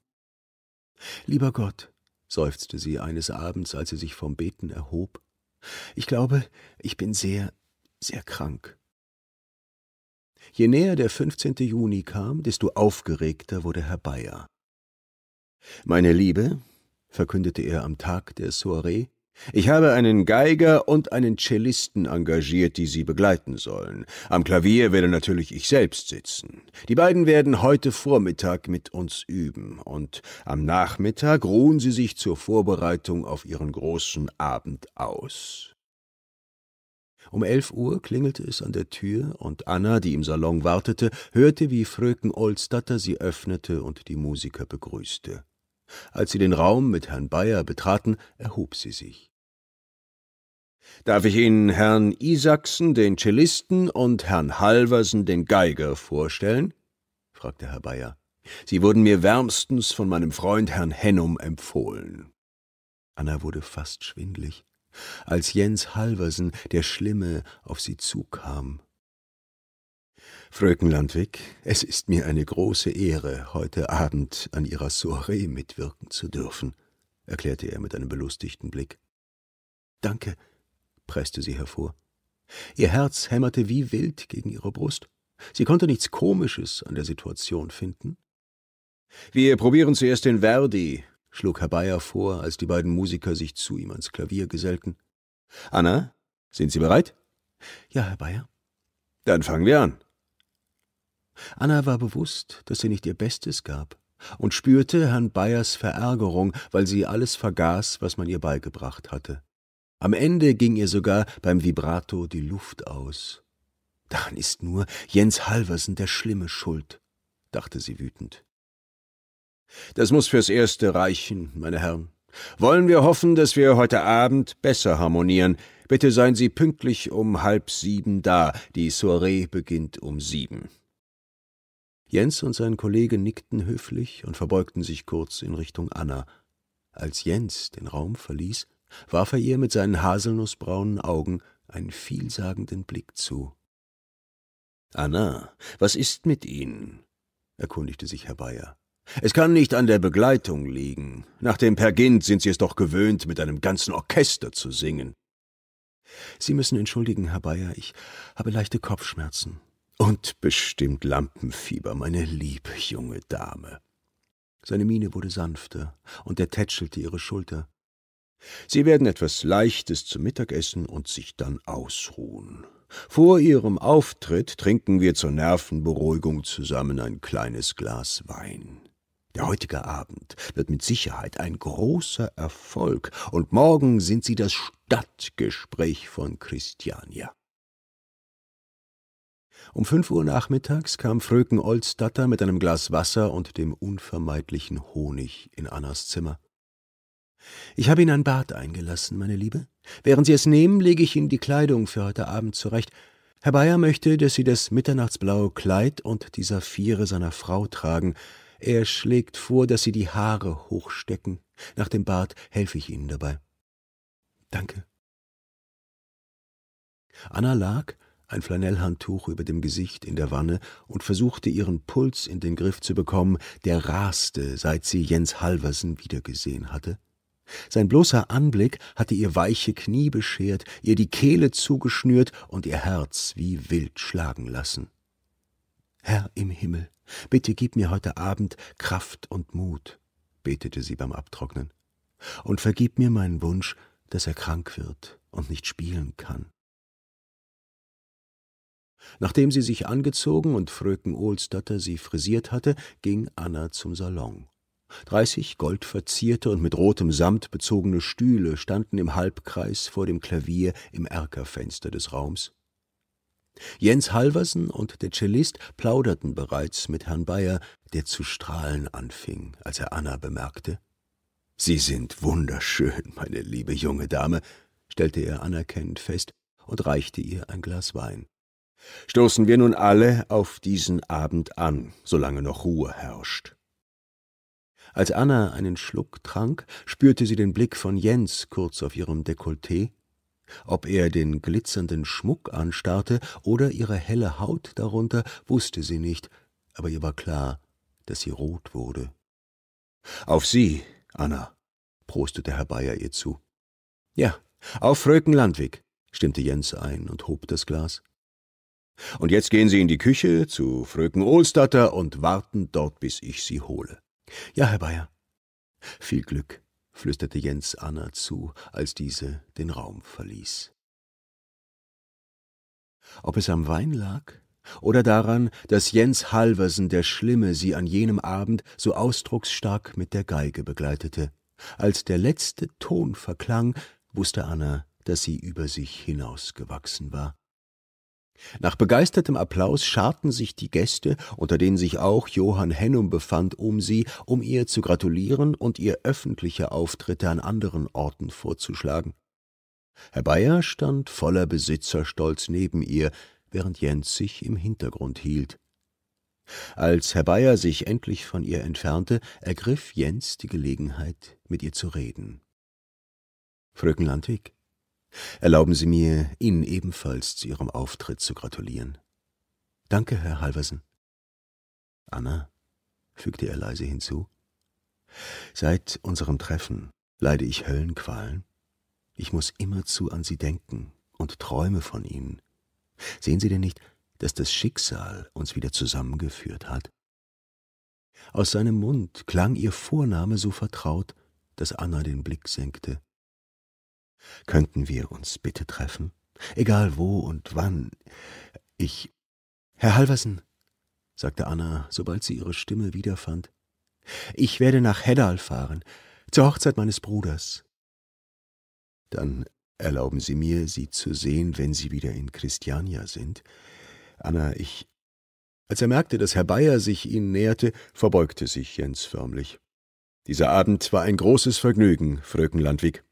Lieber Gott, seufzte sie eines Abends, als sie sich vom Beten erhob, ich glaube, ich bin sehr, sehr krank. Je näher der 15. Juni kam, desto aufgeregter wurde Herr Bayer. Meine Liebe, verkündete er am Tag der Soiree, ich habe einen Geiger und einen Cellisten engagiert, die Sie begleiten sollen. Am Klavier werde natürlich ich selbst sitzen. Die beiden werden heute Vormittag mit uns üben, und am Nachmittag ruhen sie sich zur Vorbereitung auf ihren großen Abend aus. Um elf Uhr klingelte es an der Tür, und Anna, die im Salon wartete, hörte, wie Fröken Olstatter sie öffnete und die Musiker begrüßte. Als sie den Raum mit Herrn Bayer betraten, erhob sie sich. Darf ich Ihnen Herrn Isaksen, den Cellisten, und Herrn Halversen, den Geiger, vorstellen? fragte Herr Bayer. Sie wurden mir wärmstens von meinem Freund Herrn Hennum empfohlen. Anna wurde fast schwindlig, als Jens Halversen, der Schlimme, auf sie zukam. Fröken Landwig, es ist mir eine große Ehre, heute Abend an Ihrer Soiree mitwirken zu dürfen, erklärte er mit einem belustigten Blick. Danke, presste sie hervor. Ihr Herz hämmerte wie wild gegen ihre Brust. Sie konnte nichts Komisches an der Situation finden. Wir probieren zuerst den Verdi, schlug Herr Bayer vor, als die beiden Musiker sich zu ihm ans Klavier gesellten. Anna, sind Sie bereit? Ja, Herr Bayer. Dann fangen wir an. Anna war bewusst, dass sie nicht ihr Bestes gab und spürte Herrn Bayers Verärgerung, weil sie alles vergaß, was man ihr beigebracht hatte. Am Ende ging ihr sogar beim Vibrato die Luft aus. Daran ist nur Jens Halversen der Schlimme schuld, dachte sie wütend. Das muss fürs Erste reichen, meine Herren. Wollen wir hoffen, dass wir heute Abend besser harmonieren. Bitte seien Sie pünktlich um halb sieben da. Die Soiree beginnt um sieben. Jens und sein Kollege nickten höflich und verbeugten sich kurz in Richtung Anna. Als Jens den Raum verließ, warf er ihr mit seinen haselnußbraunen Augen einen vielsagenden Blick zu. Anna, was ist mit Ihnen? erkundigte sich Herr Bayer. Es kann nicht an der Begleitung liegen. Nach dem Pergint sind Sie es doch gewöhnt, mit einem ganzen Orchester zu singen. Sie müssen entschuldigen, Herr Bayer, ich habe leichte Kopfschmerzen. Und bestimmt Lampenfieber, meine lieb junge Dame. Seine Miene wurde sanfter, und er tätschelte ihre Schulter. Sie werden etwas Leichtes zum Mittagessen und sich dann ausruhen. Vor Ihrem Auftritt trinken wir zur Nervenberuhigung zusammen ein kleines Glas Wein. Der heutige Abend wird mit Sicherheit ein großer Erfolg, und morgen sind Sie das Stadtgespräch von Christiania. Um fünf Uhr nachmittags kam Fröken Olsdatter mit einem Glas Wasser und dem unvermeidlichen Honig in Annas Zimmer. Ich habe Ihnen ein Bad eingelassen, meine Liebe. Während Sie es nehmen, lege ich Ihnen die Kleidung für heute Abend zurecht. Herr Bayer möchte, dass Sie das mitternachtsblaue Kleid und die Saphire seiner Frau tragen. Er schlägt vor, dass Sie die Haare hochstecken. Nach dem Bad helfe ich Ihnen dabei. Danke. Anna lag, ein Flanellhandtuch über dem Gesicht in der Wanne und versuchte ihren Puls in den Griff zu bekommen, der raste, seit sie Jens Halversen wiedergesehen hatte. Sein bloßer Anblick hatte ihr weiche Knie beschert, ihr die Kehle zugeschnürt und ihr Herz wie wild schlagen lassen. Herr im Himmel, bitte gib mir heute Abend Kraft und Mut, betete sie beim Abtrocknen, und vergib mir meinen Wunsch, dass er krank wird und nicht spielen kann. Nachdem sie sich angezogen und Fröken Ohlsdatter sie frisiert hatte, ging Anna zum Salon. Dreißig goldverzierte und mit rotem Samt bezogene Stühle standen im Halbkreis vor dem Klavier im Erkerfenster des Raums. Jens Halversen und der Cellist plauderten bereits mit Herrn Bayer, der zu strahlen anfing, als er Anna bemerkte. Sie sind wunderschön, meine liebe junge Dame, stellte er anerkennend fest und reichte ihr ein Glas Wein. Stoßen wir nun alle auf diesen Abend an, solange noch Ruhe herrscht. Als Anna einen Schluck trank, spürte sie den Blick von Jens kurz auf ihrem Dekolleté. Ob er den glitzernden Schmuck anstarrte oder ihre helle Haut darunter, wusste sie nicht, aber ihr war klar, dass sie rot wurde. Auf Sie, Anna, prostete Herr Bayer ihr zu. Ja, auf Fröken Landwig, stimmte Jens ein und hob das Glas. Und jetzt gehen Sie in die Küche zu Fröken Ohlstatter und warten dort, bis ich Sie hole. Ja, Herr Bayer. Viel Glück, flüsterte Jens Anna zu, als diese den Raum verließ. Ob es am Wein lag oder daran, dass Jens Halversen der Schlimme sie an jenem Abend so ausdrucksstark mit der Geige begleitete. Als der letzte Ton verklang, wusste Anna, dass sie über sich hinausgewachsen war. Nach begeistertem Applaus scharten sich die Gäste, unter denen sich auch Johann Hennum befand, um sie, um ihr zu gratulieren und ihr öffentliche Auftritte an anderen Orten vorzuschlagen. Herr Bayer stand voller Besitzerstolz neben ihr, während Jens sich im Hintergrund hielt. Als Herr Bayer sich endlich von ihr entfernte, ergriff Jens die Gelegenheit, mit ihr zu reden. Fröken Landwig, Erlauben Sie mir, Ihnen ebenfalls zu Ihrem Auftritt zu gratulieren. Danke, Herr Halversen. Anna, fügte er leise hinzu, seit unserem Treffen leide ich Höllenqualen. Ich muss immerzu an Sie denken und träume von Ihnen. Sehen Sie denn nicht, dass das Schicksal uns wieder zusammengeführt hat? Aus seinem Mund klang ihr Vorname so vertraut, dass Anna den Blick senkte. Könnten wir uns bitte treffen? Egal wo und wann. Ich. Herr Halversen, sagte Anna, sobald sie ihre Stimme wiederfand. Ich werde nach Heddal fahren, zur Hochzeit meines Bruders. Dann erlauben Sie mir, Sie zu sehen, wenn Sie wieder in Christiania sind. Anna, ich. Als er merkte, dass Herr Bayer sich ihnen näherte, verbeugte sich Jens förmlich. Dieser Abend war ein großes Vergnügen, Fröken Landwig.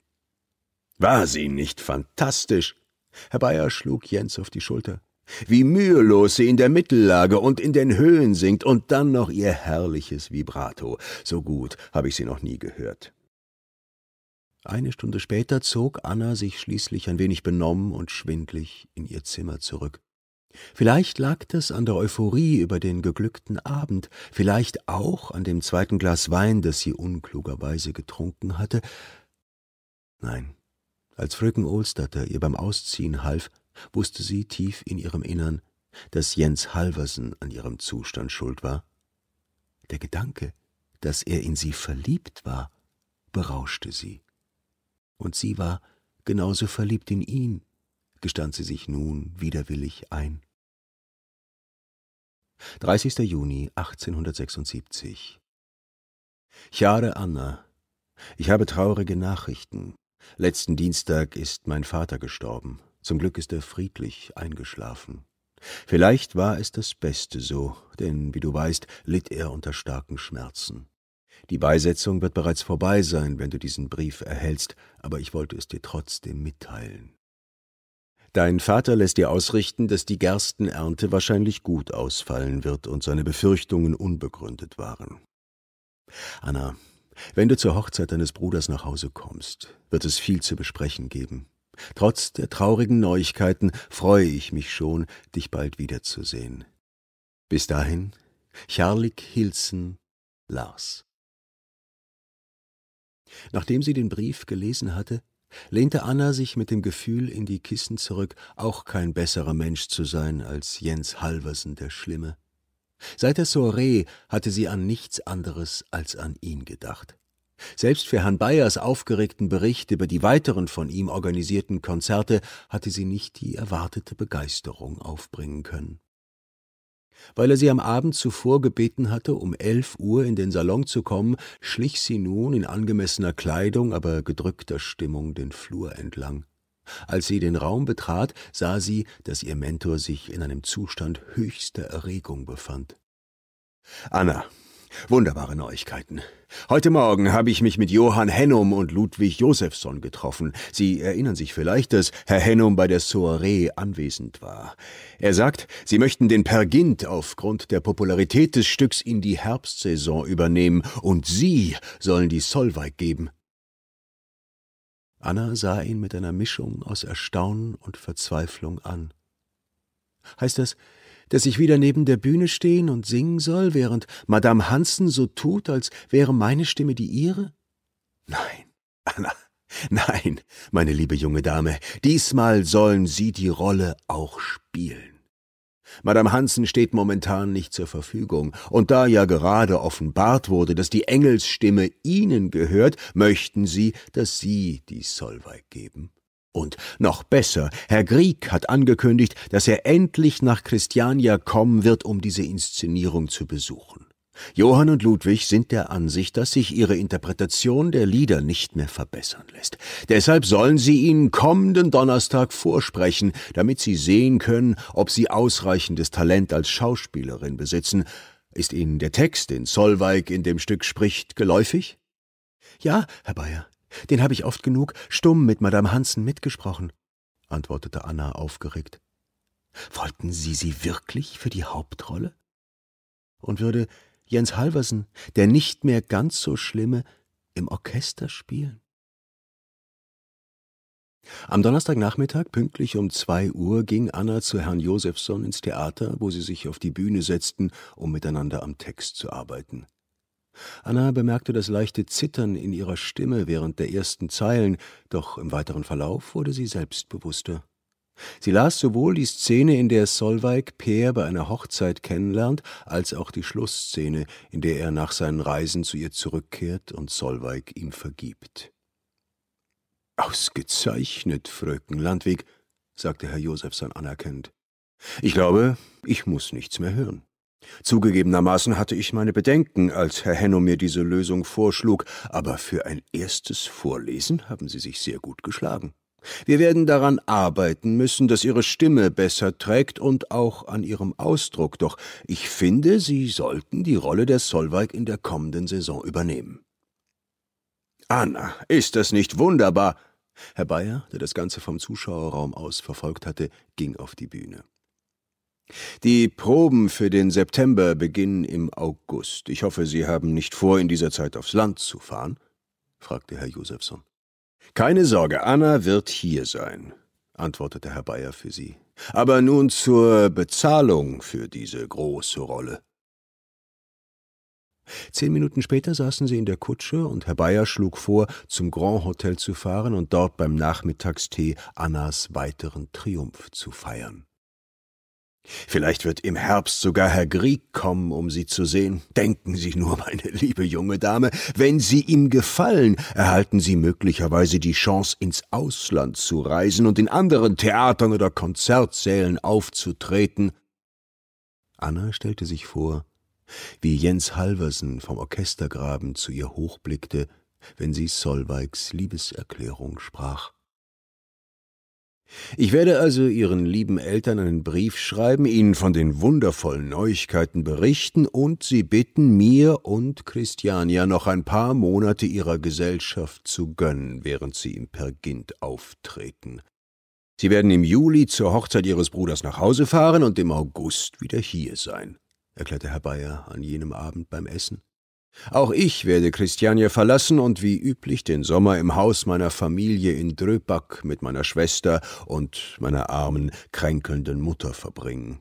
War sie nicht fantastisch? Herr Bayer schlug Jens auf die Schulter. Wie mühelos sie in der Mittellage und in den Höhen singt und dann noch ihr herrliches Vibrato. So gut habe ich sie noch nie gehört. Eine Stunde später zog Anna sich schließlich ein wenig benommen und schwindlig in ihr Zimmer zurück. Vielleicht lag das an der Euphorie über den geglückten Abend, vielleicht auch an dem zweiten Glas Wein, das sie unklugerweise getrunken hatte. Nein, Als Fröken Ohlstatter ihr beim Ausziehen half, wusste sie tief in ihrem Innern, dass Jens Halversen an ihrem Zustand schuld war. Der Gedanke, dass er in sie verliebt war, berauschte sie. Und sie war genauso verliebt in ihn, gestand sie sich nun widerwillig ein. 30. Juni 1876 Jahre Anna, ich habe traurige Nachrichten. Letzten Dienstag ist mein Vater gestorben. Zum Glück ist er friedlich eingeschlafen. Vielleicht war es das Beste so, denn wie du weißt, litt er unter starken Schmerzen. Die Beisetzung wird bereits vorbei sein, wenn du diesen Brief erhältst, aber ich wollte es dir trotzdem mitteilen. Dein Vater lässt dir ausrichten, dass die Gerstenernte wahrscheinlich gut ausfallen wird und seine Befürchtungen unbegründet waren. Anna, wenn du zur Hochzeit deines Bruders nach Hause kommst, wird es viel zu besprechen geben. Trotz der traurigen Neuigkeiten freue ich mich schon, dich bald wiederzusehen. Bis dahin, Charlik Hilsen, Lars. Nachdem sie den Brief gelesen hatte, lehnte Anna sich mit dem Gefühl in die Kissen zurück, auch kein besserer Mensch zu sein als Jens Halversen der Schlimme. Seit der Soiree hatte sie an nichts anderes als an ihn gedacht. Selbst für Herrn Bayers aufgeregten Bericht über die weiteren von ihm organisierten Konzerte hatte sie nicht die erwartete Begeisterung aufbringen können. Weil er sie am Abend zuvor gebeten hatte, um elf Uhr in den Salon zu kommen, schlich sie nun in angemessener Kleidung, aber gedrückter Stimmung den Flur entlang. Als sie den Raum betrat, sah sie, dass ihr Mentor sich in einem Zustand höchster Erregung befand. Anna, wunderbare Neuigkeiten. Heute Morgen habe ich mich mit Johann Hennum und Ludwig Josephson getroffen. Sie erinnern sich vielleicht, dass Herr Hennum bei der Soiree anwesend war. Er sagt, Sie möchten den Pergint aufgrund der Popularität des Stücks in die Herbstsaison übernehmen und Sie sollen die Solveig geben. Anna sah ihn mit einer Mischung aus Erstaunen und Verzweiflung an. Heißt das, dass ich wieder neben der Bühne stehen und singen soll, während Madame Hansen so tut, als wäre meine Stimme die ihre? Nein, Anna, nein, meine liebe junge Dame, diesmal sollen Sie die Rolle auch spielen. Madame Hansen steht momentan nicht zur Verfügung, und da ja gerade offenbart wurde, dass die Engelsstimme Ihnen gehört, möchten Sie, dass Sie die Solveig geben. Und noch besser, Herr Grieg hat angekündigt, dass er endlich nach Christiania kommen wird, um diese Inszenierung zu besuchen. Johann und Ludwig sind der Ansicht, dass sich ihre Interpretation der Lieder nicht mehr verbessern lässt. Deshalb sollen sie ihn kommenden Donnerstag vorsprechen, damit sie sehen können, ob sie ausreichendes Talent als Schauspielerin besitzen. Ist Ihnen der Text, den Solveig in dem Stück spricht, geläufig? Ja, Herr Bayer, den habe ich oft genug stumm mit Madame Hansen mitgesprochen, antwortete Anna aufgeregt. Wollten Sie sie wirklich für die Hauptrolle? Und würde Jens Halversen, der nicht mehr ganz so schlimme, im Orchester spielen? Am Donnerstagnachmittag, pünktlich um zwei Uhr, ging Anna zu Herrn Josephson ins Theater, wo sie sich auf die Bühne setzten, um miteinander am Text zu arbeiten. Anna bemerkte das leichte Zittern in ihrer Stimme während der ersten Zeilen, doch im weiteren Verlauf wurde sie selbstbewusster. Sie las sowohl die Szene, in der Solveig Peer bei einer Hochzeit kennenlernt, als auch die Schlussszene, in der er nach seinen Reisen zu ihr zurückkehrt und Solveig ihm vergibt. Ausgezeichnet, Fröken Landwig, sagte Herr Josephson anerkennend. Ich glaube, ich muss nichts mehr hören. Zugegebenermaßen hatte ich meine Bedenken, als Herr Henno mir diese Lösung vorschlug, aber für ein erstes Vorlesen haben Sie sich sehr gut geschlagen. Wir werden daran arbeiten müssen, dass Ihre Stimme besser trägt und auch an Ihrem Ausdruck, doch ich finde, Sie sollten die Rolle der Solveig in der kommenden Saison übernehmen. Anna, ist das nicht wunderbar? Herr Bayer, der das Ganze vom Zuschauerraum aus verfolgt hatte, ging auf die Bühne. Die Proben für den September beginnen im August. Ich hoffe, Sie haben nicht vor, in dieser Zeit aufs Land zu fahren? fragte Herr Josephson. Keine Sorge, Anna wird hier sein, antwortete Herr Bayer für sie. Aber nun zur Bezahlung für diese große Rolle. Zehn Minuten später saßen sie in der Kutsche und Herr Bayer schlug vor, zum Grand Hotel zu fahren und dort beim Nachmittagstee Annas weiteren Triumph zu feiern. Vielleicht wird im Herbst sogar Herr Grieg kommen, um Sie zu sehen. Denken Sie nur, meine liebe junge Dame, wenn Sie ihm gefallen, erhalten Sie möglicherweise die Chance, ins Ausland zu reisen und in anderen Theatern oder Konzertsälen aufzutreten. Anna stellte sich vor, wie Jens Halversen vom Orchestergraben zu ihr hochblickte, wenn sie Solveigs Liebeserklärung sprach. Ich werde also Ihren lieben Eltern einen Brief schreiben, Ihnen von den wundervollen Neuigkeiten berichten und Sie bitten, mir und Christiania noch ein paar Monate Ihrer Gesellschaft zu gönnen, während Sie im Pergint auftreten. Sie werden im Juli zur Hochzeit Ihres Bruders nach Hause fahren und im August wieder hier sein, erklärte Herr Bayer an jenem Abend beim Essen. Auch ich werde Christiania verlassen und wie üblich den Sommer im Haus meiner Familie in Dröbak mit meiner Schwester und meiner armen, kränkelnden Mutter verbringen.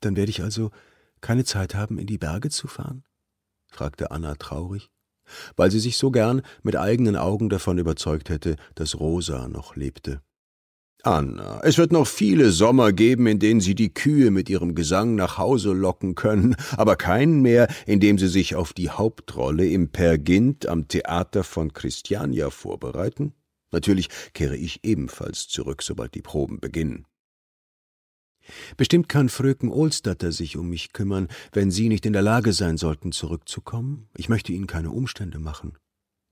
Dann werde ich also keine Zeit haben, in die Berge zu fahren? fragte Anna traurig, weil sie sich so gern mit eigenen Augen davon überzeugt hätte, dass Rosa noch lebte. Anna, es wird noch viele Sommer geben, in denen Sie die Kühe mit Ihrem Gesang nach Hause locken können, aber keinen mehr, in dem Sie sich auf die Hauptrolle im Pergint am Theater von Christiania vorbereiten? Natürlich kehre ich ebenfalls zurück, sobald die Proben beginnen. Bestimmt kann Fröken Ohlstatter sich um mich kümmern, wenn Sie nicht in der Lage sein sollten, zurückzukommen. Ich möchte Ihnen keine Umstände machen,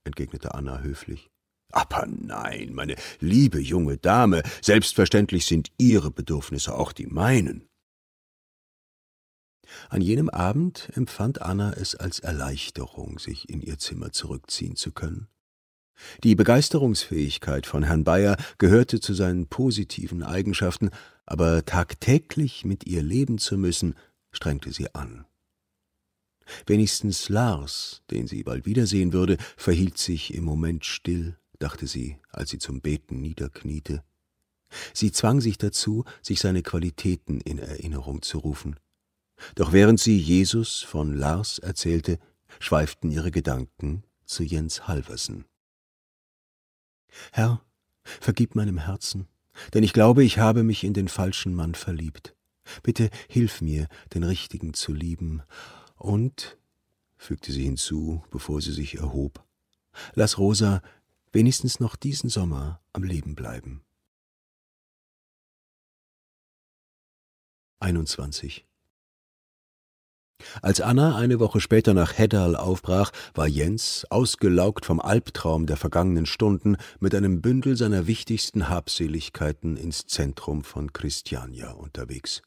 entgegnete Anna höflich. Aber nein, meine liebe junge Dame, selbstverständlich sind Ihre Bedürfnisse auch die meinen. An jenem Abend empfand Anna es als Erleichterung, sich in ihr Zimmer zurückziehen zu können. Die Begeisterungsfähigkeit von Herrn Bayer gehörte zu seinen positiven Eigenschaften, aber tagtäglich mit ihr leben zu müssen, strengte sie an. Wenigstens Lars, den sie bald wiedersehen würde, verhielt sich im Moment still dachte sie, als sie zum Beten niederkniete. Sie zwang sich dazu, sich seine Qualitäten in Erinnerung zu rufen. Doch während sie Jesus von Lars erzählte, schweiften ihre Gedanken zu Jens Halversen. Herr, vergib meinem Herzen, denn ich glaube, ich habe mich in den falschen Mann verliebt. Bitte hilf mir, den Richtigen zu lieben. Und, fügte sie hinzu, bevor sie sich erhob, lass Rosa wenigstens noch diesen Sommer am Leben bleiben. 21. Als Anna eine Woche später nach Heddal aufbrach, war Jens, ausgelaugt vom Albtraum der vergangenen Stunden, mit einem Bündel seiner wichtigsten Habseligkeiten ins Zentrum von Christiania unterwegs.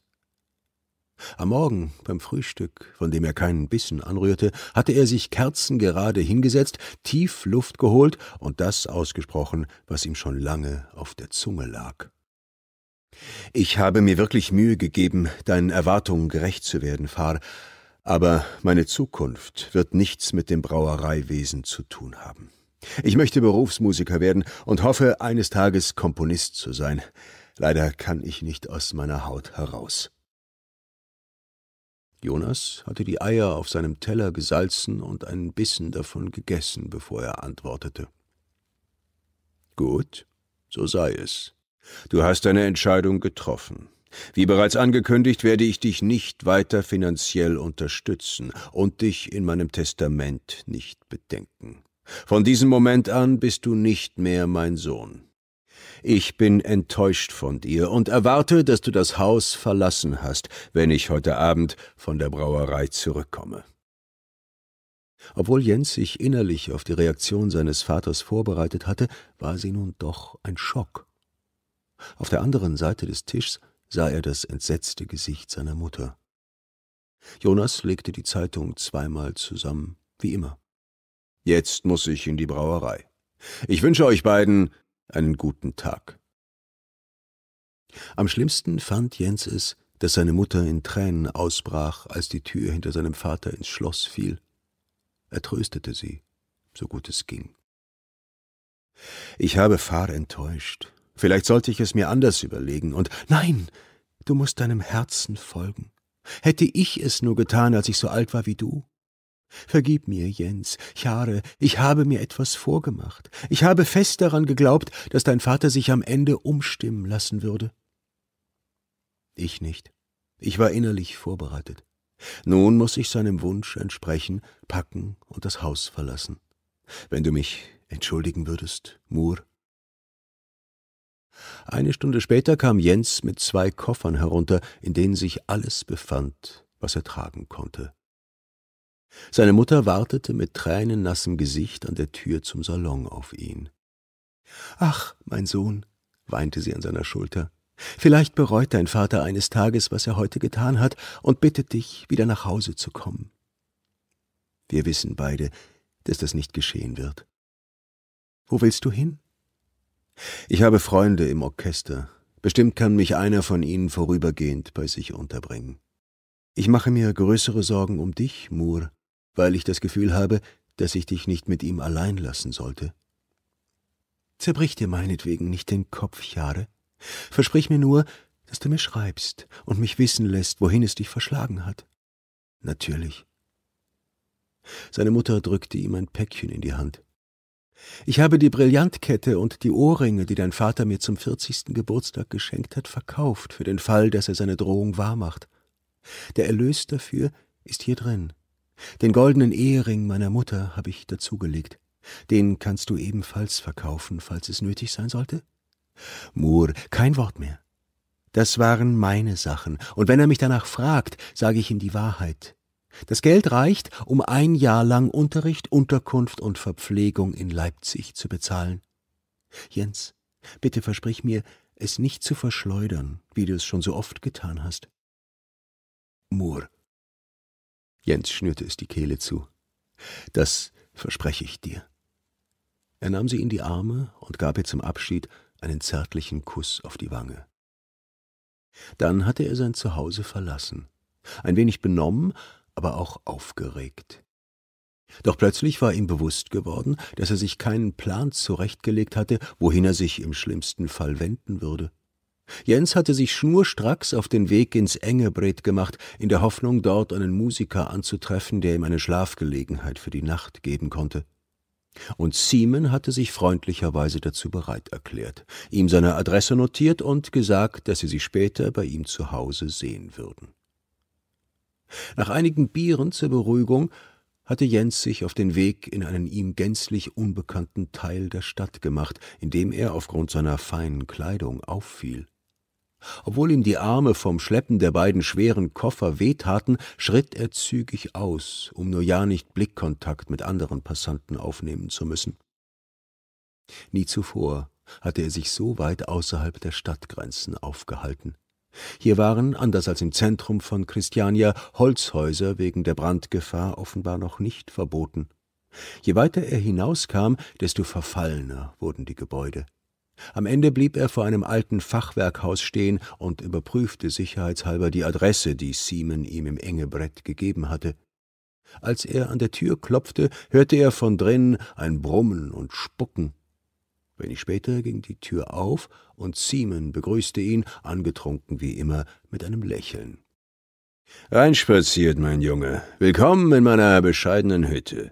Am Morgen beim Frühstück, von dem er keinen Bissen anrührte, hatte er sich kerzengerade hingesetzt, tief Luft geholt und das ausgesprochen, was ihm schon lange auf der Zunge lag. Ich habe mir wirklich Mühe gegeben, deinen Erwartungen gerecht zu werden, Fahr, aber meine Zukunft wird nichts mit dem Brauereiwesen zu tun haben. Ich möchte Berufsmusiker werden und hoffe, eines Tages Komponist zu sein. Leider kann ich nicht aus meiner Haut heraus. Jonas hatte die Eier auf seinem Teller gesalzen und einen Bissen davon gegessen, bevor er antwortete. Gut, so sei es. Du hast deine Entscheidung getroffen. Wie bereits angekündigt, werde ich dich nicht weiter finanziell unterstützen und dich in meinem Testament nicht bedenken. Von diesem Moment an bist du nicht mehr mein Sohn. Ich bin enttäuscht von dir und erwarte, dass du das Haus verlassen hast, wenn ich heute Abend von der Brauerei zurückkomme. Obwohl Jens sich innerlich auf die Reaktion seines Vaters vorbereitet hatte, war sie nun doch ein Schock. Auf der anderen Seite des Tischs sah er das entsetzte Gesicht seiner Mutter. Jonas legte die Zeitung zweimal zusammen, wie immer. Jetzt muss ich in die Brauerei. Ich wünsche euch beiden einen guten Tag. Am schlimmsten fand Jens es, dass seine Mutter in Tränen ausbrach, als die Tür hinter seinem Vater ins Schloss fiel. Er tröstete sie, so gut es ging. Ich habe Fahr enttäuscht. Vielleicht sollte ich es mir anders überlegen und nein, du musst deinem Herzen folgen. Hätte ich es nur getan, als ich so alt war wie du? Vergib mir, Jens, Chare, ich habe mir etwas vorgemacht. Ich habe fest daran geglaubt, dass dein Vater sich am Ende umstimmen lassen würde. Ich nicht. Ich war innerlich vorbereitet. Nun muss ich seinem Wunsch entsprechen, packen und das Haus verlassen. Wenn du mich entschuldigen würdest, Mur. Eine Stunde später kam Jens mit zwei Koffern herunter, in denen sich alles befand, was er tragen konnte. Seine Mutter wartete mit tränennassem Gesicht an der Tür zum Salon auf ihn. Ach, mein Sohn, weinte sie an seiner Schulter, vielleicht bereut dein Vater eines Tages, was er heute getan hat, und bittet dich, wieder nach Hause zu kommen. Wir wissen beide, dass das nicht geschehen wird. Wo willst du hin? Ich habe Freunde im Orchester. Bestimmt kann mich einer von ihnen vorübergehend bei sich unterbringen. Ich mache mir größere Sorgen um dich, Moore, weil ich das Gefühl habe, dass ich dich nicht mit ihm allein lassen sollte. Zerbrich dir meinetwegen nicht den Kopf, Jahre. Versprich mir nur, dass du mir schreibst und mich wissen lässt, wohin es dich verschlagen hat. Natürlich. Seine Mutter drückte ihm ein Päckchen in die Hand. Ich habe die Brillantkette und die Ohrringe, die dein Vater mir zum vierzigsten Geburtstag geschenkt hat, verkauft, für den Fall, dass er seine Drohung wahrmacht. Der Erlös dafür ist hier drin. Den goldenen Ehering meiner Mutter habe ich dazugelegt. Den kannst du ebenfalls verkaufen, falls es nötig sein sollte? Moore, kein Wort mehr. Das waren meine Sachen, und wenn er mich danach fragt, sage ich ihm die Wahrheit. Das Geld reicht, um ein Jahr lang Unterricht, Unterkunft und Verpflegung in Leipzig zu bezahlen. Jens, bitte versprich mir, es nicht zu verschleudern, wie du es schon so oft getan hast. Moore, Jens schnürte es die Kehle zu. Das verspreche ich dir. Er nahm sie in die Arme und gab ihr zum Abschied einen zärtlichen Kuss auf die Wange. Dann hatte er sein Zuhause verlassen, ein wenig benommen, aber auch aufgeregt. Doch plötzlich war ihm bewusst geworden, dass er sich keinen Plan zurechtgelegt hatte, wohin er sich im schlimmsten Fall wenden würde. Jens hatte sich schnurstracks auf den Weg ins Engebrett gemacht, in der Hoffnung, dort einen Musiker anzutreffen, der ihm eine Schlafgelegenheit für die Nacht geben konnte. Und Siemen hatte sich freundlicherweise dazu bereit erklärt, ihm seine Adresse notiert und gesagt, dass sie sich später bei ihm zu Hause sehen würden. Nach einigen Bieren zur Beruhigung hatte Jens sich auf den Weg in einen ihm gänzlich unbekannten Teil der Stadt gemacht, in dem er aufgrund seiner feinen Kleidung auffiel. Obwohl ihm die Arme vom Schleppen der beiden schweren Koffer wehtaten, schritt er zügig aus, um nur ja nicht Blickkontakt mit anderen Passanten aufnehmen zu müssen. Nie zuvor hatte er sich so weit außerhalb der Stadtgrenzen aufgehalten. Hier waren, anders als im Zentrum von Christiania, Holzhäuser wegen der Brandgefahr offenbar noch nicht verboten. Je weiter er hinauskam, desto verfallener wurden die Gebäude. Am Ende blieb er vor einem alten Fachwerkhaus stehen und überprüfte sicherheitshalber die Adresse, die Siemen ihm im Engebrett gegeben hatte. Als er an der Tür klopfte, hörte er von drinnen ein Brummen und Spucken. Wenig später ging die Tür auf und Siemen begrüßte ihn, angetrunken wie immer, mit einem Lächeln. Reinspaziert, mein Junge. Willkommen in meiner bescheidenen Hütte.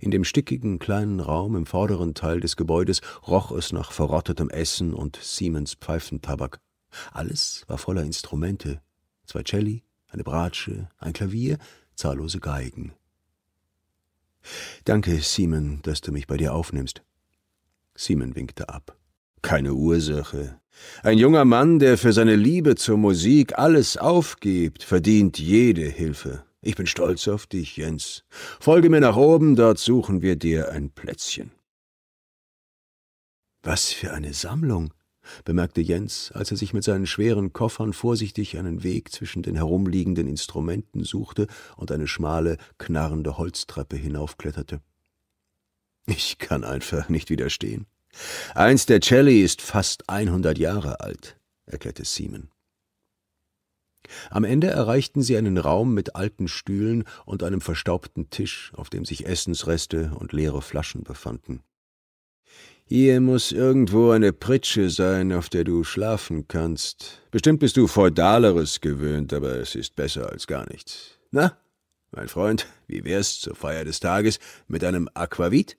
In dem stickigen kleinen Raum im vorderen Teil des Gebäudes roch es nach verrottetem Essen und Siemens Pfeifentabak. Alles war voller Instrumente. Zwei Celli, eine Bratsche, ein Klavier, zahllose Geigen. Danke, Simon, dass du mich bei dir aufnimmst. Simon winkte ab. Keine Ursache. Ein junger Mann, der für seine Liebe zur Musik alles aufgibt, verdient jede Hilfe. Ich bin stolz auf dich, Jens. Folge mir nach oben, dort suchen wir dir ein Plätzchen. Was für eine Sammlung, bemerkte Jens, als er sich mit seinen schweren Koffern vorsichtig einen Weg zwischen den herumliegenden Instrumenten suchte und eine schmale, knarrende Holztreppe hinaufkletterte. Ich kann einfach nicht widerstehen. Eins der Celli ist fast einhundert Jahre alt, erklärte Simon. Am Ende erreichten sie einen Raum mit alten Stühlen und einem verstaubten Tisch, auf dem sich Essensreste und leere Flaschen befanden. Hier muss irgendwo eine Pritsche sein, auf der du schlafen kannst. Bestimmt bist du Feudaleres gewöhnt, aber es ist besser als gar nichts. Na, Mein Freund, wie wär's zur Feier des Tages mit einem Aquavit?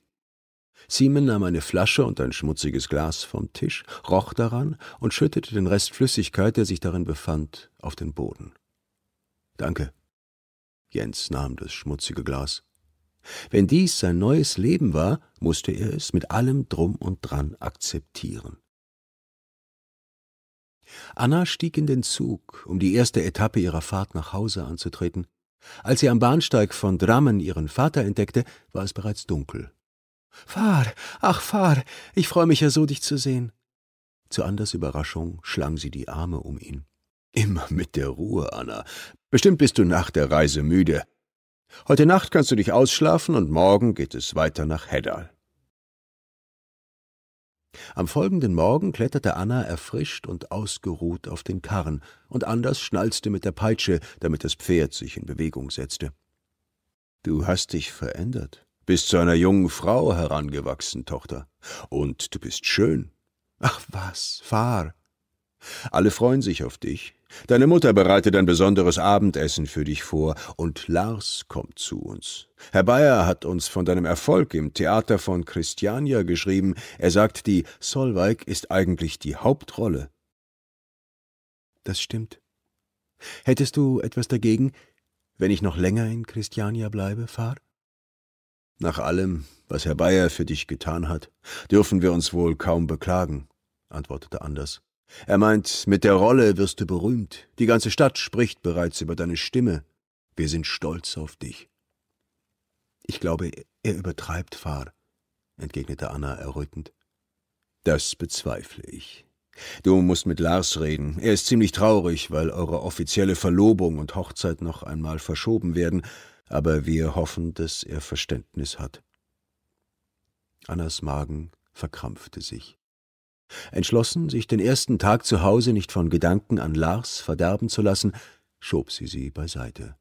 Simon nahm eine Flasche und ein schmutziges Glas vom Tisch, roch daran und schüttete den Rest Flüssigkeit, der sich darin befand, auf den Boden. Danke. Jens nahm das schmutzige Glas. Wenn dies sein neues Leben war, musste er es mit allem Drum und Dran akzeptieren. Anna stieg in den Zug, um die erste Etappe ihrer Fahrt nach Hause anzutreten. Als sie am Bahnsteig von Drammen ihren Vater entdeckte, war es bereits dunkel. Fahr, ach fahr, ich freue mich ja so, dich zu sehen. Zu Anders Überraschung schlang sie die Arme um ihn. Immer mit der Ruhe, Anna. Bestimmt bist du nach der Reise müde. Heute Nacht kannst du dich ausschlafen und morgen geht es weiter nach Heddal. Am folgenden Morgen kletterte Anna erfrischt und ausgeruht auf den Karren, und Anders schnalzte mit der Peitsche, damit das Pferd sich in Bewegung setzte. Du hast dich verändert, bist zu einer jungen Frau herangewachsen, Tochter. Und du bist schön. Ach was, fahr. Alle freuen sich auf dich. Deine Mutter bereitet ein besonderes Abendessen für dich vor, und Lars kommt zu uns. Herr Bayer hat uns von deinem Erfolg im Theater von Christiania geschrieben. Er sagt, die Solveig ist eigentlich die Hauptrolle. Das stimmt. Hättest du etwas dagegen, wenn ich noch länger in Christiania bleibe, Fahr? Nach allem, was Herr Bayer für dich getan hat, dürfen wir uns wohl kaum beklagen, antwortete Anders. Er meint, mit der Rolle wirst du berühmt. Die ganze Stadt spricht bereits über deine Stimme. Wir sind stolz auf dich. Ich glaube, er übertreibt Fahr, entgegnete Anna errötend. Das bezweifle ich. Du musst mit Lars reden. Er ist ziemlich traurig, weil eure offizielle Verlobung und Hochzeit noch einmal verschoben werden, aber wir hoffen, dass er Verständnis hat. Annas Magen verkrampfte sich. Entschlossen, sich den ersten Tag zu Hause nicht von Gedanken an Lars verderben zu lassen, schob sie sie beiseite.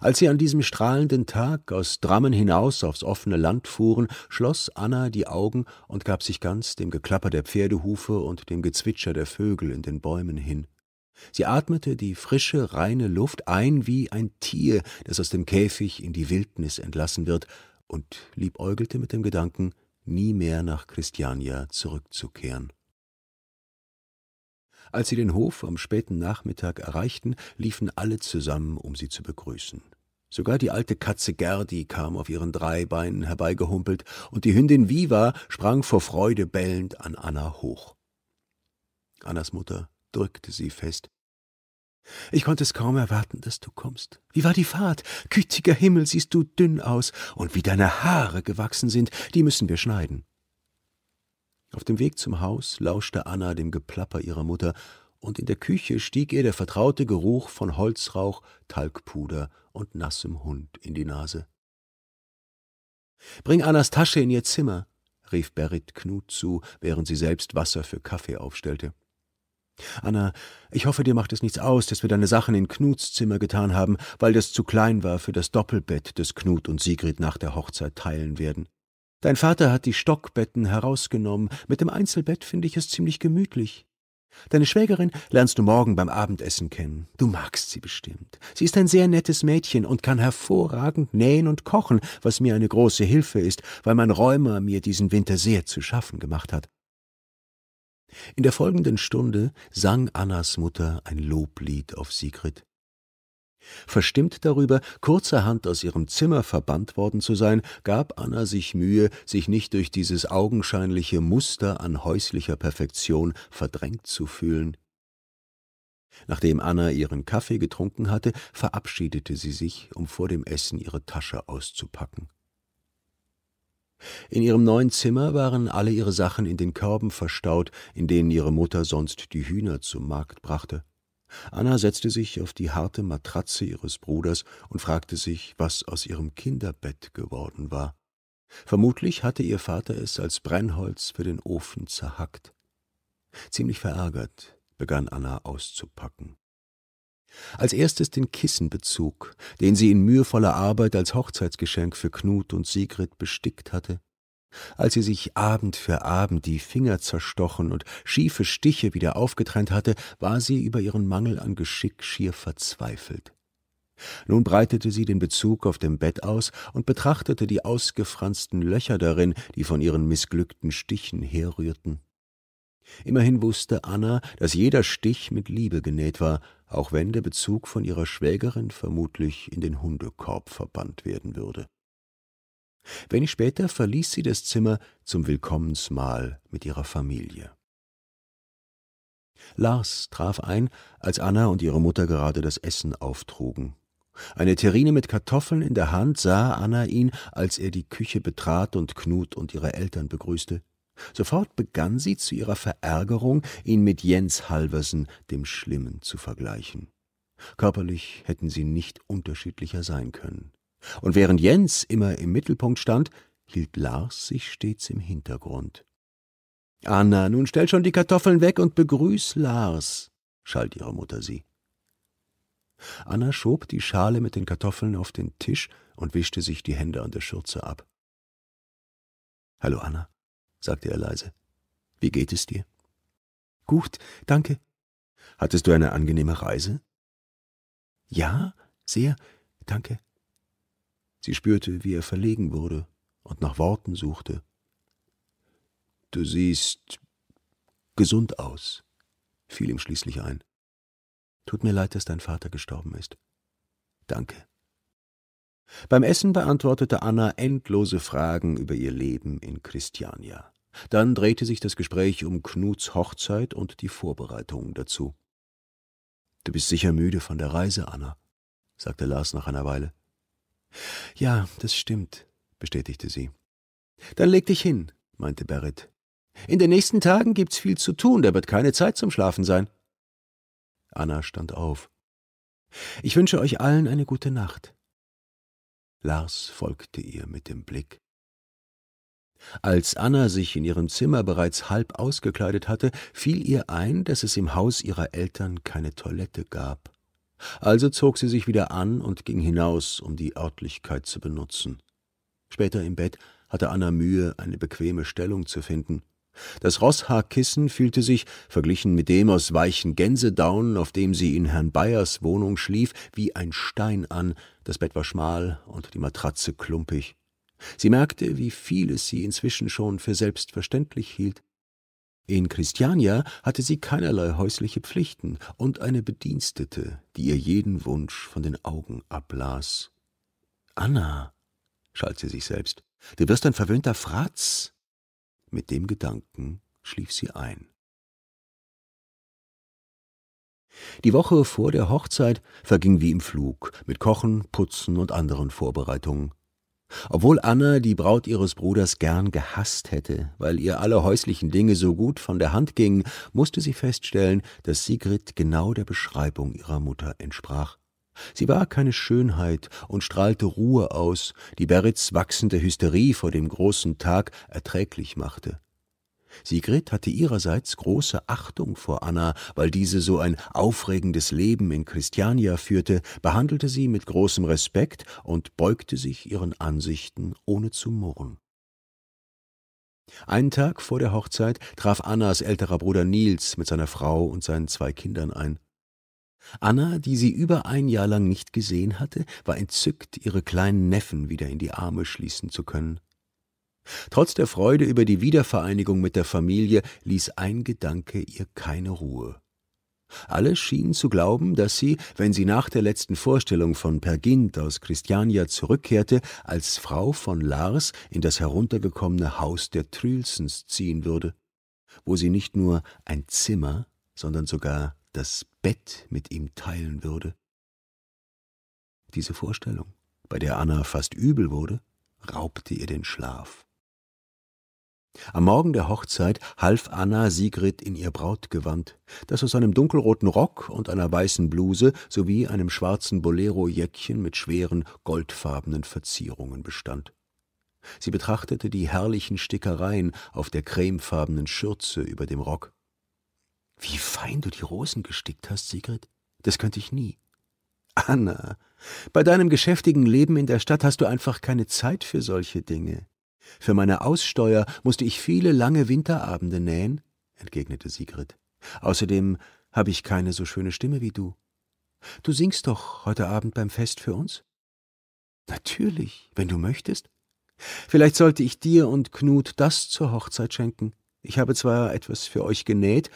Als sie an diesem strahlenden Tag aus Drammen hinaus aufs offene Land fuhren, schloss Anna die Augen und gab sich ganz dem Geklapper der Pferdehufe und dem Gezwitscher der Vögel in den Bäumen hin. Sie atmete die frische, reine Luft ein wie ein Tier, das aus dem Käfig in die Wildnis entlassen wird, und liebäugelte mit dem Gedanken, nie mehr nach Christiania zurückzukehren. Als sie den Hof am späten Nachmittag erreichten, liefen alle zusammen, um sie zu begrüßen. Sogar die alte Katze Gerdi kam auf ihren drei Beinen herbeigehumpelt, und die Hündin Viva sprang vor Freude bellend an Anna hoch. Annas Mutter drückte sie fest, ich konnte es kaum erwarten, dass du kommst. Wie war die Fahrt? Gütiger Himmel, siehst du dünn aus, und wie deine Haare gewachsen sind, die müssen wir schneiden. Auf dem Weg zum Haus lauschte Anna dem Geplapper ihrer Mutter, und in der Küche stieg ihr der vertraute Geruch von Holzrauch, Talgpuder und nassem Hund in die Nase. Bring Annas Tasche in ihr Zimmer, rief Berit Knut zu, während sie selbst Wasser für Kaffee aufstellte. Anna, ich hoffe, dir macht es nichts aus, dass wir deine Sachen in Knuts Zimmer getan haben, weil das zu klein war für das Doppelbett, das Knut und Sigrid nach der Hochzeit teilen werden. Dein Vater hat die Stockbetten herausgenommen. Mit dem Einzelbett finde ich es ziemlich gemütlich. Deine Schwägerin lernst du morgen beim Abendessen kennen. Du magst sie bestimmt. Sie ist ein sehr nettes Mädchen und kann hervorragend nähen und kochen, was mir eine große Hilfe ist, weil mein Räumer mir diesen Winter sehr zu schaffen gemacht hat. In der folgenden Stunde sang Annas Mutter ein Loblied auf Sigrid. Verstimmt darüber, kurzerhand aus ihrem Zimmer verbannt worden zu sein, gab Anna sich Mühe, sich nicht durch dieses augenscheinliche Muster an häuslicher Perfektion verdrängt zu fühlen. Nachdem Anna ihren Kaffee getrunken hatte, verabschiedete sie sich, um vor dem Essen ihre Tasche auszupacken. In ihrem neuen Zimmer waren alle ihre Sachen in den Körben verstaut, in denen ihre Mutter sonst die Hühner zum Markt brachte. Anna setzte sich auf die harte Matratze ihres Bruders und fragte sich, was aus ihrem Kinderbett geworden war. Vermutlich hatte ihr Vater es als Brennholz für den Ofen zerhackt. Ziemlich verärgert begann Anna auszupacken. Als erstes den Kissenbezug, den sie in mühevoller Arbeit als Hochzeitsgeschenk für Knut und Sigrid bestickt hatte. Als sie sich Abend für Abend die Finger zerstochen und schiefe Stiche wieder aufgetrennt hatte, war sie über ihren Mangel an Geschick schier verzweifelt. Nun breitete sie den Bezug auf dem Bett aus und betrachtete die ausgefransten Löcher darin, die von ihren missglückten Stichen herrührten. Immerhin wusste Anna, dass jeder Stich mit Liebe genäht war, auch wenn der Bezug von ihrer Schwägerin vermutlich in den Hundekorb verbannt werden würde. Wenig später verließ sie das Zimmer zum Willkommensmahl mit ihrer Familie. Lars traf ein, als Anna und ihre Mutter gerade das Essen auftrugen. Eine Terrine mit Kartoffeln in der Hand sah Anna ihn, als er die Küche betrat und Knut und ihre Eltern begrüßte. Sofort begann sie zu ihrer Verärgerung, ihn mit Jens Halversen, dem Schlimmen, zu vergleichen. Körperlich hätten sie nicht unterschiedlicher sein können. Und während Jens immer im Mittelpunkt stand, hielt Lars sich stets im Hintergrund. Anna, nun stell schon die Kartoffeln weg und begrüß Lars, schalt ihre Mutter sie. Anna schob die Schale mit den Kartoffeln auf den Tisch und wischte sich die Hände an der Schürze ab. Hallo Anna, sagte er leise. Wie geht es dir? Gut, danke. Hattest du eine angenehme Reise? Ja, sehr, danke. Sie spürte, wie er verlegen wurde und nach Worten suchte. Du siehst gesund aus, fiel ihm schließlich ein. Tut mir leid, dass dein Vater gestorben ist. Danke. Beim Essen beantwortete Anna endlose Fragen über ihr Leben in Christiania. Dann drehte sich das Gespräch um Knuts Hochzeit und die Vorbereitungen dazu. Du bist sicher müde von der Reise, Anna, sagte Lars nach einer Weile. Ja, das stimmt, bestätigte sie. Dann leg dich hin, meinte Berit. In den nächsten Tagen gibt's viel zu tun, da wird keine Zeit zum Schlafen sein. Anna stand auf. Ich wünsche euch allen eine gute Nacht. Lars folgte ihr mit dem Blick. Als Anna sich in ihrem Zimmer bereits halb ausgekleidet hatte, fiel ihr ein, dass es im Haus ihrer Eltern keine Toilette gab. Also zog sie sich wieder an und ging hinaus, um die Örtlichkeit zu benutzen. Später im Bett hatte Anna Mühe, eine bequeme Stellung zu finden. Das Rosshaarkissen fühlte sich, verglichen mit dem aus weichen Gänsedaun, auf dem sie in Herrn Bayers Wohnung schlief, wie ein Stein an, das Bett war schmal und die Matratze klumpig. Sie merkte, wie vieles sie inzwischen schon für selbstverständlich hielt. In Christiania hatte sie keinerlei häusliche Pflichten und eine Bedienstete, die ihr jeden Wunsch von den Augen ablas. Anna, schalt sie sich selbst, du wirst ein verwöhnter Fratz. Mit dem Gedanken schlief sie ein. Die Woche vor der Hochzeit verging wie im Flug, mit Kochen, Putzen und anderen Vorbereitungen. Obwohl Anna die Braut ihres Bruders gern gehasst hätte, weil ihr alle häuslichen Dinge so gut von der Hand gingen, musste sie feststellen, dass Sigrid genau der Beschreibung ihrer Mutter entsprach. Sie war keine Schönheit und strahlte Ruhe aus, die Berits wachsende Hysterie vor dem großen Tag erträglich machte. Sigrid hatte ihrerseits große Achtung vor Anna, weil diese so ein aufregendes Leben in Christiania führte, behandelte sie mit großem Respekt und beugte sich ihren Ansichten ohne zu murren. Einen Tag vor der Hochzeit traf Annas älterer Bruder Nils mit seiner Frau und seinen zwei Kindern ein. Anna, die sie über ein Jahr lang nicht gesehen hatte, war entzückt, ihre kleinen Neffen wieder in die Arme schließen zu können. Trotz der Freude über die Wiedervereinigung mit der Familie ließ ein Gedanke ihr keine Ruhe. Alle schienen zu glauben, dass sie, wenn sie nach der letzten Vorstellung von Per Gint aus Christiania zurückkehrte, als Frau von Lars in das heruntergekommene Haus der Trülsens ziehen würde, wo sie nicht nur ein Zimmer, sondern sogar das Bett mit ihm teilen würde. Diese Vorstellung, bei der Anna fast übel wurde, raubte ihr den Schlaf. Am Morgen der Hochzeit half Anna Sigrid in ihr Brautgewand, das aus einem dunkelroten Rock und einer weißen Bluse sowie einem schwarzen Bolero-Jäckchen mit schweren, goldfarbenen Verzierungen bestand. Sie betrachtete die herrlichen Stickereien auf der cremefarbenen Schürze über dem Rock. Wie fein du die Rosen gestickt hast, Sigrid. Das könnte ich nie. Anna, bei deinem geschäftigen Leben in der Stadt hast du einfach keine Zeit für solche Dinge. Für meine Aussteuer musste ich viele lange Winterabende nähen, entgegnete Sigrid. Außerdem habe ich keine so schöne Stimme wie du. Du singst doch heute Abend beim Fest für uns? Natürlich, wenn du möchtest. Vielleicht sollte ich dir und Knut das zur Hochzeit schenken. Ich habe zwar etwas für euch genäht,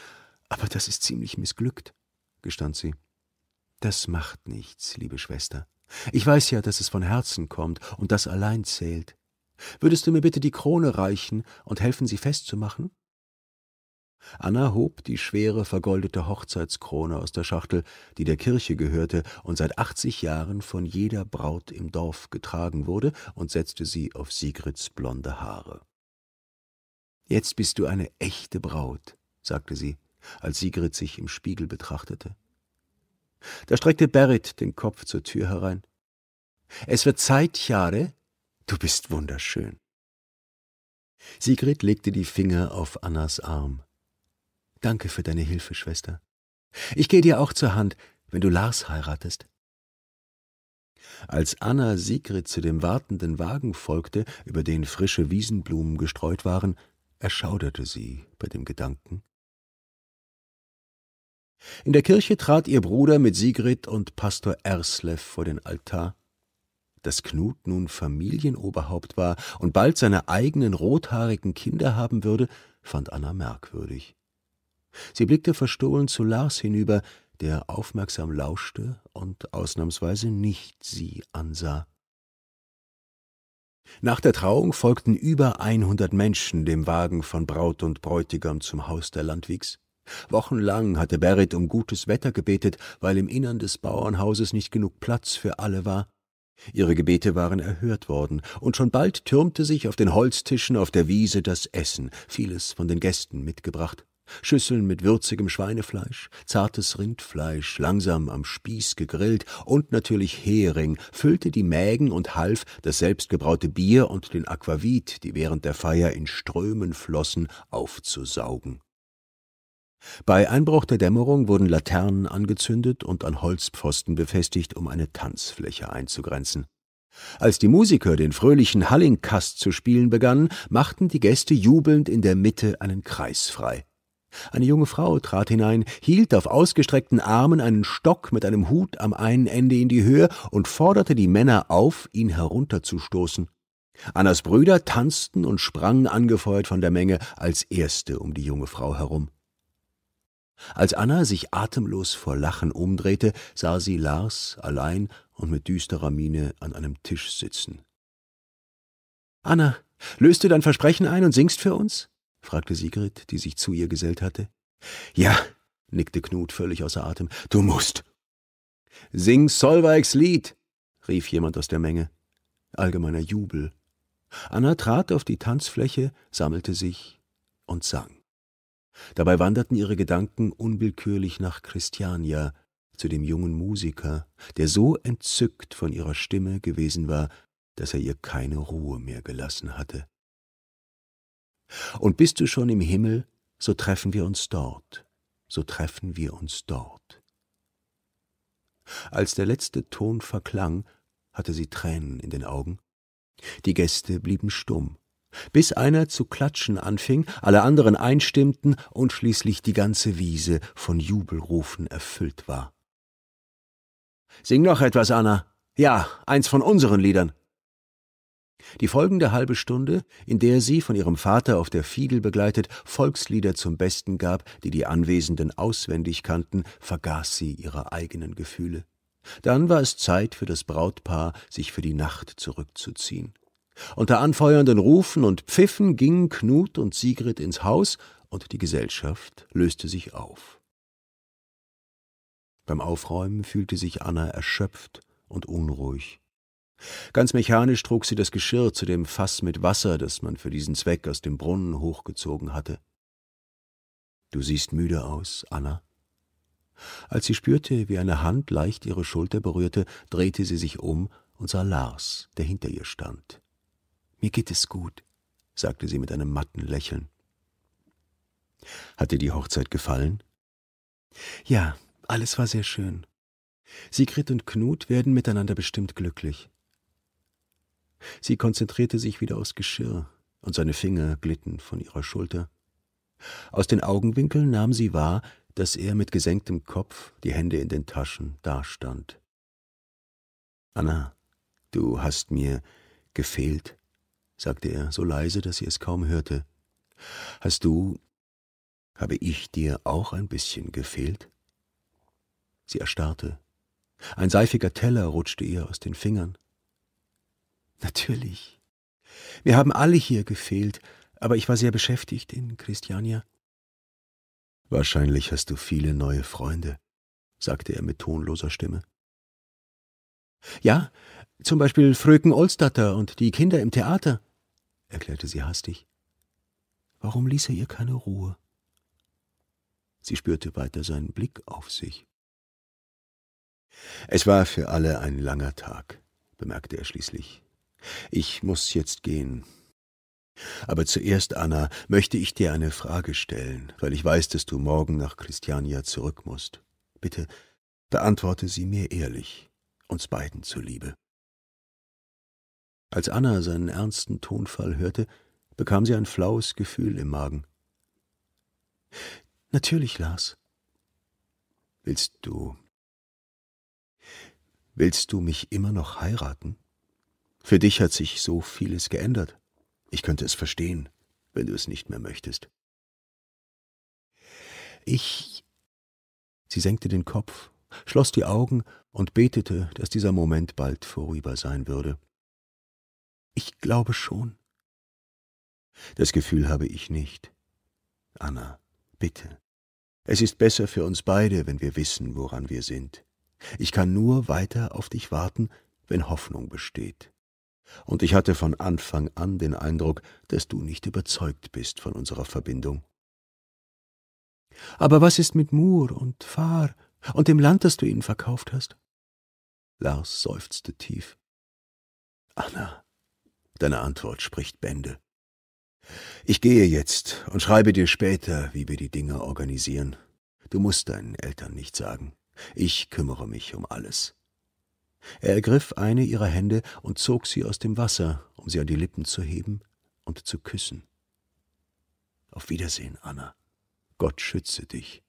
aber das ist ziemlich missglückt, gestand sie. Das macht nichts, liebe Schwester. Ich weiß ja, dass es von Herzen kommt und das allein zählt. Würdest du mir bitte die Krone reichen und helfen, sie festzumachen? Anna hob die schwere, vergoldete Hochzeitskrone aus der Schachtel, die der Kirche gehörte und seit achtzig Jahren von jeder Braut im Dorf getragen wurde, und setzte sie auf Sigrids blonde Haare. Jetzt bist du eine echte Braut, sagte sie, als Sigrid sich im Spiegel betrachtete. Da streckte Berit den Kopf zur Tür herein. Es wird Zeit, Jahre. Du bist wunderschön. Sigrid legte die Finger auf Annas Arm. Danke für deine Hilfe, Schwester. Ich gehe dir auch zur Hand, wenn du Lars heiratest. Als Anna Sigrid zu dem wartenden Wagen folgte, über den frische Wiesenblumen gestreut waren, erschauderte sie bei dem Gedanken. In der Kirche trat ihr Bruder mit Sigrid und Pastor Erslev vor den Altar. Dass Knut nun Familienoberhaupt war und bald seine eigenen rothaarigen Kinder haben würde, fand Anna merkwürdig. Sie blickte verstohlen zu Lars hinüber, der aufmerksam lauschte und ausnahmsweise nicht sie ansah. Nach der Trauung folgten über einhundert Menschen dem Wagen von Braut und Bräutigam zum Haus der Landwegs. Wochenlang hatte Berit um gutes Wetter gebetet, weil im Innern des Bauernhauses nicht genug Platz für alle war. Ihre Gebete waren erhört worden, und schon bald türmte sich auf den Holztischen auf der Wiese das Essen, vieles von den Gästen mitgebracht. Schüsseln mit würzigem Schweinefleisch, zartes Rindfleisch, langsam am Spieß gegrillt und natürlich Hering, füllte die Mägen und half, das selbstgebraute Bier und den Aquavit, die während der Feier in Strömen flossen, aufzusaugen. Bei Einbruch der Dämmerung wurden Laternen angezündet und an Holzpfosten befestigt, um eine Tanzfläche einzugrenzen. Als die Musiker den fröhlichen Hallingkast zu spielen begannen, machten die Gäste jubelnd in der Mitte einen Kreis frei. Eine junge Frau trat hinein, hielt auf ausgestreckten Armen einen Stock mit einem Hut am einen Ende in die Höhe und forderte die Männer auf, ihn herunterzustoßen. Annas Brüder tanzten und sprangen angefeuert von der Menge als Erste um die junge Frau herum. Als Anna sich atemlos vor Lachen umdrehte, sah sie Lars allein und mit düsterer Miene an einem Tisch sitzen. Anna, löst du dein Versprechen ein und singst für uns? fragte Sigrid, die sich zu ihr gesellt hatte. Ja, nickte Knut völlig außer Atem. Du musst. Sing Solveigs Lied, rief jemand aus der Menge. Allgemeiner Jubel. Anna trat auf die Tanzfläche, sammelte sich und sang. Dabei wanderten ihre Gedanken unwillkürlich nach Christiania, zu dem jungen Musiker, der so entzückt von ihrer Stimme gewesen war, dass er ihr keine Ruhe mehr gelassen hatte. Und bist du schon im Himmel, so treffen wir uns dort, so treffen wir uns dort. Als der letzte Ton verklang, hatte sie Tränen in den Augen. Die Gäste blieben stumm, bis einer zu klatschen anfing, alle anderen einstimmten und schließlich die ganze Wiese von Jubelrufen erfüllt war. Sing noch etwas, Anna. Ja, eins von unseren Liedern. Die folgende halbe Stunde, in der sie, von ihrem Vater auf der Fiedel begleitet, Volkslieder zum Besten gab, die die Anwesenden auswendig kannten, vergaß sie ihre eigenen Gefühle. Dann war es Zeit für das Brautpaar, sich für die Nacht zurückzuziehen. Unter anfeuernden Rufen und Pfiffen gingen Knut und Sigrid ins Haus, und die Gesellschaft löste sich auf. Beim Aufräumen fühlte sich Anna erschöpft und unruhig. Ganz mechanisch trug sie das Geschirr zu dem Fass mit Wasser, das man für diesen Zweck aus dem Brunnen hochgezogen hatte. Du siehst müde aus, Anna. Als sie spürte, wie eine Hand leicht ihre Schulter berührte, drehte sie sich um und sah Lars, der hinter ihr stand. Mir geht es gut, sagte sie mit einem matten Lächeln. Hat dir die Hochzeit gefallen? Ja, alles war sehr schön. Sigrid und Knut werden miteinander bestimmt glücklich. Sie konzentrierte sich wieder aufs Geschirr, und seine Finger glitten von ihrer Schulter. Aus den Augenwinkeln nahm sie wahr, dass er mit gesenktem Kopf, die Hände in den Taschen, dastand. Anna, du hast mir gefehlt, sagte er so leise, dass sie es kaum hörte. Hast du, habe ich dir auch ein bisschen gefehlt? Sie erstarrte. Ein seifiger Teller rutschte ihr aus den Fingern. Natürlich. Wir haben alle hier gefehlt, aber ich war sehr beschäftigt in Christiania. Wahrscheinlich hast du viele neue Freunde, sagte er mit tonloser Stimme. Ja, zum Beispiel Fröken Olstatter und die Kinder im Theater, erklärte sie hastig. Warum ließ er ihr keine Ruhe? Sie spürte weiter seinen Blick auf sich. Es war für alle ein langer Tag, bemerkte er schließlich. Ich muss jetzt gehen. Aber zuerst, Anna, möchte ich dir eine Frage stellen, weil ich weiß, dass du morgen nach Christiania zurück musst. Bitte beantworte sie mir ehrlich, uns beiden zuliebe. Als Anna seinen ernsten Tonfall hörte, bekam sie ein flaues Gefühl im Magen. Natürlich, Lars. Willst du. Willst du mich immer noch heiraten? Für dich hat sich so vieles geändert. Ich könnte es verstehen, wenn du es nicht mehr möchtest. Ich. Sie senkte den Kopf, schloss die Augen und betete, dass dieser Moment bald vorüber sein würde. Ich glaube schon. Das Gefühl habe ich nicht. Anna, bitte. Es ist besser für uns beide, wenn wir wissen, woran wir sind. Ich kann nur weiter auf dich warten, wenn Hoffnung besteht und ich hatte von Anfang an den Eindruck, dass du nicht überzeugt bist von unserer Verbindung. Aber was ist mit Mur und Fahr und dem Land, das du ihnen verkauft hast? Lars seufzte tief. Anna, deine Antwort spricht Bände. Ich gehe jetzt und schreibe dir später, wie wir die Dinge organisieren. Du musst deinen Eltern nicht sagen. Ich kümmere mich um alles. Er ergriff eine ihrer Hände und zog sie aus dem Wasser, um sie an die Lippen zu heben und zu küssen. Auf Wiedersehen, Anna. Gott schütze dich.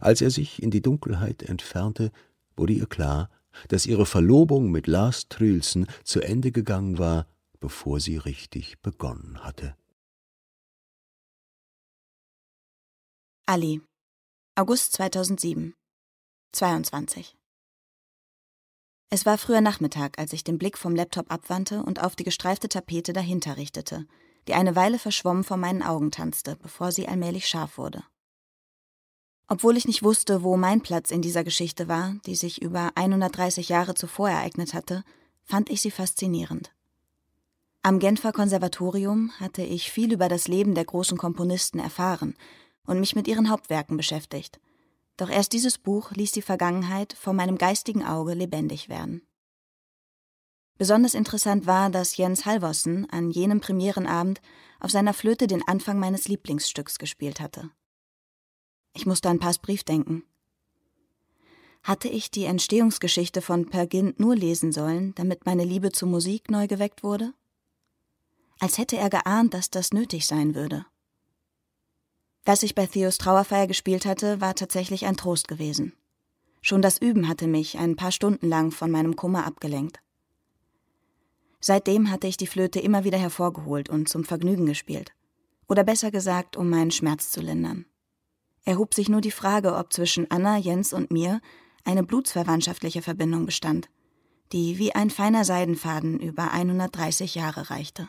Als er sich in die Dunkelheit entfernte, wurde ihr klar, dass ihre Verlobung mit Lars Trülsen zu Ende gegangen war, bevor sie richtig begonnen hatte. Ali, August 2007, 22. Es war früher Nachmittag, als ich den Blick vom Laptop abwandte und auf die gestreifte Tapete dahinter richtete, die eine Weile verschwommen vor meinen Augen tanzte, bevor sie allmählich scharf wurde. Obwohl ich nicht wusste, wo mein Platz in dieser Geschichte war, die sich über 130 Jahre zuvor ereignet hatte, fand ich sie faszinierend. Am Genfer Konservatorium hatte ich viel über das Leben der großen Komponisten erfahren und mich mit ihren Hauptwerken beschäftigt – doch erst dieses Buch ließ die Vergangenheit vor meinem geistigen Auge lebendig werden. Besonders interessant war, dass Jens Halvorsen an jenem Premierenabend auf seiner Flöte den Anfang meines Lieblingsstücks gespielt hatte. Ich musste an Paas Brief denken. Hatte ich die Entstehungsgeschichte von Per Gynt nur lesen sollen, damit meine Liebe zur Musik neu geweckt wurde? Als hätte er geahnt, dass das nötig sein würde. Dass ich bei Theos Trauerfeier gespielt hatte, war tatsächlich ein Trost gewesen. Schon das Üben hatte mich ein paar Stunden lang von meinem Kummer abgelenkt. Seitdem hatte ich die Flöte immer wieder hervorgeholt und zum Vergnügen gespielt. Oder besser gesagt, um meinen Schmerz zu lindern. Erhob sich nur die Frage, ob zwischen Anna, Jens und mir eine blutsverwandtschaftliche Verbindung bestand, die wie ein feiner Seidenfaden über 130 Jahre reichte.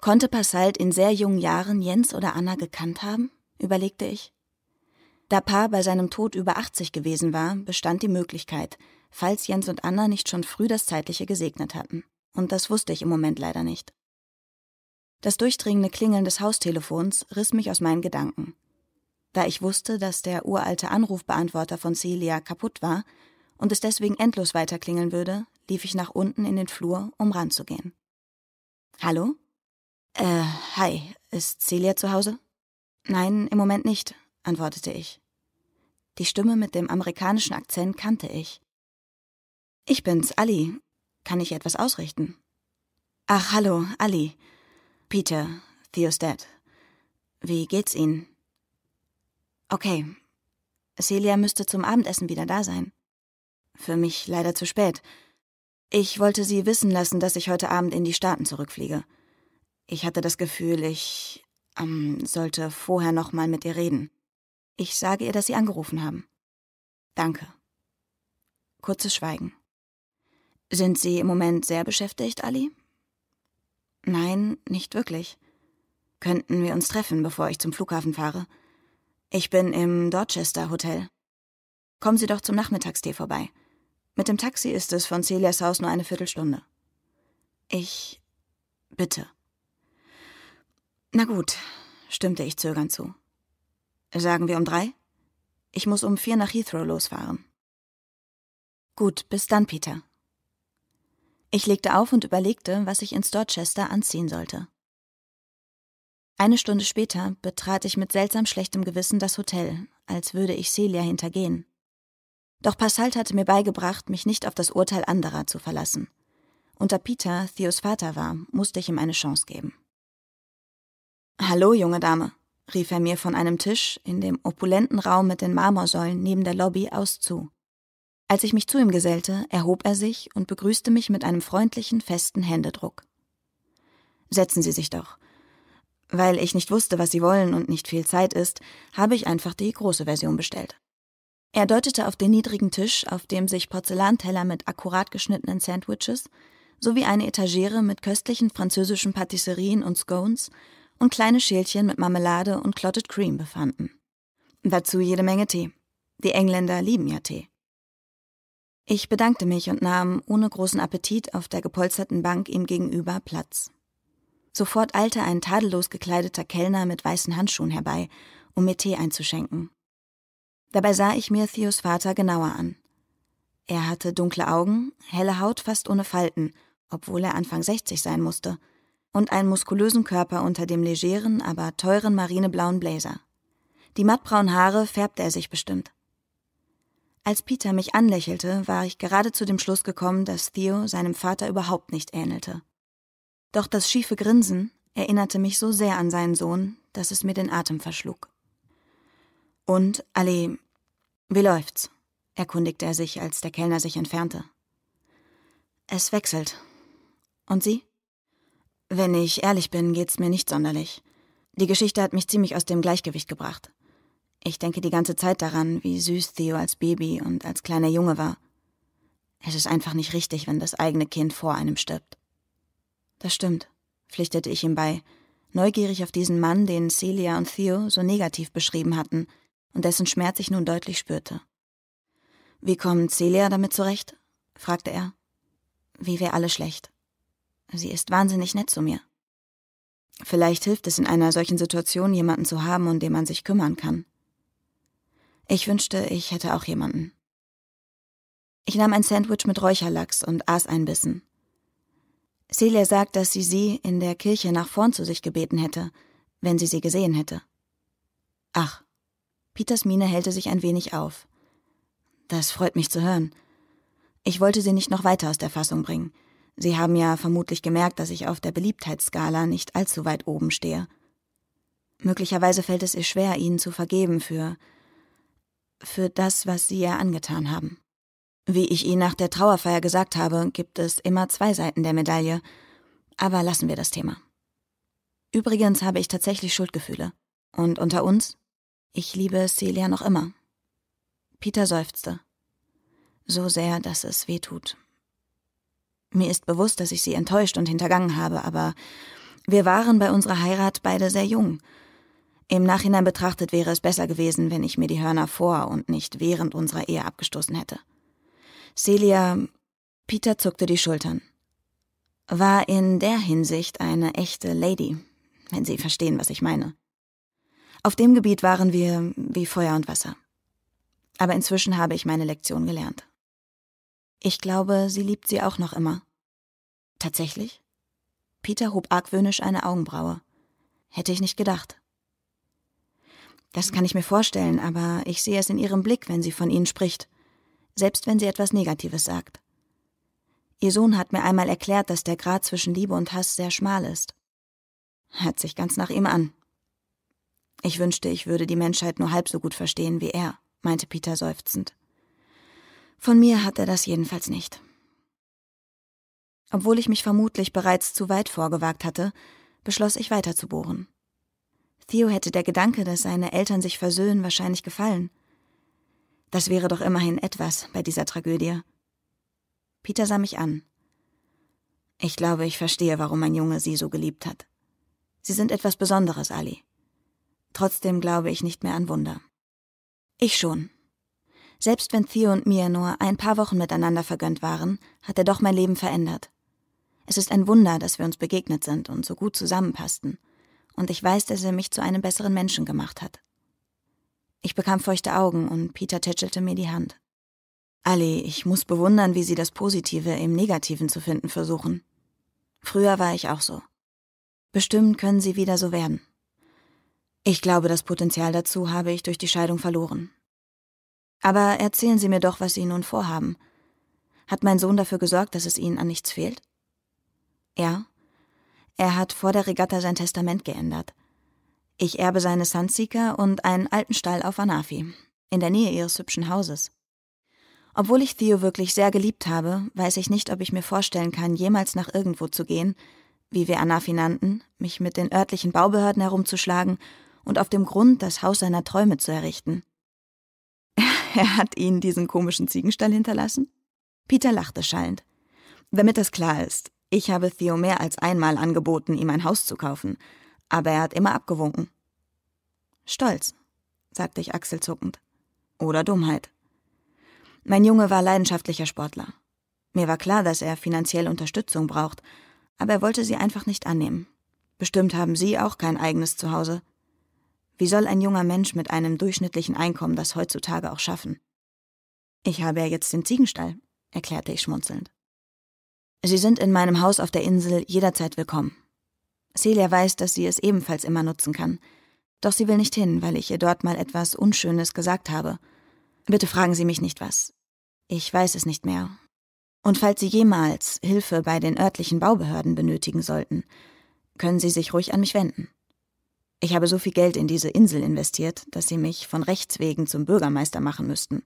Konnte Passalt in sehr jungen Jahren Jens oder Anna gekannt haben? überlegte ich. Da Paar bei seinem Tod über 80 gewesen war, bestand die Möglichkeit, falls Jens und Anna nicht schon früh das Zeitliche gesegnet hatten. Und das wusste ich im Moment leider nicht. Das durchdringende Klingeln des Haustelefons riss mich aus meinen Gedanken. Da ich wusste, dass der uralte Anrufbeantworter von Celia kaputt war und es deswegen endlos weiterklingeln würde, lief ich nach unten in den Flur, um ranzugehen. Hallo? Äh, hi, ist Celia zu Hause? Nein, im Moment nicht, antwortete ich. Die Stimme mit dem amerikanischen Akzent kannte ich. Ich bin's, Ali. Kann ich etwas ausrichten? Ach, hallo, Ali. Peter, Theos Dad. Wie geht's Ihnen? Okay. Celia müsste zum Abendessen wieder da sein. Für mich leider zu spät. Ich wollte sie wissen lassen, dass ich heute Abend in die Staaten zurückfliege. Ich hatte das Gefühl, ich ähm, sollte vorher noch mal mit ihr reden. Ich sage ihr, dass Sie angerufen haben. Danke. Kurzes Schweigen. Sind Sie im Moment sehr beschäftigt, Ali? Nein, nicht wirklich. Könnten wir uns treffen, bevor ich zum Flughafen fahre? Ich bin im Dorchester Hotel. Kommen Sie doch zum Nachmittagstee vorbei. Mit dem Taxi ist es von Celias Haus nur eine Viertelstunde. Ich. bitte. Na gut, stimmte ich zögernd zu. Sagen wir um drei? Ich muss um vier nach Heathrow losfahren. Gut, bis dann, Peter. Ich legte auf und überlegte, was ich ins Dorchester anziehen sollte. Eine Stunde später betrat ich mit seltsam schlechtem Gewissen das Hotel, als würde ich Celia hintergehen. Doch Passalt hatte mir beigebracht, mich nicht auf das Urteil anderer zu verlassen. Und da Peter Theos Vater war, musste ich ihm eine Chance geben. Hallo, junge Dame, rief er mir von einem Tisch in dem opulenten Raum mit den Marmorsäulen neben der Lobby aus zu. Als ich mich zu ihm gesellte, erhob er sich und begrüßte mich mit einem freundlichen, festen Händedruck. Setzen Sie sich doch. Weil ich nicht wusste, was Sie wollen und nicht viel Zeit ist, habe ich einfach die große Version bestellt. Er deutete auf den niedrigen Tisch, auf dem sich Porzellanteller mit akkurat geschnittenen Sandwiches sowie eine Etagere mit köstlichen französischen Patisserien und Scones und kleine Schälchen mit Marmelade und Clotted Cream befanden. Dazu jede Menge Tee. Die Engländer lieben ja Tee. Ich bedankte mich und nahm ohne großen Appetit auf der gepolsterten Bank ihm gegenüber Platz. Sofort eilte ein tadellos gekleideter Kellner mit weißen Handschuhen herbei, um mir Tee einzuschenken. Dabei sah ich mir Theos Vater genauer an. Er hatte dunkle Augen, helle Haut fast ohne Falten, obwohl er Anfang 60 sein musste, und einen muskulösen Körper unter dem legeren, aber teuren marineblauen Blazer. Die mattbraunen Haare färbte er sich bestimmt. Als Peter mich anlächelte, war ich gerade zu dem Schluss gekommen, dass Theo seinem Vater überhaupt nicht ähnelte. Doch das schiefe Grinsen erinnerte mich so sehr an seinen Sohn, dass es mir den Atem verschlug. Und, Ali, wie läuft's? erkundigte er sich, als der Kellner sich entfernte. Es wechselt. Und Sie? Wenn ich ehrlich bin, geht's mir nicht sonderlich. Die Geschichte hat mich ziemlich aus dem Gleichgewicht gebracht. Ich denke die ganze Zeit daran, wie süß Theo als Baby und als kleiner Junge war. Es ist einfach nicht richtig, wenn das eigene Kind vor einem stirbt. Das stimmt, pflichtete ich ihm bei, neugierig auf diesen Mann, den Celia und Theo so negativ beschrieben hatten und dessen Schmerz ich nun deutlich spürte. Wie kommt Celia damit zurecht? fragte er. Wie wir alle schlecht. Sie ist wahnsinnig nett zu mir. Vielleicht hilft es in einer solchen Situation, jemanden zu haben, um den man sich kümmern kann. Ich wünschte, ich hätte auch jemanden. Ich nahm ein Sandwich mit Räucherlachs und aß ein Bissen. Celia sagt, dass sie sie in der Kirche nach vorn zu sich gebeten hätte, wenn sie sie gesehen hätte. Ach, Peters Miene hellte sich ein wenig auf. Das freut mich zu hören. Ich wollte sie nicht noch weiter aus der Fassung bringen. Sie haben ja vermutlich gemerkt, dass ich auf der Beliebtheitsskala nicht allzu weit oben stehe. Möglicherweise fällt es ihr schwer, ihnen zu vergeben für für das, was Sie ihr angetan haben. Wie ich Ihnen nach der Trauerfeier gesagt habe, gibt es immer zwei Seiten der Medaille, aber lassen wir das Thema. Übrigens habe ich tatsächlich Schuldgefühle. Und unter uns, ich liebe Celia noch immer. Peter seufzte. So sehr, dass es weh tut. Mir ist bewusst, dass ich sie enttäuscht und hintergangen habe, aber wir waren bei unserer Heirat beide sehr jung im Nachhinein betrachtet wäre es besser gewesen, wenn ich mir die Hörner vor und nicht während unserer Ehe abgestoßen hätte. Celia, Peter zuckte die Schultern, war in der Hinsicht eine echte Lady, wenn Sie verstehen, was ich meine. Auf dem Gebiet waren wir wie Feuer und Wasser. Aber inzwischen habe ich meine Lektion gelernt. Ich glaube, sie liebt sie auch noch immer. Tatsächlich? Peter hob argwöhnisch eine Augenbraue. Hätte ich nicht gedacht. Das kann ich mir vorstellen, aber ich sehe es in ihrem Blick, wenn sie von Ihnen spricht, selbst wenn sie etwas Negatives sagt. Ihr Sohn hat mir einmal erklärt, dass der Grad zwischen Liebe und Hass sehr schmal ist. Hört sich ganz nach ihm an. Ich wünschte, ich würde die Menschheit nur halb so gut verstehen wie er, meinte Peter seufzend. Von mir hat er das jedenfalls nicht. Obwohl ich mich vermutlich bereits zu weit vorgewagt hatte, beschloss ich weiter zu bohren. Theo hätte der Gedanke, dass seine Eltern sich versöhnen, wahrscheinlich gefallen. Das wäre doch immerhin etwas bei dieser Tragödie. Peter sah mich an. Ich glaube, ich verstehe, warum mein Junge Sie so geliebt hat. Sie sind etwas Besonderes, Ali. Trotzdem glaube ich nicht mehr an Wunder. Ich schon. Selbst wenn Theo und mir nur ein paar Wochen miteinander vergönnt waren, hat er doch mein Leben verändert. Es ist ein Wunder, dass wir uns begegnet sind und so gut zusammenpassten. Und ich weiß, dass er mich zu einem besseren Menschen gemacht hat. Ich bekam feuchte Augen und Peter tätschelte mir die Hand. Ali, ich muss bewundern, wie Sie das Positive im Negativen zu finden versuchen. Früher war ich auch so. Bestimmt können Sie wieder so werden. Ich glaube, das Potenzial dazu habe ich durch die Scheidung verloren. Aber erzählen Sie mir doch, was Sie nun vorhaben. Hat mein Sohn dafür gesorgt, dass es Ihnen an nichts fehlt? Ja. Er hat vor der Regatta sein Testament geändert. Ich erbe seine Sunseeker und einen alten Stall auf Anafi, in der Nähe ihres hübschen Hauses. Obwohl ich Theo wirklich sehr geliebt habe, weiß ich nicht, ob ich mir vorstellen kann, jemals nach irgendwo zu gehen, wie wir Anafi nannten, mich mit den örtlichen Baubehörden herumzuschlagen und auf dem Grund das Haus seiner Träume zu errichten. er hat Ihnen diesen komischen Ziegenstall hinterlassen? Peter lachte schallend. Damit das klar ist, ich habe Theo mehr als einmal angeboten, ihm ein Haus zu kaufen, aber er hat immer abgewunken. Stolz, sagte ich achselzuckend. Oder Dummheit. Mein Junge war leidenschaftlicher Sportler. Mir war klar, dass er finanzielle Unterstützung braucht, aber er wollte sie einfach nicht annehmen. Bestimmt haben Sie auch kein eigenes Zuhause. Wie soll ein junger Mensch mit einem durchschnittlichen Einkommen das heutzutage auch schaffen? Ich habe ja jetzt den Ziegenstall, erklärte ich schmunzelnd. Sie sind in meinem Haus auf der Insel jederzeit willkommen. Celia weiß, dass sie es ebenfalls immer nutzen kann. Doch sie will nicht hin, weil ich ihr dort mal etwas Unschönes gesagt habe Bitte fragen Sie mich nicht was. Ich weiß es nicht mehr. Und falls Sie jemals Hilfe bei den örtlichen Baubehörden benötigen sollten, können Sie sich ruhig an mich wenden. Ich habe so viel Geld in diese Insel investiert, dass Sie mich von Rechts wegen zum Bürgermeister machen müssten.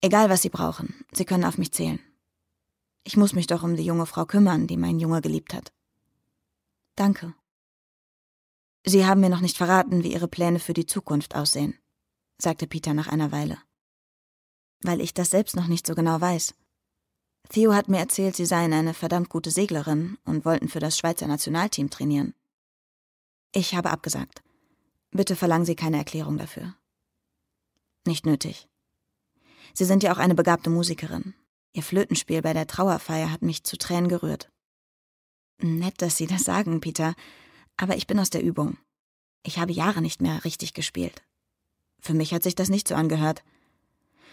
Egal, was Sie brauchen, Sie können auf mich zählen. Ich muss mich doch um die junge Frau kümmern, die mein Junge geliebt hat. Danke. Sie haben mir noch nicht verraten, wie Ihre Pläne für die Zukunft aussehen, sagte Peter nach einer Weile weil ich das selbst noch nicht so genau weiß. Theo hat mir erzählt, sie seien eine verdammt gute Seglerin und wollten für das Schweizer Nationalteam trainieren. Ich habe abgesagt. Bitte verlangen Sie keine Erklärung dafür. Nicht nötig. Sie sind ja auch eine begabte Musikerin. Ihr Flötenspiel bei der Trauerfeier hat mich zu Tränen gerührt. Nett, dass Sie das sagen, Peter, aber ich bin aus der Übung. Ich habe Jahre nicht mehr richtig gespielt. Für mich hat sich das nicht so angehört.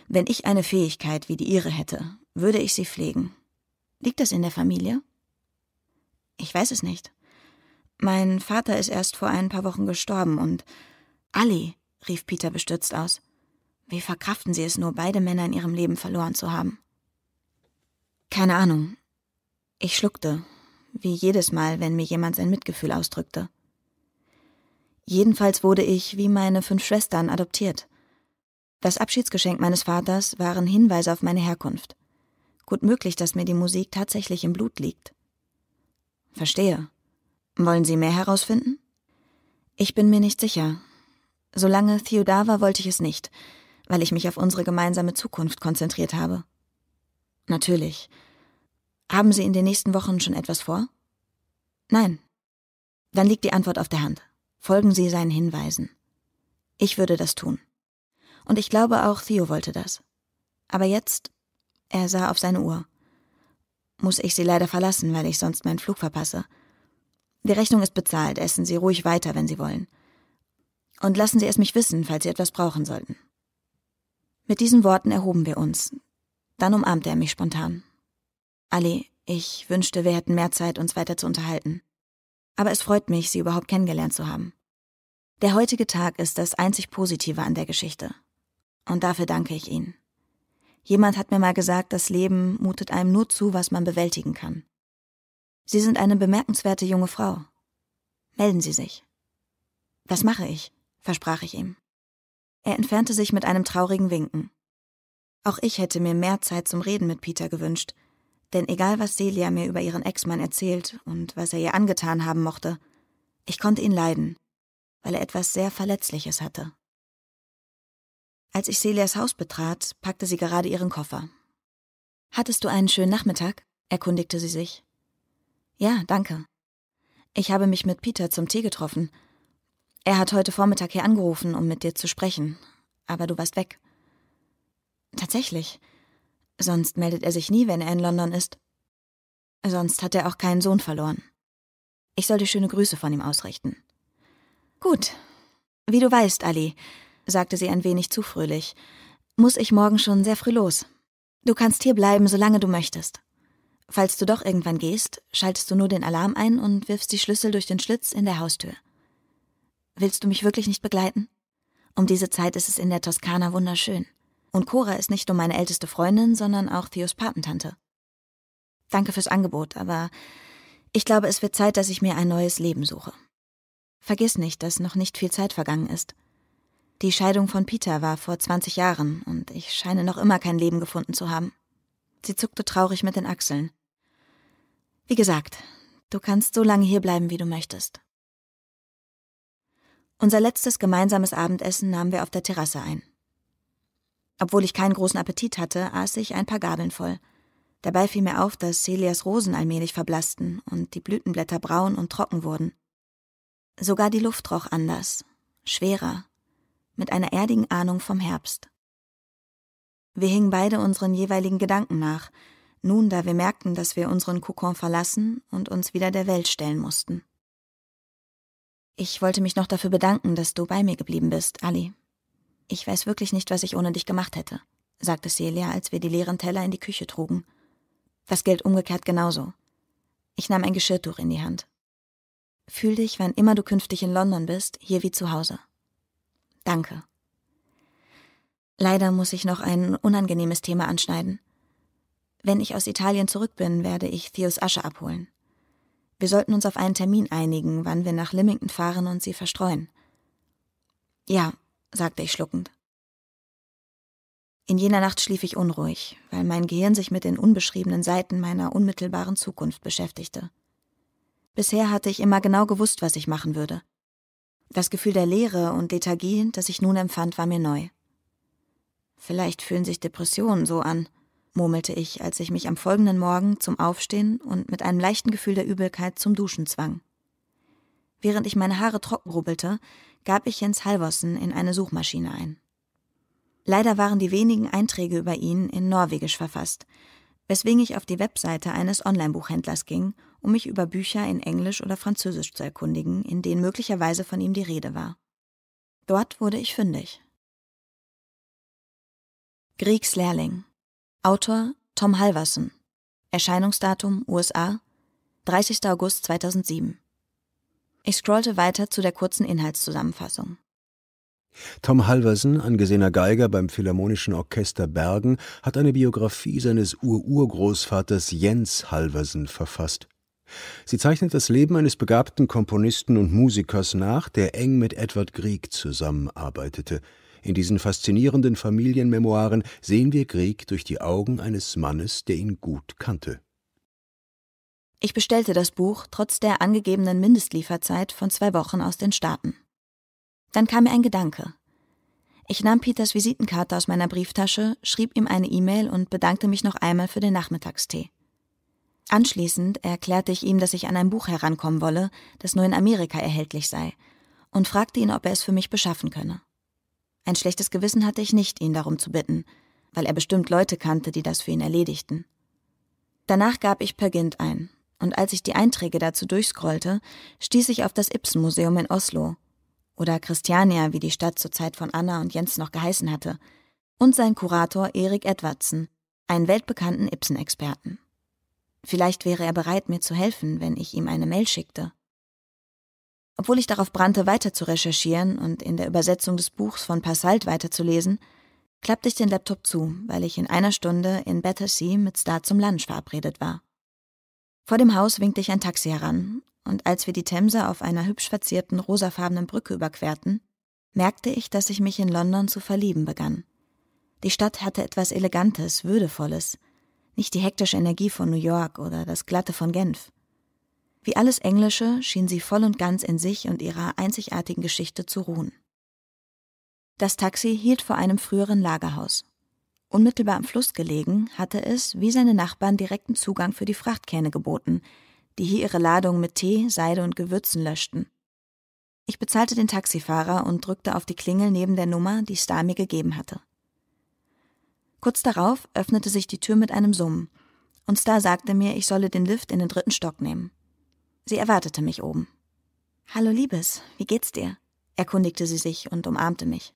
Wenn ich eine Fähigkeit wie die Ihre hätte, würde ich sie pflegen. Liegt das in der Familie? Ich weiß es nicht. Mein Vater ist erst vor ein paar Wochen gestorben und Ali, rief Peter bestürzt aus. Wie verkraften Sie es nur, beide Männer in ihrem Leben verloren zu haben? Keine Ahnung. Ich schluckte, wie jedes Mal, wenn mir jemand sein Mitgefühl ausdrückte. Jedenfalls wurde ich, wie meine fünf Schwestern, adoptiert. Das Abschiedsgeschenk meines Vaters waren Hinweise auf meine Herkunft. Gut möglich, dass mir die Musik tatsächlich im Blut liegt. Verstehe. Wollen Sie mehr herausfinden? Ich bin mir nicht sicher. Solange Theo da war, wollte ich es nicht, weil ich mich auf unsere gemeinsame Zukunft konzentriert habe. Natürlich. Haben Sie in den nächsten Wochen schon etwas vor? Nein. Dann liegt die Antwort auf der Hand. Folgen Sie seinen Hinweisen. Ich würde das tun. Und ich glaube auch, Theo wollte das. Aber jetzt, er sah auf seine Uhr. Muss ich Sie leider verlassen, weil ich sonst meinen Flug verpasse. Die Rechnung ist bezahlt, essen Sie ruhig weiter, wenn Sie wollen. Und lassen Sie es mich wissen, falls Sie etwas brauchen sollten. Mit diesen Worten erhoben wir uns. Dann umarmte er mich spontan. Ali, ich wünschte, wir hätten mehr Zeit, uns weiter zu unterhalten. Aber es freut mich, Sie überhaupt kennengelernt zu haben. Der heutige Tag ist das einzig Positive an der Geschichte. Und dafür danke ich Ihnen. Jemand hat mir mal gesagt, das Leben mutet einem nur zu, was man bewältigen kann. Sie sind eine bemerkenswerte junge Frau. Melden Sie sich. Was mache ich? versprach ich ihm. Er entfernte sich mit einem traurigen Winken. Auch ich hätte mir mehr Zeit zum Reden mit Peter gewünscht, denn egal was Celia mir über ihren Ex-Mann erzählt und was er ihr angetan haben mochte, ich konnte ihn leiden, weil er etwas sehr Verletzliches hatte. Als ich Celias Haus betrat, packte sie gerade ihren Koffer. Hattest du einen schönen Nachmittag? erkundigte sie sich. Ja, danke. Ich habe mich mit Peter zum Tee getroffen. Er hat heute Vormittag hier angerufen, um mit dir zu sprechen, aber du warst weg. Tatsächlich. Sonst meldet er sich nie, wenn er in London ist. Sonst hat er auch keinen Sohn verloren. Ich soll dir schöne Grüße von ihm ausrichten. Gut. Wie du weißt, Ali, sagte sie ein wenig zu fröhlich, muss ich morgen schon sehr früh los. Du kannst hier bleiben, solange du möchtest. Falls du doch irgendwann gehst, schaltest du nur den Alarm ein und wirfst die Schlüssel durch den Schlitz in der Haustür. Willst du mich wirklich nicht begleiten? Um diese Zeit ist es in der Toskana wunderschön. Und Cora ist nicht nur meine älteste Freundin, sondern auch Theos Patentante. Danke fürs Angebot, aber ich glaube, es wird Zeit, dass ich mir ein neues Leben suche. Vergiss nicht, dass noch nicht viel Zeit vergangen ist. Die Scheidung von Peter war vor 20 Jahren und ich scheine noch immer kein Leben gefunden zu haben. Sie zuckte traurig mit den Achseln. Wie gesagt, du kannst so lange hier bleiben, wie du möchtest. Unser letztes gemeinsames Abendessen nahmen wir auf der Terrasse ein. Obwohl ich keinen großen Appetit hatte, aß ich ein paar Gabeln voll. Dabei fiel mir auf, dass Celias Rosen allmählich verblassten und die Blütenblätter braun und trocken wurden. Sogar die Luft roch anders, schwerer, mit einer erdigen Ahnung vom Herbst. Wir hingen beide unseren jeweiligen Gedanken nach, nun da wir merkten, dass wir unseren Kokon verlassen und uns wieder der Welt stellen mussten. Ich wollte mich noch dafür bedanken, dass du bei mir geblieben bist, Ali. Ich weiß wirklich nicht, was ich ohne dich gemacht hätte, sagte Celia, als wir die leeren Teller in die Küche trugen. Das gilt umgekehrt genauso. Ich nahm ein Geschirrtuch in die Hand. Fühl dich, wann immer du künftig in London bist, hier wie zu Hause. Danke. Leider muss ich noch ein unangenehmes Thema anschneiden. Wenn ich aus Italien zurück bin, werde ich Theos Asche abholen. Wir sollten uns auf einen Termin einigen, wann wir nach Lymington fahren und sie verstreuen. Ja, sagte ich schluckend. In jener Nacht schlief ich unruhig, weil mein Gehirn sich mit den unbeschriebenen Seiten meiner unmittelbaren Zukunft beschäftigte. Bisher hatte ich immer genau gewusst, was ich machen würde. Das Gefühl der Leere und Lethargie, das ich nun empfand, war mir neu. Vielleicht fühlen sich Depressionen so an, murmelte ich, als ich mich am folgenden Morgen zum Aufstehen und mit einem leichten Gefühl der Übelkeit zum Duschen zwang. Während ich meine Haare trocken rubbelte, gab ich Jens Halvorsen in eine Suchmaschine ein. Leider waren die wenigen Einträge über ihn in Norwegisch verfasst, weswegen ich auf die Webseite eines Online-Buchhändlers ging, um mich über Bücher in Englisch oder Französisch zu erkundigen, in denen möglicherweise von ihm die Rede war. Dort wurde ich fündig. Griegs Lehrling. Autor Tom Halverson. Erscheinungsdatum USA 30. August 2007. Ich scrollte weiter zu der kurzen Inhaltszusammenfassung. Tom Halverson, angesehener Geiger beim Philharmonischen Orchester Bergen, hat eine Biografie seines Ururgroßvaters Jens Halverson verfasst. Sie zeichnet das Leben eines begabten Komponisten und Musikers nach, der eng mit Edward Grieg zusammenarbeitete. In diesen faszinierenden Familienmemoiren sehen wir Grieg durch die Augen eines Mannes, der ihn gut kannte. Ich bestellte das Buch trotz der angegebenen Mindestlieferzeit von zwei Wochen aus den Staaten. Dann kam mir ein Gedanke. Ich nahm Peters Visitenkarte aus meiner Brieftasche, schrieb ihm eine E-Mail und bedankte mich noch einmal für den Nachmittagstee. Anschließend erklärte ich ihm, dass ich an ein Buch herankommen wolle, das nur in Amerika erhältlich sei, und fragte ihn, ob er es für mich beschaffen könne. Ein schlechtes Gewissen hatte ich nicht, ihn darum zu bitten, weil er bestimmt Leute kannte, die das für ihn erledigten. Danach gab ich Per Gint ein, und als ich die Einträge dazu durchscrollte, stieß ich auf das Ibsen-Museum in Oslo, oder Christiania, wie die Stadt zur Zeit von Anna und Jens noch geheißen hatte, und sein Kurator Erik Edwardsen, einen weltbekannten Ibsen-Experten. Vielleicht wäre er bereit, mir zu helfen, wenn ich ihm eine Mail schickte. Obwohl ich darauf brannte, weiter zu recherchieren und in der Übersetzung des Buchs von Passalt weiterzulesen, klappte ich den Laptop zu, weil ich in einer Stunde in Battersea mit Star zum Lunch verabredet war. Vor dem Haus winkte ich ein Taxi heran, und als wir die Themse auf einer hübsch verzierten rosafarbenen Brücke überquerten, merkte ich, dass ich mich in London zu verlieben begann. Die Stadt hatte etwas Elegantes, Würdevolles, nicht die hektische Energie von New York oder das Glatte von Genf. Wie alles Englische schien sie voll und ganz in sich und ihrer einzigartigen Geschichte zu ruhen. Das Taxi hielt vor einem früheren Lagerhaus. Unmittelbar am Fluss gelegen, hatte es, wie seine Nachbarn, direkten Zugang für die Frachtkähne geboten, die hier ihre Ladung mit Tee, Seide und Gewürzen löschten. Ich bezahlte den Taxifahrer und drückte auf die Klingel neben der Nummer, die Star mir gegeben hatte. Kurz darauf öffnete sich die Tür mit einem Summen, und Star sagte mir, ich solle den Lift in den dritten Stock nehmen. Sie erwartete mich oben. Hallo Liebes, wie geht's dir? erkundigte sie sich und umarmte mich.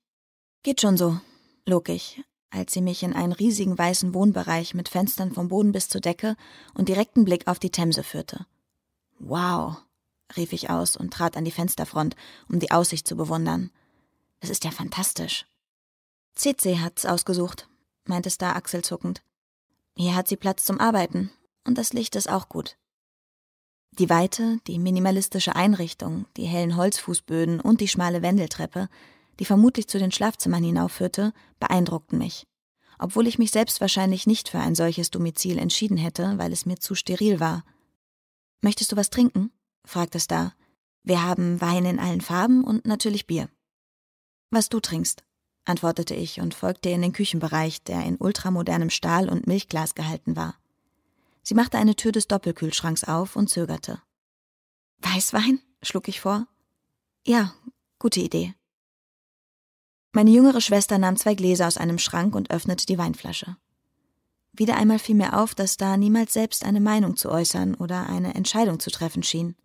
Geht schon so, log ich, als sie mich in einen riesigen weißen Wohnbereich mit Fenstern vom Boden bis zur Decke und direkten Blick auf die Themse führte. Wow, rief ich aus und trat an die Fensterfront, um die Aussicht zu bewundern. Es ist ja fantastisch. CC hat's ausgesucht, meinte Star achselzuckend. Hier hat sie Platz zum Arbeiten und das Licht ist auch gut. Die Weite, die minimalistische Einrichtung, die hellen Holzfußböden und die schmale Wendeltreppe die vermutlich zu den Schlafzimmern hinaufführte, beeindruckten mich, obwohl ich mich selbst wahrscheinlich nicht für ein solches Domizil entschieden hätte, weil es mir zu steril war. Möchtest du was trinken? fragte Star. Wir haben Wein in allen Farben und natürlich Bier. Was du trinkst, antwortete ich und folgte in den Küchenbereich, der in ultramodernem Stahl und Milchglas gehalten war. Sie machte eine Tür des Doppelkühlschranks auf und zögerte. Weißwein? schlug ich vor. Ja, gute Idee. Meine jüngere Schwester nahm zwei Gläser aus einem Schrank und öffnete die Weinflasche. Wieder einmal fiel mir auf, dass da niemals selbst eine Meinung zu äußern oder eine Entscheidung zu treffen schien.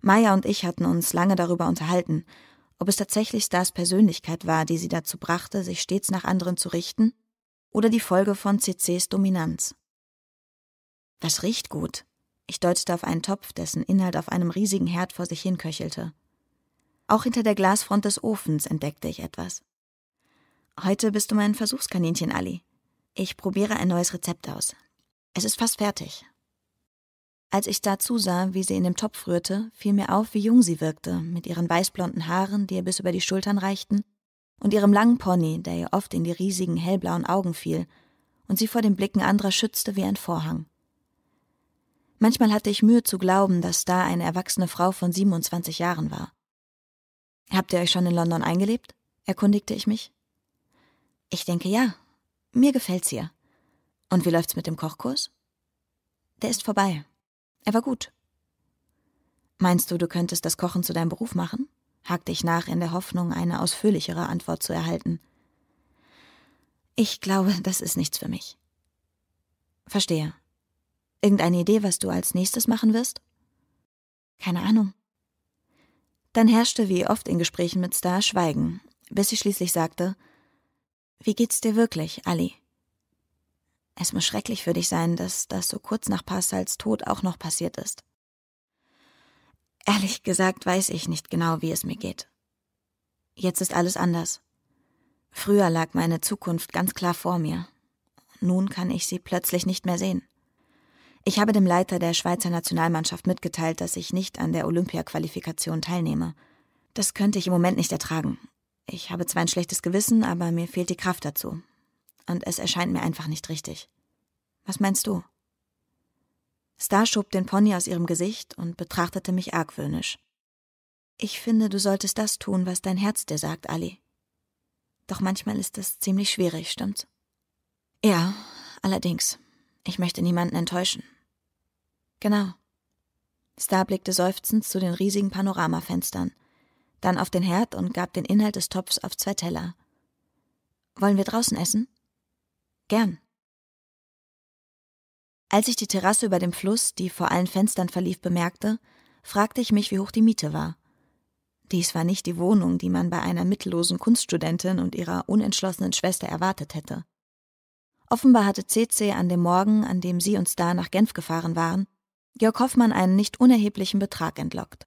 Maya und ich hatten uns lange darüber unterhalten, ob es tatsächlich Stars Persönlichkeit war, die sie dazu brachte, sich stets nach anderen zu richten, oder die Folge von CCs Dominanz. Was riecht gut? Ich deutete auf einen Topf, dessen Inhalt auf einem riesigen Herd vor sich hin köchelte. Auch hinter der Glasfront des Ofens entdeckte ich etwas. Heute bist du mein Versuchskaninchen, Ali. Ich probiere ein neues Rezept aus. Es ist fast fertig. Als ich dazu sah, wie sie in dem Topf rührte, fiel mir auf, wie jung sie wirkte, mit ihren weißblonden Haaren, die ihr bis über die Schultern reichten, und ihrem langen Pony, der ihr oft in die riesigen hellblauen Augen fiel und sie vor den Blicken anderer schützte wie ein Vorhang. Manchmal hatte ich Mühe zu glauben, dass da eine erwachsene Frau von 27 Jahren war. Habt ihr euch schon in London eingelebt? erkundigte ich mich. Ich denke ja. Mir gefällt's hier. Und wie läuft's mit dem Kochkurs? Der ist vorbei. Er war gut. Meinst du, du könntest das Kochen zu deinem Beruf machen? hakte ich nach in der Hoffnung, eine ausführlichere Antwort zu erhalten. Ich glaube, das ist nichts für mich. Verstehe. Irgendeine Idee, was du als nächstes machen wirst? Keine Ahnung. Dann herrschte wie oft in Gesprächen mit Star Schweigen, bis sie schließlich sagte Wie geht's dir wirklich, Ali? Es muss schrecklich für dich sein, dass das so kurz nach Passals Tod auch noch passiert ist. Ehrlich gesagt weiß ich nicht genau, wie es mir geht. Jetzt ist alles anders. Früher lag meine Zukunft ganz klar vor mir. Nun kann ich sie plötzlich nicht mehr sehen. Ich habe dem Leiter der Schweizer Nationalmannschaft mitgeteilt, dass ich nicht an der Olympia-Qualifikation teilnehme. Das könnte ich im Moment nicht ertragen. Ich habe zwar ein schlechtes Gewissen, aber mir fehlt die Kraft dazu. Und es erscheint mir einfach nicht richtig. Was meinst du? Star schob den Pony aus ihrem Gesicht und betrachtete mich argwöhnisch. Ich finde, du solltest das tun, was dein Herz dir sagt, Ali. Doch manchmal ist es ziemlich schwierig, stimmt's? Ja, allerdings. Ich möchte niemanden enttäuschen. Genau. Star blickte seufzend zu den riesigen Panoramafenstern, dann auf den Herd und gab den Inhalt des Topfs auf zwei Teller. Wollen wir draußen essen? Gern. Als ich die Terrasse über dem Fluss, die vor allen Fenstern verlief, bemerkte, fragte ich mich, wie hoch die Miete war. Dies war nicht die Wohnung, die man bei einer mittellosen Kunststudentin und ihrer unentschlossenen Schwester erwartet hätte. Offenbar hatte CC an dem Morgen, an dem sie und Star nach Genf gefahren waren, Georg Hoffmann einen nicht unerheblichen Betrag entlockt.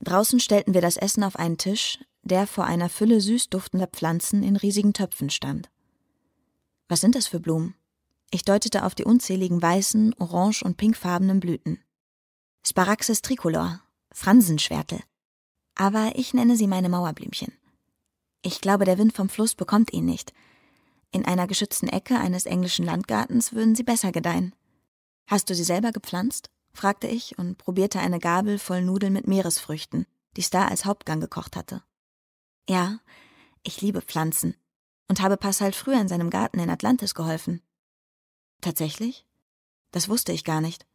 Draußen stellten wir das Essen auf einen Tisch, der vor einer Fülle süß duftender Pflanzen in riesigen Töpfen stand. Was sind das für Blumen? Ich deutete auf die unzähligen weißen, orange und pinkfarbenen Blüten. Sparaxis tricolor, Fransenschwärtel. Aber ich nenne sie meine Mauerblümchen. Ich glaube, der Wind vom Fluss bekommt ihn nicht. In einer geschützten Ecke eines englischen Landgartens würden sie besser gedeihen. Hast du sie selber gepflanzt? fragte ich und probierte eine Gabel voll Nudeln mit Meeresfrüchten, die Star als Hauptgang gekocht hatte. Ja, ich liebe Pflanzen und habe Passal früher in seinem Garten in Atlantis geholfen. Tatsächlich? Das wusste ich gar nicht.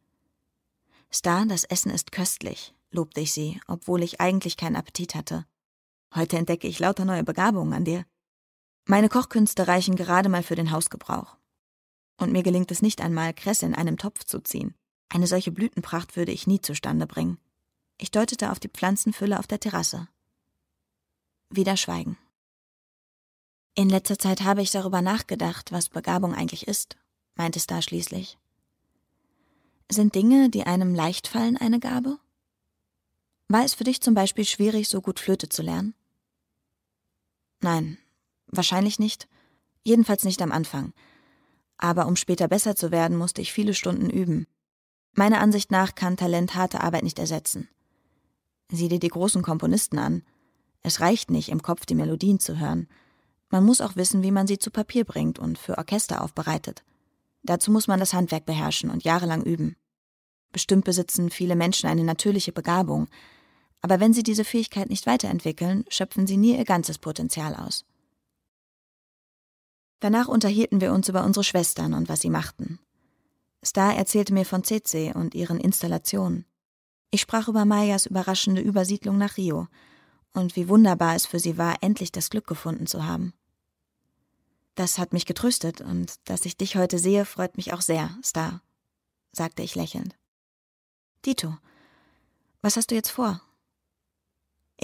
Star, das Essen ist köstlich, lobte ich sie, obwohl ich eigentlich keinen Appetit hatte. Heute entdecke ich lauter neue Begabungen an dir. Meine Kochkünste reichen gerade mal für den Hausgebrauch. Und mir gelingt es nicht einmal, Kresse in einem Topf zu ziehen. Eine solche Blütenpracht würde ich nie zustande bringen. Ich deutete auf die Pflanzenfülle auf der Terrasse. Wieder Schweigen. In letzter Zeit habe ich darüber nachgedacht, was Begabung eigentlich ist, meinte Star schließlich. Sind Dinge, die einem leicht fallen, eine Gabe? War es für dich zum Beispiel schwierig, so gut Flöte zu lernen? Nein, wahrscheinlich nicht. Jedenfalls nicht am Anfang. Aber um später besser zu werden, musste ich viele Stunden üben. Meiner Ansicht nach kann Talent harte Arbeit nicht ersetzen. Sieh dir die großen Komponisten an. Es reicht nicht, im Kopf die Melodien zu hören. Man muss auch wissen, wie man sie zu Papier bringt und für Orchester aufbereitet. Dazu muss man das Handwerk beherrschen und jahrelang üben. Bestimmt besitzen viele Menschen eine natürliche Begabung, aber wenn sie diese Fähigkeit nicht weiterentwickeln, schöpfen sie nie ihr ganzes Potenzial aus. Danach unterhielten wir uns über unsere Schwestern und was sie machten. Star erzählte mir von Tsetse und ihren Installationen. Ich sprach über Mayas überraschende Übersiedlung nach Rio und wie wunderbar es für sie war, endlich das Glück gefunden zu haben. Das hat mich getröstet und dass ich dich heute sehe, freut mich auch sehr, Star, sagte ich lächelnd. Dito, was hast du jetzt vor?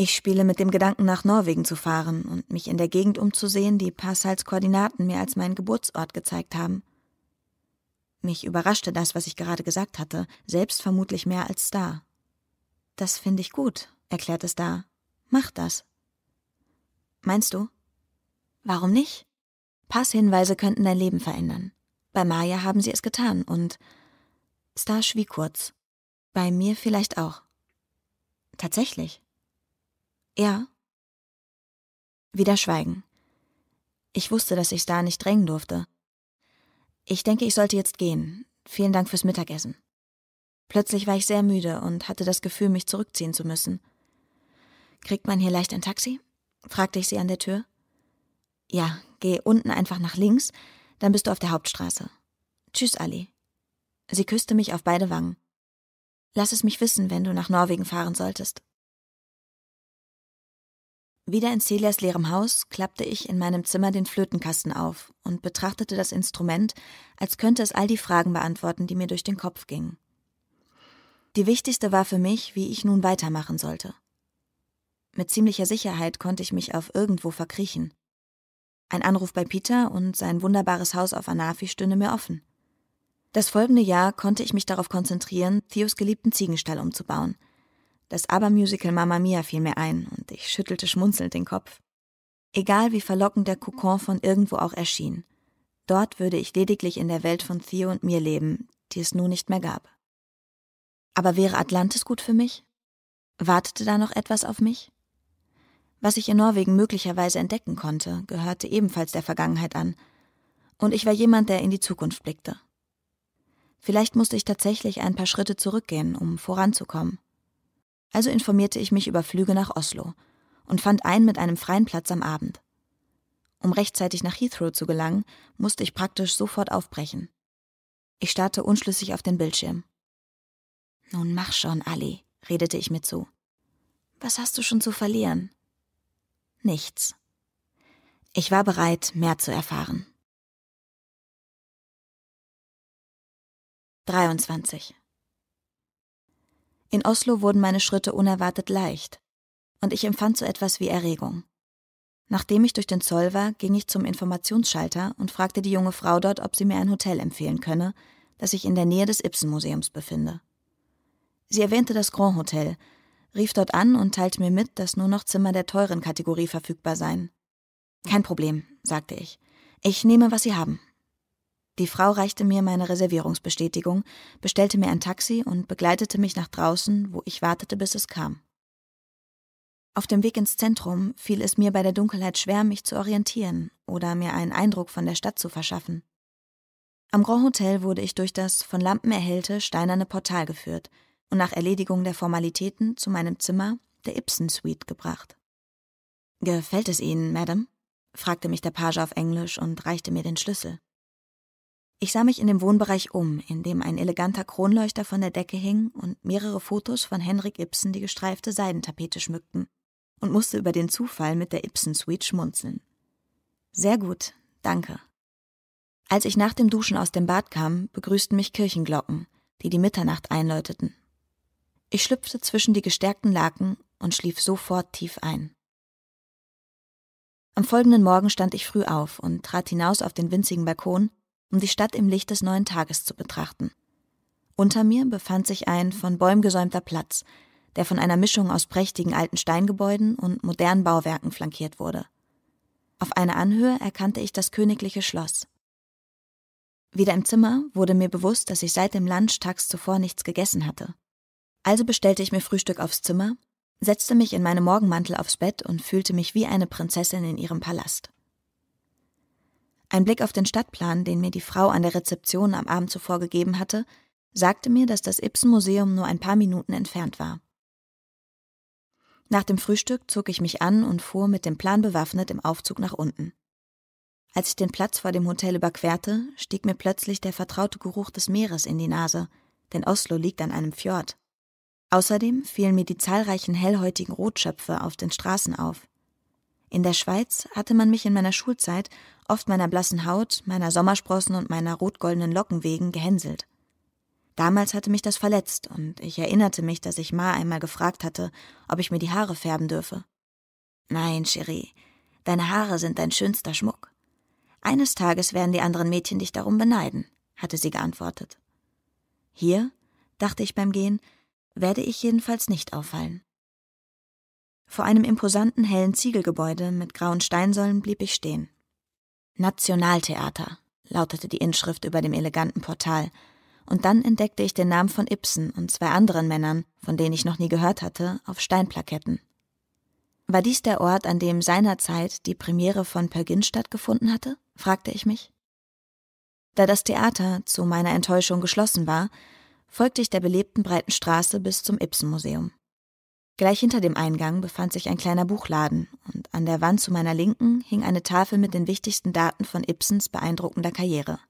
Ich spiele mit dem Gedanken, nach Norwegen zu fahren und mich in der Gegend umzusehen, die Passals Koordinaten mir als meinen Geburtsort gezeigt haben. Mich überraschte das, was ich gerade gesagt hatte, selbst vermutlich mehr als Star. Das finde ich gut, erklärte Star. Mach das. Meinst du? Warum nicht? Passhinweise könnten dein Leben verändern. Bei Maya haben sie es getan und Star schwieg kurz. Bei mir vielleicht auch. Tatsächlich. Ja. Wieder Schweigen. Ich wusste, dass ich Star nicht drängen durfte. Ich denke, ich sollte jetzt gehen. Vielen Dank fürs Mittagessen. Plötzlich war ich sehr müde und hatte das Gefühl, mich zurückziehen zu müssen. Kriegt man hier leicht ein Taxi? fragte ich sie an der Tür. Ja, geh unten einfach nach links, dann bist du auf der Hauptstraße. Tschüss, Ali. Sie küsste mich auf beide Wangen. Lass es mich wissen, wenn du nach Norwegen fahren solltest. Wieder in Celias leerem Haus klappte ich in meinem Zimmer den Flötenkasten auf und betrachtete das Instrument, als könnte es all die Fragen beantworten, die mir durch den Kopf gingen. Die wichtigste war für mich, wie ich nun weitermachen sollte. Mit ziemlicher Sicherheit konnte ich mich auf irgendwo verkriechen. Ein Anruf bei Peter und sein wunderbares Haus auf Anafi stünde mir offen. Das folgende Jahr konnte ich mich darauf konzentrieren, Theos geliebten Ziegenstall umzubauen. Das Abermusical Mamma Mia fiel mir ein und ich schüttelte schmunzelnd den Kopf. Egal wie verlockend der Kokon von irgendwo auch erschien, dort würde ich lediglich in der Welt von Theo und mir leben, die es nun nicht mehr gab. Aber wäre Atlantis gut für mich? Wartete da noch etwas auf mich? Was ich in Norwegen möglicherweise entdecken konnte, gehörte ebenfalls der Vergangenheit an, und ich war jemand, der in die Zukunft blickte. Vielleicht musste ich tatsächlich ein paar Schritte zurückgehen, um voranzukommen. Also informierte ich mich über Flüge nach Oslo und fand einen mit einem freien Platz am Abend. Um rechtzeitig nach Heathrow zu gelangen, musste ich praktisch sofort aufbrechen. Ich starrte unschlüssig auf den Bildschirm. Nun mach schon, Ali, redete ich mir zu. Was hast du schon zu verlieren? Nichts. Ich war bereit, mehr zu erfahren. 23. In Oslo wurden meine Schritte unerwartet leicht, und ich empfand so etwas wie Erregung. Nachdem ich durch den Zoll war, ging ich zum Informationsschalter und fragte die junge Frau dort, ob sie mir ein Hotel empfehlen könne, das sich in der Nähe des Ibsen-Museums befinde. Sie erwähnte das Grand Hotel, rief dort an und teilte mir mit, dass nur noch Zimmer der teuren Kategorie verfügbar seien. Kein Problem, sagte ich. Ich nehme, was Sie haben. Die Frau reichte mir meine Reservierungsbestätigung, bestellte mir ein Taxi und begleitete mich nach draußen, wo ich wartete, bis es kam. Auf dem Weg ins Zentrum fiel es mir bei der Dunkelheit schwer, mich zu orientieren oder mir einen Eindruck von der Stadt zu verschaffen. Am Grand Hotel wurde ich durch das von Lampen erhellte steinerne Portal geführt und nach Erledigung der Formalitäten zu meinem Zimmer, der Ibsen Suite, gebracht. Gefällt es Ihnen, Madame? fragte mich der Page auf Englisch und reichte mir den Schlüssel. Ich sah mich in dem Wohnbereich um, in dem ein eleganter Kronleuchter von der Decke hing und mehrere Fotos von Henrik Ibsen die gestreifte Seidentapete schmückten, und musste über den Zufall mit der Ibsen Suite schmunzeln. Sehr gut, danke. Als ich nach dem Duschen aus dem Bad kam, begrüßten mich Kirchenglocken, die die Mitternacht einläuteten. Ich schlüpfte zwischen die gestärkten Laken und schlief sofort tief ein. Am folgenden Morgen stand ich früh auf und trat hinaus auf den winzigen Balkon, um die Stadt im Licht des neuen Tages zu betrachten. Unter mir befand sich ein von Bäumen gesäumter Platz, der von einer Mischung aus prächtigen alten Steingebäuden und modernen Bauwerken flankiert wurde. Auf einer Anhöhe erkannte ich das königliche Schloss. Wieder im Zimmer wurde mir bewusst, dass ich seit dem Lunch tags zuvor nichts gegessen hatte. Also bestellte ich mir Frühstück aufs Zimmer, setzte mich in meine Morgenmantel aufs Bett und fühlte mich wie eine Prinzessin in ihrem Palast. Ein Blick auf den Stadtplan, den mir die Frau an der Rezeption am Abend zuvor gegeben hatte, sagte mir, dass das Ibsen-Museum nur ein paar Minuten entfernt war. Nach dem Frühstück zog ich mich an und fuhr mit dem Plan bewaffnet im Aufzug nach unten. Als ich den Platz vor dem Hotel überquerte, stieg mir plötzlich der vertraute Geruch des Meeres in die Nase, denn Oslo liegt an einem Fjord. Außerdem fielen mir die zahlreichen hellhäutigen Rotschöpfe auf den Straßen auf. In der Schweiz hatte man mich in meiner Schulzeit oft meiner blassen Haut, meiner Sommersprossen und meiner rotgoldenen Locken wegen gehänselt. Damals hatte mich das verletzt und ich erinnerte mich, dass ich Ma einmal gefragt hatte, ob ich mir die Haare färben dürfe. Nein, Cherie, deine Haare sind dein schönster Schmuck. Eines Tages werden die anderen Mädchen dich darum beneiden, hatte sie geantwortet. Hier, dachte ich beim Gehen, werde ich jedenfalls nicht auffallen. Vor einem imposanten hellen Ziegelgebäude mit grauen Steinsäulen blieb ich stehen. Nationaltheater, lautete die Inschrift über dem eleganten Portal, und dann entdeckte ich den Namen von Ibsen und zwei anderen Männern, von denen ich noch nie gehört hatte, auf Steinplaketten. War dies der Ort, an dem seinerzeit die Premiere von Pergin stattgefunden hatte? fragte ich mich. Da das Theater zu meiner Enttäuschung geschlossen war, folgte ich der belebten breiten Straße bis zum Ibsen-Museum. Gleich hinter dem Eingang befand sich ein kleiner Buchladen, und an der Wand zu meiner Linken hing eine Tafel mit den wichtigsten Daten von Ibsens beeindruckender Karriere.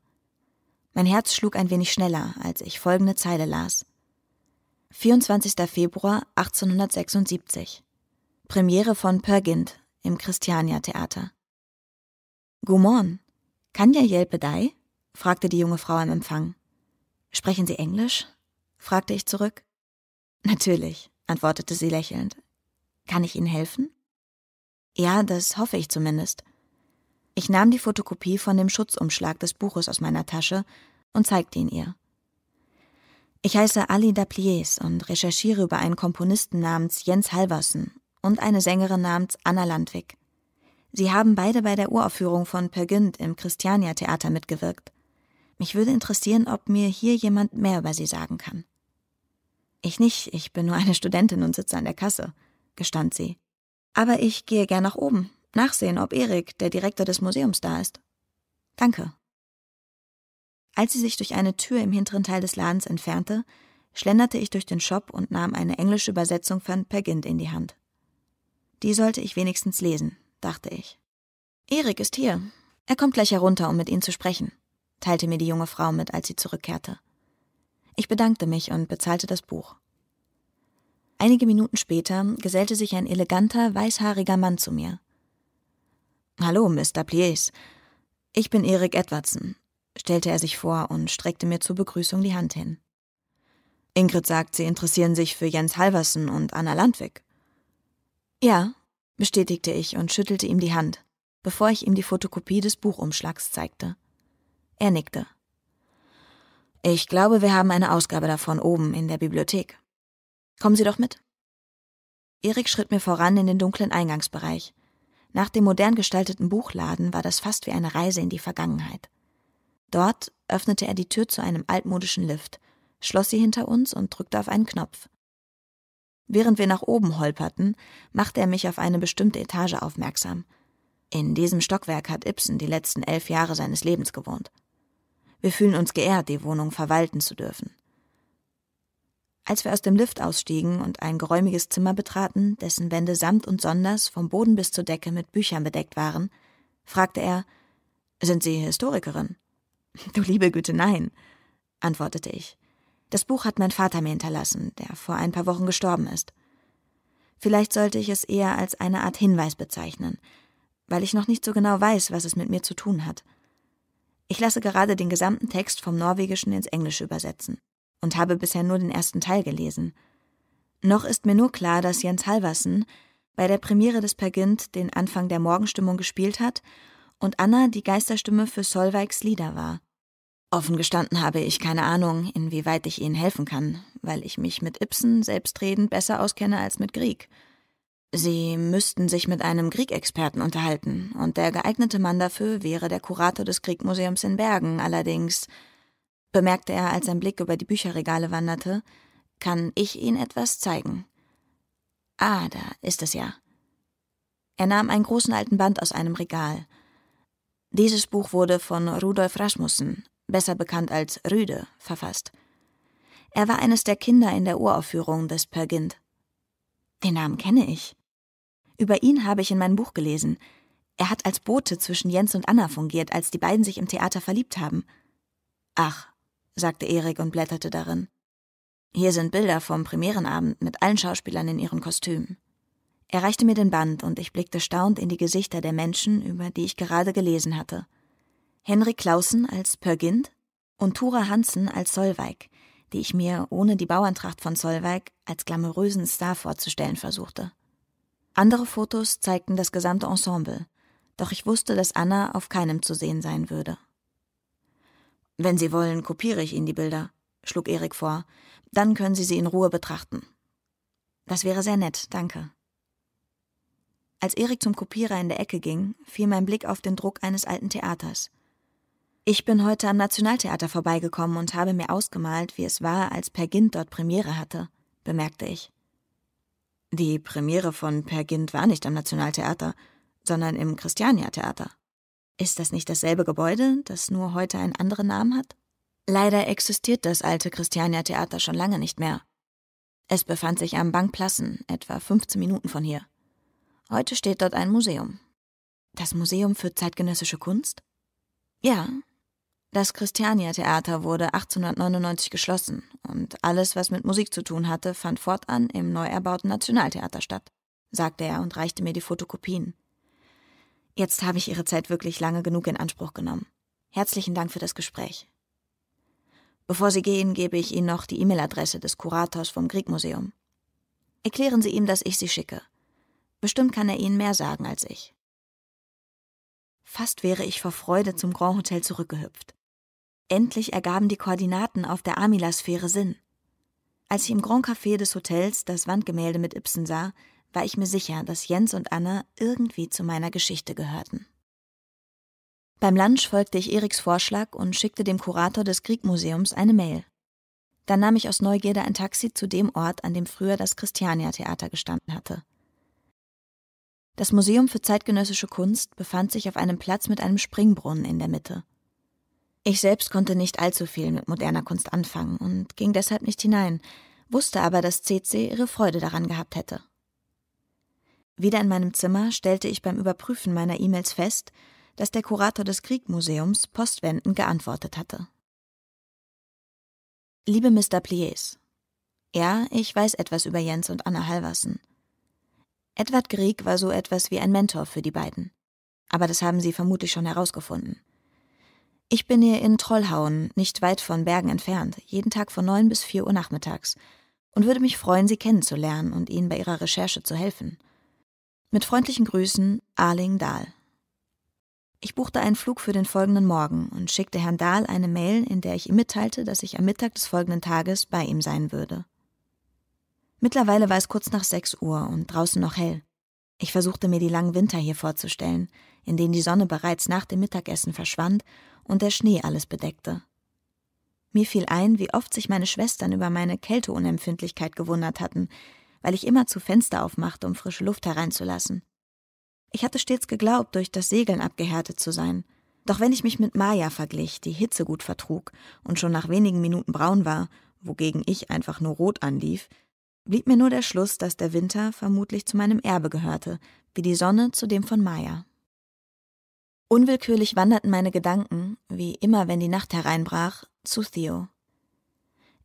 Mein Herz schlug ein wenig schneller, als ich folgende Zeile las. 24. Februar 1876. Premiere von Pergint im Christiania Theater. Gumon, kann ja dei? fragte die junge Frau am Empfang. Sprechen Sie Englisch? fragte ich zurück. Natürlich, antwortete sie lächelnd. Kann ich Ihnen helfen? Ja, das hoffe ich zumindest. Ich nahm die Fotokopie von dem Schutzumschlag des Buches aus meiner Tasche und zeigte ihn ihr. Ich heiße Ali Dapliers und recherchiere über einen Komponisten namens Jens Halversen und eine Sängerin namens Anna Landwig. Sie haben beide bei der Uraufführung von Per im Christiania Theater mitgewirkt. Mich würde interessieren, ob mir hier jemand mehr über sie sagen kann. Ich nicht, ich bin nur eine Studentin und sitze an der Kasse, gestand sie. Aber ich gehe gern nach oben, nachsehen, ob Erik, der Direktor des Museums, da ist. Danke. Als sie sich durch eine Tür im hinteren Teil des Ladens entfernte, schlenderte ich durch den Shop und nahm eine englische Übersetzung von Pegint in die Hand. Die sollte ich wenigstens lesen, dachte ich. Erik ist hier. Er kommt gleich herunter, um mit Ihnen zu sprechen teilte mir die junge Frau mit, als sie zurückkehrte. Ich bedankte mich und bezahlte das Buch. Einige Minuten später gesellte sich ein eleganter, weißhaariger Mann zu mir. Hallo, Mr. Plies. Ich bin Erik Edwardson, stellte er sich vor und streckte mir zur Begrüßung die Hand hin. Ingrid sagt, Sie interessieren sich für Jens Halversen und Anna Landwig. Ja, bestätigte ich und schüttelte ihm die Hand, bevor ich ihm die Fotokopie des Buchumschlags zeigte. Er nickte. Ich glaube, wir haben eine Ausgabe davon oben in der Bibliothek. Kommen Sie doch mit. Erik schritt mir voran in den dunklen Eingangsbereich. Nach dem modern gestalteten Buchladen war das fast wie eine Reise in die Vergangenheit. Dort öffnete er die Tür zu einem altmodischen Lift, schloss sie hinter uns und drückte auf einen Knopf. Während wir nach oben holperten, machte er mich auf eine bestimmte Etage aufmerksam. In diesem Stockwerk hat Ibsen die letzten elf Jahre seines Lebens gewohnt. Wir fühlen uns geehrt, die Wohnung verwalten zu dürfen. Als wir aus dem Lift ausstiegen und ein geräumiges Zimmer betraten, dessen Wände samt und sonders vom Boden bis zur Decke mit Büchern bedeckt waren, fragte er Sind Sie Historikerin? Du liebe Güte, nein, antwortete ich. Das Buch hat mein Vater mir hinterlassen, der vor ein paar Wochen gestorben ist. Vielleicht sollte ich es eher als eine Art Hinweis bezeichnen, weil ich noch nicht so genau weiß, was es mit mir zu tun hat. Ich lasse gerade den gesamten Text vom Norwegischen ins Englische übersetzen und habe bisher nur den ersten Teil gelesen. Noch ist mir nur klar, dass Jens Halversen bei der Premiere des Per Gynt den Anfang der Morgenstimmung gespielt hat und Anna die Geisterstimme für Solveigs Lieder war. Offen gestanden habe ich keine Ahnung, inwieweit ich Ihnen helfen kann, weil ich mich mit Ibsen selbstredend besser auskenne als mit Grieg. Sie müssten sich mit einem Griegexperten unterhalten, und der geeignete Mann dafür wäre der Kurator des Kriegmuseums in Bergen. Allerdings, bemerkte er, als sein Blick über die Bücherregale wanderte, kann ich Ihnen etwas zeigen. Ah, da ist es ja. Er nahm einen großen alten Band aus einem Regal. Dieses Buch wurde von Rudolf Rasmussen, besser bekannt als Rüde, verfasst. Er war eines der Kinder in der Uraufführung des Per Gynt. Den Namen kenne ich. Über ihn habe ich in meinem Buch gelesen. Er hat als Bote zwischen Jens und Anna fungiert, als die beiden sich im Theater verliebt haben. Ach, sagte Erik und blätterte darin. Hier sind Bilder vom Premierenabend mit allen Schauspielern in ihren Kostümen. Er reichte mir den Band und ich blickte staunt in die Gesichter der Menschen, über die ich gerade gelesen hatte. Henrik Clausen als Pergind und Tura Hansen als Solveig, die ich mir ohne die Bauerntracht von Solveig als glamourösen Star vorzustellen versuchte. Andere Fotos zeigten das gesamte Ensemble, doch ich wusste, dass Anna auf keinem zu sehen sein würde. Wenn Sie wollen, kopiere ich Ihnen die Bilder, schlug Erik vor. Dann können Sie sie in Ruhe betrachten. Das wäre sehr nett, danke. Als Erik zum Kopierer in der Ecke ging, fiel mein Blick auf den Druck eines alten Theaters. Ich bin heute am Nationaltheater vorbeigekommen und habe mir ausgemalt, wie es war, als Per Gint dort Premiere hatte, bemerkte ich. Die Premiere von Per Gynt war nicht am Nationaltheater, sondern im Christiania-Theater. Ist das nicht dasselbe Gebäude, das nur heute einen anderen Namen hat? Leider existiert das alte Christiania-Theater schon lange nicht mehr. Es befand sich am Bankplassen, etwa 15 Minuten von hier. Heute steht dort ein Museum. Das Museum für zeitgenössische Kunst? Ja, das Christiania-Theater wurde 1899 geschlossen und alles, was mit Musik zu tun hatte, fand fortan im neu erbauten Nationaltheater statt, sagte er und reichte mir die Fotokopien. Jetzt habe ich Ihre Zeit wirklich lange genug in Anspruch genommen. Herzlichen Dank für das Gespräch. Bevor Sie gehen, gebe ich Ihnen noch die E-Mail-Adresse des Kurators vom Kriegmuseum. Erklären Sie ihm, dass ich Sie schicke. Bestimmt kann er Ihnen mehr sagen als ich. Fast wäre ich vor Freude zum Grand Hotel zurückgehüpft. Endlich ergaben die Koordinaten auf der Amila-Sphäre Sinn. Als ich im Grand Café des Hotels das Wandgemälde mit Ibsen sah, war ich mir sicher, dass Jens und Anna irgendwie zu meiner Geschichte gehörten. Beim Lunch folgte ich Eriks Vorschlag und schickte dem Kurator des Kriegmuseums eine Mail. Dann nahm ich aus Neugierde ein Taxi zu dem Ort, an dem früher das Christiania-Theater gestanden hatte. Das Museum für zeitgenössische Kunst befand sich auf einem Platz mit einem Springbrunnen in der Mitte. Ich selbst konnte nicht allzu viel mit moderner Kunst anfangen und ging deshalb nicht hinein, wusste aber, dass CC ihre Freude daran gehabt hätte. Wieder in meinem Zimmer stellte ich beim Überprüfen meiner E-Mails fest, dass der Kurator des Kriegmuseums postwendend geantwortet hatte. Liebe Mr. Plies, ja, ich weiß etwas über Jens und Anna Halversen. Edward Grieg war so etwas wie ein Mentor für die beiden. Aber das haben sie vermutlich schon herausgefunden. Ich bin hier in Trollhauen, nicht weit von Bergen entfernt, jeden Tag von neun bis vier Uhr nachmittags und würde mich freuen, Sie kennenzulernen und Ihnen bei Ihrer Recherche zu helfen. Mit freundlichen Grüßen, Arling Dahl. Ich buchte einen Flug für den folgenden Morgen und schickte Herrn Dahl eine Mail, in der ich ihm mitteilte, dass ich am Mittag des folgenden Tages bei ihm sein würde. Mittlerweile war es kurz nach sechs Uhr und draußen noch hell. Ich versuchte mir die langen Winter hier vorzustellen, in denen die Sonne bereits nach dem Mittagessen verschwand und der Schnee alles bedeckte. Mir fiel ein, wie oft sich meine Schwestern über meine Kälteunempfindlichkeit gewundert hatten, weil ich immer zu Fenster aufmachte, um frische Luft hereinzulassen. Ich hatte stets geglaubt, durch das Segeln abgehärtet zu sein. Doch wenn ich mich mit Maya verglich, die Hitze gut vertrug und schon nach wenigen Minuten braun war, wogegen ich einfach nur rot anlief, blieb mir nur der Schluss, dass der Winter vermutlich zu meinem Erbe gehörte, wie die Sonne zu dem von Maya. Unwillkürlich wanderten meine Gedanken, wie immer wenn die Nacht hereinbrach, zu Theo.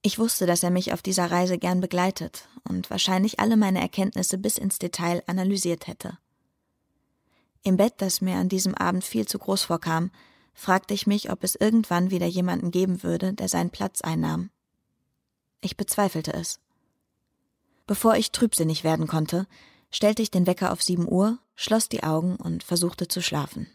Ich wusste, dass er mich auf dieser Reise gern begleitet und wahrscheinlich alle meine Erkenntnisse bis ins Detail analysiert hätte. Im Bett, das mir an diesem Abend viel zu groß vorkam, fragte ich mich, ob es irgendwann wieder jemanden geben würde, der seinen Platz einnahm. Ich bezweifelte es. Bevor ich trübsinnig werden konnte, stellte ich den Wecker auf sieben Uhr, schloss die Augen und versuchte zu schlafen.